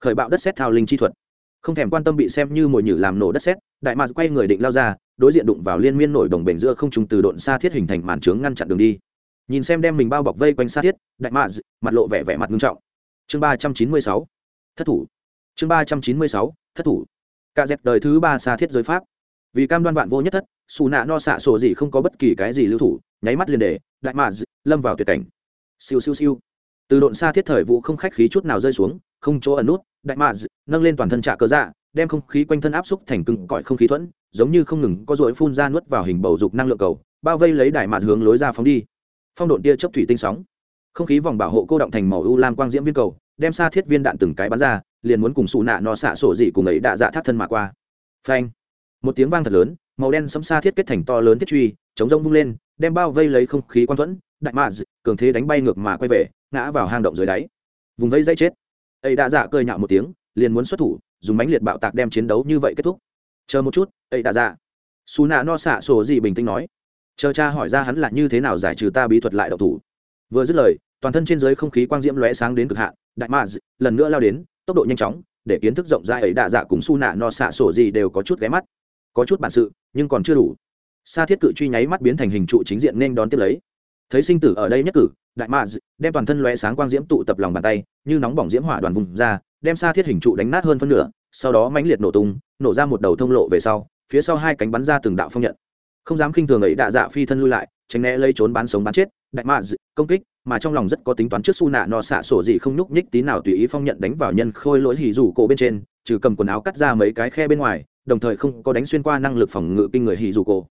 Khởi bạo đất xét thao linh chi thuật. Không thèm quan tâm bị xem như mồi nhử làm nổ đất xét đại mạc quay người định lao ra, đối diện đụng vào liên miên nổi đồng bể giữa không trùng từ độn xa thiết hình thành màn trướng ngăn chặn đường đi. Nhìn xem đem mình bao bọc vây quanh xa thiết, đại mạc mặt lộ vẻ vẻ mặt nghiêm trọng. Chương ba trăm chín mươi sáu, thất thủ. Chương ba trăm chín mươi sáu, thất thủ. Cả dẹp đời thứ ba xa thiết giới pháp. Vì cam đoan vạn vô nhất thất, xù nạ no xạ sổ gì không có bất kỳ cái gì lưu thủ, nháy mắt liền để, đại mạc lâm vào tuyệt cảnh. Siêu siêu siêu. Từ độn xa thiết thời vụ không khách khí chút nào rơi xuống không chỗ ẩn nút, đại mạ nâng lên toàn thân trạ cơ dạ đem không khí quanh thân áp xúc thành cứng cõi không khí thuẫn, giống như không ngừng có dội phun ra nuốt vào hình bầu dục năng lượng cầu, bao vây lấy đại mạ hướng lối ra phóng đi. Phong độn tia chấp thủy tinh sóng. Không khí vòng bảo hộ cô động thành màu u lam quang diễm viên cầu, đem xa thiết viên đạn từng cái bắn ra, liền muốn cùng xù nạ no xạ sổ dị cùng ấy đạ dạ thác thân mà qua. Phanh. Một tiếng vang thật lớn, màu đen sấm xa thiết kết thành to lớn thiết truy, chống rông vung lên, đem bao vây lấy không khí quang thuẫn, đại mạ cường thế đánh bay ngược mà quay về, ngã vào hang động dưới đáy. Vùng vây dây chết ấy đã dạ cười nhạo một tiếng, liền muốn xuất thủ, dùng mánh liệt bạo tạc đem chiến đấu như vậy kết thúc. Chờ một chút ấy đã dạ. Xù nạ no xạ sổ gì bình tĩnh nói. Chờ cha hỏi ra hắn là như thế nào giải trừ ta bí thuật lại độc thủ. Vừa dứt lời, toàn thân trên giới không khí quang diễm lóe sáng đến cực hạn, đại ma lần nữa lao đến, tốc độ nhanh chóng, để kiến thức rộng rãi ấy đạ dạ cùng su nạ no xạ sổ gì đều có chút ghé mắt. Có chút bản sự, nhưng còn chưa đủ. Sa thiết cự truy nháy mắt biến thành hình trụ chính diện nên đón tiếp lấy thấy sinh tử ở đây nhất cử, đại mạ đem toàn thân lóe sáng quang diễm tụ tập lòng bàn tay, như nóng bỏng diễm hỏa đoàn vùng ra, đem xa thiết hình trụ đánh nát hơn phân nửa, sau đó mãnh liệt nổ tung, nổ ra một đầu thông lộ về sau, phía sau hai cánh bắn ra từng đạo phong nhận. Không dám khinh thường ấy đạ dạ phi thân lui lại, tránh né lấy trốn bán sống bán chết, đại mạ công kích, mà trong lòng rất có tính toán trước su nạ nọ xạ sổ gì không nhúc nhích tí nào tùy ý phong nhận đánh vào nhân khôi lỗi hỉ rủ cổ bên trên, trừ cầm quần áo cắt ra mấy cái khe bên ngoài, đồng thời không có đánh xuyên qua năng lực phòng ngự kinh người hỉ rủ cổ.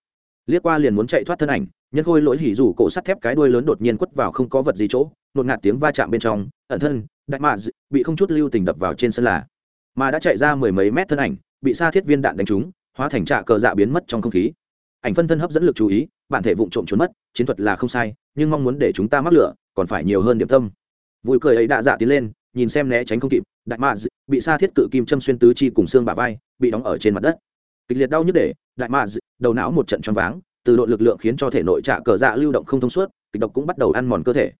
Liếc qua liền muốn chạy thoát thân ảnh nhân khôi lỗi hỉ rủ cổ sắt thép cái đuôi lớn đột nhiên quất vào không có vật gì chỗ, nột ngạt tiếng va chạm bên trong, ẩn thân, đại mạ bị không chút lưu tình đập vào trên sân là. Mà đã chạy ra mười mấy mét thân ảnh, bị sa thiết viên đạn đánh trúng, hóa thành trạ cờ dạ biến mất trong không khí. Ảnh phân thân hấp dẫn lực chú ý, bản thể vụng trộm trốn mất, chiến thuật là không sai, nhưng mong muốn để chúng ta mắc lửa, còn phải nhiều hơn điểm tâm. Vui cười ấy đã dạ tiến lên, nhìn xem né tránh không kịp, đại mạ bị sa thiết cự kim châm xuyên tứ chi cùng xương bả vai, bị đóng ở trên mặt đất. Kịch liệt đau nhức để, đại mạ đầu não một trận choáng váng từ độ lực lượng khiến cho thể nội trạ cờ dạ lưu động không thông suốt, kịch độc cũng bắt đầu ăn mòn cơ thể.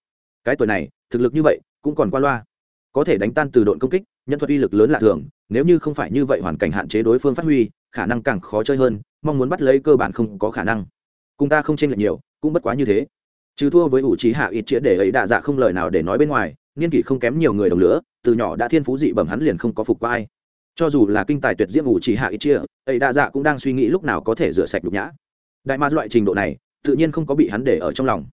Cái tuổi này, thực lực như vậy cũng còn qua loa. Có thể đánh tan từ độn công kích, nhân thuật uy lực lớn lạ thường, nếu như không phải như vậy hoàn cảnh hạn chế đối phương phát huy, khả năng càng khó chơi hơn, mong muốn bắt lấy cơ bản không có khả năng. Cùng ta không tranh lệch nhiều, cũng bất quá như thế. Trừ thua với ủ trí hạ ít chĩa để ấy đạ dạ không lời nào để nói bên ngoài, niên kỷ không kém nhiều người đồng lửa, từ nhỏ đã thiên phú dị bẩm hắn liền không có phục qua ai. Cho dù là kinh tài tuyệt diễm ủ trí hạ ít chia ấy đạ dạ cũng đang suy nghĩ lúc nào có thể rửa sạch nhục nhã đại ma loại trình độ này, tự nhiên không có bị hắn để ở trong lòng.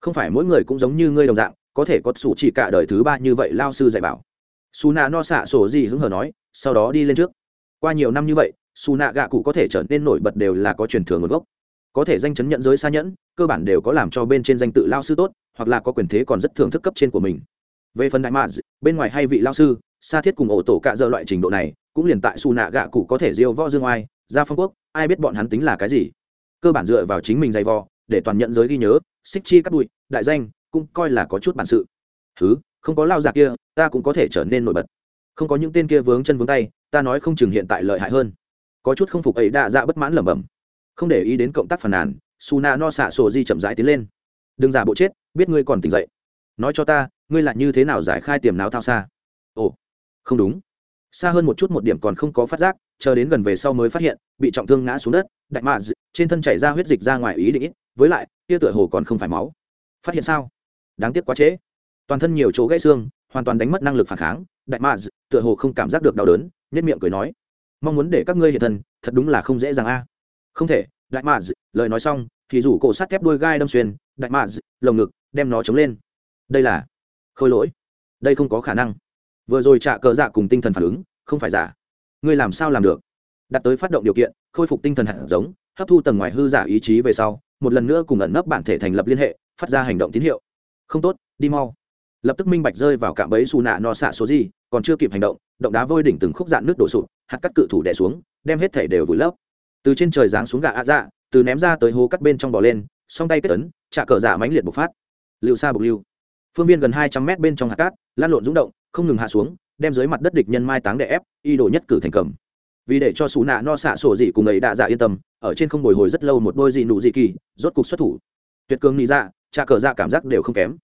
Không phải mỗi người cũng giống như ngươi đồng dạng, có thể có sủ chỉ cả đời thứ ba như vậy lao sư dạy bảo. Su nạ no xạ sổ gì hứng hờ nói, sau đó đi lên trước. Qua nhiều năm như vậy, su nạ gạ cụ có thể trở nên nổi bật đều là có truyền thừa nguồn gốc. Có thể danh chấn nhận giới xa nhẫn, cơ bản đều có làm cho bên trên danh tự lao sư tốt, hoặc là có quyền thế còn rất thưởng thức cấp trên của mình. Về phần đại mạ bên ngoài hay vị lao sư xa thiết cùng ổ tổ cạ dơ loại trình độ này, cũng liền tại su nạ gạ cụ có thể diêu võ dương oai ra phong quốc, ai biết bọn hắn tính là cái gì? Cơ bản dựa vào chính mình dày vò, để toàn nhận giới ghi nhớ, xích chi cắt bụi, đại danh, cũng coi là có chút bản sự. Thứ không có lao giặc kia, ta cũng có thể trở nên nổi bật. Không có những tên kia vướng chân vướng tay, ta nói không chừng hiện tại lợi hại hơn. Có chút không phục ấy đa dạ bất mãn lẩm bẩm. Không để ý đến cộng tác phản nàn su na no xạ sổ di chậm rãi tiến lên. Đừng giả bộ chết, biết ngươi còn tỉnh dậy. Nói cho ta, ngươi là như thế nào giải khai tiềm não thao xa? Ồ, không đúng. Xa hơn một chút một điểm còn không có phát giác, chờ đến gần về sau mới phát hiện, bị trọng thương ngã xuống đất đại mạ trên thân chảy ra huyết dịch ra ngoài ý định ít, với lại, kia tựa hồ còn không phải máu. Phát hiện sao? Đáng tiếc quá trễ. Toàn thân nhiều chỗ gãy xương, hoàn toàn đánh mất năng lực phản kháng, đại mạ tựa hồ không cảm giác được đau đớn nhất miệng cười nói, mong muốn để các ngươi hiện thân, thật đúng là không dễ dàng a. Không thể. Đại mạ lời nói xong, thì rủ cổ sắt thép đuôi gai đâm xuyên, đại mạ lồng ngực, đem nó chống lên. Đây là khôi lỗi. Đây không có khả năng. Vừa rồi trả cờ dạ cùng tinh thần phản ứng, không phải giả. Ngươi làm sao làm được? Đặt tới phát động điều kiện, khôi phục tinh thần hạt giống, hấp thu tầng ngoài hư giả ý chí về sau, một lần nữa cùng ẩn nấp bản thể thành lập liên hệ, phát ra hành động tín hiệu. Không tốt, đi mau. Lập tức minh bạch rơi vào cạm bẫy xù nạ no xạ số gì, còn chưa kịp hành động động đá vôi đỉnh từng khúc dạn nước đổ sụt hạt cắt cự thủ đè xuống, đem hết thể đều vùi lấp. Từ trên trời giáng xuống gà ạ dạ từ ném ra tới hố cắt bên trong bò lên, song tay kết tấn trả cờ giả mãnh liệt bộc phát. Lưu xa bộc lưu. Phương viên gần hai trăm mét bên trong hạt cát, lan lộn rúng động, không ngừng hạ xuống, đem dưới mặt đất địch nhân mai táng đè ép, y đổ nhất cử thành cầm vì để cho xù nạ no xạ sổ dị cùng ấy đạ dạ yên tâm, ở trên không bồi hồi rất lâu một đôi dị nụ dị kỳ, rốt cục xuất thủ. Tuyệt cường nị dạ trả cờ dạ cảm giác đều không kém.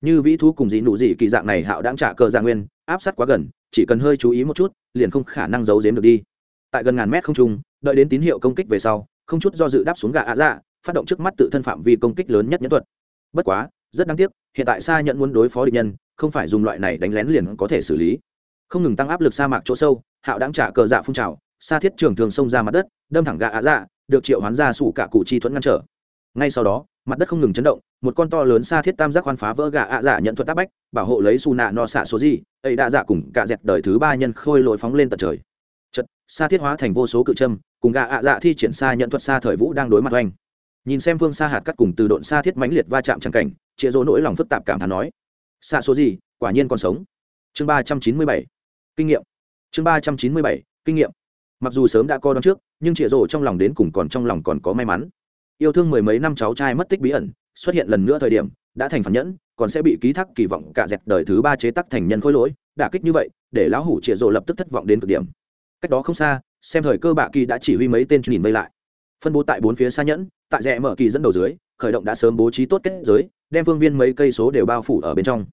Như vĩ thú cùng dị nụ dị kỳ dạng này hạo đang trả cờ dạ nguyên, áp sát quá gần, chỉ cần hơi chú ý một chút, liền không khả năng giấu giếm được đi. Tại gần ngàn mét không trung, đợi đến tín hiệu công kích về sau, không chút do dự đáp xuống gà ạ dạ phát động trước mắt tự thân phạm vi công kích lớn nhất nhẫn thuật. Bất quá, rất đáng tiếc, hiện tại xa nhận muốn đối phó địch nhân, không phải dùng loại này đánh lén liền có thể xử lý. Không ngừng tăng áp lực sa mạc chỗ sâu, hạo đáng trả cờ dạ phun trào xa thiết trường thường xông ra mặt đất, đâm thẳng gà ạ dạ được triệu hoán ra sủ cả cụ chi thuẫn ngăn trở. Ngay sau đó, mặt đất không ngừng chấn động, một con to lớn xa thiết tam giác khoan phá vỡ gà ạ dạ nhận thuật tác bách, bảo hộ lấy xù nạ no xạ số gì, ấy đã dạ cùng cả dẹt đời thứ ba nhân khôi lội phóng lên tận trời. Chật xa thiết hóa thành vô số cự trâm, cùng gà ạ dạ thi triển xa nhận thuật xa thời vũ đang đối mặt oanh. Nhìn xem phương xa hạt cắt cùng từ độn xa thiết mãnh liệt va chạm chẳng cảnh chịa dỗ nỗi lòng phức tạp cảm thán nói, xạ số gì, quả nhiên còn sống. Chương ba trăm chín mươi bảy, kinh nghiệm. Chương ba trăm chín mươi bảy, kinh nghiệm mặc dù sớm đã co đón trước, nhưng chịa rổ trong lòng đến cùng còn trong lòng còn có may mắn. Yêu thương mười mấy năm cháu trai mất tích bí ẩn, xuất hiện lần nữa thời điểm, đã thành phản nhẫn, còn sẽ bị ký thác kỳ vọng cả dẹp đời thứ ba chế tắc thành nhân khối lỗi, đả kích như vậy, để lão hủ chịa rổ lập tức thất vọng đến cực điểm. Cách đó không xa, xem thời cơ bạ kỳ đã chỉ huy mấy tên nhìn vây lại. Phân bố tại bốn phía xa nhẫn, tại rẽ mở kỳ dẫn đầu dưới, khởi động đã sớm bố trí tốt kết giới, đem phương viên mấy cây số đều bao phủ ở bên trong.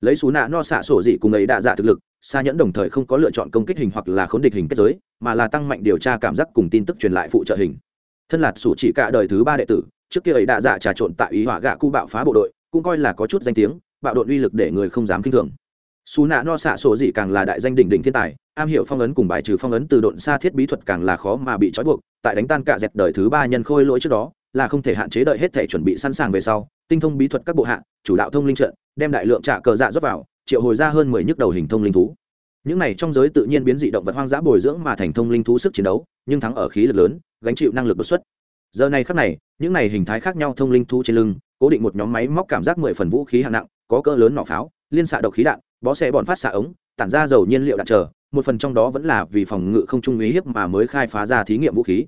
Lấy xú nạ no xạ sổ dị cùng ấy đạ dạ thực lực xa nhẫn đồng thời không có lựa chọn công kích hình hoặc là khốn địch hình kết giới, mà là tăng mạnh điều tra cảm giác cùng tin tức truyền lại phụ trợ hình. Thân lạt sủ chỉ cả đời thứ ba đệ tử, trước kia ấy đã dạ trà trộn tại ý họa gạ cu bạo phá bộ đội, cũng coi là có chút danh tiếng, bạo đội uy lực để người không dám kinh thường. Xù nạ no xạ sổ dị càng là đại danh đỉnh đỉnh thiên tài, am hiểu phong ấn cùng bài trừ phong ấn từ độn xa thiết bí thuật càng là khó mà bị trói buộc, tại đánh tan cả dẹp đời thứ ba nhân khôi lỗi trước đó, là không thể hạn chế đợi hết thể chuẩn bị sẵn sàng về sau, tinh thông bí thuật các bộ hạ, chủ đạo thông linh trận, đem đại lượng trả cờ dạ rót vào triệu hồi ra hơn mười nhức đầu hình thông linh thú. Những này trong giới tự nhiên biến dị động vật hoang dã bồi dưỡng mà thành thông linh thú sức chiến đấu, nhưng thắng ở khí lực lớn, gánh chịu năng lực đột xuất. Giờ này khắc này, những này hình thái khác nhau thông linh thú trên lưng, cố định một nhóm máy móc cảm giác mười phần vũ khí hạng nặng, có cỡ lớn nỏ pháo, liên xạ độc khí đạn, bó xe bọn phát xạ ống, tản ra dầu nhiên liệu đạn chờ một phần trong đó vẫn là vì phòng ngự không trung uy hiếp mà mới khai phá ra thí nghiệm vũ khí.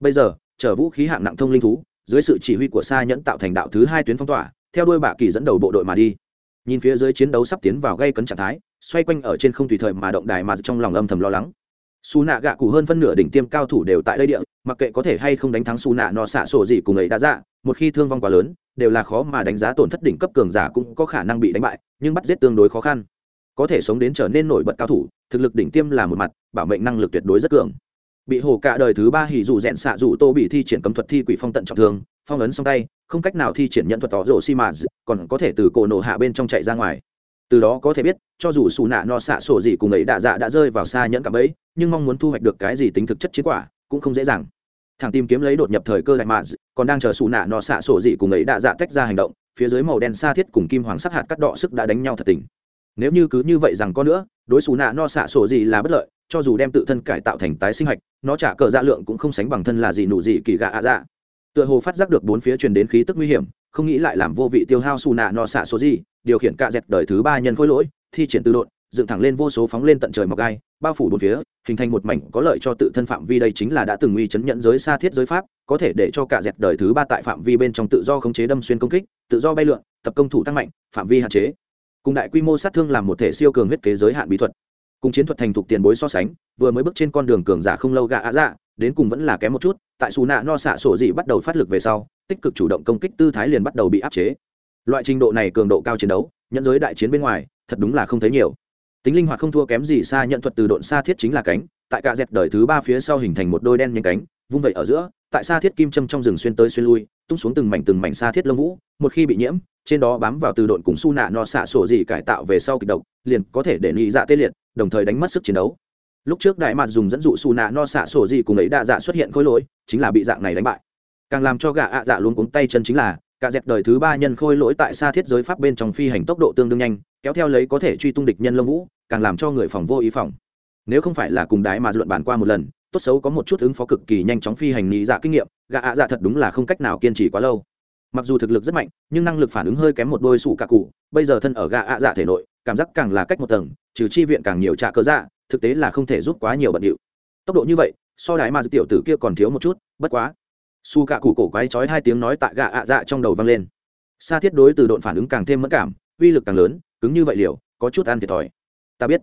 Bây giờ chở vũ khí hạng nặng thông linh thú, dưới sự chỉ huy của sa nhẫn tạo thành đạo thứ hai tuyến phong tỏa, theo đuôi bạ kỳ dẫn đầu bộ đội mà đi nhìn phía dưới chiến đấu sắp tiến vào gây cấn trạng thái, xoay quanh ở trên không tùy thời mà động đài mà trong lòng âm thầm lo lắng. Xù nạ gạ cụ hơn phân nửa đỉnh tiêm cao thủ đều tại đây địa, mặc kệ có thể hay không đánh thắng xù nạ nọ xạ sổ gì cùng ấy đã dạ một khi thương vong quá lớn, đều là khó mà đánh giá tổn thất đỉnh cấp cường giả cũng có khả năng bị đánh bại, nhưng bắt giết tương đối khó khăn. Có thể sống đến trở nên nổi bật cao thủ, thực lực đỉnh tiêm là một mặt, bảo mệnh năng lực tuyệt đối rất cường. Bị hổ cả đời thứ ba hỉ dù rẽn xạ dù tô bị thi triển cấm thuật thi quỷ phong tận trọng thương, phong ấn song tay không cách nào thi triển nhận thuật tỏ rổ xi mà còn có thể từ cổ nổ hạ bên trong chạy ra ngoài. Từ đó có thể biết, cho dù xù nạ no xạ sổ gì cùng ấy đạ dạ đã rơi vào xa nhẫn cả bấy nhưng mong muốn thu hoạch được cái gì tính thực chất chiến quả, cũng không dễ dàng. Thằng tìm kiếm lấy đột nhập thời cơ đại mà còn đang chờ xù nạ no xạ sổ gì cùng ấy đạ dạ tách ra hành động, phía dưới màu đen xa thiết cùng kim hoàng sắc hạt cắt đỏ sức đã đánh nhau thật tình. Nếu như cứ như vậy rằng có nữa, đối xù nạ no xạ sổ gì là bất lợi, cho dù đem tự thân cải tạo thành tái sinh hạch, nó trả cờ dạ lượng cũng không sánh bằng thân là gì nụ gì kỳ gạ ạ dạ tựa hồ phát giác được bốn phía truyền đến khí tức nguy hiểm, không nghĩ lại làm vô vị tiêu hao xù nạ no xạ số gì, điều khiển cạ dẹt đời thứ ba nhân khối lỗi, thi triển tự độn, dựng thẳng lên vô số phóng lên tận trời mọc gai, bao phủ bốn phía, hình thành một mảnh có lợi cho tự thân phạm vi đây chính là đã từng uy chấn nhận giới, xa thiết giới pháp, có thể để cho cạ dẹt đời thứ ba tại phạm vi bên trong tự do khống chế đâm xuyên công kích, tự do bay lượn, tập công thủ tăng mạnh, phạm vi hạn chế. Cùng đại quy mô sát thương làm một thể siêu cường huyết kế giới hạn bí thuật. Cùng chiến thuật thành thục tiền bối so sánh, vừa mới bước trên con đường cường giả không lâu gạ á dạ đến cùng vẫn là kém một chút, tại xù nạ no xạ sổ dị bắt đầu phát lực về sau, tích cực chủ động công kích tư thái liền bắt đầu bị áp chế. Loại trình độ này cường độ cao chiến đấu nhận giới đại chiến bên ngoài, thật đúng là không thấy nhiều. Tính linh hoạt không thua kém gì xa nhận thuật từ độn xa thiết chính là cánh, tại cả dẹp đời thứ ba phía sau hình thành một đôi đen nhanh cánh, vung vẩy ở giữa, tại xa thiết kim châm trong rừng xuyên tới xuyên lui, tung xuống từng mảnh từng mảnh xa thiết lông vũ, một khi bị nhiễm, trên đó bám vào từ độn cùng su nạ no xạ sổ dị cải tạo về sau kịch độc, liền có thể để nhị dạ tê liệt, đồng thời đánh mất sức chiến đấu lúc trước đại mạt dùng dẫn dụ xù nạ no xạ sổ gì cùng ấy đa dạ xuất hiện khối lỗi, chính là bị dạng này đánh bại. Càng làm cho gã ạ dạ luôn cuống tay chân chính là, cả dẹp đời thứ ba nhân khôi lỗi tại xa thiết giới pháp bên trong phi hành tốc độ tương đương nhanh, kéo theo lấy có thể truy tung địch nhân lông vũ, càng làm cho người phòng vô ý phòng. Nếu không phải là cùng đái mà luận bàn qua một lần, tốt xấu có một chút ứng phó cực kỳ nhanh chóng phi hành lý dạ kinh nghiệm, gã ạ dạ thật đúng là không cách nào kiên trì quá lâu. Mặc dù thực lực rất mạnh, nhưng năng lực phản ứng hơi kém một đôi sủ cả cụ, bây giờ thân ở gã ạ dạ thể nội, cảm giác càng là cách một tầng, trừ chi viện càng nhiều trả cơ dạ thực tế là không thể giúp quá nhiều bận điệu. Tốc độ như vậy, so đái mà tiểu tử kia còn thiếu một chút, bất quá. Su cạ cụ cổ quái chói hai tiếng nói tại gạ ạ dạ trong đầu vang lên. Xa thiết đối từ độn phản ứng càng thêm mất cảm, uy lực càng lớn, cứng như vậy liều, có chút ăn thiệt thòi. Ta biết.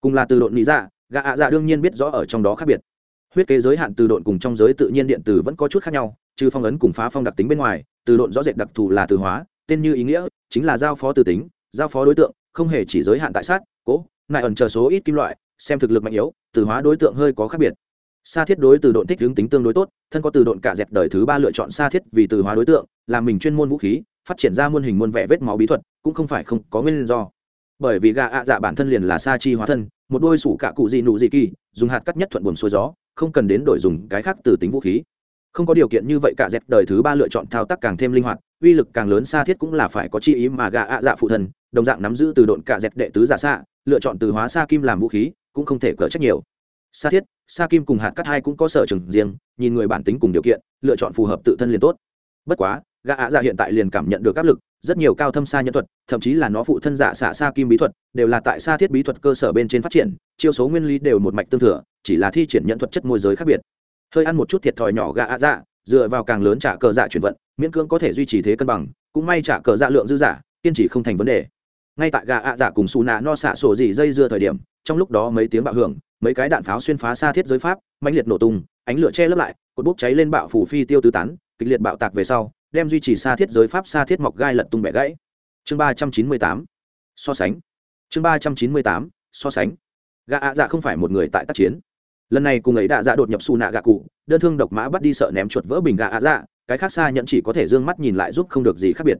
Cùng là từ độn lý dạ gạ ạ dạ đương nhiên biết rõ ở trong đó khác biệt. Huyết kế giới hạn từ độn cùng trong giới tự nhiên điện tử vẫn có chút khác nhau, trừ phong ấn cùng phá phong đặc tính bên ngoài, từ độn rõ rệt đặc thù là từ hóa, tên như ý nghĩa, chính là giao phó từ tính, giao phó đối tượng, không hề chỉ giới hạn tại sát, cố, nại ẩn chờ số ít kim loại xem thực lực mạnh yếu, từ hóa đối tượng hơi có khác biệt. Sa thiết đối từ độn thích hướng tính tương đối tốt, thân có từ độn cả dẹp đời thứ ba lựa chọn sa thiết vì từ hóa đối tượng, làm mình chuyên môn vũ khí, phát triển ra muôn hình muôn vẻ vết máu bí thuật, cũng không phải không có nguyên do. Bởi vì gà ạ dạ bản thân liền là sa chi hóa thân, một đôi sủ cả cụ gì nụ gì kỳ, dùng hạt cắt nhất thuận buồn xuôi gió, không cần đến đổi dùng cái khác từ tính vũ khí. Không có điều kiện như vậy cả dẹp đời thứ ba lựa chọn thao tác càng thêm linh hoạt, uy lực càng lớn xa thiết cũng là phải có chi ý mà gà ạ dạ phụ thần, đồng dạng nắm giữ từ độn cả dẹp đệ tứ giả xạ lựa chọn từ hóa sa kim làm vũ khí cũng không thể cỡ trách nhiều. Sa thiết, sa kim cùng hạt cắt hai cũng có sở trường riêng, nhìn người bản tính cùng điều kiện, lựa chọn phù hợp tự thân liền tốt. Bất quá, gã ạ dạ hiện tại liền cảm nhận được áp lực, rất nhiều cao thâm xa nhân thuật, thậm chí là nó phụ thân giả xạ sa kim bí thuật, đều là tại sa thiết bí thuật cơ sở bên trên phát triển, chiêu số nguyên lý đều một mạch tương thừa, chỉ là thi triển nhận thuật chất môi giới khác biệt. Hơi ăn một chút thiệt thòi nhỏ gã ạ dạ dựa vào càng lớn trả cờ dạ chuyển vận, miễn cưỡng có thể duy trì thế cân bằng, cũng may trả cờ dạ lượng dư giả, kiên trì không thành vấn đề ngay tại gà ạ dạ cùng xù nạ no xạ sổ dị dây dưa thời điểm, trong lúc đó mấy tiếng bạo hưởng, mấy cái đạn pháo xuyên phá xa thiết giới pháp mạnh liệt nổ tung, ánh lửa che lấp lại, cột bốc cháy lên bạo phủ phi tiêu tứ tán, kịch liệt bạo tạc về sau, đem duy trì xa thiết giới pháp xa thiết mọc gai lật tung bẻ gãy. Chương ba trăm chín mươi tám. So sánh. Chương ba trăm chín mươi tám. So sánh. Gà ạ dạ không phải một người tại tác chiến. Lần này cùng ấy đạ dạ đột nhập xù nạ gà cụ, đơn thương độc mã bắt đi sợ ném chuột vỡ bình gà ạ dạ cái khác xa nhận chỉ có thể d ư ơ n g mắt nhìn lại giúp không được gì khác biệt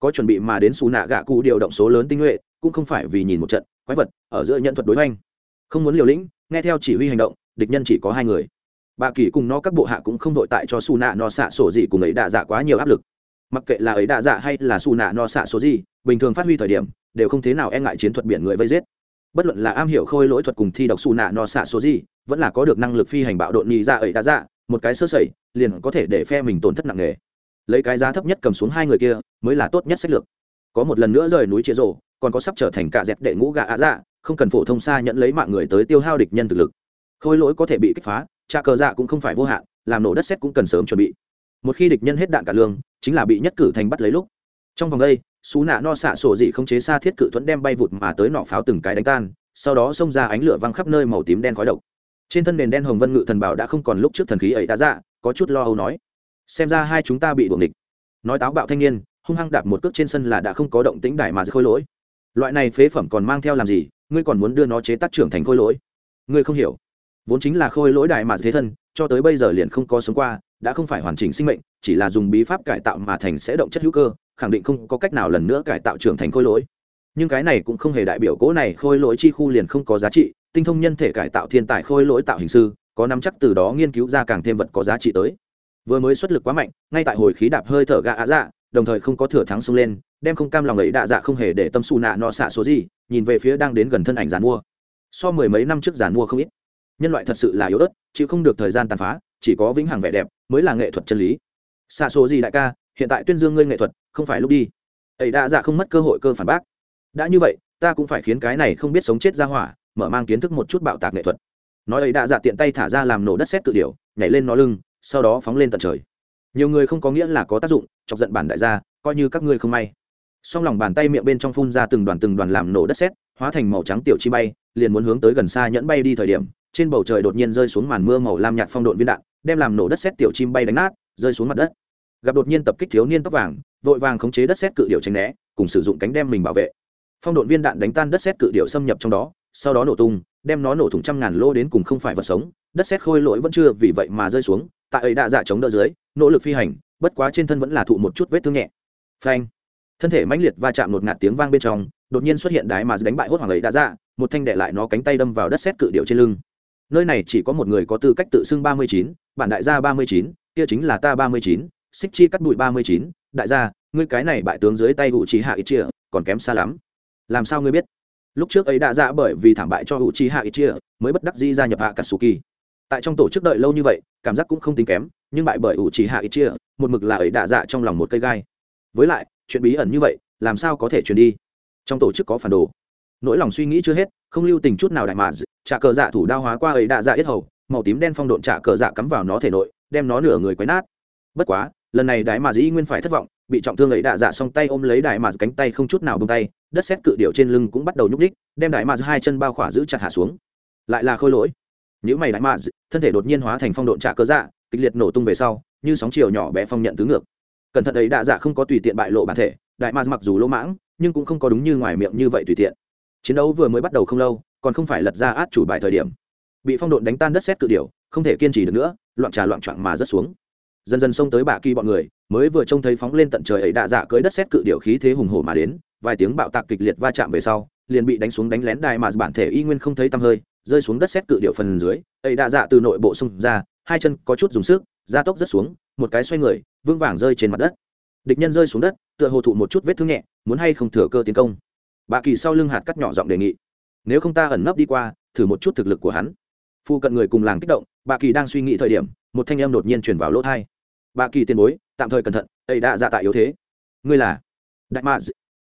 có chuẩn bị mà đến xù nạ gạ cụ điều động số lớn tinh nhuệ, cũng không phải vì nhìn một trận, quái vật, ở giữa nhận thuật đối oanh không muốn liều lĩnh, nghe theo chỉ huy hành động, địch nhân chỉ có hai người. Bà kỳ cùng nó các bộ hạ cũng không vội tại cho xù nạ no xạ sổ gì cùng ấy đạ dạ quá nhiều áp lực. Mặc kệ là ấy đạ dạ hay là xù nạ no xạ số gì, bình thường phát huy thời điểm, đều không thế nào e ngại chiến thuật biển người vây giết. Bất luận là am hiểu khôi lỗi thuật cùng thi độc xù nạ no xạ số gì, vẫn là có được năng lực phi hành bạo độn nhị ra ấy đạ dạ một cái sơ sẩy, liền có thể để phe mình tổn thất nặng nề lấy cái giá thấp nhất cầm xuống hai người kia, mới là tốt nhất sách lược. Có một lần nữa rời núi chia rổ còn có sắp trở thành cả dẹp đệ ngũ gà ạ dạ không cần phổ thông xa nhận lấy mạng người tới tiêu hao địch nhân thực lực. Khôi lỗi có thể bị kích phá trà cờ dạ cũng không phải vô hạn, làm nổ đất xét cũng cần sớm chuẩn bị. Một khi địch nhân hết đạn cả lương, chính là bị nhất cử thành bắt lấy lúc. Trong vòng đây, xú nạ no xạ sổ dị không chế xa thiết cự thuẫn đem bay vụt mà tới nọ pháo từng cái đánh tan, sau đó xông ra ánh lửa văng khắp nơi màu tím đen khói độc. Trên thân nền đen hồng vân ngự thần bảo đã không còn lúc trước thần khí ấy đã dạ có chút lo âu nói xem ra hai chúng ta bị đuồng địch nói táo bạo thanh niên, hung hăng đạp một cước trên sân là đã không có động tĩnh đại mà khôi lỗi. Loại này phế phẩm còn mang theo làm gì, ngươi còn muốn đưa nó chế tác trưởng thành khôi lỗi? Ngươi không hiểu. Vốn chính là khôi lỗi đại mà thế thân, cho tới bây giờ liền không có sống qua, đã không phải hoàn chỉnh sinh mệnh, chỉ là dùng bí pháp cải tạo mà thành sẽ động chất hữu cơ, khẳng định không có cách nào lần nữa cải tạo trưởng thành khôi lỗi. Nhưng cái này cũng không hề đại biểu cố này khôi lỗi chi khu liền không có giá trị, tinh thông nhân thể cải tạo thiên tài khôi lỗi tạo hình sư, có nắm chắc từ đó nghiên cứu ra càng thêm vật có giá trị tới vừa mới xuất lực quá mạnh, ngay tại hồi khí đạp hơi thở gạ ạ dạ đồng thời không có thừa thắng xông lên, đem không cam lòng ấy đạ dạ không hề để tâm xù nạ nọ xạ số gì, nhìn về phía đang đến gần thân ảnh giàn mua. So mười mấy năm trước giàn mua không ít. Nhân loại thật sự là yếu ớt, chịu không được thời gian tàn phá, chỉ có vĩnh hằng vẻ đẹp mới là nghệ thuật chân lý. Xạ số gì đại ca, hiện tại tuyên dương ngươi nghệ thuật, không phải lúc đi. Ấy đạ dạ không mất cơ hội cơ phản bác. Đã như vậy, ta cũng phải khiến cái này không biết sống chết ra hỏa, mở mang kiến thức một chút bạo tạc nghệ thuật. Nói ấy đạ dạ tiện tay thả ra làm nổ đất xét tự điều nhảy lên nó lưng sau đó phóng lên tận trời. Nhiều người không có nghĩa là có tác dụng, chọc giận bản đại gia, coi như các ngươi không may. Song lòng bàn tay miệng bên trong phun ra từng đoàn từng đoàn làm nổ đất sét, hóa thành màu trắng tiểu chi bay, liền muốn hướng tới gần xa nhẫn bay đi thời điểm, trên bầu trời đột nhiên rơi xuống màn mưa màu lam nhạt phong độn viên đạn, đem làm nổ đất sét tiểu chim bay đánh nát, rơi xuống mặt đất. Gặp đột nhiên tập kích thiếu niên tóc vàng, vội vàng khống chế đất sét cự điệu tránh né, cùng sử dụng cánh đem mình bảo vệ. Phong độn viên đạn đánh tan đất sét cự điệu xâm nhập trong đó, sau đó nổ tung, đem nó nổ thủng trăm ngàn lô đến cùng không phải vật sống, đất sét khôi lỗi vẫn chưa vì vậy mà rơi xuống tại ấy đã giả chống đỡ dưới, nỗ lực phi hành, bất quá trên thân vẫn là thụ một chút vết thương nhẹ. Phanh. Thân thể mãnh liệt va chạm một ngạt tiếng vang bên trong, đột nhiên xuất hiện đái mà đánh bại hốt hoàng ấy đã ra, một thanh đệ lại nó cánh tay đâm vào đất xét cự điệu trên lưng. Nơi này chỉ có một người có tư cách tự xưng ba mươi chín, bản đại gia ba mươi chín, kia chính là ta ba mươi chín xích chi cắt bụi ba mươi chín. Đại gia, ngươi cái này bại tướng dưới tay hữu trí hạ ít chia, còn kém xa lắm. Làm sao ngươi biết? Lúc trước ấy đã ra bởi vì thảm bại cho hữu trí hạ ít chia, mới bất đắc di gia nhập hạ katsuki tại trong tổ chức đợi lâu như vậy, cảm giác cũng không tính kém, nhưng bại bởi ủ chỉ hạ ít chia, một mực là ấy đạ dạ trong lòng một cây gai. Với lại, chuyện bí ẩn như vậy, làm sao có thể truyền đi? Trong tổ chức có phản đồ. Nỗi lòng suy nghĩ chưa hết, không lưu tình chút nào đại mà trả cờ dạ thủ đao hóa qua ấy đạ dạ ít hầu, màu tím đen phong độn trả cờ dạ cắm vào nó thể nội, đem nó nửa người quấy nát. Bất quá, lần này đại mà dĩ nguyên phải thất vọng, bị trọng thương ấy đạ dạ song tay ôm lấy đại mà cánh tay không chút nào bông tay, đất xét cự điệu trên lưng cũng bắt đầu nhúc ních đem đại mà hai chân bao khỏa giữ chặt hạ xuống. Lại là khôi lỗi những mày đại ma thân thể đột nhiên hóa thành phong độn trả cơ dạ kịch liệt nổ tung về sau, như sóng chiều nhỏ bé phong nhận tứ ngược. Cẩn thận ấy đại dạ không có tùy tiện bại lộ bản thể, đại ma mặc dù lỗ mãng, nhưng cũng không có đúng như ngoài miệng như vậy tùy tiện. Chiến đấu vừa mới bắt đầu không lâu, còn không phải lật ra át chủ bài thời điểm. Bị phong độn đánh tan đất sét cự điểu, không thể kiên trì được nữa, loạn trà loạn choạng mà rớt xuống. Dần dần xông tới bạ kỳ bọn người, mới vừa trông thấy phóng lên tận trời ấy đạ dạ cưới đất sét cự điểu khí thế hùng hổ mà đến, vài tiếng bạo tạc kịch liệt va chạm về sau, liền bị đánh xuống đánh lén đài mà bản thể y nguyên không thấy tăm hơi rơi xuống đất xét cự điệu phần dưới, ấy đạ dạ từ nội bộ xông ra, hai chân có chút dùng sức gia tốc rất xuống, một cái xoay người, vững vàng rơi trên mặt đất. Địch nhân rơi xuống đất, tựa hồ thụ một chút vết thương nhẹ, muốn hay không thừa cơ tiến công. Bà kỳ sau lưng hạt cắt nhỏ giọng đề nghị, nếu không ta ẩn nấp đi qua, thử một chút thực lực của hắn. Phu cận người cùng làng kích động, bà kỳ đang suy nghĩ thời điểm, một thanh em đột nhiên chuyển vào lỗ thai bà kỳ tiền bối, tạm thời cẩn thận, ấy đã dạ tại yếu thế. Ngươi là đại ma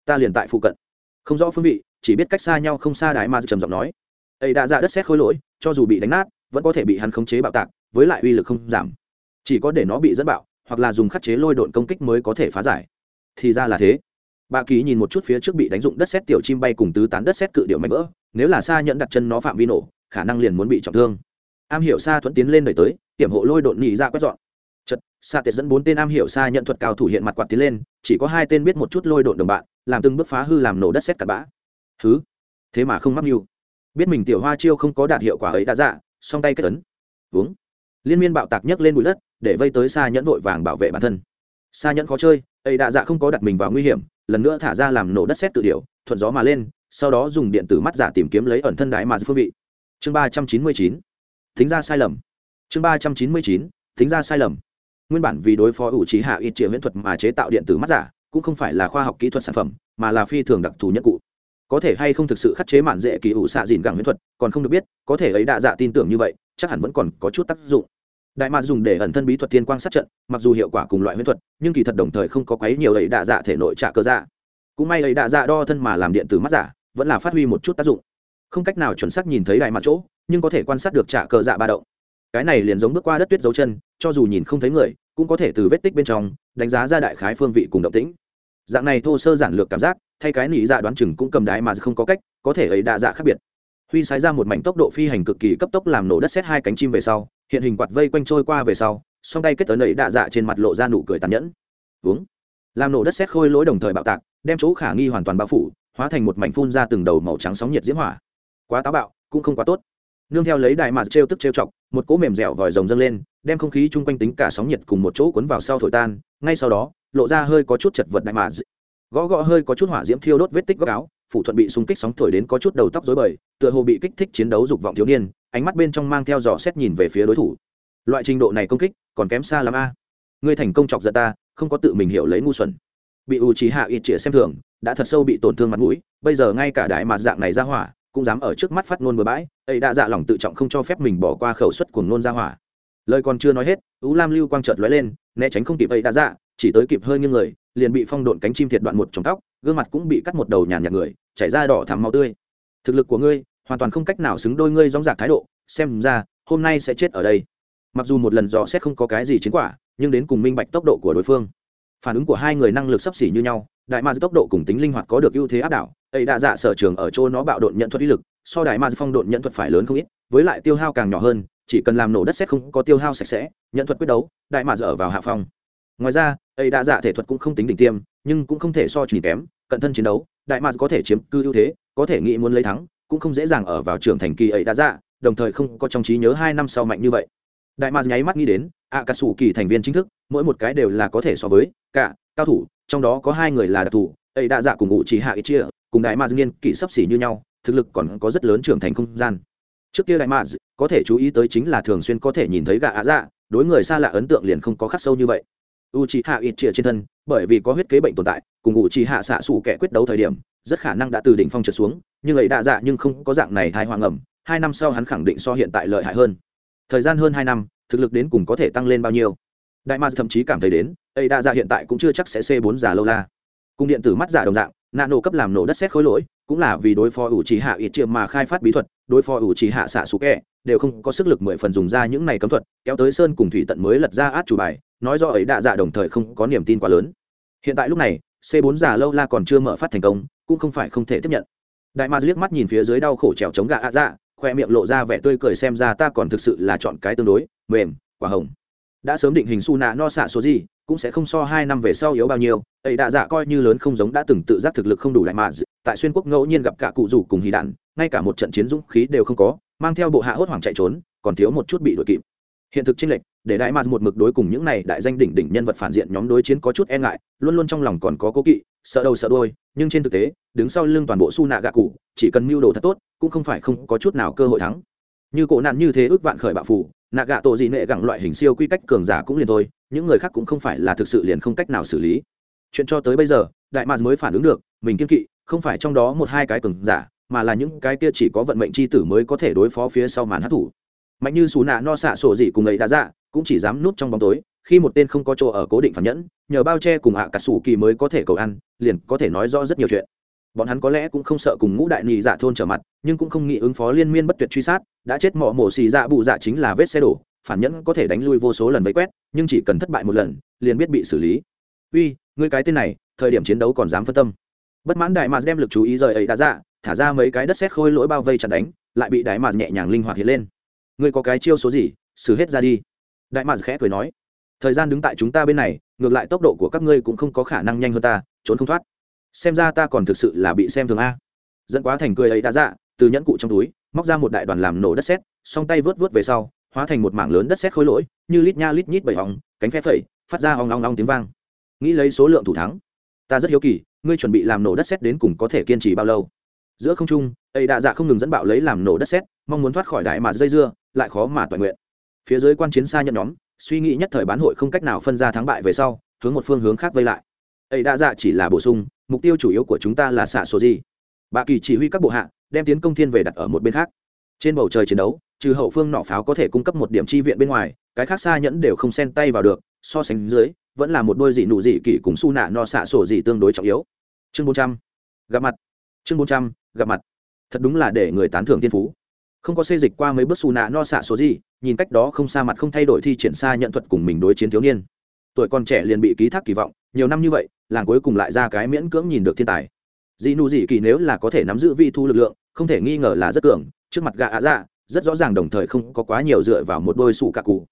ta liền tại phụ cận. Không rõ phương vị, chỉ biết cách xa nhau không xa đại ma trầm giọng nói ấy đã ra đất xét khối lỗi, cho dù bị đánh nát, vẫn có thể bị hắn khống chế bạo tạc, với lại uy lực không giảm. Chỉ có để nó bị dẫn bạo, hoặc là dùng khắc chế lôi độn công kích mới có thể phá giải. Thì ra là thế. Bà ký nhìn một chút phía trước bị đánh dụng đất xét tiểu chim bay cùng tứ tán đất xét cự điệu mạnh vỡ, nếu là xa nhận đặt chân nó phạm vi nổ, khả năng liền muốn bị trọng thương. Am hiểu xa thuận tiến lên đẩy tới hiểm hộ lôi độn nhị ra quét dọn. Chật xa tiệt dẫn bốn tên am hiểu xa nhận thuật cao thủ hiện mặt quạt tiến lên, chỉ có hai tên biết một chút lôi độn đồng bạn, làm từng bước phá hư làm nổ đất xét cặp bã. Thứ thế mà không mắc mưu biết mình tiểu hoa chiêu không có đạt hiệu quả ấy đã dạ song tay kết tấn uống. Liên miên bạo tạc nhấc lên bụi đất, để vây tới xa nhẫn vội vàng bảo vệ bản thân. Xa nhẫn khó chơi, ấy đã dạ không có đặt mình vào nguy hiểm, lần nữa thả ra làm nổ đất xét tự điều, thuận gió mà lên, sau đó dùng điện tử mắt giả tìm kiếm lấy ẩn thân đại mà phương vị. Chương ba trăm chín mươi chín. Thính ra sai lầm. Chương ba trăm chín mươi chín. Thính ra sai lầm. Nguyên bản vì đối phó ủ trí hạ ít triệu viễn thuật mà chế tạo điện tử mắt giả, cũng không phải là khoa học kỹ thuật sản phẩm, mà là phi thường đặc thù nhất cụ có thể hay không thực sự khắc chế mạn dễ kỳ ủ xạ dìn gẳng huyễn thuật, còn không được biết, có thể ấy đạ dạ tin tưởng như vậy, chắc hẳn vẫn còn có chút tác dụng. Đại mạc dùng để ẩn thân bí thuật thiên quang sát trận, mặc dù hiệu quả cùng loại huyễn thuật, nhưng kỳ thật đồng thời không có quấy nhiều ấy đạ dạ thể nội trả cơ dạ. Cũng may ấy đạ dạ đo thân mà làm điện tử mắt giả, vẫn là phát huy một chút tác dụng. Không cách nào chuẩn xác nhìn thấy đại mặt chỗ, nhưng có thể quan sát được trả cơ dạ ba động. Cái này liền giống bước qua đất tuyết dấu chân, cho dù nhìn không thấy người, cũng có thể từ vết tích bên trong, đánh giá ra đại khái phương vị cùng động tĩnh dạng này thô sơ giản lược cảm giác, thay cái nỉ dạ đoán chừng cũng cầm đái mà không có cách, có thể ấy đa dạ khác biệt. Huy sái ra một mảnh tốc độ phi hành cực kỳ cấp tốc làm nổ đất xét hai cánh chim về sau, hiện hình quạt vây quanh trôi qua về sau, song tay kết tấn ấy đạ dạ trên mặt lộ ra nụ cười tàn nhẫn. Uống làm nổ đất xét khôi lỗi đồng thời bạo tạc, đem chỗ khả nghi hoàn toàn bao phủ, hóa thành một mảnh phun ra từng đầu màu trắng sóng nhiệt diễm hỏa. Quá táo bạo, cũng không quá tốt. Nương theo lấy đại mạt trêu tức trêu chọc, một cỗ mềm dẻo vòi rồng dâng lên, đem không khí chung quanh tính cả sóng nhiệt cùng một chỗ cuốn vào sau thổi tan, ngay sau đó lộ ra hơi có chút chật vật đại mà gõ gõ hơi có chút hỏa diễm thiêu đốt vết tích góc áo, phủ thuận bị xung kích sóng thổi đến có chút đầu tóc rối bời, tựa hồ bị kích thích chiến đấu dục vọng thiếu niên, ánh mắt bên trong mang theo dò xét nhìn về phía đối thủ. Loại trình độ này công kích, còn kém xa lắm a. Ngươi thành công chọc giận ta, không có tự mình hiểu lấy ngu xuẩn. Bị ưu trí hạ ít trịa xem thường, đã thật sâu bị tổn thương mặt mũi, bây giờ ngay cả đại mặt dạng này ra hỏa, cũng dám ở trước mắt phát ngôn bừa bãi, ấy đã dạ lòng tự trọng không cho phép mình bỏ qua khẩu suất của ngôn ra hỏa. Lời còn chưa nói hết, ú lam lưu quang chợt lóe lên, né tránh không kịp ấy đã dạ chỉ tới kịp hơi nghiêng người, liền bị phong độn cánh chim thiệt đoạn một trong tóc, gương mặt cũng bị cắt một đầu nhàn nhạt người, chảy ra đỏ thắm máu tươi. Thực lực của ngươi hoàn toàn không cách nào xứng đôi ngươi dóng dạc thái độ, xem ra hôm nay sẽ chết ở đây. Mặc dù một lần dò xét không có cái gì chiến quả, nhưng đến cùng minh bạch tốc độ của đối phương. Phản ứng của hai người năng lực sấp xỉ như nhau, đại ma tốc độ cùng tính linh hoạt có được ưu thế áp đảo, ấy đã dạ sở trường ở chỗ nó bạo độn nhận thuật ý lực, so đại ma phong độn nhận thuật phải lớn không ít, với lại tiêu hao càng nhỏ hơn, chỉ cần làm nổ đất xét không có tiêu hao sạch sẽ, nhận thuật quyết đấu, đại ma dở vào hạ phong. Ngoài ra ấy đã dạ thể thuật cũng không tính đỉnh tiêm, nhưng cũng không thể so chỉ kém, cận thân chiến đấu, đại ma có thể chiếm cư ưu thế, có thể nghĩ muốn lấy thắng, cũng không dễ dàng ở vào trường thành kỳ ấy đã dạ đồng thời không có trong trí nhớ hai năm sau mạnh như vậy. Đại ma nháy mắt nghĩ đến ạ cà sủ kỳ thành viên chính thức, mỗi một cái đều là có thể so với cả, cao thủ, trong đó có hai người là đặc thù ấy đã dạ cùng ngụ chỉ hạ ít chia cùng đại ma niên kỷ sấp xỉ như nhau, thực lực còn có rất lớn trưởng thành không gian. Trước kia đại ma có thể chú ý tới chính là thường xuyên có thể nhìn thấy gà ạ dạ đối người xa lạ ấn tượng liền không có khắc sâu như vậy u chỉ hạ ít chia trên thân, bởi vì có huyết kế bệnh tồn tại, cùng ngụ chỉ hạ xạ xù kẻ quyết đấu thời điểm, rất khả năng đã từ đỉnh phong trượt xuống, nhưng ấy đã dạ nhưng không có dạng này thai hoàng ẩm, hai năm sau hắn khẳng định so hiện tại lợi hại hơn. Thời gian hơn hai năm, thực lực đến cùng có thể tăng lên bao nhiêu? Đại mars thậm chí cảm thấy đến, ấy đa dạ hiện tại cũng chưa chắc sẽ c bốn giả lâu la. Cùng điện tử mắt giả đồng dạng nạ nổ cấp làm nổ đất xét khối lỗi, cũng là vì đối phó ủ trì hạ ít chia mà khai phát bí thuật, đối phó ủ trì hạ xạ xú kẹ đều không có sức lực mười phần dùng ra những này cấm thuật, kéo tới sơn cùng thủy tận mới lật ra át chủ bài nói do ấy đạ dạ đồng thời không có niềm tin quá lớn. Hiện tại lúc này, c 4 giả lâu la còn chưa mở phát thành công, cũng không phải không thể tiếp nhận. Đại ma liếc mắt nhìn phía dưới đau khổ trèo chống gạ ạ dạ khoe miệng lộ ra vẻ tươi cười xem ra ta còn thực sự là chọn cái tương đối, mềm, quả hồng. Đã sớm định hình su nạ no xạ số gì, cũng sẽ không so hai năm về sau yếu bao nhiêu, ấy đạ dạ coi như lớn không giống đã từng tự giác thực lực không đủ đại mà tại xuyên quốc ngẫu nhiên gặp cả cụ rủ cùng hì đạn, ngay cả một trận chiến dũng khí đều không có, mang theo bộ hạ hốt hoảng chạy trốn, còn thiếu một chút bị đuổi kịp. Hiện thực chênh lệch để đại mars một mực đối cùng những này đại danh đỉnh đỉnh nhân vật phản diện nhóm đối chiến có chút e ngại, luôn luôn trong lòng còn có cố kỵ, sợ đầu sợ đôi nhưng trên thực tế, đứng sau lưng toàn bộ su nạ gạ cụ, chỉ cần mưu đồ thật tốt, cũng không phải không có chút nào cơ hội thắng. Như cổ nạn như thế ước vạn khởi bạo phủ, nạ gạ tổ gì nệ gặng loại hình siêu quy cách cường giả cũng liền thôi, những người khác cũng không phải là thực sự liền không cách nào xử lý. Chuyện cho tới bây giờ, đại mạc mới phản ứng được, mình kiên kỵ, không phải trong đó một hai cái cường giả, mà là những cái kia chỉ có vận mệnh c h i tử mới có thể đối phó phía sau màn hát thủ mạnh như xù nạ no xạ sổ gì cùng ấy đã dạ cũng chỉ dám núp trong bóng tối, khi một tên không có chỗ ở cố định phản nhẫn, nhờ bao che cùng ạ cà cả sủ kỳ mới có thể cầu ăn, liền có thể nói rõ rất nhiều chuyện. Bọn hắn có lẽ cũng không sợ cùng ngũ đại nhị dạ thôn trở mặt, nhưng cũng không nghĩ ứng phó liên miên bất tuyệt truy sát, đã chết mỏ mổ xì dạ bụ dạ chính là vết xe đổ, phản nhẫn có thể đánh lui vô số lần vây quét, nhưng chỉ cần thất bại một lần, liền biết bị xử lý. Uy, ngươi cái tên này, thời điểm chiến đấu còn dám phân tâm. Bất mãn đại mạc đem lực chú ý rời ấy đã dạ thả ra mấy cái đất xét khôi lỗi bao vây chặt đánh, lại bị đại mạc nhẹ nhàng linh hoạt hiện lên ngươi có cái chiêu số gì, xử hết ra đi. Đại mạc khẽ cười nói, thời gian đứng tại chúng ta bên này, ngược lại tốc độ của các ngươi cũng không có khả năng nhanh hơn ta, trốn không thoát. Xem ra ta còn thực sự là bị xem thường a. Dẫn quá thành cười ấy đã dạ từ nhẫn cụ trong túi, móc ra một đại đoàn làm nổ đất sét, song tay vớt vớt về sau, hóa thành một mảng lớn đất sét khối lỗi, như lít nha lít nhít bảy hòng cánh phe phẩy, phát ra hòng long long tiếng vang. Nghĩ lấy số lượng thủ thắng, ta rất hiếu kỳ, ngươi chuẩn bị làm nổ đất sét đến cùng có thể kiên trì bao lâu? Giữa không trung, ấy đã dạ không ngừng dẫn bạo lấy làm nổ đất sét, mong muốn thoát khỏi đại mà dây dưa lại khó mà toàn nguyện. Phía dưới quan chiến xa nhận nhóm, suy nghĩ nhất thời bán hội không cách nào phân ra thắng bại về sau, hướng một phương hướng khác vây lại. Ấy đã dạ chỉ là bổ sung, mục tiêu chủ yếu của chúng ta là xạ số gì? Bà kỳ chỉ huy các bộ hạ, đem tiến công thiên về đặt ở một bên khác. Trên bầu trời chiến đấu, trừ hậu phương nỏ pháo có thể cung cấp một điểm chi viện bên ngoài, cái khác xa nhẫn đều không xen tay vào được, so sánh dưới, vẫn là một đôi dị nụ dị kỳ cùng su nạ no xạ sổ dị tương đối trọng yếu. Chương bốn trăm. Gặp mặt. Chương bốn trăm, gặp mặt. Thật đúng là để người tán thưởng thiên phú không có xê dịch qua mấy bước su nạ no xạ số gì, nhìn cách đó không xa mặt không thay đổi thi triển xa nhận thuật cùng mình đối chiến thiếu niên. Tuổi còn trẻ liền bị ký thác kỳ vọng, nhiều năm như vậy, làng cuối cùng lại ra cái miễn cưỡng nhìn được thiên tài. Dị nụ dị kỳ nếu là có thể nắm giữ vi thu lực lượng, không thể nghi ngờ là rất cường, trước mặt gạ ạ dạ rất rõ ràng đồng thời không có quá nhiều dựa vào một đôi sủ cạ cụ.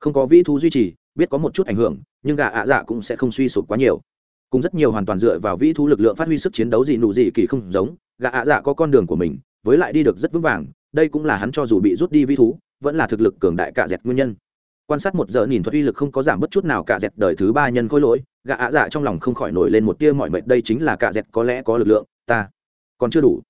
Không có vi thu duy trì, biết có một chút ảnh hưởng, nhưng gạ ạ dạ cũng sẽ không suy sụp quá nhiều. Cùng rất nhiều hoàn toàn dựa vào vi thu lực lượng phát huy sức chiến đấu dị nụ dị kỳ không giống gạ ạ dạ có con đường của mình, với lại đi được rất vững vàng đây cũng là hắn cho dù bị rút đi vi thú, vẫn là thực lực cường đại cả dẹt nguyên nhân. Quan sát một giờ nhìn thuật uy lực không có giảm bất chút nào cả dẹt đời thứ ba nhân khối lỗi gạ ạ dạ trong lòng không khỏi nổi lên một tia mọi mệt, đây chính là cả dẹt có lẽ có lực lượng, ta còn chưa đủ.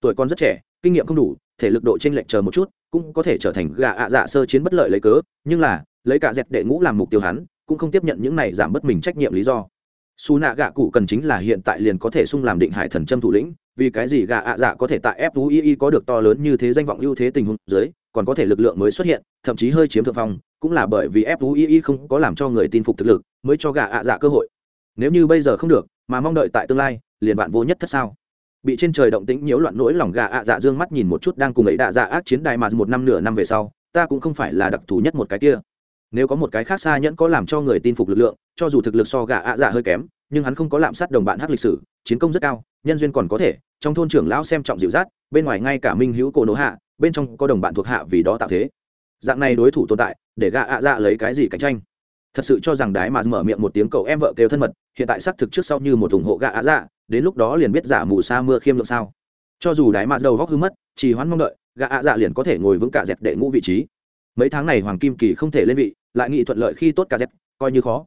Tuổi con rất trẻ, kinh nghiệm không đủ, thể lực độ chênh lệch chờ một chút, cũng có thể trở thành gạ ạ dạ sơ chiến bất lợi lấy cớ, nhưng là, lấy cả dẹt đệ ngũ làm mục tiêu hắn, cũng không tiếp nhận những này giảm bất mình trách nhiệm lý do. Su nạ gạ cụ cần chính là hiện tại liền có thể sung làm định hải thần trâm thủ lĩnh vì cái gì gà ạ dạ có thể tại fui có được to lớn như thế danh vọng ưu thế tình huống dưới, còn có thể lực lượng mới xuất hiện, thậm chí hơi chiếm thượng phong, cũng là bởi vì fui không có làm cho người tin phục thực lực mới cho gà ạ dạ cơ hội. Nếu như bây giờ không được, mà mong đợi tại tương lai, liền bạn vô nhất thất sao? Bị trên trời động tĩnh nhiễu loạn nỗi lòng gà ạ dạ dương mắt nhìn một chút đang cùng ấy đạ dạ ác chiến đài mà một năm nửa năm về sau, ta cũng không phải là đặc thù nhất một cái kia. Nếu có một cái khác xa nhẫn có làm cho người tin phục lực lượng, cho dù thực lực so gà ạ dạ hơi kém nhưng hắn không có lạm sát đồng bạn hát lịch sử, chiến công rất cao, nhân duyên còn có thể, trong thôn trưởng lão xem trọng dịu dắt, bên ngoài ngay cả minh hữu cổ nỗ hạ, bên trong có đồng bạn thuộc hạ vì đó tạo thế. Dạng này đối thủ tồn tại, để gạ ạ dạ lấy cái gì cạnh tranh? Thật sự cho rằng đái mà mở miệng một tiếng cậu em vợ kêu thân mật, hiện tại xác thực trước sau như một ủng hộ gạ ạ dạ đến lúc đó liền biết giả mù sa mưa khiêm lượng sao. Cho dù đái mà đầu góc hư mất, chỉ hoãn mong đợi, gạ ạ dạ liền có thể ngồi vững cả dẹt đệ ngũ vị trí. Mấy tháng này hoàng kim kỳ không thể lên vị, lại nghị thuận lợi khi tốt cả dẹt, coi như khó.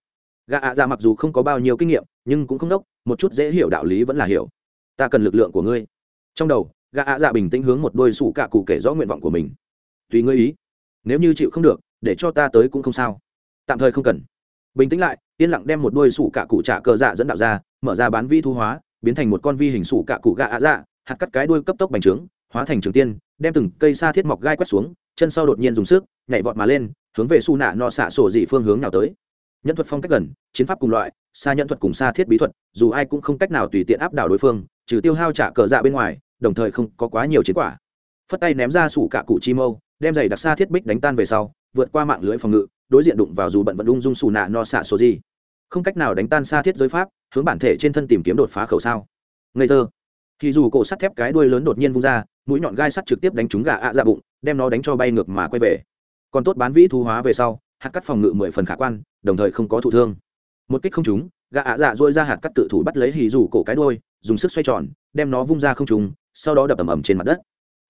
Gạ ạ dạ mặc dù không có bao nhiêu kinh nghiệm nhưng cũng không đốc, một chút dễ hiểu đạo lý vẫn là hiểu. Ta cần lực lượng của ngươi. Trong đầu gạ ạ dạ bình tĩnh hướng một đôi sủ cạ cụ kể rõ nguyện vọng của mình. Tùy ngươi ý. Nếu như chịu không được, để cho ta tới cũng không sao. Tạm thời không cần. Bình tĩnh lại, yên lặng đem một đôi sủ cạ cụ trả cờ dạ dẫn đạo ra, mở ra bán vi thu hóa, biến thành một con vi hình sủ cạ cụ gạ ạ dạ hạt cắt cái đuôi cấp tốc bành trướng, hóa thành trường tiên, đem từng cây xa thiết mọc gai quét xuống, chân sau đột nhiên dùng sức, nhảy vọt mà lên, hướng về su nạ no xạ sổ dị phương hướng nào tới. Nhân thuật phong cách gần, chiến pháp cùng loại xa nhân thuật cùng xa thiết bí thuật, dù ai cũng không cách nào tùy tiện áp đảo đối phương, trừ tiêu hao trả cờ dạ bên ngoài, đồng thời không có quá nhiều chiến quả. Phất tay ném ra sủ cả cụ chi mâu, đem giày đặc xa thiết bích đánh tan về sau, vượt qua mạng lưới phòng ngự, đối diện đụng vào dù bận vận ung dung xù nạ no xạ số gì. Không cách nào đánh tan xa thiết giới pháp, hướng bản thể trên thân tìm kiếm đột phá khẩu sao. Ngây thơ. Thì dù cổ sắt thép cái đuôi lớn đột nhiên vung ra, mũi nhọn gai sắt trực tiếp đánh trúng gà ạ à bụng, đem nó đánh cho bay ngược mà quay về. Còn tốt bán vĩ thu hóa về sau, hạt cắt phòng ngự mười phần khả quan, đồng thời không có thụ thương một kích không trúng gà ạ dạ dôi ra hạt cắt tự thủ bắt lấy hì dù cổ cái đuôi, dùng sức xoay tròn, đem nó vung ra không trúng, sau đó đập ầm ầm trên mặt đất.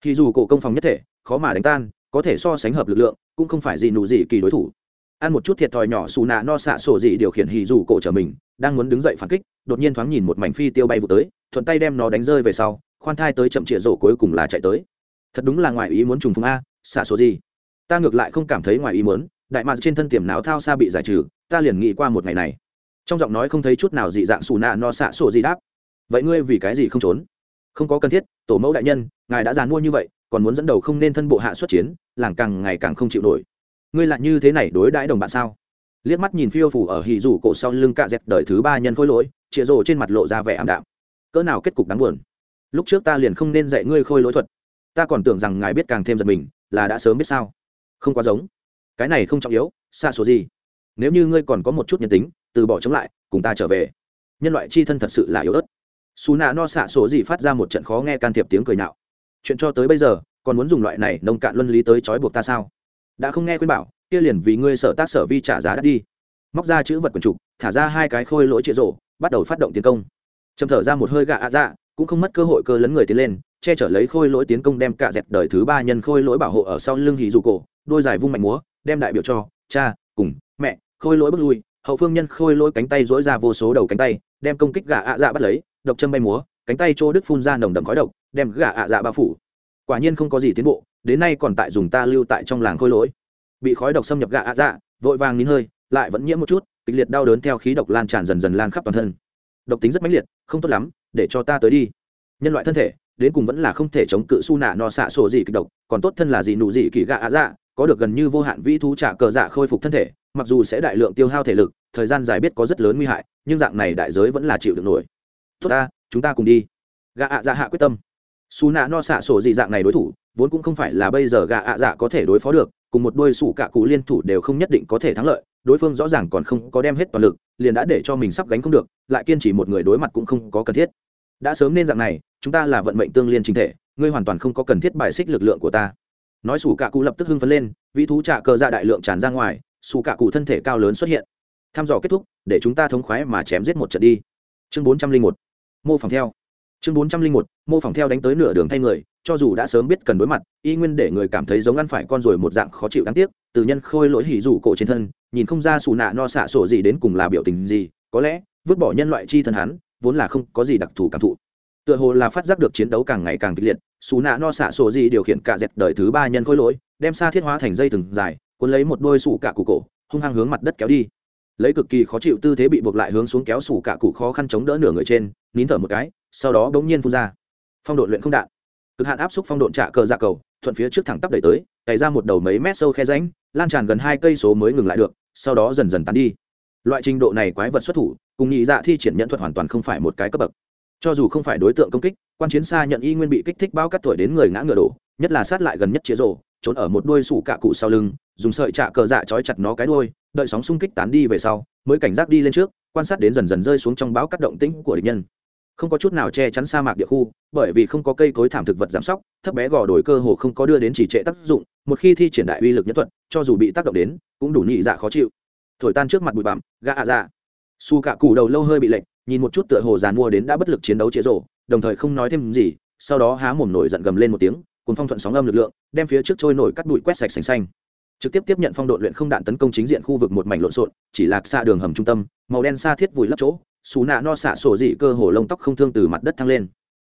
Hì dù cổ công phòng nhất thể, khó mà đánh tan, có thể so sánh hợp lực lượng, cũng không phải gì nụ gì kỳ đối thủ. Ăn một chút thiệt thòi nhỏ xù nạ no xạ sổ gì điều khiển hì dù cổ trở mình, đang muốn đứng dậy phản kích, đột nhiên thoáng nhìn một mảnh phi tiêu bay vụ tới, thuận tay đem nó đánh rơi về sau, khoan thai tới chậm trịa rổ cuối cùng là chạy tới. Thật đúng là ngoài ý muốn trùng phùng a, xạ sổ gì. Ta ngược lại không cảm thấy ngoài ý muốn, đại mạc trên thân tiềm não thao xa bị giải trừ, ta liền nghĩ qua một ngày này trong giọng nói không thấy chút nào dị dạng xù nạ no xạ sổ gì đáp. Vậy ngươi vì cái gì không trốn? Không có cần thiết, tổ mẫu đại nhân, ngài đã dàn mua như vậy, còn muốn dẫn đầu không nên thân bộ hạ xuất chiến, làng càng ngày càng không chịu nổi. Ngươi lại như thế này đối đãi đồng bạn sao? Liếc mắt nhìn phiêu phủ ở hì rủ cổ sau lưng cạ dẹt đời thứ ba nhân khôi lỗi, chĩa rồ trên mặt lộ ra vẻ ảm đạm. Cỡ nào kết cục đáng buồn. Lúc trước ta liền không nên dạy ngươi khôi lỗi thuật. Ta còn tưởng rằng ngài biết càng thêm giật mình, là đã sớm biết sao. Không quá giống. Cái này không trọng yếu xa số gì. Nếu như ngươi còn có một chút nhân tính từ bỏ chống lại, cùng ta trở về. Nhân loại chi thân thật sự là yếu ớt. Xù nạ no xạ số gì phát ra một trận khó nghe can thiệp tiếng cười nạo. Chuyện cho tới bây giờ, còn muốn dùng loại này nông cạn luân lý tới trói buộc ta sao? Đã không nghe khuyên bảo, kia liền vì ngươi sở tác sở vi trả giá đắt đi. Móc ra chữ vật quần trục, thả ra hai cái khôi lỗi trịa rộ bắt đầu phát động tiến công. Chầm thở ra một hơi gạ ạ dạ cũng không mất cơ hội cơ lấn người tiến lên, che chở lấy khôi lỗi tiến công đem cả dẹp đời thứ ba nhân khôi lỗi bảo hộ ở sau lưng hì dù cổ, đôi dài vung mạnh múa, đem đại biểu cho, cha, cùng, mẹ, khôi lỗi bước lui hậu phương nhân khôi lôi cánh tay dỗi ra vô số đầu cánh tay, đem công kích gạ ạ dạ bắt lấy, độc châm bay múa, cánh tay chỗ đức phun ra nồng đầm khói độc, đem gạ ạ dạ bao phủ. Quả nhiên không có gì tiến bộ, đến nay còn tại dùng ta lưu tại trong làng khôi lỗi. Bị khói độc xâm nhập gạ ạ dạ vội vàng nín hơi, lại vẫn nhiễm một chút, kịch liệt đau đớn theo khí độc lan tràn dần dần lan khắp toàn thân. Độc tính rất mãnh liệt, không tốt lắm, để cho ta tới đi. Nhân loại thân thể, đến cùng vẫn là không thể chống cự su nạ no xạ sổ gì kịch độc, còn tốt thân là gì nụ gì kỳ gạ ạ dạ có được gần như vô hạn vĩ thú trả cờ dạ khôi phục thân thể mặc dù sẽ đại lượng tiêu hao thể lực, thời gian dài biết có rất lớn nguy hại, nhưng dạng này đại giới vẫn là chịu được nổi. Tốt ta, chúng ta cùng đi. Gạ ạ dạ hạ quyết tâm. Xù nạ no xạ sổ gì dạng này đối thủ, vốn cũng không phải là bây giờ gạ ạ dạ có thể đối phó được, cùng một đôi sủ cạ cụ liên thủ đều không nhất định có thể thắng lợi, đối phương rõ ràng còn không có đem hết toàn lực, liền đã để cho mình sắp gánh không được, lại kiên trì một người đối mặt cũng không có cần thiết. Đã sớm nên dạng này, chúng ta là vận mệnh tương liên chính thể, ngươi hoàn toàn không có cần thiết bài xích lực lượng của ta. Nói sủ cạ cụ lập tức hưng phấn lên, vĩ thú trạ cờ ra dạ đại lượng tràn ra ngoài xù cả cụ thân thể cao lớn xuất hiện. Thăm dò kết thúc, để chúng ta thống khoái mà chém giết một trận đi. Chương bốn trăm linh một, mô phỏng theo. Chương bốn trăm linh một, mô phỏng theo đánh tới nửa đường thay người, cho dù đã sớm biết cần đối mặt, y nguyên để người cảm thấy giống ăn phải con rồi một dạng khó chịu đáng tiếc, từ nhân khôi lỗi hỉ rủ cổ trên thân, nhìn không ra xù nạ no xạ sổ gì đến cùng là biểu tình gì, có lẽ, vứt bỏ nhân loại chi thân hắn, vốn là không có gì đặc thù cảm thụ. Tựa hồ là phát giác được chiến đấu càng ngày càng kịch liệt, xù nạ no xạ sổ gì điều khiển cả dẹt đời thứ ba nhân khôi lỗi, đem xa thiết hóa thành dây thừng dài cuốn lấy một đôi sủ cả cụ cổ, hung hăng hướng mặt đất kéo đi. Lấy cực kỳ khó chịu tư thế bị buộc lại hướng xuống kéo sủ cả cụ khó khăn chống đỡ nửa người trên, nín thở một cái, sau đó bỗng nhiên phun ra. Phong độ luyện không đạn. Cực hạn áp xúc phong độn trả cờ dạ cầu, thuận phía trước thẳng tắp đẩy tới, cày ra một đầu mấy mét sâu khe ránh lan tràn gần hai cây số mới ngừng lại được, sau đó dần dần tán đi. Loại trình độ này quái vật xuất thủ, cùng nhị dạ thi triển nhận thuật hoàn toàn không phải một cái cấp bậc. Cho dù không phải đối tượng công kích, quan chiến xa nhận y nguyên bị kích thích bao cắt tuổi đến người ngã ngựa đổ, nhất là sát lại gần nhất chĩa rổ, trốn ở một đuôi sủ cạ cụ sau lưng dùng sợi trạ cờ dạ trói chặt nó cái đuôi, đợi sóng xung kích tán đi về sau, mới cảnh giác đi lên trước, quan sát đến dần dần rơi xuống trong bão cắt động tĩnh của địch nhân. Không có chút nào che chắn sa mạc địa khu, bởi vì không có cây cối thảm thực vật giảm sóc, thấp bé gò đổi cơ hồ không có đưa đến chỉ trệ tác dụng, một khi thi triển đại uy lực nhất thuật, cho dù bị tác động đến, cũng đủ nhị dạ khó chịu. Thổi tan trước mặt bụi bặm, gã ạ dạ. Su cạ cù đầu lâu hơi bị lệnh nhìn một chút tựa hồ dàn mua đến đã bất lực chiến đấu chế rộ, đồng thời không nói thêm gì, sau đó há mồm nổi giận gầm lên một tiếng cuốn phong thuận sóng âm lực lượng, đem phía trước trôi nổi cắt bụi quét sạch sành xanh trực tiếp tiếp nhận phong độ luyện không đạn tấn công chính diện khu vực một mảnh lộn xộn, chỉ lạc xa đường hầm trung tâm, màu đen xa thiết vùi lấp chỗ, xù nạ no xạ sổ dị cơ hồ lông tóc không thương từ mặt đất thăng lên.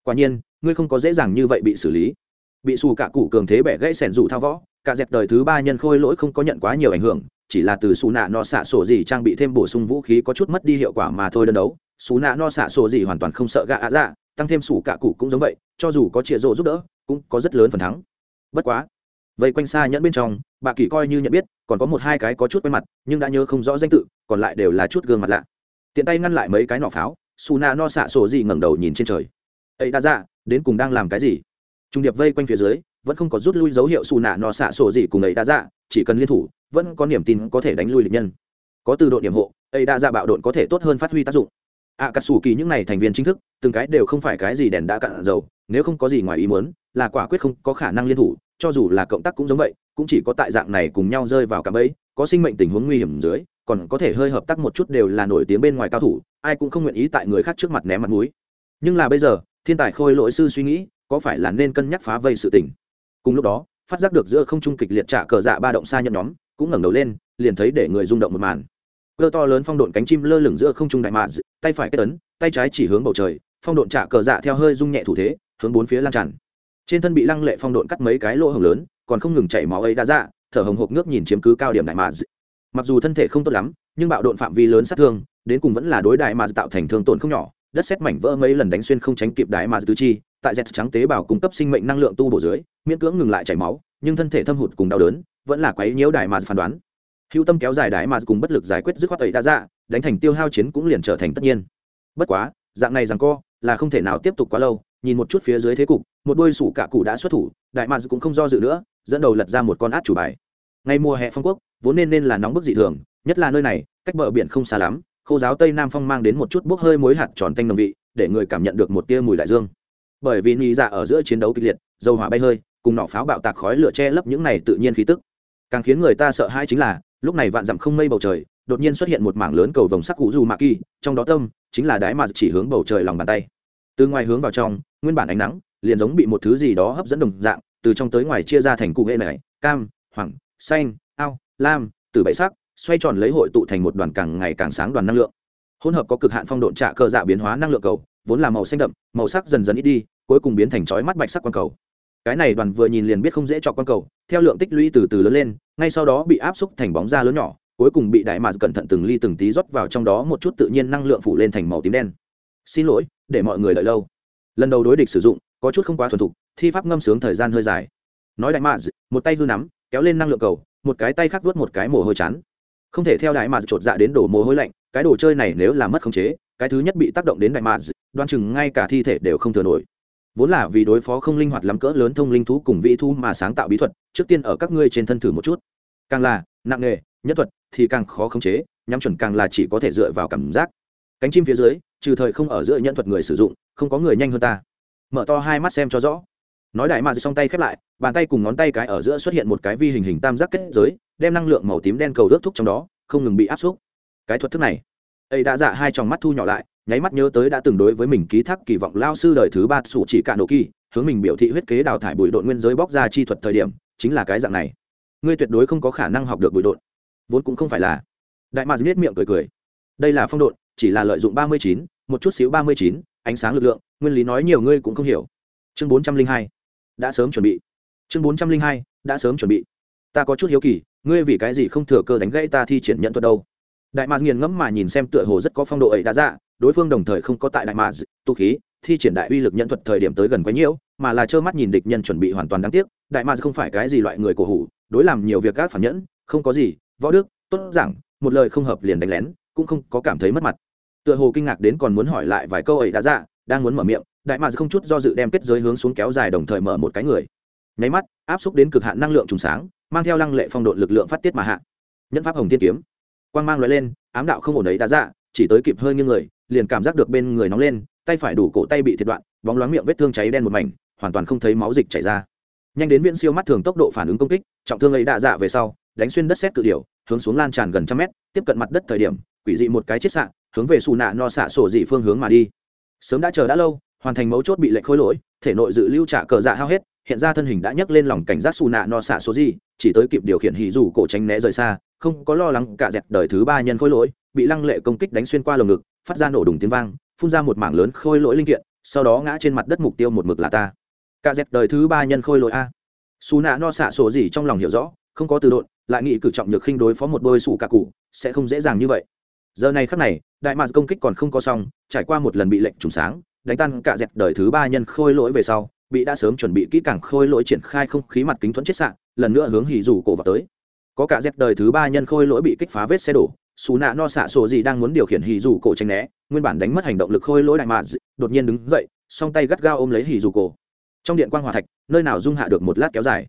Quả nhiên, ngươi không có dễ dàng như vậy bị xử lý. Bị xù cả cụ cường thế bẻ gãy sẻn rủ thao võ, cả dẹp đời thứ ba nhân khôi lỗi không có nhận quá nhiều ảnh hưởng, chỉ là từ xù nạ no xạ sổ dị trang bị thêm bổ sung vũ khí có chút mất đi hiệu quả mà thôi đơn đấu, xù nạ no xạ sổ dị hoàn toàn không sợ gạ ạ dạ tăng thêm xù cả cụ cũng giống vậy, cho dù có chịa rộ giúp đỡ, cũng có rất lớn phần thắng. Bất quá, vây quanh xa nhẫn bên trong bà kỳ coi như nhận biết, còn có một hai cái có chút quen mặt, nhưng đã nhớ không rõ danh tự, còn lại đều là chút gương mặt lạ. Tiện tay ngăn lại mấy cái nỏ pháo su nạ no xạ sổ gì ngẩng đầu nhìn trên trời. Ấy đã ra dạ, đến cùng đang làm cái gì? Trung điệp vây quanh phía dưới, vẫn không có rút lui dấu hiệu su nạ no xạ sổ gì cùng ấy đã ra dạ, chỉ cần liên thủ, vẫn có niềm tin có thể đánh lui địch nhân. Có từ độ điểm hộ ấy đã ra dạ bạo độn có thể tốt hơn phát huy tác dụng. Ạ cà sủ kỳ những này thành viên chính thức, từng cái đều không phải cái gì đèn đã cạn dầu, nếu không có gì ngoài ý muốn, là quả quyết không có khả năng liên thủ cho dù là cộng tác cũng giống vậy, cũng chỉ có tại dạng này cùng nhau rơi vào cả bẫy, có sinh mệnh tình huống nguy hiểm dưới, còn có thể hơi hợp tác một chút đều là nổi tiếng bên ngoài cao thủ, ai cũng không nguyện ý tại người khác trước mặt ném mặt mũi. Nhưng là bây giờ, thiên tài khôi lỗi sư suy nghĩ, có phải là nên cân nhắc phá vây sự tình? Cùng lúc đó, phát giác được giữa không trung kịch liệt trả cờ dạ ba động xa nhận nhóm, cũng ngẩng đầu lên, liền thấy để người rung động một màn. Cơ to lớn phong độn cánh chim lơ lửng giữa không trung đại mạ tay phải kết ấn, tay trái chỉ hướng bầu trời, phong độn trả cờ dạ theo hơi rung nhẹ thủ thế, hướng bốn phía lan tràn trên thân bị lăng lệ phong độn cắt mấy cái lỗ hồng lớn, còn không ngừng chảy máu ấy đã ra, thở hồng hộc nước nhìn chiếm cứ cao điểm đại mạ mặc dù thân thể không tốt lắm, nhưng bạo độn phạm vi lớn sát thương, đến cùng vẫn là đối đại mà tạo thành thương tổn không nhỏ. Đất xét mảnh vỡ mấy lần đánh xuyên không tránh kịp đại mà tứ chi, tại dẹt trắng tế bào cung cấp sinh mệnh năng lượng tu bổ dưới, miễn cưỡng ngừng lại chảy máu, nhưng thân thể thâm hụt cùng đau đớn vẫn là quấy nhiễu đại mà phán đoán. Hữu tâm kéo dài đại mà cùng bất lực giải quyết dứt khoát ấy đã ra, đánh thành tiêu hao chiến cũng liền trở thành tất nhiên. Bất quá, dạng này rằng co là không thể nào tiếp tục quá lâu nhìn một chút phía dưới thế cục, một đôi sủ cả cụ đã xuất thủ, đại mads cũng không do dự nữa, dẫn đầu lật ra một con át chủ bài. Ngay mùa hè phong quốc, vốn nên nên là nóng bức dị thường, nhất là nơi này, cách bờ biển không xa lắm, khô giáo tây nam phong mang đến một chút bốc hơi muối hạt tròn tanh nồng vị, để người cảm nhận được một tia mùi đại dương. Bởi vì nghĩ dạ ở giữa chiến đấu kịch liệt, dầu hỏa bay hơi, cùng nỏ pháo bạo tạc khói lửa che lấp những này tự nhiên khí tức. Càng khiến người ta sợ hãi chính là, lúc này vạn dặm không mây bầu trời, đột nhiên xuất hiện một mảng lớn cầu vồng sắc cụ dù mạ kỳ, trong đó tâm, chính là đái mà chỉ hướng bầu trời lòng bàn tay. Từ ngoài hướng vào trong nguyên bản ánh nắng liền giống bị một thứ gì đó hấp dẫn đồng dạng, từ trong tới ngoài chia ra thành cụ hệ này, cam hoàng xanh, ao, lam, từ bảy sắc, xoay tròn lấy hội tụ thành một đoàn càng ngày càng sáng đoàn năng lượng. Hỗn hợp có cực hạn phong độn trạ cơ dạ biến hóa năng lượng cầu, vốn là màu xanh đậm, màu sắc dần dần ít đi, cuối cùng biến thành chói mắt bạch sắc quang cầu. Cái này đoàn vừa nhìn liền biết không dễ cho quang cầu, theo lượng tích lũy từ từ lớn lên, ngay sau đó bị áp xúc thành bóng da lớn nhỏ, cuối cùng bị đại mạc cẩn thận từng ly từng tí rót vào trong đó một chút tự nhiên năng lượng phủ lên thành màu tím đen. Xin lỗi, để mọi người đợi lâu lần đầu đối địch sử dụng, có chút không quá thuần thục, thi pháp ngâm sướng thời gian hơi dài. Nói đại mads một tay hư nắm, kéo lên năng lượng cầu, một cái tay khác vớt một cái mồ hôi chán. Không thể theo đại mads chột dạ đến đổ mồ hôi lạnh, cái đồ chơi này nếu là mất khống chế, cái thứ nhất bị tác động đến đại mads đoan chừng ngay cả thi thể đều không thừa nổi. Vốn là vì đối phó không linh hoạt lắm cỡ lớn thông linh thú cùng vĩ thu mà sáng tạo bí thuật, trước tiên ở các ngươi trên thân thử một chút. Càng là, nặng nghề nhất thuật thì càng khó khống chế, nhắm chuẩn càng là chỉ có thể dựa vào cảm giác. Cánh chim phía dưới trừ thời không ở giữa nhân thuật người sử dụng, không có người nhanh hơn ta. Mở to hai mắt xem cho rõ. Nói đại mà xong tay khép lại, bàn tay cùng ngón tay cái ở giữa xuất hiện một cái vi hình hình tam giác kết giới, đem năng lượng màu tím đen cầu ướt thúc trong đó, không ngừng bị áp xúc. Cái thuật thức này, ấy đã dạ hai tròng mắt thu nhỏ lại, nháy mắt nhớ tới đã từng đối với mình ký thác kỳ vọng lao sư đời thứ ba sủ chỉ cả nổ kỳ, hướng mình biểu thị huyết kế đào thải bụi độn nguyên giới bóc ra chi thuật thời điểm, chính là cái dạng này. Ngươi tuyệt đối không có khả năng học được bụi độn. Vốn cũng không phải là. Đại mạc biết miệng cười cười. Đây là phong độn chỉ là lợi dụng ba mươi chín, một chút xíu ba mươi chín, ánh sáng lực lượng, nguyên lý nói nhiều ngươi cũng không hiểu. Chương bốn trăm linh hai, đã sớm chuẩn bị. Chương bốn trăm linh hai, đã sớm chuẩn bị. Ta có chút hiếu kỳ, ngươi vì cái gì không thừa cơ đánh gãy ta thi triển nhận thuật đâu? Đại mạc nghiền ngẫm mà nhìn xem tựa hồ rất có phong độ ấy đã ra, đối phương đồng thời không có tại đại mạc tu khí, thi triển đại uy lực nhận thuật thời điểm tới gần quá nhiễu mà là trơ mắt nhìn địch nhân chuẩn bị hoàn toàn đáng tiếc. Đại mạc không phải cái gì loại người cổ hủ, đối làm nhiều việc các phản nhẫn, không có gì, võ đức, tốt giảng, một lời không hợp liền đánh lén, cũng không có cảm thấy mất mặt tựa hồ kinh ngạc đến còn muốn hỏi lại vài câu ấy đã dạ đang muốn mở miệng, đại mạc không chút do dự đem kết giới hướng xuống kéo dài đồng thời mở một cái người. Nháy mắt, áp xúc đến cực hạn năng lượng trùng sáng, mang theo lăng lệ phong độ lực lượng phát tiết mà hạ. Nhân pháp hồng thiên kiếm. Quang mang loại lên, ám đạo không ổn ấy đã dạ chỉ tới kịp hơi như người, liền cảm giác được bên người nóng lên, tay phải đủ cổ tay bị thiệt đoạn, bóng loáng miệng vết thương cháy đen một mảnh, hoàn toàn không thấy máu dịch chảy ra. Nhanh đến viễn siêu mắt thường tốc độ phản ứng công kích, trọng thương ấy đạ dạ về sau, đánh xuyên đất xét cự điểu, hướng xuống lan tràn gần trăm mét, tiếp cận mặt đất thời điểm, quỷ dị một cái chết xạ hướng về xù nạ no xạ sổ dị phương hướng mà đi. Sớm đã chờ đã lâu, hoàn thành mấu chốt bị lệnh khôi lỗi, thể nội dự lưu trả cờ dạ hao hết, hiện ra thân hình đã nhấc lên lòng cảnh giác xù nạ no xạ số gì chỉ tới kịp điều khiển hì dù cổ tránh né rời xa, không có lo lắng cả dẹt đời thứ ba nhân khôi lỗi, bị lăng lệ công kích đánh xuyên qua lồng ngực, phát ra nổ đùng tiếng vang, phun ra một mảng lớn khôi lỗi linh kiện, sau đó ngã trên mặt đất mục tiêu một mực là ta. Cả dẹt đời thứ ba nhân khôi lỗi a. Xù nạ no xạ sổ gì trong lòng hiểu rõ, không có từ độn, lại nghĩ cử trọng nhược khinh đối phó một đôi sủ cả cụ, sẽ không dễ dàng như vậy giờ này khắc này, đại mạc công kích còn không có xong, trải qua một lần bị lệnh trùng sáng, đánh tan cả dẹp đời thứ ba nhân khôi lỗi về sau, bị đã sớm chuẩn bị kỹ càng khôi lỗi triển khai không khí mặt kính thuẫn chết sạn lần nữa hướng hỉ rủ cổ vào tới. Có cả dẹp đời thứ ba nhân khôi lỗi bị kích phá vết xe đổ, xù nạ no xạ sổ gì đang muốn điều khiển hỉ rủ cổ tranh né, nguyên bản đánh mất hành động lực khôi lỗi đại mạc đột nhiên đứng dậy, song tay gắt gao ôm lấy hỉ rủ cổ. Trong điện quan hòa thạch, nơi nào dung hạ được một lát kéo dài.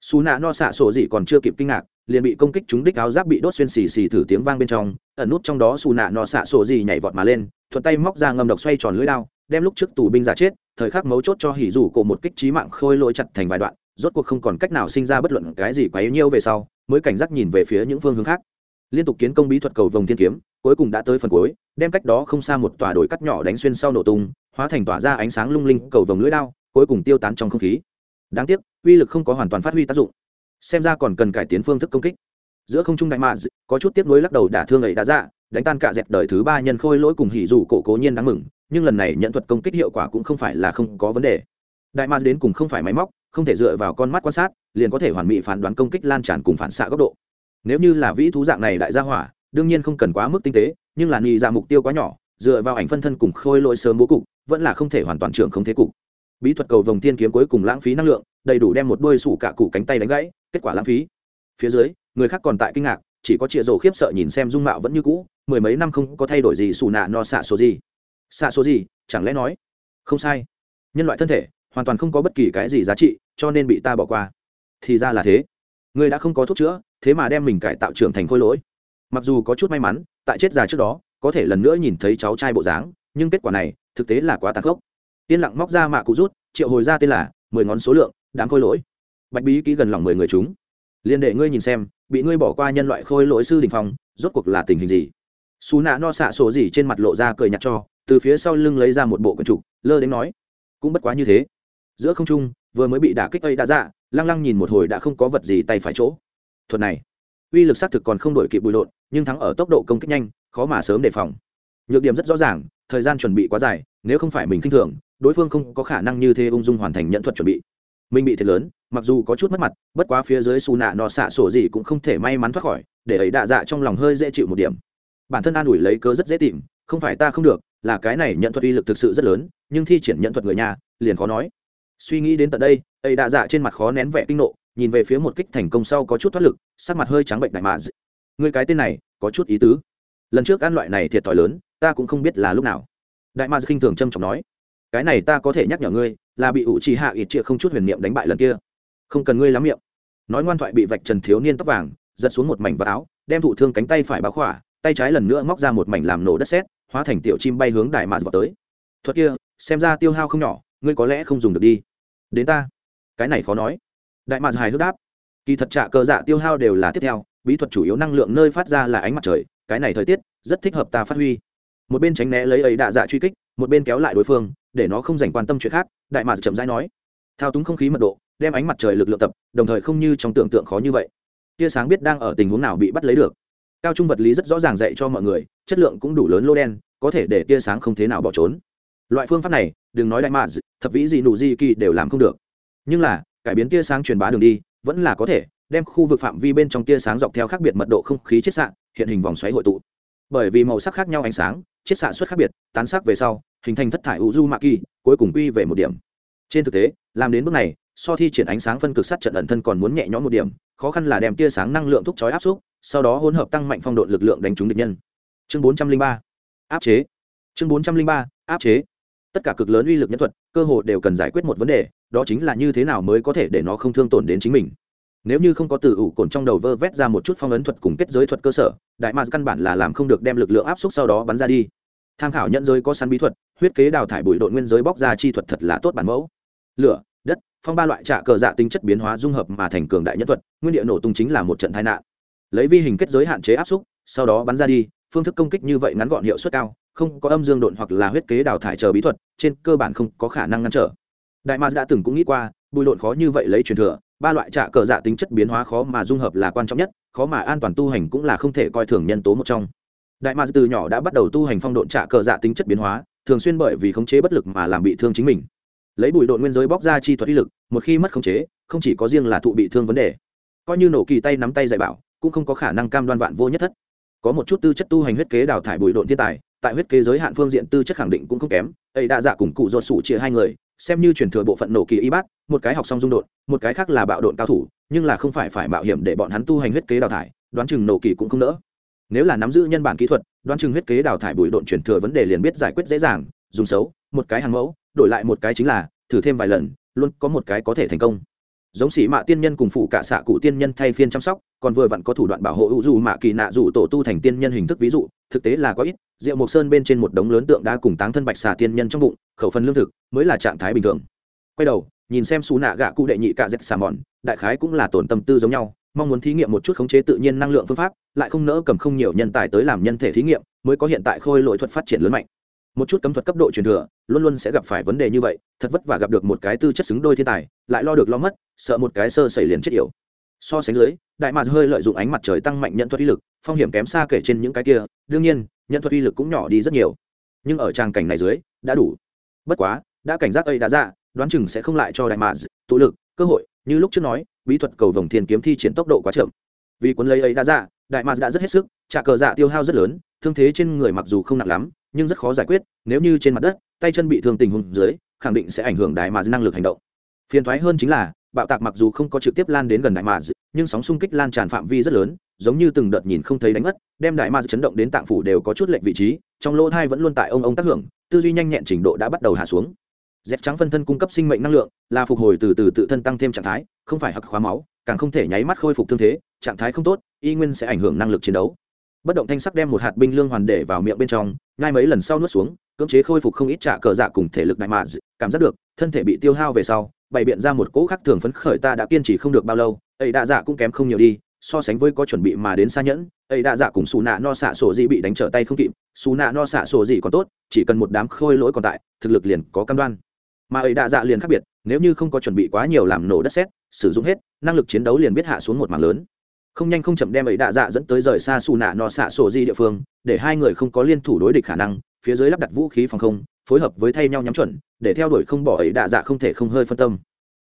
Xù nạ no xạ sổ gì còn chưa kịp kinh ngạc liền bị công kích trúng đích áo giáp bị đốt xuyên xì xì thử tiếng vang bên trong, ẩn nút trong đó xù nạ nọ xạ sổ gì nhảy vọt mà lên, thuận tay móc ra ngầm độc xoay tròn lưỡi đao, đem lúc trước tù binh giả chết, thời khắc mấu chốt cho hỉ rủ cổ một kích trí mạng khôi lỗi chặt thành vài đoạn, rốt cuộc không còn cách nào sinh ra bất luận cái gì quấy nhiêu về sau, mới cảnh giác nhìn về phía những phương hướng khác. Liên tục kiến công bí thuật cầu vồng thiên kiếm, cuối cùng đã tới phần cuối, đem cách đó không xa một tòa đồi cắt nhỏ đánh xuyên sau nổ tung, hóa thành tỏa ra ánh sáng lung linh cầu vồng lưỡi đao, cuối cùng tiêu tán trong không khí. Đáng tiếc, uy lực không có hoàn toàn phát huy tác dụng xem ra còn cần cải tiến phương thức công kích. Giữa không trung đại mạ có chút tiếp nối lắc đầu đả thương ấy đã ra, đánh tan cả dẹp đời thứ ba nhân khôi lỗi cùng hỉ dù cổ cố nhiên đáng mừng, nhưng lần này nhận thuật công kích hiệu quả cũng không phải là không có vấn đề. Đại mạ đến cùng không phải máy móc, không thể dựa vào con mắt quan sát, liền có thể hoàn mỹ phán đoán công kích lan tràn cùng phản xạ góc độ. Nếu như là vĩ thú dạng này đại gia hỏa, đương nhiên không cần quá mức tinh tế, nhưng là nghi ra dạ mục tiêu quá nhỏ, dựa vào ảnh phân thân cùng khôi lỗi sớm bố cục, vẫn là không thể hoàn toàn trưởng không thế cục. Bí thuật cầu vồng tiên kiếm cuối cùng lãng phí năng lượng, đầy đủ đem một đôi sủ cả cụ cánh tay đánh gãy kết quả lãng phí. Phía dưới, người khác còn tại kinh ngạc, chỉ có chịa rổ khiếp sợ nhìn xem dung mạo vẫn như cũ, mười mấy năm không có thay đổi gì xù nạ no xạ số gì. Xạ số gì, chẳng lẽ nói? Không sai. Nhân loại thân thể, hoàn toàn không có bất kỳ cái gì giá trị, cho nên bị ta bỏ qua. Thì ra là thế. Người đã không có thuốc chữa, thế mà đem mình cải tạo trưởng thành khôi lỗi. Mặc dù có chút may mắn, tại chết già trước đó, có thể lần nữa nhìn thấy cháu trai bộ dáng, nhưng kết quả này, thực tế là quá tàn khốc. Yên lặng móc ra mạ cụ rút, triệu hồi ra tên là mười ngón số lượng, đáng khôi lỗi bạch bí ký gần lòng mười người chúng. Liên đệ ngươi nhìn xem, bị ngươi bỏ qua nhân loại khôi lỗi sư đình phong, rốt cuộc là tình hình gì? Xù nạ no xạ sổ gì trên mặt lộ ra cười nhặt cho, từ phía sau lưng lấy ra một bộ quần trục, lơ đến nói, cũng bất quá như thế. Giữa không trung, vừa mới bị đả kích ấy đã dạ lăng lăng nhìn một hồi đã không có vật gì tay phải chỗ. Thuật này, uy lực xác thực còn không đổi kịp bùi lộn, nhưng thắng ở tốc độ công kích nhanh, khó mà sớm đề phòng. Nhược điểm rất rõ ràng, thời gian chuẩn bị quá dài, nếu không phải mình k i n h thường, đối phương không có khả năng như thế ung dung hoàn thành nhận thuật chuẩn bị mình bị thiệt lớn, mặc dù có chút mất mặt, bất quá phía dưới xù nạ nọ xạ sổ gì cũng không thể may mắn thoát khỏi, để ấy đạ dạ trong lòng hơi dễ chịu một điểm. Bản thân an ủi lấy cớ rất dễ tìm, không phải ta không được, là cái này nhận thuật uy lực thực sự rất lớn, nhưng thi triển nhận thuật người nhà, liền khó nói. Suy nghĩ đến tận đây, ấy đạ dạ trên mặt khó nén vẻ kinh nộ, nhìn về phía một kích thành công sau có chút thoát lực, sắc mặt hơi trắng bệnh đại mà người cái tên này, có chút ý tứ. Lần trước ăn loại này thiệt thòi lớn, ta cũng không biết là lúc nào. Đại ma khinh thường trâm trọng nói cái này ta có thể nhắc nhở ngươi, là bị ủ trì hạ ít chia không chút huyền niệm đánh bại lần kia. Không cần ngươi lắm miệng. Nói ngoan thoại bị vạch trần thiếu niên tóc vàng, giật xuống một mảnh vật áo, đem thụ thương cánh tay phải báo khỏa, tay trái lần nữa móc ra một mảnh làm nổ đất sét, hóa thành tiểu chim bay hướng đại mạ vào tới. Thuật kia, xem ra tiêu hao không nhỏ, ngươi có lẽ không dùng được đi. Đến ta. Cái này khó nói. Đại mạ hài hước đáp. Kỳ thật trạ cơ dạ tiêu hao đều là tiếp theo, bí thuật chủ yếu năng lượng nơi phát ra là ánh mặt trời, cái này thời tiết, rất thích hợp ta phát huy. Một bên tránh né lấy ấy đạ dạ truy kích, một bên kéo lại đối phương để nó không dành quan tâm chuyện khác, đại mạc chậm rãi nói. Thao túng không khí mật độ, đem ánh mặt trời lực lượng tập, đồng thời không như trong tưởng tượng khó như vậy. Tia sáng biết đang ở tình huống nào bị bắt lấy được. Cao trung vật lý rất rõ ràng dạy cho mọi người, chất lượng cũng đủ lớn lô đen, có thể để tia sáng không thế nào bỏ trốn. Loại phương pháp này, đừng nói đại mạc thập vĩ gì nụ di kỳ đều làm không được. Nhưng là, cải biến tia sáng truyền bá đường đi, vẫn là có thể, đem khu vực phạm vi bên trong tia sáng dọc theo khác biệt mật độ không khí chiết xạ, hiện hình vòng xoáy hội tụ. Bởi vì màu sắc khác nhau ánh sáng, chiết xạ suất khác biệt, tán sắc về sau hình thành thất thải u du mạ kỳ cuối cùng quy về một điểm. Trên thực tế, làm đến bước này, so thi triển ánh sáng phân cực sát trận ẩn thân còn muốn nhẹ nhõm một điểm, khó khăn là đem tia sáng năng lượng thúc chói áp xúc, sau đó hỗn hợp tăng mạnh phong độ lực lượng đánh trúng địch nhân. Chương bốn trăm linh ba, áp chế. Chương bốn trăm linh ba, áp chế. Tất cả cực lớn uy lực nhân thuật, cơ hội đều cần giải quyết một vấn đề, đó chính là như thế nào mới có thể để nó không thương tổn đến chính mình. Nếu như không có từ ủ cồn trong đầu vơ vét ra một chút phong ấn thuật cùng kết giới thuật cơ sở, đại mars căn bản là làm không được đem lực lượng áp suất sau đó bắn ra đi tham khảo nhận giới có săn bí thuật, huyết kế đào thải bụi đội nguyên giới bóc ra chi thuật thật là tốt bản mẫu. Lửa, đất, phong ba loại trả cờ dạ tính chất biến hóa dung hợp mà thành cường đại nhất thuật, nguyên địa nổ tung chính là một trận tai nạn. Lấy vi hình kết giới hạn chế áp suất sau đó bắn ra đi, phương thức công kích như vậy ngắn gọn hiệu suất cao, không có âm dương độn hoặc là huyết kế đào thải chờ bí thuật, trên cơ bản không có khả năng ngăn trở. Đại ma đã từng cũng nghĩ qua bùi độn khó như vậy lấy truyền thừa, ba loại trạ cờ dạ tính chất biến hóa khó mà dung hợp là quan trọng nhất, khó mà an toàn tu hành cũng là không thể coi thường nhân tố một trong đại ma từ nhỏ đã bắt đầu tu hành phong độn trạ cờ dạ tính chất biến hóa thường xuyên bởi vì khống chế bất lực mà làm bị thương chính mình. Lấy bụi độn nguyên giới bóc ra chi thuật uy lực một khi mất khống chế không chỉ có riêng là thụ bị thương vấn đề coi như nổ kỳ tay nắm tay dạy bảo cũng không có khả năng cam đoan vạn vô nhất thất. Có một chút tư chất tu hành huyết kế đào thải bụi độn thiên tài tại huyết kế giới hạn phương diện tư chất khẳng định cũng không kém ấy đã dạ cùng cụ do sủ chia hai người xem như chuyển thừa bộ phận nổ kỳ y bát một cái học xong dung độn, một cái khác là bạo độn cao thủ nhưng là không phải phải mạo hiểm để bọn hắn tu hành huyết kế đào thải đoán chừng nổ kỳ cũng không nỡ nếu là nắm giữ nhân bản kỹ thuật, đoán chừng huyết kế đào thải bụi độn chuyển thừa vấn đề liền biết giải quyết dễ dàng, dùng xấu, một cái hàng mẫu, đổi lại một cái chính là, thử thêm vài lần, luôn có một cái có thể thành công. Giống sĩ mạ tiên nhân cùng phụ cả xạ cụ tiên nhân thay phiên chăm sóc, còn vừa vặn có thủ đoạn bảo hộ hữu dù mạ kỳ nạ dù tổ tu thành tiên nhân hình thức ví dụ, thực tế là có ít, rượu mộc sơn bên trên một đống lớn tượng đã cùng táng thân bạch xà tiên nhân trong bụng, khẩu phần lương thực, mới là trạng thái bình thường. Quay đầu, nhìn xem xú nạ gạ cụ đệ nhị cạ dẹp xà mòn, đại khái cũng là tổn tâm tư giống nhau mong muốn thí nghiệm một chút khống chế tự nhiên năng lượng phương pháp, lại không nỡ cầm không nhiều nhân tài tới làm nhân thể thí nghiệm, mới có hiện tại khôi lỗi thuật phát triển lớn mạnh. Một chút cấm thuật cấp độ truyền thừa, luôn luôn sẽ gặp phải vấn đề như vậy, thật vất vả gặp được một cái tư chất xứng đôi thiên tài, lại lo được lo mất, sợ một cái sơ xảy liền chết yểu. So sánh dưới, đại mạc hơi lợi dụng ánh mặt trời tăng mạnh nhận thuật uy lực, phong hiểm kém xa kể trên những cái kia, đương nhiên, nhận thuật uy lực cũng nhỏ đi rất nhiều. Nhưng ở trang cảnh này dưới, đã đủ. Bất quá, đã cảnh giác ấy đã ra, đoán chừng sẽ không lại cho đại mạc tụ lực, cơ hội, như lúc trước nói bí thuật cầu vồng thiên kiếm thi triển tốc độ quá chậm. Vì cuốn lấy ấy đã dạ đại mạc đã rất hết sức, trả cờ dạ tiêu hao rất lớn, thương thế trên người mặc dù không nặng lắm, nhưng rất khó giải quyết, nếu như trên mặt đất, tay chân bị thương tình huống dưới, khẳng định sẽ ảnh hưởng đại mạc năng lực hành động. Phiền thoái hơn chính là, bạo tạc mặc dù không có trực tiếp lan đến gần đại mạc nhưng sóng xung kích lan tràn phạm vi rất lớn, giống như từng đợt nhìn không thấy đánh mất, đem đại mạc chấn động đến tạng phủ đều có chút lệch vị trí, trong lỗ thai vẫn luôn tại ông ông tác hưởng, tư duy nhanh nhẹn trình độ đã bắt đầu hạ xuống dép trắng phân thân cung cấp sinh mệnh năng lượng, là phục hồi từ từ tự thân tăng thêm trạng thái, không phải hặc khóa máu, càng không thể nháy mắt khôi phục thương thế, trạng thái không tốt, y nguyên sẽ ảnh hưởng năng lực chiến đấu. Bất động thanh sắc đem một hạt binh lương hoàn để vào miệng bên trong, ngay mấy lần sau nuốt xuống, cưỡng chế khôi phục không ít trả cờ dạ cùng thể lực đại mạ cảm giác được, thân thể bị tiêu hao về sau, bày biện ra một cỗ khắc thường phấn khởi ta đã kiên trì không được bao lâu, ấy đa dạ cũng kém không nhiều đi, so sánh với có chuẩn bị mà đến xa nhẫn, ấy đa dạ cùng xù nạ no xạ sổ dị bị đánh trở tay không kịp, xù nạ no xạ sổ dị còn tốt, chỉ cần một đám khôi lỗi còn tại, thực lực liền có cam đoan mà ấy đa dạ liền khác biệt, nếu như không có chuẩn bị quá nhiều làm nổ đất xét sử dụng hết, năng lực chiến đấu liền biết hạ xuống một mảng lớn. Không nhanh không chậm đem ấy đa dạ dẫn tới rời xa xù nạ no xạ sổ di địa phương, để hai người không có liên thủ đối địch khả năng, phía dưới lắp đặt vũ khí phòng không, phối hợp với thay nhau nhắm chuẩn, để theo đuổi không bỏ ấy đa dạ không thể không hơi phân tâm.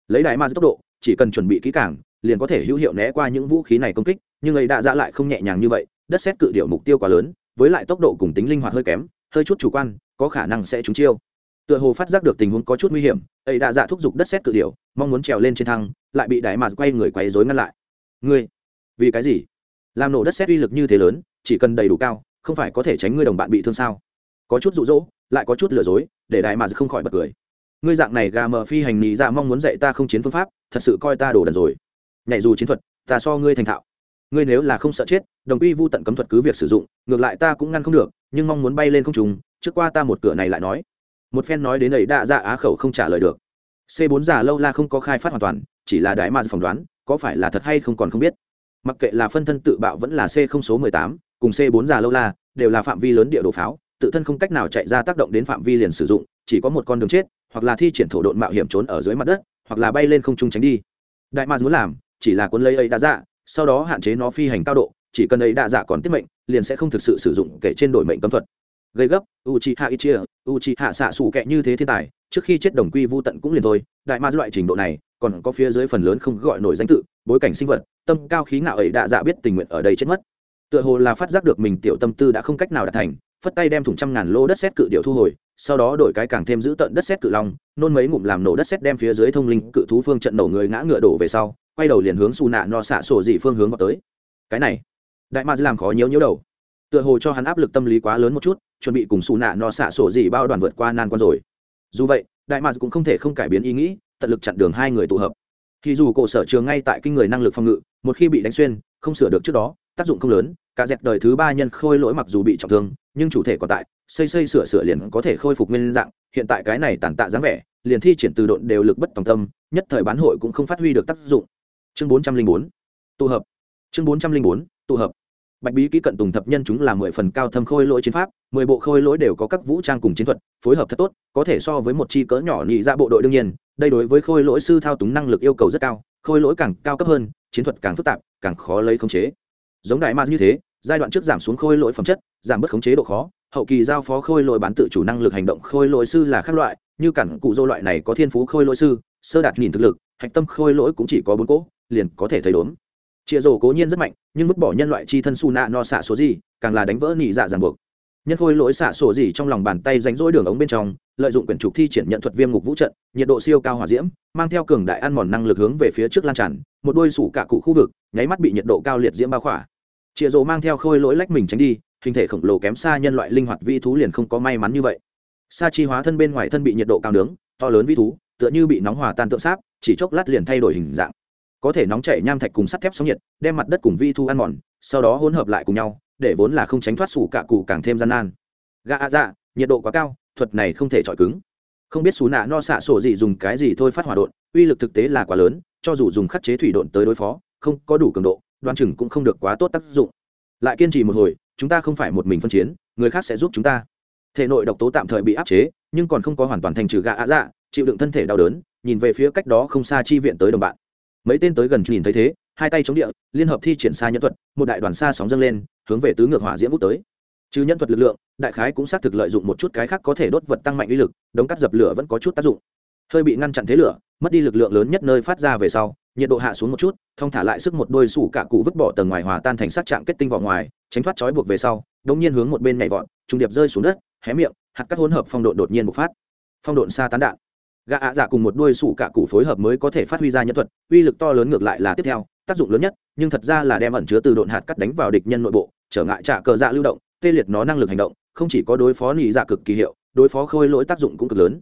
Lấy đại ma tốc độ, chỉ cần chuẩn bị kỹ càng, liền có thể hữu hiệu né qua những vũ khí này công kích, nhưng ấy đa dạ lại không nhẹ nhàng như vậy, đất xét cự điệu mục tiêu quá lớn, với lại tốc độ cùng tính linh hoạt hơi kém, hơi chút chủ quan, có khả năng sẽ trúng chiêu tựa hồ phát giác được tình huống có chút nguy hiểm, ấy đã dạ thúc giục đất xét cự điệu mong muốn trèo lên trên thăng, lại bị đại mạt quay người quấy dối ngăn lại. Ngươi, vì cái gì? Làm nổ đất xét uy lực như thế lớn, chỉ cần đầy đủ cao, không phải có thể tránh ngươi đồng bạn bị thương sao? Có chút rụ rỗ lại có chút lừa dối, để đại mạt không khỏi bật cười. Ngươi dạng này gà mờ phi hành nhì ra mong muốn dạy ta không chiến phương pháp, thật sự coi ta đổ đần rồi. Nhảy dù chiến thuật, ta so ngươi thành thạo. Ngươi nếu là không sợ chết, đồng quy vu tận cấm thuật cứ việc sử dụng, ngược lại ta cũng ngăn không được, nhưng mong muốn bay lên không trùng trước qua ta một cửa này lại nói một phen nói đến ấy đã ra á khẩu không trả lời được. C 4 già lâu la không có khai phát hoàn toàn, chỉ là đại ma phỏng đoán, có phải là thật hay không còn không biết. Mặc kệ là phân thân tự bạo vẫn là c không số mười tám, cùng c bốn già lâu la, đều là phạm vi lớn địa đồ pháo, tự thân không cách nào chạy ra tác động đến phạm vi liền sử dụng, chỉ có một con đường chết, hoặc là thi triển thổ độn mạo hiểm trốn ở dưới mặt đất, hoặc là bay lên không trung tránh đi. Đại ma muốn làm, chỉ là cuốn lấy ấy đã dạ sau đó hạn chế nó phi hành cao độ, chỉ cần ấy đã dạ còn tiết mệnh, liền sẽ không thực sự sử dụng kể trên đổi mệnh cấm thuật gây gấp u chi hạ ít chia u chi hạ xạ xù kẹ như thế thiên tài, trước khi chết đồng quy vô tận cũng liền thôi, đại ma loại trình độ này, còn có phía dưới phần lớn không gọi nổi danh tự, bối cảnh sinh vật, tâm cao khí ngạo ấy đã dạ biết tình nguyện ở đây chết mất. Tựa hồ là phát giác được mình tiểu tâm tư đã không cách nào đạt thành, phất tay đem thủng trăm ngàn lô đất xét cự điệu thu hồi, sau đó đổi cái càng thêm giữ tận đất xét cự long, nôn mấy ngụm làm nổ đất xét đem phía dưới thông linh cự thú phương trận nổ người ngã ngựa đổ về sau, quay đầu liền hướng xù nạ no xạ sổ dị phương hướng vào tới. Cái này, đại ma làm khó nhớ nhớ đầu. Tựa hồ cho hắn áp lực tâm lý quá lớn một chút chuẩn bị cùng xù nạ no xạ sổ gì bao đoàn vượt qua nan quan rồi. Dù vậy, đại mạc cũng không thể không cải biến ý nghĩ, tận lực chặn đường hai người tụ hợp. Thì dù cổ sở trường ngay tại kinh người năng lực phòng ngự, một khi bị đánh xuyên, không sửa được trước đó, tác dụng không lớn, cả dẹp đời thứ ba nhân khôi lỗi mặc dù bị trọng thương, nhưng chủ thể còn tại, xây xây sửa sửa liền có thể khôi phục nguyên dạng. Hiện tại cái này tàn tạ dáng vẻ, liền thi triển từ độn đều lực bất tòng tâm, nhất thời bán hội cũng không phát huy được tác dụng. Chương bốn trăm linh bốn, tụ hợp. Chương bốn trăm linh bốn, tụ hợp bạch bí kỹ cận tùng thập nhân chúng là mười phần cao thâm khôi lỗi chiến pháp, mười bộ khôi lỗi đều có các vũ trang cùng chiến thuật, phối hợp thật tốt, có thể so với một chi cỡ nhỏ nhị ra bộ đội đương nhiên, đây đối với khôi lỗi sư thao túng năng lực yêu cầu rất cao, khôi lỗi càng cao cấp hơn, chiến thuật càng phức tạp, càng khó lấy khống chế. Giống đại ma như thế, giai đoạn trước giảm xuống khôi lỗi phẩm chất, giảm bớt khống chế độ khó, hậu kỳ giao phó khôi lỗi bán tự chủ năng lực hành động khôi lỗi sư là khác loại, như cản cụ dô loại này có thiên phú khôi lỗi sư, sơ đạt nhìn thực lực, hạch tâm khôi lỗi cũng chỉ có bốn cỗ, liền có thể thấy đốn chia rổ cố nhiên rất mạnh, nhưng vứt bỏ nhân loại chi thân su nạ no xạ số gì, càng là đánh vỡ nhị dạ ràng buộc. Nhân khôi lỗi xạ sổ gì trong lòng bàn tay ránh rỗi đường ống bên trong, lợi dụng quyển trục thi triển nhận thuật viêm ngục vũ trận, nhiệt độ siêu cao hỏa diễm, mang theo cường đại ăn mòn năng lực hướng về phía trước lan tràn, một đôi sủ cả cụ khu vực, nháy mắt bị nhiệt độ cao liệt diễm bao khỏa. Chịa rộ mang theo khôi lỗi lách mình tránh đi, hình thể khổng lồ kém xa nhân loại linh hoạt vi thú liền không có may mắn như vậy. Sa chi hóa thân bên ngoài thân bị nhiệt độ cao nướng, to lớn vi thú, tựa như bị nóng hòa tan tượng sáp, chỉ chốc lát liền thay đổi hình dạng có thể nóng chảy nham thạch cùng sắt thép sóng nhiệt, đem mặt đất cùng vi thu ăn mòn, sau đó hỗn hợp lại cùng nhau, để vốn là không tránh thoát sủ cạ cụ càng thêm gian nan. Gà ạ dạ nhiệt độ quá cao, thuật này không thể chọi cứng. Không biết xù nạ no xạ sổ gì dùng cái gì thôi phát hỏa độn, uy lực thực tế là quá lớn, cho dù dùng khắc chế thủy độn tới đối phó, không có đủ cường độ, đoan chừng cũng không được quá tốt tác dụng. Lại kiên trì một hồi, chúng ta không phải một mình phân chiến, người khác sẽ giúp chúng ta. Thể nội độc tố tạm thời bị áp chế, nhưng còn không có hoàn toàn thành trừ gà ạ dạ chịu đựng thân thể đau đớn, nhìn về phía cách đó không xa chi viện tới đồng bạn mấy tên tới gần nhìn thấy thế, hai tay chống địa, liên hợp thi triển xa nhẫn thuật, một đại đoàn xa sóng dâng lên, hướng về tứ ngược hỏa diễm bút tới. Chứ nhân thuật lực lượng, đại khái cũng xác thực lợi dụng một chút cái khác có thể đốt vật tăng mạnh uy lực, đống cắt dập lửa vẫn có chút tác dụng. Hơi bị ngăn chặn thế lửa, mất đi lực lượng lớn nhất nơi phát ra về sau, nhiệt độ hạ xuống một chút thông thả lại sức một đôi sủ cả cụ vứt bỏ tầng ngoài hòa tan thành sát trạng kết tinh vào ngoài, tránh thoát trói buộc về sau đống nhiên hướng một bên nhảy vọt, trung điệp rơi xuống đất, hé miệng, hạt cắt hỗn hợp phong độ đột nhiên bộc phát. Phong độn xa tán đạn gã ạ dạ cùng một đuôi sủ cả cụ phối hợp mới có thể phát huy ra nhân thuật, uy lực to lớn ngược lại là tiếp theo, tác dụng lớn nhất, nhưng thật ra là đem ẩn chứa từ độn hạt cắt đánh vào địch nhân nội bộ, trở ngại trả cờ dạ lưu động, tê liệt nó năng lực hành động, không chỉ có đối phó nỉ dạ cực kỳ hiệu, đối phó khôi lỗi tác dụng cũng cực lớn.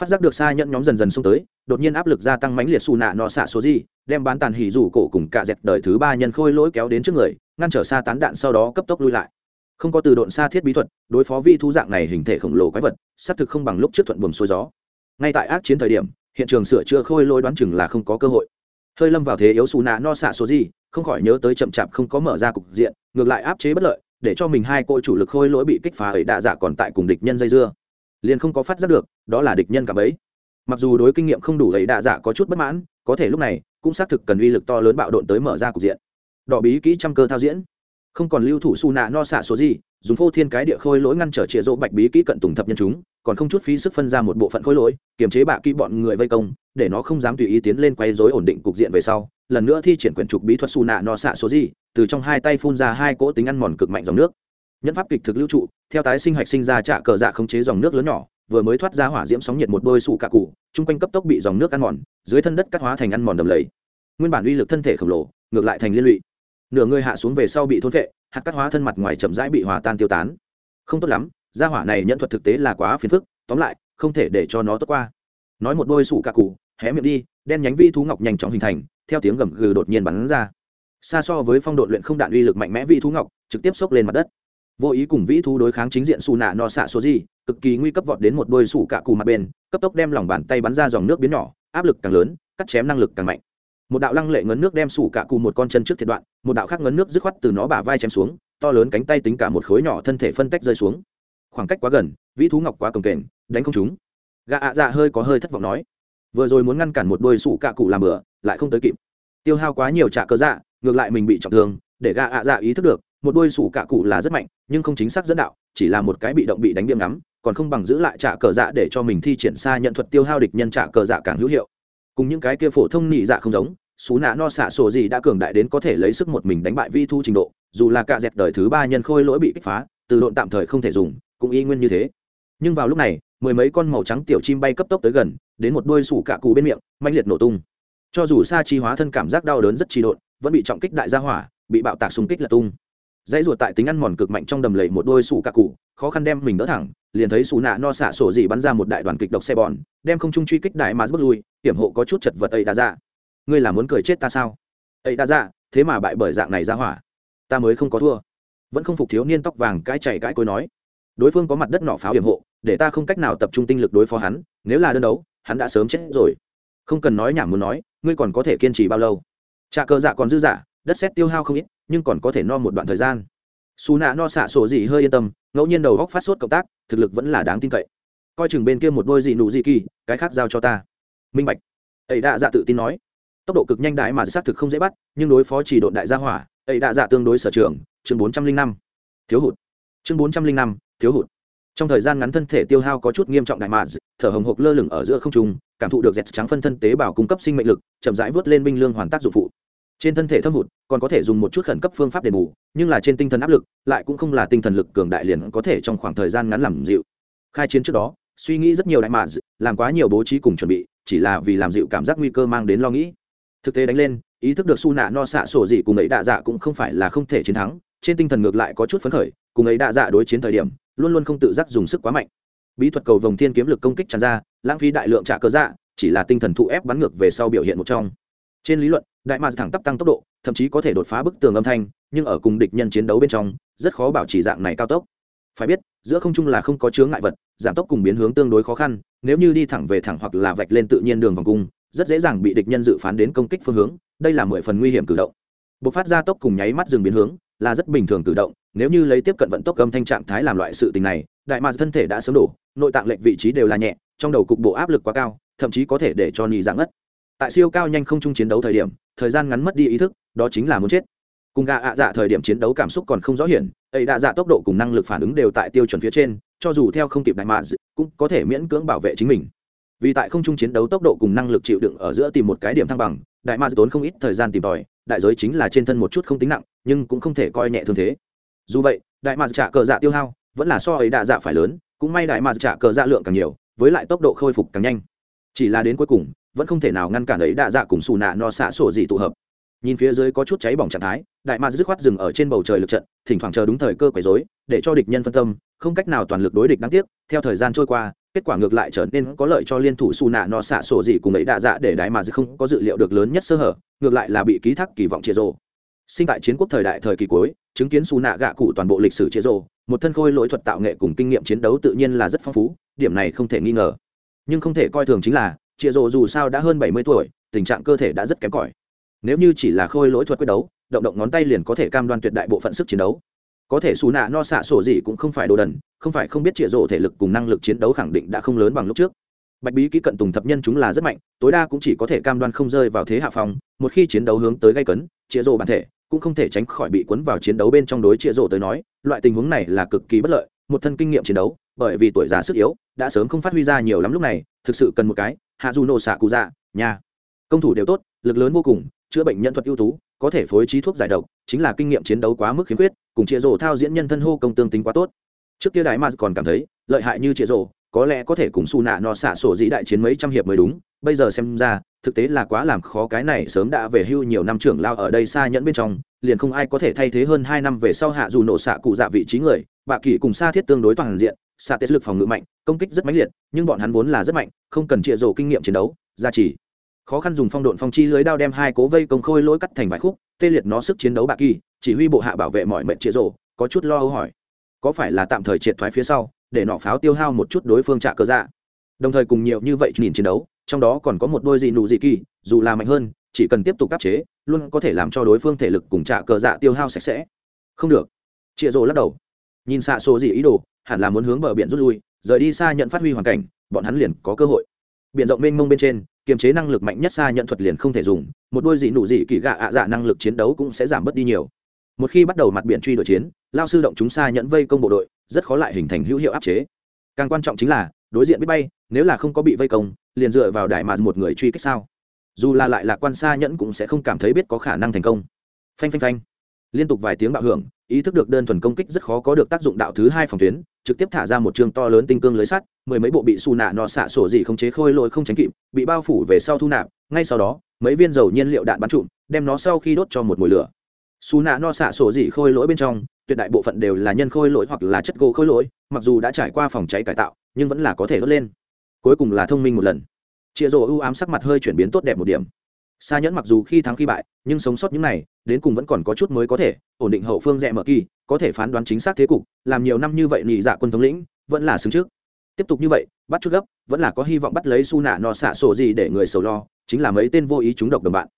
Phát giác được xa nhẫn nhóm dần dần xông tới, đột nhiên áp lực gia tăng mãnh liệt xù nạ nọ xạ số gì, đem bán tàn hỉ rủ cổ cùng cả dẹt đời thứ ba nhân khôi lỗi kéo đến trước người, ngăn trở xa tán đạn sau đó cấp tốc lui lại. Không có từ độn xa thiết bí thuật, đối phó vi thú dạng này hình thể khổng lồ quái vật, xác thực không bằng lúc trước thuận buồm xuôi gió ngay tại ác chiến thời điểm, hiện trường sửa chữa khôi lỗi đoán chừng là không có cơ hội. Hơi lâm vào thế yếu xù nạ no xạ số gì, không khỏi nhớ tới chậm chạp không có mở ra cục diện, ngược lại áp chế bất lợi, để cho mình hai cô chủ lực khôi lỗi bị kích phá ấy đạ dạ còn tại cùng địch nhân dây dưa. Liền không có phát giác được, đó là địch nhân cả ấy mặc dù đối kinh nghiệm không đủ ấy đạ dạ có chút bất mãn, có thể lúc này cũng xác thực cần uy lực to lớn bạo độn tới mở ra cục diện. Đỏ bí kỹ trăm cơ thao diễn không còn lưu thủ su nạ no xạ số gì, dùng phô thiên cái địa khôi lỗi ngăn trở chĩa rỗ bạch bí kỹ cận tùng thập nhân chúng, còn không chút phí sức phân ra một bộ phận khôi lỗi, kiềm chế bạ kỹ bọn người vây công, để nó không dám tùy ý tiến lên quay dối ổn định cục diện về sau, lần nữa thi triển quyển trục bí thuật su nạ no xạ số gì, từ trong hai tay phun ra hai cỗ tính ăn mòn cực mạnh dòng nước. Nhân pháp kịch thực lưu trụ, theo tái sinh hạch sinh ra trả cờ dạ khống chế dòng nước lớn nhỏ, vừa mới thoát ra hỏa diễm sóng nhiệt một đôi sụ cạ cụ, chung quanh cấp tốc bị dòng nước ăn mòn, dưới thân đất cắt hóa thành ăn mòn đầm lầy. Nguyên bản uy lực thân thể khổng lồ, ngược lại thành liên lụy nửa người hạ xuống về sau bị thôn vệ hạt cắt hóa thân mặt ngoài chậm rãi bị hòa tan tiêu tán. Không tốt lắm, gia hỏa này nhận thuật thực tế là quá phiền phức, tóm lại, không thể để cho nó tốt qua. Nói một đôi sủ cả cụ hé miệng đi, đen nhánh vi thú ngọc nhanh chóng hình thành, theo tiếng gầm gừ đột nhiên bắn ra. Xa so với phong độ luyện không đạn uy lực mạnh mẽ vi thú ngọc, trực tiếp xốc lên mặt đất. Vô ý cùng vĩ thú đối kháng chính diện xù nạ no xạ số gì cực kỳ nguy cấp vọt đến một đôi sủ cạ cù mặt bên, cấp tốc đem lòng bàn tay bắn ra dòng nước biến nhỏ, áp lực càng lớn, cắt chém năng lực càng mạnh một đạo lăng lệ ngấn nước đem sủ cả cù một con chân trước thiệt đoạn, một đạo khác ngấn nước dứt khoát từ nó bả vai chém xuống, to lớn cánh tay tính cả một khối nhỏ thân thể phân tách rơi xuống. Khoảng cách quá gần, vĩ thú ngọc quá cồng kềnh, đánh không chúng gà ạ dạ hơi có hơi thất vọng nói, vừa rồi muốn ngăn cản một đôi sủ cạ cụ làm bừa, lại không tới kịp. Tiêu hao quá nhiều trả cơ dạ ngược lại mình bị trọng thương, để gà ạ dạ ý thức được, một đôi sủ cạ cụ là rất mạnh, nhưng không chính xác dẫn đạo, chỉ là một cái bị động bị đánh biếm ngắm, còn không bằng giữ lại trả cờ dạ để cho mình thi triển xa nhận thuật tiêu hao địch nhân trả cờ dạ càng hữu hiệu cùng những cái kia phổ thông nhị dạ không giống, xú nạ no xạ sổ gì đã cường đại đến có thể lấy sức một mình đánh bại vi thu trình độ, dù là cạ dẹt đời thứ ba nhân khôi lỗi bị kích phá, từ độn tạm thời không thể dùng, cũng y nguyên như thế. Nhưng vào lúc này, mười mấy con màu trắng tiểu chim bay cấp tốc tới gần, đến một đôi sủ cạ cụ bên miệng mạnh liệt nổ tung. Cho dù sa chi hóa thân cảm giác đau đớn rất trì độn, vẫn bị trọng kích đại gia hỏa, bị bạo tạc xung kích là tung. Dãy ruột tại tính ăn mòn cực mạnh trong đầm lầy một đôi sủ cạ cụ, khó khăn đem mình đỡ thẳng liền thấy xù nạ no xạ sổ gì bắn ra một đại đoàn kịch độc xe bòn, đem không trung truy kích đại mà bước lui, hiểm hộ có chút chật vật ấy đã ra ngươi là muốn cười chết ta sao? Ấy đã ra thế mà bại bởi dạng này ra hỏa. Ta mới không có thua. Vẫn không phục thiếu niên tóc vàng cãi chạy cãi cối nói. Đối phương có mặt đất nọ pháo hiểm hộ, để ta không cách nào tập trung tinh lực đối phó hắn, nếu là đơn đấu, hắn đã sớm chết rồi. Không cần nói nhảm muốn nói, ngươi còn có thể kiên trì bao lâu? Trà cờ dạ còn dư dạ đất xét tiêu hao không ít, nhưng còn có thể no một đoạn thời gian xù nạ no xạ sổ gì hơi yên tâm, ngẫu nhiên đầu góc phát sốt cộng tác, thực lực vẫn là đáng tin cậy. Coi chừng bên kia một đôi gì nụ gì kỳ, cái khác giao cho ta. Minh bạch. Ấy đạ dạ tự tin nói. Tốc độ cực nhanh đại mà xác thực không dễ bắt, nhưng đối phó chỉ độn đại gia hỏa, ấy đạ dạ tương đối sở trường, chương bốn trăm linh năm. Thiếu hụt. Chương bốn trăm linh năm, thiếu hụt. Trong thời gian ngắn thân thể tiêu hao có chút nghiêm trọng đại mà, thở hồng hộc lơ lửng ở giữa không trung, cảm thụ được dẹt trắng phân thân tế bào cung cấp sinh mệnh lực, chậm rãi vớt lên binh lương hoàn tác dụng phụ trên thân thể thâm hụt, còn có thể dùng một chút khẩn cấp phương pháp đền bù, nhưng là trên tinh thần áp lực, lại cũng không là tinh thần lực cường đại liền có thể trong khoảng thời gian ngắn làm dịu. Khai chiến trước đó, suy nghĩ rất nhiều đại mạ làm quá nhiều bố trí cùng chuẩn bị, chỉ là vì làm dịu cảm giác nguy cơ mang đến lo nghĩ. Thực tế đánh lên, ý thức được su nạ no xạ sổ gì cùng ấy đạ dạ cũng không phải là không thể chiến thắng, trên tinh thần ngược lại có chút phấn khởi, cùng ấy đạ dạ đối chiến thời điểm, luôn luôn không tự giác dùng sức quá mạnh. Bí thuật cầu vồng thiên kiếm lực công kích tràn ra, lãng phí đại lượng trả cơ dạ chỉ là tinh thần thụ ép bắn ngược về sau biểu hiện một trong. Trên lý luận đại mạc thẳng tắp tăng tốc độ, thậm chí có thể đột phá bức tường âm thanh, nhưng ở cùng địch nhân chiến đấu bên trong, rất khó bảo trì dạng này cao tốc. Phải biết, giữa không trung là không có chướng ngại vật, giảm tốc cùng biến hướng tương đối khó khăn, nếu như đi thẳng về thẳng hoặc là vạch lên tự nhiên đường vòng cung, rất dễ dàng bị địch nhân dự phán đến công kích phương hướng, đây là mười phần nguy hiểm cử động. Bộc phát ra tốc cùng nháy mắt dừng biến hướng, là rất bình thường cử động, nếu như lấy tiếp cận vận tốc âm thanh trạng thái làm loại sự tình này, đại mạc thân thể đã sớm đổ, nội tạng lệnh vị trí đều là nhẹ, trong đầu cục bộ áp lực quá cao, thậm chí có thể để cho nhì dạng ngất. Tại siêu cao nhanh không chung chiến đấu thời điểm thời gian ngắn mất đi ý thức, đó chính là muốn chết. Cùng gà ạ dạ thời điểm chiến đấu cảm xúc còn không rõ hiển, ấy đạ dạ tốc độ cùng năng lực phản ứng đều tại tiêu chuẩn phía trên, cho dù theo không kịp đại mạ cũng có thể miễn cưỡng bảo vệ chính mình. Vì tại không trung chiến đấu tốc độ cùng năng lực chịu đựng ở giữa tìm một cái điểm thăng bằng, đại mạ tốn không ít thời gian tìm tòi, đại giới chính là trên thân một chút không tính nặng, nhưng cũng không thể coi nhẹ thương thế. Dù vậy, đại mạ trả cờ dạ tiêu hao, vẫn là so ấy đạ dạ phải lớn, cũng may đại mạ trả cờ dạ lượng càng nhiều, với lại tốc độ khôi phục càng nhanh chỉ là đến cuối cùng, vẫn không thể nào ngăn cản ấy đạ dạ cùng xù nạ no xạ sổ gì tụ hợp. Nhìn phía dưới có chút cháy bỏng trạng thái, đại ma dứt khoát dừng ở trên bầu trời lực trận, thỉnh thoảng chờ đúng thời cơ quấy dối để cho địch nhân phân tâm, không cách nào toàn lực đối địch đáng tiếc. Theo thời gian trôi qua, kết quả ngược lại trở nên có lợi cho liên thủ xù nạ no xạ sổ gì cùng ấy đạ dạ để đại ma dứt không có dự liệu được lớn nhất sơ hở, ngược lại là bị ký thác kỳ vọng chia rộ sinh tại chiến quốc thời đại thời kỳ cuối, chứng kiến xù nạ gạ cụ toàn bộ lịch sử chia rộ một thân khôi lỗi thuật tạo nghệ cùng kinh nghiệm chiến đấu tự nhiên là rất phong phú, điểm này không thể nghi ngờ nhưng không thể coi thường chính là chịa rộ dù sao đã hơn bảy mươi tuổi, tình trạng cơ thể đã rất kém cỏi. Nếu như chỉ là khôi lỗi thuật quyết đấu, động động ngón tay liền có thể cam đoan tuyệt đại bộ phận sức chiến đấu. Có thể xù nạ no xạ sổ gì cũng không phải đồ đần, không phải không biết chịa rộ thể lực cùng năng lực chiến đấu khẳng định đã không lớn bằng lúc trước. Bạch bí kỹ cận tùng thập nhân chúng là rất mạnh, tối đa cũng chỉ có thể cam đoan không rơi vào thế hạ phòng một khi chiến đấu hướng tới gây cấn, trịa rộ bản thể cũng không thể tránh khỏi bị cuốn vào chiến đấu bên trong đối trịa rộ tới nói, loại tình huống này là cực kỳ bất lợi, một thân kinh nghiệm chiến đấu bởi vì tuổi già sức yếu, đã sớm không phát huy ra nhiều lắm lúc này, thực sự cần một cái hạ du nổ xạ cụ dạ nhà công thủ đều tốt, lực lớn vô cùng, chữa bệnh nhân thuật ưu tú, có thể phối trí thuốc giải độc, chính là kinh nghiệm chiến đấu quá mức khiếm khuyết, cùng chia rổ thao diễn nhân thân hô công tương tính quá tốt. Trước kia đại ma còn cảm thấy, lợi hại như chia rổ có lẽ có thể cùng su nạ no xạ sổ dĩ đại chiến mấy trăm hiệp mới đúng, bây giờ xem ra, thực tế là quá làm khó cái này sớm đã về hưu nhiều năm trưởng lao ở đây xa nhẫn bên trong, liền không ai có thể thay thế hơn hai năm về sau hạ dù nổ xạ cụ dạ vị trí người, bạ kỷ cùng xa thiết tương đối toàn diện xạ tết lực phòng ngự mạnh, công kích rất mãnh liệt, nhưng bọn hắn vốn là rất mạnh, không cần chia rổ kinh nghiệm chiến đấu, gia trì. Khó khăn dùng phong độn phong chi lưới đao đem hai cố vây công khôi lỗi cắt thành vài khúc, tê liệt nó sức chiến đấu bạc kỳ, chỉ huy bộ hạ bảo vệ mọi mệnh trịa rổ có chút lo âu hỏi. Có phải là tạm thời triệt thoái phía sau, để nọ pháo tiêu hao một chút đối phương trả cơ dạ? Đồng thời cùng nhiều như vậy nhìn chiến đấu, trong đó còn có một đôi gì nụ dị kỳ, dù là mạnh hơn, chỉ cần tiếp tục áp chế, luôn có thể làm cho đối phương thể lực cùng trả cờ dạ tiêu hao sạch sẽ. Không được. Chịa rồ lắc đầu. Nhìn xạ số gì ý đồ hẳn là muốn hướng bờ biển rút lui, rời đi xa nhận phát huy hoàn cảnh, bọn hắn liền có cơ hội. Biển rộng mênh mông bên trên, kiềm chế năng lực mạnh nhất xa nhận thuật liền không thể dùng, một đôi dị nụ dị kỳ gạ ạ dạ năng lực chiến đấu cũng sẽ giảm bớt đi nhiều. Một khi bắt đầu mặt biển truy đuổi chiến, lao sư động chúng xa nhận vây công bộ đội, rất khó lại hình thành hữu hiệu áp chế. Càng quan trọng chính là, đối diện biết bay, nếu là không có bị vây công, liền dựa vào đại mà một người truy kích sao? Dù là lại là quan xa nhẫn cũng sẽ không cảm thấy biết có khả năng thành công. Phanh phanh phanh. Liên tục vài tiếng bạo hưởng, ý thức được đơn thuần công kích rất khó có được tác dụng đạo thứ hai phòng tuyến trực tiếp thả ra một trường to lớn tinh cương lưới sắt, mười mấy bộ bị xù nạ nọ xạ sổ gì không chế khôi lỗi không tránh kịp, bị bao phủ về sau thu nạp, ngay sau đó, mấy viên dầu nhiên liệu đạn bắn trụm, đem nó sau khi đốt cho một mùi lửa. Xù nạ no xạ sổ dị khôi lỗi bên trong, tuyệt đại bộ phận đều là nhân khôi lỗi hoặc là chất gỗ khôi lỗi, mặc dù đã trải qua phòng cháy cải tạo, nhưng vẫn là có thể đốt lên. Cuối cùng là thông minh một lần. Chịa rỗ ưu ám sắc mặt hơi chuyển biến tốt đẹp một điểm. Sa nhẫn mặc dù khi thắng khi bại, nhưng sống sót những này, đến cùng vẫn còn có chút mới có thể, ổn định hậu phương rẽ mở kỳ, có thể phán đoán chính xác thế cục, làm nhiều năm như vậy nhị dạ quân thống lĩnh, vẫn là xứng trước. Tiếp tục như vậy, bắt chút gấp, vẫn là có hy vọng bắt lấy su nạ no xạ sổ gì để người sầu lo, chính là mấy tên vô ý chúng độc đồng bạn.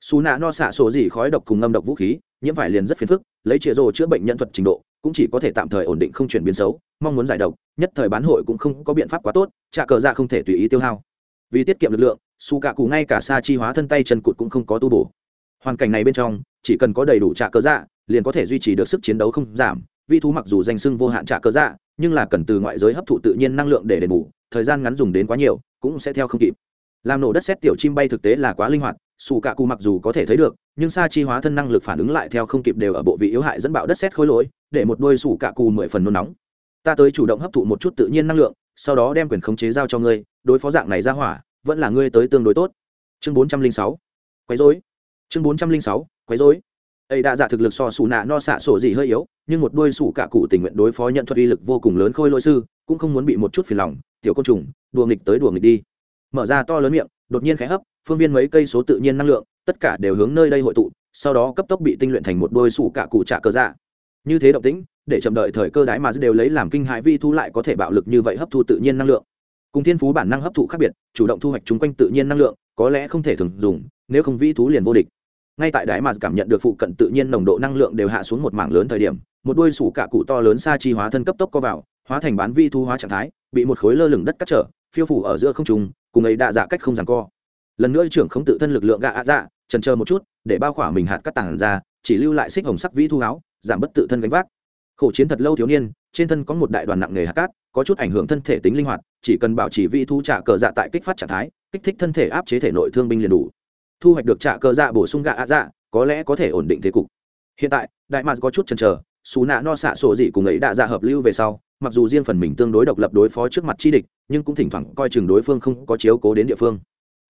Su nạ no xạ sổ gì khói độc cùng ngâm độc vũ khí, nhiễm phải liền rất phiền phức, lấy chữa rồ chữa bệnh nhân thuật trình độ, cũng chỉ có thể tạm thời ổn định không chuyển biến xấu, mong muốn giải độc, nhất thời bán hội cũng không có biện pháp quá tốt, trả cờ ra không thể tùy ý tiêu hao. Vì tiết kiệm lực lượng su cạ cụ ngay cả xa chi hóa thân tay chân cụt cũng không có tu bổ. Hoàn cảnh này bên trong, chỉ cần có đầy đủ trả cơ dạ liền có thể duy trì được sức chiến đấu không giảm. Vi thú mặc dù danh sưng vô hạn trả cơ dạ nhưng là cần từ ngoại giới hấp thụ tự nhiên năng lượng để đền bù, thời gian ngắn dùng đến quá nhiều, cũng sẽ theo không kịp. Làm nổ đất xét tiểu chim bay thực tế là quá linh hoạt xù cạ cụ mặc dù có thể thấy được, nhưng sa chi hóa thân năng lực phản ứng lại theo không kịp đều ở bộ vị yếu hại dẫn bạo đất xét khối lỗi, để một đôi xù cạ cụ mười phần nôn nóng. Ta tới chủ động hấp thụ một chút tự nhiên năng lượng, sau đó đem quyền khống chế giao cho ngươi, đối phó dạng này ra hỏa vẫn là ngươi tới tương đối tốt. Chương bốn trăm linh sáu, quấy dối chương bốn trăm linh sáu, quấy dối ấy đã giả thực lực so xù nạ no xạ sổ gì hơi yếu, nhưng một đôi sủ cả cụ tình nguyện đối phó nhận thuật uy lực vô cùng lớn khôi lỗi sư, cũng không muốn bị một chút phiền lòng. Tiểu côn trùng, đùa nghịch tới đùa nghịch đi. Mở ra to lớn miệng, đột nhiên khẽ hấp, phương viên mấy cây số tự nhiên năng lượng, tất cả đều hướng nơi đây hội tụ, sau đó cấp tốc bị tinh luyện thành một đôi sủ cả cụ trả cơ dạ. Như thế động tĩnh, để chậm đợi thời cơ đái mà đều lấy làm kinh hãi vi thu lại có thể bạo lực như vậy hấp thu tự nhiên năng lượng cùng thiên phú bản năng hấp thụ khác biệt, chủ động thu hoạch chung quanh tự nhiên năng lượng, có lẽ không thể thường dùng, nếu không vi thú liền vô địch. Ngay tại đáy mà cảm nhận được phụ cận tự nhiên nồng độ năng lượng đều hạ xuống một mảng lớn thời điểm, một đôi sủ cạ cụ to lớn xa chi hóa thân cấp tốc co vào, hóa thành bán vi thu hóa trạng thái, bị một khối lơ lửng đất cắt trở, phiêu phủ ở giữa không trùng cùng ấy đạ dạ cách không rằng co. Lần nữa trưởng không tự thân lực lượng gạ ạ dạ trần chờ một chút, để bao khỏa mình hạt cắt tảng ra, chỉ lưu lại xích hồng sắc vi thu áo, giảm bất tự thân gánh vác. Khổ chiến thật lâu thiếu niên, trên thân có một đại đoàn nặng nghề hạt cát có chút ảnh hưởng thân thể tính linh hoạt, chỉ cần bảo trì vị thu trả cờ dạ tại kích phát trạng thái, kích thích thân thể áp chế thể nội thương binh liền đủ. Thu hoạch được trả cờ dạ bổ sung gạ ạ dạ có lẽ có thể ổn định thế cục. Hiện tại, đại mạc có chút chần chờ, xù nạ no xạ sổ dị cùng ấy đã ra hợp lưu về sau, mặc dù riêng phần mình tương đối độc lập đối phó trước mặt chi địch, nhưng cũng thỉnh thoảng coi chừng đối phương không có chiếu cố đến địa phương.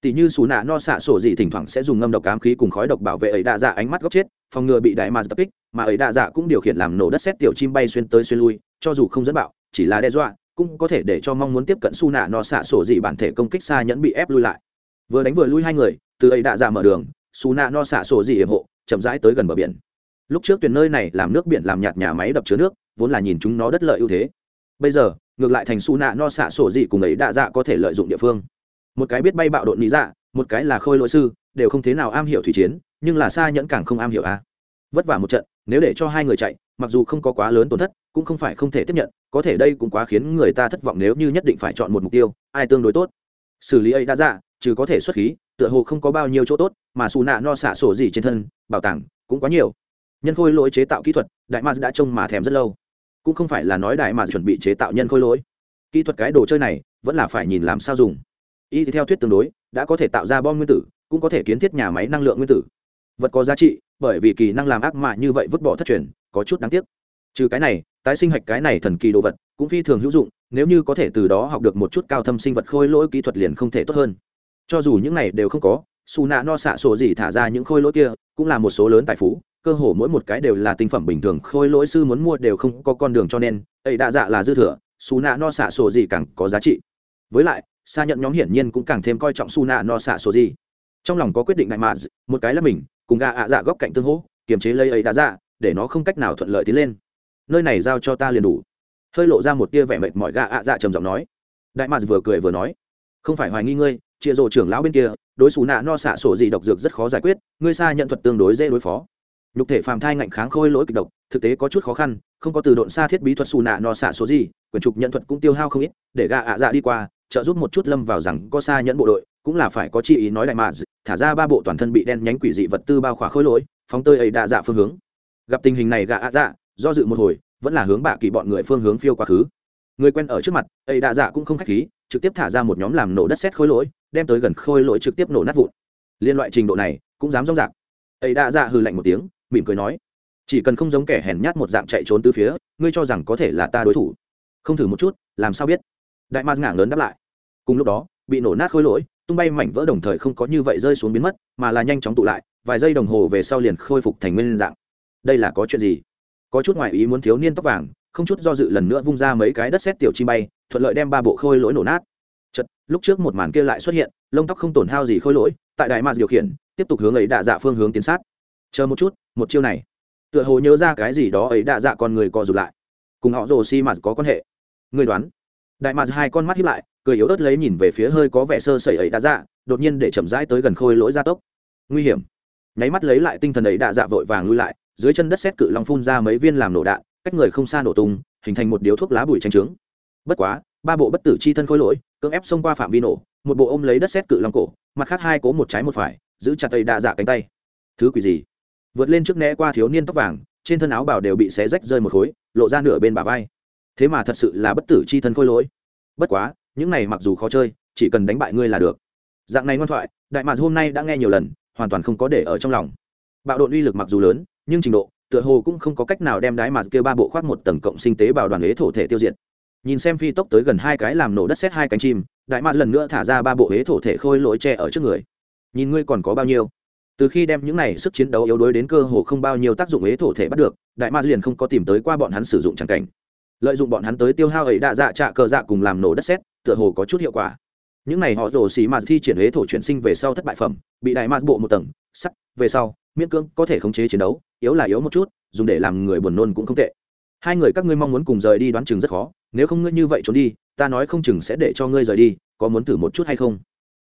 Tỷ như xù nạ no xạ sổ dị thỉnh thoảng sẽ dùng ngâm độc cám khí cùng khói độc bảo vệ ấy đa dạ ánh mắt góc chết, phòng ngừa bị đại mạc tập kích, mà ấy đa dạ cũng điều khiển làm nổ đất xét tiểu chim bay xuyên tới xuyên lui, cho dù không dẫn bạo chỉ là đe dọa, cũng có thể để cho mong muốn tiếp cận su nạ no xạ sổ dị bản thể công kích xa nhẫn bị ép lui lại. Vừa đánh vừa lui hai người, từ ấy đã ra mở đường, su nạ no xạ sổ dị hiểm hộ, chậm rãi tới gần bờ biển. Lúc trước tuyển nơi này làm nước biển làm nhạt nhà máy đập chứa nước, vốn là nhìn chúng nó đất lợi ưu thế. Bây giờ, ngược lại thành su nạ no xạ sổ dị cùng ấy đa dạ có thể lợi dụng địa phương. Một cái biết bay bạo độn lý dạ một cái là khôi lỗi sư, đều không thế nào am hiểu thủy chiến, nhưng là xa nhẫn càng không am hiểu a. à vất vả một trận, nếu để cho hai người chạy, mặc dù không có quá lớn tổn thất, cũng không phải không thể tiếp nhận, có thể đây cũng quá khiến người ta thất vọng nếu như nhất định phải chọn một mục tiêu, ai tương đối tốt? Xử lý ấy đa dạ trừ có thể xuất khí, tựa hồ không có bao nhiêu chỗ tốt, mà xù nạ no xả sổ gì trên thân, bảo tàng cũng quá nhiều. Nhân khôi lỗi chế tạo kỹ thuật, đại mars đã trông mà thèm rất lâu. Cũng không phải là nói đại mars chuẩn bị chế tạo nhân khôi lỗi. Kỹ thuật cái đồ chơi này, vẫn là phải nhìn làm sao dùng. Y theo thuyết tương đối, đã có thể tạo ra bom nguyên tử, cũng có thể kiến thiết nhà máy năng lượng nguyên tử. Vật có giá trị bởi vì kỳ năng làm ác mạ như vậy vứt bỏ thất truyền, có chút đáng tiếc. Trừ cái này, tái sinh hạch cái này thần kỳ đồ vật cũng phi thường hữu dụng, nếu như có thể từ đó học được một chút cao thâm sinh vật khôi lỗi kỹ thuật liền không thể tốt hơn. Cho dù những này đều không có xù nạ no xạ sổ gì thả ra những khôi lỗi kia, cũng là một số lớn tài phú, cơ hồ mỗi một cái đều là tinh phẩm bình thường khôi lỗi sư muốn mua đều không có con đường cho nên, ấy đa dạ là dư thừa xù nạ no xạ sổ gì càng có giá trị. Với lại xa nhận nhóm hiển nhiên cũng càng thêm coi trọng xù nạ no xạ sổ gì trong lòng có quyết định đại mạ một cái là mình cùng gà ạ dạ góc cạnh tương hỗ, kiềm chế lấy ấy đã dạ để nó không cách nào thuận lợi tiến lên. Nơi này giao cho ta liền đủ. Hơi lộ ra một tia vẻ mệt mỏi gà ạ dạ trầm giọng nói. Đại mạt vừa cười vừa nói. Không phải hoài nghi ngươi chia rồ trưởng lão bên kia, đối xù nạ no xạ sổ gì độc dược rất khó giải quyết, ngươi xa nhận thuật tương đối dễ đối phó. Nhục thể phàm thai ngạnh kháng khôi lỗi kịch độc, thực tế có chút khó khăn, không có từ độn xa thiết bí thuật xù nạ no xạ số gì quyển trục nhận thuật cũng tiêu hao không ít, để gạ ạ dạ đi qua, trợ giúp một chút lâm vào rằng có xa nhẫn bộ đội cũng là phải có chi ý nói đại mà, thả ra ba bộ toàn thân bị đen nhánh quỷ dị vật tư bao khỏa khôi lỗi, phóng tơi ấy đa dạ phương hướng. Gặp tình hình này gạ ạ dạ do dự một hồi, vẫn là hướng bạ kỳ bọn người phương hướng phiêu quá khứ. Người quen ở trước mặt, ấy đa dạ cũng không khách khí, trực tiếp thả ra một nhóm làm nổ đất xét khôi lỗi, đem tới gần khôi lỗi trực tiếp nổ nát vụn. Liên loại trình độ này, cũng dám rong rạc. Ấy đa dạ hừ lạnh một tiếng, mỉm cười nói, chỉ cần không giống kẻ hèn nhát một dạng chạy trốn từ phía, ngươi cho rằng có thể là ta đối thủ. Không thử một chút, làm sao biết? Đại ma ngả lớn đáp lại. Cùng lúc đó, bị nổ nát khôi lỗi tung bay mảnh vỡ đồng thời không có như vậy rơi xuống biến mất, mà là nhanh chóng tụ lại, vài giây đồng hồ về sau liền khôi phục thành nguyên dạng. Đây là có chuyện gì? Có chút ngoại ý muốn thiếu niên tóc vàng, không chút do dự lần nữa vung ra mấy cái đất xét tiểu chi bay, thuận lợi đem ba bộ khôi lỗi nổ nát. Chật lúc trước một màn kia lại xuất hiện, lông tóc không tổn hao gì khôi lỗi, tại đại mạc điều khiển, tiếp tục hướng ấy đạ dạ phương hướng tiến sát. Chờ một chút, một chiêu này, tựa hồ nhớ ra cái gì đó ấy đạ dạ con người co rụt lại. Cùng họ rồ xi mạt có quan hệ. Người đoán, đại mạt hai con mắt hiếp lại cười yếu ớt lấy nhìn về phía hơi có vẻ sơ sẩy ấy đã dạ đột nhiên để chậm rãi tới gần khôi lỗi gia tốc. Nguy hiểm. Nháy mắt lấy lại tinh thần ấy đã dạ vội vàng lui lại, dưới chân đất xét cự long phun ra mấy viên làm nổ đạn, cách người không xa nổ tung, hình thành một điếu thuốc lá bụi tranh trướng. Bất quá, ba bộ bất tử chi thân khôi lỗi, cưỡng ép xông qua phạm vi nổ, một bộ ôm lấy đất xét cự long cổ, mặt khác hai cố một trái một phải, giữ chặt ấy đã dạ cánh tay. Thứ quỷ gì? Vượt lên trước né qua thiếu niên tóc vàng, trên thân áo bào đều bị xé rách rơi một khối, lộ ra nửa bên bả vai. Thế mà thật sự là bất tử chi thân khôi lỗi. Bất quá những này mặc dù khó chơi, chỉ cần đánh bại ngươi là được. Dạng này ngoan thoại, đại mạc hôm nay đã nghe nhiều lần, hoàn toàn không có để ở trong lòng. Bạo độn uy lực mặc dù lớn, nhưng trình độ, tựa hồ cũng không có cách nào đem đái mà kia ba bộ khoác một tầng cộng sinh tế bào đoàn huế thổ thể tiêu diệt. Nhìn xem phi tốc tới gần hai cái làm nổ đất xét hai cánh chim, đại mạc lần nữa thả ra ba bộ huế thổ thể khôi lỗi tre ở trước người. Nhìn ngươi còn có bao nhiêu? Từ khi đem những này sức chiến đấu yếu đuối đến cơ hồ không bao nhiêu tác dụng huế thổ thể bắt được, đại mạc liền không có tìm tới qua bọn hắn sử dụng tràng cảnh lợi dụng bọn hắn tới tiêu hao ấy đạ dạ trạ cờ dạ cùng làm nổ đất xét tựa hồ có chút hiệu quả. Những này họ rồ xì mạt thi triển huế thổ chuyển sinh về sau thất bại phẩm, bị đại mạt bộ một tầng sắt về sau, miễn cưỡng có thể khống chế chiến đấu, yếu là yếu một chút, dùng để làm người buồn nôn cũng không tệ. Hai người các ngươi mong muốn cùng rời đi đoán chừng rất khó, nếu không ngươi như vậy trốn đi, ta nói không chừng sẽ để cho ngươi rời đi, có muốn thử một chút hay không?